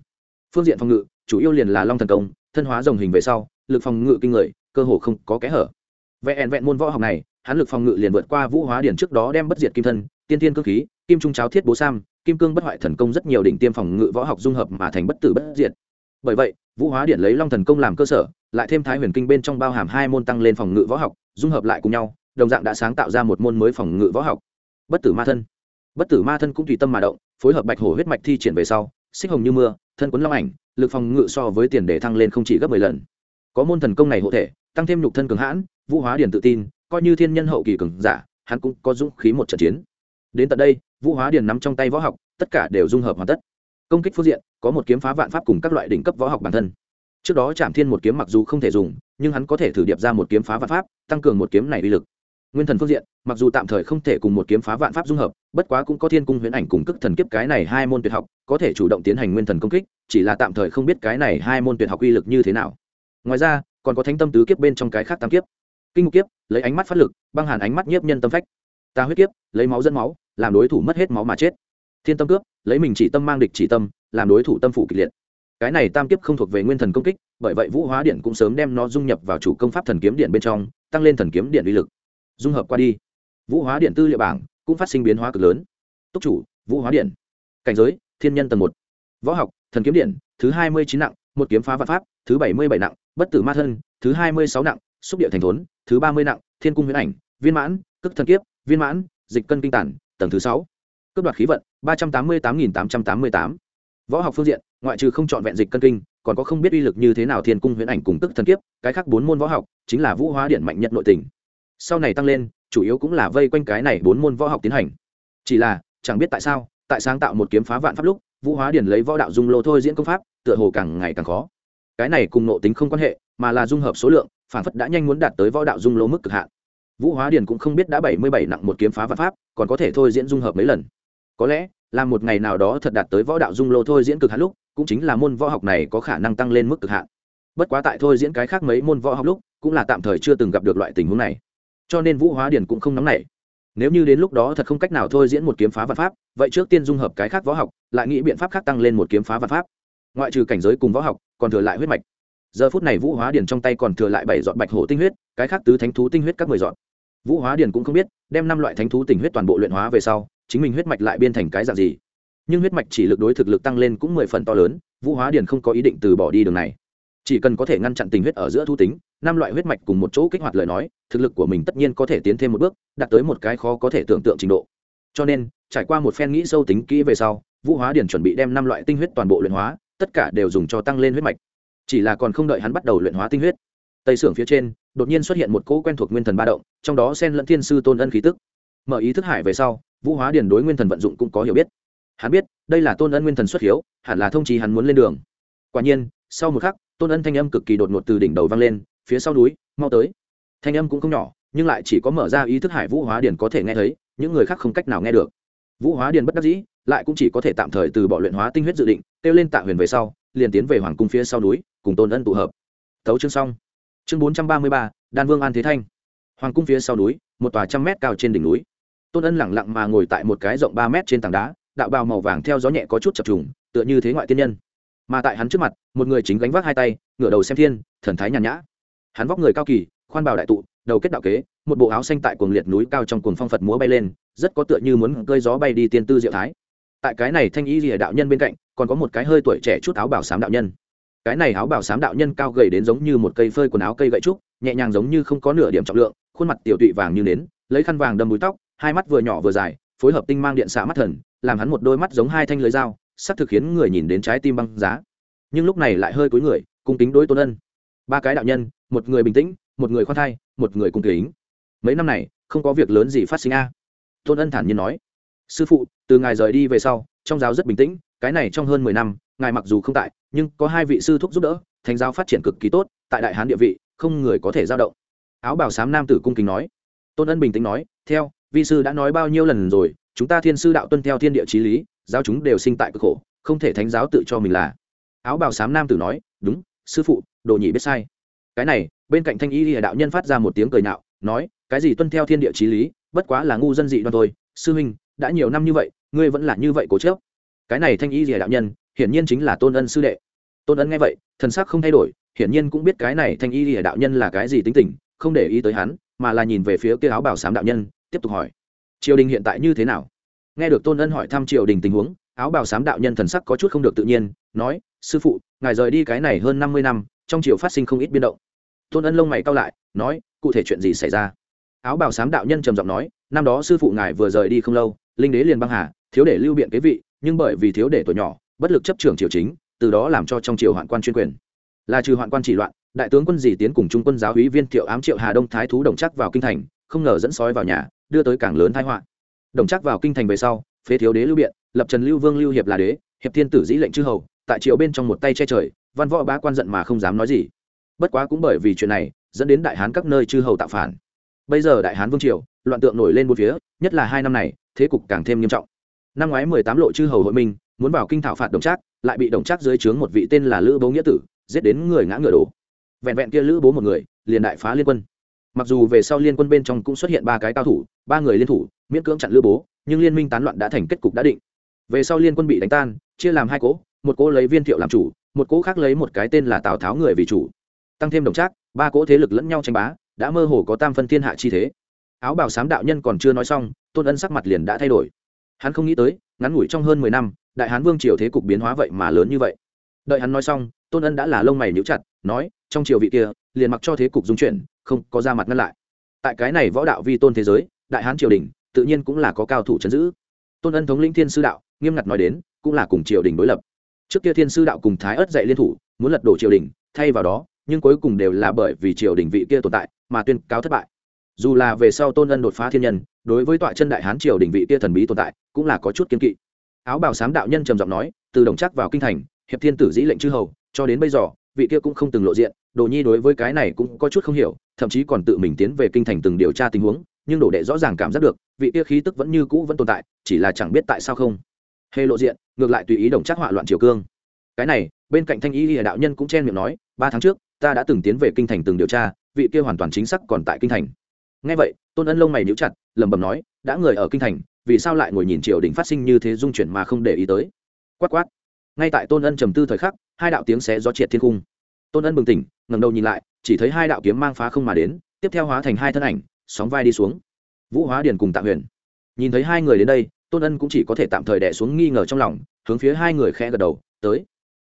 Phương diện phòng ngự, chủ yếu liền là long thần công, thân hóa rồng hình về sau, lực phòng ngự kinh người, cơ hồ không có kẽ hở vẹn vẹn môn võ học này, hắn lực phòng ngự liền vượt qua vũ hóa điển trước đó đem bất diệt kim thân, tiên tiên cơ khí, kim trung cháo thiết bố sam, kim cương bất hoại thần công rất nhiều đỉnh tiêm phòng ngự võ học dung hợp mà thành bất tử bất diệt. Bởi vậy, vũ hóa điển lấy long thần công làm cơ sở, lại thêm thái huyền kinh bên trong bao hàm hai môn tăng lên phòng ngự võ học, dung hợp lại cùng nhau, đồng dạng đã sáng tạo ra một môn mới phòng ngự võ học. Bất tử ma thân. Bất tử ma thân cũng tùy tâm mà động, phối hợp bạch hổ huyết mạch thi triển về sau, xích hồng như mưa, thân quấn long ảnh, lực phòng ngự so với tiền để thăng lên không chỉ gấp mười lần. Có môn thần công này hộ thể tăng thêm nhục thân cường hãn, vũ hóa điền tự tin, coi như thiên nhân hậu kỳ cường giả, hắn cũng có dũng khí một trận chiến. Đến tận đây, vũ hóa điền nắm trong tay võ học, tất cả đều dung hợp hoàn tất. Công kích phương diện, có một kiếm phá vạn pháp cùng các loại đỉnh cấp võ học bản thân. Trước đó chạm thiên một kiếm mặc dù không thể dùng, nhưng hắn có thể thử điệp ra một kiếm phá vạn pháp, tăng cường một kiếm này uy lực. Nguyên thần phương diện, mặc dù tạm thời không thể cùng một kiếm phá vạn pháp dung hợp, bất quá cũng có thiên cung huyễn ảnh cùng cức thần kiếp cái này hai môn tuyệt học, có thể chủ động tiến hành nguyên thần công kích, chỉ là tạm thời không biết cái này hai môn tuyệt học uy lực như thế nào ngoài ra, còn có thánh tâm tứ kiếp bên trong cái khác tam kiếp. Kinh mục kiếp, lấy ánh mắt phát lực, băng hàn ánh mắt nhiếp nhân tâm phách. Ta huyết kiếp, lấy máu dẫn máu, làm đối thủ mất hết máu mà chết. Thiên tâm cướp, lấy mình chỉ tâm mang địch chỉ tâm, làm đối thủ tâm phủ kịch liệt. Cái này tam kiếp không thuộc về nguyên thần công kích, bởi vậy vũ hóa điện cũng sớm đem nó dung nhập vào chủ công pháp thần kiếm điện bên trong, tăng lên thần kiếm điện uy lực. Dung hợp qua đi, vũ hóa điện tư liệu bảng cũng phát sinh biến hóa cực lớn. Túc chủ, vũ hóa điện. Cảnh giới, thiên nhân tầng một. Võ học, thần kiếm điện, thứ hai mươi chín nặng, một kiếm phá vạn pháp, thứ bảy mươi bảy nặng bất tử ma thân, thứ hai mươi sáu nặng, xúc địa thành thốn, thứ ba mươi nặng, thiên cung huyễn ảnh, viên mãn cức thần kiếp, viên mãn, dịch cân kinh tản, tầng thứ sáu. Cướp đoạt khí vận, ba trăm tám mươi tám nghìn tám trăm tám mươi tám. Võ học phương diện, ngoại trừ không chọn vẹn dịch cân kinh, còn có không biết uy lực như thế nào thiên cung huyễn ảnh cùng tức thần kiếp, cái khác bốn môn võ học, chính là vũ hóa điện mạnh nhất nội tình. Sau này tăng lên, chủ yếu cũng là vây quanh cái này bốn môn võ học tiến hành. Chỉ là, chẳng biết tại sao, tại sáng tạo một kiếm phá vạn pháp lúc, vũ hóa điển lấy võ đạo dung lô thôi diễn công pháp, tựa hồ càng ngày càng khó cái này cùng nộ tính không quan hệ, mà là dung hợp số lượng, phản phất đã nhanh muốn đạt tới võ đạo dung lô mức cực hạn. Vũ hóa Điền cũng không biết đã bảy mươi bảy nặng một kiếm phá vạn pháp, còn có thể thôi diễn dung hợp mấy lần. Có lẽ, là một ngày nào đó thật đạt tới võ đạo dung lô thôi diễn cực hạn lúc, cũng chính là môn võ học này có khả năng tăng lên mức cực hạn. Bất quá tại thôi diễn cái khác mấy môn võ học lúc, cũng là tạm thời chưa từng gặp được loại tình huống này. Cho nên vũ hóa Điền cũng không nóng nảy. Nếu như đến lúc đó thật không cách nào thôi diễn một kiếm phá vạn pháp, vậy trước tiên dung hợp cái khác võ học, lại nghĩ biện pháp khác tăng lên một kiếm phá vạn pháp ngoại trừ cảnh giới cùng võ học, còn thừa lại huyết mạch. Giờ phút này vũ hóa điền trong tay còn thừa lại bảy dọn bạch hổ tinh huyết, cái khác tứ thánh thú tinh huyết các mười dọn. vũ hóa điền cũng không biết, đem năm loại thánh thú tình huyết toàn bộ luyện hóa về sau, chính mình huyết mạch lại biên thành cái dạng gì. Nhưng huyết mạch chỉ lực đối thực lực tăng lên cũng mười phần to lớn, vũ hóa điền không có ý định từ bỏ đi đường này. Chỉ cần có thể ngăn chặn tình huyết ở giữa thu tính, năm loại huyết mạch cùng một chỗ kích hoạt lời nói, thực lực của mình tất nhiên có thể tiến thêm một bước, đạt tới một cái khó có thể tưởng tượng trình độ. Cho nên, trải qua một phen nghĩ sâu tính kỹ về sau, vũ hóa điền chuẩn bị đem năm loại tinh huyết toàn bộ luyện hóa tất cả đều dùng cho tăng lên huyết mạch. Chỉ là còn không đợi hắn bắt đầu luyện hóa tinh huyết, tây sưởng phía trên, đột nhiên xuất hiện một cỗ quen thuộc nguyên thần ba động, trong đó xen lẫn thiên sư tôn ân khí tức. Mở ý thức hải về sau, vũ hóa điền đối nguyên thần vận dụng cũng có hiểu biết. Hắn biết, đây là tôn ân nguyên thần xuất hiếu, hẳn là thông trì hắn muốn lên đường. Quả nhiên, sau một khắc, tôn ân thanh âm cực kỳ đột ngột từ đỉnh đầu vang lên, phía sau núi, mau tới. Thanh âm cũng không nhỏ, nhưng lại chỉ có mở ra ý thức hải vũ hóa điền có thể nghe thấy, những người khác không cách nào nghe được. Vũ hóa điền bất đắc dĩ, lại cũng chỉ có thể tạm thời từ bỏ luyện hóa tinh huyết dự định kêu lên tạ huyền về sau, liền tiến về hoàng cung phía sau núi, cùng tôn ân tụ hợp. Tấu chương xong. Chương bốn trăm ba mươi ba, đan vương an thế thanh. Hoàng cung phía sau núi, một tòa trăm mét cao trên đỉnh núi. Tôn ân lẳng lặng mà ngồi tại một cái rộng ba mét trên tảng đá, đạo bào màu vàng theo gió nhẹ có chút chập trùng, tựa như thế ngoại tiên nhân. Mà tại hắn trước mặt, một người chính gánh vác hai tay, ngửa đầu xem thiên, thần thái nhàn nhã. Hắn vóc người cao kỳ, khoan bào đại tụ, đầu kết đạo kế, một bộ áo xanh tại cuồng liệt núi cao trong cuồng phong phật múa bay lên, rất có tựa như muốn cơi gió bay đi tiên tư diệu thái. Tại cái này thanh ý rìa đạo nhân bên cạnh còn có một cái hơi tuổi trẻ chút áo bảo sám đạo nhân. Cái này áo bảo sám đạo nhân cao gầy đến giống như một cây phơi quần áo cây gậy trúc, nhẹ nhàng giống như không có nửa điểm trọng lượng, khuôn mặt tiểu tụy vàng như nến, lấy khăn vàng đâm búi tóc, hai mắt vừa nhỏ vừa dài, phối hợp tinh mang điện xạ mắt thần, làm hắn một đôi mắt giống hai thanh lưới dao sắc thực khiến người nhìn đến trái tim băng giá. Nhưng lúc này lại hơi cúi người, cung kính đối tôn ân. Ba cái đạo nhân, một người bình tĩnh, một người khoan thai, một người cung kính. Mấy năm này, không có việc lớn gì phát sinh a. Tôn ân thản nhiên nói, sư phụ, từ ngài rời đi về sau, trong giáo rất bình tĩnh cái này trong hơn mười năm, ngài mặc dù không tại, nhưng có hai vị sư thúc giúp đỡ, thánh giáo phát triển cực kỳ tốt, tại đại hán địa vị, không người có thể giao động. Áo bảo sám nam tử cung kính nói. Tôn ân bình tĩnh nói, theo, vi sư đã nói bao nhiêu lần rồi, chúng ta thiên sư đạo tuân theo thiên địa trí lý, giáo chúng đều sinh tại cực khổ, không thể thánh giáo tự cho mình là. Áo bào xám nam tử nói, đúng, sư phụ, đồ nhị biết sai. Cái này, bên cạnh thanh y lìa đạo nhân phát ra một tiếng cười nạo nói, cái gì tuân theo thiên địa trí lý, bất quá là ngu dân dị đoan thôi, sư huynh, đã nhiều năm như vậy, ngươi vẫn là như vậy cố chớp cái này thanh y rìa đạo nhân, hiển nhiên chính là tôn ân sư đệ. Tôn ân nghe vậy, thần sắc không thay đổi, hiển nhiên cũng biết cái này thanh y rìa đạo nhân là cái gì tính tình, không để ý tới hắn, mà là nhìn về phía kia áo bảo xám đạo nhân, tiếp tục hỏi, triều đình hiện tại như thế nào? Nghe được tôn ân hỏi thăm triều đình tình huống, áo bào xám đạo nhân thần sắc có chút không được tự nhiên, nói, sư phụ, ngài rời đi cái này hơn năm mươi năm, trong triều phát sinh không ít biến động. Tôn ân lông mày cao lại, nói, cụ thể chuyện gì xảy ra? Áo bào xám đạo nhân trầm giọng nói, năm đó sư phụ ngài vừa rời đi không lâu, linh đế liền băng hà, thiếu để lưu biện kế vị nhưng bởi vì thiếu để tuổi nhỏ, bất lực chấp trưởng triều chính, từ đó làm cho trong triều hoạn quan chuyên quyền. Là trừ hoạn quan chỉ loạn, đại tướng quân dì tiến cùng trung quân giáo húy viên thiệu ám triệu hà đông thái thú đồng chắc vào kinh thành, không ngờ dẫn sói vào nhà, đưa tới càng lớn thái họa. Đồng chắc vào kinh thành về sau, phế thiếu đế lưu biện, lập trần lưu vương lưu hiệp là đế, hiệp thiên tử dĩ lệnh chư hầu, tại triều bên trong một tay che trời, văn võ bá quan giận mà không dám nói gì. Bất quá cũng bởi vì chuyện này, dẫn đến đại hán các nơi chư hầu tạo phản. Bây giờ đại hán vương triều, loạn tượng nổi lên bốn phía, nhất là hai năm này, thế cục càng thêm nghiêm trọng năm ngoái mười tám lộ chư hầu hội minh, muốn vào kinh thảo phạt đồng trác, lại bị đồng trác dưới trướng một vị tên là lữ bố nghĩa tử, giết đến người ngã ngựa đổ. Vẹn vẹn kia lữ bố một người, liền đại phá liên quân. Mặc dù về sau liên quân bên trong cũng xuất hiện ba cái cao thủ, ba người liên thủ, miễn cưỡng chặn lữ bố, nhưng liên minh tán loạn đã thành kết cục đã định. Về sau liên quân bị đánh tan, chia làm hai cỗ, một cỗ lấy viên thiệu làm chủ, một cỗ khác lấy một cái tên là tào tháo người vì chủ. Tăng thêm đồng trác, ba cỗ thế lực lẫn nhau tranh bá, đã mơ hồ có tam phân thiên hạ chi thế. Áo bào sám đạo nhân còn chưa nói xong, tôn ân sắc mặt liền đã thay đổi hắn không nghĩ tới, ngắn ngủi trong hơn mười năm, đại hán vương triều thế cục biến hóa vậy mà lớn như vậy. Đợi hắn nói xong, tôn ân đã là lông mày níu chặt, nói, trong triều vị kia, liền mặc cho thế cục dung chuyển, không có ra mặt ngăn lại. Tại cái này võ đạo vi tôn thế giới, đại hán triều đình tự nhiên cũng là có cao thủ chấn giữ. Tôn ân thống lĩnh thiên sư đạo, nghiêm ngặt nói đến, cũng là cùng triều đình đối lập. Trước kia thiên sư đạo cùng thái ớt dạy liên thủ, muốn lật đổ triều đình, thay vào đó, nhưng cuối cùng đều là bởi vì triều đình vị kia tồn tại mà tuyên cáo thất bại dù là về sau tôn ân đột phá thiên nhân, đối với tọa chân đại hán triều đình vị kia thần bí tồn tại, cũng là có chút kiên kỵ. Áo bào sám đạo nhân trầm giọng nói, từ đồng chắc vào kinh thành, hiệp thiên tử dĩ lệnh chư hầu, cho đến bây giờ, vị kia cũng không từng lộ diện, đồ nhi đối với cái này cũng có chút không hiểu, thậm chí còn tự mình tiến về kinh thành từng điều tra tình huống, nhưng đồ đệ rõ ràng cảm giác được, vị kia khí tức vẫn như cũ vẫn tồn tại, chỉ là chẳng biết tại sao không. Hề lộ diện, ngược lại tùy ý đồng chắc họa loạn triều cương. Cái này, bên cạnh thanh ý lìa đạo nhân cũng chen miệng nói, ba tháng trước, ta đã từng tiến về kinh thành từng điều tra, vị kia hoàn toàn chính xác còn tại kinh thành ngay vậy, tôn ân lông mày níu chặt, lẩm bẩm nói, đã người ở kinh thành, vì sao lại ngồi nhìn triều đình phát sinh như thế dung chuyển mà không để ý tới? Quát quát. Ngay tại tôn ân trầm tư thời khắc, hai đạo tiếng xé gió triệt thiên cung tôn ân bừng tỉnh, ngẩng đầu nhìn lại, chỉ thấy hai đạo kiếm mang phá không mà đến, tiếp theo hóa thành hai thân ảnh, sóng vai đi xuống. Vũ hóa điền cùng tạ huyền. Nhìn thấy hai người đến đây, tôn ân cũng chỉ có thể tạm thời đẻ xuống nghi ngờ trong lòng, hướng phía hai người khẽ gật đầu, tới.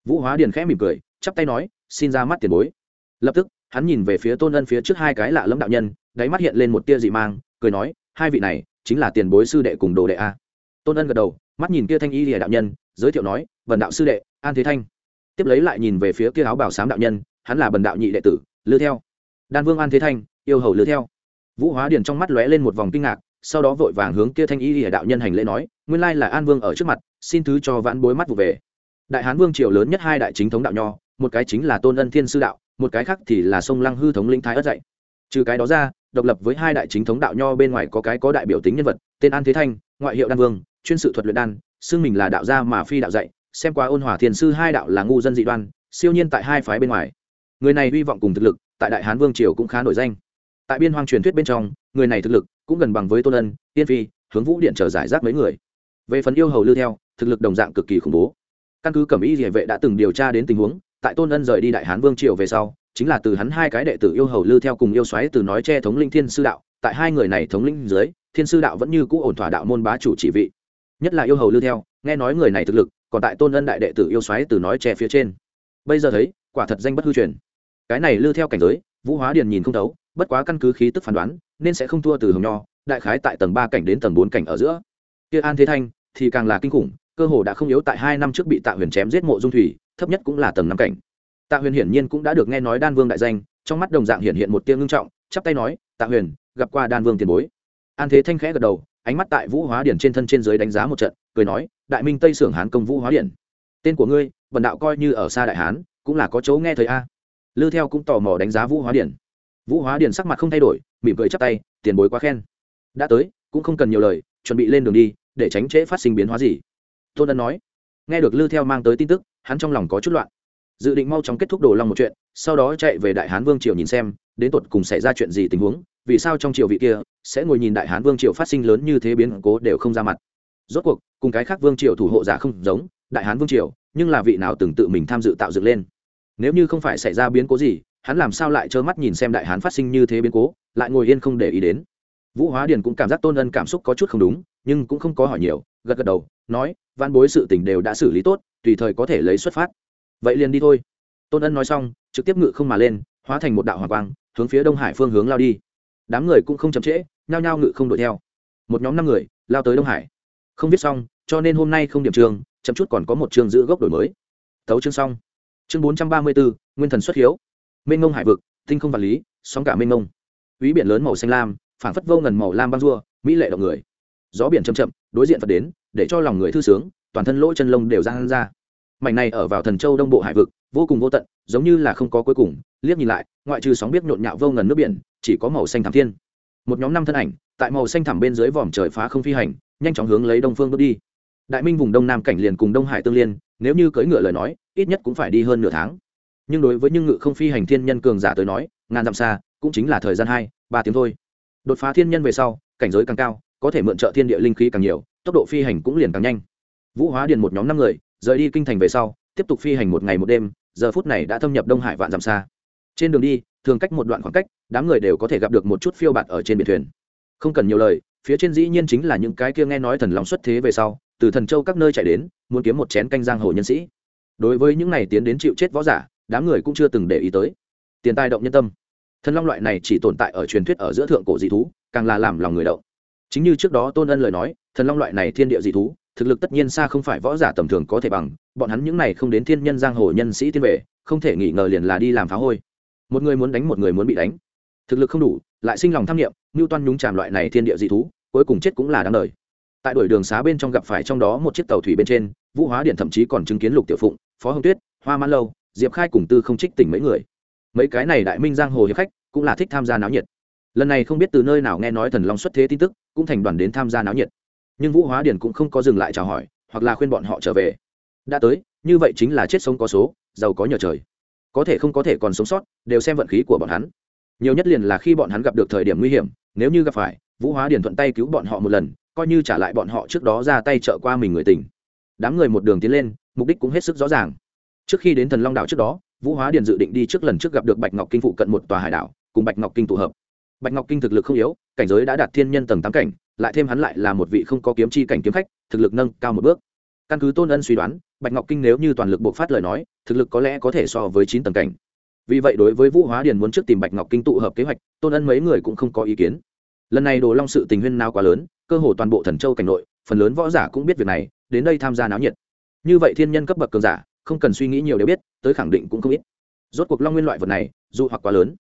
Vũ hóa điền khẽ mỉm cười, chắp tay nói, xin ra mắt tiền bối. Lập tức hắn nhìn về phía tôn ân phía trước hai cái lạ lẫm đạo nhân, đáy mắt hiện lên một tia dị mang, cười nói, hai vị này, chính là tiền bối sư đệ cùng đồ đệ a. Tôn ân gật đầu, mắt nhìn kia thanh y lìa đạo nhân, giới thiệu nói vần đạo sư đệ, an thế thanh. Tiếp lấy lại nhìn về phía kia áo bảo sám đạo nhân, hắn là bần đạo nhị đệ tử, lư theo. Đan vương an thế thanh, yêu hầu lư theo. Vũ hóa điền trong mắt lóe lên một vòng kinh ngạc, sau đó vội vàng hướng kia thanh y lìa đạo nhân hành lễ nói, nguyên lai là an vương ở trước mặt, xin thứ cho vãn bối mắt vụ về. Đại hán vương triều lớn nhất hai đại chính thống đạo nho một cái chính là tôn ân thiên sư đạo, một cái khác thì là sông lăng hư thống linh thái ất dạy. Trừ cái đó ra, độc lập với hai đại chính thống đạo nho bên ngoài có cái có đại biểu tính nhân vật, tên an thế thanh, ngoại hiệu đan vương, chuyên sự thuật luyện đan, xưng mình là đạo gia mà phi đạo dạy, xem qua ôn hòa thiền sư hai đạo là ngu dân dị đoan, siêu nhiên tại hai phái bên ngoài. Người này hy vọng cùng thực lực, tại đại hán vương triều cũng khá nổi danh. Tại biên hoang truyền thuyết bên trong, người này thực lực cũng gần bằng với tôn ân tiên phi, hướng vũ điện trở giải rác mấy người. Về phần yêu hầu lưu theo, thực lực đồng dạng cực kỳ khủng bố. Căn cứ cẩm ý địa vệ đã từng điều tra đến tình huống tại tôn ân rời đi đại hán vương triều về sau, chính là từ hắn hai cái đệ tử yêu hầu lư theo cùng yêu xoáy từ nói che thống linh thiên sư đạo, tại hai người này thống linh dưới, thiên sư đạo vẫn như cũ ổn thỏa đạo môn bá chủ chỉ vị. Nhất là yêu hầu lư theo, nghe nói người này thực lực, còn tại tôn ân đại đệ tử yêu xoáy từ nói che phía trên. Bây giờ thấy, quả thật danh bất hư truyền. Cái này lư theo cảnh giới, vũ hóa điền nhìn không thấu, bất quá căn cứ khí tức phán đoán, nên sẽ không thua từ hồng nho, đại khái tại tầng ba cảnh đến tầng bốn cảnh ở giữa. Kia an thế thanh, thì càng là kinh khủng, cơ hồ đã không yếu tại hai năm trước bị tạ huyền chém giết mộ dung thủy thấp nhất cũng là tầng năm cảnh. Tạ huyền hiển nhiên cũng đã được nghe nói đan vương đại danh, trong mắt đồng dạng hiện hiện một tiếng ngưng trọng, chắp tay nói, tạ huyền, gặp qua đan vương tiền bối. An thế thanh khẽ gật đầu, ánh mắt tại vũ hóa điển trên thân trên dưới đánh giá một trận, cười nói, đại minh tây sưởng hán công vũ hóa điển. Tên của ngươi, bần đạo coi như ở xa đại hán, cũng là có chỗ nghe thấy a. Lư theo cũng tò mò đánh giá vũ hóa điển. Vũ hóa điển sắc mặt không thay đổi, mỉm cười chắp tay, tiền bối quá khen. Đã tới, cũng không cần nhiều lời, chuẩn bị lên đường đi, để tránh trễ phát sinh biến hóa gì. Tôn ân nói. Nghe được lư theo mang tới tin tức hắn trong lòng có chút loạn. Dự định mau chóng kết thúc đồ long một chuyện, sau đó chạy về đại hán vương triều nhìn xem, đến tột cùng xảy ra chuyện gì tình huống, vì sao trong triều vị kia sẽ ngồi nhìn đại hán vương triều phát sinh lớn như thế biến cố đều không ra mặt. Rốt cuộc, cùng cái khác vương triều thủ hộ giả không giống, đại hán vương triều, nhưng là vị nào từng tự mình tham dự tạo dựng lên. Nếu như không phải xảy ra biến cố gì, hắn làm sao lại trơ mắt nhìn xem đại hán phát sinh như thế biến cố, lại ngồi yên không để ý đến. Vũ hóa điền cũng cảm giác tôn ân cảm xúc có chút không đúng, nhưng cũng không có hỏi nhiều, gật gật đầu, nói văn bối sự tình đều đã xử lý tốt tùy thời có thể lấy xuất phát. Vậy liền đi thôi. Tôn ân nói xong, trực tiếp ngự không mà lên, hóa thành một đạo hoàng quang, hướng phía đông hải phương hướng lao đi. Đám người cũng không chậm trễ, nhao nhao ngự không đuổi theo. Một nhóm năm người, lao tới đông hải. Không viết xong, cho nên hôm nay không điểm trường, chậm chút còn có một trường giữ gốc đổi mới. Tấu chương xong. Chương bốn trăm ba mươi bốn nguyên thần xuất hiếu. Mênh ngông hải vực, tinh không vật lý, sóng cả mênh ngông quý biển lớn màu xanh lam phản phất vô ngần màu lam băng rua, mỹ lệ động người. Gió biển chậm chậm, đối diện phật đến, để cho lòng người thư sướng toàn thân lỗ chân lông đều ra ra. Mảnh này ở vào thần châu đông bộ hải vực, vô cùng vô tận, giống như là không có cuối cùng. Liếc nhìn lại, ngoại trừ sóng biết nhộn nhạo vô ngần nước biển, chỉ có màu xanh thảm thiên. Một nhóm năm thân ảnh, tại màu xanh thẳm bên dưới vòm trời phá không phi hành, nhanh chóng hướng lấy đông phương bước đi. Đại minh vùng đông nam cảnh liền cùng đông hải tương liên, nếu như cưỡi ngựa lời nói, ít nhất cũng phải đi hơn nửa tháng. Nhưng đối với những ngự không phi hành thiên nhân cường giả tới nói, ngàn dặm xa, cũng chính là thời gian hai, ba tiếng thôi. Đột phá thiên nhân về sau, cảnh giới càng cao, có thể mượn trợ thiên địa linh khí càng nhiều, tốc độ phi hành cũng liền càng nhanh vũ hóa điền một nhóm năm người, rời đi kinh thành về sau, tiếp tục phi hành một ngày một đêm, giờ phút này đã thâm nhập đông hải vạn dặm xa. Trên đường đi, thường cách một đoạn khoảng cách, đám người đều có thể gặp được một chút phiêu bạt ở trên biển thuyền. Không cần nhiều lời, phía trên dĩ nhiên chính là những cái kia nghe nói thần lòng xuất thế về sau, từ thần châu các nơi chạy đến, muốn kiếm một chén canh giang hồ nhân sĩ. Đối với những này tiến đến chịu chết võ giả, đám người cũng chưa từng để ý tới. Tiền tài động nhân tâm. Thần long loại này chỉ tồn tại ở truyền thuyết ở giữa thượng cổ dị thú, càng là làm lòng người động. Chính như trước đó tôn ân lời nói, thần long loại này thiên địa dị thú thực lực tất nhiên xa không phải võ giả tầm thường có thể bằng, bọn hắn những này không đến thiên nhân giang hồ nhân sĩ thiên vệ, không thể nghĩ ngờ liền là đi làm phá hôi. Một người muốn đánh một người muốn bị đánh. Thực lực không đủ, lại sinh lòng tham nghiệm ngưu toan nhúng tràm loại này thiên địa dị thú, cuối cùng chết cũng là đáng đời. Tại đuổi đường xá bên trong gặp phải trong đó một chiếc tàu thủy bên trên, vũ hóa điện thậm chí còn chứng kiến lục tiểu phụng, phó hồng tuyết, hoa mãn lâu, diệp khai cùng tư không trích tỉnh mấy người. Mấy cái này đại minh giang hồ hiệp khách cũng là thích tham gia náo nhiệt. Lần này không biết từ nơi nào nghe nói thần long xuất thế tin tức, cũng thành đoàn đến tham gia náo nhiệt nhưng vũ hóa điển cũng không có dừng lại chào hỏi hoặc là khuyên bọn họ trở về đã tới như vậy chính là chết sống có số giàu có nhờ trời có thể không có thể còn sống sót đều xem vận khí của bọn hắn nhiều nhất liền là khi bọn hắn gặp được thời điểm nguy hiểm nếu như gặp phải vũ hóa điển thuận tay cứu bọn họ một lần coi như trả lại bọn họ trước đó ra tay trợ qua mình người tình đám người một đường tiến lên mục đích cũng hết sức rõ ràng trước khi đến thần long đảo trước đó vũ hóa điền dự định đi trước lần trước gặp được bạch ngọc kinh phụ cận một tòa hải đảo cùng bạch ngọc kinh tụ hợp bạch ngọc kinh thực lực không yếu, cảnh giới đã đạt thiên nhân tầng tám cảnh, lại thêm hắn lại là một vị không có kiếm chi cảnh kiếm khách, thực lực nâng cao một bước. Căn cứ tôn ân suy đoán, bạch ngọc kinh nếu như toàn lực bộc phát lời nói, thực lực có lẽ có thể so với chín tầng cảnh. Vì vậy đối với vũ hóa điền muốn trước tìm bạch ngọc kinh tụ hợp kế hoạch, tôn ân mấy người cũng không có ý kiến. Lần này đồ long sự tình huyên nào quá lớn, cơ hồ toàn bộ thần châu cảnh nội, phần lớn võ giả cũng biết việc này, đến đây tham gia náo nhiệt. Như vậy thiên nhân cấp bậc cường giả, không cần suy nghĩ nhiều đều biết, tới khẳng định cũng không ít. Rốt cuộc long nguyên loại vật này dù hoặc quá lớn.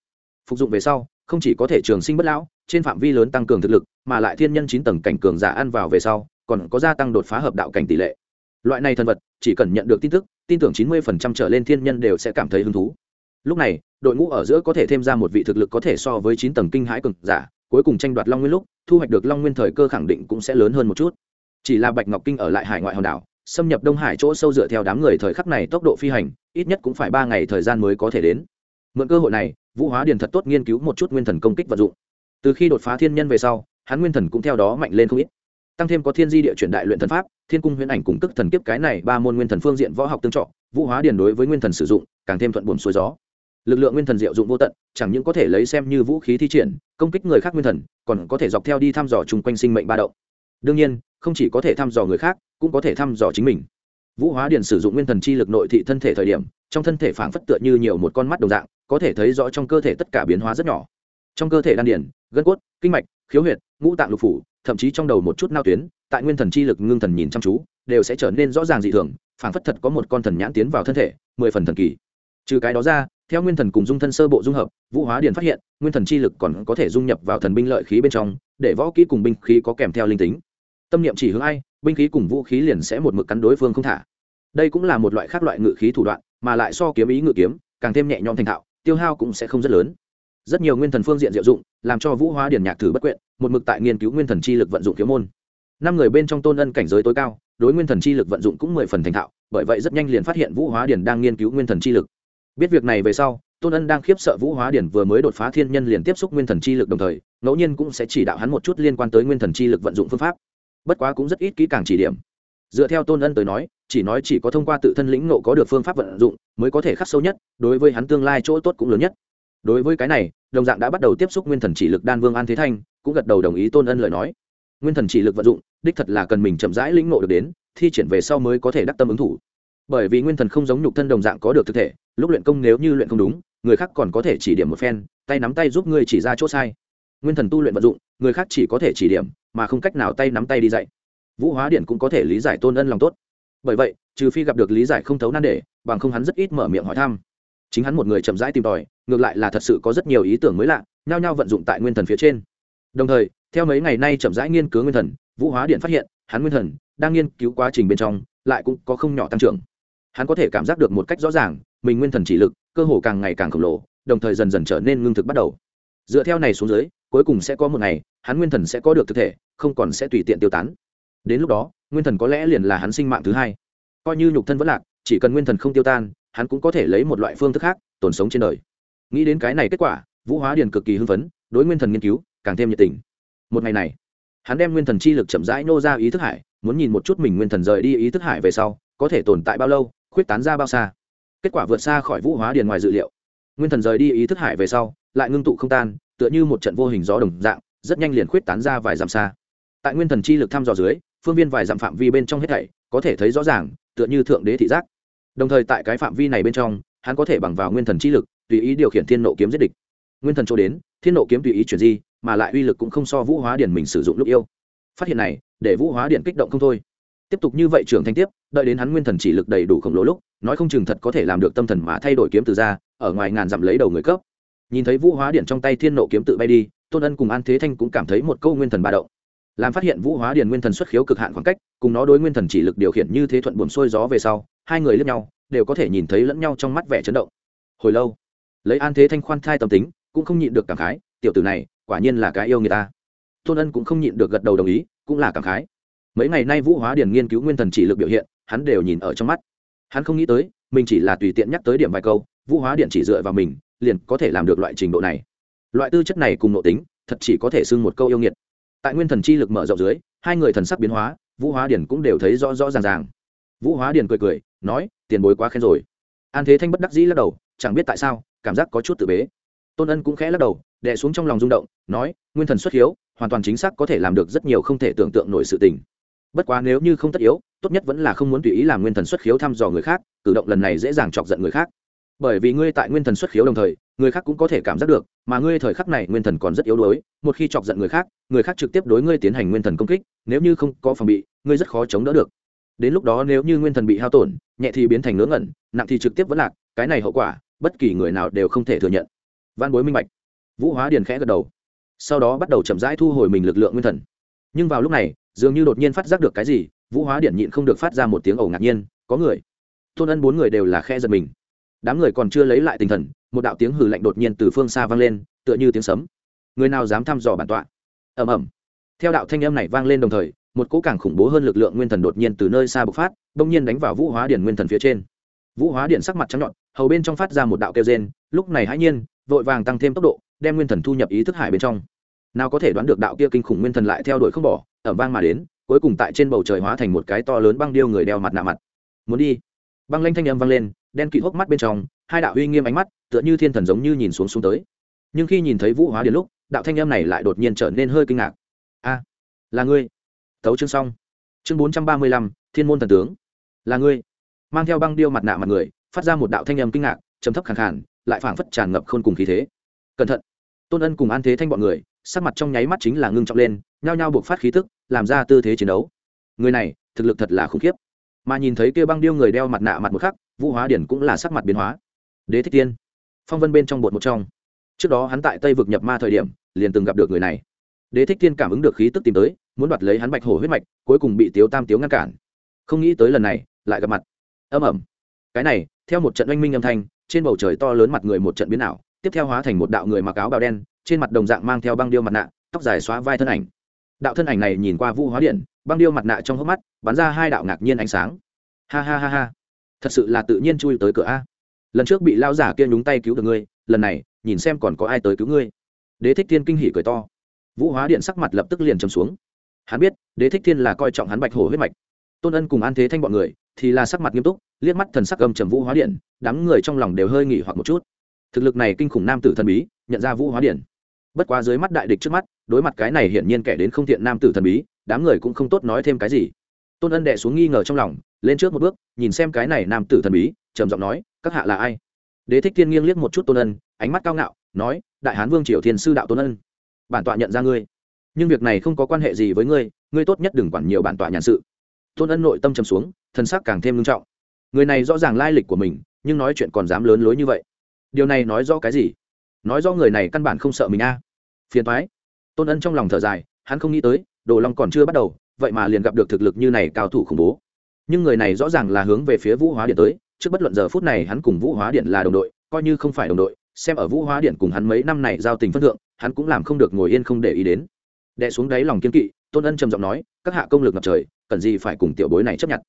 Phục dụng về sau không chỉ có thể trường sinh bất lão, trên phạm vi lớn tăng cường thực lực, mà lại thiên nhân chín tầng cảnh cường giả ăn vào về sau, còn có gia tăng đột phá hợp đạo cảnh tỷ lệ. Loại này thần vật, chỉ cần nhận được tin tức, tin tưởng chín mươi phần trăm trở lên thiên nhân đều sẽ cảm thấy hứng thú. Lúc này, đội ngũ ở giữa có thể thêm ra một vị thực lực có thể so với chín tầng kinh hãi cường giả, cuối cùng tranh đoạt long nguyên lúc, thu hoạch được long nguyên thời cơ khẳng định cũng sẽ lớn hơn một chút. Chỉ là bạch ngọc kinh ở lại hải ngoại hòn đảo, xâm nhập đông hải chỗ sâu dựa theo đám người thời khắc này tốc độ phi hành, ít nhất cũng phải ba ngày thời gian mới có thể đến. Mượn cơ hội này vũ hóa điền thật tốt nghiên cứu một chút nguyên thần công kích vật dụng. Từ khi đột phá thiên nhân về sau, hắn nguyên thần cũng theo đó mạnh lên không ít. Tăng thêm có thiên di địa chuyển đại luyện thần pháp, thiên cung huyễn ảnh cùng tức thần kiếp cái này ba môn nguyên thần phương diện võ học tương trọ, vũ hóa điền đối với nguyên thần sử dụng càng thêm thuận buồm xuôi gió. Lực lượng nguyên thần diệu dụng vô tận, chẳng những có thể lấy xem như vũ khí thi triển, công kích người khác nguyên thần, còn có thể dọc theo đi thăm dò chung quanh sinh mệnh ba động. Đương nhiên, không chỉ có thể thăm dò người khác, cũng có thể thăm dò chính mình vũ hóa điền sử dụng nguyên thần chi lực nội thị thân thể thời điểm, trong thân thể phảng phất tựa như nhiều một con mắt đồng dạng, có thể thấy rõ trong cơ thể tất cả biến hóa rất nhỏ. Trong cơ thể đan điền, gân cốt, kinh mạch, khiếu huyệt, ngũ tạng lục phủ, thậm chí trong đầu một chút nao tuyến, tại nguyên thần chi lực ngưng thần nhìn chăm chú, đều sẽ trở nên rõ ràng dị thường, phảng phất thật có một con thần nhãn tiến vào thân thể, mười phần thần kỳ. Trừ cái đó ra, theo nguyên thần cùng dung thân sơ bộ dung hợp, vũ hóa điền phát hiện, nguyên thần chi lực còn có thể dung nhập vào thần binh lợi khí bên trong, để võ kỹ cùng binh khí có kèm theo linh tính tâm niệm chỉ hướng ai, binh khí cùng vũ khí liền sẽ một mực cắn đối phương không thả. Đây cũng là một loại khác loại ngự khí thủ đoạn, mà lại so kiếm ý ngự kiếm, càng thêm nhẹ nhõm thành thạo, tiêu hao cũng sẽ không rất lớn. Rất nhiều nguyên thần phương diện diệu dụng, làm cho vũ hóa điển nhạc thử bất quyện, một mực tại nghiên cứu nguyên thần chi lực vận dụng kiếm môn. Năm người bên trong tôn ân cảnh giới tối cao, đối nguyên thần chi lực vận dụng cũng mười phần thành thạo, bởi vậy rất nhanh liền phát hiện vũ hóa điển đang nghiên cứu nguyên thần chi lực. Biết việc này về sau, tôn ân đang khiếp sợ vũ hóa điển vừa mới đột phá thiên nhân liền tiếp xúc nguyên thần chi lực đồng thời, ngẫu nhiên cũng sẽ chỉ đạo hắn một chút liên quan tới nguyên thần chi lực vận dụng phương pháp bất quá cũng rất ít kỹ càng chỉ điểm. Dựa theo tôn ân tới nói, chỉ nói chỉ có thông qua tự thân lĩnh nộ có được phương pháp vận dụng, mới có thể khắc sâu nhất, đối với hắn tương lai chỗ tốt cũng lớn nhất. Đối với cái này, đồng dạng đã bắt đầu tiếp xúc nguyên thần chỉ lực đan vương an thế thanh, cũng gật đầu đồng ý tôn ân lời nói. Nguyên thần chỉ lực vận dụng, đích thật là cần mình chậm rãi lĩnh nộ được đến, thi triển về sau mới có thể đắc tâm ứng thủ. Bởi vì nguyên thần không giống nhục thân đồng dạng có được thực thể, lúc luyện công nếu như luyện không đúng, người khác còn có thể chỉ điểm một phen, tay nắm tay giúp ngươi chỉ ra chỗ sai. Nguyên thần tu luyện vận dụng, người khác chỉ có thể chỉ điểm mà không cách nào tay nắm tay đi dạy. Vũ hóa điện cũng có thể lý giải tôn ân lòng tốt. Bởi vậy, trừ phi gặp được lý giải không thấu nan đề, bằng không hắn rất ít mở miệng hỏi thăm. Chính hắn một người chậm rãi tìm tòi, ngược lại là thật sự có rất nhiều ý tưởng mới lạ, nhao nhao vận dụng tại nguyên thần phía trên. Đồng thời, theo mấy ngày nay chậm rãi nghiên cứu nguyên thần, vũ hóa điện phát hiện, hắn nguyên thần đang nghiên cứu quá trình bên trong lại cũng có không nhỏ tăng trưởng. Hắn có thể cảm giác được một cách rõ ràng, mình nguyên thần chỉ lực cơ hồ càng ngày càng khổng lồ, đồng thời dần dần trở nên ngưng thực bắt đầu. Dựa theo này xuống dưới cuối cùng sẽ có một ngày, hắn nguyên thần sẽ có được thực thể, không còn sẽ tùy tiện tiêu tán. Đến lúc đó, nguyên thần có lẽ liền là hắn sinh mạng thứ hai. Coi như nhục thân vẫn lạc, chỉ cần nguyên thần không tiêu tan, hắn cũng có thể lấy một loại phương thức khác, tồn sống trên đời. Nghĩ đến cái này kết quả, vũ hóa điền cực kỳ hưng phấn, đối nguyên thần nghiên cứu, càng thêm nhiệt tình. Một ngày này, hắn đem nguyên thần chi lực chậm rãi nô ra ý thức hải, muốn nhìn một chút mình nguyên thần rời đi ý thức hải về sau, có thể tồn tại bao lâu, khuyết tán ra bao xa. Kết quả vượt xa khỏi vũ hóa điền ngoài dự liệu. Nguyên thần rời đi ý thức hải về sau, lại ngưng tụ không tan tựa như một trận vô hình gió đồng dạng, rất nhanh liền khuyết tán ra vài dặm xa. Tại nguyên thần chi lực thăm dò dưới, phương viên vài dặm phạm vi bên trong hết thảy, có thể thấy rõ ràng, tựa như thượng đế thị giác. Đồng thời tại cái phạm vi này bên trong, hắn có thể bằng vào nguyên thần chi lực, tùy ý điều khiển thiên nộ kiếm giết địch. Nguyên thần chỗ đến, thiên nộ kiếm tùy ý chuyển di, mà lại uy lực cũng không so vũ hóa điển mình sử dụng lúc yêu. Phát hiện này, để vũ hóa điện kích động không thôi. Tiếp tục như vậy trưởng thanh tiếp, đợi đến hắn nguyên thần chỉ lực đầy đủ khổng lồ lúc, nói không chừng thật có thể làm được tâm thần mà thay đổi kiếm từ ra, ở ngoài ngàn dặm lấy đầu người cấp nhìn thấy vũ hóa điện trong tay thiên nộ kiếm tự bay đi, tôn ân cùng an thế thanh cũng cảm thấy một câu nguyên thần ba động. Làm phát hiện vũ hóa điện nguyên thần xuất khiếu cực hạn khoảng cách, cùng nó đối nguyên thần chỉ lực điều khiển như thế thuận buồn xuôi gió về sau, hai người lướt nhau, đều có thể nhìn thấy lẫn nhau trong mắt vẻ chấn động. Hồi lâu, lấy an thế thanh khoan thai tâm tính, cũng không nhịn được cảm khái, tiểu tử này, quả nhiên là cái yêu người ta. Tôn ân cũng không nhịn được gật đầu đồng ý, cũng là cảm khái. Mấy ngày nay vũ hóa điền nghiên cứu nguyên thần chỉ lực biểu hiện, hắn đều nhìn ở trong mắt. Hắn không nghĩ tới, mình chỉ là tùy tiện nhắc tới điểm vài câu, vũ hóa điện chỉ dựa vào mình liền có thể làm được loại trình độ này. Loại tư chất này cùng nội tính, thật chỉ có thể xưng một câu yêu nghiệt. Tại nguyên thần chi lực mở rộng dưới, hai người thần sắc biến hóa, vũ hóa điển cũng đều thấy rõ rõ ràng ràng. Vũ hóa điển cười cười, nói, tiền bối quá khen rồi. An thế thanh bất đắc dĩ lắc đầu, chẳng biết tại sao, cảm giác có chút tự bế. Tôn ân cũng khẽ lắc đầu, đè xuống trong lòng rung động, nói, nguyên thần xuất hiếu, hoàn toàn chính xác có thể làm được rất nhiều không thể tưởng tượng nổi sự tình. Bất quá nếu như không tất yếu, tốt nhất vẫn là không muốn tùy ý làm nguyên thần xuất khiếu thăm dò người khác, cử động lần này dễ dàng chọc giận người khác bởi vì ngươi tại nguyên thần xuất khiếu đồng thời, người khác cũng có thể cảm giác được, mà ngươi thời khắc này nguyên thần còn rất yếu đuối, một khi chọc giận người khác người khác trực tiếp đối ngươi tiến hành nguyên thần công kích, nếu như không có phòng bị, ngươi rất khó chống đỡ được. Đến lúc đó nếu như nguyên thần bị hao tổn, nhẹ thì biến thành ngớ ngẩn, nặng thì trực tiếp vẫn lạc, cái này hậu quả, bất kỳ người nào đều không thể thừa nhận. Văn bối minh bạch. Vũ hóa điền khẽ gật đầu. Sau đó bắt đầu chậm rãi thu hồi mình lực lượng nguyên thần. Nhưng vào lúc này, dường như đột nhiên phát giác được cái gì, vũ hóa điện nhịn không được phát ra một tiếng ẩu ngạc nhiên. Có người. Tôn ân bốn người đều là khe giật mình đám người còn chưa lấy lại tinh thần, một đạo tiếng hử lạnh đột nhiên từ phương xa vang lên, tựa như tiếng sấm. Người nào dám thăm dò bản tọa? Ầm ầm. Theo đạo thanh âm này vang lên đồng thời, một cỗ càng khủng bố hơn lực lượng nguyên thần đột nhiên từ nơi xa bộc phát, bỗng nhiên đánh vào vũ hóa điện nguyên thần phía trên. Vũ hóa điện sắc mặt trắng nhọn, hầu bên trong phát ra một đạo kêu rên, lúc này hãi nhiên, vội vàng tăng thêm tốc độ, đem nguyên thần thu nhập ý thức hải bên trong. Nào có thể đoán được đạo kia kinh khủng nguyên thần lại theo đuổi không bỏ, ẩm vang mà đến, cuối cùng tại trên bầu trời hóa thành một cái to lớn băng điêu người đeo mặt nạ mặt. Muốn đi. Băng lanh thanh âm vang lên đen kịt hốc mắt bên trong, hai đạo uy nghiêm ánh mắt, tựa như thiên thần giống như nhìn xuống xuống tới. Nhưng khi nhìn thấy vũ hóa điền lúc, đạo thanh âm này lại đột nhiên trở nên hơi kinh ngạc. A, là ngươi. Tấu chương xong. Chương bốn trăm ba mươi lăm, thiên môn thần tướng. Là ngươi. Mang theo băng điêu mặt nạ mặt người, phát ra một đạo thanh âm kinh ngạc, trầm thấp khẳng khàn, lại phảng phất tràn ngập khôn cùng khí thế. Cẩn thận. Tôn ân cùng an thế thanh bọn người, sắc mặt trong nháy mắt chính là ngưng trọng lên, nhao nhao buộc phát khí tức, làm ra tư thế chiến đấu. Người này, thực lực thật là khủng khiếp. Mà nhìn thấy kia băng điêu người đeo mặt nạ mặt một khắc vũ hóa điển cũng là sắc mặt biến hóa. Đế thích tiên, phong vân bên trong bột một trong. Trước đó hắn tại tây vực nhập ma thời điểm, liền từng gặp được người này. Đế thích tiên cảm ứng được khí tức tìm tới, muốn đoạt lấy hắn bạch hổ huyết mạch, cuối cùng bị tiếu tam tiếu ngăn cản. Không nghĩ tới lần này, lại gặp mặt. Âm ẩm cái này, theo một trận oanh minh âm thanh, trên bầu trời to lớn mặt người một trận biến ảo, tiếp theo hóa thành một đạo người mặc áo bào đen, trên mặt đồng dạng mang theo băng điêu mặt nạ, tóc dài xóa vai thân ảnh. Đạo thân ảnh này nhìn qua vũ hóa điện băng điêu mặt nạ trong hốc mắt, bắn ra hai đạo ngạc nhiên ánh sáng. Ha ha ha ha thật sự là tự nhiên chui tới cửa a. Lần trước bị lao giả kia nhúng tay cứu được ngươi, lần này, nhìn xem còn có ai tới cứu ngươi. Đế thích thiên kinh hỉ cười to. Vũ hóa điện sắc mặt lập tức liền trầm xuống. Hắn biết, đế thích thiên là coi trọng hắn bạch hổ huyết mạch. Tôn ân cùng an thế thanh bọn người, thì là sắc mặt nghiêm túc, liếc mắt thần sắc gầm trầm vũ hóa điện, đám người trong lòng đều hơi nghỉ hoặc một chút. Thực lực này kinh khủng nam tử thần bí, nhận ra vũ hóa điện. Bất quá dưới mắt đại địch trước mắt, đối mặt cái này hiển nhiên kẻ đến không thiện nam tử thần bí, đám người cũng không tốt nói thêm cái gì tôn ân đệ xuống nghi ngờ trong lòng, lên trước một bước, nhìn xem cái này nam tử thần bí, trầm giọng nói, các hạ là ai? Đế thích thiên nghiêng liếc một chút tôn ân, ánh mắt cao ngạo, nói, đại hán vương triều thiên sư đạo tôn ân, bản tọa nhận ra ngươi. Nhưng việc này không có quan hệ gì với ngươi ngươi tốt nhất đừng quản nhiều bản tọa nhàn sự. Tôn ân nội tâm trầm xuống, thân xác càng thêm nghiêm trọng. Người này rõ ràng lai lịch của mình, nhưng nói chuyện còn dám lớn lối như vậy. Điều này nói rõ cái gì? Nói rõ người này căn bản không sợ mình a. À. phiền thoái tôn ân trong lòng thở dài, hắn không nghĩ tới, đồ long còn chưa bắt đầu vậy mà liền gặp được thực lực như này cao thủ khủng bố. Nhưng người này rõ ràng là hướng về phía vũ hóa điện tới, trước bất luận giờ phút này hắn cùng vũ hóa điện là đồng đội, coi như không phải đồng đội, xem ở vũ hóa điện cùng hắn mấy năm này giao tình phân thượng, hắn cũng làm không được ngồi yên không để ý đến. Đè xuống đáy lòng kiên kỵ, tôn ân trầm giọng nói, các hạ công lực ngập trời, cần gì phải cùng tiểu bối này chấp nhận?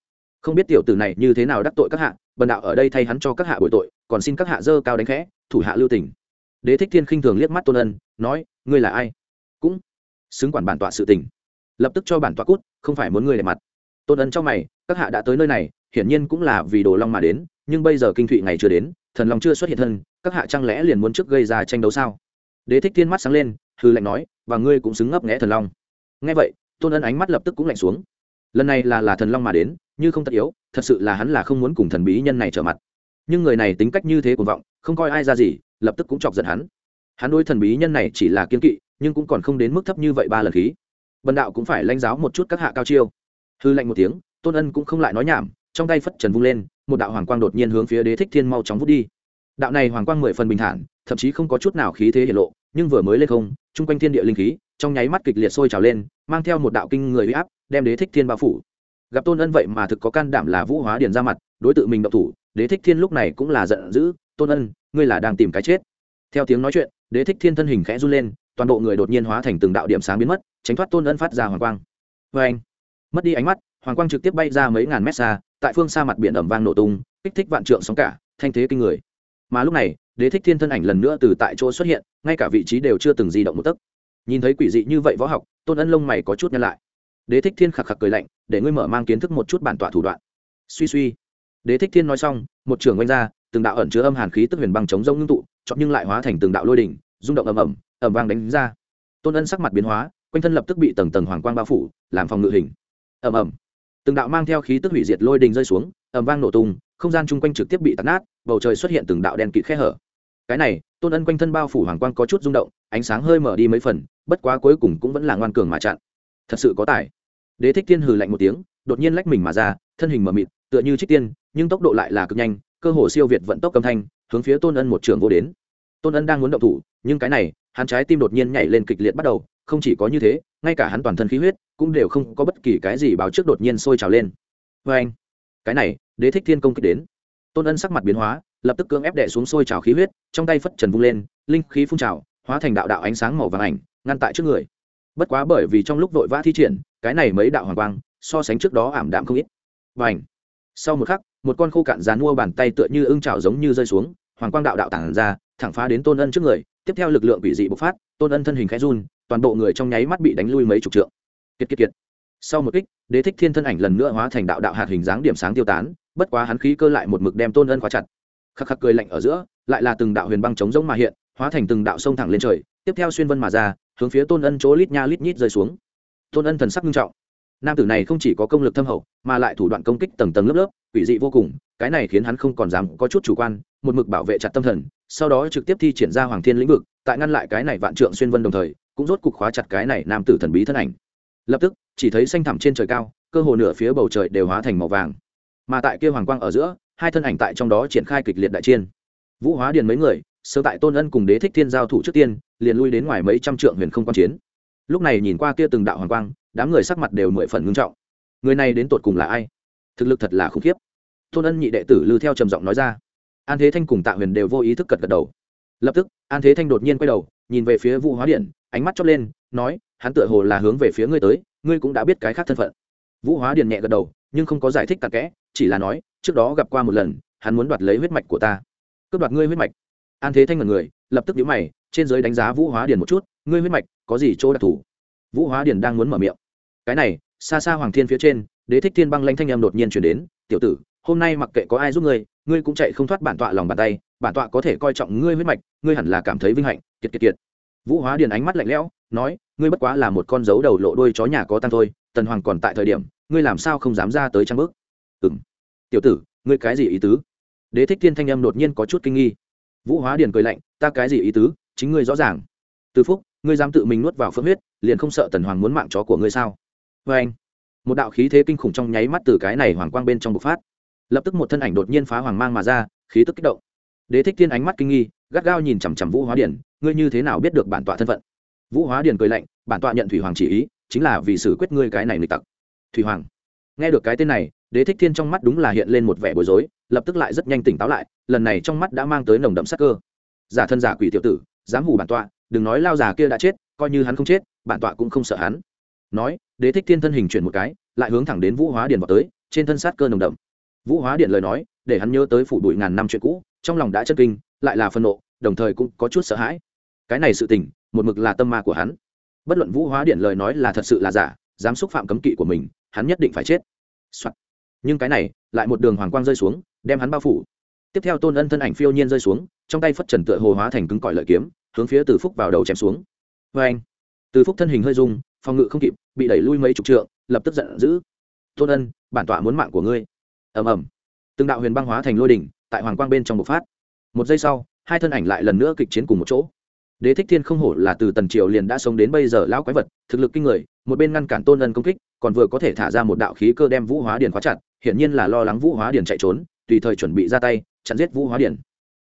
Không biết tiểu tử này như thế nào đắc tội các hạ, bần đạo ở đây thay hắn cho các hạ bội tội, còn xin các hạ dơ cao đánh khẽ, thủ hạ lưu tình. Đế thích thiên khinh thường liếc mắt tôn ân, nói, ngươi là ai? Cũng xứng quản bản tọa sự tình lập tức cho bản tọa cút, không phải muốn ngươi để mặt. Tôn ân trong mày, các hạ đã tới nơi này, hiển nhiên cũng là vì đồ long mà đến, nhưng bây giờ kinh thụy ngày chưa đến, thần long chưa xuất hiện thân, các hạ chẳng lẽ liền muốn trước gây ra tranh đấu sao? Đế thích thiên mắt sáng lên, hư lạnh nói, và ngươi cũng xứng ngấp nghẽ thần long. Nghe vậy, tôn ân ánh mắt lập tức cũng lạnh xuống. Lần này là là thần long mà đến, như không tất yếu, thật sự là hắn là không muốn cùng thần bí nhân này trở mặt. Nhưng người này tính cách như thế cuồng vọng, không coi ai ra gì, lập tức cũng chọc giận hắn. Hắn đôi thần bí nhân này chỉ là kiên kỵ, nhưng cũng còn không đến mức thấp như vậy ba lần khí bần đạo cũng phải lãnh giáo một chút các hạ cao chiêu. Hư lạnh một tiếng, tôn ân cũng không lại nói nhảm, trong tay phất trần vung lên, một đạo hoàng quang đột nhiên hướng phía đế thích thiên mau chóng vút đi. Đạo này hoàng quang mười phần bình thản, thậm chí không có chút nào khí thế hiển lộ, nhưng vừa mới lên không, chung quanh thiên địa linh khí, trong nháy mắt kịch liệt sôi trào lên, mang theo một đạo kinh người uy áp, đem đế thích thiên bao phủ. Gặp tôn ân vậy mà thực có can đảm là vũ hóa điền ra mặt, đối tượng mình độc thủ, đế thích thiên lúc này cũng là giận dữ, tôn ân, ngươi là đang tìm cái chết. Theo tiếng nói chuyện, đế thích thiên thân hình khẽ run lên toàn bộ người đột nhiên hóa thành từng đạo điểm sáng biến mất, tránh thoát tôn ân phát ra hoàng quang. Vê anh, mất đi ánh mắt, hoàng quang trực tiếp bay ra mấy ngàn mét xa, tại phương xa mặt biển ẩm vang nổ tung, kích thích vạn trượng sóng cả, thanh thế kinh người. Mà lúc này, đế thích thiên thân ảnh lần nữa từ tại chỗ xuất hiện, ngay cả vị trí đều chưa từng di động một tấc. Nhìn thấy quỷ dị như vậy võ học, tôn ân lông mày có chút nhăn lại. Đế thích thiên khạc khạc cười lạnh, để ngươi mở mang kiến thức một chút bản tọa thủ đoạn. Suy suy. Đế thích thiên nói xong, một trưởng oanh ra, từng đạo ẩn chứa âm hàn khí tức huyền băng chống rông ngưng tụ chọn nhưng lại hóa thành từng đạo lôi đỉnh, rung động ầm ầm ẩm vang đánh ra. Tôn ân sắc mặt biến hóa quanh thân lập tức bị tầng tầng hoàng quang bao phủ làm phòng ngự hình. Ẩm ẩm, từng đạo mang theo khí tức hủy diệt lôi đình rơi xuống ẩm vang nổ tung không gian chung quanh trực tiếp bị tắt nát bầu trời xuất hiện từng đạo đen kịt khe hở. Cái này tôn ân quanh thân bao phủ hoàng quang có chút rung động ánh sáng hơi mở đi mấy phần bất quá cuối cùng cũng vẫn là ngoan cường mà chặn. Thật sự có tài. Đế thích tiên hừ lạnh một tiếng đột nhiên lách mình mà ra thân hình mở mịt tựa như trích tiên nhưng tốc độ lại là cực nhanh cơ hồ siêu việt vận tốc âm thanh hướng phía tôn ân một trường vô đến. Tôn ân đang muốn động thủ nhưng cái này hắn trái tim đột nhiên nhảy lên kịch liệt bắt đầu, không chỉ có như thế, ngay cả hắn toàn thân khí huyết cũng đều không có bất kỳ cái gì báo trước đột nhiên sôi trào lên. Vê anh, cái này, đế thích thiên công kích đến. Tôn ân sắc mặt biến hóa, lập tức cưỡng ép đẻ xuống sôi trào khí huyết, trong tay phất trần vung lên, linh khí phun trào, hóa thành đạo đạo ánh sáng màu vàng ảnh, ngăn tại trước người. Bất quá bởi vì trong lúc vội vã thi triển, cái này mấy đạo hoàng quang, so sánh trước đó ảm đạm không ít. Và ảnh sau một khắc, một con khô cạn dán mua bàn tay tựa như ưng trào giống như rơi xuống, hoàng quang đạo đạo tản ra, thẳng phá đến tôn ân trước người tiếp theo lực lượng bị dị bộc phát, tôn ân thân hình khẽ run, toàn bộ người trong nháy mắt bị đánh lui mấy chục trượng. Kiệt kiệt kiệt. Sau một kích, đế thích thiên thân ảnh lần nữa hóa thành đạo đạo hạt hình dáng điểm sáng tiêu tán, bất quá hắn khí cơ lại một mực đem tôn ân khóa chặt. Khắc khắc cười lạnh ở giữa, lại là từng đạo huyền băng chống rỗng mà hiện, hóa thành từng đạo sông thẳng lên trời, tiếp theo xuyên vân mà ra, hướng phía tôn ân chỗ lít nha lít nhít rơi xuống. Tôn ân thần sắc nghiêm trọng. Nam tử này không chỉ có công lực thâm hậu, mà lại thủ đoạn công kích tầng tầng lớp lớp, quỷ dị vô cùng, cái này khiến hắn không còn dám có chút chủ quan một mực bảo vệ chặt tâm thần, sau đó trực tiếp thi triển ra hoàng thiên lĩnh vực, tại ngăn lại cái này vạn trượng xuyên vân đồng thời, cũng rốt cục khóa chặt cái này nam tử thần bí thân ảnh. Lập tức, chỉ thấy xanh thẳm trên trời cao, cơ hồ nửa phía bầu trời đều hóa thành màu vàng. Mà tại kia hoàng quang ở giữa, hai thân ảnh tại trong đó triển khai kịch liệt đại chiên vũ hóa điền mấy người sơ tại tôn ân cùng đế thích thiên giao thủ trước tiên, liền lui đến ngoài mấy trăm trượng huyền không quan chiến. Lúc này nhìn qua kia từng đạo hoàng quang, đám người sắc mặt đều mười phần ngưng trọng. Người này đến tột cùng là ai? Thực lực thật là khủng khiếp. Tôn ân nhị đệ tử lư theo trầm giọng nói ra an thế thanh cùng tạ huyền đều vô ý thức cật gật đầu. Lập tức, an thế thanh đột nhiên quay đầu, nhìn về phía vũ hóa điện, ánh mắt chót lên, nói, hắn tựa hồ là hướng về phía ngươi tới, ngươi cũng đã biết cái khác thân phận. Vũ hóa điện nhẹ gật đầu, nhưng không có giải thích tạc kẽ, chỉ là nói, trước đó gặp qua một lần, hắn muốn đoạt lấy huyết mạch của ta. Cướp đoạt ngươi huyết mạch? An thế thanh là người, lập tức nhíu mày, trên giới đánh giá vũ hóa điền một chút, ngươi huyết mạch có gì chỗ đặc thù? Vũ hóa điền đang muốn mở miệng. Cái này, xa xa hoàng thiên phía trên, đế thích thiên băng lanh thanh em đột nhiên chuyển đến, tiểu tử, hôm nay mặc kệ có ai giúp ngươi ngươi cũng chạy không thoát bản tọa lòng bàn tay, bản tọa có thể coi trọng ngươi huyết mạch, ngươi hẳn là cảm thấy vinh hạnh, kiệt kiệt kiệt. Vũ hóa điền ánh mắt lạnh lẽo, nói, ngươi bất quá là một con dấu đầu lộ đuôi chó nhà có tăng thôi, tần hoàng còn tại thời điểm, ngươi làm sao không dám ra tới trang bước? Ừng tiểu tử, ngươi cái gì ý tứ? Đế thích thiên thanh âm đột nhiên có chút kinh nghi. Vũ hóa điền cười lạnh, ta cái gì ý tứ? Chính ngươi rõ ràng. Từ phúc, ngươi dám tự mình nuốt vào phước huyết, liền không sợ tần hoàng muốn mạng chó của ngươi sao? Vê anh một đạo khí thế kinh khủng trong nháy mắt từ cái này hoàng quang bên trong bộc phát lập tức một thân ảnh đột nhiên phá hoàng mang mà ra, khí tức kích động. Đế thích thiên ánh mắt kinh nghi, gắt gao nhìn chằm chằm vũ hóa điển, ngươi như thế nào biết được bản tọa thân phận? Vũ hóa điển cười lạnh, bản tọa nhận thủy hoàng chỉ ý, chính là vì xử quyết ngươi cái này nghịch tặc. Thủy hoàng. Nghe được cái tên này, đế thích thiên trong mắt đúng là hiện lên một vẻ bối rối, lập tức lại rất nhanh tỉnh táo lại, lần này trong mắt đã mang tới nồng đậm sắc cơ. Giả thân giả quỷ tiểu tử, dám hù bản tọa, đừng nói lao già kia đã chết, coi như hắn không chết, bản tọa cũng không sợ hắn. Nói, đế thích thiên thân hình chuyển một cái, lại hướng thẳng đến vũ hóa điển vào tới, trên thân sát cơ nồng đậm vũ hóa điện lời nói, để hắn nhớ tới phủ bụi ngàn năm chuyện cũ, trong lòng đã chất kinh, lại là phân nộ, đồng thời cũng có chút sợ hãi. Cái này sự tình, một mực là tâm ma của hắn. Bất luận vũ hóa điện lời nói là thật sự là giả, dám xúc phạm cấm kỵ của mình, hắn nhất định phải chết、Soạn. nhưng cái này, lại một đường hoàng quang rơi xuống, đem hắn bao phủ. Tiếp theo tôn ân thân ảnh phiêu nhiên rơi xuống, trong tay phất trần tựa hồ hóa thành cứng cỏi lợi kiếm, hướng phía từ phúc vào đầu chém xuống. Vê anh, từ phúc thân hình hơi rung, phòng ngự không kịp, bị đẩy lui mấy chục trượng, lập tức giận dữ. Tôn ân, bản tọa muốn mạng của ngươi ầm ầm. Từng đạo huyền băng hóa thành lôi đỉnh, tại hoàng quang bên trong bộc phát. Một giây sau, hai thân ảnh lại lần nữa kịch chiến cùng một chỗ. Đế thích thiên không hổ là từ tần triều liền đã sống đến bây giờ lão quái vật, thực lực kinh người, một bên ngăn cản tôn ân công kích, còn vừa có thể thả ra một đạo khí cơ đem vũ hóa điền khóa chặt, hiển nhiên là lo lắng vũ hóa điền chạy trốn, tùy thời chuẩn bị ra tay, chặn giết vũ hóa điền.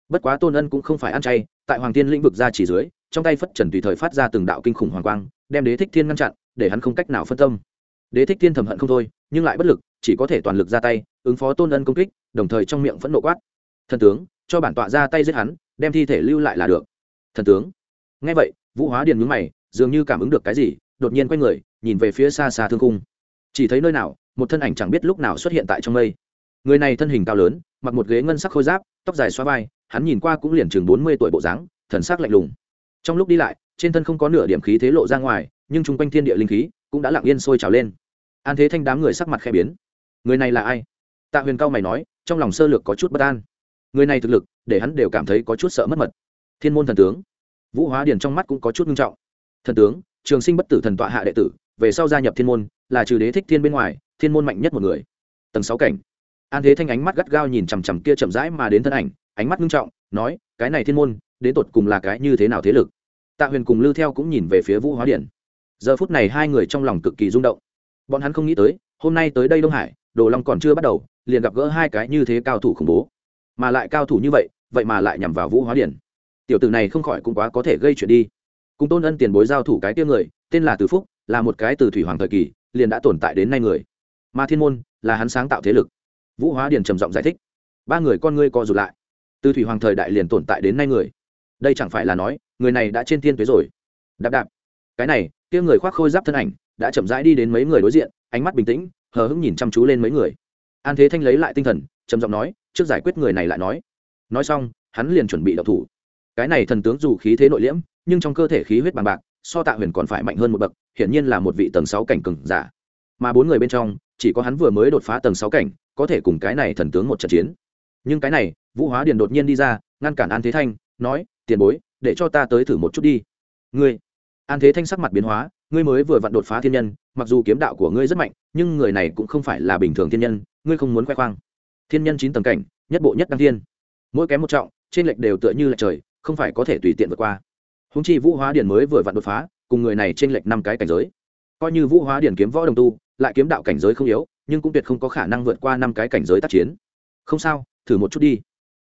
Bất quá tôn ân cũng không phải ăn chay, tại hoàng thiên lĩnh vực ra chỉ dưới, trong tay phất trần tùy thời phát ra từng đạo kinh khủng hoàng quang, đem đế thích thiên ngăn chặn, để hắn không cách nào phân tâm. Đế thích thiên thầm hận không thôi nhưng lại bất lực, chỉ có thể toàn lực ra tay, ứng phó tôn ân công kích, đồng thời trong miệng phẫn nộ quát. Thần tướng, cho bản tọa ra tay giết hắn, đem thi thể lưu lại là được. Thần tướng. Ngay vậy, vũ hóa điền nhướng mày, dường như cảm ứng được cái gì, đột nhiên quay người, nhìn về phía xa xa thương cung chỉ thấy nơi nào, một thân ảnh chẳng biết lúc nào xuất hiện tại trong mây. Người này thân hình cao lớn, mặc một ghế ngân sắc khôi giáp, tóc dài xoa vai, hắn nhìn qua cũng liền chừng bốn mươi tuổi bộ dáng, thần sắc lạnh lùng. Trong lúc đi lại, trên thân không có nửa điểm khí thế lộ ra ngoài, nhưng chung quanh thiên địa linh khí cũng đã lặng yên sôi trào lên an thế thanh đám người sắc mặt khẽ biến. Người này là ai? Tạ huyền cao mày nói trong lòng sơ lược có chút bất an. Người này thực lực để hắn đều cảm thấy có chút sợ mất mật. Thiên môn thần tướng. Vũ hóa điền trong mắt cũng có chút nghiêm trọng. Thần tướng trường sinh bất tử thần tọa hạ đệ tử về sau gia nhập thiên môn là trừ đế thích thiên bên ngoài thiên môn mạnh nhất một người. Tầng sáu cảnh. An thế thanh ánh mắt gắt gao nhìn chằm chằm kia chậm rãi mà đến thân ảnh ánh mắt nghiêm trọng nói cái này thiên môn đến tột cùng là cái như thế nào thế lực? Tạ huyền cùng lưu theo cũng nhìn về phía vũ hóa Điền, giờ phút này hai người trong lòng cực kỳ rung động bọn hắn không nghĩ tới, hôm nay tới đây đông hải, đồ long còn chưa bắt đầu, liền gặp gỡ hai cái như thế cao thủ khủng bố. Mà lại cao thủ như vậy vậy mà lại nhằm vào vũ hóa điển. Tiểu tử này không khỏi cũng quá có thể gây chuyện đi. Cùng tôn ân tiền bối giao thủ cái tiêu người, tên là từ phúc, là một cái từ thủy hoàng thời kỳ, liền đã tồn tại đến nay người. Mà thiên môn, là hắn sáng tạo thế lực. Vũ hóa điền trầm giọng giải thích. Ba người con ngươi co rụt lại. Từ thủy hoàng thời đại liền tồn tại đến nay người. Đây chẳng phải là nói, người này đã trên thiên tuế rồi. Đạp đạp. Cái này, kia người khoác khôi giáp thân ảnh đã chậm rãi đi đến mấy người đối diện, ánh mắt bình tĩnh, hờ hững nhìn chăm chú lên mấy người. An thế thanh lấy lại tinh thần, trầm giọng nói, trước giải quyết người này lại nói. Nói xong, hắn liền chuẩn bị đậu thủ. Cái này thần tướng dù khí thế nội liễm, nhưng trong cơ thể khí huyết bằng bạc, so tạ huyền còn phải mạnh hơn một bậc, hiển nhiên là một vị tầng sáu cảnh cừng giả. Mà bốn người bên trong, chỉ có hắn vừa mới đột phá tầng sáu cảnh, có thể cùng cái này thần tướng một trận chiến. Nhưng cái này, vũ hóa điền đột nhiên đi ra, ngăn cản an thế thanh, nói, tiền bối, để cho ta tới thử một chút đi. Ngươi? An thế thanh sắc mặt biến hóa ngươi mới vừa vặn đột phá thiên nhân, mặc dù kiếm đạo của ngươi rất mạnh, nhưng người này cũng không phải là bình thường thiên nhân, ngươi không muốn khoe khoang. Thiên nhân chín tầng cảnh, nhất bộ nhất đăng thiên. Mỗi kém một trọng, trên lệch đều tựa như lệch trời, không phải có thể tùy tiện vượt qua. Húng chi vũ hóa điển mới vừa vặn đột phá, cùng người này trên lệch năm cái cảnh giới. Coi như vũ hóa điển kiếm võ đồng tu, lại kiếm đạo cảnh giới không yếu, nhưng cũng tuyệt không có khả năng vượt qua năm cái cảnh giới tác chiến. Không sao, thử một chút đi.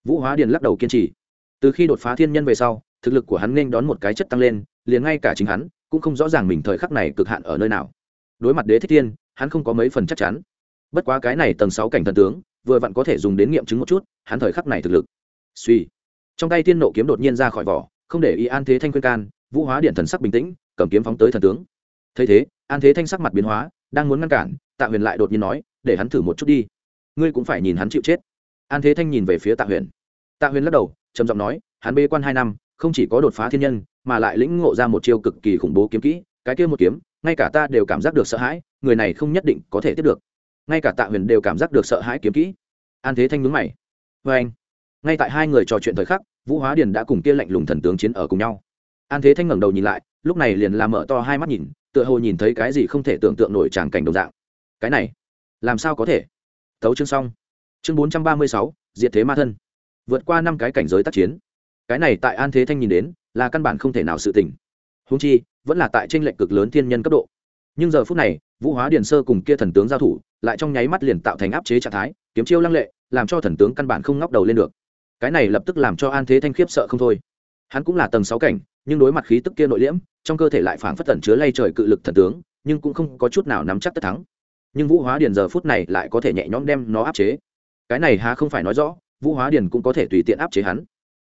Vũ hóa điển lắc đầu kiên trì. Từ khi đột phá thiên nhân về sau, thực lực của hắn nên đón một cái chất tăng lên, liền ngay cả chính hắn cũng không rõ ràng mình thời khắc này cực hạn ở nơi nào. Đối mặt đế thích thiên, hắn không có mấy phần chắc chắn. Bất quá cái này tầng sáu cảnh thần tướng, vừa vặn có thể dùng đến nghiệm chứng một chút, hắn thời khắc này thực lực. Suy. Trong tay thiên nộ kiếm đột nhiên ra khỏi vỏ, không để ý an thế thanh khuyên can, vũ hóa điện thần sắc bình tĩnh, cầm kiếm phóng tới thần tướng. Thấy thế, an thế thanh sắc mặt biến hóa, đang muốn ngăn cản, tạ huyền lại đột nhiên nói, để hắn thử một chút đi. Ngươi cũng phải nhìn hắn chịu chết. An thế thanh nhìn về phía tạ huyền. Tạ huyền lắc đầu, trầm giọng nói, hắn bê quan hai năm, không chỉ có đột phá thiên nhân mà lại lĩnh ngộ ra một chiêu cực kỳ khủng bố kiếm kỹ, cái kia một kiếm, ngay cả ta đều cảm giác được sợ hãi, người này không nhất định có thể tiếp được. Ngay cả tạ huyền đều cảm giác được sợ hãi kiếm kỹ. An thế thanh nhướng mày. Vê anh, ngay tại hai người trò chuyện thời khắc, vũ hóa điền đã cùng kia lạnh lùng thần tướng chiến ở cùng nhau. An thế thanh ngẩng đầu nhìn lại, lúc này liền làm mở to hai mắt nhìn, tựa hồ nhìn thấy cái gì không thể tưởng tượng nổi tràng cảnh đồng dạng. Cái này, làm sao có thể? Thấu chương xong. Chương bốn trăm ba mươi sáu, diệt thế ma thân. Vượt qua năm cái cảnh giới tác chiến cái này tại an thế thanh nhìn đến, là căn bản không thể nào sự tỉnh húng chi, vẫn là tại tranh lệnh cực lớn thiên nhân cấp độ. Nhưng giờ phút này, vũ hóa điền sơ cùng kia thần tướng giao thủ, lại trong nháy mắt liền tạo thành áp chế trạng thái, kiếm chiêu lăng lệ, làm cho thần tướng căn bản không ngóc đầu lên được. Cái này lập tức làm cho an thế thanh khiếp sợ không thôi. Hắn cũng là tầng sáu cảnh, nhưng đối mặt khí tức kia nội liễm, trong cơ thể lại phảng phất tẩn chứa lay trời cự lực thần tướng, nhưng cũng không có chút nào nắm chắc tất thắng. Nhưng vũ hóa điền giờ phút này lại có thể nhẹ nhõm đem nó áp chế. Cái này há không phải nói rõ, vũ hóa điền cũng có thể tùy tiện áp chế hắn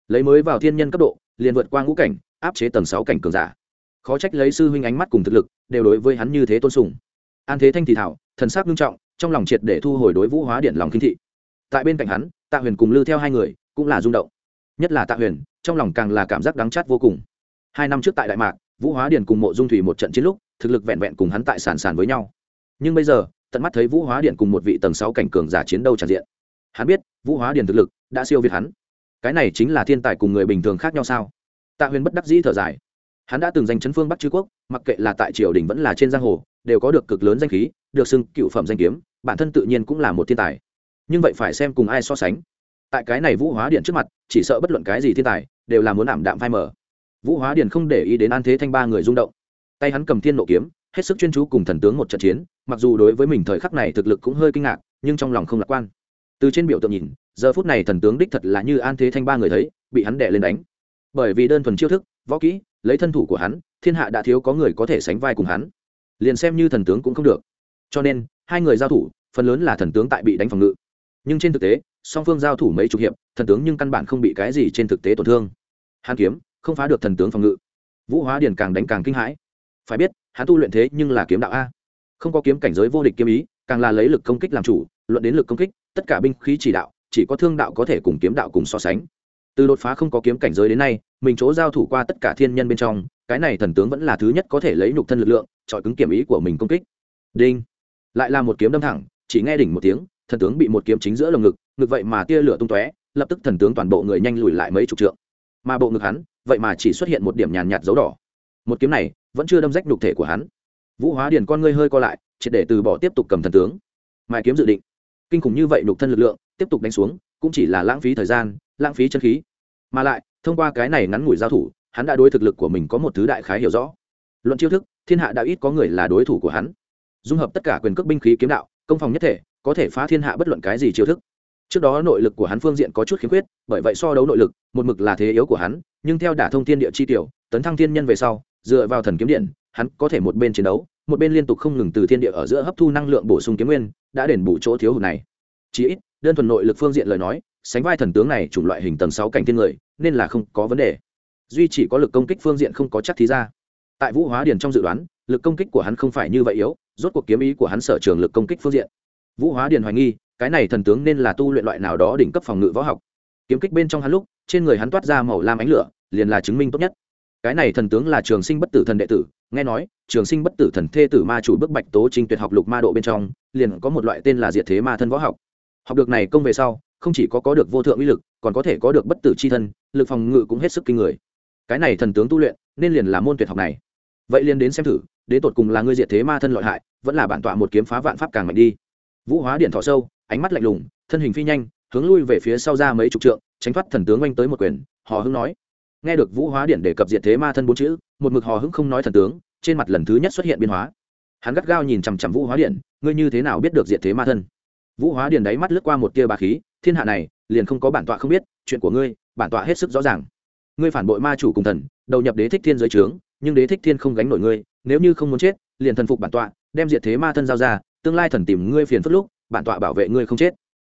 lấy mới vào thiên nhân cấp độ, liền vượt qua ngũ cảnh, áp chế tầng sáu cảnh cường giả. Khó trách lấy sư huynh ánh mắt cùng thực lực, đều đối với hắn như thế tôn sùng. An thế thanh thì thảo, thần sắc nghiêm trọng, trong lòng triệt để thu hồi đối vũ hóa điện lòng kinh thị. Tại bên cạnh hắn, tạ huyền cùng lư theo hai người, cũng là rung động. Nhất là tạ huyền, trong lòng càng là cảm giác đắng chát vô cùng. Hai năm trước tại đại mạc, vũ hóa điện cùng mộ dung thủy một trận chiến lúc, thực lực vẹn vẹn cùng hắn tại sàn sàn với nhau. Nhưng bây giờ, tận mắt thấy vũ hóa điện cùng một vị tầng sáu cảnh cường giả chiến đấu tràn diện. Hắn biết, vũ hóa điện thực lực đã siêu việt hắn cái này chính là thiên tài cùng người bình thường khác nhau sao? Tạ huyền bất đắc dĩ thở dài. Hắn đã từng danh chấn phương bắc chư quốc, mặc kệ là tại triều đình vẫn là trên giang hồ, đều có được cực lớn danh khí, được xưng cựu phẩm danh kiếm, bản thân tự nhiên cũng là một thiên tài. Nhưng vậy phải xem cùng ai so sánh. Tại cái này vũ hóa điện trước mặt, chỉ sợ bất luận cái gì thiên tài, đều là muốn ảm đạm phai mờ. Vũ hóa điện không để ý đến an thế thanh ba người rung động. Tay hắn cầm thiên nộ kiếm, hết sức chuyên chú cùng thần tướng một trận chiến, mặc dù đối với mình thời khắc này thực lực cũng hơi kinh ngạc, nhưng trong lòng không lạc quan từ trên biểu tượng nhìn, giờ phút này thần tướng đích thật là như an thế thanh ba người thấy, bị hắn đè lên đánh. Bởi vì đơn thuần chiêu thức, võ kỹ, lấy thân thủ của hắn, thiên hạ đã thiếu có người có thể sánh vai cùng hắn. Liền xem như thần tướng cũng không được. Cho nên, hai người giao thủ, phần lớn là thần tướng tại bị đánh phòng ngự. Nhưng trên thực tế, song phương giao thủ mấy chục hiệp, thần tướng nhưng căn bản không bị cái gì trên thực tế tổn thương. Hắn kiếm, không phá được thần tướng phòng ngự. Vũ hóa điền càng đánh càng kinh hãi. Phải biết, hắn tu luyện thế nhưng là kiếm đạo a. Không có kiếm cảnh giới vô địch kiếm ý, càng là lấy lực công kích làm chủ, luận đến lực công kích tất cả binh khí chỉ đạo, chỉ có thương đạo có thể cùng kiếm đạo cùng so sánh. Từ đột phá không có kiếm cảnh giới đến nay, mình chỗ giao thủ qua tất cả thiên nhân bên trong, cái này thần tướng vẫn là thứ nhất có thể lấy nhục thân lực lượng, chọi cứng kiểm ý của mình công kích. Đinh. Lại là một kiếm đâm thẳng, chỉ nghe đỉnh một tiếng, thần tướng bị một kiếm chính giữa lồng ngực ngực vậy mà tia lửa tung tóe, lập tức thần tướng toàn bộ người nhanh lùi lại mấy chục trượng. Mà bộ ngực hắn, vậy mà chỉ xuất hiện một điểm nhàn nhạt dấu đỏ. Một kiếm này, vẫn chưa đâm rách nhục thể của hắn. Vũ hóa điền con ngươi hơi co lại, triệt để từ bỏ tiếp tục cầm thần tướng. Mai kiếm dự định kinh khủng như vậy nhục thân lực lượng, tiếp tục đánh xuống, cũng chỉ là lãng phí thời gian, lãng phí chân khí. Mà lại, thông qua cái này ngắn ngủi giao thủ, hắn đã đối thực lực của mình có một thứ đại khái hiểu rõ. Luận chiêu thức, thiên hạ đã ít có người là đối thủ của hắn. Dung hợp tất cả quyền cước binh khí kiếm đạo, công phòng nhất thể, có thể phá thiên hạ bất luận cái gì chiêu thức. Trước đó nội lực của hắn phương diện có chút khiếm khuyết, bởi vậy so đấu nội lực, một mực là thế yếu của hắn, nhưng theo đả thông thiên địa chi tiểu, tấn thăng thiên nhân về sau, dựa vào thần kiếm điện, hắn có thể một bên chiến đấu một bên liên tục không ngừng từ thiên địa ở giữa hấp thu năng lượng bổ sung kiếm nguyên, đã đền bù chỗ thiếu hụt này. Chỉ ít, đơn thuần nội lực phương diện lời nói, sánh vai thần tướng này chủng loại hình tầng sáu cảnh thiên người, nên là không có vấn đề. Duy chỉ có lực công kích phương diện không có chắc thí ra. Tại vũ hóa điền trong dự đoán, lực công kích của hắn không phải như vậy yếu, rốt cuộc kiếm ý của hắn sở trường lực công kích phương diện. Vũ hóa điền hoài nghi, cái này thần tướng nên là tu luyện loại nào đó đỉnh cấp phòng ngự võ học. Kiếm kích bên trong hắn lúc, trên người hắn toát ra màu lam ánh lửa, liền là chứng minh tốt nhất. Cái này thần tướng là trường sinh bất tử thần đệ tử nghe nói, trường sinh bất tử thần thê tử ma chủ bức bạch tố trinh tuyệt học lục ma độ bên trong, liền có một loại tên là diệt thế ma thân võ học. Học được này công về sau, không chỉ có có được vô thượng uy lực, còn có thể có được bất tử c h i thân, lực phòng ngự cũng hết sức kinh người. Cái này thần tướng tu luyện, nên liền là môn tuyệt học này. Vậy liền đến xem thử, đến tột cùng là ngươi diệt thế ma thân lợi hại, vẫn là bản tọa một kiếm phá vạn pháp càng mạnh đi. Vũ hóa điện thọ sâu, ánh mắt lạnh lùng, thân hình phi nhanh, hướng lui về phía sau ra mấy chục trượng, tránh thoát thần tướng oanh tới một quyền họ hưng nói nghe được vũ hóa điện đề cập diệt thế ma thân bốn chữ, một mực hò hững không nói thần tướng, trên mặt lần thứ nhất xuất hiện biến hóa. Hắn gắt gao nhìn chằm chằm vũ hóa điện ngươi như thế nào biết được diệt thế ma thân? Vũ hóa điện đáy mắt lướt qua một tia bà khí, thiên hạ này, liền không có bản tọa không biết, chuyện của ngươi, bản tọa hết sức rõ ràng. Ngươi phản bội ma chủ cùng thần, đầu nhập đế thích thiên giới trướng, nhưng đế thích thiên không gánh nổi ngươi, nếu như không muốn chết, liền thần phục bản tọa, đem diệt thế ma thân giao ra, tương lai thần tìm ngươi phiền phức lúc, bản tọa bảo vệ ngươi không chết.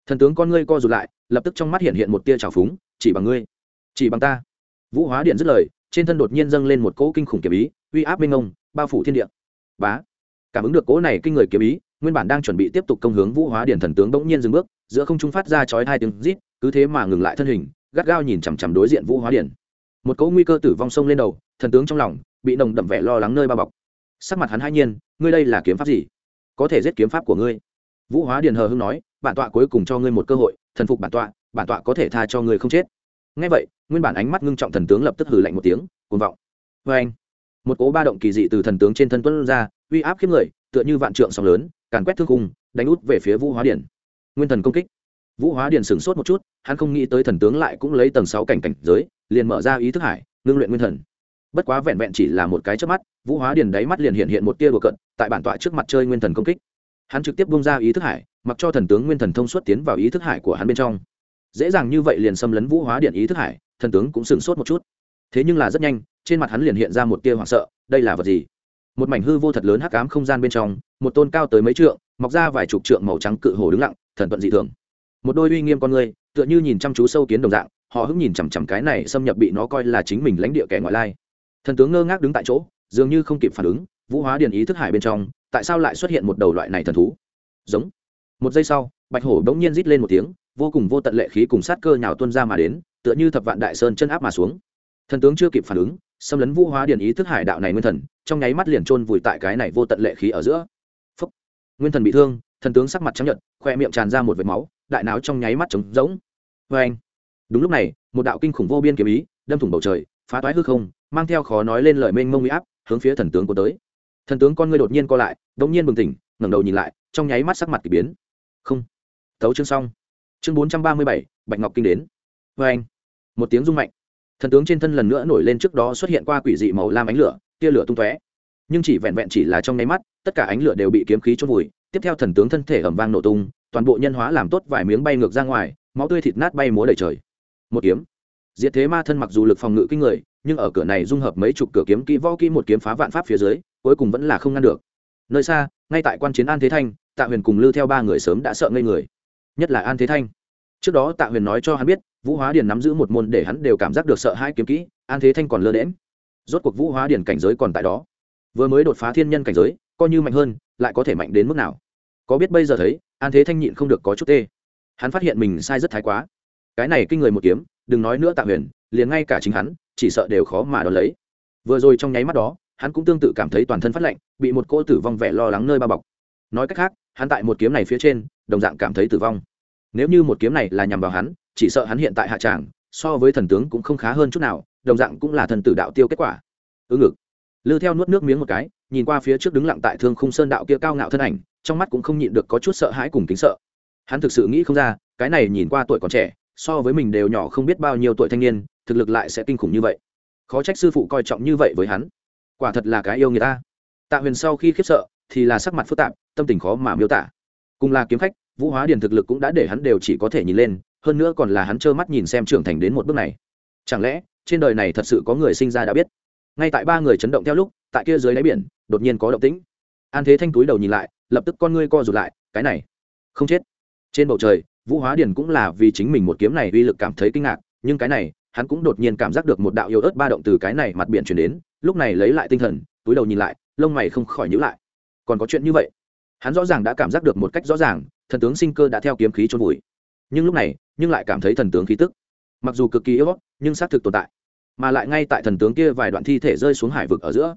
Thần tướng con ngươi co rụt lại, lập tức trong mắt hiện hiện một tia trào phúng, chỉ bằng ngươi, chỉ bằng ta vũ hóa điện dứt lời trên thân đột nhiên dâng lên một cỗ kinh khủng kiếm ý uy áp minh ông, bao phủ thiên địa. Bá! Cảm ứng được cỗ này kinh người kiếm ý nguyên bản đang chuẩn bị tiếp tục công hướng vũ hóa điện thần tướng bỗng nhiên dừng bước giữa không trung phát ra chói hai tiếng rít cứ thế mà ngừng lại thân hình gắt gao nhìn chằm chằm đối diện vũ hóa điện. Một cỗ nguy cơ tử vong sông lên đầu thần tướng trong lòng bị nồng đậm vẻ lo lắng nơi bao bọc. Sắc mặt hắn hai nhiên ngươi đây là kiếm pháp gì? Có thể giết kiếm pháp của ngươi? Vũ hóa điền hờ hưng nói bản tọa cuối cùng cho ngươi một cơ hội thần phục bản tọa bản tọa có thể tha cho ngươi không chết. Ngay vậy nguyên bản ánh mắt ngưng trọng thần tướng lập tức hừ lạnh một tiếng, cuồng vọng. Vê anh, một cố ba động kỳ dị từ thần tướng trên thân tuấn ra, uy áp khiếp người, tựa như vạn trượng sóng lớn, càn quét thương cung đánh út về phía vũ hóa điển nguyên thần công kích. Vũ hóa điển sửng sốt một chút, hắn không nghĩ tới thần tướng lại cũng lấy tầng sáu cảnh cảnh giới, liền mở ra ý thức hải, ngưng luyện nguyên thần. Bất quá vẹn vẹn chỉ là một cái trước mắt, vũ hóa điền đáy mắt liền hiện hiện một tia đùa cận tại bản tọa trước mặt chơi nguyên thần công kích. Hắn trực tiếp bung ra ý thức hải, mặc cho thần tướng nguyên thần thông suốt tiến vào ý thức hải của hắn bên trong. Dễ dàng như vậy liền xâm lấn vũ hóa điện ý thức hải thần tướng cũng sửng sốt một chút. Thế nhưng là rất nhanh, trên mặt hắn liền hiện ra một tia hoảng sợ, đây là vật gì? Một mảnh hư vô thật lớn hắc ám không gian bên trong, một tôn cao tới mấy trượng, mọc ra vài chục trượng màu trắng cự hồ đứng lặng, thần tuận dị thường. Một đôi uy nghiêm con người, tựa như nhìn chăm chú sâu kiến đồng dạng, họ hứng nhìn chằm chằm cái này xâm nhập bị nó coi là chính mình lãnh địa kẻ ngoại lai. Thần tướng ngơ ngác đứng tại chỗ, dường như không kịp phản ứng, vũ hóa điện ý thức hải bên trong, tại sao lại xuất hiện một đầu loại này thần thú? Giống. Một giây sau, bạch hổ đ ỗ n g nhiên rít lên một tiếng, vô cùng vô tận lệ khí cùng sát cơ nhào tuân ra mà đến tựa như thập vạn đại sơn chân áp mà xuống. Thần tướng chưa kịp phản ứng, xâm lấn vũ hóa điện ý thức hải đạo này nguyên thần, trong nháy mắt liền trôn vùi tại cái này vô tận lệ khí ở giữa. Phúc. nguyên thần bị thương, thần tướng sắc mặt trắng nhợt, khoe miệng tràn ra một vệt máu, đại não trong nháy mắt trống rỗng. Vê anh đúng lúc này, một đạo kinh khủng vô biên kiếm ý, đâm thủng bầu trời, phá toái hư không, mang theo khó nói lên lời mênh mông uy áp, hướng phía thần tướng của tới. Thần tướng con ngươi đột nhiên co lại đột nhiên bừng tỉnh, ngẩng đầu nhìn lại, trong nháy mắt sắc mặt kỳ biến. Không. Thấu chương xong. Chương bốn trăm ba mươi bảy, bạch ngọc kinh đến. Vê anh một tiếng rung mạnh. Thần tướng trên thân lần nữa nổi lên trước đó xuất hiện qua quỷ dị màu lam ánh lửa, tia lửa tung tóe. Nhưng chỉ vẹn vẹn chỉ là trong nháy mắt, tất cả ánh lửa đều bị kiếm khí trôn vùi, tiếp theo thần tướng thân thể ẩm vang nổ tung, toàn bộ nhân hóa làm tốt vài miếng bay ngược ra ngoài, máu tươi thịt nát bay múa đầy trời. Một kiếm. Diệt thế ma thân mặc dù lực phòng ngự kinh người, nhưng ở cửa này dung hợp mấy chục cửa kiếm kỹ võ kỹ một kiếm phá vạn pháp phía dưới, cuối cùng vẫn là không ngăn được. Nơi xa, ngay tại quan chiến an thế thanh, tạ huyền cùng lưu theo ba người sớm đã sợ ngây người. Nhất là an thế thanh. Trước đó tạ huyền nói cho hắn biết vũ hóa điền nắm giữ một môn để hắn đều cảm giác được sợ hai kiếm kỹ, an thế thanh còn lơ đễm rốt cuộc vũ hóa điền cảnh giới còn tại đó. Vừa mới đột phá thiên nhân cảnh giới, coi như mạnh hơn, lại có thể mạnh đến mức nào? Có biết bây giờ thấy, an thế thanh nhịn không được có chút tê. Hắn phát hiện mình sai rất thái quá. Cái này kinh người một kiếm, đừng nói nữa tạ huyền, liền ngay cả chính hắn, chỉ sợ đều khó mà đón lấy. Vừa rồi trong nháy mắt đó, hắn cũng tương tự cảm thấy toàn thân phát lạnh, bị một cô tử vong vẻ lo lắng nơi bao bọc. Nói cách khác, hắn tại một kiếm này phía trên, đồng dạng cảm thấy tử vong. Nếu như một kiếm này là nhằm vào hắn chỉ sợ hắn hiện tại hạ tràng, so với thần tướng cũng không khá hơn chút nào, đồng dạng cũng là thần tử đạo tiêu kết quả. Ư ngực. Lư theo nuốt nước miếng một cái, nhìn qua phía trước đứng lặng tại thương khung sơn đạo kia cao ngạo thân ảnh, trong mắt cũng không nhịn được có chút sợ hãi cùng kính sợ. Hắn thực sự nghĩ không ra, cái này nhìn qua tuổi còn trẻ, so với mình đều nhỏ không biết bao nhiêu tuổi thanh niên, thực lực lại sẽ kinh khủng như vậy. Khó trách sư phụ coi trọng như vậy với hắn. Quả thật là cái yêu người ta. Tạ huyền sau khi khiếp sợ, thì là sắc mặt phức tạp, tâm tình khó mà miêu tả. Cùng là kiếm khách, vũ hóa điền thực lực cũng đã để hắn đều chỉ có thể nhìn lên hơn nữa còn là hắn trơ mắt nhìn xem trưởng thành đến một bước này. Chẳng lẽ, trên đời này thật sự có người sinh ra đã biết? Ngay tại ba người chấn động theo lúc, tại kia dưới đáy biển, đột nhiên có động tĩnh. An thế thanh túi đầu nhìn lại, lập tức con ngươi co rụt lại, cái này, không chết. Trên bầu trời, vũ hóa điền cũng là vì chính mình một kiếm này uy lực cảm thấy kinh ngạc, nhưng cái này, hắn cũng đột nhiên cảm giác được một đạo yếu ớt ba động từ cái này mặt biển chuyển đến, lúc này lấy lại tinh thần, túi đầu nhìn lại, lông mày không khỏi nhữ lại. Còn có chuyện như vậy? Hắn rõ ràng đã cảm giác được một cách rõ ràng, thần tướng sinh cơ đã theo kiếm khí trôn vùi. Nhưng lúc này nhưng lại cảm thấy thần tướng khí tức. Mặc dù cực kỳ yếu ớt, nhưng xác thực tồn tại. Mà lại ngay tại thần tướng kia vài đoạn thi thể rơi xuống hải vực ở giữa.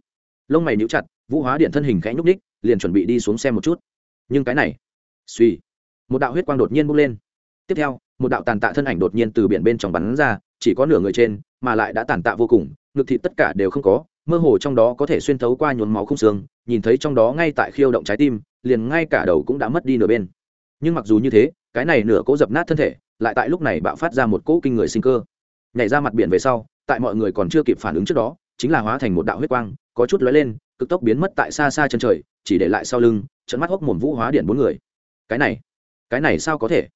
Lông mày níu chặt, vũ hóa điện thân hình khẽ nhúc ních liền chuẩn bị đi xuống xem một chút. Nhưng cái này, suy. Một đạo huyết quang đột nhiên bốc lên. Tiếp theo, một đạo tàn tạ thân ảnh đột nhiên từ biển bên trong bắn ra, chỉ có nửa người trên, mà lại đã tàn tạ vô cùng, ngực thịt tất cả đều không có, mơ hồ trong đó có thể xuyên thấu qua nhuốm máu không xương, nhìn thấy trong đó ngay tại khiêu động trái tim, liền ngay cả đầu cũng đã mất đi nửa bên. Nhưng mặc dù như thế, cái này nửa cỗ dập nát thân thể lại tại lúc này bạo phát ra một cỗ kinh người sinh cơ. Nhảy ra mặt biển về sau, tại mọi người còn chưa kịp phản ứng trước đó, chính là hóa thành một đạo huyết quang, có chút lóe lên, cực tốc biến mất tại xa xa chân trời, chỉ để lại sau lưng trận mắt hốc mồm vũ hóa điện bốn người. Cái này cái này sao có thể?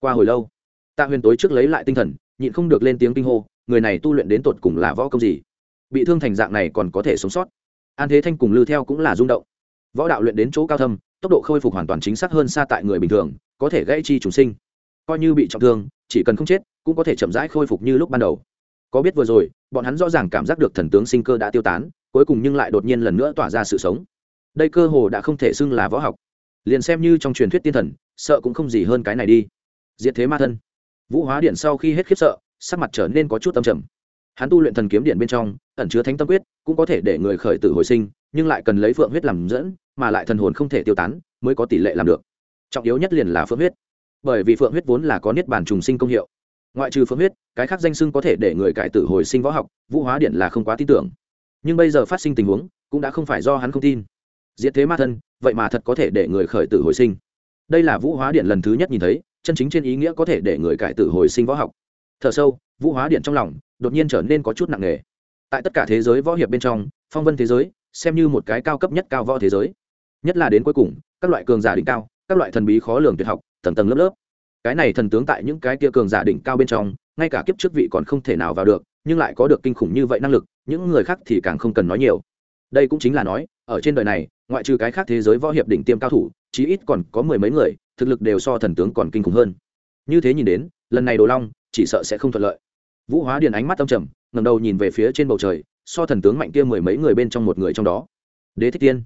Qua hồi lâu, tạ huyền tối trước lấy lại tinh thần, nhịn không được lên tiếng kinh hô, người này tu luyện đến tột cùng là võ công gì? Bị thương thành dạng này còn có thể sống sót. An thế thanh cùng lưu theo cũng là rung động. Võ đạo luyện đến chỗ cao thâm, tốc độ khôi phục hoàn toàn chính xác hơn xa tại người bình thường, có thể gãy chi trùng sinh coi như bị trọng thương, chỉ cần không chết, cũng có thể chậm rãi khôi phục như lúc ban đầu. Có biết vừa rồi, bọn hắn rõ ràng cảm giác được thần tướng sinh cơ đã tiêu tán, cuối cùng nhưng lại đột nhiên lần nữa tỏa ra sự sống. Đây cơ hồ đã không thể xưng là võ học. Liền xem như trong truyền thuyết tiên thần, sợ cũng không gì hơn cái này đi. Diệt thế ma thân. Vũ hóa điện sau khi hết khiếp sợ, sắc mặt trở nên có chút âm trầm. Hắn tu luyện thần kiếm điện bên trong, ẩn chứa thánh tâm quyết, cũng có thể để người khởi tử hồi sinh, nhưng lại cần lấy phượng huyết làm dẫn, mà lại thần hồn không thể tiêu tán, mới có tỷ lệ làm được. Trọng yếu nhất liền là phượng huyết bởi vì phượng huyết vốn là có niết bàn trùng sinh công hiệu. Ngoại trừ phượng huyết, cái khác danh sưng có thể để người cải tử hồi sinh võ học, vũ hóa điện là không quá tin tưởng. Nhưng bây giờ phát sinh tình huống, cũng đã không phải do hắn không tin. Diệt thế ma thân, vậy mà thật có thể để người khởi tử hồi sinh. Đây là vũ hóa điện lần thứ nhất nhìn thấy, chân chính trên ý nghĩa có thể để người cải tử hồi sinh võ học. Thở sâu, vũ hóa điện trong lòng đột nhiên trở nên có chút nặng nề. Tại tất cả thế giới võ hiệp bên trong, phong vân thế giới, xem như một cái cao cấp nhất cao võ thế giới. Nhất là đến cuối cùng, các loại cường giả đỉnh cao, các loại thần bí khó lường tuyệt học tầng tầng lớp lớp. Cái này thần tướng tại những cái kia cường giả đỉnh cao bên trong, ngay cả kiếp trước vị còn không thể nào vào được, nhưng lại có được kinh khủng như vậy năng lực, những người khác thì càng không cần nói nhiều. Đây cũng chính là nói, ở trên đời này, ngoại trừ cái khác thế giới võ hiệp đỉnh tiêm cao thủ, chí ít còn có mười mấy người, thực lực đều so thần tướng còn kinh khủng hơn. Như thế nhìn đến, lần này đồ long, chỉ sợ sẽ không thuận lợi. Vũ hóa điền ánh mắt tâm trầm ngầm đầu nhìn về phía trên bầu trời, so thần tướng mạnh kia mười mấy người bên trong một người trong đó. Đế thích tiên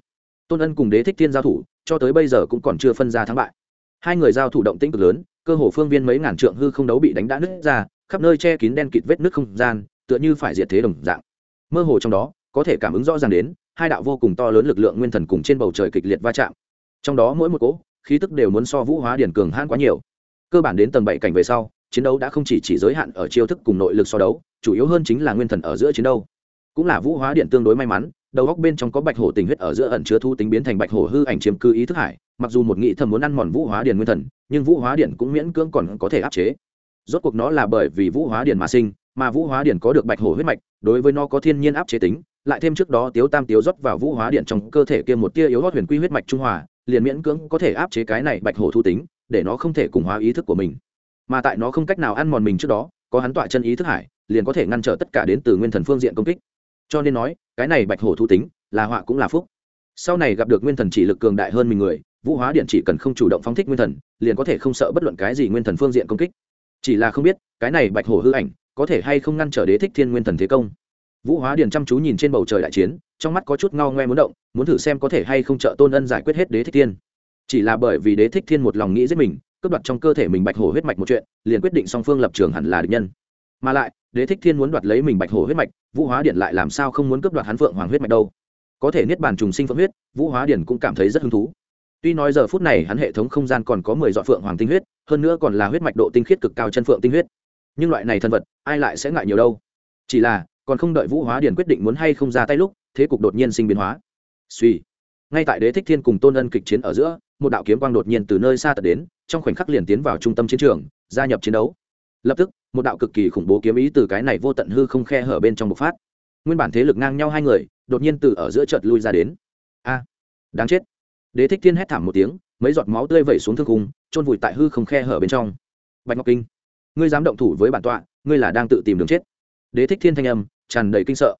tôn ân cùng đế thích tiên giao thủ, cho tới bây giờ cũng còn chưa phân ra thắng bại hai người giao thủ động tĩnh cực lớn, cơ hồ phương viên mấy ngàn trượng hư không đấu bị đánh đã nứt ra, khắp nơi che kín đen kịt vết nước không gian, tựa như phải diệt thế đồng dạng. Mơ hồ trong đó, có thể cảm ứng rõ ràng đến, hai đạo vô cùng to lớn lực lượng nguyên thần cùng trên bầu trời kịch liệt va chạm. Trong đó mỗi một cỗ, khí tức đều muốn so vũ hóa điển cường hãn quá nhiều. Cơ bản đến tầng bảy cảnh về sau, chiến đấu đã không chỉ chỉ giới hạn ở chiêu thức cùng nội lực so đấu, chủ yếu hơn chính là nguyên thần ở giữa chiến đấu. Cũng là vũ hóa điện tương đối may mắn đầu góc bên trong có bạch hổ tình huyết ở giữa ẩn chứa thu tính biến thành bạch hổ hư ảnh chiếm cư ý thức hải, mặc dù một nghị thầm muốn ăn mòn vũ hóa điện nguyên thần, nhưng vũ hóa điện cũng miễn cưỡng còn có thể áp chế. Rốt cuộc nó là bởi vì vũ hóa điện mà sinh, mà vũ hóa điện có được bạch hổ huyết mạch, đối với nó có thiên nhiên áp chế tính, lại thêm trước đó tiếu tam tiếu rót vào vũ hóa điện trong cơ thể kia một tia yếu hót huyền quy huyết mạch trung hòa, liền miễn cưỡng có thể áp chế cái này bạch hổ thu tính, để nó không thể cùng hóa ý thức của mình. Mà tại nó không cách nào ăn mòn mình trước đó, có hắn tọa chân ý thức hải, liền có thể ngăn trở tất cả đến từ nguyên thần phương diện công kích cho nên nói, cái này bạch hổ thu tính, là họa cũng là phúc. Sau này gặp được nguyên thần chỉ lực cường đại hơn mình người, vũ hóa điện chỉ cần không chủ động phóng thích nguyên thần, liền có thể không sợ bất luận cái gì nguyên thần phương diện công kích. Chỉ là không biết, cái này bạch hổ hư ảnh, có thể hay không ngăn trở đế thích thiên nguyên thần thế công. Vũ hóa điện chăm chú nhìn trên bầu trời đại chiến, trong mắt có chút ngao ngoe muốn động, muốn thử xem có thể hay không trợ tôn ân giải quyết hết đế thích thiên. Chỉ là bởi vì đế thích thiên một lòng nghĩ giết mình, cướp đoạt trong cơ thể mình bạch hổ huyết mạch một chuyện, liền quyết định song phương lập trường hẳn là địch nhân. Mà lại đế thích thiên muốn đoạt lấy mình bạch hổ huyết mạch, vũ hóa điện lại làm sao không muốn cướp đoạt hắn phượng hoàng huyết mạch đâu? Có thể niết bàn trùng sinh phượng huyết, vũ hóa điện cũng cảm thấy rất hứng thú. Tuy nói giờ phút này hắn hệ thống không gian còn có mười dọn phượng hoàng tinh huyết, hơn nữa còn là huyết mạch độ tinh khiết cực cao chân phượng tinh huyết. Nhưng loại này thân vật, ai lại sẽ ngại nhiều đâu? Chỉ là, còn không đợi vũ hóa Điện quyết định muốn hay không ra tay lúc, thế cục đột nhiên sinh biến hóa. Suy. Ngay tại đế thích thiên cùng tôn ân kịch chiến ở giữa, một đạo kiếm quang đột nhiên từ nơi xa tật đến, trong khoảnh khắc liền tiến vào trung tâm chiến trường, gia nhập chiến đấu. Lập tức một đạo cực kỳ khủng bố kiếm ý từ cái này vô tận hư không khe hở bên trong bộc phát. Nguyên bản thế lực ngang nhau hai người, đột nhiên từ ở giữa chợt lui ra đến. A, đáng chết. Đế thích thiên hét thảm một tiếng, mấy giọt máu tươi vẩy xuống thương khung trôn vùi tại hư không khe hở bên trong. Bạch ngọc kinh, ngươi dám động thủ với bản tọa, ngươi là đang tự tìm đường chết. Đế thích thiên thanh âm tràn đầy kinh sợ.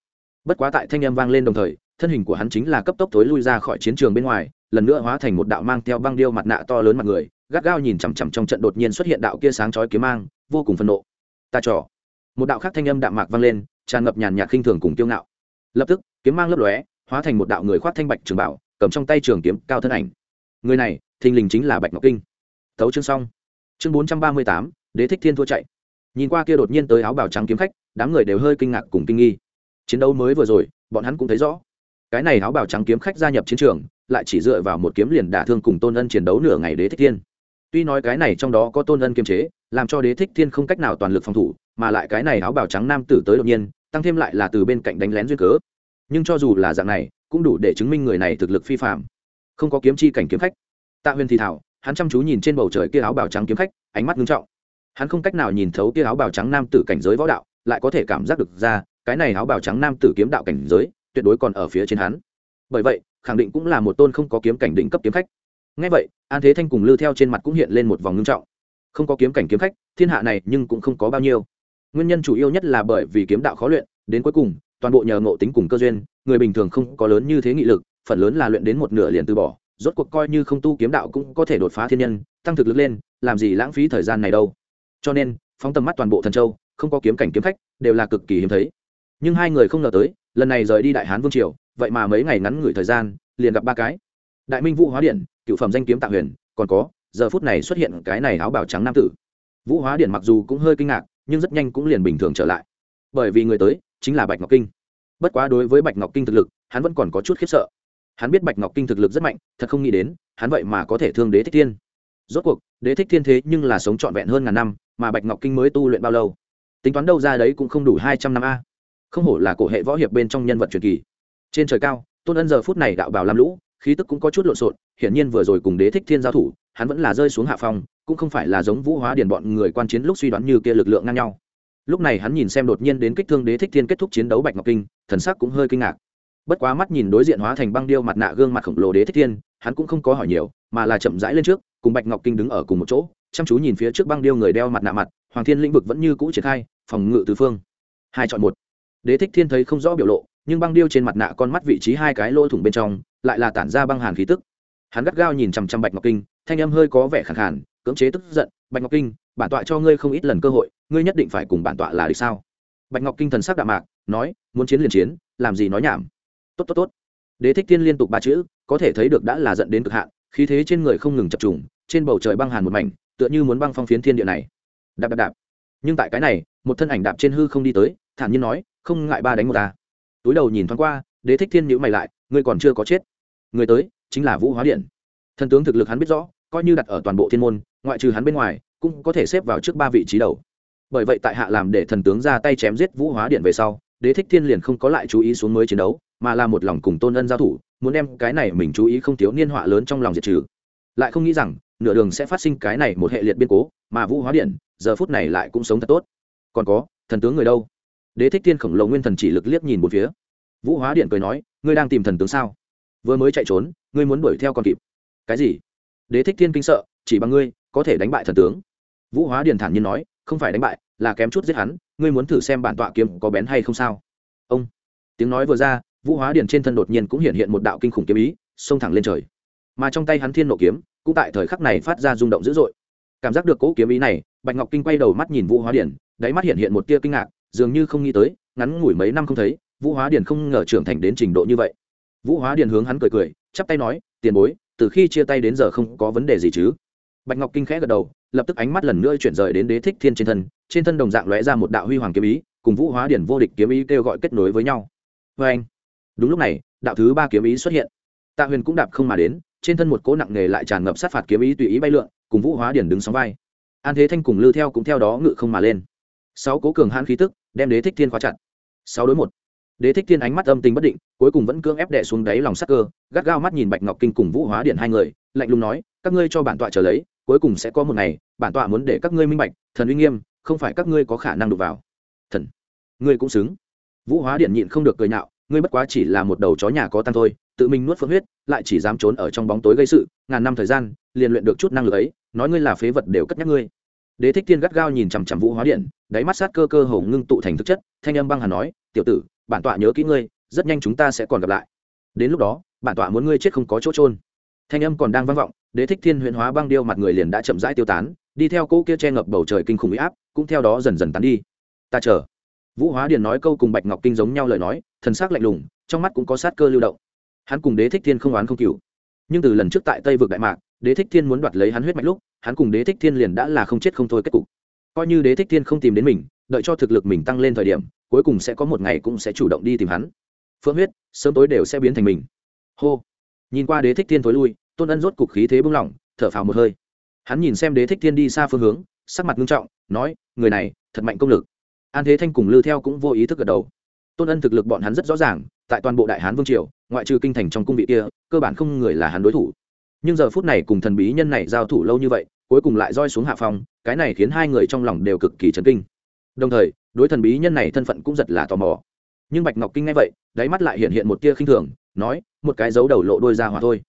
Bất quá tại thanh âm vang lên đồng thời, thân hình của hắn chính là cấp tốc tối lui ra khỏi chiến trường bên ngoài, lần nữa hóa thành một đạo mang theo băng điêu mặt nạ to lớn mặt người, gắt gao nhìn chằm chằm trong trận đột nhiên xuất hiện đạo kia sáng chói kiếm mang, vô cùng phẫn nộ ta trò. Một đạo khác thanh âm đạm mạc vang lên, tràn ngập nhàn nhạt khinh thường cùng kiêu ngạo. Lập tức, kiếm mang lấp lóe, hóa thành một đạo người khoác thanh bạch trường bảo, cầm trong tay trường kiếm, cao thân ảnh. Người này, thình lình chính là bạch ngọc kinh. Thấu chương xong. Chương bốn trăm ba mươi tám, đế thích thiên thua chạy. Nhìn qua kia đột nhiên tới áo bào trắng kiếm khách, đám người đều hơi kinh ngạc cùng kinh nghi. Chiến đấu mới vừa rồi, bọn hắn cũng thấy rõ. Cái này áo bào trắng kiếm khách gia nhập chiến trường, lại chỉ dựa vào một kiếm liền đả thương cùng tôn ân chiến đấu nửa ngày đế thích thiên. Tuy nói cái này trong đó có tôn ân kiềm chế làm cho đế thích thiên không cách nào toàn lực phòng thủ, mà lại cái này áo bào trắng nam tử tới đột nhiên, tăng thêm lại là từ bên cạnh đánh lén duyên cớ. Nhưng cho dù là dạng này, cũng đủ để chứng minh người này thực lực phi phạm không có kiếm chi cảnh kiếm khách. Tạ huyền thì thảo, hắn chăm chú nhìn trên bầu trời kia áo bào trắng kiếm khách, ánh mắt nghiêm trọng. Hắn không cách nào nhìn thấu kia áo bào trắng nam tử cảnh giới võ đạo, lại có thể cảm giác được ra, cái này áo bào trắng nam tử kiếm đạo cảnh giới, tuyệt đối còn ở phía trên hắn. Bởi vậy, khẳng định cũng là một tôn không có kiếm cảnh định cấp kiếm khách. Ngay vậy, an thế thanh cùng lưu theo trên mặt cũng hiện lên một vòng ngưng trọng không có kiếm cảnh kiếm khách, thiên hạ này nhưng cũng không có bao nhiêu. Nguyên nhân chủ yếu nhất là bởi vì kiếm đạo khó luyện, đến cuối cùng, toàn bộ nhờ ngộ tính cùng cơ duyên, người bình thường không có lớn như thế nghị lực, phần lớn là luyện đến một nửa liền từ bỏ, rốt cuộc coi như không tu kiếm đạo cũng có thể đột phá thiên nhân, tăng thực lực lên, làm gì lãng phí thời gian này đâu. Cho nên, phóng tầm mắt toàn bộ thần châu, không có kiếm cảnh kiếm khách, đều là cực kỳ hiếm thấy. Nhưng hai người không ngờ tới, lần này rời đi đại hán vương triều, vậy mà mấy ngày ngắn ngủi thời gian, liền gặp ba cái. Đại minh vũ hóa điện, cựu phẩm danh kiếm tạ huyền, còn có giờ phút này xuất hiện cái này áo bào trắng nam tử. Vũ hóa điện mặc dù cũng hơi kinh ngạc, nhưng rất nhanh cũng liền bình thường trở lại. Bởi vì người tới chính là bạch ngọc kinh. Bất quá đối với bạch ngọc kinh thực lực, hắn vẫn còn có chút khiếp sợ. Hắn biết bạch ngọc kinh thực lực rất mạnh, thật không nghĩ đến, hắn vậy mà có thể thương đế thích thiên. Rốt cuộc, đế thích thiên thế nhưng là sống trọn vẹn hơn ngàn năm, mà bạch ngọc kinh mới tu luyện bao lâu? Tính toán đâu ra đấy cũng không đủ hai trăm năm a. Không hổ là cổ hệ võ hiệp bên trong nhân vật truyền kỳ. Trên trời cao, tôn ân giờ phút này đạo bảo lam lũ, khí tức cũng có chút lộn xộn, hiển nhiên vừa rồi cùng đế thích thiên giao thủ hắn vẫn là rơi xuống hạ phong, cũng không phải là giống vũ hóa điền bọn người quan chiến lúc suy đoán như kia lực lượng ngang nhau. Lúc này hắn nhìn xem đột nhiên đến kích thương đế thích thiên kết thúc chiến đấu bạch ngọc kinh, thần sắc cũng hơi kinh ngạc. Bất quá mắt nhìn đối diện hóa thành băng điêu mặt nạ gương mặt khổng lồ đế thích thiên, hắn cũng không có hỏi nhiều, mà là chậm rãi lên trước, cùng bạch ngọc kinh đứng ở cùng một chỗ, chăm chú nhìn phía trước băng điêu người đeo mặt nạ mặt, hoàng thiên lĩnh vực vẫn như cũ triển khai, phòng ngự tứ phương. Hai chọn một. Đế thích thiên thấy không rõ biểu lộ, nhưng băng điêu trên mặt nạ con mắt vị trí hai cái lỗ thủng bên trong, lại là tản ra băng hàn khí tức. Hắn gắt gao nhìn chằm chằm bạch ngọc kinh thanh âm hơi có vẻ khẳng khàn, cưỡng chế tức giận, bạch ngọc kinh, bản tọa cho ngươi không ít lần cơ hội, ngươi nhất định phải cùng bản tọa là địch sao? Bạch ngọc kinh thần sắc đạm mạc, nói, muốn chiến liền chiến, làm gì nói nhảm. Tốt tốt tốt. Đế thích thiên liên tục ba chữ, có thể thấy được đã là dẫn đến cực hạn, khí thế trên người không ngừng chập trùng, trên bầu trời băng hàn một mảnh, tựa như muốn băng phong phiến thiên địa này. Đạp đạp đạp. Nhưng tại cái này, một thân ảnh đạp trên hư không đi tới, thản nhiên nói, không ngại ba đánh một ta. Túi đầu nhìn thoáng qua, đế thích thiên nhữ mày lại, ngươi còn chưa có chết. Người tới, chính là vũ hóa điện. Thần tướng thực lực hắn biết rõ coi như đặt ở toàn bộ thiên môn, ngoại trừ hắn bên ngoài, cũng có thể xếp vào trước ba vị trí đầu. Bởi vậy tại hạ làm để thần tướng ra tay chém giết vũ hóa điện về sau, đế thích thiên liền không có lại chú ý xuống mới chiến đấu, mà là một lòng cùng tôn ân giao thủ, muốn đem cái này mình chú ý không thiếu niên họa lớn trong lòng diệt trừ. Lại không nghĩ rằng, nửa đường sẽ phát sinh cái này một hệ liệt biên cố, mà vũ hóa điện, giờ phút này lại cũng sống thật tốt. Còn có, thần tướng người đâu? Đế thích thiên khổng lồ nguyên thần chỉ lực liếc nhìn một phía. Vũ hóa điện cười nói, ngươi đang tìm thần tướng sao? Vừa mới chạy trốn, ngươi muốn đuổi theo còn kịp. Cái gì? Đế thích thiên kinh sợ chỉ bằng ngươi có thể đánh bại thần tướng. Vũ hóa Điền thản nhiên nói không phải đánh bại là kém chút giết hắn ngươi muốn thử xem bản tọa kiếm có bén hay không sao. Ông tiếng nói vừa ra vũ hóa Điền trên thân đột nhiên cũng hiện hiện một đạo kinh khủng kiếm ý xông thẳng lên trời. Mà trong tay hắn thiên nộ kiếm cũng tại thời khắc này phát ra rung động dữ dội. Cảm giác được cỗ kiếm ý này bạch ngọc kinh quay đầu mắt nhìn vũ hóa Điền, đáy mắt hiện hiện một tia kinh ngạc dường như không nghĩ tới ngắn ngủi mấy năm không thấy vũ hóa Điền không ngờ trưởng thành đến trình độ như vậy. Vũ hóa Điền hướng hắn cười cười chắp tay nói tiền bối từ khi chia tay đến giờ không có vấn đề gì chứ. Bạch ngọc kinh khẽ gật đầu, lập tức ánh mắt lần nữa chuyển rời đến đế thích thiên trên thân trên thân đồng dạng lóe ra một đạo huy hoàng kiếm ý, cùng vũ hóa điển vô địch kiếm ý kêu gọi kết nối với nhau. Vê anh, đúng lúc này, đạo thứ ba kiếm ý xuất hiện. Tạ huyền cũng đạp không mà đến, trên thân một cố nặng nề lại tràn ngập sát phạt kiếm ý tùy ý bay lượn, cùng vũ hóa điển đứng sóng vai. An thế thanh cùng lư theo cũng theo đó ngự không mà lên. Sáu cố cường hãn khí tức đem đế thích thiên khóa chặt. Sáu đối một đế thích thiên ánh mắt âm tình bất định, cuối cùng vẫn cưỡng ép đè xuống đáy lòng sắc cơ, gắt gao mắt nhìn bạch ngọc kinh cùng vũ hóa điện hai người, lạnh lùng nói, các ngươi cho bản tọa trở lấy, cuối cùng sẽ có một ngày, bản tọa muốn để các ngươi minh bạch, thần uy nghiêm, không phải các ngươi có khả năng đụng vào. Thần, ngươi cũng xứng. Vũ hóa điện nhịn không được cười nhạo, ngươi bất quá chỉ là một đầu chó nhà có tăng thôi, tự mình nuốt phượng huyết, lại chỉ dám trốn ở trong bóng tối gây sự, ngàn năm thời gian, liền luyện được chút năng lực ấy, nói ngươi là phế vật đều cất nhắc ngươi. Đế thích thiên gắt gao nhìn chằm chằm vũ hóa điện đáy mắt sát cơ cơ hồ ngưng tụ thành thực chất, thanh âm băng hà nói, tiểu tử bản tọa nhớ kỹ ngươi, rất nhanh chúng ta sẽ còn gặp lại. Đến lúc đó, bản tọa muốn ngươi chết không có chỗ trôn thanh âm còn đang vang vọng, đế thích thiên huyện hóa băng điêu mặt người liền đã chậm rãi tiêu tán, đi theo cỗ kia che ngập bầu trời kinh khủng huy áp, cũng theo đó dần dần tán đi. Ta chờ. Vũ hóa điền nói câu cùng bạch ngọc kinh giống nhau lời nói, thần sắc lạnh lùng, trong mắt cũng có sát cơ lưu động. Hắn cùng đế thích thiên không oán không cựu nhưng từ lần trước tại tây vực đại mạc, đế thích thiên muốn đoạt lấy hắn huyết mạch lúc, hắn cùng đế thích thiên liền đã là không chết không thôi kết cục. Coi như đế thích thiên không tìm đến mình, đợi cho thực lực mình tăng lên thời điểm cuối cùng sẽ có một ngày cũng sẽ chủ động đi tìm hắn. Phượng huyết, sớm tối đều sẽ biến thành mình. Hô. Nhìn qua đế thích thiên thối lui, tôn ân rốt cục khí thế bung lỏng thở phào một hơi. Hắn nhìn xem đế thích thiên đi xa phương hướng, sắc mặt nghiêm trọng, nói, người này, thật mạnh công lực. An thế thanh cùng lư theo cũng vô ý thức gật đầu. Tôn ân thực lực bọn hắn rất rõ ràng, tại toàn bộ đại hán vương triều, ngoại trừ kinh thành trong cung vị kia, cơ bản không người là hắn đối thủ. Nhưng giờ phút này cùng thần bí nhân này giao thủ lâu như vậy, cuối cùng lại roi xuống hạ phòng cái này khiến hai người trong lòng đều cực kỳ chấn kinh. Đồng thời đối thần bí nhân này thân phận cũng giật là tò mò. Nhưng bạch ngọc kinh nghe vậy, đáy mắt lại hiện hiện một tia khinh thường, nói, một cái dấu đầu lộ đôi ra hòa thôi.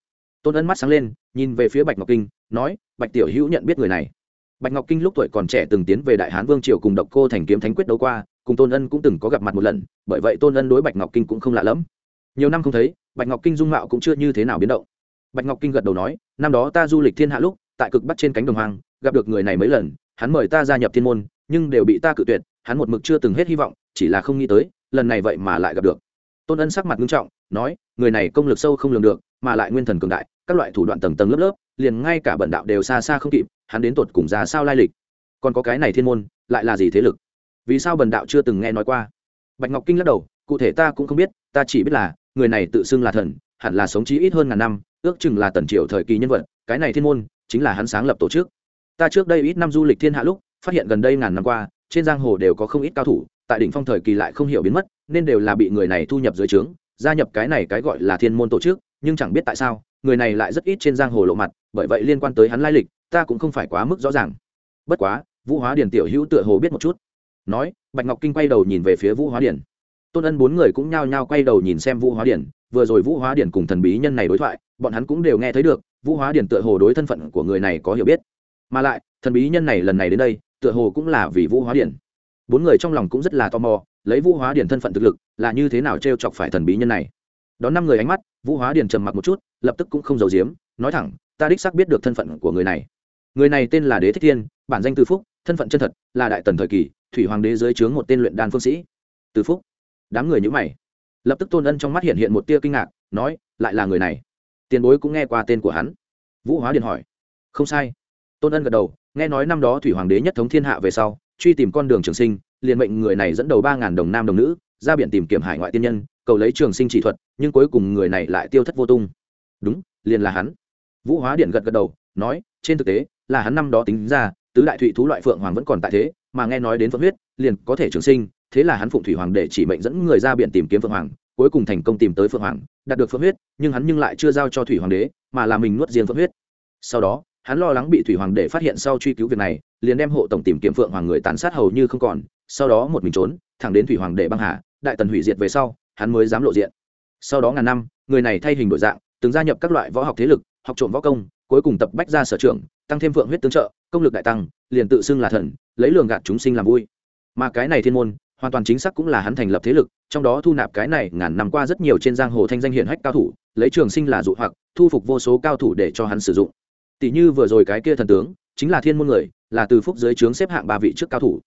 Tôn ân mắt sáng lên, nhìn về phía bạch ngọc kinh, nói, bạch tiểu hữu nhận biết người này. Bạch ngọc kinh lúc tuổi còn trẻ từng tiến về đại hán vương triều cùng độc cô thành kiếm thánh quyết đấu qua, cùng tôn ân cũng từng có gặp mặt một lần, bởi vậy tôn ân đối bạch ngọc kinh cũng không lạ lẫm. Nhiều năm không thấy, bạch ngọc kinh dung mạo cũng chưa như thế nào biến động. Bạch ngọc kinh gật đầu nói, năm đó ta du lịch thiên hạ lúc, tại cực bắc trên cánh đồng hoang, gặp được người này mấy lần, hắn mời ta gia nhập thiên môn, nhưng đều bị ta cự tuyệt hắn một mực chưa từng hết hy vọng, chỉ là không nghĩ tới, lần này vậy mà lại gặp được. Tôn ân sắc mặt nghiêm trọng, nói, người này công lực sâu không lường được, mà lại nguyên thần cường đại, các loại thủ đoạn tầng tầng lớp lớp, liền ngay cả bận đạo đều xa xa không kịp, hắn đến tột cùng ra sao lai lịch? Còn có cái này thiên môn, lại là gì thế lực? Vì sao bần đạo chưa từng nghe nói qua? Bạch ngọc kinh lắc đầu, cụ thể ta cũng không biết, ta chỉ biết là, người này tự xưng là thần, hẳn là sống chí ít hơn ngàn năm, ước chừng là tần triều thời kỳ nhân vật, cái này thiên môn, chính là hắn sáng lập tổ chức. Ta trước đây ít năm du lịch thiên hạ lúc, phát hiện gần đây ngàn năm qua trên giang hồ đều có không ít cao thủ, tại đỉnh phong thời kỳ lại không hiểu biến mất, nên đều là bị người này thu nhập dưới trướng, gia nhập cái này cái gọi là thiên môn tổ chức, nhưng chẳng biết tại sao, người này lại rất ít trên giang hồ lộ mặt, bởi vậy liên quan tới hắn lai lịch, ta cũng không phải quá mức rõ ràng. Bất quá, vũ hóa điển tiểu hữu tựa hồ biết một chút. Nói, bạch ngọc kinh quay đầu nhìn về phía vũ hóa điển tôn ân bốn người cũng nhao nhao quay đầu nhìn xem vũ hóa điển vừa rồi vũ hóa điển cùng thần bí nhân này đối thoại, bọn hắn cũng đều nghe thấy được, vũ hóa điển tựa hồ đối thân phận của người này có hiểu biết. Mà lại, thần bí nhân này lần này đến đây tựa hồ cũng là vì vũ hóa điển. Bốn người trong lòng cũng rất là tò mò, lấy vũ hóa điển thân phận thực lực là như thế nào t r e o chọc phải thần bí nhân này. Đón năm người ánh mắt, vũ hóa điển trầm mặc một chút, lập tức cũng không giấu giếm, nói thẳng, ta đích xác biết được thân phận của người này. Người này tên là đế thích thiên, bản danh từ phúc, thân phận chân thật là đại tần thời kỳ, thủy hoàng đế dưới trướng một tên luyện đan phương sĩ. Từ phúc. Đám người nhữ mày. Lập tức tôn ân trong mắt hiện hiện một tia kinh ngạc, nói, lại là người này. Tiền bối cũng nghe qua tên của hắn. Vũ hóa điền hỏi, không sai. Tôn ân gật đầu nghe nói năm đó thủy hoàng đế nhất thống thiên hạ về sau, truy tìm con đường trường sinh, liền mệnh người này dẫn đầu ba ngàn đồng nam đồng nữ, ra biển tìm kiếm hải ngoại tiên nhân, cầu lấy trường sinh chỉ thuật, nhưng cuối cùng người này lại tiêu thất vô tung. Đúng, liền là hắn. Vũ hóa điện gật gật đầu, nói, trên thực tế, là hắn năm đó tính ra, tứ đại thụy thú loại phượng hoàng vẫn còn tại thế, mà nghe nói đến phượng huyết, liền có thể trường sinh, thế là hắn phụng thủy hoàng để chỉ mệnh dẫn người ra biển tìm kiếm phượng hoàng, cuối cùng thành công tìm tới phượng hoàng, đạt được phượng huyết, nhưng hắn nhưng lại chưa giao cho thủy hoàng đế, mà là mình nuốt riêng phượng huyết. Sau đó hắn lo lắng bị thủy hoàng để phát hiện sau truy cứu việc này, liền đem hộ tổng tìm kiếm phượng hoàng người tàn sát hầu như không còn, sau đó một mình trốn, thẳng đến thủy hoàng để băng hà, đại tần hủy diệt về sau, hắn mới dám lộ diện. Sau đó ngàn năm, người này thay hình đổi dạng, từng gia nhập các loại võ học thế lực, học trộm võ công, cuối cùng tập bách ra sở trường tăng thêm phượng huyết tương trợ, công lực đại tăng, liền tự xưng là thần, lấy lường gạt chúng sinh làm vui. Mà cái này thiên môn, hoàn toàn chính xác cũng là hắn thành lập thế lực, trong đó thu nạp cái này ngàn năm qua rất nhiều trên giang hồ thanh danh hiển hách cao thủ, lấy trường sinh là dụ hoặc, thu phục vô số cao thủ để cho hắn sử dụng tỷ như vừa rồi cái kia thần tướng, chính là thiên môn người, là từ phúc dưới trướng xếp hạng ba vị trước cao thủ.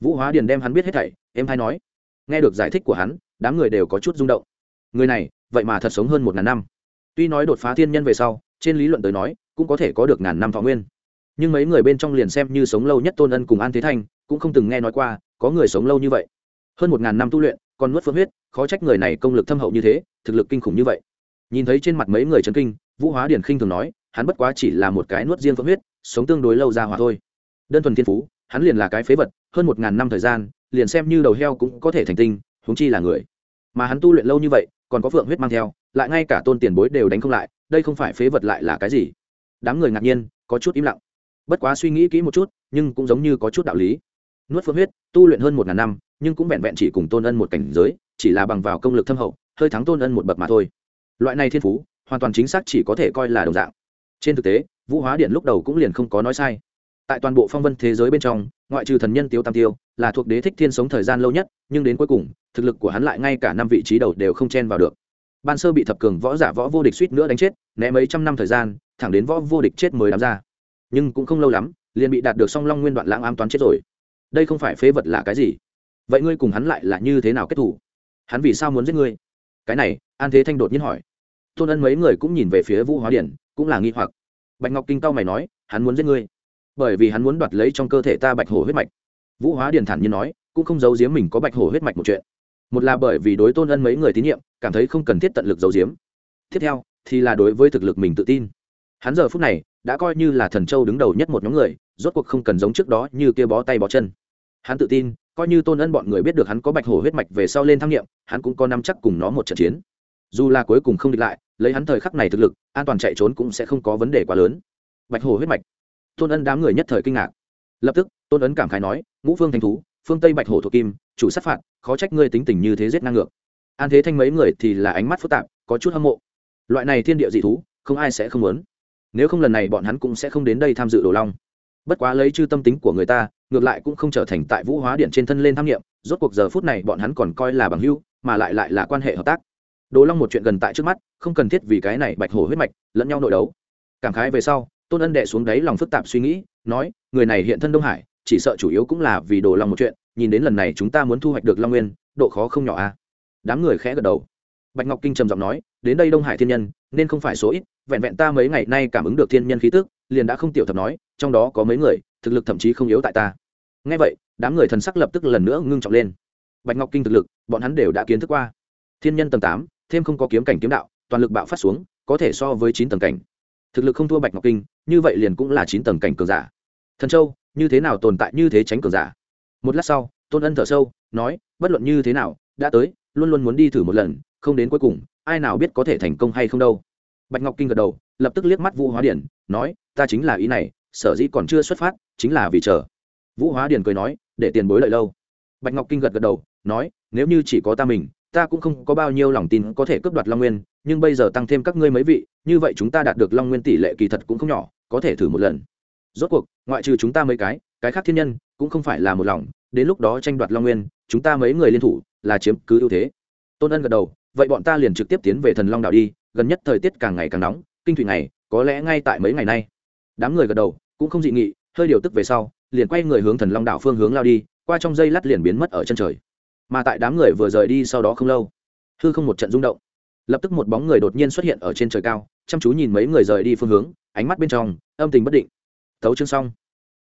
Vũ hóa điền đem hắn biết hết thảy, em hay nói. Nghe được giải thích của hắn, đám người đều có chút rung động. Người này, vậy mà thật sống hơn một ngàn năm. Tuy nói đột phá thiên nhân về sau, trên lý luận tới nói, cũng có thể có được ngàn năm thọ nguyên. Nhưng mấy người bên trong liền xem như sống lâu nhất tôn ân cùng an thế thanh, cũng không từng nghe nói qua, có người sống lâu như vậy. Hơn một ngàn năm tu luyện, còn nuốt phương huyết, khó trách người này công lực thâm hậu như thế, thực lực kinh khủng như vậy. Nhìn thấy trên mặt mấy người chấn kinh, vũ hóa điển khinh thường nói hắn bất quá chỉ là một cái nuốt riêng phượng huyết, sống tương đối lâu ra hòa thôi. Đơn thuần thiên phú, hắn liền là cái phế vật, hơn một ngàn năm thời gian, liền xem như đầu heo cũng có thể thành tinh, huống chi là người. Mà hắn tu luyện lâu như vậy, còn có phượng huyết mang theo, lại ngay cả tôn tiền bối đều đánh không lại, đây không phải phế vật lại là cái gì? Đám người ngạc nhiên, có chút im lặng. Bất quá suy nghĩ kỹ một chút, nhưng cũng giống như có chút đạo lý. Nuốt phượng huyết, tu luyện hơn một ngàn năm, nhưng cũng vẹn vẹn chỉ cùng tôn ân một cảnh giới, chỉ là bằng vào công lực thâm hậu, hơi thắng tôn ân một bậc mà thôi. Loại này thiên phú, hoàn toàn chính xác chỉ có thể coi là đồng dạng trên thực tế, vũ hóa điện lúc đầu cũng liền không có nói sai. Tại toàn bộ phong vân thế giới bên trong, ngoại trừ thần nhân tiêu tam tiêu, là thuộc đế thích thiên sống thời gian lâu nhất, nhưng đến cuối cùng, thực lực của hắn lại ngay cả năm vị trí đầu đều không chen vào được. Ban sơ bị thập cường võ giả võ vô địch suýt nữa đánh chết, né mấy trăm năm thời gian, thẳng đến võ vô địch chết mới đám ra. Nhưng cũng không lâu lắm, liền bị đạt được song long nguyên đoạn lãng ám toán chết rồi. Đây không phải phế vật là cái gì? Vậy ngươi cùng hắn lại là như thế nào kết thủ hắn vì sao muốn giết ngươi? Cái này, an thế thanh đột nhiên hỏi. Tôn ân mấy người cũng nhìn về phía vũ hóa điển cũng là nghi hoặc. Bạch ngọc kinh cao mày nói, hắn muốn giết ngươi. Bởi vì hắn muốn đoạt lấy trong cơ thể ta bạch hổ huyết mạch. Vũ hóa Điền thản nhiên nói, cũng không giấu giếm mình có bạch hổ huyết mạch một chuyện. Một là bởi vì đối tôn ân mấy người tín nhiệm, cảm thấy không cần thiết tận lực giấu giếm. Tiếp theo, thì là đối với thực lực mình tự tin. Hắn giờ phút này, đã coi như là thần châu đứng đầu nhất một nhóm người, rốt cuộc không cần giống trước đó như kia bó tay bó chân. Hắn tự tin, coi như tôn ân bọn người biết được hắn có bạch hổ huyết mạch về sau lên tham nghiệm hắn cũng có năm chắc cùng nó một trận chiến dù là cuối cùng không địch lại, lấy hắn thời khắc này thực lực, an toàn chạy trốn cũng sẽ không có vấn đề quá lớn. Bạch hổ huyết mạch. Tôn ân đám người nhất thời kinh ngạc. Lập tức, tôn ấn cảm khái nói, ngũ phương thành thú, phương tây bạch hổ thuộc kim, chủ sát phạt, khó trách ngươi tính tình như thế giết ngang ngược. An thế thanh mấy người thì là ánh mắt phức tạp, có chút hâm mộ. Loại này thiên địa dị thú, không ai sẽ không muốn. Nếu không lần này bọn hắn cũng sẽ không đến đây tham dự đồ long. Bất quá lấy chư tâm tính của người ta, ngược lại cũng không trở thành tại vũ hóa điện trên thân lên tham nghiệm, rốt cuộc giờ phút này bọn hắn còn coi là bằng hưu mà lại lại là quan hệ hợp tác đồ long một chuyện gần tại trước mắt, không cần thiết vì cái này bạch hổ huyết mạch, lẫn nhau nội đấu. Cảm khái về sau, tôn ân đệ xuống đáy lòng phức tạp suy nghĩ, nói, người này hiện thân đông hải, chỉ sợ chủ yếu cũng là vì đồ long một chuyện, nhìn đến lần này chúng ta muốn thu hoạch được long nguyên, độ khó không nhỏ a à? đám người khẽ gật đầu. Bạch ngọc kinh trầm giọng nói, đến đây đông hải thiên nhân, nên không phải số ít, vẹn vẹn ta mấy ngày nay cảm ứng được thiên nhân khí tức, liền đã không tiểu thập nói, trong đó có mấy người, thực lực thậm chí không yếu tại ta. Ngay vậy, đám người thần sắc lập tức lần nữa ngưng trọng lên. Bạch ngọc kinh thực lực, bọn hắn đều đã kiến thức qua. Thiên nhân tầng tám thêm không có kiếm cảnh kiếm đạo, toàn lực bạo phát xuống, có thể so với chín tầng cảnh. Thực lực không thua bạch ngọc kinh, như vậy liền cũng là chín tầng cảnh cường giả. Thần châu, như thế nào tồn tại như thế tránh cường giả? Một lát sau, tôn ân thở sâu, nói, bất luận như thế nào, đã tới, luôn luôn muốn đi thử một lần, không đến cuối cùng, ai nào biết có thể thành công hay không đâu. Bạch ngọc kinh gật đầu, lập tức liếc mắt vũ hóa điển, nói, ta chính là ý này, sở dĩ còn chưa xuất phát, chính là vì chờ. Vũ hóa điển cười nói, để tiền bối lợi lâu. Bạch ngọc kinh gật gật đầu, nói, nếu như chỉ có ta mình ta cũng không có bao nhiêu lòng tin có thể cướp đoạt long nguyên, nhưng bây giờ tăng thêm các ngươi mấy vị, như vậy chúng ta đạt được long nguyên tỷ lệ kỳ thật cũng không nhỏ, có thể thử một lần. Rốt cuộc, ngoại trừ chúng ta mấy cái cái khác thiên nhân cũng không phải là một lòng, đến lúc đó tranh đoạt long nguyên, chúng ta mấy người liên thủ là chiếm cứ ưu thế. Tôn ân gật đầu, vậy bọn ta liền trực tiếp tiến về thần long đảo đi, gần nhất thời tiết càng ngày càng nóng, kinh thủy này có lẽ ngay tại mấy ngày nay. Đám người gật đầu, cũng không dị nghị, hơi điều tức về sau, liền quay người hướng thần long đảo phương hướng lao đi, qua trong dây lát liền biến mất ở chân trời mà tại đám người vừa rời đi sau đó không lâu, hư không một trận rung động. Lập tức một bóng người đột nhiên xuất hiện ở trên trời cao, chăm chú nhìn mấy người rời đi phương hướng, ánh mắt bên trong, âm tình bất định. Thấu chương xong.